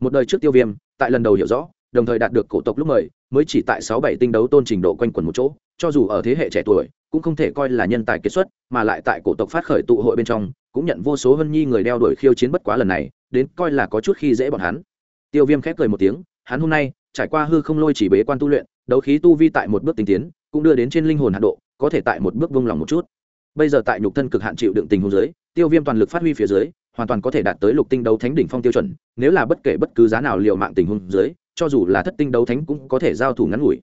Một đời trước tiêu viêm, tại lần đầu hiểu rõ, đồng thời đạt được cổ tộc lúc mời mới chỉ tại sáu bảy tinh đấu tôn trình độ quanh quẩn một chỗ, cho dù ở thế hệ trẻ tuổi, cũng không thể coi là nhân tài kiệt xuất, mà lại tại cổ tộc phát khởi tụ hội bên trong, cũng nhận vô số hân nhi người đeo đuổi khiêu chiến bất quá lần này, đến coi là có chút khi dễ bọn hắn. Tiêu viêm khép cười một tiếng, hắn hôm nay, trải qua hư không lôi chỉ bế quan tu luyện, đấu khí tu vi tại một bước tinh tiến, cũng đưa đến trên linh hồn hạ độ, có thể tại một bước vung lòng một chút. Bây giờ tại nhục thân cực hạn chịu đựng tình huống dưới, tiêu viêm toàn lực phát huy phía dưới, hoàn toàn có thể đạt tới lục tinh đấu thánh đỉnh phong tiêu chuẩn, nếu là bất kể bất cứ giá nào liệu mạng tình huống dưới cho dù là thất tinh đấu thánh cũng có thể giao thủ ngắn ngủi.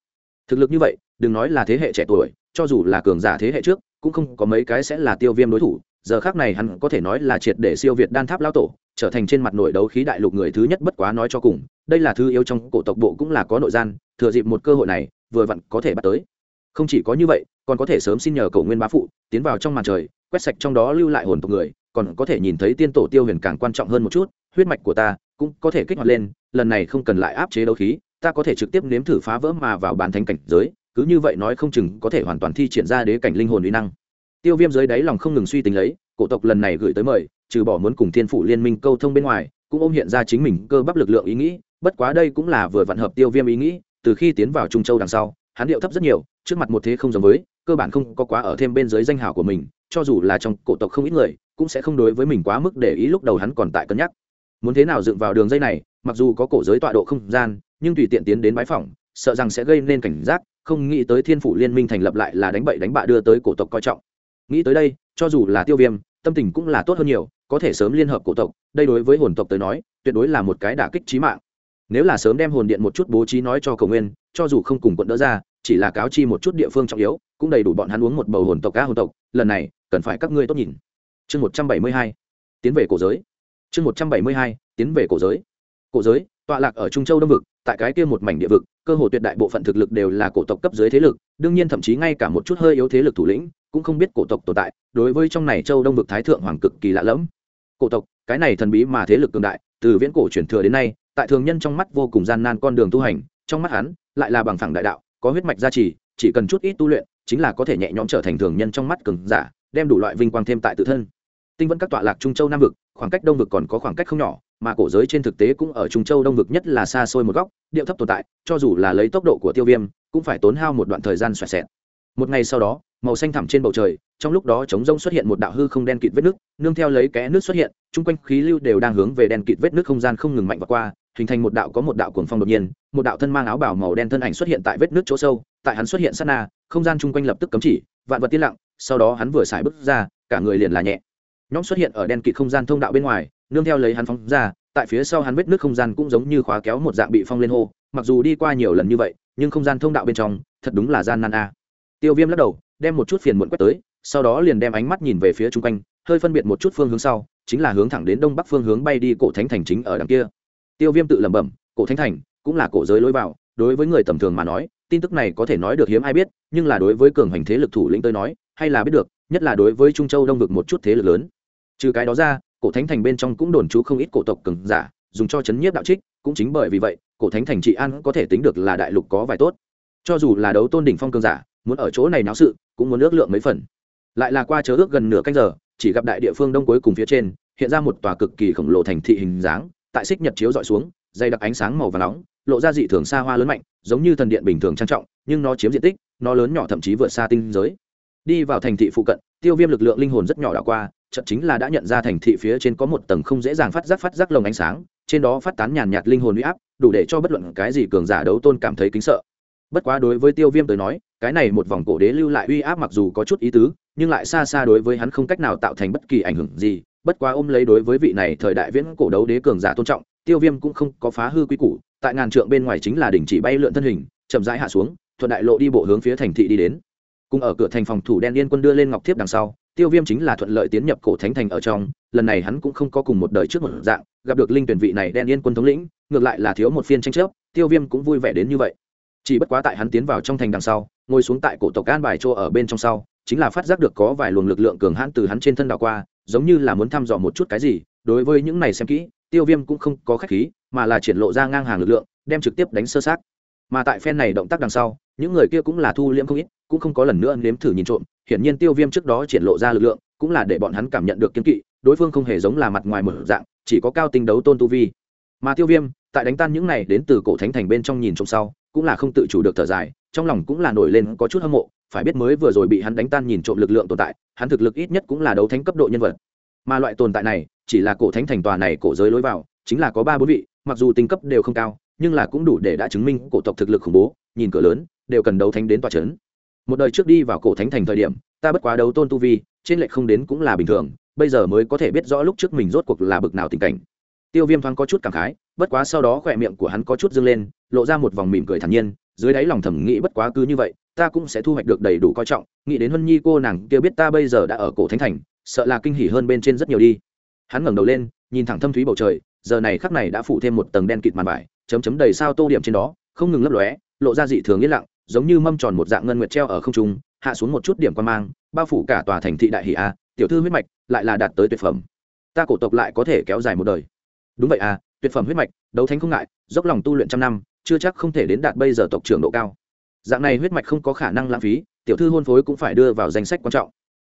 Thực lực như vậy, đừng nói là thế hệ trẻ tuổi, cho dù là cường giả thế hệ trước, cũng không có mấy cái sẽ là tiêu viêm đối thủ. Giờ khác này hắn có thể nói là triệt để siêu việt đan tháp lao tổ, trở thành trên mặt nội đấu khí đại lục người thứ nhất bất quá nói cho cùng, đây là thứ yếu trong cổ tộc bộ cũng là có nội gian, thừa dịp một cơ hội này, vừa vặn có thể bắt tới. Không chỉ có như vậy, còn có thể sớm xin nhờ cầu nguyên bá phụ, tiến vào trong màn trời, quét sạch trong đó lưu lại hồn tộc người, còn có thể nhìn thấy tiên tổ tiêu huyền càng quan trọng hơn một chút, huyết mạch của ta cũng có thể kích hoạt lên lần này không cần lại áp chế đấu khí, ta có thể trực tiếp nếm thử phá vỡ mà vào bàn thánh cảnh giới, cứ như vậy nói không chừng có thể hoàn toàn thi triển ra đế cảnh linh hồn uy năng. Tiêu viêm dưới đáy lòng không ngừng suy tính lấy, cổ tộc lần này gửi tới mời, trừ bỏ muốn cùng thiên phủ liên minh câu thông bên ngoài, cũng ôm hiện ra chính mình cơ bắp lực lượng ý nghĩ, bất quá đây cũng là vừa vạn hợp tiêu viêm ý nghĩ, từ khi tiến vào trung châu đằng sau, hắn điệu thấp rất nhiều, trước mặt một thế không giống với, cơ bản không có quá ở thêm bên dưới danh hào của mình, cho dù là trong cổ tộc không ít người, cũng sẽ không đối với mình quá mức để ý lúc đầu hắn còn tại cân nhắc. Muốn thế nào dựng vào đường dây này mặc dù có cổ giới tọa độ không gian, nhưng tùy tiện tiến đến bãi phòng sợ rằng sẽ gây nên cảnh giác, không nghĩ tới thiên phủ liên minh thành lập lại là đánh bậy đánh bạ đưa tới cổ tộc coi trọng. Nghĩ tới đây, cho dù là tiêu viêm, tâm tình cũng là tốt hơn nhiều, có thể sớm liên hợp cổ tộc, đây đối với hồn tộc tới nói, tuyệt đối là một cái đả kích trí mạng. Nếu là sớm đem hồn điện một chút bố trí nói cho cầu nguyên, cho dù không cùng quận đỡ ra, chỉ là cáo chi một chút địa phương trọng yếu, cũng đầy đủ bọn hắn uống một bầu hồn tộc cá hồn tộc, lần này, cần phải các ngươi tốt nhìn. Chương một trăm bảy mươi hai, tiến về cổ giới. Chương một trăm bảy mươi hai, tiến về cổ giới cổ giới, tọa lạc ở trung châu đông vực, tại cái kia một mảnh địa vực, cơ hồ tuyệt đại bộ phận thực lực đều là cổ tộc cấp dưới thế lực, đương nhiên thậm chí ngay cả một chút hơi yếu thế lực thủ lĩnh cũng không biết cổ tộc tồn tại, đối với trong này châu đông vực thái thượng hoàng cực kỳ lạ lẫm. Cổ tộc, cái này thần bí mà thế lực cường đại, từ viễn cổ truyền thừa đến nay, tại thường nhân trong mắt vô cùng gian nan con đường tu hành, trong mắt hắn, lại là bằng phẳng đại đạo, có huyết mạch gia trì, chỉ cần chút ít tu luyện, chính là có thể nhẹ nhõm trở thành thường nhân trong mắt cường giả, đem đủ loại vinh quang thêm tại tự thân. Tinh vẫn các tọa lạc trung châu nam vực, khoảng cách đông vực còn có khoảng cách không nhỏ mà cổ giới trên thực tế cũng ở trung châu đông vực nhất là xa xôi một góc, điệu thấp tồn tại, cho dù là lấy tốc độ của tiêu viêm, cũng phải tốn hao một đoạn thời gian xoẹt xẹt. Một ngày sau đó, màu xanh thẳm trên bầu trời, trong lúc đó trống rông xuất hiện một đạo hư không đen kịt vết nước, nương theo lấy kẽ nước xuất hiện, chung quanh khí lưu đều đang hướng về đen kịt vết nước không gian không ngừng mạnh và qua, hình thành một đạo có một đạo cuồng phong đột nhiên, một đạo thân mang áo bảo màu đen thân ảnh xuất hiện tại vết nước chỗ sâu, tại hắn xuất hiện sát na, không gian chung quanh lập tức cấm chỉ, vạn vật tiên lặng, sau đó hắn vừa xài bước ra, cả người liền là nhẹ. Nhóm xuất hiện ở đen kịt không gian thông đạo bên ngoài nương theo lấy hắn phóng ra, tại phía sau hắn vết nước không gian cũng giống như khóa kéo một dạng bị phong lên hô, mặc dù đi qua nhiều lần như vậy, nhưng không gian thông đạo bên trong, thật đúng là gian nan a. Tiêu viêm lắc đầu, đem một chút phiền muộn quét tới, sau đó liền đem ánh mắt nhìn về phía chung quanh, hơi phân biệt một chút phương hướng sau, chính là hướng thẳng đến đông bắc phương hướng bay đi cổ thánh thành chính ở đằng kia. Tiêu viêm tự lẩm bẩm, cổ thánh thành cũng là cổ giới lối vào, đối với người tầm thường mà nói, tin tức này có thể nói được hiếm ai biết, nhưng là đối với cường hành thế lực thủ lĩnh tới nói, hay là biết được, nhất là đối với trung châu đông vực một chút thế lực lớn. Trừ cái đó ra cổ thánh thành bên trong cũng đồn trú không ít cổ tộc cường giả, dùng cho chấn nhiếp đạo trích, cũng chính bởi vì vậy, cổ thánh thành trị an có thể tính được là đại lục có vài tốt. Cho dù là đấu tôn đỉnh phong cường giả, muốn ở chỗ này náo sự, cũng muốn ước lượng mấy phần. Lại là qua chớ ước gần nửa canh giờ, chỉ gặp đại địa phương đông cuối cùng phía trên, hiện ra một tòa cực kỳ khổng lồ thành thị hình dáng, tại xích nhật chiếu dọi xuống, dày đặc ánh sáng màu và nóng, lộ ra dị thường xa hoa lớn mạnh, giống như thần điện bình thường trang trọng, nhưng nó chiếm diện tích, nó lớn nhỏ thậm chí vượt xa tinh giới. Đi vào thành thị phụ cận, tiêu viêm lực lượng linh hồn rất nhỏ đảo qua chậm chính là đã nhận ra thành thị phía trên có một tầng không dễ dàng phát giác phát giác lồng ánh sáng, trên đó phát tán nhàn nhạt linh hồn uy áp, đủ để cho bất luận cái gì cường giả đấu tôn cảm thấy kính sợ. Bất quá đối với tiêu viêm tới nói, cái này một vòng cổ đế lưu lại uy áp mặc dù có chút ý tứ, nhưng lại xa xa đối với hắn không cách nào tạo thành bất kỳ ảnh hưởng gì, bất quá ôm lấy đối với vị này thời đại viễn cổ đấu đế cường giả tôn trọng, tiêu viêm cũng không có phá hư quy củ, tại ngàn trượng bên ngoài chính là đỉnh chỉ bay lượn thân hình, chậm rãi hạ xuống, thuận đại lộ đi bộ hướng phía thành thị đi đến. Cùng ở cửa thành phòng thủ đen yên quân đưa lên ngọc thiếp đằng sau tiêu viêm chính là thuận lợi tiến nhập cổ thánh thành ở trong, lần này hắn cũng không có cùng một đời trước một dạng, gặp được linh tuyển vị này đen yên quân thống lĩnh, ngược lại là thiếu một phiên tranh chấp, tiêu viêm cũng vui vẻ đến như vậy. Chỉ bất quá tại hắn tiến vào trong thành đằng sau, ngồi xuống tại cổ tộc an bài chỗ ở bên trong sau, chính là phát giác được có vài luồng lực lượng cường hãn từ hắn trên thân đảo qua, giống như là muốn thăm dò một chút cái gì, đối với những này xem kỹ, tiêu viêm cũng không có khách khí, mà là triển lộ ra ngang hàng lực lượng, đem trực tiếp đánh sơ sát mà tại phen này động tác đằng sau, những người kia cũng là thu liễm không ít, cũng không có lần nữa nếm thử nhìn trộm hiển nhiên tiêu viêm trước đó triển lộ ra lực lượng, cũng là để bọn hắn cảm nhận được kiên kỵ, đối phương không hề giống là mặt ngoài mở dạng, chỉ có cao tinh đấu tôn tu vi mà tiêu viêm, tại đánh tan những này đến từ cổ thánh thành bên trong nhìn trông sau, cũng là không tự chủ được thở dài, trong lòng cũng là nổi lên có chút hâm mộ, phải biết mới vừa rồi bị hắn đánh tan nhìn trộm lực lượng tồn tại, hắn thực lực ít nhất cũng là đấu thánh cấp độ nhân vật mà loại tồn tại này, chỉ là cổ thánh thành tòa này cổ giới lối vào, chính là có ba bốn vị, mặc dù tinh cấp đều không cao, nhưng là cũng đủ để đã chứng minh cổ tộc thực lực khủng bố, nhìn cửa lớn, đều cần đấu thánh đến tòa chấn một đời trước đi vào cổ thánh thành thời điểm, ta bất quá đấu tôn tu vi, trên lệch không đến cũng là bình thường, bây giờ mới có thể biết rõ lúc trước mình rốt cuộc là bực nào tình cảnh. Tiêu viêm thoáng có chút cảm khái, bất quá sau đó khỏe miệng của hắn có chút dâng lên, lộ ra một vòng mỉm cười thản nhiên, dưới đáy lòng thầm nghĩ bất quá cứ như vậy, ta cũng sẽ thu hoạch được đầy đủ coi trọng, nghĩ đến huân nhi cô nàng kia biết ta bây giờ đã ở cổ thánh thành, sợ là kinh hỉ hơn bên trên rất nhiều đi. Hắn ngẩng đầu lên, nhìn thẳng thâm thúy bầu trời, giờ này khắc này đã phủ thêm một tầng đen kịt màn vải, chấm chấm đầy sao tô điểm trên đó, không ngừng lấp lóe, lộ ra dị thường yên lặng giống như mâm tròn một dạng ngân nguyệt treo ở không trung, hạ xuống một chút điểm quan mang, bao phủ cả tòa thành thị đại hỷ a, tiểu thư huyết mạch lại là đạt tới tuyệt phẩm. Ta cổ tộc lại có thể kéo dài một đời. Đúng vậy à tuyệt phẩm huyết mạch, đấu thánh không ngại, dốc lòng tu luyện trăm năm, chưa chắc không thể đến đạt bây giờ tộc trưởng độ cao. Dạng này huyết mạch không có khả năng lãng phí, tiểu thư hôn phối cũng phải đưa vào danh sách quan trọng.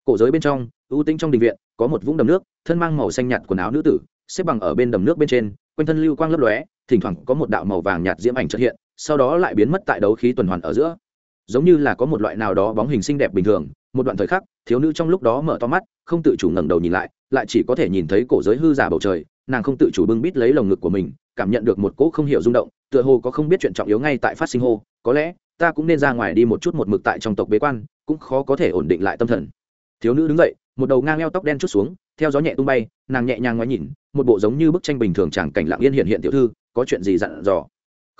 Cổ giới bên trong, ưu tĩnh trong đình viện, có một vũng đầm nước, thân mang màu xanh nhạt quần áo nữ tử, xếp bằng ở bên đầm nước bên trên, quanh thân lưu quang lấp lóe, thỉnh thoảng có một đạo màu vàng nhạt diễm ảnh xuất hiện sau đó lại biến mất tại đấu khí tuần hoàn ở giữa. Giống như là có một loại nào đó bóng hình xinh đẹp bình thường, một đoạn thời khắc, thiếu nữ trong lúc đó mở to mắt, không tự chủ ngẩng đầu nhìn lại lại chỉ có thể nhìn thấy cổ giới hư giả bầu trời, nàng không tự chủ bưng bít lấy lồng ngực của mình, cảm nhận được một cỗ không hiểu rung động, tựa hồ có không biết chuyện trọng yếu ngay tại phát sinh hô, có lẽ, ta cũng nên ra ngoài đi một chút một mực tại trong tộc bế quan, cũng khó có thể ổn định lại tâm thần. Thiếu nữ đứng dậy, một đầu ngang eo tóc đen chút xuống, theo gió nhẹ tung bay, nàng nhẹ nhàng ngoái nhìn, một bộ giống như bức tranh bình thường chẳng cảnh lặng yên hiện hiện tiểu thư, có chuyện gì dặn dò?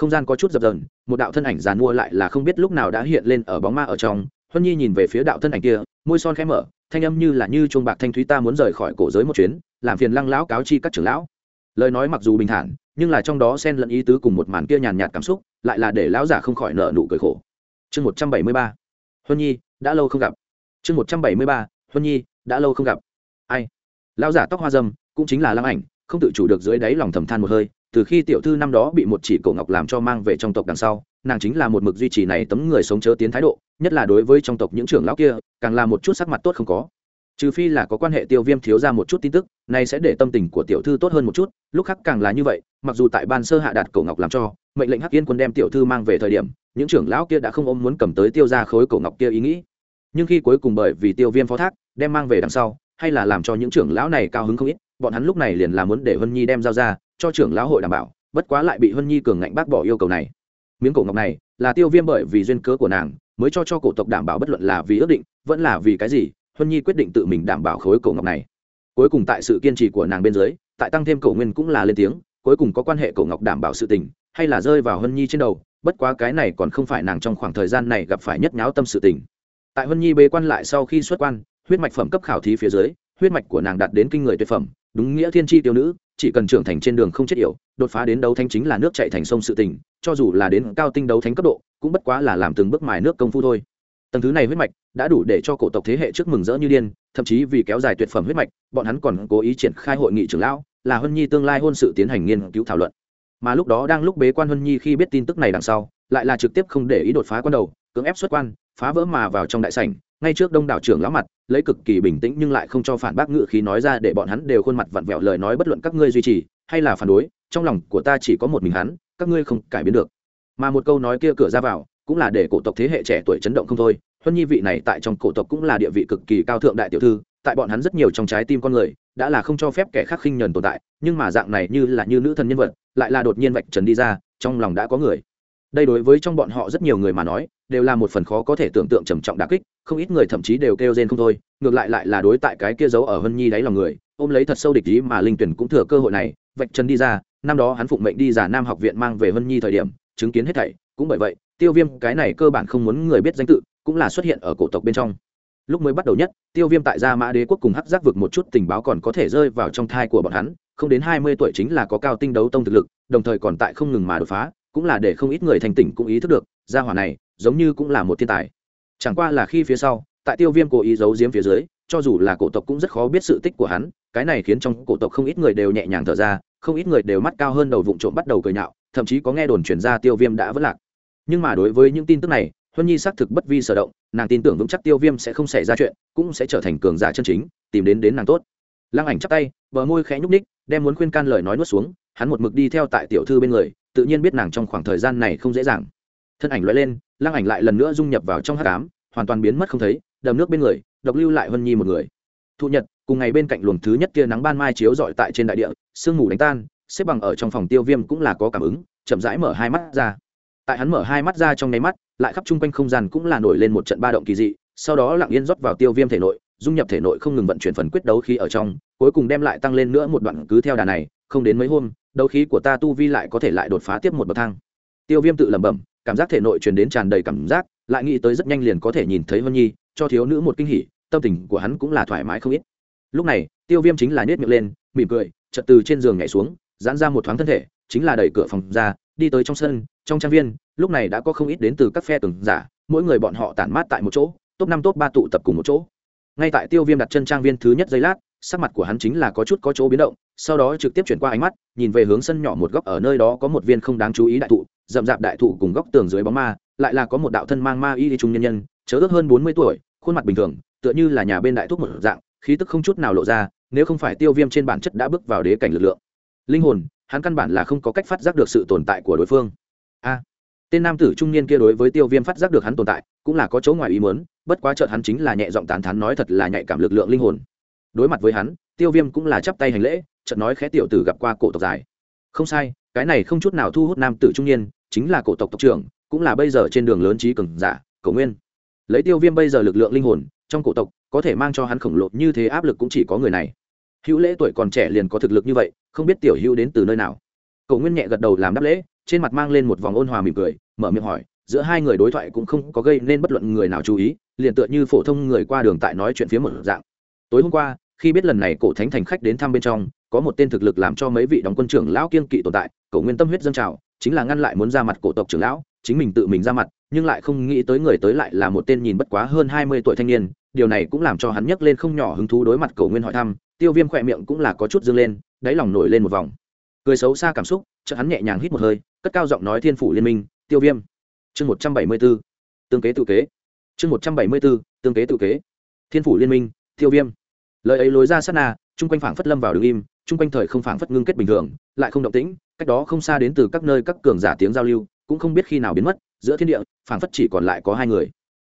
Không gian có chút dập dờn, một đạo thân ảnh giàn mua lại là không biết lúc nào đã hiện lên ở bóng ma ở trong. Huân nhi nhìn về phía đạo thân ảnh kia, môi son khẽ mở, thanh âm như là như chuông bạc thanh thúy ta muốn rời khỏi cổ giới một chuyến, làm phiền lăng lão cáo chi các trưởng lão. Lời nói mặc dù bình thản, nhưng là trong đó xen lẫn ý tứ cùng một màn kia nhàn nhạt cảm xúc, lại là để lão giả không khỏi nợ nụ cười khổ. Chương một trăm bảy mươi ba. Huân nhi, đã lâu không gặp. Chương một trăm bảy mươi ba. Huân nhi, đã lâu không gặp. Ai? Lão giả tóc hoa dâm, cũng chính là lăng ảnh, không tự chủ được dưới đáy lòng thầm than một hơi từ khi tiểu thư năm đó bị một chỉ cổ ngọc làm cho mang về trong tộc đằng sau, nàng chính là một mực duy trì này tấm người sống chớ tiến thái độ, nhất là đối với trong tộc những trưởng lão kia, càng là một chút sắc mặt tốt không có. Trừ phi là có quan hệ tiêu viêm thiếu ra một chút tin tức, này sẽ để tâm tình của tiểu thư tốt hơn một chút, lúc khác càng là như vậy, mặc dù tại ban sơ hạ đạt cổ ngọc làm cho, mệnh lệnh hắc yên quân đem tiểu thư mang về thời điểm, những trưởng lão kia đã không ôm muốn cầm tới tiêu ra khối cổ ngọc kia ý nghĩ. Nhưng khi cuối cùng bởi vì tiêu viêm phó thác, đem mang về đằng sau, hay là làm cho những trưởng lão này cao hứng không ít, bọn hắn lúc này liền là muốn để hân nhi đem giao ra cho trưởng lão hội đảm bảo, bất quá lại bị hân nhi cường ngạnh bác bỏ yêu cầu này. Miếng cổ ngọc này là tiêu viêm bởi vì duyên cớ của nàng, mới cho cho cổ tộc đảm bảo bất luận là vì ước định, vẫn là vì cái gì hân nhi quyết định tự mình đảm bảo khối cổ ngọc này. Cuối cùng tại sự kiên trì của nàng bên dưới, tại tăng thêm cổ nguyên cũng là lên tiếng, cuối cùng có quan hệ cổ ngọc đảm bảo sự tình, hay là rơi vào hân nhi trên đầu, bất quá cái này còn không phải nàng trong khoảng thời gian này gặp phải nhất nháo tâm sự tình. Tại hân nhi bế quan lại sau khi xuất quan, huyết mạch phẩm cấp khảo thí phía dưới, huyết mạch của nàng đạt đến kinh người tuyệt phẩm đúng nghĩa thiên tri tiêu nữ, chỉ cần trưởng thành trên đường không chết yểu, đột phá đến đấu thánh chính là nước chạy thành sông sự tình, cho dù là đến cao tinh đấu thánh cấp độ, cũng bất quá là làm từng bước mài nước công phu thôi. Tầng thứ này huyết mạch đã đủ để cho cổ tộc thế hệ trước mừng rỡ như điên, thậm chí vì kéo dài tuyệt phẩm huyết mạch, bọn hắn còn cố ý triển khai hội nghị trưởng lão, là huân nhi tương lai hôn sự tiến hành nghiên cứu thảo luận. Mà lúc đó đang lúc bế quan huân nhi khi biết tin tức này đằng sau, lại là trực tiếp không để ý đột phá quan đầu, cưỡng ép xuất quan, phá vỡ mà vào trong đại sảnh ngay trước đông đảo trưởng lão mặt, lấy cực kỳ bình tĩnh nhưng lại không cho phản bác ngự khí nói ra để bọn hắn đều khuôn mặt vặn vẹo lời nói bất luận các ngươi duy trì hay là phản đối, trong lòng của ta chỉ có một mình hắn, các ngươi không cải biến được. Mà một câu nói kia cửa ra vào, cũng là để cổ tộc thế hệ trẻ tuổi chấn động không thôi. Huân nhi vị này tại trong cổ tộc cũng là địa vị cực kỳ cao thượng đại tiểu thư, tại bọn hắn rất nhiều trong trái tim con người, đã là không cho phép kẻ khác khinh nhờn tồn tại, nhưng mà dạng này như là như nữ thần nhân vật, lại là đột nhiên vạch trần đi ra, trong lòng đã có người đây đối với trong bọn họ rất nhiều người mà nói, đều là một phần khó có thể tưởng tượng trầm trọng đà kích, không ít người thậm chí đều kêu rên không thôi, ngược lại lại là đối tại cái kia giấu ở hân nhi đáy lòng người, ôm lấy thật sâu địch ý mà linh tuyển cũng thừa cơ hội này, vạch chân đi ra, năm đó hắn phụng mệnh đi giả nam học viện mang về hân nhi thời điểm, chứng kiến hết thảy, cũng bởi vậy, tiêu viêm cái này cơ bản không muốn người biết danh tự, cũng là xuất hiện ở cổ tộc bên trong. Lúc mới bắt đầu nhất, tiêu viêm tại gia mã đế quốc cùng hắc giác vực một chút tình báo còn có thể rơi vào trong thai của bọn hắn, không đến hai mươi tuổi chính là có cao tinh đấu tông thực lực, đồng thời còn tại không ngừng mà đột phá cũng là để không ít người thành tỉnh cũng ý thức được, gia hỏa này, giống như cũng là một thiên tài. Chẳng qua là khi phía sau, tại tiêu viêm cố ý giấu giếm phía dưới, cho dù là cổ tộc cũng rất khó biết sự tích của hắn, cái này khiến trong cổ tộc không ít người đều nhẹ nhàng thở ra, không ít người đều mắt cao hơn đầu vụng trộm bắt đầu cười nhạo, thậm chí có nghe đồn chuyển ra tiêu viêm đã vất lạc. Nhưng mà đối với những tin tức này, huân nhi xác thực bất vi sở động, nàng tin tưởng vững chắc tiêu viêm sẽ không xảy ra chuyện, cũng sẽ trở thành cường giả chân chính, tìm đến đến nàng tốt. Lăng ảnh chắp tay, bờ môi khẽ nhúc ních đem muốn khuyên can lời nói nuốt xuống, hắn một mực đi theo tại tiểu thư bên người tự nhiên biết nàng trong khoảng thời gian này không dễ dàng. Thân ảnh loại lên, lăng ảnh lại lần nữa dung nhập vào trong hát cám hoàn toàn biến mất không thấy, đầm nước bên người, độc lưu lại hân nhi một người. Thụ nhật, cùng ngày bên cạnh luồng thứ nhất kia nắng ban mai chiếu dọi tại trên đại địa, sương mù đánh tan, xếp bằng ở trong phòng tiêu viêm cũng là có cảm ứng, chậm rãi mở hai mắt ra. Tại hắn mở hai mắt ra trong nháy mắt, lại khắp chung quanh không gian cũng là nổi lên một trận ba động kỳ dị, sau đó lặng yên rót vào tiêu viêm thể nội, dung nhập thể nội không ngừng vận chuyển phần quyết đấu khí ở trong, cuối cùng đem lại tăng lên nữa một đoạn cứ theo đà này không đến mấy hôm, đấu khí của ta tu vi lại có thể lại đột phá tiếp một bậc thang. Tiêu viêm tự lẩm bẩm, cảm giác thể nội truyền đến tràn đầy cảm giác, lại nghĩ tới rất nhanh liền có thể nhìn thấy vân nhi, cho thiếu nữ một kinh hỉ, tâm tình của hắn cũng là thoải mái không ít. Lúc này, tiêu viêm chính là nhét miệng lên, mỉm cười chật từ trên giường nhảy xuống, giãn ra một thoáng thân thể, chính là đẩy cửa phòng ra, đi tới trong sân, trong trang viên, lúc này đã có không ít đến từ các phe từng giả, mỗi người bọn họ tản mát tại một chỗ, top năm, top ba tụ tập cùng một chỗ. Ngay tại tiêu viêm đặt chân trang viên thứ nhất giây lát, sắc mặt của hắn chính là có chút có chỗ biến động sau đó trực tiếp chuyển qua ánh mắt, nhìn về hướng sân nhỏ một góc ở nơi đó có một viên không đáng chú ý đại thụ, rậm rạp đại thụ cùng góc tường dưới bóng ma, lại là có một đạo thân mang ma y đi trung nhân nhân, chớ ước hơn bốn mươi tuổi, khuôn mặt bình thường, tựa như là nhà bên đại thuốc một dạng, khí tức không chút nào lộ ra, nếu không phải tiêu viêm trên bản chất đã bước vào đế cảnh lực lượng. Linh hồn, hắn căn bản là không có cách phát giác được sự tồn tại của đối phương. A, tên nam tử trung niên kia đối với tiêu viêm phát giác được hắn tồn tại, cũng là có chỗ ngoài ý muốn, bất quá chợt hắn chính là nhẹ giọng tán thán nói thật là nhạy cảm lực lượng linh hồn. Đối mặt với hắn tiêu viêm cũng là chắp tay hành lễ, chợt nói khẽ tiểu tử gặp qua cổ tộc dài không sai, cái này không chút nào thu hút nam tử trung niên, chính là cổ tộc tộc trưởng, cũng là bây giờ trên đường lớn trí cường giả, cổ nguyên. Lấy tiêu viêm bây giờ lực lượng linh hồn, trong cổ tộc, có thể mang cho hắn khổng lồ như thế áp lực cũng chỉ có người này. Hữu lễ tuổi còn trẻ liền có thực lực như vậy, không biết tiểu hữu đến từ nơi nào. Cậu nguyên nhẹ gật đầu làm đáp lễ, trên mặt mang lên một vòng ôn hòa mỉm cười, mở miệng hỏi, giữa hai người đối thoại cũng không có gây nên bất luận người nào chú ý, liền tựa như phổ thông người qua đường tại nói chuyện phía một dạng. Tối hôm qua khi biết lần này cổ thánh thành khách đến thăm bên trong, có một tên thực lực làm cho mấy vị đóng quân trưởng lão kiên kỵ tồn tại, Cổ nguyên tâm huyết dân trào, chính là ngăn lại muốn ra mặt cổ tộc trưởng lão, chính mình tự mình ra mặt, nhưng lại không nghĩ tới người tới lại là một tên nhìn bất quá hơn hai mươi tuổi thanh niên, điều này cũng làm cho hắn nhấc lên không nhỏ hứng thú đối mặt cổ nguyên hỏi thăm, tiêu viêm khỏe miệng cũng là có chút dâng lên, đáy lòng nổi lên một vòng. Cười xấu xa cảm xúc, chợt hắn nhẹ nhàng hít một hơi, cất cao giọng nói thiên phủ liên minh, tiêu viêm. Chương một trăm bảy mươi b ố tương kế tự kế. Chương một trăm bảy mươi b ố tương kế tự kế. Thiên phủ liên minh, tiêu viêm lời ấy lối ra sát na, chung quanh phảng phất lâm vào đứng im, chung quanh thời không phảng phất ngưng kết bình thường, lại không động tĩnh, cách đó không xa đến từ các nơi các cường giả tiếng giao lưu, cũng không biết khi nào biến mất, giữa thiên địa, phảng phất chỉ còn lại có hai người.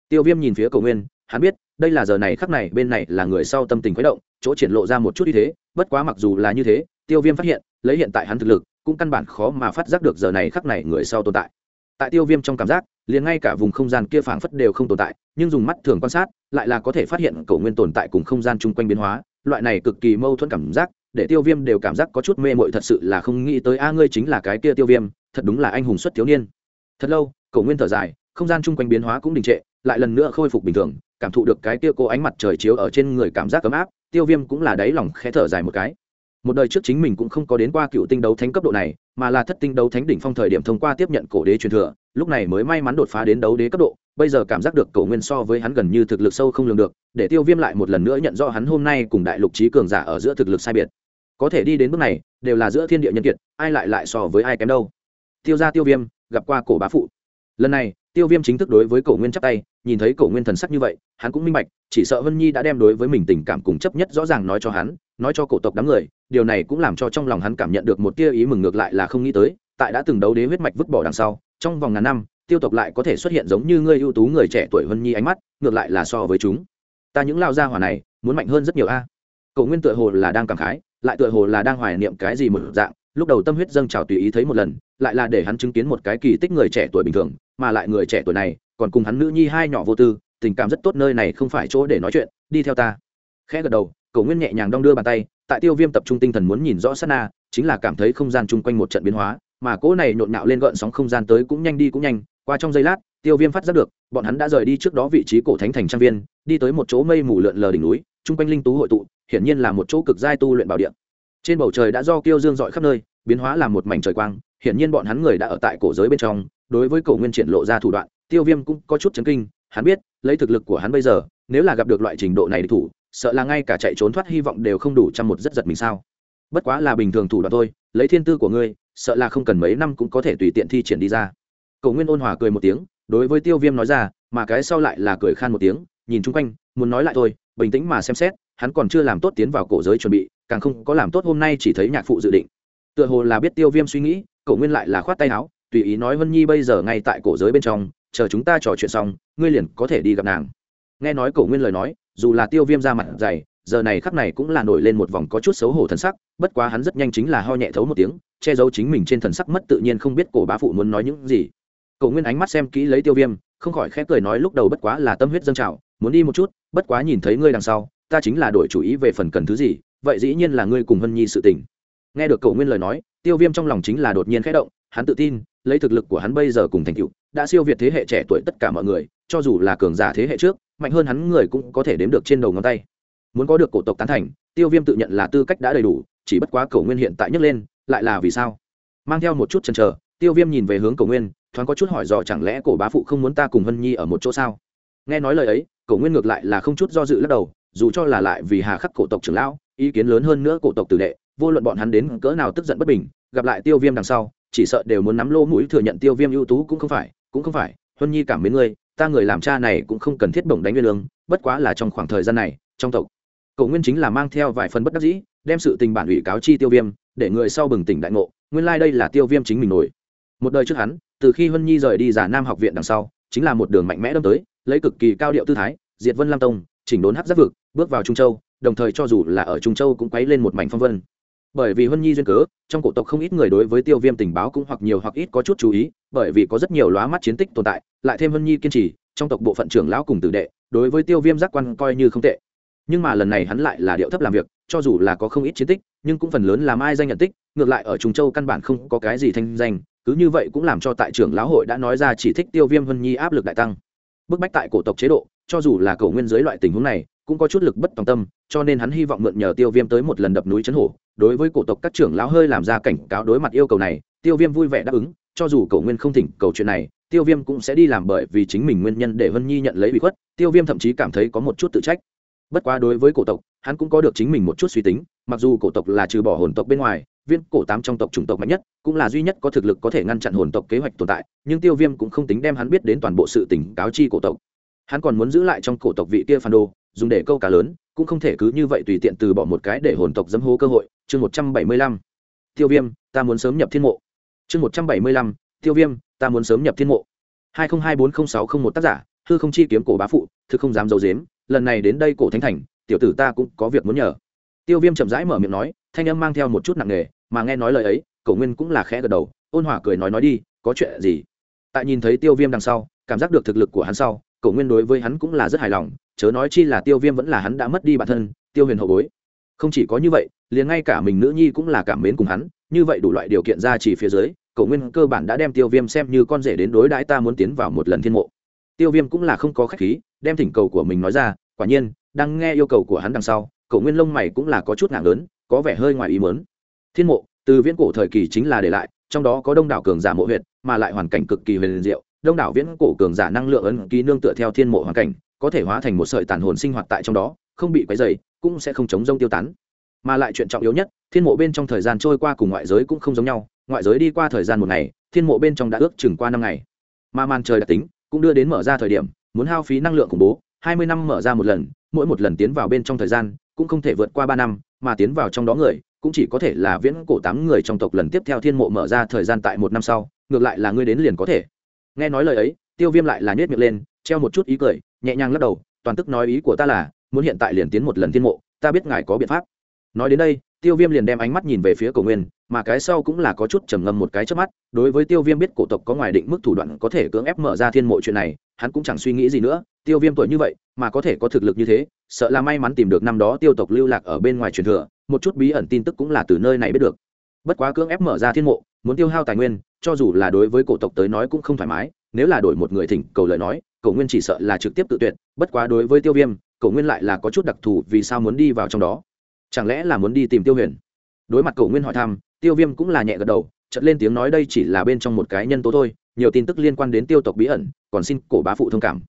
Tiêu viêm nhìn phía cầu nguyên, hắn biết, đây là giờ này khắc này, bên này là người sau tâm tình khuấy động, chỗ triển lộ ra một chút như thế, bất quá mặc dù là như thế, tiêu viêm phát hiện, lấy hiện tại hắn thực lực, cũng căn bản khó mà phát giác được giờ này khắc này người sau tồn tại. Tại tiêu viêm trong cảm giác, liền ngay cả vùng không gian kia phảng phất đều không tồn tại, nhưng dùng mắt thường quan sát lại là có thể phát hiện cầu nguyên tồn tại cùng không gian chung quanh biến hóa, loại này cực kỳ mâu thuẫn cảm giác, để tiêu viêm đều cảm giác có chút mê mội thật sự là không nghĩ tới, a, ngươi chính là cái kia tiêu viêm, thật đúng là anh hùng xuất thiếu niên. Thật lâu cầu nguyên thở dài, không gian chung quanh biến hóa cũng đình trệ, lại lần nữa khôi phục bình thường, cảm thụ được cái kia cô ánh mặt trời chiếu ở trên người cảm giác ấm áp, tiêu viêm cũng là đáy lòng khẽ thở dài một cái. Một đời trước chính mình cũng không có đến qua cựu tinh đấu thánh cấp độ này, mà là thất tinh đấu thánh đỉnh phong thời điểm thông qua tiếp nhận cổ đế truyền thừa, lúc này mới may mắn đột phá đến đấu đế cấp độ bây giờ cảm giác được cổ nguyên so với hắn gần như thực lực sâu không lường được, để tiêu viêm lại một lần nữa nhận rõ hắn hôm nay cùng đại lục trí cường giả ở giữa thực lực sai biệt. Có thể đi đến bước này, đều là giữa thiên địa nhân kiệt, ai lại lại so với ai kém đâu. Tiêu ra tiêu viêm, gặp qua cổ bá phụ. Lần này, tiêu viêm chính thức đối với cổ nguyên chắp tay, nhìn thấy cổ nguyên thần sắc như vậy, hắn cũng minh bạch, chỉ sợ vân nhi đã đem đối với mình tình cảm cùng chấp nhất rõ ràng nói cho hắn, nói cho cổ tộc đám người, điều này cũng làm cho trong lòng hắn cảm nhận được một tia ý mừng ngược lại là không nghĩ tới, tại đã từng đấu đế huyết mạch vứt bỏ đằng sau, trong vòng ngàn năm tiêu tộc lại có thể xuất hiện giống như ngươi ưu tú người trẻ tuổi vân nhi ánh mắt, ngược lại là so với chúng ta những lao gia hỏa này, muốn mạnh hơn rất nhiều a à. cổ nguyên tựa hồ là đang cảm khái, lại tựa hồ là đang hoài niệm cái gì một dạng, lúc đầu tâm huyết dâng trào tùy ý thấy một lần, lại là để hắn chứng kiến một cái kỳ tích người trẻ tuổi bình thường, mà lại người trẻ tuổi này, còn cùng hắn nữ nhi hai nhỏ vô tư, tình cảm rất tốt nơi này không phải chỗ để nói chuyện, đi theo ta khẽ gật đầu, cậu nguyên nhẹ nhàng đong đưa bàn tay, tại tiêu viêm tập trung tinh thần muốn nhìn rõ sát na, chính là cảm thấy không gian chung quanh một trận biến hóa, mà cỗ này nhộn nhạo lên gợn sóng không gian tới cũng nhanh đi cũng nhanh qua trong giây lát, tiêu viêm phát giác được, bọn hắn đã rời đi trước đó vị trí cổ thánh thành trang viên, đi tới một chỗ mây mù lượn lờ đỉnh núi, chung quanh linh tú hội tụ, hiển nhiên là một chỗ cực giai tu luyện bảo địa. Trên bầu trời đã do kiêu dương dọi khắp nơi, biến hóa làm một mảnh trời quang, hiển nhiên bọn hắn người đã ở tại cổ giới bên trong, đối với cổ nguyên triển lộ ra thủ đoạn, tiêu viêm cũng có chút chấn kinh, hắn biết, lấy thực lực của hắn bây giờ, nếu là gặp được loại trình độ này thủ, sợ là ngay cả chạy trốn thoát hy vọng đều không đủ trong một rất giật mình sao. Bất quá là bình thường thủ đoạn thôi, lấy thiên tư của ngươi, sợ là không cần mấy năm cũng có thể tùy tiện thi triển đi ra. Cổ nguyên ôn hòa cười một tiếng, đối với tiêu viêm nói ra, mà cái sau lại là cười khan một tiếng, nhìn chung quanh, muốn nói lại thôi, bình tĩnh mà xem xét, hắn còn chưa làm tốt tiến vào cổ giới chuẩn bị, càng không có làm tốt hôm nay chỉ thấy nhạc phụ dự định. Tựa hồ là biết tiêu viêm suy nghĩ, Cổ nguyên lại là khoát tay áo, tùy ý nói vân nhi bây giờ ngay tại cổ giới bên trong, chờ chúng ta trò chuyện xong, ngươi liền có thể đi gặp nàng. Nghe nói Cổ nguyên lời nói, dù là tiêu viêm ra mặt dày, giờ này khắc này cũng là nổi lên một vòng có chút xấu hổ thần sắc, bất quá hắn rất nhanh chính là ho nhẹ thấu một tiếng, che giấu chính mình trên thần sắc mất tự nhiên không biết cổ bá phụ muốn nói những gì cậu nguyên ánh mắt xem kỹ lấy tiêu viêm, không khỏi khẽ cười nói lúc đầu bất quá là tâm huyết dâng trào, muốn đi một chút, bất quá nhìn thấy ngươi đằng sau, ta chính là đổi chủ ý về phần cần thứ gì, vậy dĩ nhiên là ngươi cùng hân nhi sự tình. Nghe được cậu nguyên lời nói, tiêu viêm trong lòng chính là đột nhiên khẽ động, hắn tự tin, lấy thực lực của hắn bây giờ cùng thành tựu, đã siêu việt thế hệ trẻ tuổi tất cả mọi người, cho dù là cường giả thế hệ trước, mạnh hơn hắn người cũng có thể đếm được trên đầu ngón tay. Muốn có được cổ tộc tán thành, tiêu viêm tự nhận là tư cách đã đầy đủ, chỉ bất quá cầu nguyên hiện tại nhấc lên, lại là vì sao? Mang theo một chút chần chờ tiêu viêm nhìn về hướng cầu nguyên, thoáng có chút hỏi dò chẳng lẽ cổ bá phụ không muốn ta cùng hân nhi ở một chỗ sao? Nghe nói lời ấy, Cổ nguyên ngược lại là không chút do dự lắc đầu, dù cho là lại vì hà khắc cổ tộc trưởng lão, ý kiến lớn hơn nữa cổ tộc tử đệ, vô luận bọn hắn đến cỡ nào tức giận bất bình, gặp lại tiêu viêm đằng sau, chỉ sợ đều muốn nắm lô mũi thừa nhận tiêu viêm ưu tú cũng không phải, cũng không phải huân nhi cảm mến ngươi, ta người làm cha này cũng không cần thiết bổng đánh nguyên lương, bất quá là trong khoảng thời gian này, trong tộc. Cậu nguyên chính là mang theo vài phần bất đắc dĩ, đem sự tình bản ủy cáo chi tiêu viêm, để người sau bừng tỉnh đại ngộ, nguyên lai、like、đây là tiêu viêm chính mình nổi một đời trước hắn, từ khi huân nhi rời đi giả nam học viện đằng sau, chính là một đường mạnh mẽ đâm tới, lấy cực kỳ cao điệu tư thái, diệt vân lam tông, chỉnh đốn hắc giáp vực, bước vào trung châu, đồng thời cho dù là ở trung châu cũng quấy lên một mảnh phong vân. Bởi vì huân nhi duyên cớ, trong cổ tộc không ít người đối với tiêu viêm tình báo cũng hoặc nhiều hoặc ít có chút chú ý, bởi vì có rất nhiều lóa mắt chiến tích tồn tại, lại thêm huân nhi kiên trì, trong tộc bộ phận trưởng lão cùng tử đệ, đối với tiêu viêm giác quan coi như không tệ. Nhưng mà lần này hắn lại là điệu thấp làm việc, cho dù là có không ít chiến tích, nhưng cũng phần lớn làm ai danh nhận tích, ngược lại ở trung châu căn bản không có cái gì thanh danh cứ như vậy cũng làm cho tại trưởng lão hội đã nói ra chỉ thích tiêu viêm hân nhi áp lực đại tăng. Bức bách tại cổ tộc chế độ, cho dù là cầu nguyên dưới loại tình huống này, cũng có chút lực bất tòng tâm, cho nên hắn hy vọng mượn nhờ tiêu viêm tới một lần đập núi chấn hổ. Đối với cổ tộc các trưởng lão hơi làm ra cảnh cáo đối mặt yêu cầu này, tiêu viêm vui vẻ đáp ứng, cho dù cầu nguyên không thỉnh cầu chuyện này, tiêu viêm cũng sẽ đi làm bởi vì chính mình nguyên nhân để vân nhi nhận lấy bị khuất, tiêu viêm thậm chí cảm thấy có một chút tự trách. Bất quá đối với cổ tộc, hắn cũng có được chính mình một chút suy tính, mặc dù cổ tộc là trừ bỏ hồn tộc bên ngoài viên cổ tám trong tộc chủng tộc mạnh nhất, cũng là duy nhất có thực lực có thể ngăn chặn hồn tộc kế hoạch tồn tại, nhưng tiêu viêm cũng không tính đem hắn biết đến toàn bộ sự tình cáo chi cổ tộc. Hắn còn muốn giữ lại trong cổ tộc vị kia phản đồ, dùng để câu cá lớn, cũng không thể cứ như vậy tùy tiện từ bỏ một cái để hồn tộc dâm hố cơ hội. Chương một trăm bảy mươi lăm, tiêu viêm, ta muốn sớm nhập thiên mộ. Chương một trăm bảy mươi lăm, tiêu viêm, ta muốn sớm nhập thiên mộ. Hai nghìn hai bốn n h ì n sáu không một tác giả, hư không chi kiếm cổ bá phụ, thực không dám d i ấ u dếm lần này đến đây cổ thánh thành, tiểu tử ta cũng có việc muốn nhờ. Tiêu viêm chậm rãi mở miệng nói, thanh âm mang theo một chút nặng nề mà nghe nói lời ấy cậu nguyên cũng là khẽ gật đầu, ôn hòa cười nói nói đi, có chuyện gì? Tại nhìn thấy tiêu viêm đằng sau, cảm giác được thực lực của hắn sau cậu nguyên đối với hắn cũng là rất hài lòng, chớ nói chi là tiêu viêm vẫn là hắn đã mất đi bản thân, tiêu huyền hậu bối. Không chỉ có như vậy, liền ngay cả mình nữ nhi cũng là cảm mến cùng hắn, như vậy đủ loại điều kiện ra chỉ phía dưới cậu nguyên cơ bản đã đem tiêu viêm xem như con rể đến đối đãi ta muốn tiến vào một lần thiên mộ. Tiêu viêm cũng là không có khách khí, đem thỉnh cầu của mình nói ra, quả nhiên, đang nghe yêu cầu của hắn đằng sau cậu nguyên lông mày cũng là có chút nặng lớn, có vẻ hơi ngoài ý mớn thiên mộ, từ viễn cổ thời kỳ chính là để lại, trong đó có đông đảo cường giả mộ huyệt, mà lại hoàn cảnh cực kỳ huyền diệu. Đông đảo viễn cổ cường giả năng lượng ấn ký nương tựa theo thiên mộ hoàn cảnh, có thể hóa thành một sợi tàn hồn sinh hoạt tại trong đó, không bị quấy dày cũng sẽ không chống rông tiêu tán. Mà lại chuyện trọng yếu nhất, thiên mộ bên trong thời gian trôi qua cùng ngoại giới cũng không giống nhau. Ngoại giới đi qua thời gian một ngày, thiên mộ bên trong đã ước chừng qua năm ngày. Mà màn trời đặc tính, cũng đưa đến mở ra thời điểm, muốn hao phí năng lượng khủng bố, hai mươi năm mở ra một lần, mỗi một lần tiến vào bên trong thời gian, cũng không thể vượt qua ba năm mà tiến vào trong đó người, cũng chỉ có thể là viễn cổ tám người trong tộc lần tiếp theo thiên mộ mở ra thời gian tại một năm sau, ngược lại là ngươi đến liền có thể. Nghe nói lời ấy, tiêu viêm lại là nhét miệng lên, treo một chút ý cười, nhẹ nhàng lắc đầu, toàn tức nói ý của ta là, muốn hiện tại liền tiến một lần thiên mộ, ta biết ngài có biện pháp. Nói đến đây, tiêu viêm liền đem ánh mắt nhìn về phía cổ nguyên, mà cái sau cũng là có chút trầm ngâm một cái trước mắt, đối với tiêu viêm biết cổ tộc có ngoài định mức thủ đoạn có thể cưỡng ép mở ra thiên mộ chuyện này, hắn cũng chẳng suy nghĩ gì nữa tiêu viêm tuổi như vậy, mà có thể có thực lực như thế, sợ là may mắn tìm được năm đó tiêu tộc lưu lạc ở bên ngoài truyền thừa, một chút bí ẩn tin tức cũng là từ nơi này biết được. Bất quá cưỡng ép mở ra thiên mộ, muốn tiêu hao tài nguyên, cho dù là đối với cổ tộc tới nói cũng không thoải mái, nếu là đổi một người thỉnh cầu lời nói, cổ nguyên chỉ sợ là trực tiếp tự tuyệt, bất quá đối với tiêu viêm, cổ nguyên lại là có chút đặc thù vì sao muốn đi vào trong đó. Chẳng lẽ là muốn đi tìm tiêu huyền? Đối mặt cổ nguyên hỏi thăm, tiêu viêm cũng là nhẹ gật đầu chật lên tiếng nói đây chỉ là bên trong một cái nhân tố thôi, nhiều tin tức liên quan đến tiêu tộc bí ẩn, còn xin cổ bá phụ thông cảm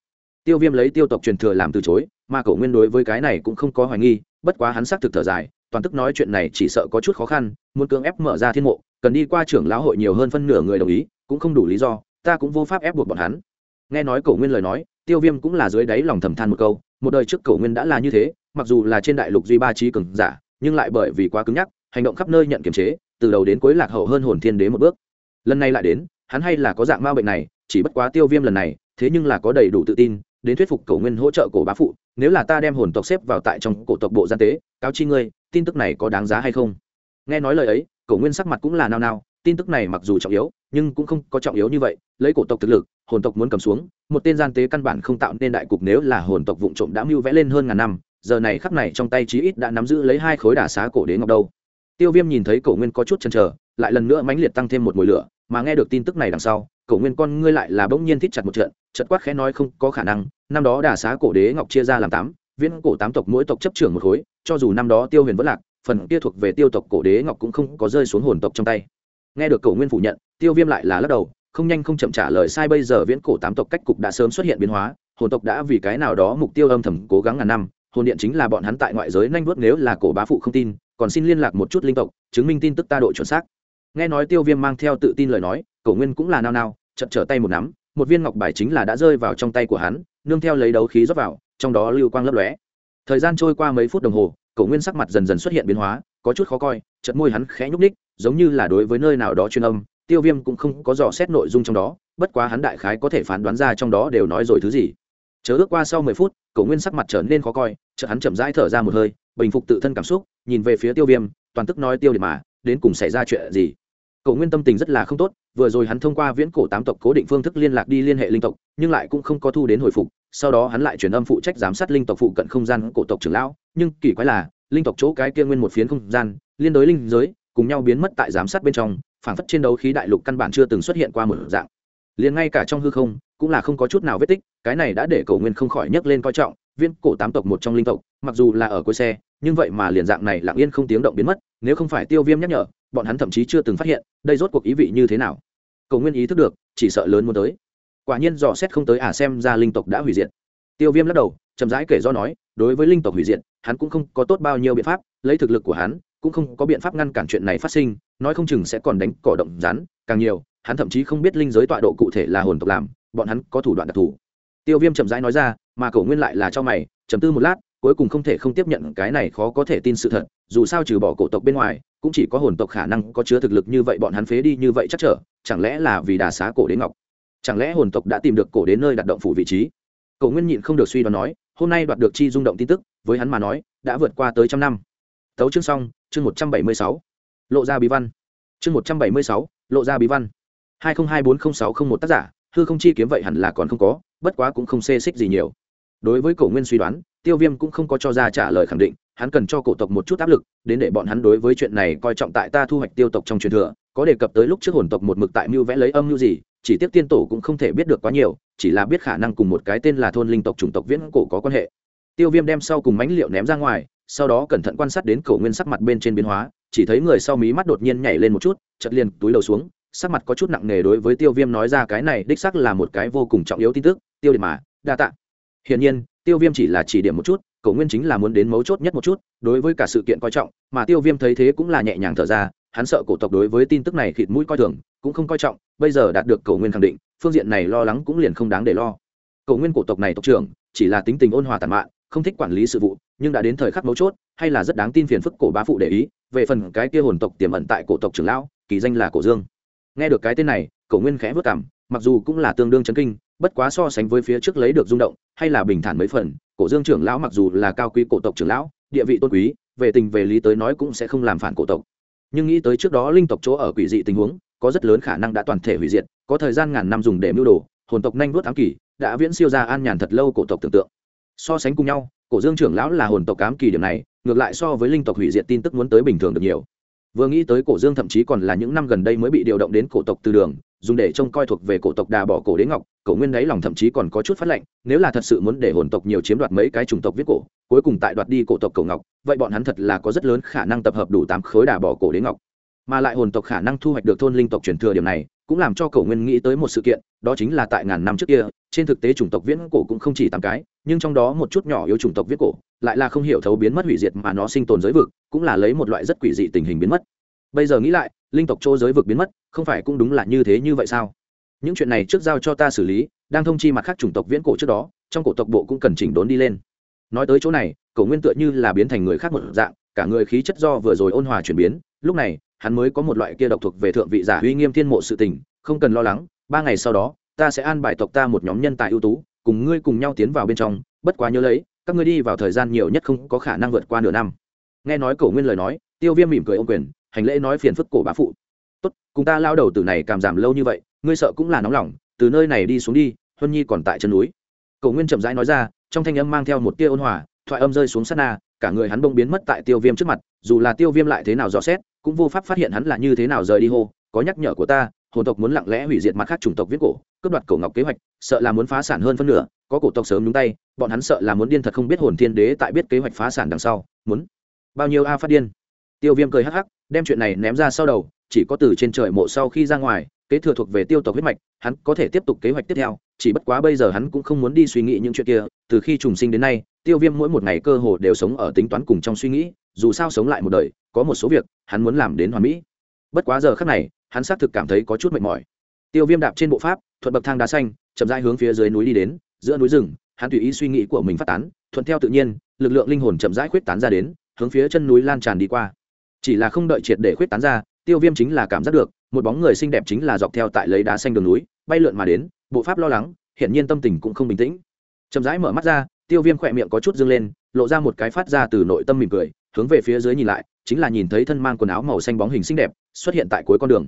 tiêu viêm lấy tiêu tộc truyền thừa làm từ chối, mà cổ nguyên đối với cái này cũng không có hoài nghi, bất quá hắn xác thực thở dài, toàn tức nói chuyện này chỉ sợ có chút khó khăn, muốn cưỡng ép mở ra thiên mộ, cần đi qua trưởng lão hội nhiều hơn phân nửa người đồng ý, cũng không đủ lý do, ta cũng vô pháp ép buộc bọn hắn. Nghe nói cổ nguyên lời nói, tiêu viêm cũng là dưới đáy lòng thầm than một câu, một đời trước cổ nguyên đã là như thế, mặc dù là trên đại lục duy ba trí cường giả, nhưng lại bởi vì quá cứng nhắc, hành động khắp nơi nhận kiềm chế, từ đầu đến cuối lạc hậu hơn hồn thiên đế một bước. Lần này lại đến, hắn hay là có dạng ma bệnh này, chỉ bất quá tiêu viêm lần này, thế nhưng là có đầy đủ tự tin đến thuyết phục cổ nguyên hỗ trợ cổ bá phụ, nếu là ta đem hồn tộc xếp vào tại trong cổ tộc bộ gian tế, cáo chi ngươi, tin tức này có đáng giá hay không? Nghe nói lời ấy, cổ nguyên sắc mặt cũng là nao nao, tin tức này mặc dù trọng yếu, nhưng cũng không có trọng yếu như vậy, lấy cổ tộc thực lực, hồn tộc muốn cầm xuống, một tên gian tế căn bản không tạo nên đại cục nếu là hồn tộc vụng trộm đã mưu vẽ lên hơn ngàn năm, giờ này khắp này trong tay chí ít đã nắm giữ lấy hai khối đả xá cổ đế ngọc đâu. Tiêu viêm nhìn thấy cổ nguyên có chút chần chờ, lại lần nữa mãnh liệt tăng thêm một mùi lửa, mà nghe được tin tức này đằng sau cổ nguyên con ngươi lại là bỗng nhiên thích chặt một trận chật quát khẽ nói không có khả năng, năm đó đà xá cổ đế ngọc chia ra làm tám, viễn cổ tám tộc mỗi tộc chấp trưởng một khối, cho dù năm đó tiêu huyền vẫn lạc, phần kia thuộc về tiêu tộc cổ đế ngọc cũng không có rơi xuống hồn tộc trong tay. Nghe được cổ nguyên phủ nhận, tiêu viêm lại là lắc đầu, không nhanh không chậm trả lời sai bây giờ viễn cổ tám tộc cách cục đã sớm xuất hiện biến hóa, hồn tộc đã vì cái nào đó mục tiêu âm thầm cố gắng ngàn năm, hồn điện chính là bọn hắn tại ngoại giới nhanh vuốt nếu là cổ bá phụ không tin, còn xin liên lạc một chút linh tộc, chứng minh tin tức ta độ chuẩn xác. Nghe nói tiêu viêm mang theo tự tin lời nói cổ nguyên cũng là nao nao chật trở tay một nắm, một viên ngọc bài chính là đã rơi vào trong tay của hắn, nương theo lấy đấu khí rót vào, trong đó lưu quang lấp lóe. Thời gian trôi qua mấy phút đồng hồ, cổ nguyên sắc mặt dần dần xuất hiện biến hóa, có chút khó coi chật môi hắn khẽ nhúc ních giống như là đối với nơi nào đó chuyên âm, tiêu viêm cũng không có dò xét nội dung trong đó, bất quá hắn đại khái có thể phán đoán ra trong đó đều nói rồi thứ gì. Chớ ước qua sau mười phút, cổ nguyên sắc mặt trở nên khó coi, chợt hắn chậm rãi thở ra một hơi, bình phục tự thân cảm xúc, nhìn về phía tiêu viêm, toàn tức nói tiêu điệt mà, đến cùng xảy ra chuyện gì? Cổ nguyên tâm tình rất là không tốt, vừa rồi hắn thông qua viễn cổ tám tộc cố định phương thức liên lạc đi liên hệ linh tộc, nhưng lại cũng không có thu đến hồi phục, sau đó hắn lại chuyển âm phụ trách giám sát linh tộc phụ cận không gian cổ tộc trưởng lão, nhưng kỳ quái là, linh tộc chỗ cái kia nguyên một phiến không gian, liên đối linh giới, cùng nhau biến mất tại giám sát bên trong phản phất trên đấu khí đại lục căn bản chưa từng xuất hiện qua một dạng. Liền ngay cả trong hư không, cũng là không có chút nào vết tích, cái này đã để cổ nguyên không khỏi nhấc lên coi trọng, Viễn cổ tám tộc một trong linh tộc, mặc dù là ở cuối xe, nhưng vậy mà liền dạng này lặng yên không tiếng động biến mất, nếu không phải tiêu viêm nhắc nhở bọn hắn thậm chí chưa từng phát hiện đây rốt cuộc ý vị như thế nào. Cầu nguyên ý thức được, chỉ sợ lớn muốn tới. Quả nhiên dò xét không tới à xem ra linh tộc đã hủy diệt. Tiêu viêm lắc đầu, chậm rãi kể do nói, đối với linh tộc hủy diệt, hắn cũng không có tốt bao nhiêu biện pháp, lấy thực lực của hắn, cũng không có biện pháp ngăn cản chuyện này phát sinh, nói không chừng sẽ còn đánh cỏ động rắn, càng nhiều, hắn thậm chí không biết linh giới tọa độ cụ thể là hồn tộc làm, bọn hắn có thủ đoạn đặc thù. Tiêu viêm chậm rãi nói ra, mà cầu nguyên lại là cho mày, chấm tư một lát, cuối cùng không thể không tiếp nhận cái này khó có thể tin sự thật, dù sao trừ bỏ cổ tộc bên ngoài cũng chỉ có hồn tộc khả năng có chứa thực lực như vậy bọn hắn phế đi như vậy chắc trở, chẳng lẽ là vì đà xá cổ đến ngọc? Chẳng lẽ hồn tộc đã tìm được cổ đến nơi đặt động phủ vị trí? Cổ nguyên nhịn không được suy đoán nói, hôm nay đoạt được chi rung động tin tức, với hắn mà nói, đã vượt qua tới trăm năm. Tấu chương xong, chương một trăm bảy mươi sáu. Lộ ra bí văn. Chương một trăm bảy mươi sáu, lộ ra bí văn. Hai nghìn hai bốn mươi sáu không một tác giả, hư không chi kiếm vậy hẳn là còn không có, bất quá cũng không xê xích gì nhiều. Đối với cổ nguyên suy đoán, tiêu viêm cũng không có cho ra trả lời khẳng định hắn cần cho cổ tộc một chút áp lực, đến để bọn hắn đối với chuyện này coi trọng tại ta thu hoạch tiêu tộc trong truyền thừa, có đề cập tới lúc trước hồn tộc một mực tại mưu vẽ lấy âm mưu gì, chỉ tiếc tiên tổ cũng không thể biết được quá nhiều, chỉ là biết khả năng cùng một cái tên là thôn linh tộc chủng tộc viễn cổ có quan hệ. Tiêu viêm đem sau cùng mánh liệu ném ra ngoài, sau đó cẩn thận quan sát đến cổ nguyên sắc mặt bên trên biến hóa, chỉ thấy người sau mí mắt đột nhiên nhảy lên một chút chật liền túi đầu xuống, sắc mặt có chút nặng nề đối với tiêu viêm nói ra cái này đích sắc là một cái vô cùng trọng yếu tin tức, tiêu điểm mà, đa tạ. Hiển nhiên, tiêu viêm chỉ là chỉ điểm một chút cổ nguyên chính là muốn đến mấu chốt nhất một chút, đối với cả sự kiện coi trọng, mà tiêu viêm thấy thế cũng là nhẹ nhàng thở ra, hắn sợ cổ tộc đối với tin tức này khịt mũi coi thường, cũng không coi trọng, bây giờ đạt được cổ nguyên khẳng định, phương diện này lo lắng cũng liền không đáng để lo. Cổ nguyên cổ tộc này tộc trưởng, chỉ là tính tình ôn hòa tàn mạn, không thích quản lý sự vụ, nhưng đã đến thời khắc mấu chốt, hay là rất đáng tin phiền phức cổ bá phụ để ý, về phần cái kia hồn tộc tiềm ẩn tại cổ tộc trưởng lão, kỳ danh là cổ dương. Nghe được cái tên này, cổ nguyên khẽ vất cảm mặc dù cũng là tương đương chấn kinh, bất quá so sánh với phía trước lấy được rung động, hay là bình thản mấy phần cổ dương trưởng lão mặc dù là cao quý cổ tộc trưởng lão, địa vị tôn quý, về tình về lý tới nói cũng sẽ không làm phản cổ tộc. Nhưng nghĩ tới trước đó linh tộc chỗ ở quỷ dị tình huống, có rất lớn khả năng đã toàn thể hủy diệt, có thời gian ngàn năm dùng để mưu đồ, hồn tộc nhanh vuốt ám kỳ đã viễn siêu ra an nhàn thật lâu cổ tộc tưởng tượng. So sánh cùng nhau, cổ dương trưởng lão là hồn tộc ám kỳ điểm này, ngược lại so với linh tộc hủy diệt tin tức muốn tới bình thường được nhiều. Vừa nghĩ tới cổ dương thậm chí còn là những năm gần đây mới bị điều động đến cổ tộc từ đường dùng để trông coi thuộc về cổ tộc đà bỏ cổ đế ngọc, cổ nguyên đáy lòng thậm chí còn có chút phát lệnh, nếu là thật sự muốn để hồn tộc nhiều chiếm đoạt mấy cái chủng tộc viết cổ, cuối cùng tại đoạt đi cổ tộc cổ ngọc, vậy bọn hắn thật là có rất lớn khả năng tập hợp đủ tám khối đà bỏ cổ đế ngọc. Mà lại hồn tộc khả năng thu hoạch được thôn linh tộc truyền thừa điểm này, cũng làm cho cổ nguyên nghĩ tới một sự kiện, đó chính là tại ngàn năm trước kia, trên thực tế chủng tộc viễn cổ cũng không chỉ tám cái, nhưng trong đó một chút nhỏ yếu chủng tộc viết cổ, lại là không hiểu thấu biến mất hủy diệt mà nó sinh tồn giới vực, cũng là lấy một loại rất quỷ dị tình hình biến mất bây giờ nghĩ lại, linh tộc chỗ giới vực biến mất, không phải cũng đúng là như thế như vậy sao? Những chuyện này trước giao cho ta xử lý, đang thông chi mặt khác chủng tộc viễn cổ trước đó, trong cổ tộc bộ cũng cần chỉnh đốn đi lên. Nói tới chỗ này, cổ nguyên tựa như là biến thành người khác một dạng, cả người khí chất do vừa rồi ôn hòa chuyển biến, lúc này, hắn mới có một loại kia độc thuộc về thượng vị giả uy nghiêm thiên mộ sự tình, không cần lo lắng, ba ngày sau đó, ta sẽ an bài tộc ta một nhóm nhân tài ưu tú, cùng ngươi cùng nhau tiến vào bên trong, bất quá nhớ lấy, các ngươi đi vào thời gian nhiều nhất không có khả năng vượt qua nửa năm. Nghe nói cổ nguyên lời nói, tiêu viêm mỉm cười ô quyền hành lễ nói phiền phức cổ bá phụ. Tốt, cùng ta lao đầu từ này cảm giảm lâu như vậy, ngươi sợ cũng là nóng lòng, từ nơi này đi xuống đi, huân nhi còn tại chân núi. Cổ nguyên chậm rãi nói ra, trong thanh âm mang theo một tia ôn hòa, thoại âm rơi xuống sát na, cả người hắn bông biến mất tại tiêu viêm trước mặt, dù là tiêu viêm lại thế nào rõ xét, cũng vô pháp phát hiện hắn là như thế nào rời đi hô, có nhắc nhở của ta, hồn tộc muốn lặng lẽ hủy diệt mặt khác chủng tộc viết cổ, cướp đoạt cổ ngọc kế hoạch, sợ là muốn phá sản hơn phân nửa, có cổ tộc sớm nhúng tay, bọn hắn sợ là muốn điên thật không biết hồn thiên đế tại biết kế hoạch phá sản đằng sau, muốn bao nhiêu a phát điên. Tiêu viêm cười hắc hắc đem chuyện này ném ra sau đầu, chỉ có từ trên trời mộ sau khi ra ngoài, kế thừa thuộc về tiêu tộc huyết mạch, hắn có thể tiếp tục kế hoạch tiếp theo, chỉ bất quá bây giờ hắn cũng không muốn đi suy nghĩ những chuyện kia, từ khi trùng sinh đến nay, tiêu viêm mỗi một ngày cơ hồ đều sống ở tính toán cùng trong suy nghĩ, dù sao sống lại một đời, có một số việc, hắn muốn làm đến hoàn mỹ. Bất quá giờ khác này, hắn xác thực cảm thấy có chút mệt mỏi. Tiêu viêm đạp trên bộ pháp, thuận bậc thang đá xanh, chậm rãi hướng phía dưới núi đi đến, giữa núi rừng, hắn tùy ý suy nghĩ của mình phát tán, thuận theo tự nhiên, lực lượng linh hồn chậm rãi khuyết tán ra đến, hướng phía chân núi lan tràn đi qua chỉ là không đợi triệt để khuyết tán ra, tiêu viêm chính là cảm giác được, một bóng người xinh đẹp chính là dọc theo tại lấy đá xanh đường núi, bay lượn mà đến, bộ pháp lo lắng hiện nhiên tâm tình cũng không bình tĩnh. Chậm rãi mở mắt ra, tiêu viêm khỏe miệng có chút dâng lên, lộ ra một cái phát ra từ nội tâm mỉm cười, hướng về phía dưới nhìn lại, chính là nhìn thấy thân mang quần áo màu xanh bóng hình xinh đẹp, xuất hiện tại cuối con đường.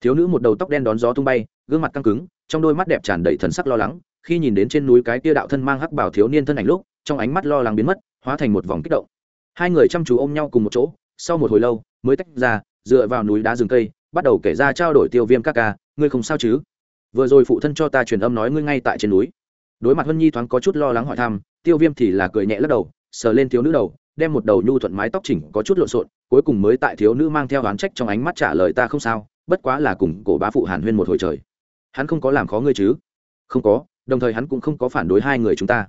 Thiếu nữ một đầu tóc đen đón gió tung bay, gương mặt căng cứng, trong đôi mắt đẹp tràn đầy thần sắc lo lắng, khi nhìn đến trên núi cái kia đạo thân mang hắc bảo thiếu niên thân ảnh lúc, trong ánh mắt lo lắng biến mất, hóa thành một vòng kích động. Hai người chăm chú ôm nhau cùng một chỗ sau một hồi lâu, mới tách ra, dựa vào núi đá rừng cây, bắt đầu kể ra trao đổi tiêu viêm các ca, ngươi không sao chứ? Vừa rồi phụ thân cho ta truyền âm nói ngươi ngay tại trên núi. Đối mặt huân nhi thoáng có chút lo lắng hỏi thăm, tiêu viêm thì là cười nhẹ lắc đầu, sờ lên thiếu nữ đầu, đem một đầu nhu thuận mái tóc chỉnh có chút lộn xộn, cuối cùng mới tại thiếu nữ mang theo oán trách trong ánh mắt trả lời ta không sao, bất quá là cùng cổ bá phụ hàn huyên một hồi trời. Hắn không có làm khó ngươi chứ? Không có, đồng thời hắn cũng không có phản đối hai người chúng ta.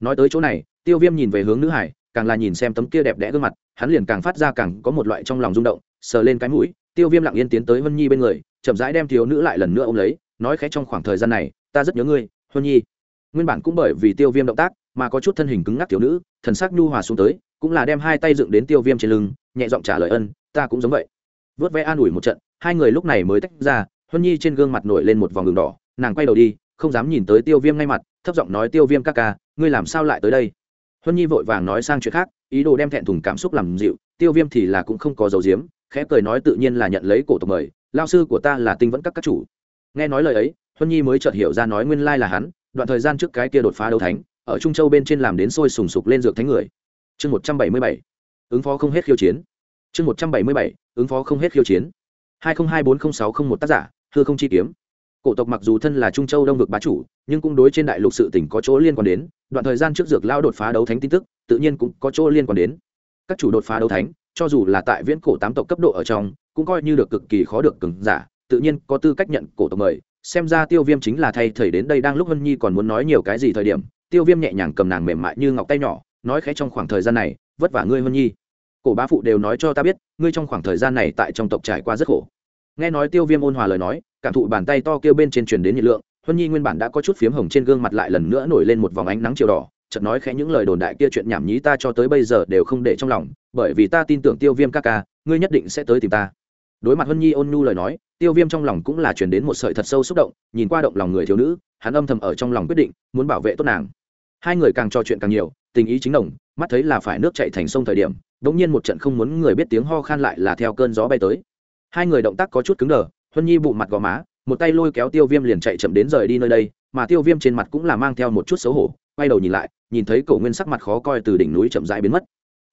Nói tới chỗ này, tiêu viêm nhìn về hướng nữ hải càng là nhìn xem tấm kia đẹp đẽ gương mặt, hắn liền càng phát ra càng có một loại trong lòng rung động, sờ lên cái mũi, tiêu viêm lặng yên tiến tới vân nhi bên người, chậm rãi đem thiếu nữ lại lần nữa ô m lấy, nói khẽ trong khoảng thời gian này, ta rất nhớ ngươi Vân nhi. Nguyên bản cũng bởi vì tiêu viêm động tác, mà có chút thân hình cứng ngắc thiếu nữ, thần sắc nhu hòa xuống tới, cũng là đem hai tay dựng đến tiêu viêm trên lưng, nhẹ giọng trả lời ân, ta cũng giống vậy. Vớt vẽ an ủi một trận, hai người lúc này mới tách ra, huân nhi trên gương mặt nổi lên một vòng đường đỏ, nàng quay đầu đi, không dám nhìn tới tiêu viêm ngay mặt, thấp giọng nói tiêu viêm ca ca, ngươi làm sao lại tới đây? Huân nhi vội vàng nói sang chuyện khác, ý đồ đem thẹn thùng cảm xúc làm dịu, tiêu viêm thì là cũng không có dấu diếm khẽ cười nói tự nhiên là nhận lấy cổ tộc mời, lao sư của ta là tinh vẫn các các chủ. Nghe nói lời ấy, huân nhi mới chợt hiểu ra nói nguyên lai là hắn, đoạn thời gian trước cái kia đột phá đấu thánh, ở trung châu bên trên làm đến sôi sùng sục lên dược thánh người. Chương một trăm bảy mươi bảy, ứng phó không hết khiêu chiến. Chương một trăm bảy mươi bảy, ứng phó không hết khiêu chiến. Hai nghìn hai bốn mươi sáu không một tác giả, hư không chi kiếm. Cổ tộc mặc dù thân là trung châu đông vực bá chủ, nhưng cũng đối trên đại lục sự tỉnh có chỗ liên quan đến đoạn thời gian trước dược lao đột phá đấu thánh tin tức, tự nhiên cũng có chỗ liên quan đến. Các chủ đột phá đấu thánh, cho dù là tại viễn cổ tám tộc cấp độ ở trong, cũng coi như được cực kỳ khó được cứng giả, tự nhiên có tư cách nhận cổ tộc mời. Xem ra tiêu viêm chính là thay thầy đến đây đang lúc hân nhi còn muốn nói nhiều cái gì thời điểm, tiêu viêm nhẹ nhàng cầm nàng mềm mại như ngọc tay nhỏ, nói khẽ trong khoảng thời gian này, vất vả ngươi hân nhi. Cổ bá phụ đều nói cho ta biết, ngươi trong khoảng thời gian này tại trong tộc trải qua rất khổ. Nghe nói tiêu viêm ôn hòa lời nói, cảm thụ bàn tay to kêu bên trên truyền đến nhiệt lượng huân nhi nguyên bản đã có chút phiếm hồng trên gương mặt lại lần nữa nổi lên một vòng ánh nắng chiều đỏ, chợt nói khẽ những lời đồn đại kia chuyện nhảm nhí ta cho tới bây giờ đều không để trong lòng, bởi vì ta tin tưởng tiêu viêm ca ca, ngươi nhất định sẽ tới tìm ta. Đối mặt huân nhi ôn nhu lời nói, tiêu viêm trong lòng cũng là chuyển đến một sợi thật sâu xúc động, nhìn qua động lòng người thiếu nữ, hắn âm thầm ở trong lòng quyết định, muốn bảo vệ tốt nàng. Hai người càng trò chuyện càng nhiều, tình ý chính đồng, mắt thấy là phải nước chạy thành sông thời điểm đ ỗ n g nhiên một trận không muốn người biết tiếng ho khan lại là theo cơn gió bay tới. Hai người động tác có chút cứng đờ, huân nhi bụ mặt gò má một tay lôi kéo tiêu viêm liền chạy chậm đến rời đi nơi đây, mà tiêu viêm trên mặt cũng là mang theo một chút xấu hổ, quay đầu nhìn lại, nhìn thấy cổ nguyên sắc mặt khó coi từ đỉnh núi chậm rãi biến mất.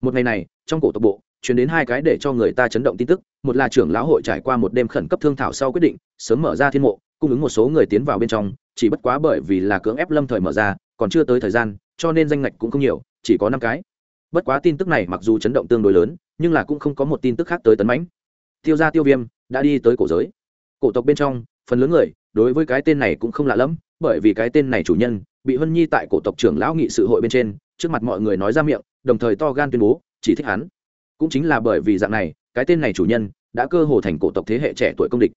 Một ngày này, trong cổ tộc bộ chuyển đến hai cái để cho người ta chấn động tin tức, một là trưởng lão hội trải qua một đêm khẩn cấp thương thảo sau quyết định, sớm mở ra thiên mộ, cung ứng một số người tiến vào bên trong, chỉ bất quá bởi vì là cưỡng ép lâm thời mở ra, còn chưa tới thời gian, cho nên danh ngạch cũng không nhiều, chỉ có năm cái. Bất quá tin tức này mặc dù chấn động tương đối lớn, nhưng là cũng không có một tin tức khác tới tấn mãnh. Tiêu gia tiêu viêm, đã đi tới cổ giới. Cổ tộc bên trong phần lớn người, đối với cái tên này cũng không lạ lẫm, bởi vì cái tên này chủ nhân, bị hân nhi tại cổ tộc trưởng lão nghị sự hội bên trên, trước mặt mọi người nói ra miệng, đồng thời to gan tuyên bố, chỉ thích hắn. Cũng chính là bởi vì dạng này, cái tên này chủ nhân đã cơ hồ thành cổ tộc thế hệ trẻ tuổi công địch.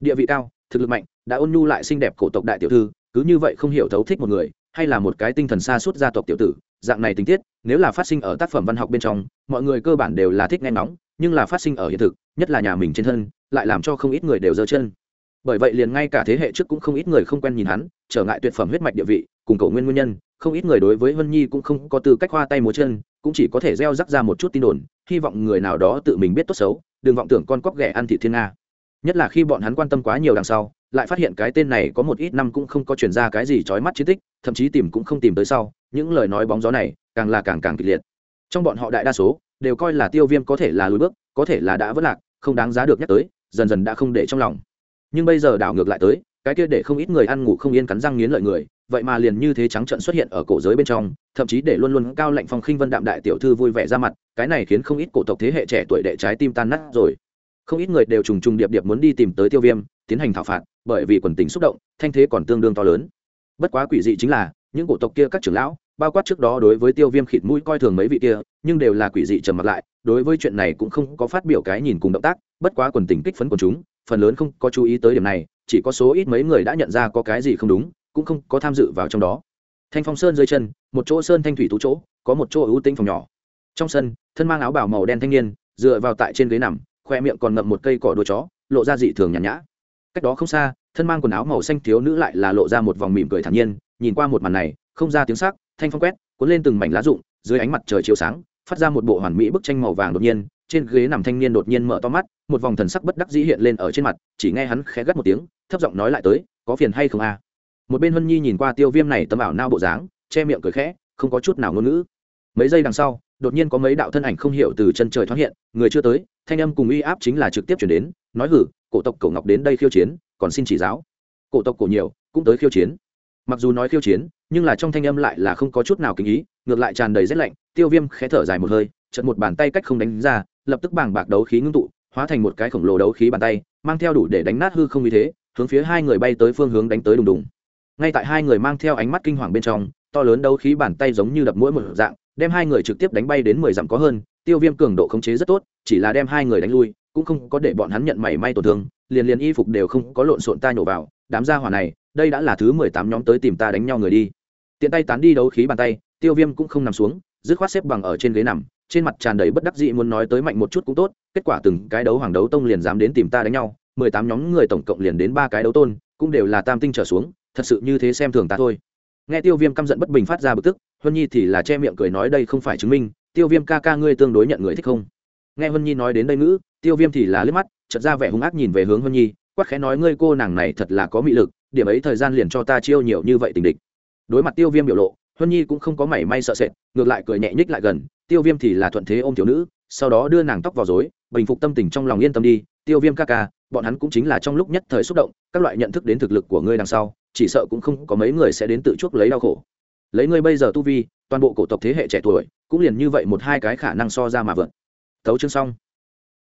Địa vị cao, thực lực mạnh, đã ôn nhu lại xinh đẹp cổ tộc đại tiểu thư, cứ như vậy không hiểu thấu thích một người, hay là một cái tinh thần xa suốt gia tộc tiểu tử, dạng này tình tiết, nếu là phát sinh ở tác phẩm văn học bên trong, mọi người cơ bản đều là thích nghe nóng nhưng là phát sinh ở hiện thực, nhất là nhà mình trên thân, lại làm cho không ít người đều giơ chân bởi vậy liền ngay cả thế hệ trước cũng không ít người không quen nhìn hắn, trở ngại tuyệt phẩm huyết mạch địa vị, cùng cầu nguyên nguyên nhân, không ít người đối với vân nhi cũng không có tư cách hoa tay múa chân, cũng chỉ có thể gieo rắc ra một chút tin đồn, hy vọng người nào đó tự mình biết tốt xấu, đừng vọng tưởng con cóc ghẻ ăn thị thiên nga. Nhất là khi bọn hắn quan tâm quá nhiều đằng sau, lại phát hiện cái tên này có một ít năm cũng không có chuyển ra cái gì trói mắt chiến tích, thậm chí tìm cũng không tìm tới sau, những lời nói bóng gió này càng là càng càng kịch liệt. Trong bọn họ đại đa số đều coi là tiêu viêm có thể là lùi bước, có thể là đã vất lạc, không đáng giá được nhắc tới, dần dần đã không để trong lòng nhưng bây giờ đảo ngược lại tới, cái kia để không ít người ăn ngủ không yên cắn răng nghiến lợi người, vậy mà liền như thế trắng trận xuất hiện ở cổ giới bên trong, thậm chí để luôn luôn cao lạnh phong khinh vân đạm đại tiểu thư vui vẻ ra mặt, cái này khiến không ít cổ tộc thế hệ trẻ tuổi đệ trái tim tan nát rồi. Không ít người đều trùng trùng điệp điệp muốn đi tìm tới tiêu viêm, tiến hành thảo phạt, bởi vì quần tính xúc động, thanh thế còn tương đương to lớn. Bất quá quỷ dị chính là, những cổ tộc kia các trưởng lão, bao quát trước đó đối với tiêu viêm khịt mũi coi thường mấy vị kia, nhưng đều là quỷ dị trầm mặt lại, đối với chuyện này cũng không có phát biểu cái nhìn cùng động tác, bất quá quần tình kích phấn của chúng phần lớn không có chú ý tới điểm này, chỉ có số ít mấy người đã nhận ra có cái gì không đúng, cũng không có tham dự vào trong đó. Thanh phong sơn dưới chân, một chỗ sơn thanh thủy tú chỗ, có một chỗ ưu tinh phòng nhỏ. Trong sân, thân mang áo bảo màu đen thanh niên, dựa vào tại trên ghế nằm, khoe miệng còn ngậm một cây cỏ đuôi chó, lộ ra dị thường nhàn nhã. Cách đó không xa, thân mang quần áo màu xanh thiếu nữ lại là lộ ra một vòng mỉm cười thản nhiên, nhìn qua một màn này, không ra tiếng sắc, thanh phong quét, cuốn lên từng mảnh lá rụng, dưới ánh mặt trời chiếu sáng, phát ra một bộ hoàn mỹ bức tranh màu vàng đột nhiên trên ghế nằm thanh niên đột nhiên mở to mắt, một vòng thần sắc bất đắc dĩ hiện lên ở trên mặt, chỉ nghe hắn khẽ gắt một tiếng, thấp giọng nói lại tới, có phiền hay không à? một bên hân nhi nhìn qua tiêu viêm này tấm ảo nao bộ dáng, che miệng cười khẽ, không có chút nào ngôn ngữ. Mấy giây đằng sau, đột nhiên có mấy đạo thân ảnh không hiểu từ chân trời thoát hiện, người chưa tới, thanh âm cùng uy áp chính là trực tiếp chuyển đến, nói hử, cổ tộc cổ ngọc đến đây khiêu chiến, còn xin chỉ giáo. Cổ tộc cổ nhiều, cũng tới khiêu chiến. Mặc dù nói khiêu chiến, nhưng là trong thanh âm lại là không có chút nào kinh ý, ngược lại tràn đầy rét lạnh, tiêu viêm khẽ thở dài một hơi chật một bàn tay cách không đánh ra lập tức bảng bạc đấu khí ngưng tụ, hóa thành một cái khổng lồ đấu khí bàn tay, mang theo đủ để đánh nát hư không như thế, hướng phía hai người bay tới phương hướng đánh tới đùng đùng. Ngay tại hai người mang theo ánh mắt kinh hoàng bên trong, to lớn đấu khí bàn tay giống như đập mũi một dạng, đem hai người trực tiếp đánh bay đến mười dặm có hơn, tiêu viêm cường độ khống chế rất tốt, chỉ là đem hai người đánh lui, cũng không có để bọn hắn nhận mảy may tổn thương, liền liền y phục đều không có lộn xộn ta nhổ vào, đám gia hỏa này, đây đã là thứ mười tám nhóm tới tìm ta đánh nhau người đi. Tiện tay tán đi đấu khí bàn tay, tiêu viêm cũng không nằm xuống, dứt khoát xếp bằng ở trên ghế nằm trên mặt tràn đầy bất đắc dĩ muốn nói tới mạnh một chút cũng tốt, kết quả từng cái đấu hoàng đấu tông liền dám đến tìm ta đánh nhau, mười tám nhóm người tổng cộng liền đến ba cái đấu tôn, cũng đều là tam tinh trở xuống, thật sự như thế xem thường ta thôi. Nghe tiêu viêm căm giận bất bình phát ra bực tức, huân nhi thì là che miệng cười nói đây không phải chứng minh, tiêu viêm ca ca ngươi tương đối nhận người thích không? Nghe huân nhi nói đến đây ngữ, tiêu viêm thì là liếc mắt, chợt ra vẻ hung ác nhìn về hướng huân nhi quắc khẽ nói ngươi cô nàng này thật là có mị lực, điểm ấy thời gian liền cho ta chiêu nhiều như vậy tình địch. Đối mặt tiêu viêm biểu lộ, huân nhi cũng không có mảy may sợ sệt, ngược lại cười nhẹ nhích lại gần tiêu viêm thì là thuận thế ôm thiếu nữ, sau đó đưa nàng tóc vào dối bình phục tâm tình trong lòng yên tâm đi. Tiêu viêm ca ca, bọn hắn cũng chính là trong lúc nhất thời xúc động, các loại nhận thức đến thực lực của ngươi đằng sau, chỉ sợ cũng không có mấy người sẽ đến tự chuốc lấy đau khổ. Lấy ngươi bây giờ tu vi, toàn bộ cổ tộc thế hệ trẻ tuổi, cũng liền như vậy một hai cái khả năng so ra mà vượt. Tấu chương xong.